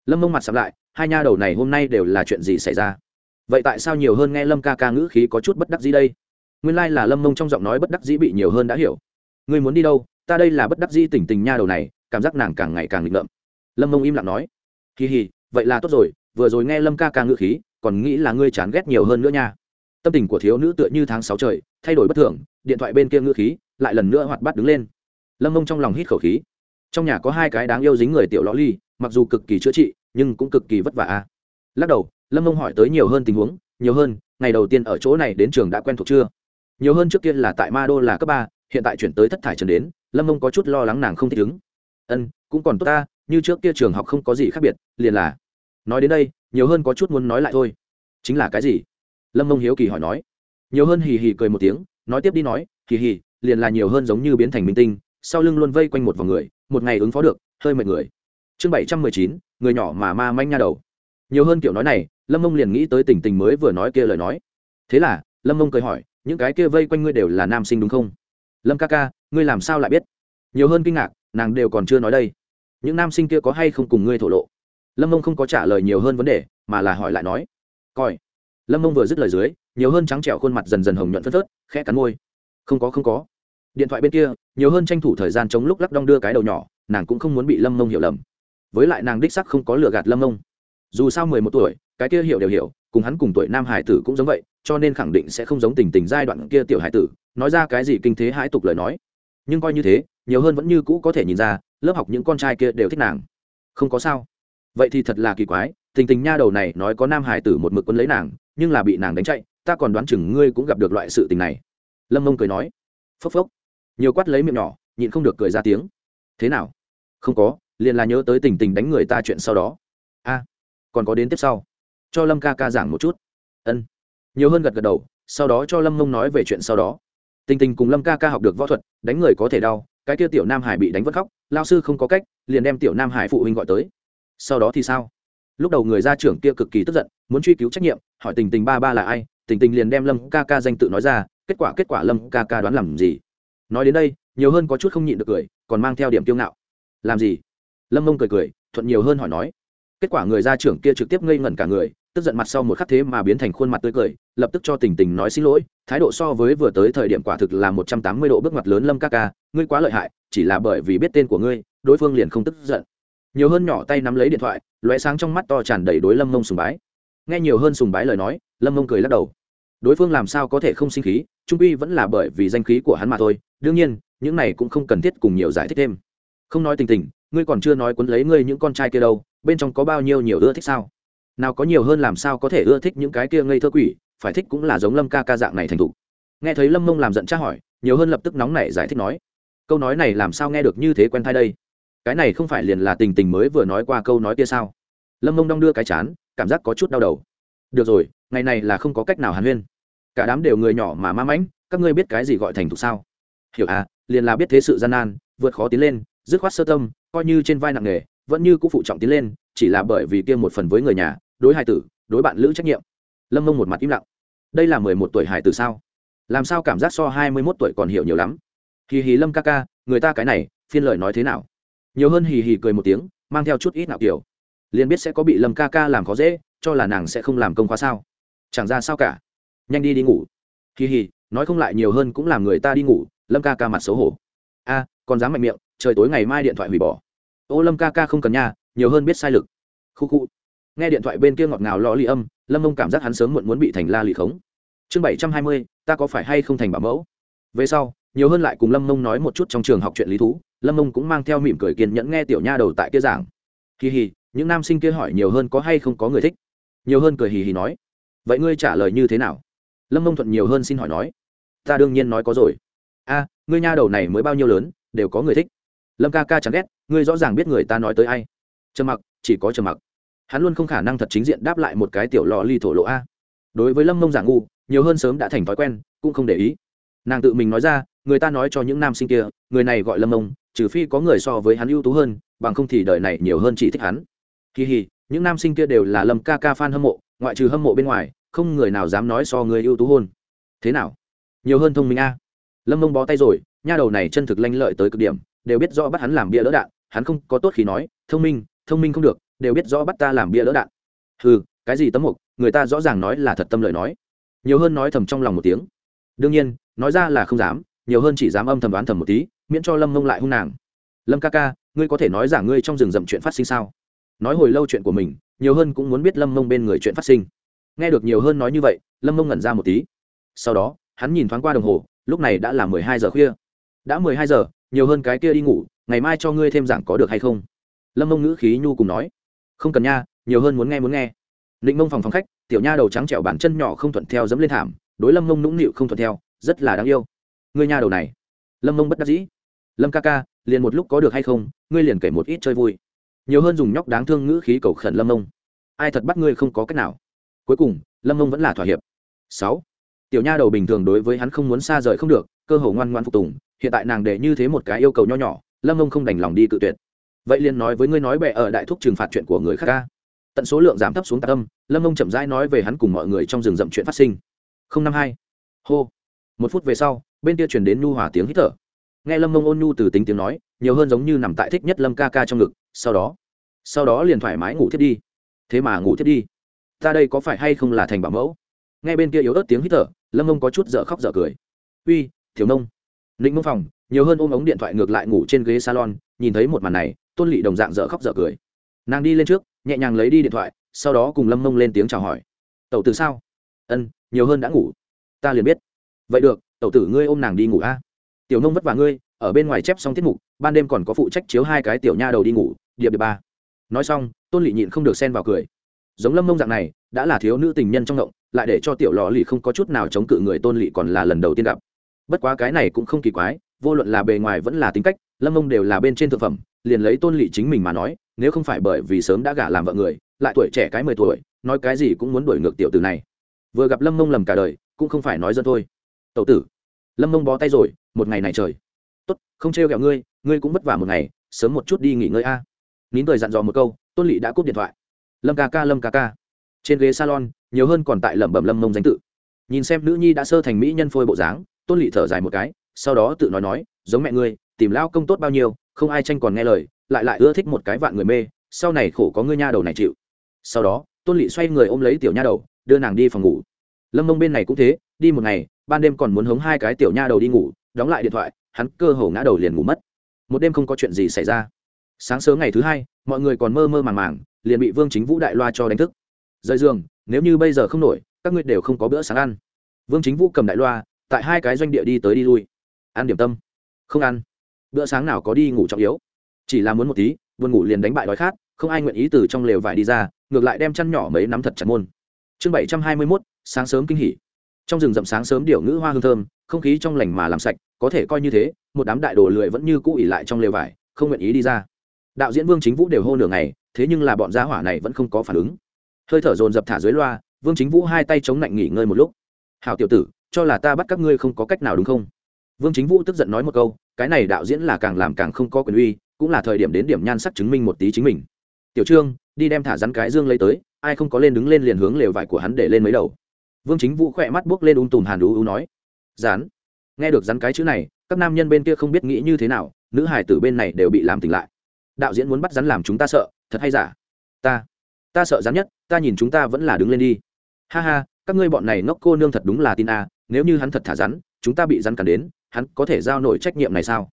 Lâm mông mặt sắm lại, hai nha đầu này hôm nay đều là chuyện gì xảy ra? Vậy tại sao nhiều hơn nghe lâm ca ca ngữ khí có chút bất đắc dĩ đây? Nguyên lai、like、là lâm mông trong giọng nói bất đắc dĩ bị nhiều hơn đã hiểu. Ngươi muốn đi đâu? Ta đây là bất đắc dĩ tỉnh tình nha đầu này, cảm giác nàng càng ngày càng nghịch ngợm. Lâm mông im lặng nói. Kỳ hì vậy là tốt rồi, vừa rồi nghe lâm ca ca ngữ khí, còn nghĩ là ngươi chán ghét nhiều hơn nữa nha. Tâm tình của thiếu nữ tựa như tháng sáu trời, thay đổi bất thường, điện thoại bên kia ngữ khí lại lần nữa hoạt bắt đứng lên. Lâm mông trong lòng hít khẩu khí. Trong nhà có hai cái đáng yêu dính người tiểu lõ ly mặc dù cực kỳ chữa trị, nhưng cũng cực kỳ vất vả a lắc đầu, lâm mông hỏi tới nhiều hơn tình huống, nhiều hơn, ngày đầu tiên ở chỗ này đến trường đã quen thuộc chưa? Nhiều hơn trước kia là tại ma đô là cấp ba, hiện tại chuyển tới thất thải trần đến, lâm mông có chút lo lắng nàng không thích ứng. Ân, cũng còn tốt ta, như trước kia trường học không có gì khác biệt, liền là. Nói đến đây, nhiều hơn có chút muốn nói lại thôi. Chính là cái gì? Lâm mông hiếu kỳ hỏi nói. Nhiều hơn hì hì cười một tiếng, nói tiếp đi nói, hì hì, liền là nhiều hơn giống như biến thành minh tinh, sau lưng luôn vây quanh một vòng người, một ngày ứng phó được, hơi mệt người chương bảy trăm mười chín, người nhỏ mà ma manh nha đầu. Nhiều hơn kiểu nói này, lâm mông liền nghĩ tới tình tình mới vừa nói kia lời nói. Thế là, lâm mông cười hỏi, những cái kia vây quanh ngươi đều là nam sinh đúng không? Lâm ca ca, ngươi làm sao lại biết? Nhiều hơn kinh ngạc, nàng đều còn chưa nói đây. Những nam sinh kia có hay không cùng ngươi thổ lộ? Lâm mông không có trả lời nhiều hơn vấn đề, mà là hỏi lại nói. Coi. Lâm mông vừa dứt lời dưới, nhiều hơn trắng trẻo khuôn mặt dần dần hồng nhuận phấn phớt, khẽ cắn môi. Không có không có. Điện thoại bên kia, nhiều hơn tranh thủ thời gian chống lúc lắc đong đưa cái đầu nhỏ, nàng cũng không muốn bị lâm mông hiểu lầm với lại nàng đích sắc không có lừa gạt lâm Ngông. dù sao mười một tuổi, cái kia hiểu đều hiểu, cùng hắn cùng tuổi nam hải tử cũng giống vậy, cho nên khẳng định sẽ không giống tình tình giai đoạn kia tiểu hải tử, nói ra cái gì kinh thế hãi tục lời nói. Nhưng coi như thế, nhiều hơn vẫn như cũ có thể nhìn ra, lớp học những con trai kia đều thích nàng. Không có sao. Vậy thì thật là kỳ quái, tình tình nha đầu này nói có nam hải tử một mực quân lấy nàng, nhưng là bị nàng đánh chạy, ta còn đoán chừng ngươi cũng gặp được loại sự tình này. Lâm mông cười nói. Phốc phốc. Nhiều quát lấy miệng nhỏ, nhịn không được cười ra tiếng. Thế nào? Không có liền là nhớ tới tình tình đánh người ta chuyện sau đó. A, còn có đến tiếp sau. Cho lâm ca ca giảng một chút. Ân. Nhiều hơn gật gật đầu, sau đó cho lâm mông nói về chuyện sau đó. Tình tình cùng lâm ca ca học được võ thuật, đánh người có thể đau, cái kia tiểu nam hải bị đánh vất khóc, lao sư không có cách, liền đem tiểu nam hải phụ huynh gọi tới. Sau đó thì sao? Lúc đầu người gia trưởng kia cực kỳ tức giận, muốn truy cứu trách nhiệm, hỏi tình tình ba ba là ai, tình tình liền đem lâm ca ca danh tự nói ra, kết quả kết quả lâm ca ca đoán làm gì? Nói đến đây, nhiều hơn có chút không nhịn được cười, còn mang theo điểm kiêu ngạo. Làm gì? Lâm mông cười cười, thuận nhiều hơn hỏi nói. Kết quả người gia trưởng kia trực tiếp ngây ngẩn cả người, tức giận mặt sau một khắc thế mà biến thành khuôn mặt tươi cười, lập tức cho tình tình nói xin lỗi, thái độ so với vừa tới thời điểm quả thực là một trăm tám mươi độ bước ngoặt lớn lâm ca ca, ngươi quá lợi hại, chỉ là bởi vì biết tên của ngươi, đối phương liền không tức giận. Nhiều hơn nhỏ tay nắm lấy điện thoại loé sáng trong mắt to tràn đầy đối lâm mông sùng bái. Nghe nhiều hơn sùng bái lời nói, lâm mông cười lắc đầu. Đối phương làm sao có thể không sinh khí, trung uy vẫn là bởi vì danh khí của hắn mà thôi, đương nhiên, những này cũng không cần thiết cùng nhiều giải thích thêm. Không nói tình tình ngươi còn chưa nói cuốn lấy ngươi những con trai kia đâu, bên trong có bao nhiêu nhiều ưa thích sao? Nào có nhiều hơn làm sao có thể ưa thích những cái kia ngây thơ quỷ, phải thích cũng là giống lâm ca ca dạng này thành thục. Nghe thấy lâm mông làm giận tra hỏi, nhiều hơn lập tức nóng nảy giải thích nói, câu nói này làm sao nghe được như thế quen thai đây? Cái này không phải liền là tình tình mới vừa nói qua câu nói kia sao? Lâm mông đong đưa cái chán, cảm giác có chút đau đầu. Được rồi, ngày này là không có cách nào hàn huyên. Cả đám đều người nhỏ mà ma mãnh, các ngươi biết cái gì gọi thành thục sao? Hiểu à liền là biết thế sự gian nan, vượt khó tiến lên dứt khoát sơ tâm, coi như trên vai nặng nghề, vẫn như cũng phụ trọng tiến lên, chỉ là bởi vì kia một phần với người nhà, đối hai tử, đối bạn lữ trách nhiệm. Lâm mông một mặt im lặng. Đây là mười một tuổi hải tử sao? Làm sao cảm giác so hai mươi mốt tuổi còn hiểu nhiều lắm? Hì hì lâm ca ca, người ta cái này, phiên lời nói thế nào? Nhiều hơn hì hì cười một tiếng, mang theo chút ít nào kiểu. Liền biết sẽ có bị lâm ca ca làm khó dễ, cho là nàng sẽ không làm công khóa sao. Chẳng ra sao cả. Nhanh đi đi ngủ. Hì hì, nói không lại nhiều hơn cũng làm người ta đi ngủ, lâm ca ca mặt xấu hổ. A, còn dám mạnh miệng trời tối ngày mai điện thoại hủy bỏ. Ô lâm ca ca không cần nha, nhiều hơn biết sai lực. Khu khu. Nghe điện thoại bên kia ngọt ngào lo ly âm, lâm ông cảm giác hắn sớm muộn muốn bị thành la lì khống. Chương bảy trăm hai mươi, ta có phải hay không thành bảo mẫu? Về sau, nhiều hơn lại cùng lâm mông nói một chút trong trường học chuyện lý thú, lâm mông cũng mang theo mỉm cười kiên nhẫn nghe tiểu nha đầu tại kia giảng. Kỳ hì, những nam sinh kia hỏi nhiều hơn có hay không có người thích? Nhiều hơn cười hì hì nói. Vậy ngươi trả lời như thế nào? Lâm mông thuận nhiều hơn xin hỏi nói. Ta đương nhiên nói có rồi. A, ngươi nha đầu này mới bao nhiêu lớn, đều có người thích lâm ca ca chẳng ghét ngươi rõ ràng biết người ta nói tới ai trầm mặc, chỉ có trầm mặc. hắn luôn không khả năng thật chính diện đáp lại một cái tiểu lò ly thổ lộ a. đối với lâm mông giả ngu, nhiều hơn sớm đã thành thói quen, cũng không để ý. nàng tự mình nói ra, người ta nói cho những nam sinh kia, người này gọi lâm mông, trừ phi có người so với hắn ưu tú hơn, bằng không thì đời này nhiều hơn chỉ thích hắn. Kỳ hì, những nam sinh kia đều là lâm ca ca f a n hâm mộ, ngoại trừ hâm mộ bên ngoài, không người nào dám nói so người ưu tú hơn. thế nào? nhiều hơn thông minh a. lâm mông bó tay rồi, nha đầu này chân thực lanh lợi tới cực điểm đều biết rõ bắt hắn làm bia đỡ đạn, hắn không có tốt khi nói, thông minh thông minh không được, đều biết rõ bắt ta làm bia đỡ đạn. Ừ cái gì tấm mục, người ta rõ ràng nói là thật tâm lời nói. Nhiều hơn nói thầm trong lòng một tiếng. Đương nhiên, nói ra là không dám, nhiều hơn chỉ dám âm thầm đoán thầm một tí, miễn cho lâm mông lại hung nàng. Lâm ca ca, ngươi có thể nói giả ngươi trong rừng rậm chuyện phát sinh sao? Nói hồi lâu chuyện của mình, nhiều hơn cũng muốn biết lâm mông bên người chuyện phát sinh. Nghe được nhiều hơn nói như vậy, lâm mông ngẩn ra một tí. Sau đó, hắn nhìn thoáng qua đồng hồ, lúc này đã là mười hai giờ khuya. Đã mười hai giờ nhiều hơn cái kia đi ngủ, ngày mai cho ngươi thêm giảng có được hay không? Lâm mông ngữ khí nhu cùng nói. Không cần nha, nhiều hơn muốn nghe muốn nghe. Định mông phòng phòng khách, tiểu nha đầu trắng trẹo bản chân nhỏ không thuận theo dẫm lên thảm, đối lâm mông nũng nịu không thuận theo, rất là đáng yêu. Ngươi nha đầu này. Lâm mông bất đắc dĩ. Lâm ca ca, liền một lúc có được hay không, ngươi liền kể một ít chơi vui. Nhiều hơn dùng nhóc đáng thương ngữ khí cầu khẩn lâm mông. Ai thật bắt ngươi không có cách nào. Cuối cùng, lâm mông vẫn là thỏa hiệp. Sáu. Tiểu nha đầu bình thường đối với hắn không muốn xa rời không được, cơ hồ ngoan ngoan phục tùng hiện tại nàng để như thế một cái yêu cầu nho nhỏ, lâm ông không đành lòng đi cự tuyệt. Vậy liền nói với ngươi nói bệ ở đại thúc trừng phạt chuyện của người khác ca. Tận số lượng giảm thấp xuống tạ âm, lâm ông chậm rãi nói về hắn cùng mọi người trong rừng rậm chuyện phát sinh. Không năm hai. Hô. Một phút về sau, bên kia chuyển đến nhu hòa tiếng hít thở. Nghe lâm ông ôn nhu từ tính tiếng nói, nhiều hơn giống như nằm tại thích nhất lâm ca ca trong ngực, sau đó sau đó liền thoải mái ngủ thiết đi. Thế mà ngủ thiết đi. Ta đây có phải hay không là thành bảo mẫu? Nghe bên kia yếu ớt tiếng hít thở, lâm ông có chút dở khóc dở cười. Uy thiếu nông ninh mông phòng, nhiều hơn ôm ống điện thoại ngược lại ngủ trên ghế salon, nhìn thấy một màn này, tôn lỵ đồng dạng dở khóc dở cười. Nàng đi lên trước, nhẹ nhàng lấy đi điện thoại, sau đó cùng lâm mông lên tiếng chào hỏi. Tẩu tử sao? Ân, nhiều hơn đã ngủ. Ta liền biết. Vậy được, tẩu tử ngươi ôm nàng đi ngủ a. Tiểu nông vất vả ngươi, ở bên ngoài chép xong tiết mục, ban đêm còn có phụ trách chiếu hai cái tiểu nha đầu đi ngủ, điệp điệp ba. Nói xong, tôn lỵ nhịn không được xen vào cười. Giống lâm mông dạng này, đã là thiếu nữ tình nhân trong động, lại để cho tiểu lọ lì không có chút nào chống cự người tôn lỵ còn là lần đầu tiên gặp bất quá cái này cũng không kỳ quái, vô luận là bề ngoài vẫn là tính cách, lâm mông đều là bên trên thực phẩm, liền lấy tôn lỵ chính mình mà nói, nếu không phải bởi vì sớm đã gả làm vợ người, lại tuổi trẻ cái mười tuổi, nói cái gì cũng muốn đuổi ngược tiểu từ này. Vừa gặp lâm mông lầm cả đời, cũng không phải nói dân thôi. Tậu tử. Lâm mông bó tay rồi, một ngày này trời. Tốt, không trêu ghẹo ngươi ngươi cũng vất vả một ngày, sớm một chút đi nghỉ ngơi a. Nín cười dặn dò một câu, tôn lỵ đã cúp điện thoại. Lâm ca ca, lâm ca ca. Trên ghế salon, nhiều hơn còn tại lẩm bẩm lâm mông danh tự. Nhìn xem nữ nhi đã sơ thành mỹ nhân phôi bộ dáng tôn lỵ thở dài một cái, sau đó tự nói nói, giống mẹ ngươi, tìm lao công tốt bao nhiêu, không ai tranh còn nghe lời, lại lại ưa thích một cái vạn người mê, sau này khổ có ngươi nha đầu này chịu. Sau đó, tôn lỵ xoay người ôm lấy tiểu nha đầu, đưa nàng đi phòng ngủ. Lâm mông bên này cũng thế, đi một ngày, ban đêm còn muốn hống hai cái tiểu nha đầu đi ngủ, đóng lại điện thoại, hắn cơ hồ ngã đầu liền ngủ mất. Một đêm không có chuyện gì xảy ra. Sáng sớm ngày thứ hai, mọi người còn mơ mơ màng màng, liền bị vương chính vũ đại loa cho đánh thức. Rời giường, nếu như bây giờ không nổi, các ngươi đều không có bữa sáng ăn. Vương chính vũ cầm đại loa tại hai cái doanh địa đi tới đi lui. Ăn điểm tâm, không ăn. Bữa sáng nào có đi ngủ trọng yếu. Chỉ là muốn một tí, buồn ngủ liền đánh bại đói khát, không ai nguyện ý từ trong lều vải đi ra, ngược lại đem chăn nhỏ mấy nắm thật chặt môn. Chương bảy trăm hai mươi mốt, sáng sớm kinh hỉ. Trong rừng rậm sáng sớm điệu ngữ hoa hương thơm, không khí trong lành mà làm sạch, có thể coi như thế, một đám đại đồ lười vẫn như cũ ỉ lại trong lều vải, không nguyện ý đi ra. Đạo diễn vương chính vũ đều hô nửa ngày, thế nhưng là bọn gia hỏa này vẫn không có phản ứng. Hơi thở dồn dập thả dưới loa, vương chính vũ hai tay chống lạnh nghỉ ngơi một lúc. Hào tiểu tử cho là ta bắt các ngươi không có cách nào đúng không? Vương chính vũ tức giận nói một câu, cái này đạo diễn là càng làm càng không có quyền uy, cũng là thời điểm đến điểm nhan sắc chứng minh một tí chính mình. Tiểu trương, đi đem thả rắn cái dương lấy tới, ai không có lên đứng lên liền hướng lều vải của hắn để lên mấy đầu. Vương chính vũ khỏe mắt buốc lên ung tùm hàn đú ú nói rán nghe được rắn cái chữ này, các nam nhân bên kia không biết nghĩ như thế nào, nữ hải tử bên này đều bị làm tỉnh lại. Đạo diễn muốn bắt rắn làm chúng ta sợ, thật hay giả? Ta ta sợ rắn nhất, ta nhìn chúng ta vẫn là đứng lên đi. Ha ha, các ngươi bọn này ngốc cô nương thật đúng là tin a nếu như hắn thật thả rắn, chúng ta bị rắn cắn đến, hắn có thể giao nổi trách nhiệm này sao?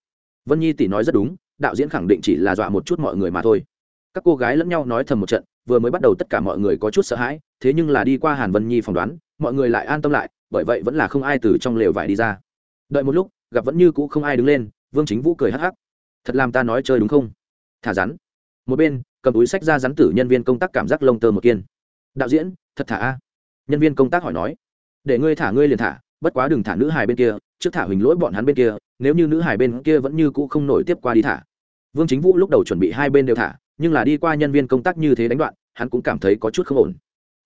Vân nhi tỷ nói rất đúng, đạo diễn khẳng định chỉ là dọa một chút mọi người mà thôi. Các cô gái lẫn nhau nói thầm một trận, vừa mới bắt đầu tất cả mọi người có chút sợ hãi, thế nhưng là đi qua hàn vân nhi phỏng đoán, mọi người lại an tâm lại, bởi vậy vẫn là không ai từ trong lều vải đi ra. Đợi một lúc, gặp vẫn như cũ không ai đứng lên, vương chính vũ cười hắc hắc. Thật làm ta nói chơi đúng không? Thả rắn. Một bên, cầm túi sách ra rắn tử nhân viên công tác cảm giác lông tơ một kiên. Đạo diễn, thật thả a. Nhân viên công tác hỏi nói để ngươi thả ngươi liền thả, bất quá đừng thả nữ hài bên kia, trước thả huỳnh lỗi bọn hắn bên kia, nếu như nữ hài bên kia vẫn như cũ không nổi tiếp qua đi thả. Vương chính vũ lúc đầu chuẩn bị hai bên đều thả, nhưng là đi qua nhân viên công tác như thế đánh đoạn, hắn cũng cảm thấy có chút không ổn.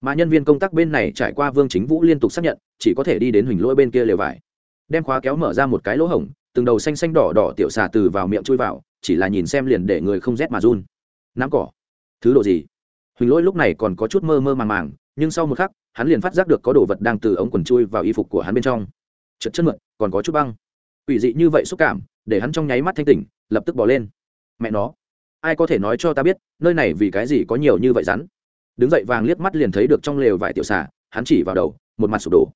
Mà nhân viên công tác bên này trải qua vương chính vũ liên tục xác nhận, chỉ có thể đi đến huỳnh lỗi bên kia lều vải. Đem khóa kéo mở ra một cái lỗ hổng, từng đầu xanh xanh đỏ đỏ tiểu xà từ vào miệng chui vào, chỉ là nhìn xem liền để người không rét mà run. Nắm cỏ. Thứ độ gì? Huỳnh lỗi lúc này còn có chút mơ mơ màng màng nhưng sau một khắc, hắn liền phát giác được có đồ vật đang từ ống quần chui vào y phục của hắn bên trong. Chật chân mượn, còn có chút băng. Quỷ dị như vậy xúc cảm, để hắn trong nháy mắt thanh tỉnh, lập tức bỏ lên. Mẹ nó, ai có thể nói cho ta biết, nơi này vì cái gì có nhiều như vậy rắn? Đứng dậy vàng liếc mắt liền thấy được trong lều vải tiểu xà, hắn chỉ vào đầu, một mặt sụp đổ.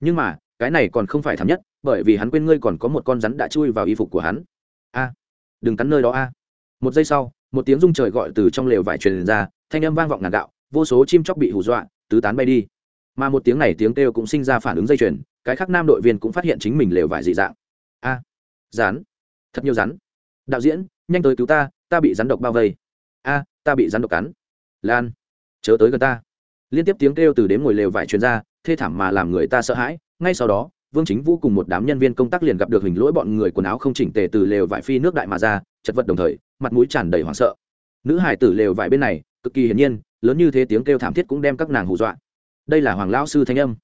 Nhưng mà, cái này còn không phải thảm nhất, bởi vì hắn quên ngươi còn có một con rắn đã chui vào y phục của hắn. A, đừng cắn nơi đó a. Một giây sau, một tiếng rung trời gọi từ trong lều vải truyền ra, thanh âm vang vọng ngàn đạo vô số chim chóc bị hù dọa, tứ tán bay đi. Mà một tiếng này tiếng kêu cũng sinh ra phản ứng dây chuyền, cái khác nam đội viên cũng phát hiện chính mình lều vải dị dạng. A, rắn, thật nhiều rắn. Đạo diễn, nhanh tới cứu ta ta bị rắn độc bao vây. A, ta bị rắn độc cắn. Lan, chớ tới gần ta. Liên tiếp tiếng kêu từ đếm ngồi lều vải truyền ra, thê thảm mà làm người ta sợ hãi. Ngay sau đó, vương chính vũ cùng một đám nhân viên công tác liền gặp được hình lỗi bọn người quần áo không chỉnh tề từ lều vải phi nước đại mà ra, chật vật đồng thời, mặt mũi tràn đầy hoảng sợ. Nữ hải tử lều vải bên này, cực kỳ hiển nhiên lớn như thế tiếng kêu thảm thiết cũng đem các nàng hù dọa. Đây là hoàng lão sư thanh âm.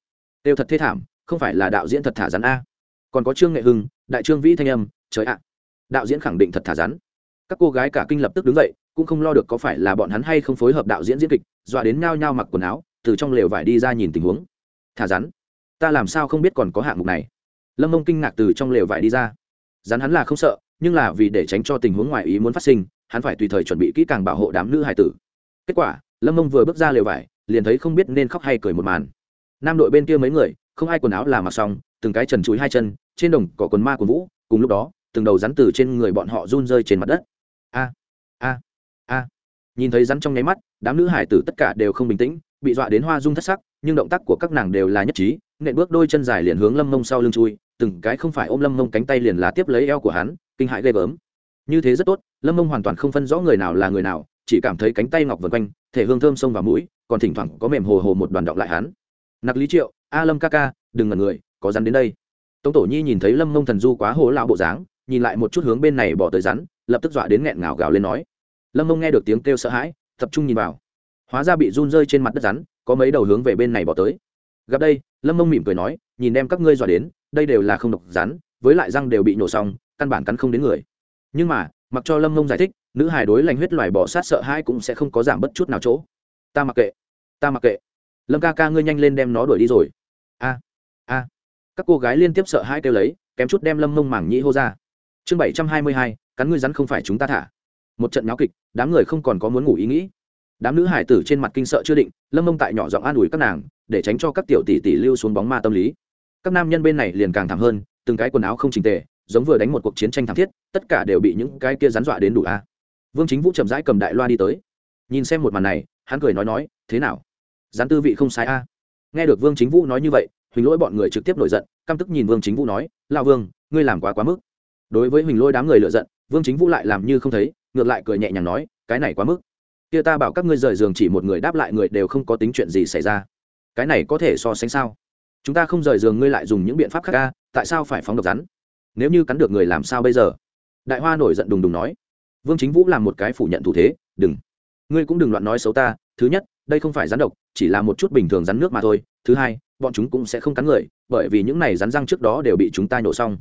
Kêu thật thế thảm, không phải là đạo diễn thật thả rắn a. Còn có trương nghệ hưng, đại trương vĩ thanh âm, trời ạ. Đạo diễn khẳng định thật thả rắn. Các cô gái cả kinh lập tức đứng dậy, cũng không lo được có phải là bọn hắn hay không phối hợp đạo diễn diễn kịch, dọa đến nhao nhao mặc quần áo, từ trong lều vải đi ra nhìn tình huống. Thả rắn? Ta làm sao không biết còn có hạng mục này? Lâm mông kinh ngạc từ trong lều vải đi ra. Rắn hắn là không sợ, nhưng là vì để tránh cho tình huống ngoài ý muốn phát sinh, hắn phải tùy thời chuẩn bị kỹ càng bảo hộ đám nữ hải tử. Kết quả lâm mông vừa bước ra lều vải, liền thấy không biết nên khóc hay cười một màn. Nam đội bên kia mấy người, không ai quần áo là mặc xong, từng cái trần chuối hai chân, trên đồng cỏ quần ma của vũ, cùng lúc đó, từng đầu rắn từ trên người bọn họ run rơi trên mặt đất. A a a. Nhìn thấy rắn trong nháy mắt, đám nữ hải tử tất cả đều không bình tĩnh, bị dọa đến hoa rung thất sắc, nhưng động tác của các nàng đều là nhất trí, nện bước đôi chân dài liền hướng lâm mông sau lưng chui, từng cái không phải ôm lâm mông cánh tay liền là tiếp lấy eo của hắn, kinh hãi ghê gớm. Như thế rất tốt, lâm mông hoàn toàn không phân rõ người nào là người nào chỉ cảm thấy cánh tay ngọc vần quanh, thể hương thơm sông vào mũi, còn thỉnh thoảng có mềm hồ hồ một đoàn động lại hắn. Nặc lý triệu, a lâm ca ca, đừng ngần người, có rắn đến đây. Tống tổ nhi nhìn thấy lâm mông thần du quá hố lão bộ dáng, nhìn lại một chút hướng bên này bỏ tới rắn, lập tức dọa đến nghẹn ngào gào lên nói. Lâm mông nghe được tiếng kêu sợ hãi, tập trung nhìn vào. Hóa ra bị run rơi trên mặt đất rắn, có mấy đầu hướng về bên này bỏ tới. Gặp đây, lâm mông mỉm cười nói, nhìn đem các ngươi dọa đến, đây đều là không độc rắn, với lại răng đều bị nổ xong, căn bản cắn không đến người. Nhưng mà, mặc cho lâm mông giải thích nữ hài đối lành huyết loài bỏ sát sợ hãi cũng sẽ không có giảm bất chút nào chỗ. Ta mặc kệ, ta mặc kệ. Lâm ca ca ngươi nhanh lên đem nó đuổi đi rồi. A a. Các cô gái liên tiếp sợ hãi kêu lấy, kém chút đem lâm mông mảng nhĩ hô ra. Chương bảy trăm hai mươi hai, cắn ngươi rắn không phải chúng ta thả. Một trận náo kịch, đám người không còn có muốn ngủ ý nghĩ. Đám nữ hải tử trên mặt kinh sợ chưa định, lâm mông tại nhỏ giọng an ủi các nàng, để tránh cho các tiểu tỷ tỷ lưu xuống bóng ma tâm lý. Các nam nhân bên này liền càng thảm hơn, từng cái quần áo không trình tề, giống vừa đánh một cuộc chiến tranh thảm thiết, tất cả đều bị những cái kia rắn dọa đến đủ a vương chính vũ chậm rãi cầm đại loa đi tới. Nhìn xem một màn này, hắn cười nói nói, thế nào? Gián tư vị không sai a. Nghe được vương chính vũ nói như vậy, huỳnh lỗi bọn người trực tiếp nổi giận, căm tức nhìn vương chính vũ nói lao vương, ngươi làm quá quá mức. Đối với huỳnh lỗi đám người lựa giận, vương chính vũ lại làm như không thấy, ngược lại cười nhẹ nhàng nói, cái này quá mức. Kia ta bảo các ngươi rời giường chỉ một người đáp lại người đều không có tính chuyện gì xảy ra. Cái này có thể so sánh sao? Chúng ta không rời giường ngươi lại dùng những biện pháp khác ca tại sao phải phóng độc rắn? Nếu như cắn được người làm sao bây giờ? Đại hoa nổi giận đùng đùng nói vương chính vũ làm một cái phủ nhận thủ thế, đừng. Ngươi cũng đừng loạn nói xấu ta, thứ nhất, đây không phải rắn độc, chỉ là một chút bình thường rắn nước mà thôi. Thứ hai, bọn chúng cũng sẽ không cắn người, bởi vì những này rắn răng trước đó đều bị chúng ta nhổ xong.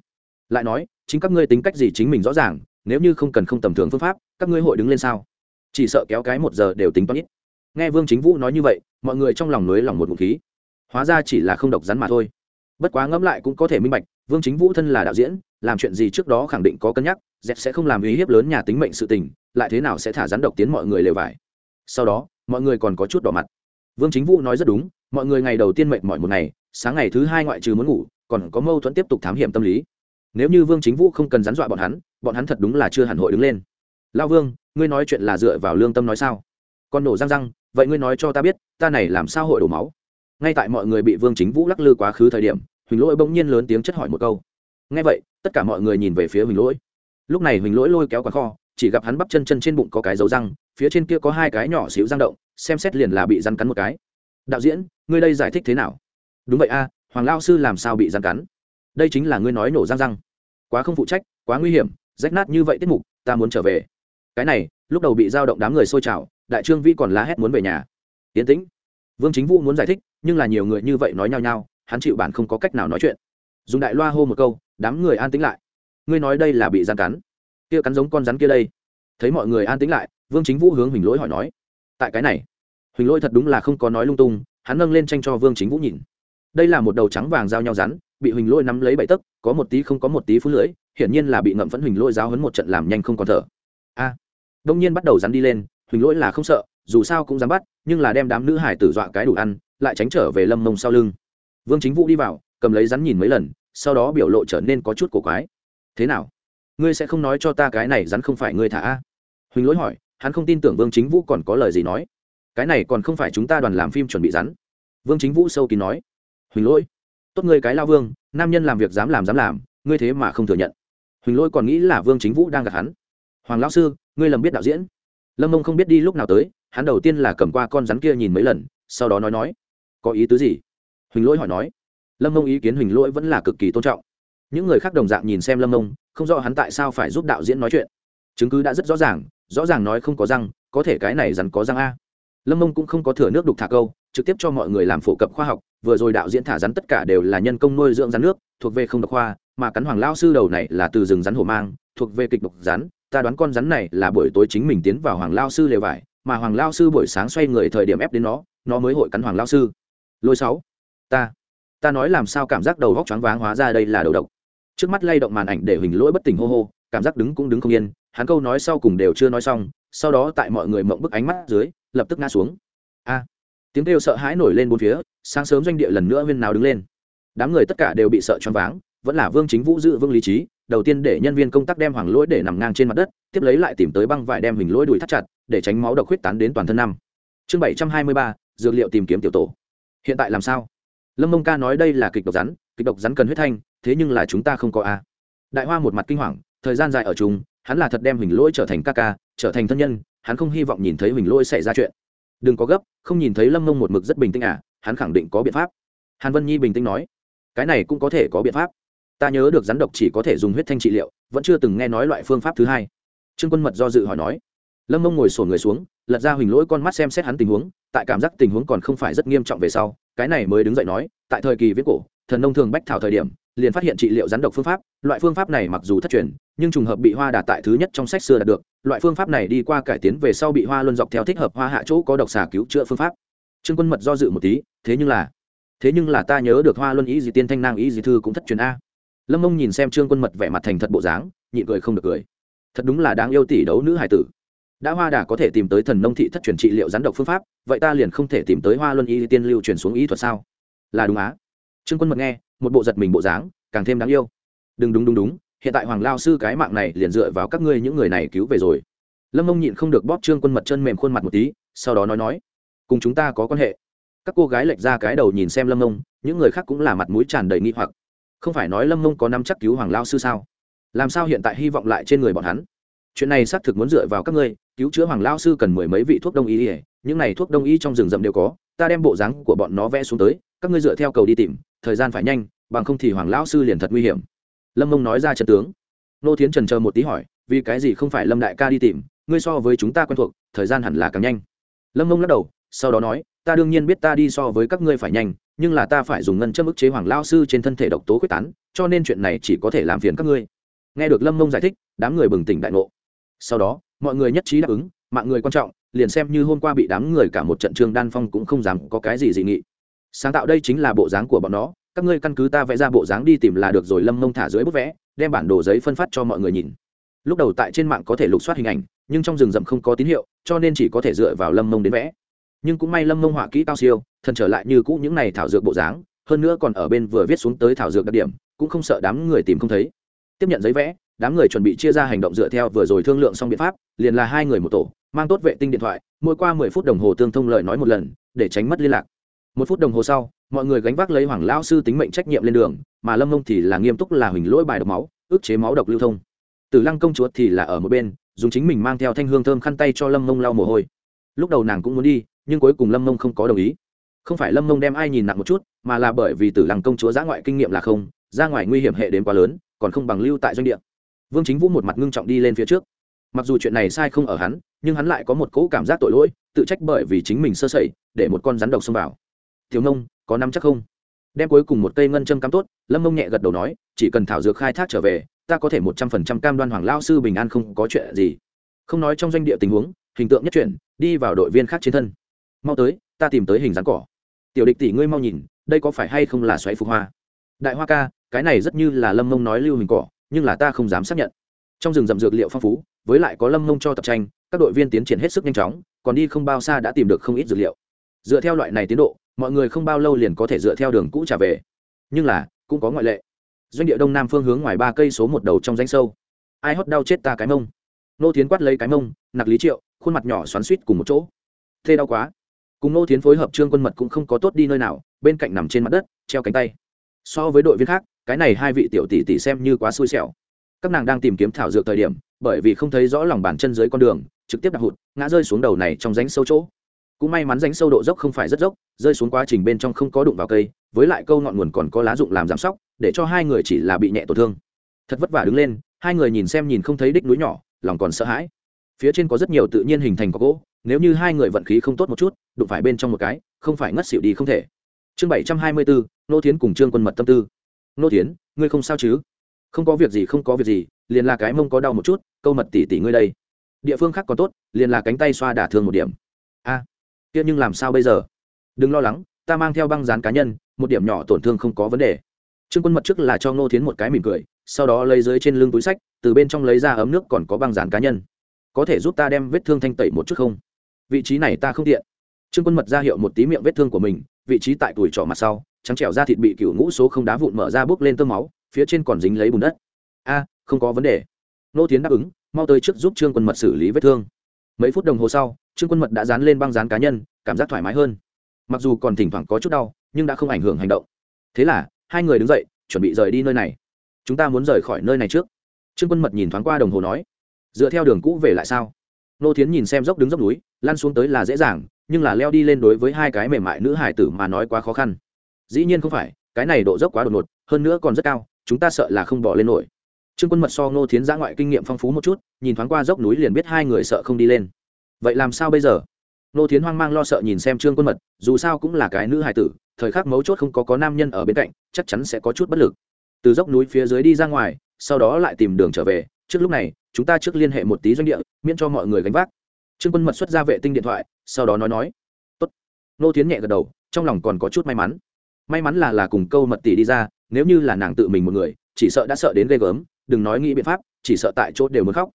Lại nói, chính các ngươi tính cách gì chính mình rõ ràng, nếu như không cần không tầm thường phương pháp, các ngươi hội đứng lên sao? Chỉ sợ kéo cái một giờ đều tính toán ít. Nghe vương chính vũ nói như vậy, mọi người trong lòng nới lòng một ngụ khí. Hóa ra chỉ là không độc rắn mà thôi. Bất quá ngẫm lại cũng có thể minh bạch, vương chính vũ thân là đạo diễn, làm chuyện gì trước đó khẳng định có cân nhắc dẹp sẽ không làm uy hiếp lớn nhà tính mệnh sự tình, lại thế nào sẽ thả rắn độc tiến mọi người lều vải? Sau đó, mọi người còn có chút đỏ mặt. Vương chính vũ nói rất đúng, mọi người ngày đầu tiên mệnh mọi một ngày, sáng ngày thứ hai ngoại trừ muốn ngủ, còn có mâu thuẫn tiếp tục thám hiểm tâm lý. Nếu như vương chính vũ không cần rắn dọa bọn hắn bọn hắn thật đúng là chưa hẳn hội đứng lên. Lao vương, ngươi nói chuyện là dựa vào lương tâm nói sao? Còn nổ răng răng, vậy ngươi nói cho ta biết, ta này làm sao hội đổ máu? Ngay tại mọi người bị vương chính vũ lắc lư quá khứ thời điểm, huỳnh lỗi bỗng nhiên lớn tiếng chất hỏi một câu. Ngay vậy, tất cả mọi người nhìn về phía huỳnh lỗi lúc này huỳnh lỗi lôi kéo quán kho, chỉ gặp hắn bắp chân chân trên bụng có cái dấu răng, phía trên kia có hai cái nhỏ xíu răng động, xem xét liền là bị răn cắn một cái. Đạo diễn, ngươi đây giải thích thế nào? Đúng vậy a, hoàng lao sư làm sao bị răn cắn? Đây chính là ngươi nói nổ răng răng. Quá không phụ trách, quá nguy hiểm, rách nát như vậy tiết mục, ta muốn trở về. Cái này, lúc đầu bị dao động đám người xôi trào, đại trương vi còn lá hét muốn về nhà. Tiến tĩnh. Vương chính vũ muốn giải thích, nhưng là nhiều người như vậy nói nhao nhao, hắn chịu bản không có cách nào nói chuyện. Dùng đại loa hô một câu, đám người an tĩnh lại ngươi nói đây là bị gian cắn. Kia cắn giống con rắn kia đây. Thấy mọi người an tĩnh lại, vương chính vũ hướng huỳnh lỗi hỏi nói, tại cái này, huỳnh lỗi thật đúng là không có nói lung tung, hắn nâng lên tranh cho vương chính vũ nhìn. Đây là một đầu trắng vàng giao nhau rắn, bị huỳnh lỗi nắm lấy bậy tấc, có một tí không có một tí phú lưỡi, hiển nhiên là bị ngậm phẫn huỳnh lỗi giáo hấn một trận làm nhanh không còn thở. A. Đông nhiên bắt đầu rắn đi lên, huỳnh lỗi là không sợ, dù sao cũng dám bắt, nhưng là đem đám nữ hải tử dọa cái đủ ăn, lại tránh trở về lâm mông sau lưng. Vương chính vũ đi vào, cầm lấy rắn nhìn mấy lần, sau đó biểu lộ trở nên có chút cổ quái thế nào? Ngươi sẽ không nói cho ta cái này rắn không phải ngươi thả a? Huỳnh lỗi hỏi, hắn không tin tưởng vương chính vũ còn có lời gì nói. Cái này còn không phải chúng ta đoàn làm phim chuẩn bị rắn. Vương chính vũ sâu kín nói. Huỳnh lỗi, tốt ngươi cái lao vương, nam nhân làm việc dám làm dám làm, ngươi thế mà không thừa nhận. Huỳnh lỗi còn nghĩ là vương chính vũ đang gặp hắn. Hoàng lão sư, ngươi lầm biết đạo diễn. Lâm mông không biết đi lúc nào tới, hắn đầu tiên là cầm qua con rắn kia nhìn mấy lần, sau đó nói nói. Có ý tứ gì? Huỳnh lỗi hỏi nói. Lâm mông ý kiến huỳnh lỗi vẫn là cực kỳ tôn trọng những người khác đồng dạng nhìn xem lâm mông, không rõ hắn tại sao phải giúp đạo diễn nói chuyện. Chứng cứ đã rất rõ ràng rõ ràng nói không có răng, có thể cái này rắn có răng a. Lâm mông cũng không có thừa nước đục thả câu, trực tiếp cho mọi người làm phổ cập khoa học, vừa rồi đạo diễn thả rắn tất cả đều là nhân công nuôi dưỡng rắn nước, thuộc về không độc khoa, mà cắn hoàng lao sư đầu này là từ rừng rắn hổ mang, thuộc về kịch độc rắn, ta đoán con rắn này là buổi tối chính mình tiến vào hoàng lao sư lều vải, mà hoàng lao sư buổi sáng xoay người thời điểm ép đến nó nó mới hội cắn hoàng lao sư. Lôi sáu, ta ta nói làm sao cảm giác đầu góc choáng váng hóa ra đây là đầu độc trước mắt lay động màn ảnh để huỳnh lỗi bất tỉnh hô hô, cảm giác đứng cũng đứng không yên. Hắn câu nói sau cùng đều chưa nói xong, sau đó tại mọi người mộng bức ánh mắt dưới, lập tức ngã xuống. A! Tiếng kêu sợ hãi nổi lên bốn phía, sáng sớm doanh địa lần nữa huyên nào đứng lên. Đám người tất cả đều bị sợ choáng váng, vẫn là vương chính vũ giữ vương lý trí, đầu tiên để nhân viên công tác đem hoàng lỗi để nằm ngang trên mặt đất, tiếp lấy lại tìm tới băng vải đem hình lỗi đùi thắt chặt, để tránh máu độc huyết tán đến toàn thân năm. Chương bảy trăm hai mươi ba, dược liệu tìm kiếm tiểu tổ. Hiện tại làm sao? Lâm mông ca nói đây là kịch độc rắn, kịch độc rắn cần huyết thanh, thế nhưng là chúng ta không có a. Đại hoa một mặt kinh hoàng, thời gian dài ở chung, hắn là thật đem huỳnh lỗi trở thành ca ca, trở thành thân nhân, hắn không hy vọng nhìn thấy huỳnh lỗi xảy ra chuyện. Đừng có gấp, không nhìn thấy lâm mông một mực rất bình tĩnh à hắn khẳng định có biện pháp. Hàn vân nhi bình tĩnh nói, cái này cũng có thể có biện pháp. Ta nhớ được rắn độc chỉ có thể dùng huyết thanh trị liệu, vẫn chưa từng nghe nói loại phương pháp thứ hai. Trương quân mật do dự hỏi nói lâm mông ngồi sổ người xuống, lật ra huỳnh lỗi con mắt xem xét hắn tình huống, tại cảm giác tình huống còn không phải rất nghiêm trọng về sau, cái này mới đứng dậy nói, tại thời kỳ viết cổ, thần nông thường bách thảo thời điểm, liền phát hiện trị liệu rắn độc phương pháp, loại phương pháp này mặc dù thất truyền, nhưng trùng hợp bị hoa đạt tại thứ nhất trong sách xưa đạt được, loại phương pháp này đi qua cải tiến về sau bị hoa luân dọc theo thích hợp hoa hạ chỗ có độc xà cứu chữa phương pháp. Trương quân mật do dự một tí, thế nhưng là, thế nhưng là ta nhớ được hoa luân ý gì tiên thanh nang ý gì thư cũng thất truyền a. Lâm mông nhìn xem trương quân mật vẻ mặt thành thật bộ dáng, nhịn cười không được cười. Thật đúng là đáng yêu tỷ đấu nữ hải tử đã hoa đà có thể tìm tới thần nông thị thất truyền trị liệu rắn độc phương pháp, vậy ta liền không thể tìm tới hoa luân y tiên lưu truyền xuống ý thuật sao? Là đúng á. Trương quân mật nghe, một bộ giật mình bộ dáng, càng thêm đáng yêu. Đừng đúng đúng đúng, hiện tại hoàng lao sư cái mạng này liền dựa vào các ngươi những người này cứu về rồi. Lâm mông nhịn không được bóp trương quân mật chân mềm khuôn mặt một tí, sau đó nói nói, cùng chúng ta có quan hệ. Các cô gái lệch ra cái đầu nhìn xem lâm mông, những người khác cũng là mặt mũi tràn đầy nghi hoặc. Không phải nói lâm mông có năm chắc cứu hoàng lao sư sao? Làm sao hiện tại hy vọng lại trên người bọn hắn? Chuyện này xác thực muốn dựa vào các ngươi cứu chữa hoàng lao sư cần mười mấy vị thuốc đông y ỉa những này thuốc đông y trong rừng rậm đều có, ta đem bộ dáng của bọn nó vẽ xuống tới, các ngươi dựa theo cầu đi tìm, thời gian phải nhanh, bằng không thì hoàng lão sư liền thật nguy hiểm. Lâm mông nói ra trận tướng. Nô tiến trần chờ một tí hỏi, vì cái gì không phải lâm đại ca đi tìm, ngươi so với chúng ta quen thuộc, thời gian hẳn là càng nhanh. Lâm mông lắc đầu, sau đó nói, ta đương nhiên biết ta đi so với các ngươi phải nhanh, nhưng là ta phải dùng ngân châm ức chế hoàng lao sư trên thân thể độc tố quyết tán, cho nên chuyện này chỉ có thể làm phiền các ngươi. Nghe được lâm mông giải thích, đám người bừng tỉnh đại ngộ. Sau đó mọi người nhất trí đáp ứng, mạng người quan trọng, liền xem như hôm qua bị đám người cả một trận trường đan phong cũng không dám có cái gì dị nghị. Sáng tạo đây chính là bộ dáng của bọn nó, các ngươi căn cứ ta vẽ ra bộ dáng đi tìm là được rồi, lâm mông thả dưới bức vẽ, đem bản đồ giấy phân phát cho mọi người nhìn. Lúc đầu tại trên mạng có thể lục soát hình ảnh, nhưng trong rừng rậm không có tín hiệu, cho nên chỉ có thể dựa vào lâm mông đến vẽ. Nhưng cũng may lâm mông họa kỹ cao siêu, thần trở lại như cũ những này thảo dược bộ dáng, hơn nữa còn ở bên vừa viết xuống tới thảo dược đặc điểm, cũng không sợ đám người tìm không thấy. Tiếp nhận giấy vẽ đám người chuẩn bị chia ra hành động dựa theo vừa rồi thương lượng xong biện pháp, liền là hai người một tổ, mang tốt vệ tinh điện thoại, mỗi qua mười phút đồng hồ tương thông lời nói một lần, để tránh mất liên lạc. Một phút đồng hồ sau, mọi người gánh vác lấy hoàng lao sư tính mệnh trách nhiệm lên đường, mà lâm mông thì là nghiêm túc là huỳnh lỗi bài độc máu, ức chế máu độc lưu thông. Từ lăng công chúa thì là ở một bên, dùng chính mình mang theo thanh hương thơm khăn tay cho lâm mông lau mồ hôi. Lúc đầu nàng cũng muốn đi, nhưng cuối cùng lâm mông không có đồng ý. Không phải lâm mông đem ai nhìn nặng một chút, mà là bởi vì tử lăng công chúa giã ngoại kinh nghiệm là không ra ngoài nguy hiểm hệ đến quá lớn, còn không bằng lưu tại doanh địa vương chính vũ một mặt ngưng trọng đi lên phía trước. Mặc dù chuyện này sai không ở hắn, nhưng hắn lại có một cỗ cảm giác tội lỗi, tự trách bởi vì chính mình sơ sẩy, để một con rắn độc xông vào. Thiếu nông, có nắm chắc không? Đem cuối cùng một cây ngân châm cắm tốt, lâm mông nhẹ gật đầu nói, chỉ cần thảo dược khai thác trở về, ta có thể một trăm phần trăm cam đoan hoàng lao sư bình an không có chuyện gì. Không nói trong doanh địa tình huống, hình tượng nhất chuyển, đi vào đội viên khác trên thân. Mau tới, ta tìm tới hình dáng cỏ. Tiểu địch tỷ, ngươi mau nhìn, đây có phải hay không là xoáy phục hoa? Đại hoa ca, cái này rất như là lâm mông nói lưu hình cỏ nhưng là ta không dám xác nhận. Trong rừng rậm dược liệu phong phú, với lại có lâm mông cho tập tranh, các đội viên tiến triển hết sức nhanh chóng, còn đi không bao xa đã tìm được không ít dược liệu. Dựa theo loại này tiến độ, mọi người không bao lâu liền có thể dựa theo đường cũ trả về. Nhưng là, cũng có ngoại lệ. Doanh địa đông nam phương hướng ngoài ba cây số một đầu trong danh sâu. Ai hót đau chết ta cái mông. Nô tiến quát lấy cái mông, nặc lý triệu, khuôn mặt nhỏ xoắn suýt cùng một chỗ. Thê đau quá. Cùng nô tiến phối hợp trương quân mật cũng không có tốt đi nơi nào, bên cạnh nằm trên mặt đất, treo cánh tay. So với đội viên khác cái này hai vị tiểu tỷ tỷ xem như quá xui xẻo. Các nàng đang tìm kiếm thảo dược thời điểm, bởi vì không thấy rõ lòng bàn chân dưới con đường, trực tiếp đạp hụt, ngã rơi xuống đầu này trong ránh sâu chỗ. Cũng may mắn ránh sâu độ dốc không phải rất dốc, rơi xuống quá trình bên trong không có đụng vào cây, với lại câu ngọn nguồn còn có lá dụng làm giảm sóc, để cho hai người chỉ là bị nhẹ tổn thương. Thật vất vả đứng lên, hai người nhìn xem nhìn không thấy đích núi nhỏ, lòng còn sợ hãi. Phía trên có rất nhiều tự nhiên hình thành có gỗ, nếu như hai người vận khí không tốt một chút, đụng phải bên trong một cái, không phải ngất xỉu đi không thể. Chương bảy trăm hai mươi bốn nô thiến cùng trương quân mật tâm tư nô thiến ngươi không sao chứ? Không có việc gì không có việc gì liền là cái mông có đau một chút câu mật tỷ tỷ ngươi đây. Địa phương khác còn tốt liền là cánh tay xoa đả thương một điểm. A à, kia nhưng làm sao bây giờ? Đừng lo lắng ta mang theo băng dán cá nhân một điểm nhỏ tổn thương không có vấn đề. Trương quân mật trước là cho ngô thiến một cái mỉm cười sau đó lấy dưới trên lưng túi sách từ bên trong lấy ra ấm nước còn có băng dán cá nhân. Có thể giúp ta đem vết thương thanh tẩy một chút không? Vị trí này ta không tiện. Trương quân mật ra hiệu một tí miệng vết thương của mình vị trí tại tuổi trỏ mặt sau trắng trẻo da thịt bị cựu ngũ số không đá vụn mở ra bốc lên tơ máu, phía trên còn dính lấy bùn đất. A, không có vấn đề. Nô tiến đáp ứng, mau tới trước giúp trương quân mật xử lý vết thương. Mấy phút đồng hồ sau, trương quân mật đã dán lên băng dán cá nhân, cảm giác thoải mái hơn. Mặc dù còn thỉnh thoảng có chút đau, nhưng đã không ảnh hưởng hành động. Thế là, hai người đứng dậy, chuẩn bị rời đi nơi này. Chúng ta muốn rời khỏi nơi này trước. Trương quân mật nhìn thoáng qua đồng hồ nói, dựa theo đường cũ về lại sao? Nô tiến nhìn xem dốc đứng dốc núi, lăn xuống tới là dễ dàng, nhưng là leo đi lên đối với hai cái mềm mại nữ hải tử mà nói quá khó khăn dĩ nhiên không phải, cái này độ dốc quá đột ngột, hơn nữa còn rất cao, chúng ta sợ là không bỏ lên nổi. Trương quân mật so ngô thiến giã ngoại kinh nghiệm phong phú một chút, nhìn thoáng qua dốc núi liền biết hai người sợ không đi lên. Vậy làm sao bây giờ? Ngô thiến hoang mang lo sợ nhìn xem trương quân mật, dù sao cũng là cái nữ hài tử, thời khắc mấu chốt không có có nam nhân ở bên cạnh, chắc chắn sẽ có chút bất lực. Từ dốc núi phía dưới đi ra ngoài, sau đó lại tìm đường trở về, trước lúc này, chúng ta trước liên hệ một tí doanh địa, miễn cho mọi người gánh vác. Trương quân mật xuất ra vệ tinh điện thoại, sau đó nói nói, tốt. Nô tiến nhẹ gật đầu, trong lòng còn có chút may mắn may mắn là là cùng câu mật tỷ đi ra, nếu như là nàng tự mình một người, chỉ sợ đã sợ đến ghê gớm, đừng nói nghĩ biện pháp, chỉ sợ tại chỗ đều muốn khóc.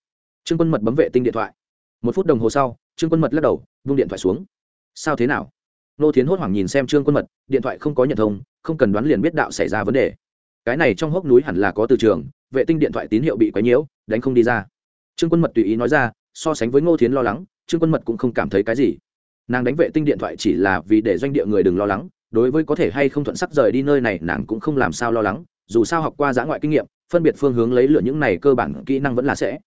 Trương quân mật bấm vệ tinh điện thoại. Một phút đồng hồ sau, trương quân mật lắc đầu, vung điện thoại xuống. Sao thế nào? Nô tiến hốt hoảng nhìn xem trương quân mật, điện thoại không có nhận thông, không cần đoán liền biết đạo xảy ra vấn đề. Cái này trong hốc núi hẳn là có từ trường, vệ tinh điện thoại tín hiệu bị quấy nhiễu, đánh không đi ra. Trương quân mật tùy ý nói ra, so sánh với ngô thiến lo lắng, trương quân mật cũng không cảm thấy cái gì. Nàng đánh vệ tinh điện thoại chỉ là vì để doanh địa người đừng lo lắng đối với có thể hay không thuận sắc rời đi nơi này nàng cũng không làm sao lo lắng, dù sao học qua giã ngoại kinh nghiệm, phân biệt phương hướng lấy lựa những này cơ bản kỹ năng vẫn là sẽ.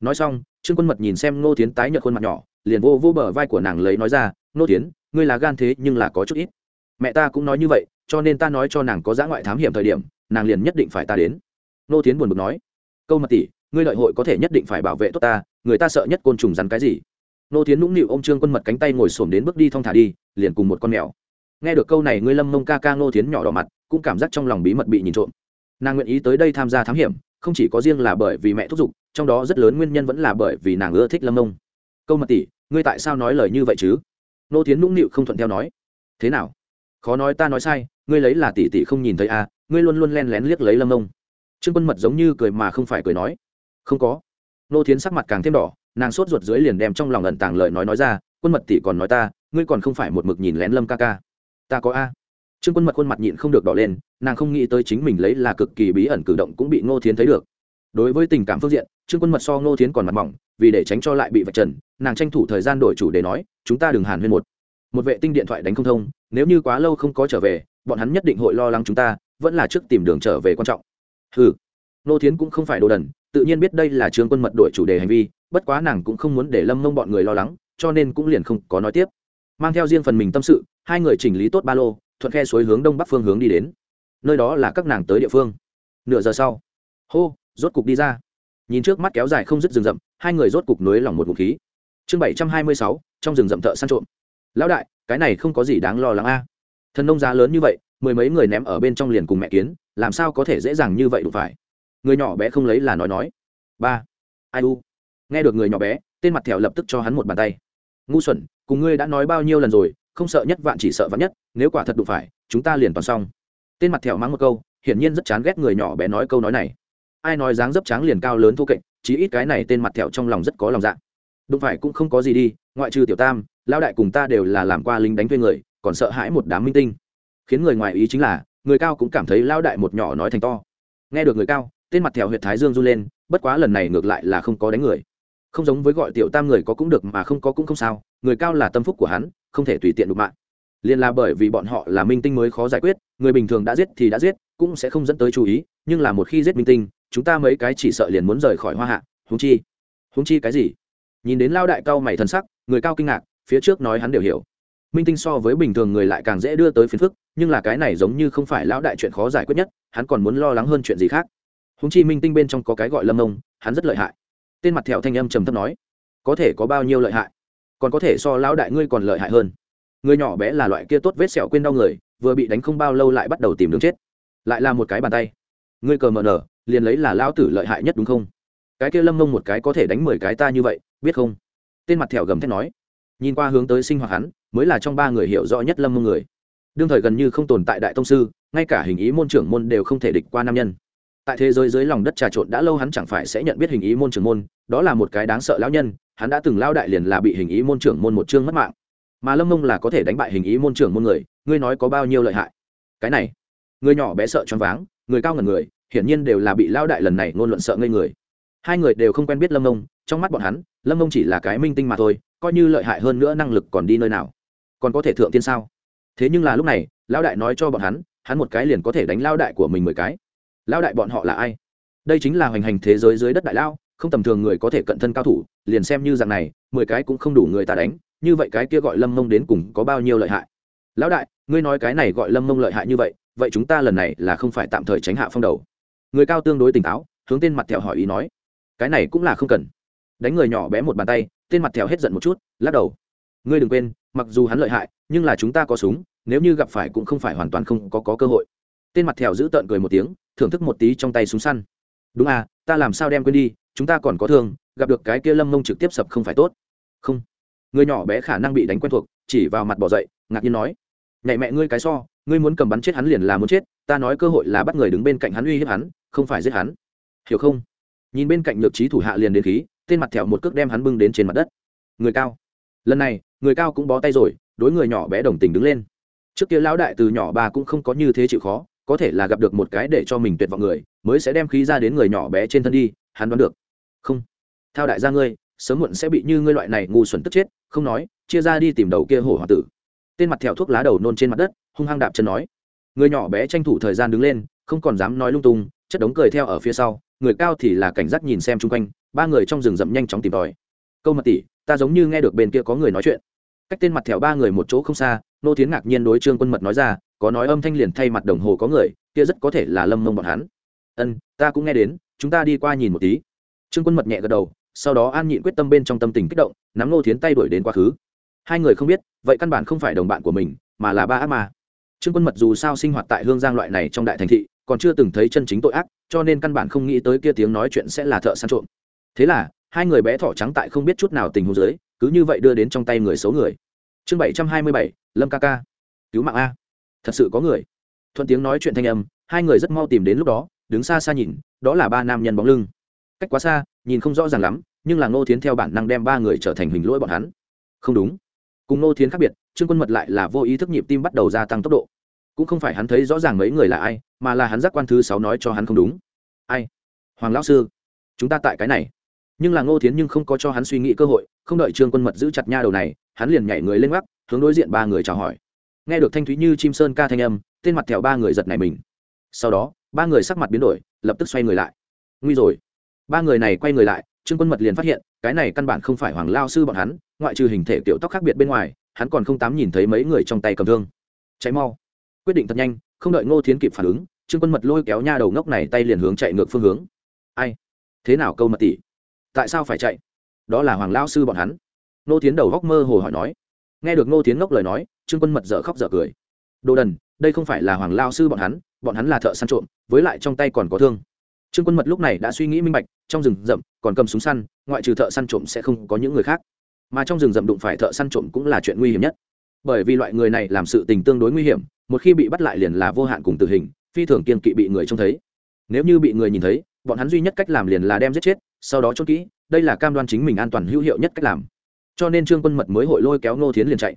Nói xong, trương quân mật nhìn xem ngô tiến tái nhợt khuôn mặt nhỏ, liền vô vô bờ vai của nàng lấy nói ra, ngô tiến ngươi là gan thế nhưng là có chút ít. Mẹ ta cũng nói như vậy, cho nên ta nói cho nàng có giã ngoại thám hiểm thời điểm, nàng liền nhất định phải ta đến. Ngô tiến buồn bực nói, câu mật tỷ, ngươi lợi hội có thể nhất định phải bảo vệ tốt ta, người ta sợ nhất côn trùng rắn cái gì? Nô tiến nũng nịu ô m trương quân mật cánh tay ngồi xổm đến bước đi thong thả đi, liền cùng một con mèo nghe được câu này, ngươi lâm mông ca ca nô tiến nhỏ đỏ mặt, cũng cảm giác trong lòng bí mật bị nhìn trộm. Nàng nguyện ý tới đây tham gia thám hiểm, không chỉ có riêng là bởi vì mẹ thúc giục, trong đó rất lớn nguyên nhân vẫn là bởi vì nàng ưa thích lâm mông. Câu mật tỷ ngươi tại sao nói lời như vậy chứ? Nô tiến nũng nịu không thuận theo nói. Thế nào? Khó nói ta nói sai, ngươi lấy là tỷ tỷ không nhìn thấy à ngươi luôn luôn len lén liếc lấy lâm mông. Trương quân mật giống như cười mà không phải cười nói. Không có. Nô thiến sắc mặt càng thêm đỏ, nàng sốt ruột dưới liền đem trong lòng ẩn tàng lời nói nói ra, quân mật tỷ còn nói ta, ngươi còn không phải một mực nhìn lén lâm ca ca ta có a. Trương quân mật khuôn mặt nhịn không được đỏ lên, nàng không nghĩ tới chính mình lấy là cực kỳ bí ẩn cử động cũng bị ngô thiến thấy được. Đối với tình cảm phương diện, trương quân mật so ngô thiến còn mặt mỏng, vì để tránh cho lại bị vạch trần, nàng tranh thủ thời gian đổi chủ để nói, chúng ta đừng hàn huyên một. Một vệ tinh điện thoại đánh không thông, nếu như quá lâu không có trở về, bọn hắn nhất định hội lo lắng chúng ta, vẫn là trước tìm đường trở về quan trọng. Ừ ngô thiến cũng không phải đồ đần, tự nhiên biết đây là trương quân mật đổi chủ đề hành vi, bất quá nàng cũng không muốn để lâm mông bọn người lo lắng, cho nên cũng liền không có nói tiếp mang theo riêng phần mình tâm sự, hai người chỉnh lý tốt ba lô, thuận khe suối hướng đông bắc phương hướng đi đến. Nơi đó là các nàng tới địa phương. Nửa giờ sau, hô, rốt cục đi ra. Nhìn trước mắt kéo dài không dứt rừng rậm, hai người rốt cục nối lòng một ngụm khí. Chương bảy trăm hai mươi sáu, trong rừng rậm thợ săn trộm. Lão đại, cái này không có gì đáng lo lắng a. Thần nông giá lớn như vậy, mười mấy người ném ở bên trong liền cùng mẹ kiến, làm sao có thể dễ dàng như vậy đủ phải? Người nhỏ bé không lấy là nói nói. Ba, ai u? Nghe được người nhỏ bé, tên mặt thẹo lập tức cho hắn một bàn tay. Ngu xuẩn cùng ngươi đã nói bao nhiêu lần rồi, không sợ nhất vạn chỉ sợ vạn nhất, nếu quả thật đụng phải, chúng ta liền toàn xong. Tên mặt thẹo mắng một câu, hiển nhiên rất chán ghét người nhỏ bé nói câu nói này. Ai nói dáng dấp tráng liền cao lớn thô kệch, chí ít cái này tên mặt thẹo trong lòng rất có lòng dạ. Đụng phải cũng không có gì đi, ngoại trừ tiểu tam lao đại cùng ta đều là làm qua lính đánh thuê người, còn sợ hãi một đám minh tinh. Khiến người ngoài ý chính là, người cao cũng cảm thấy lao đại một nhỏ nói thành to. Nghe được người cao, tên mặt thẹo huyện thái dương run lên, bất quá lần này ngược lại là không có đánh người. Không giống với gọi tiểu tam người có cũng được mà không có cũng không sao người cao là tâm phúc của hắn, không thể tùy tiện đụng mạng. Liền là bởi vì bọn họ là minh tinh mới khó giải quyết, người bình thường đã giết thì đã giết, cũng sẽ không dẫn tới chú ý, nhưng là một khi giết minh tinh, chúng ta mấy cái chỉ sợ liền muốn rời khỏi hoa hạ húng chi. Húng chi cái gì? Nhìn đến lao đại cao mày thân sắc, người cao kinh ngạc, phía trước nói hắn đều hiểu. Minh tinh so với bình thường người lại càng dễ đưa tới phiền phức, nhưng là cái này giống như không phải lão đại chuyện khó giải quyết nhất, hắn còn muốn lo lắng hơn chuyện gì khác. Húng chi minh tinh bên trong có cái gọi lâm ông, hắn rất lợi hại. Tên mặt thẹo thanh âm trầm thấp nói, có thể có bao nhiêu lợi hại? Còn có thể so lão đại ngươi còn lợi hại hơn. Người nhỏ bé là loại kia tốt vết sẹo quên đau người, vừa bị đánh không bao lâu lại bắt đầu tìm đường chết. Lại là một cái bàn tay. Ngươi cờ mờ nở, liền lấy là lão tử lợi hại nhất đúng không? Cái kia lâm mông một cái có thể đánh mười cái ta như vậy, biết không? Tên mặt thẹo gầm thét nói. Nhìn qua hướng tới sinh hoạt hắn, mới là trong ba người hiểu rõ nhất lâm mông người. Đương thời gần như không tồn tại đại tông sư, ngay cả hình ý môn trưởng môn đều không thể địch qua nam nhân. Tại thế giới dưới lòng đất trà trộn đã lâu hắn chẳng phải sẽ nhận biết hình ý môn trưởng môn, đó là một cái đáng sợ lão nhân hắn đã từng lao đại liền là bị hình ý môn trưởng môn một chương mất mạng. Mà lâm mông là có thể đánh bại hình ý môn trưởng môn người, ngươi nói có bao nhiêu lợi hại? Cái này, người nhỏ bé sợ choáng váng, người cao ngần người, hiển nhiên đều là bị lao đại lần này ngôn luận sợ ngây người. Hai người đều không quen biết lâm mông trong mắt bọn hắn, lâm mông chỉ là cái minh tinh mà thôi, coi như lợi hại hơn nữa năng lực còn đi nơi nào? Còn có thể thượng tiên sao? Thế nhưng là lúc này, lao đại nói cho bọn hắn hắn một cái liền có thể đánh lao đại của mình mười cái. Lao đại bọn họ là ai? Đây chính là hoành hành thế giới dưới đất đại lao không tầm thường người có thể cận thân cao thủ liền xem như dạng này mười cái cũng không đủ người ta đánh như vậy cái kia gọi lâm mông đến cùng có bao nhiêu lợi hại? Lão đại ngươi nói cái này gọi lâm mông lợi hại như vậy vậy chúng ta lần này là không phải tạm thời tránh hạ phong đầu. Người cao tương đối tỉnh táo hướng tên mặt thẹo hỏi ý nói. Cái này cũng là không cần. Đánh người nhỏ bé một bàn tay tên mặt thẹo hết giận một chút lắc đầu. Ngươi đừng quên mặc dù hắn lợi hại nhưng là chúng ta có súng nếu như gặp phải cũng không phải hoàn toàn không có, có cơ hội. Tên mặt thẹo giữ tợn cười một tiếng thưởng thức một tí trong tay súng săn đúng à ta làm sao đem quên đi, chúng ta còn có thương, gặp được cái kia lâm mông trực tiếp sập không phải tốt. Không. Người nhỏ bé khả năng bị đánh quen thuộc, chỉ vào mặt bỏ dậy, ngạc nhiên nói. Nhạy mẹ ngươi cái so, ngươi muốn cầm bắn chết hắn liền là muốn chết, ta nói cơ hội là bắt người đứng bên cạnh hắn uy hiếp hắn, không phải giết hắn. Hiểu không? Nhìn bên cạnh nhược trí thủ hạ liền đến khí, tên mặt thẹo một cước đem hắn bưng đến trên mặt đất. Người cao. Lần này, người cao cũng bó tay rồi, đối người nhỏ bé đồng tình đứng lên. Trước kia lão đại từ nhỏ bà cũng không có như thế chịu khó có thể là gặp được một cái để cho mình tuyệt vọng người, mới sẽ đem khí ra đến người nhỏ bé trên thân đi, hắn đoán được. Không. Theo đại gia ngươi, sớm muộn sẽ bị như ngươi loại này ngu xuẩn tức chết, không nói, chia ra đi tìm đầu kia hổ hoàng tử. Tên mặt thẹo thuốc lá đầu nôn trên mặt đất, hung hăng đạp chân nói. Người nhỏ bé tranh thủ thời gian đứng lên, không còn dám nói lung tung, chất đống cười theo ở phía sau, người cao thì là cảnh giác nhìn xem chung quanh, ba người trong rừng rậm nhanh chóng tìm tòi. Câu mật tỷ ta giống như nghe được bên kia có người nói chuyện. Cách tên mặt thẹo ba người một chỗ không xa nô tiến ngạc nhiên đối trương quân mật nói ra, có nói âm thanh liền thay mặt đồng hồ có người, kia rất có thể là lâm mông bọn hắn. Ân, ta cũng nghe đến, chúng ta đi qua nhìn một tí. Trương quân mật nhẹ gật đầu, sau đó an nhịn quyết tâm bên trong tâm tình kích động, nắm nô tiến tay đuổi đến quá khứ. Hai người không biết, vậy căn bản không phải đồng bạn của mình, mà là ba ác ma. Trương quân mật dù sao sinh hoạt tại hương giang loại này trong đại thành thị, còn chưa từng thấy chân chính tội ác, cho nên căn bản không nghĩ tới kia tiếng nói chuyện sẽ là thợ săn trộm. Thế là, hai người bé thỏ trắng tại không biết chút nào tình huống dưới, cứ như vậy đưa đến trong tay người xấu người. Chương bảy trăm hai mươi bảy lâm ca ca, cứu mạng a. Thật sự có người. Thuận tiếng nói chuyện thanh âm, hai người rất mau tìm đến lúc đó, đứng xa xa nhìn, đó là ba nam nhân bóng lưng. Cách quá xa, nhìn không rõ ràng lắm, nhưng là ngô thiến theo bản năng đem ba người trở thành hình lỗi bọn hắn. Không đúng. Cùng ngô thiến khác biệt, trương quân mật lại là vô ý thức nhịp tim bắt đầu gia tăng tốc độ. Cũng không phải hắn thấy rõ ràng mấy người là ai, mà là hắn giác quan thứ sáu nói cho hắn không đúng. Ai? Hoàng lão sư. Chúng ta tại cái này. Nhưng là ngô thiến nhưng không có cho hắn suy nghĩ cơ hội, không đợi trương quân mật giữ chặt nha đầu này, hắn liền nhảy người lên gác hướng đối diện ba người chào hỏi. Nghe được thanh thúy như chim sơn ca thanh âm, tên mặt thẹo ba người giật này mình. Sau đó, ba người sắc mặt biến đổi, lập tức xoay người lại. Nguy rồi. Ba người này quay người lại, trương quân mật liền phát hiện, cái này căn bản không phải hoàng lao sư bọn hắn, ngoại trừ hình thể kiểu tóc khác biệt bên ngoài, hắn còn không tám nhìn thấy mấy người trong tay cầm thương. Cháy mau. Quyết định thật nhanh, không đợi ngô thiến kịp phản ứng, trương quân mật lôi kéo nha đầu ngốc này tay liền hướng chạy ngược phương hướng. Ai? Thế nào câu mật tỷ? Tại sao phải chạy? Đó là hoàng lao sư bọn hắn. Ngô thiến đầu góc mơ hồ hỏi nói nghe được ngô thiến ngốc lời nói, trương quân mật dở khóc dở cười. Đồ đần, đây không phải là hoàng lao sư bọn hắn bọn hắn là thợ săn trộm, với lại trong tay còn có thương. Trương quân mật lúc này đã suy nghĩ minh bạch, trong rừng rậm còn cầm súng săn, ngoại trừ thợ săn trộm sẽ không có những người khác. Mà trong rừng rậm đụng phải thợ săn trộm cũng là chuyện nguy hiểm nhất. Bởi vì loại người này làm sự tình tương đối nguy hiểm, một khi bị bắt lại liền là vô hạn cùng tử hình, phi thường kiên kỵ bị người trông thấy. Nếu như bị người nhìn thấy, bọn hắn duy nhất cách làm liền là đem giết chết, sau đó chốt kỹ, đây là cam đoan chính mình an toàn hữu hiệu nhất cách làm cho nên trương quân mật mới hội lôi kéo ngô thiến liền chạy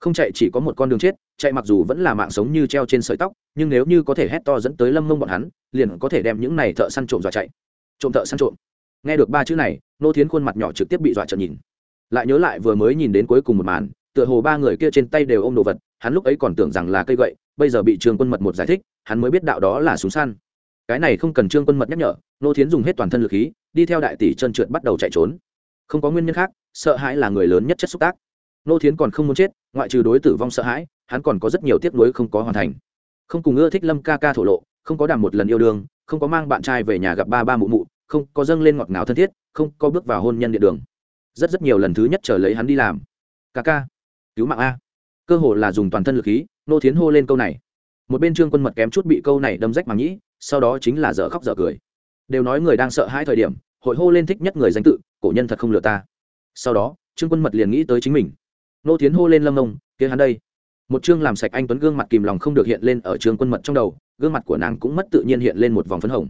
không chạy chỉ có một con đường chết chạy mặc dù vẫn là mạng sống như treo trên sợi tóc nhưng nếu như có thể hét to dẫn tới lâm mông bọn hắn liền có thể đem những này thợ săn trộm dọa chạy trộm thợ săn trộm nghe được ba chữ này nô thiến khuôn mặt nhỏ trực tiếp bị dọa trợn nhìn lại nhớ lại vừa mới nhìn đến cuối cùng một màn tựa hồ ba người kia trên tay đều ôm đồ vật hắn lúc ấy còn tưởng rằng là cây gậy bây giờ bị trương quân mật một giải thích hắn mới biết đạo đó là súng săn cái này không cần trương quân mật nhắc nhở nô thiến dùng hết toàn thân lực khí đi theo đại tỷ chân trượt bắt đầu chạy trốn không có nguyên nhân khác, sợ hãi là người lớn nhất chất xúc tác. Nô thiến còn không muốn chết, ngoại trừ đối tử vong sợ hãi, hắn còn có rất nhiều tiếc nuối không có hoàn thành. Không cùng ưa thích lâm ca ca thổ lộ, không có đàm một lần yêu đương, không có mang bạn trai về nhà gặp ba ba mụ mụ, không có dâng lên ngọt ngào thân thiết, không có bước vào hôn nhân địa đường. Rất rất nhiều lần thứ nhất chờ lấy hắn đi làm. Ca ca, cứu mạng a. Cơ hồ là dùng toàn thân lực khí, nô thiến hô lên câu này. Một bên trương quân mật kém chút bị câu này đâm rách màng nhĩ sau đó chính là dở khóc dở cười. Đều nói người đang sợ hai thời điểm hội hô lên thích nhất người danh tự, cổ nhân thật không lừa ta. Sau đó, trương quân mật liền nghĩ tới chính mình. Nô tiến hô lên lâm nông, kia hắn đây. Một chương làm sạch anh tuấn gương mặt kìm lòng không được hiện lên ở trương quân mật trong đầu, gương mặt của nàng cũng mất tự nhiên hiện lên một vòng phấn hồng.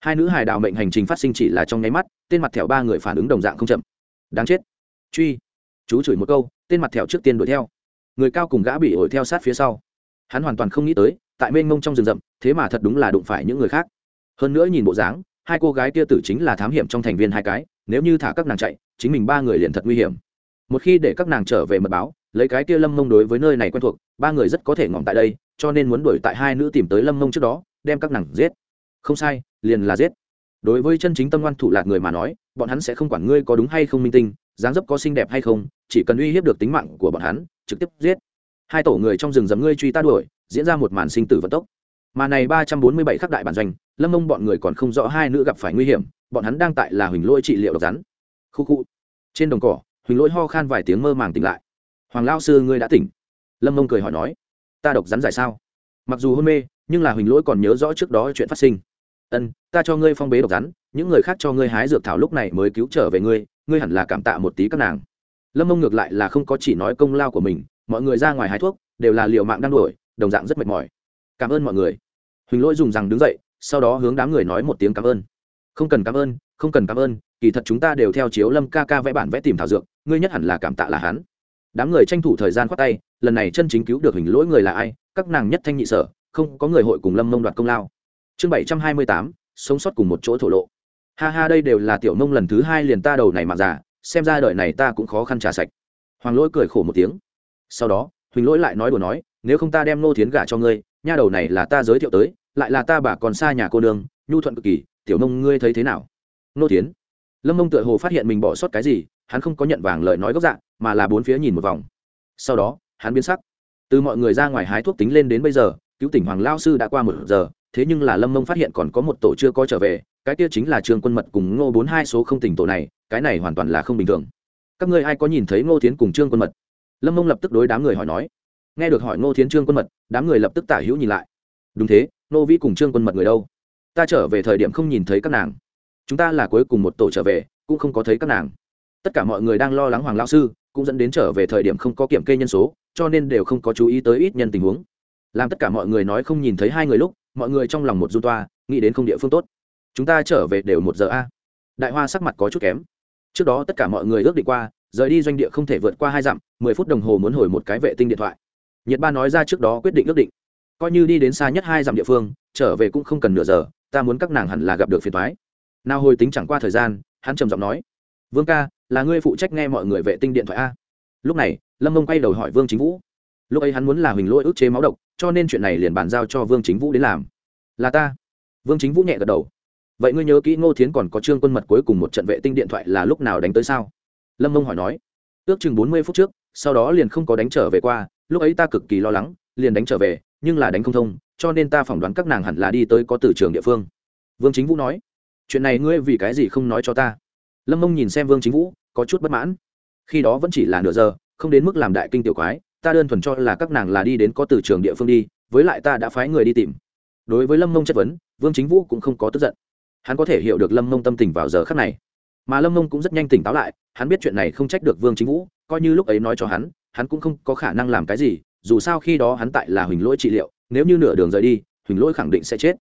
Hai nữ hài đào mệnh hành trình phát sinh chỉ là trong nháy mắt, tên mặt thẻo ba người phản ứng đồng dạng không chậm. Đáng chết. Truy. Chú chửi một câu, tên mặt thẻo trước tiên đuổi theo. Người cao cùng gã bị ổi theo sát phía sau. Hắn hoàn toàn không nghĩ tới, tại mênh mông trong rừng rậm, thế mà thật đúng là đụng phải những người khác. Hơn nữa nhìn bộ dáng hai cô gái kia tử chính là thám hiểm trong thành viên hai cái, nếu như thả các nàng chạy, chính mình ba người liền thật nguy hiểm. Một khi để các nàng trở về mật báo, lấy cái kia lâm mông đối với nơi này quen thuộc, ba người rất có thể ngỏm tại đây, cho nên muốn đuổi tại hai nữ tìm tới lâm mông trước đó, đem các nàng giết. Không sai, liền là giết. Đối với chân chính tâm ngoan thủ lạc người mà nói, bọn hắn sẽ không quản ngươi có đúng hay không minh tinh, dáng dấp có xinh đẹp hay không, chỉ cần uy hiếp được tính mạng của bọn hắn, trực tiếp giết. Hai tổ người trong rừng dầm ngươi truy ta đuổi, diễn ra một màn sinh tử vận tốc mà này ba trăm bốn mươi bảy khắc đại bản doanh, lâm mông bọn người còn không rõ hai nữ gặp phải nguy hiểm, bọn hắn đang tại là huỳnh lôi trị liệu độc rắn. Khu khu. Trên đồng cỏ, huỳnh lôi ho khan vài tiếng mơ màng tỉnh lại. Hoàng lao sư, ngươi đã tỉnh. Lâm mông cười hỏi nói. Ta độc rắn giải sao? Mặc dù hôn mê, nhưng là huỳnh lỗi còn nhớ rõ trước đó chuyện phát sinh. Ân, ta cho ngươi phong bế độc rắn, những người khác cho ngươi hái dược thảo lúc này mới cứu trở về ngươi ngươi hẳn là cảm tạ một tí các nàng. Lâm mông ngược lại là không có chỉ nói công lao của mình, mọi người ra ngoài hái thuốc, đều là liệu mạng đang đuổi, đồng dạng rất mệt mỏi. Cảm ơn mọi người huỳnh lỗi dùng rằng đứng dậy, sau đó hướng đám người nói một tiếng cảm ơn. Không cần cảm ơn, không cần cảm ơn, kỳ thật chúng ta đều theo chiếu lâm ca ca vẽ bản vẽ tìm thảo dược, ngươi nhất hẳn là cảm tạ là hắn. Đám người tranh thủ thời gian khoát tay, lần này chân chính cứu được hình lỗi người là ai, các nàng nhất thanh nhị sở, không có người hội cùng lâm mông đoạt công lao. Chương bảy trăm hai mươi tám, sống sót cùng một chỗ thổ lộ. Ha ha, đây đều là tiểu mông lần thứ hai liền ta đầu này mà già, xem ra đời này ta cũng khó khăn trả sạch. Hoàng lỗi cười khổ một tiếng. Sau đó, huỳnh lỗi lại nói đùa nói, nếu không ta đem nô thiến gả cho ngươi nha đầu này là ta giới thiệu tới, lại là ta bà còn xa nhà cô nương, nhu thuận cực kỳ, tiểu mông ngươi thấy thế nào? Nô thiến. Lâm mông tựa hồ phát hiện mình bỏ sót cái gì, hắn không có nhận vàng lời nói gốc dạ mà là bốn phía nhìn một vòng. Sau đó, hắn biến sắc. Từ mọi người ra ngoài hái thuốc tính lên đến bây giờ, cứu tỉnh hoàng lao sư đã qua một giờ, thế nhưng là lâm mông phát hiện còn có một tổ chưa có trở về, cái kia chính là trường quân mật cùng ngô bốn hai số không tỉnh tổ này, cái này hoàn toàn là không bình thường. Các ngươi ai có nhìn thấy ngô thiến cùng trương quân mật? Lâm mông lập tức đối đám người hỏi nói nghe được hỏi ngô thiến trương quân mật, đám người lập tức tả hữu nhìn lại. Đúng thế, ngô vĩ cùng trương quân mật người đâu? Ta trở về thời điểm không nhìn thấy các nàng. Chúng ta là cuối cùng một tổ trở về, cũng không có thấy các nàng. Tất cả mọi người đang lo lắng hoàng lao sư, cũng dẫn đến trở về thời điểm không có kiểm kê nhân số, cho nên đều không có chú ý tới ít nhân tình huống. Làm tất cả mọi người nói không nhìn thấy hai người lúc, mọi người trong lòng một du toa, nghĩ đến không địa phương tốt. Chúng ta trở về đều một giờ a. Đại hoa sắc mặt có chút kém. Trước đó tất cả mọi người ước định qua, rời đi doanh địa không thể vượt qua hai dặm, mười phút đồng hồ muốn hồi một cái vệ tinh điện thoại nhiệt ba nói ra trước đó quyết định ước định. Coi như đi đến xa nhất hai dặm địa phương, trở về cũng không cần nửa giờ, ta muốn các nàng hẳn là gặp được phiền thoái nào hồi tính chẳng qua thời gian, hắn trầm giọng nói. Vương ca, là ngươi phụ trách nghe mọi người vệ tinh điện thoại a? Lúc này, lâm mông quay đầu hỏi vương chính vũ. Lúc ấy hắn muốn là huỳnh lỗi ức chế máu độc, cho nên chuyện này liền bàn giao cho vương chính vũ đến làm. Là ta. Vương chính vũ nhẹ gật đầu. Vậy ngươi nhớ kỹ ngô thiến còn có trương quân mật cuối cùng một trận vệ tinh điện thoại là lúc nào đánh tới sao? Lâm mông hỏi nói. Ước chừng bốn mươi phút trước, sau đó liền không có đánh trở về qua lúc ấy ta cực kỳ lo lắng, liền đánh trở về, nhưng là đánh không thông, cho nên ta phỏng đoán các nàng hẳn là đi tới có từ trường địa phương. Vương chính vũ nói, chuyện này ngươi vì cái gì không nói cho ta? Lâm mông nhìn xem vương chính vũ, có chút bất mãn. Khi đó vẫn chỉ là nửa giờ, không đến mức làm đại kinh tiểu quái, ta đơn thuần cho là các nàng là đi đến có từ trường địa phương đi, với lại ta đã phái người đi tìm. Đối với lâm mông chất vấn, vương chính vũ cũng không có tức giận. Hắn có thể hiểu được lâm mông tâm tình vào giờ khắc này. Mà lâm mông cũng rất nhanh tỉnh táo lại, hắn biết chuyện này không trách được vương chính vũ, coi như lúc ấy nói cho hắn hắn cũng không có khả năng làm cái gì, dù sao khi đó hắn tại là huỳnh lỗi trị liệu, nếu như nửa đường rời đi, huỳnh lỗi khẳng định sẽ chết.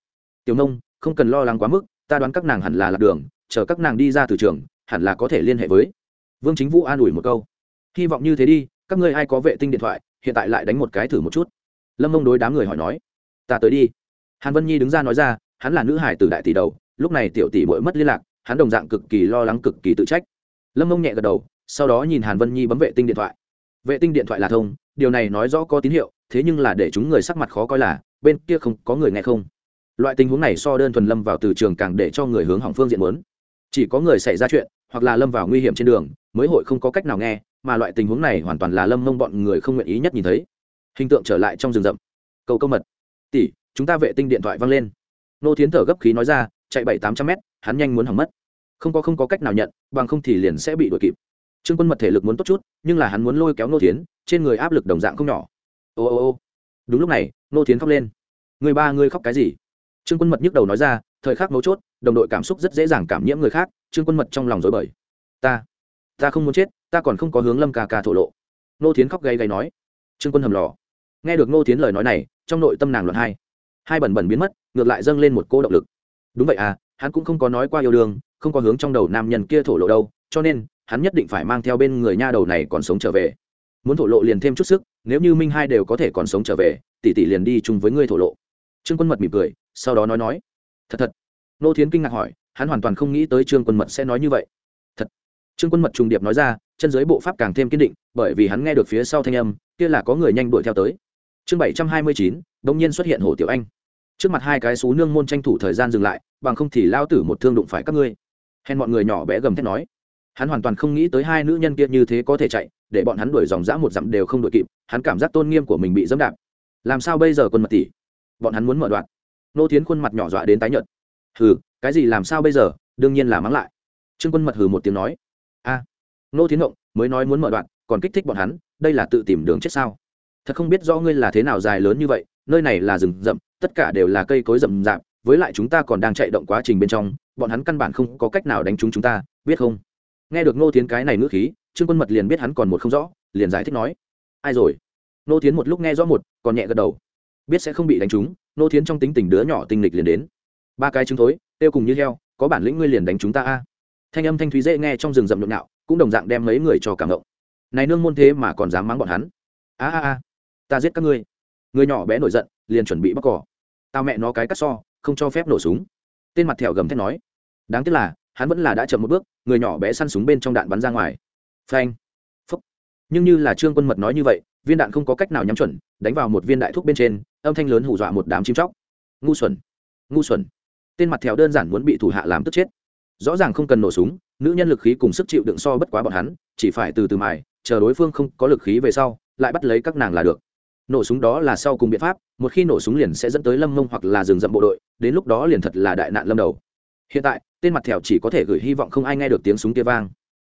Tiểu nông, không cần lo lắng quá mức, ta đoán các nàng hẳn là lạc đường, chờ các nàng đi ra từ trường, hẳn là có thể liên hệ với vương chính vũ an ủi một câu. Hy vọng như thế đi, các ngươi ai có vệ tinh điện thoại, hiện tại lại đánh một cái thử một chút. Lâm mông đối đám người hỏi nói. Ta tới đi. Hàn vân nhi đứng ra nói ra, hắn là nữ hải từ đại tỷ đầu, lúc này tiểu tỷ bội mất liên lạc, hắn đồng dạng cực kỳ lo lắng cực kỳ tự trách. Lâm mông nhẹ gật đầu, sau đó nhìn hàn vân nhi bấm vệ tinh điện thoại vệ tinh điện thoại là thông, điều này nói rõ có tín hiệu, thế nhưng là để chúng người sắc mặt khó coi là, bên kia không có người nghe không. Loại tình huống này so đơn thuần lâm vào từ trường càng để cho người hướng hỏng phương diện muốn. Chỉ có người xảy ra chuyện, hoặc là lâm vào nguy hiểm trên đường, mới hội không có cách nào nghe, mà loại tình huống này hoàn toàn là lâm mông bọn người không nguyện ý nhất nhìn thấy. Hình tượng trở lại trong rừng rậm. Cầu câu mật. Tỷ, chúng ta vệ tinh điện thoại văng lên. Nô thiến thở gấp khí nói ra, chạy bảy tám trăm mét, hắn nhanh muốn hỏng mất. Không có không có cách nào nhận, bằng không thì liền sẽ bị đuổi kịp trương quân mật thể lực muốn tốt chút, nhưng là hắn muốn lôi kéo nô thiến, trên người áp lực đồng dạng không nhỏ. Ô ô ô. Đúng lúc này nô thiến khóc lên. Người ba, người khóc cái gì? Trương quân mật nhức đầu nói ra, thời khắc mấu chốt, đồng đội cảm xúc rất dễ dàng cảm nhiễm người khác, trương quân mật trong lòng dối bời. Ta ta không muốn chết, ta còn không có hướng lâm ca ca thổ lộ. Nô thiến khóc gay gay nói. Trương quân hầm lò. Nghe được nô thiến lời nói này, trong nội tâm nàng luận hai. Hai bẩn bẩn biến mất, ngược lại dâng lên một cô động lực. Đúng vậy à hắn cũng không có nói qua yêu đương, không có hướng trong đầu nam nhân kia thổ lộ đâu, cho nên hắn nhất định phải mang theo bên người nha đầu này còn sống trở về. Muốn thổ lộ liền thêm chút sức, nếu như minh hai đều có thể còn sống trở về, tỷ tỷ liền đi chung với ngươi thổ lộ. Trương quân mật mỉm cười, sau đó nói nói. Thật thật. Nô thiến kinh ngạc hỏi, hắn hoàn toàn không nghĩ tới trương quân mật sẽ nói như vậy. Thật. Trương quân mật trùng điệp nói ra, chân giới bộ pháp càng thêm kiên định, bởi vì hắn nghe được phía sau thanh âm, kia là có người nhanh đuổi theo tới. Chương bảy trăm hai mươi chín đông nhiên xuất hiện hồ tiểu anh. Trước mặt hai cái xú nương môn tranh thủ thời gian dừng lại, bằng không thì lao tử một thương đụng phải các ngươi. Hèn mọi người nhỏ bé gầm thét nói hắn hoàn toàn không nghĩ tới hai nữ nhân kia như thế có thể chạy, để bọn hắn đuổi dòng dã một dặm đều không đội kịp, hắn cảm giác tôn nghiêm của mình bị dẫm đạp. Làm sao bây giờ quân mật tỷ? Bọn hắn muốn mở đoạn. Nô thiến khuôn mặt nhỏ dọa đến tái nhợt. Hừ, cái gì làm sao bây giờ? Đương nhiên là mắng lại. Trương quân mật hừ một tiếng nói. A. Nô thiến động mới nói muốn mở đoạn, còn kích thích bọn hắn, đây là tự tìm đường chết sao? Thật không biết rõ ngươi là thế nào dài lớn như vậy, nơi này là rừng rậm, tất cả đều là cây cối rậm rạp, với lại chúng ta còn đang chạy động quá trình bên trong, bọn hắn căn bản không có cách nào đánh trúng chúng ta, biết không? Nghe được nô tiến cái này ngữ khí, trương quân mật liền biết hắn còn một không rõ, liền giải thích nói, ai rồi? Nô tiến một lúc nghe rõ một, còn nhẹ gật đầu. Biết sẽ không bị đánh trúng nô tiến trong tính tình đứa nhỏ tinh lịch liền đến. Ba cái trứng thối, tiêu cùng như heo, có bản lĩnh ngươi liền đánh chúng ta a. Thanh âm thanh thúy dễ nghe trong rừng rậm nhộn nhạo, cũng đồng dạng đem mấy người cho cảm động. Này nương môn thế mà còn dám mắng bọn hắn. A a a, ta giết các ngươi. Người nhỏ bé nổi giận, liền chuẩn bị bóc cỏ. Tao mẹ nó cái cắt so, không cho phép nổ súng. Tên mặt thẹo gầm thét nói. Đáng tiếc là hắn vẫn là đã chậm một bước, người nhỏ bé săn súng bên trong đạn bắn ra ngoài. Phanh. Phúc. Nhưng như là trương quân mật nói như vậy, viên đạn không có cách nào nhắm chuẩn, đánh vào một viên đại thuốc bên trên, âm thanh lớn hù dọa một đám chim chóc. Ngu xuẩn. Ngu xuẩn. Tên mặt thèo đơn giản muốn bị thủ hạ làm tức chết. Rõ ràng không cần nổ súng, nữ nhân lực khí cùng sức chịu đựng so bất quá bọn hắn, chỉ phải từ từ mài, chờ đối phương không có lực khí về sau, lại bắt lấy các nàng là được. Nổ súng đó là sau cùng biện pháp, một khi nổ súng liền sẽ dẫn tới lâm mông hoặc là rừng rậm bộ đội, đến lúc đó liền thật là đại nạn lâm đầu hiện tại, tên mặt thẻo chỉ có thể gửi hy vọng không ai nghe được tiếng súng kia vang.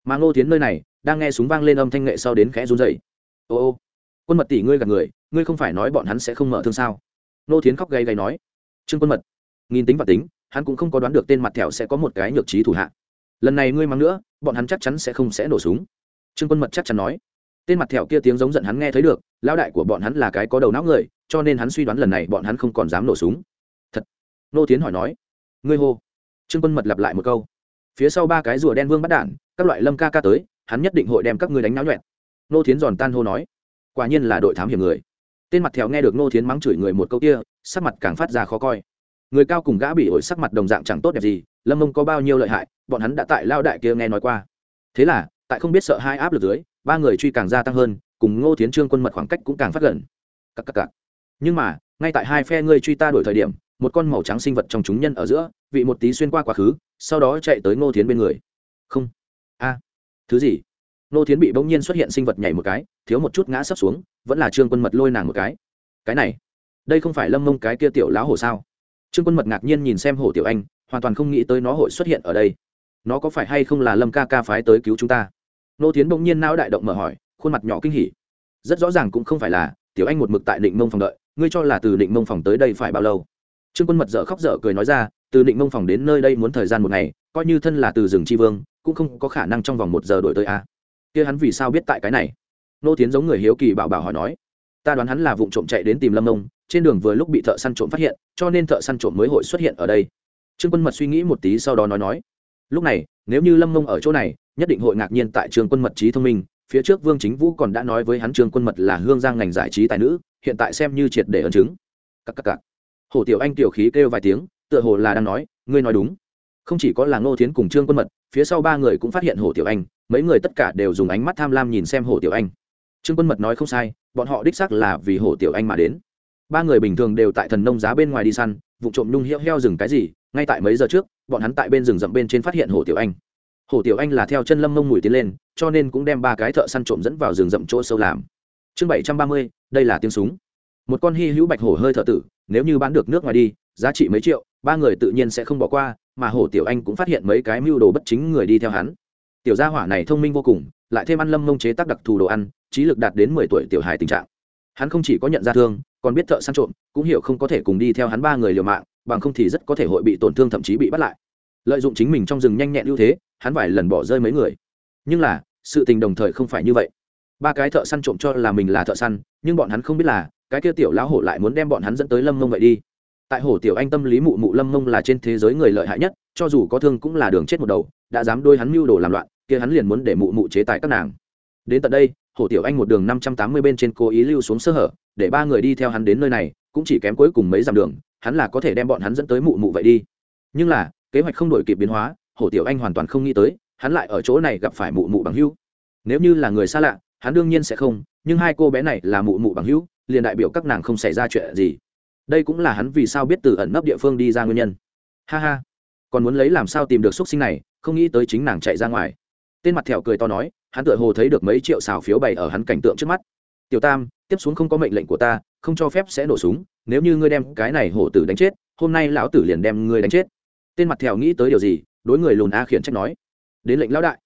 Mà ngô tiến nơi này, đang nghe súng vang lên âm thanh nghệ sau đến khẽ run dậy ô ô, quân mật tỷ ngươi gạt người, ngươi không phải nói bọn hắn sẽ không mở thương sao? Ngô tiến khóc gay gay nói. Trương quân mật, nghìn tính và tính, hắn cũng không có đoán được tên mặt thẻo sẽ có một cái nhược trí thủ hạ. Lần này ngươi mắng nữa, bọn hắn chắc chắn sẽ không sẽ nổ súng. Trương quân mật chắc chắn nói. Tên mặt thẹo kia tiếng giống giận hắn nghe thấy được, lão đại của bọn hắn là cái có đầu não người, cho nên hắn suy đoán lần này bọn hắn không còn dám nổ súng. Thật. Nô tiến hỏi nói. Ngươi hô trương quân mật lặp lại một câu. Phía sau ba cái rùa đen vương bắt đạn, các loại lâm ca ca tới, hắn nhất định hội đem các ngươi đánh náo nhuẹn. Nô Thiến giòn tan hô nói. Quả nhiên là đội thám hiểm người. Tên mặt thèo nghe được nô Thiến mắng chửi người một câu kia, sắc mặt càng phát ra khó coi. Người cao cùng gã bị ổi sắc mặt đồng dạng chẳng tốt đẹp gì, lâm mông có bao nhiêu lợi hại, bọn hắn đã tại lao đại kia nghe nói qua. Thế là, tại không biết sợ hai áp lực dưới, ba người truy càng gia tăng hơn, cùng ngô Thiến trương quân mật khoảng cách cũng càng phát gần. Cắc cắc cắc. nhưng mà, ngay tại hai phe ngươi truy ta đổi thời điểm, một con màu trắng sinh vật trong chúng nhân ở giữa vị một tí xuyên qua quá khứ, sau đó chạy tới ngô Thiến bên người. Không. A. À. Thứ gì? Ngô Thiến bị bỗng nhiên xuất hiện sinh vật nhảy một cái, thiếu một chút ngã sấp xuống, vẫn là trương quân mật lôi nàng một cái. Cái này, đây không phải lâm mông cái kia tiểu lão hổ sao? Trương quân mật ngạc nhiên nhìn xem hổ tiểu anh, hoàn toàn không nghĩ tới nó hội xuất hiện ở đây. Nó có phải hay không là lâm ca ca phái tới cứu chúng ta? Nô tiến bỗng nhiên não đại động mở hỏi, khuôn mặt nhỏ kinh hỉ. Rất rõ ràng cũng không phải là, tiểu anh một mực tại định mông phòng đợi, ngươi cho là từ định mông phòng tới đây phải bao lâu? Trương quân mật dở khóc dở cười nói ra từ định mông phòng đến nơi đây muốn thời gian một ngày, coi như thân là từ rừng tri vương, cũng không có khả năng trong vòng một giờ đổi tới a. Kia hắn vì sao biết tại cái này? Nô tiến giống người hiếu kỳ bảo bảo hỏi nói. Ta đoán hắn là vụ trộm chạy đến tìm lâm nông, trên đường vừa lúc bị thợ săn trộm phát hiện, cho nên thợ săn trộm mới hội xuất hiện ở đây. Trương quân mật suy nghĩ một tí sau đó nói nói. Lúc này, nếu như lâm nông ở chỗ này, nhất định hội ngạc nhiên tại trường quân mật trí thông minh, phía trước vương chính vũ còn đã nói với hắn trường quân mật là hương giang ngành giải trí tài nữ, hiện tại xem như triệt để ấn chứng. Cắc cắc cắc. hồ tiểu anh tiểu khí kêu vài tiếng tựa hồ là đang nói, ngươi nói đúng. Không chỉ có là ngô thiến cùng trương quân mật, phía sau ba người cũng phát hiện hồ tiểu anh, mấy người tất cả đều dùng ánh mắt tham lam nhìn xem hồ tiểu anh. Trương quân mật nói không sai, bọn họ đích xác là vì hồ tiểu anh mà đến. Ba người bình thường đều tại thần nông giá bên ngoài đi săn, vụ trộm nhung hiệu heo rừng cái gì, ngay tại mấy giờ trước, bọn hắn tại bên rừng rậm bên trên phát hiện hồ tiểu anh. Hồ tiểu anh là theo chân lâm mông mùi tiến lên, cho nên cũng đem ba cái thợ săn trộm dẫn vào rừng rậm chỗ sâu làm. Chương bảy trăm ba mươi, đây là tiếng súng. Một con hy hữu bạch hổ hơi thợ tử, nếu như bán được nước ngoài đi, giá trị mấy triệu ba người tự nhiên sẽ không bỏ qua, mà hổ tiểu anh cũng phát hiện mấy cái mưu đồ bất chính người đi theo hắn. Tiểu gia hỏa này thông minh vô cùng, lại thêm ăn lâm mông chế tác đặc thù đồ ăn, trí lực đạt đến mười tuổi tiểu hài tình trạng. Hắn không chỉ có nhận ra thương, còn biết thợ săn trộm, cũng hiểu không có thể cùng đi theo hắn ba người liều mạng, bằng không thì rất có thể hội bị tổn thương thậm chí bị bắt lại. Lợi dụng chính mình trong rừng nhanh nhẹn ưu thế, hắn vài lần bỏ rơi mấy người. Nhưng là, sự tình đồng thời không phải như vậy. Ba cái thợ săn trộm cho là mình là thợ săn, nhưng bọn hắn không biết là, cái kia tiểu lão hổ lại muốn đem bọn hắn dẫn tới lâm mông vậy đi tại hổ tiểu anh tâm lý mụ mụ lâm mông là trên thế giới người lợi hại nhất, cho dù có thương cũng là đường chết một đầu, đã dám đôi hắn mưu đồ làm loạn, kia hắn liền muốn để mụ mụ chế tài các nàng. Đến tận đây, hổ tiểu anh một đường năm trăm tám mươi bên trên cố ý lưu xuống sơ hở, để ba người đi theo hắn đến nơi này, cũng chỉ kém cuối cùng mấy dặm đường, hắn là có thể đem bọn hắn dẫn tới mụ mụ vậy đi. Nhưng là, kế hoạch không đổi kịp biến hóa, hổ tiểu anh hoàn toàn không nghĩ tới, hắn lại ở chỗ này gặp phải mụ mụ bằng hữu. Nếu như là người xa lạ, hắn đương nhiên sẽ không, nhưng hai cô bé này là mụ mụ bằng hữu, liền đại biểu các nàng không xảy ra chuyện gì đây cũng là hắn vì sao biết từ ẩn nấp địa phương đi ra nguyên nhân. Ha ha, còn muốn lấy làm sao tìm được x sinh này, không nghĩ tới chính nàng chạy ra ngoài. Tên mặt thẹo cười to nói, hắn tựa hồ thấy được mấy triệu xào phiếu bày ở hắn cảnh tượng trước mắt. Tiểu tam, tiếp xuống không có mệnh lệnh của ta, không cho phép sẽ nổ súng, nếu như ngươi đem cái này hổ tử đánh chết, hôm nay lão tử liền đem ngươi đánh chết. Tên mặt thẹo nghĩ tới điều gì, đối người lùn a khiển trách nói. Đến lệnh lão đại.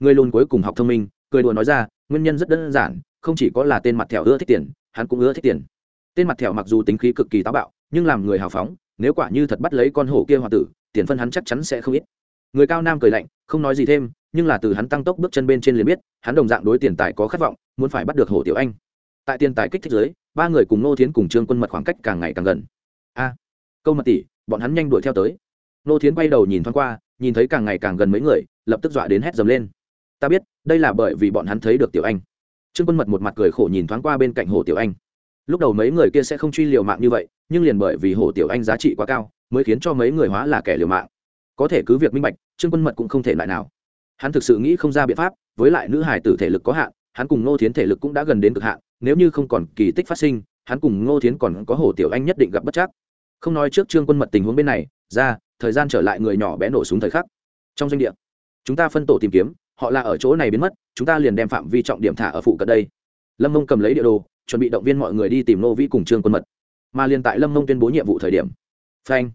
Người lùn cuối cùng học thông minh, cười đùa nói ra, nguyên nhân rất đơn giản, không chỉ có là tên mặt thẹo ưa thích tiền, hắn cũng ưa thích tiền tên mặt thẹo mặc dù tính khí cực kỳ táo bạo, nhưng làm người hào phóng, nếu quả như thật bắt lấy con hổ kia hoa tử, tiền phân hắn chắc chắn sẽ không ít. Người cao nam cười lạnh, không nói gì thêm, nhưng là từ hắn tăng tốc bước chân bên trên liền biết, hắn đồng dạng đối tiền tài có khát vọng, muốn phải bắt được hổ tiểu anh. Tại tiền tài kích thích giới, ba người cùng nô thiến cùng trương quân mật khoảng cách càng ngày càng gần. A, câu mật tỷ, bọn hắn nhanh đuổi theo tới. Nô thiến quay đầu nhìn thoáng qua, nhìn thấy càng ngày càng gần mấy người, lập tức dọa đến hét dầm lên. Ta biết, đây là bởi vì bọn hắn thấy được tiểu anh. Trương quân mật một mặt cười khổ nhìn thoáng qua bên cạnh hồ tiểu anh lúc đầu mấy người kia sẽ không truy liều mạng như vậy, nhưng liền bởi vì hồ tiểu anh giá trị quá cao, mới khiến cho mấy người hóa là kẻ liều mạng. Có thể cứ việc minh bạch, trương quân mật cũng không thể lại nào. Hắn thực sự nghĩ không ra biện pháp, với lại nữ hải tử thể lực có hạn, hắn cùng ngô thiến thể lực cũng đã gần đến cực hạn, nếu như không còn kỳ tích phát sinh, hắn cùng ngô thiến còn có hồ tiểu anh nhất định gặp bất chắc. Không nói trước trương quân mật tình huống bên này, ra, thời gian trở lại người nhỏ bé nổ súng thời khắc. Trong doanh địa, chúng ta phân tổ tìm kiếm, họ là ở chỗ này biến mất, chúng ta liền đem phạm vi trọng điểm thả ở phụ cận đây lâm mông cầm lấy địa đồ, chuẩn bị động viên mọi người đi tìm nô vĩ cùng trương quân mật. Mà liền tại lâm mông tuyên bố nhiệm vụ thời điểm, phanh,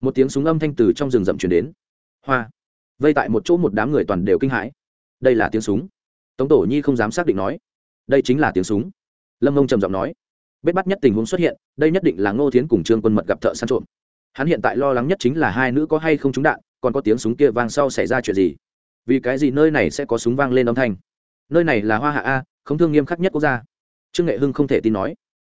một tiếng súng âm thanh từ trong rừng rậm chuyển đến. Hoa, vây tại một chỗ một đám người toàn đều kinh hãi. Đây là tiếng súng. Tống tổ nhi không dám xác định nói, đây chính là tiếng súng. Lâm mông trầm giọng nói, bết bắt nhất tình huống xuất hiện, đây nhất định là ngô thiến cùng trương quân mật gặp thợ săn trộm. Hắn hiện tại lo lắng nhất chính là hai nữ có hay không trúng đạn, còn có tiếng súng kia vang sau xảy ra chuyện gì. Vì cái gì nơi này sẽ có súng vang lên âm thanh? Nơi này là hoa hạ a không thương nghiêm khắc nhất quốc gia. Trương nghệ hưng không thể tin nói,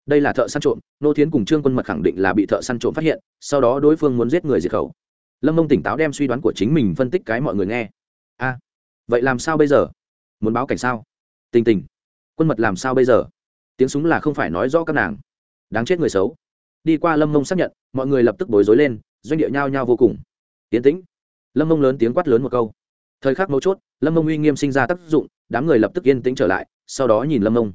đây là thợ săn trộm, nô thiến cùng trương quân mật khẳng định là bị thợ săn trộm phát hiện, sau đó đối phương muốn giết người diệt khẩu. Lâm mông tỉnh táo đem suy đoán của chính mình phân tích cái mọi người nghe. A, vậy làm sao bây giờ? Muốn báo cảnh sao? Tình tình. Quân mật làm sao bây giờ? Tiếng súng là không phải nói rõ các nàng. Đáng chết người xấu. Đi qua lâm mông xác nhận, mọi người lập tức bối rối lên, doanh địa nhao nhao vô cùng. Tiến tĩnh. Lâm mông lớn tiếng quát lớn một câu. Thời khắc mấu chốt, lâm mông uy nghiêm sinh ra tác dụng, đám người lập tức yên tĩnh trở lại sau đó nhìn lâm mông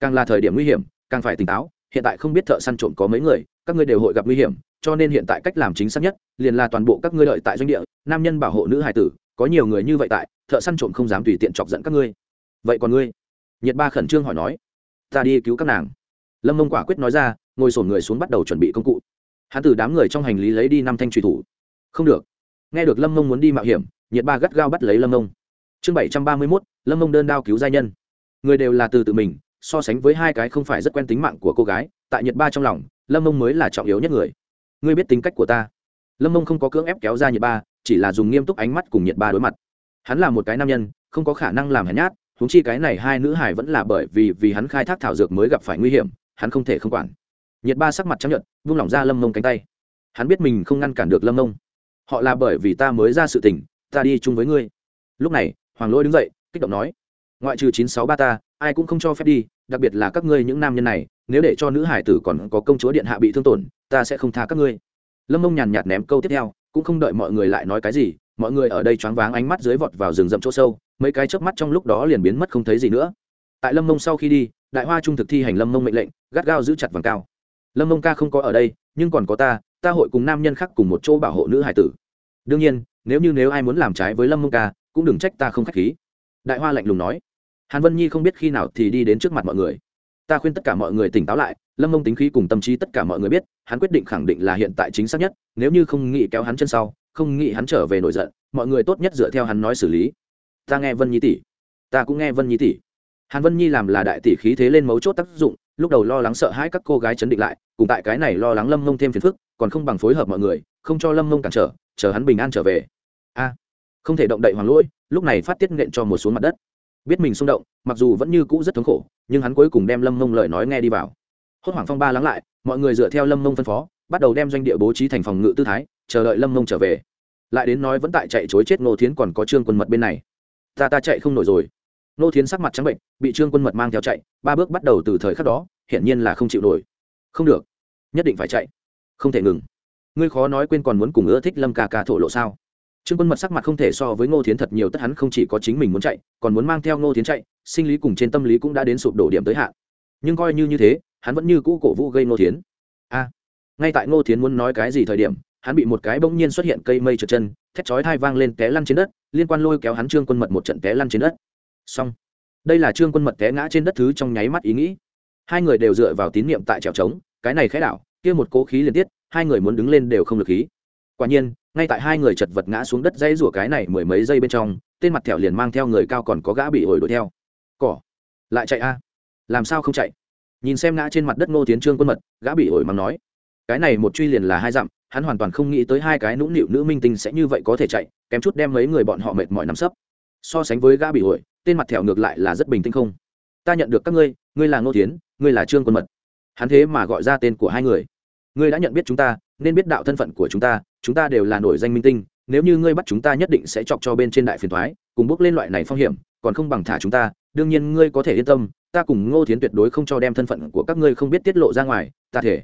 càng là thời điểm nguy hiểm, càng phải tỉnh táo, hiện tại không biết thợ săn trộm có mấy người, các ngươi đều hội gặp nguy hiểm, cho nên hiện tại cách làm chính xác nhất, liền là toàn bộ các ngươi lợi tại doanh địa, nam nhân bảo hộ nữ hài tử, có nhiều người như vậy tại, thợ săn trộm không dám tùy tiện chọc dẫn các ngươi. Vậy còn ngươi? Nhiệt ba khẩn trương hỏi nói. Ta đi cứu các nàng. Lâm mông quả quyết nói ra, ngồi sổn người xuống bắt đầu chuẩn bị công cụ. Hắn từ đám người trong hành lý lấy đi năm thanh truy thủ. Không được. Nghe được lâm mông muốn đi mạo hiểm, nhiệt ba gắt gao bắt lấy lâm mông chương bảy trăm ba mươi mốt, lâm mông đơn đao cứu gia nhân người đều là từ tự mình, so sánh với hai cái không phải rất quen tính mạng của cô gái, tại nhiệt ba trong lòng, lâm mông mới là trọng yếu nhất người. Ngươi biết tính cách của ta. Lâm mông không có cưỡng ép kéo ra nhiệt ba, chỉ là dùng nghiêm túc ánh mắt cùng nhiệt ba đối mặt. Hắn là một cái nam nhân, không có khả năng làm hèn nhát húng chi cái này hai nữ hải vẫn là bởi vì vì hắn khai thác thảo dược mới gặp phải nguy hiểm, hắn không thể không quản. Nhiệt ba sắc mặt chấp nhận vung lỏng ra lâm mông cánh tay. Hắn biết mình không ngăn cản được lâm mông. Họ là bởi vì ta mới ra sự tình, ta đi chung với ngươi. Lúc này, hoàng lỗi đứng dậy, kích động nói ngoại trừ chín sáu ba ta, ai cũng không cho phép đi, đặc biệt là các ngươi những nam nhân này, nếu để cho nữ hải tử còn có công chúa điện hạ bị thương tổn, ta sẽ không tha các ngươi. Lâm mông nhàn nhạt ném câu tiếp theo, cũng không đợi mọi người lại nói cái gì, mọi người ở đây choáng váng ánh mắt dưới vọt vào rừng rậm chỗ sâu, mấy cái chớp mắt trong lúc đó liền biến mất không thấy gì nữa. Tại lâm mông sau khi đi, đại hoa trung thực thi hành lâm mông mệnh lệnh, gắt gao giữ chặt vàng cao. Lâm mông ca không có ở đây, nhưng còn có ta ta hội cùng nam nhân khác cùng một chỗ bảo hộ nữ hải tử. Đương nhiên, nếu như nếu ai muốn làm trái với lâm mông ca, cũng đừng trách ta không k h á c h khí đại hoa lạnh lùng nói, hàn vân nhi không biết khi nào thì đi đến trước mặt mọi người. Ta khuyên tất cả mọi người tỉnh táo lại, lâm mông tính khí cùng tâm trí tất cả mọi người biết, hắn quyết định khẳng định là hiện tại chính xác nhất, nếu như không nghĩ kéo hắn chân sau, không nghĩ hắn trở về nổi giận, mọi người tốt nhất dựa theo hắn nói xử lý. Ta nghe vân nhi tỷ. Ta cũng nghe vân nhi tỷ. Hàn vân nhi làm là đại tỷ khí thế lên mấu chốt tác dụng, lúc đầu lo lắng sợ hãi các cô gái chấn định lại, cùng tại cái này lo lắng lâm mông thêm phiền phức, còn không bằng phối hợp mọi người, không cho lâm mông cản trở, chờ hắn bình an trở về. A, không thể động đậy hoàng lỗi lúc này phát tiết nện cho một xuống mặt đất. Biết mình xung động, mặc dù vẫn như cũ rất thống khổ, nhưng hắn cuối cùng đem lâm mông lời nói nghe đi vào. Hốt hoảng phong ba lắng lại, mọi người dựa theo lâm mông phân phó, bắt đầu đem doanh địa bố trí thành phòng ngự tư thái, chờ đợi lâm mông trở về. Lại đến nói vẫn tại chạy chối chết ngô thiến còn có trương quân mật bên này. Ta ta chạy không nổi rồi. Ngô thiến sắc mặt trắng bệnh, bị trương quân mật mang theo chạy, ba bước bắt đầu từ thời khắc đó, hiển nhiên là không chịu nổi. Không được, nhất định phải chạy. Không thể ngừng. Ngươi khó nói quên còn muốn cùng ưa thích lâm ca ca thổ lộ sao? Trương quân mật sắc mặt không thể so với ngô thiến thật nhiều, tất hắn không chỉ có chính mình muốn chạy, còn muốn mang theo ngô thiến chạy, sinh lý cùng trên tâm lý cũng đã đến sụp đổ điểm tới hạn. Nhưng coi như như thế, hắn vẫn như cũ cổ vũ gây ngô thiến. A, ngay tại ngô thiến muốn nói cái gì thời điểm, hắn bị một cái bỗng nhiên xuất hiện cây mây trượt chân, thét chói thai vang lên té lăn trên đất, liên quan lôi kéo hắn trương quân mật một trận té lăn trên đất. Xong. Đây là trương quân mật té ngã trên đất thứ trong nháy mắt ý nghĩ. Hai người đều dựa vào tín nhiệm tại trèo trống, cái này khẽ đảo, kia một cố khí liên tiết hai người muốn đứng lên đều không được khí quả nhiên, ngay tại hai người chật vật ngã xuống đất dây rủa cái này mười mấy giây bên trong, tên mặt thẹo liền mang theo người cao còn có gã bị ổi đuổi theo. Cỏ, lại chạy a? Làm sao không chạy? Nhìn xem ngã trên mặt đất ngô tiến trương quân mật, gã bị ổi mắng nói. Cái này một truy liền là hai dặm, hắn hoàn toàn không nghĩ tới hai cái nũng nịu nữ minh tinh sẽ như vậy có thể chạy, kém chút đem mấy người bọn họ mệt mỏi nắm sấp. So sánh với gã bị ổi, tên mặt thẹo ngược lại là rất bình tĩnh không. Ta nhận được các ngươi ngươi là ngô tiến, ngươi là trương quân mật. Hắn thế mà gọi ra tên của hai người ngươi đã nhận biết chúng ta, nên biết đạo thân phận của chúng ta chúng ta đều là nổi danh minh tinh, nếu như ngươi bắt chúng ta nhất định sẽ chọc cho bên trên đại phiền thoái cùng bước lên loại này phong hiểm, còn không bằng thả chúng ta, đương nhiên ngươi có thể yên tâm, ta cùng ngô thiến tuyệt đối không cho đem thân phận của các ngươi không biết tiết lộ ra ngoài, ta thể.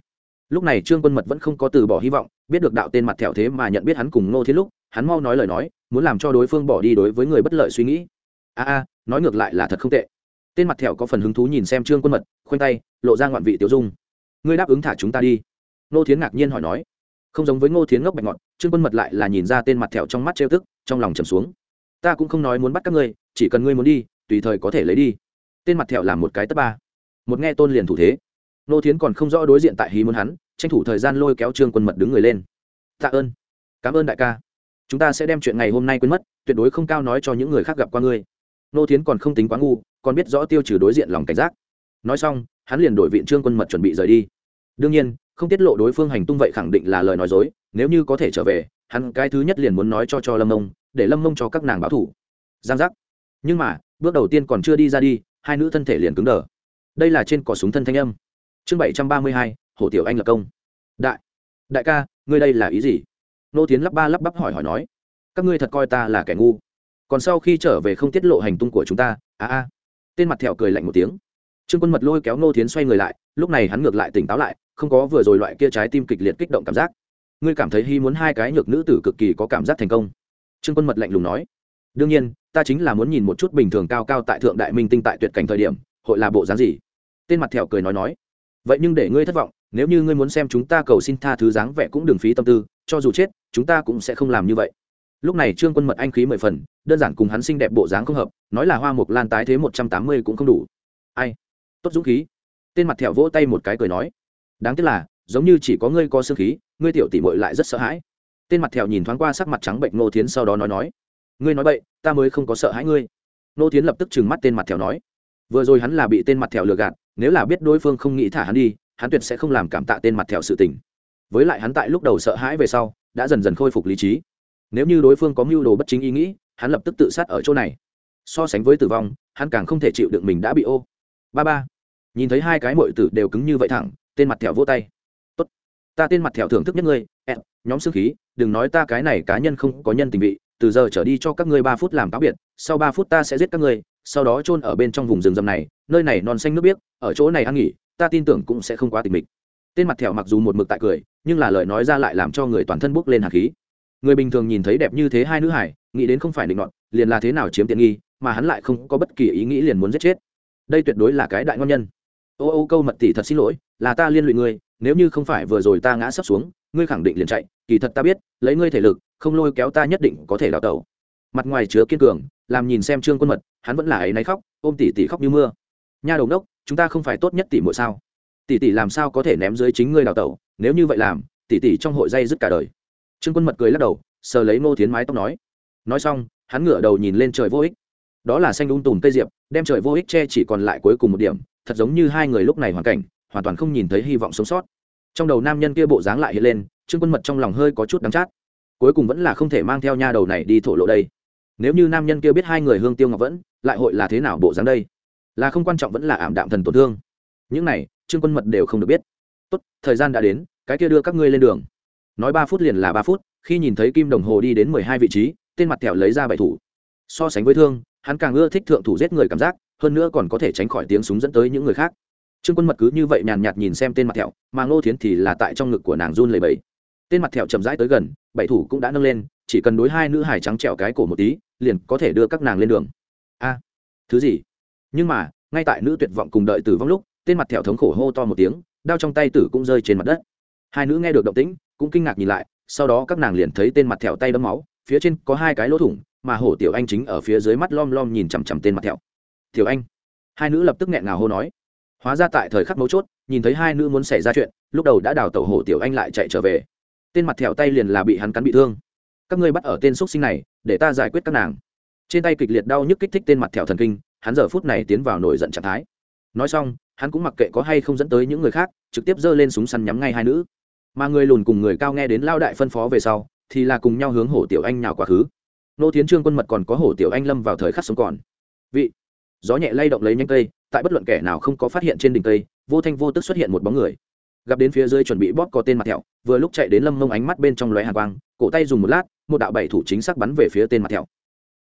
Lúc này trương quân mật vẫn không có từ bỏ hy vọng, biết được đạo tên mặt thẹo thế mà nhận biết hắn cùng ngô thiến lúc, hắn mau nói lời nói, muốn làm cho đối phương bỏ đi đối với người bất lợi suy nghĩ. A a, nói ngược lại là thật không tệ. Tên mặt thẹo có phần hứng thú nhìn xem trương quân mật, khoanh tay, lộ ra ngoạn vị tiểu dung. Ngươi đáp ứng thả chúng ta đi ngô thiến ngạc nhiên hỏi nói, không giống với ngô thiến ngốc bạch ngọt trương quân mật lại là nhìn ra tên mặt thẹo trong mắt trêu tức, trong lòng trầm xuống. Ta cũng không nói muốn bắt các ngươi, chỉ cần ngươi muốn đi, tùy thời có thể lấy đi. Tên mặt thẹo làm một cái tất ba. Một nghe tôn liền thủ thế. Ngô thiến còn không rõ đối diện tại hí muốn hắn, tranh thủ thời gian lôi kéo trương quân mật đứng người lên. Tạ ơn, cảm ơn đại ca. Chúng ta sẽ đem chuyện ngày hôm nay quên mất, tuyệt đối không cao nói cho những người khác gặp qua ngươi. Nô thiến còn không tính quá ngu, còn biết rõ tiêu trừ đối diện lòng cảnh giác. Nói xong, hắn liền đổi viện trương quân mật chuẩn bị rời đi. Đương nhiên không tiết lộ đối phương hành tung vậy khẳng định là lời nói dối, nếu như có thể trở về, hắn cái thứ nhất liền muốn nói cho cho lâm mông, để lâm mông cho các nàng báo thủ. Giang giác. Nhưng mà, bước đầu tiên còn chưa đi ra đi, hai nữ thân thể liền cứng đờ. Đây là trên cỏ súng thân thanh âm. Chương bảy trăm ba mươi hai hổ tiểu anh lập công. Đại đại ca, ngươi đây là ý gì? Nô tiến lắp ba lắp bắp hỏi hỏi nói. Các ngươi thật coi ta là kẻ ngu. Còn sau khi trở về không tiết lộ hành tung của chúng ta, a a. Tên mặt thẹo cười lạnh một tiếng. Trương quân mật lôi kéo nô tiến xoay người lại, lúc này hắn ngược lại tỉnh táo lại không có vừa rồi loại kia trái tim kịch liệt kích động cảm giác. Ngươi cảm thấy hy muốn hai cái nhược nữ tử cực kỳ có cảm giác thành công. Trương quân mật lạnh lùng nói. Đương nhiên, ta chính là muốn nhìn một chút bình thường cao cao tại thượng đại minh tinh tại tuyệt cảnh thời điểm, hội là bộ dáng gì. Tên mặt thẹo cười nói nói. Vậy nhưng để ngươi thất vọng, nếu như ngươi muốn xem chúng ta cầu xin tha thứ dáng vẻ cũng đừng phí tâm tư, cho dù chết, chúng ta cũng sẽ không làm như vậy. Lúc này trương quân mật anh khí mười phần, đơn giản cùng hắn xinh đẹp bộ dáng không hợp, nói là hoa mục lan tái thế một trăm tám mươi cũng không đủ. Ai? Tốt dũng khí. Tên mặt thẹo vỗ tay một cái cười nói đáng tiếc là, giống như chỉ có ngươi có sương khí, ngươi tiểu tỷ mội lại rất sợ hãi. Tên mặt thẹo nhìn thoáng qua sắc mặt trắng bệnh ngô thiến sau đó nói nói, ngươi nói bậy, ta mới không có sợ hãi ngươi. Ngô thiến lập tức trừng mắt tên mặt thẹo nói, vừa rồi hắn là bị tên mặt thẹo lừa gạt, nếu là biết đối phương không nghĩ thả hắn đi, hắn tuyệt sẽ không làm cảm tạ tên mặt thẹo sự tình. Với lại hắn tại lúc đầu sợ hãi về sau, đã dần dần khôi phục lý trí. Nếu như đối phương có mưu đồ bất chính ý nghĩ, hắn lập tức tự sát ở chỗ này. So sánh với tử vong, hắn càng không thể chịu được mình đã bị ô. Ba ba. Nhìn thấy hai cái mọi tử đều cứng như vậy thẳng tên mặt thẹo vỗ tay. Tốt, ta tên mặt thẹo thưởng thức nhất ngươi em nhóm xương khí, đừng nói ta cái này cá nhân không có nhân tình vị, từ giờ trở đi cho các ngươi ba phút làm cáo biệt, sau ba phút ta sẽ giết các ngươi, sau đó chôn ở bên trong vùng rừng rầm này, nơi này non xanh nước biếc, ở chỗ này ăn nghỉ, ta tin tưởng cũng sẽ không quá tình mịch. Tên mặt thẹo mặc dù một mực tại cười, nhưng là lời nói ra lại làm cho người toàn thân bốc lên hạt khí. Người bình thường nhìn thấy đẹp như thế hai nữ hải, nghĩ đến không phải định luận liền là thế nào chiếm tiện nghi, mà hắn lại không có bất kỳ ý nghĩ liền muốn giết chết. Đây tuyệt đối là cái đại ngon nhân ô ô, câu mật tỷ thật xin lỗi, là ta liên lụy ngươi, nếu như không phải vừa rồi ta ngã sấp xuống, ngươi khẳng định liền chạy, kỳ thật ta biết, lấy ngươi thể lực, không lôi kéo ta nhất định có thể đào tẩu. Mặt ngoài chứa kiên cường, làm nhìn xem trương quân mật, hắn vẫn là ấy náy khóc, ôm tỷ tỷ khóc như mưa. Nha đầu đốc, chúng ta không phải tốt nhất tỷ muội sao? Tỷ tỷ làm sao có thể ném dưới chính ngươi đào tẩu, nếu như vậy làm, tỷ tỷ trong hội dây dứt cả đời. Trương quân mật cười lắc đầu, sờ lấy ngô thiến mái tóc nói. Nói xong, hắn ngửa đầu nhìn lên trời vô ích đó là xanh đun tùm cây diệp, đem trời vô ích che chỉ còn lại cuối cùng một điểm, thật giống như hai người lúc này hoàn cảnh, hoàn toàn không nhìn thấy hy vọng sống sót. Trong đầu nam nhân kia bộ dáng lại hiện lên, trương quân mật trong lòng hơi có chút đắng chát. Cuối cùng vẫn là không thể mang theo nha đầu này đi thổ lộ đây. Nếu như nam nhân kia biết hai người hương tiêu ngọc vẫn, lại hội là thế nào bộ dáng đây? Là không quan trọng vẫn là ảm đạm thần tổn thương. Những này, trương quân mật đều không được biết. Tốt, thời gian đã đến, cái kia đưa các ngươi lên đường. Nói ba phút liền là ba phút, khi nhìn thấy kim đồng hồ đi đến mười hai vị trí, tên mặt thẹo lấy ra bảy thủ. So sánh với thương hắn càng ưa thích thượng thủ giết người cảm giác, hơn nữa còn có thể tránh khỏi tiếng súng dẫn tới những người khác. Trương quân mật cứ như vậy nhàn nhạt nhìn xem tên mặt thẹo, mà ngô thiến thì là tại trong ngực của nàng run lầy bẫy tên mặt thẹo chậm rãi tới gần, bảy thủ cũng đã nâng lên, chỉ cần đối hai nữ hải trắng trẹo cái cổ một tí, liền có thể đưa các nàng lên đường. A, thứ gì? Nhưng mà, ngay tại nữ tuyệt vọng cùng đợi tử vong lúc, tên mặt thẹo thống khổ hô to một tiếng, đao trong tay tử cũng rơi trên mặt đất. Hai nữ nghe được động tĩnh, cũng kinh ngạc nhìn lại, sau đó các nàng liền thấy tên mặt thẹo tay đấm máu, phía trên có hai cái lỗ thủng mà hổ tiểu anh chính ở phía dưới mắt lom lom nhìn chằm chằm tên mặt thẹo. Tiểu anh. Hai nữ lập tức nghẹn ngào hô nói. Hóa ra tại thời khắc mấu chốt, nhìn thấy hai nữ muốn xảy ra chuyện, lúc đầu đã đào tẩu hổ tiểu anh lại chạy trở về. Tên mặt thẹo tay liền là bị hắn cắn bị thương. Các ngươi bắt ở tên x sinh này, để ta giải quyết các nàng. Trên tay kịch liệt đau nhức kích thích tên mặt thẹo thần kinh, hắn giờ phút này tiến vào nổi giận trạng thái. Nói xong, hắn cũng mặc kệ có hay không dẫn tới những người khác, trực tiếp giơ lên súng săn nhắm ngay hai nữ. Mà người lùn cùng người cao nghe đến lao đại phân phó về sau, thì là cùng nhau hướng hổ tiểu anh nào quá khứ nô tiến trương quân mật còn có hổ tiểu anh lâm vào thời khắc sống còn. Vị, gió nhẹ lay động lấy nhanh cây, tại bất luận kẻ nào không có phát hiện trên đỉnh cây, vô thanh vô tức xuất hiện một bóng người. Gặp đến phía dưới chuẩn bị bóp có tên mặt thẹo, vừa lúc chạy đến lâm mông ánh mắt bên trong lóe hàng quang, cổ tay dùng một lát, một đạo bảy thủ chính xác bắn về phía tên mặt thẹo.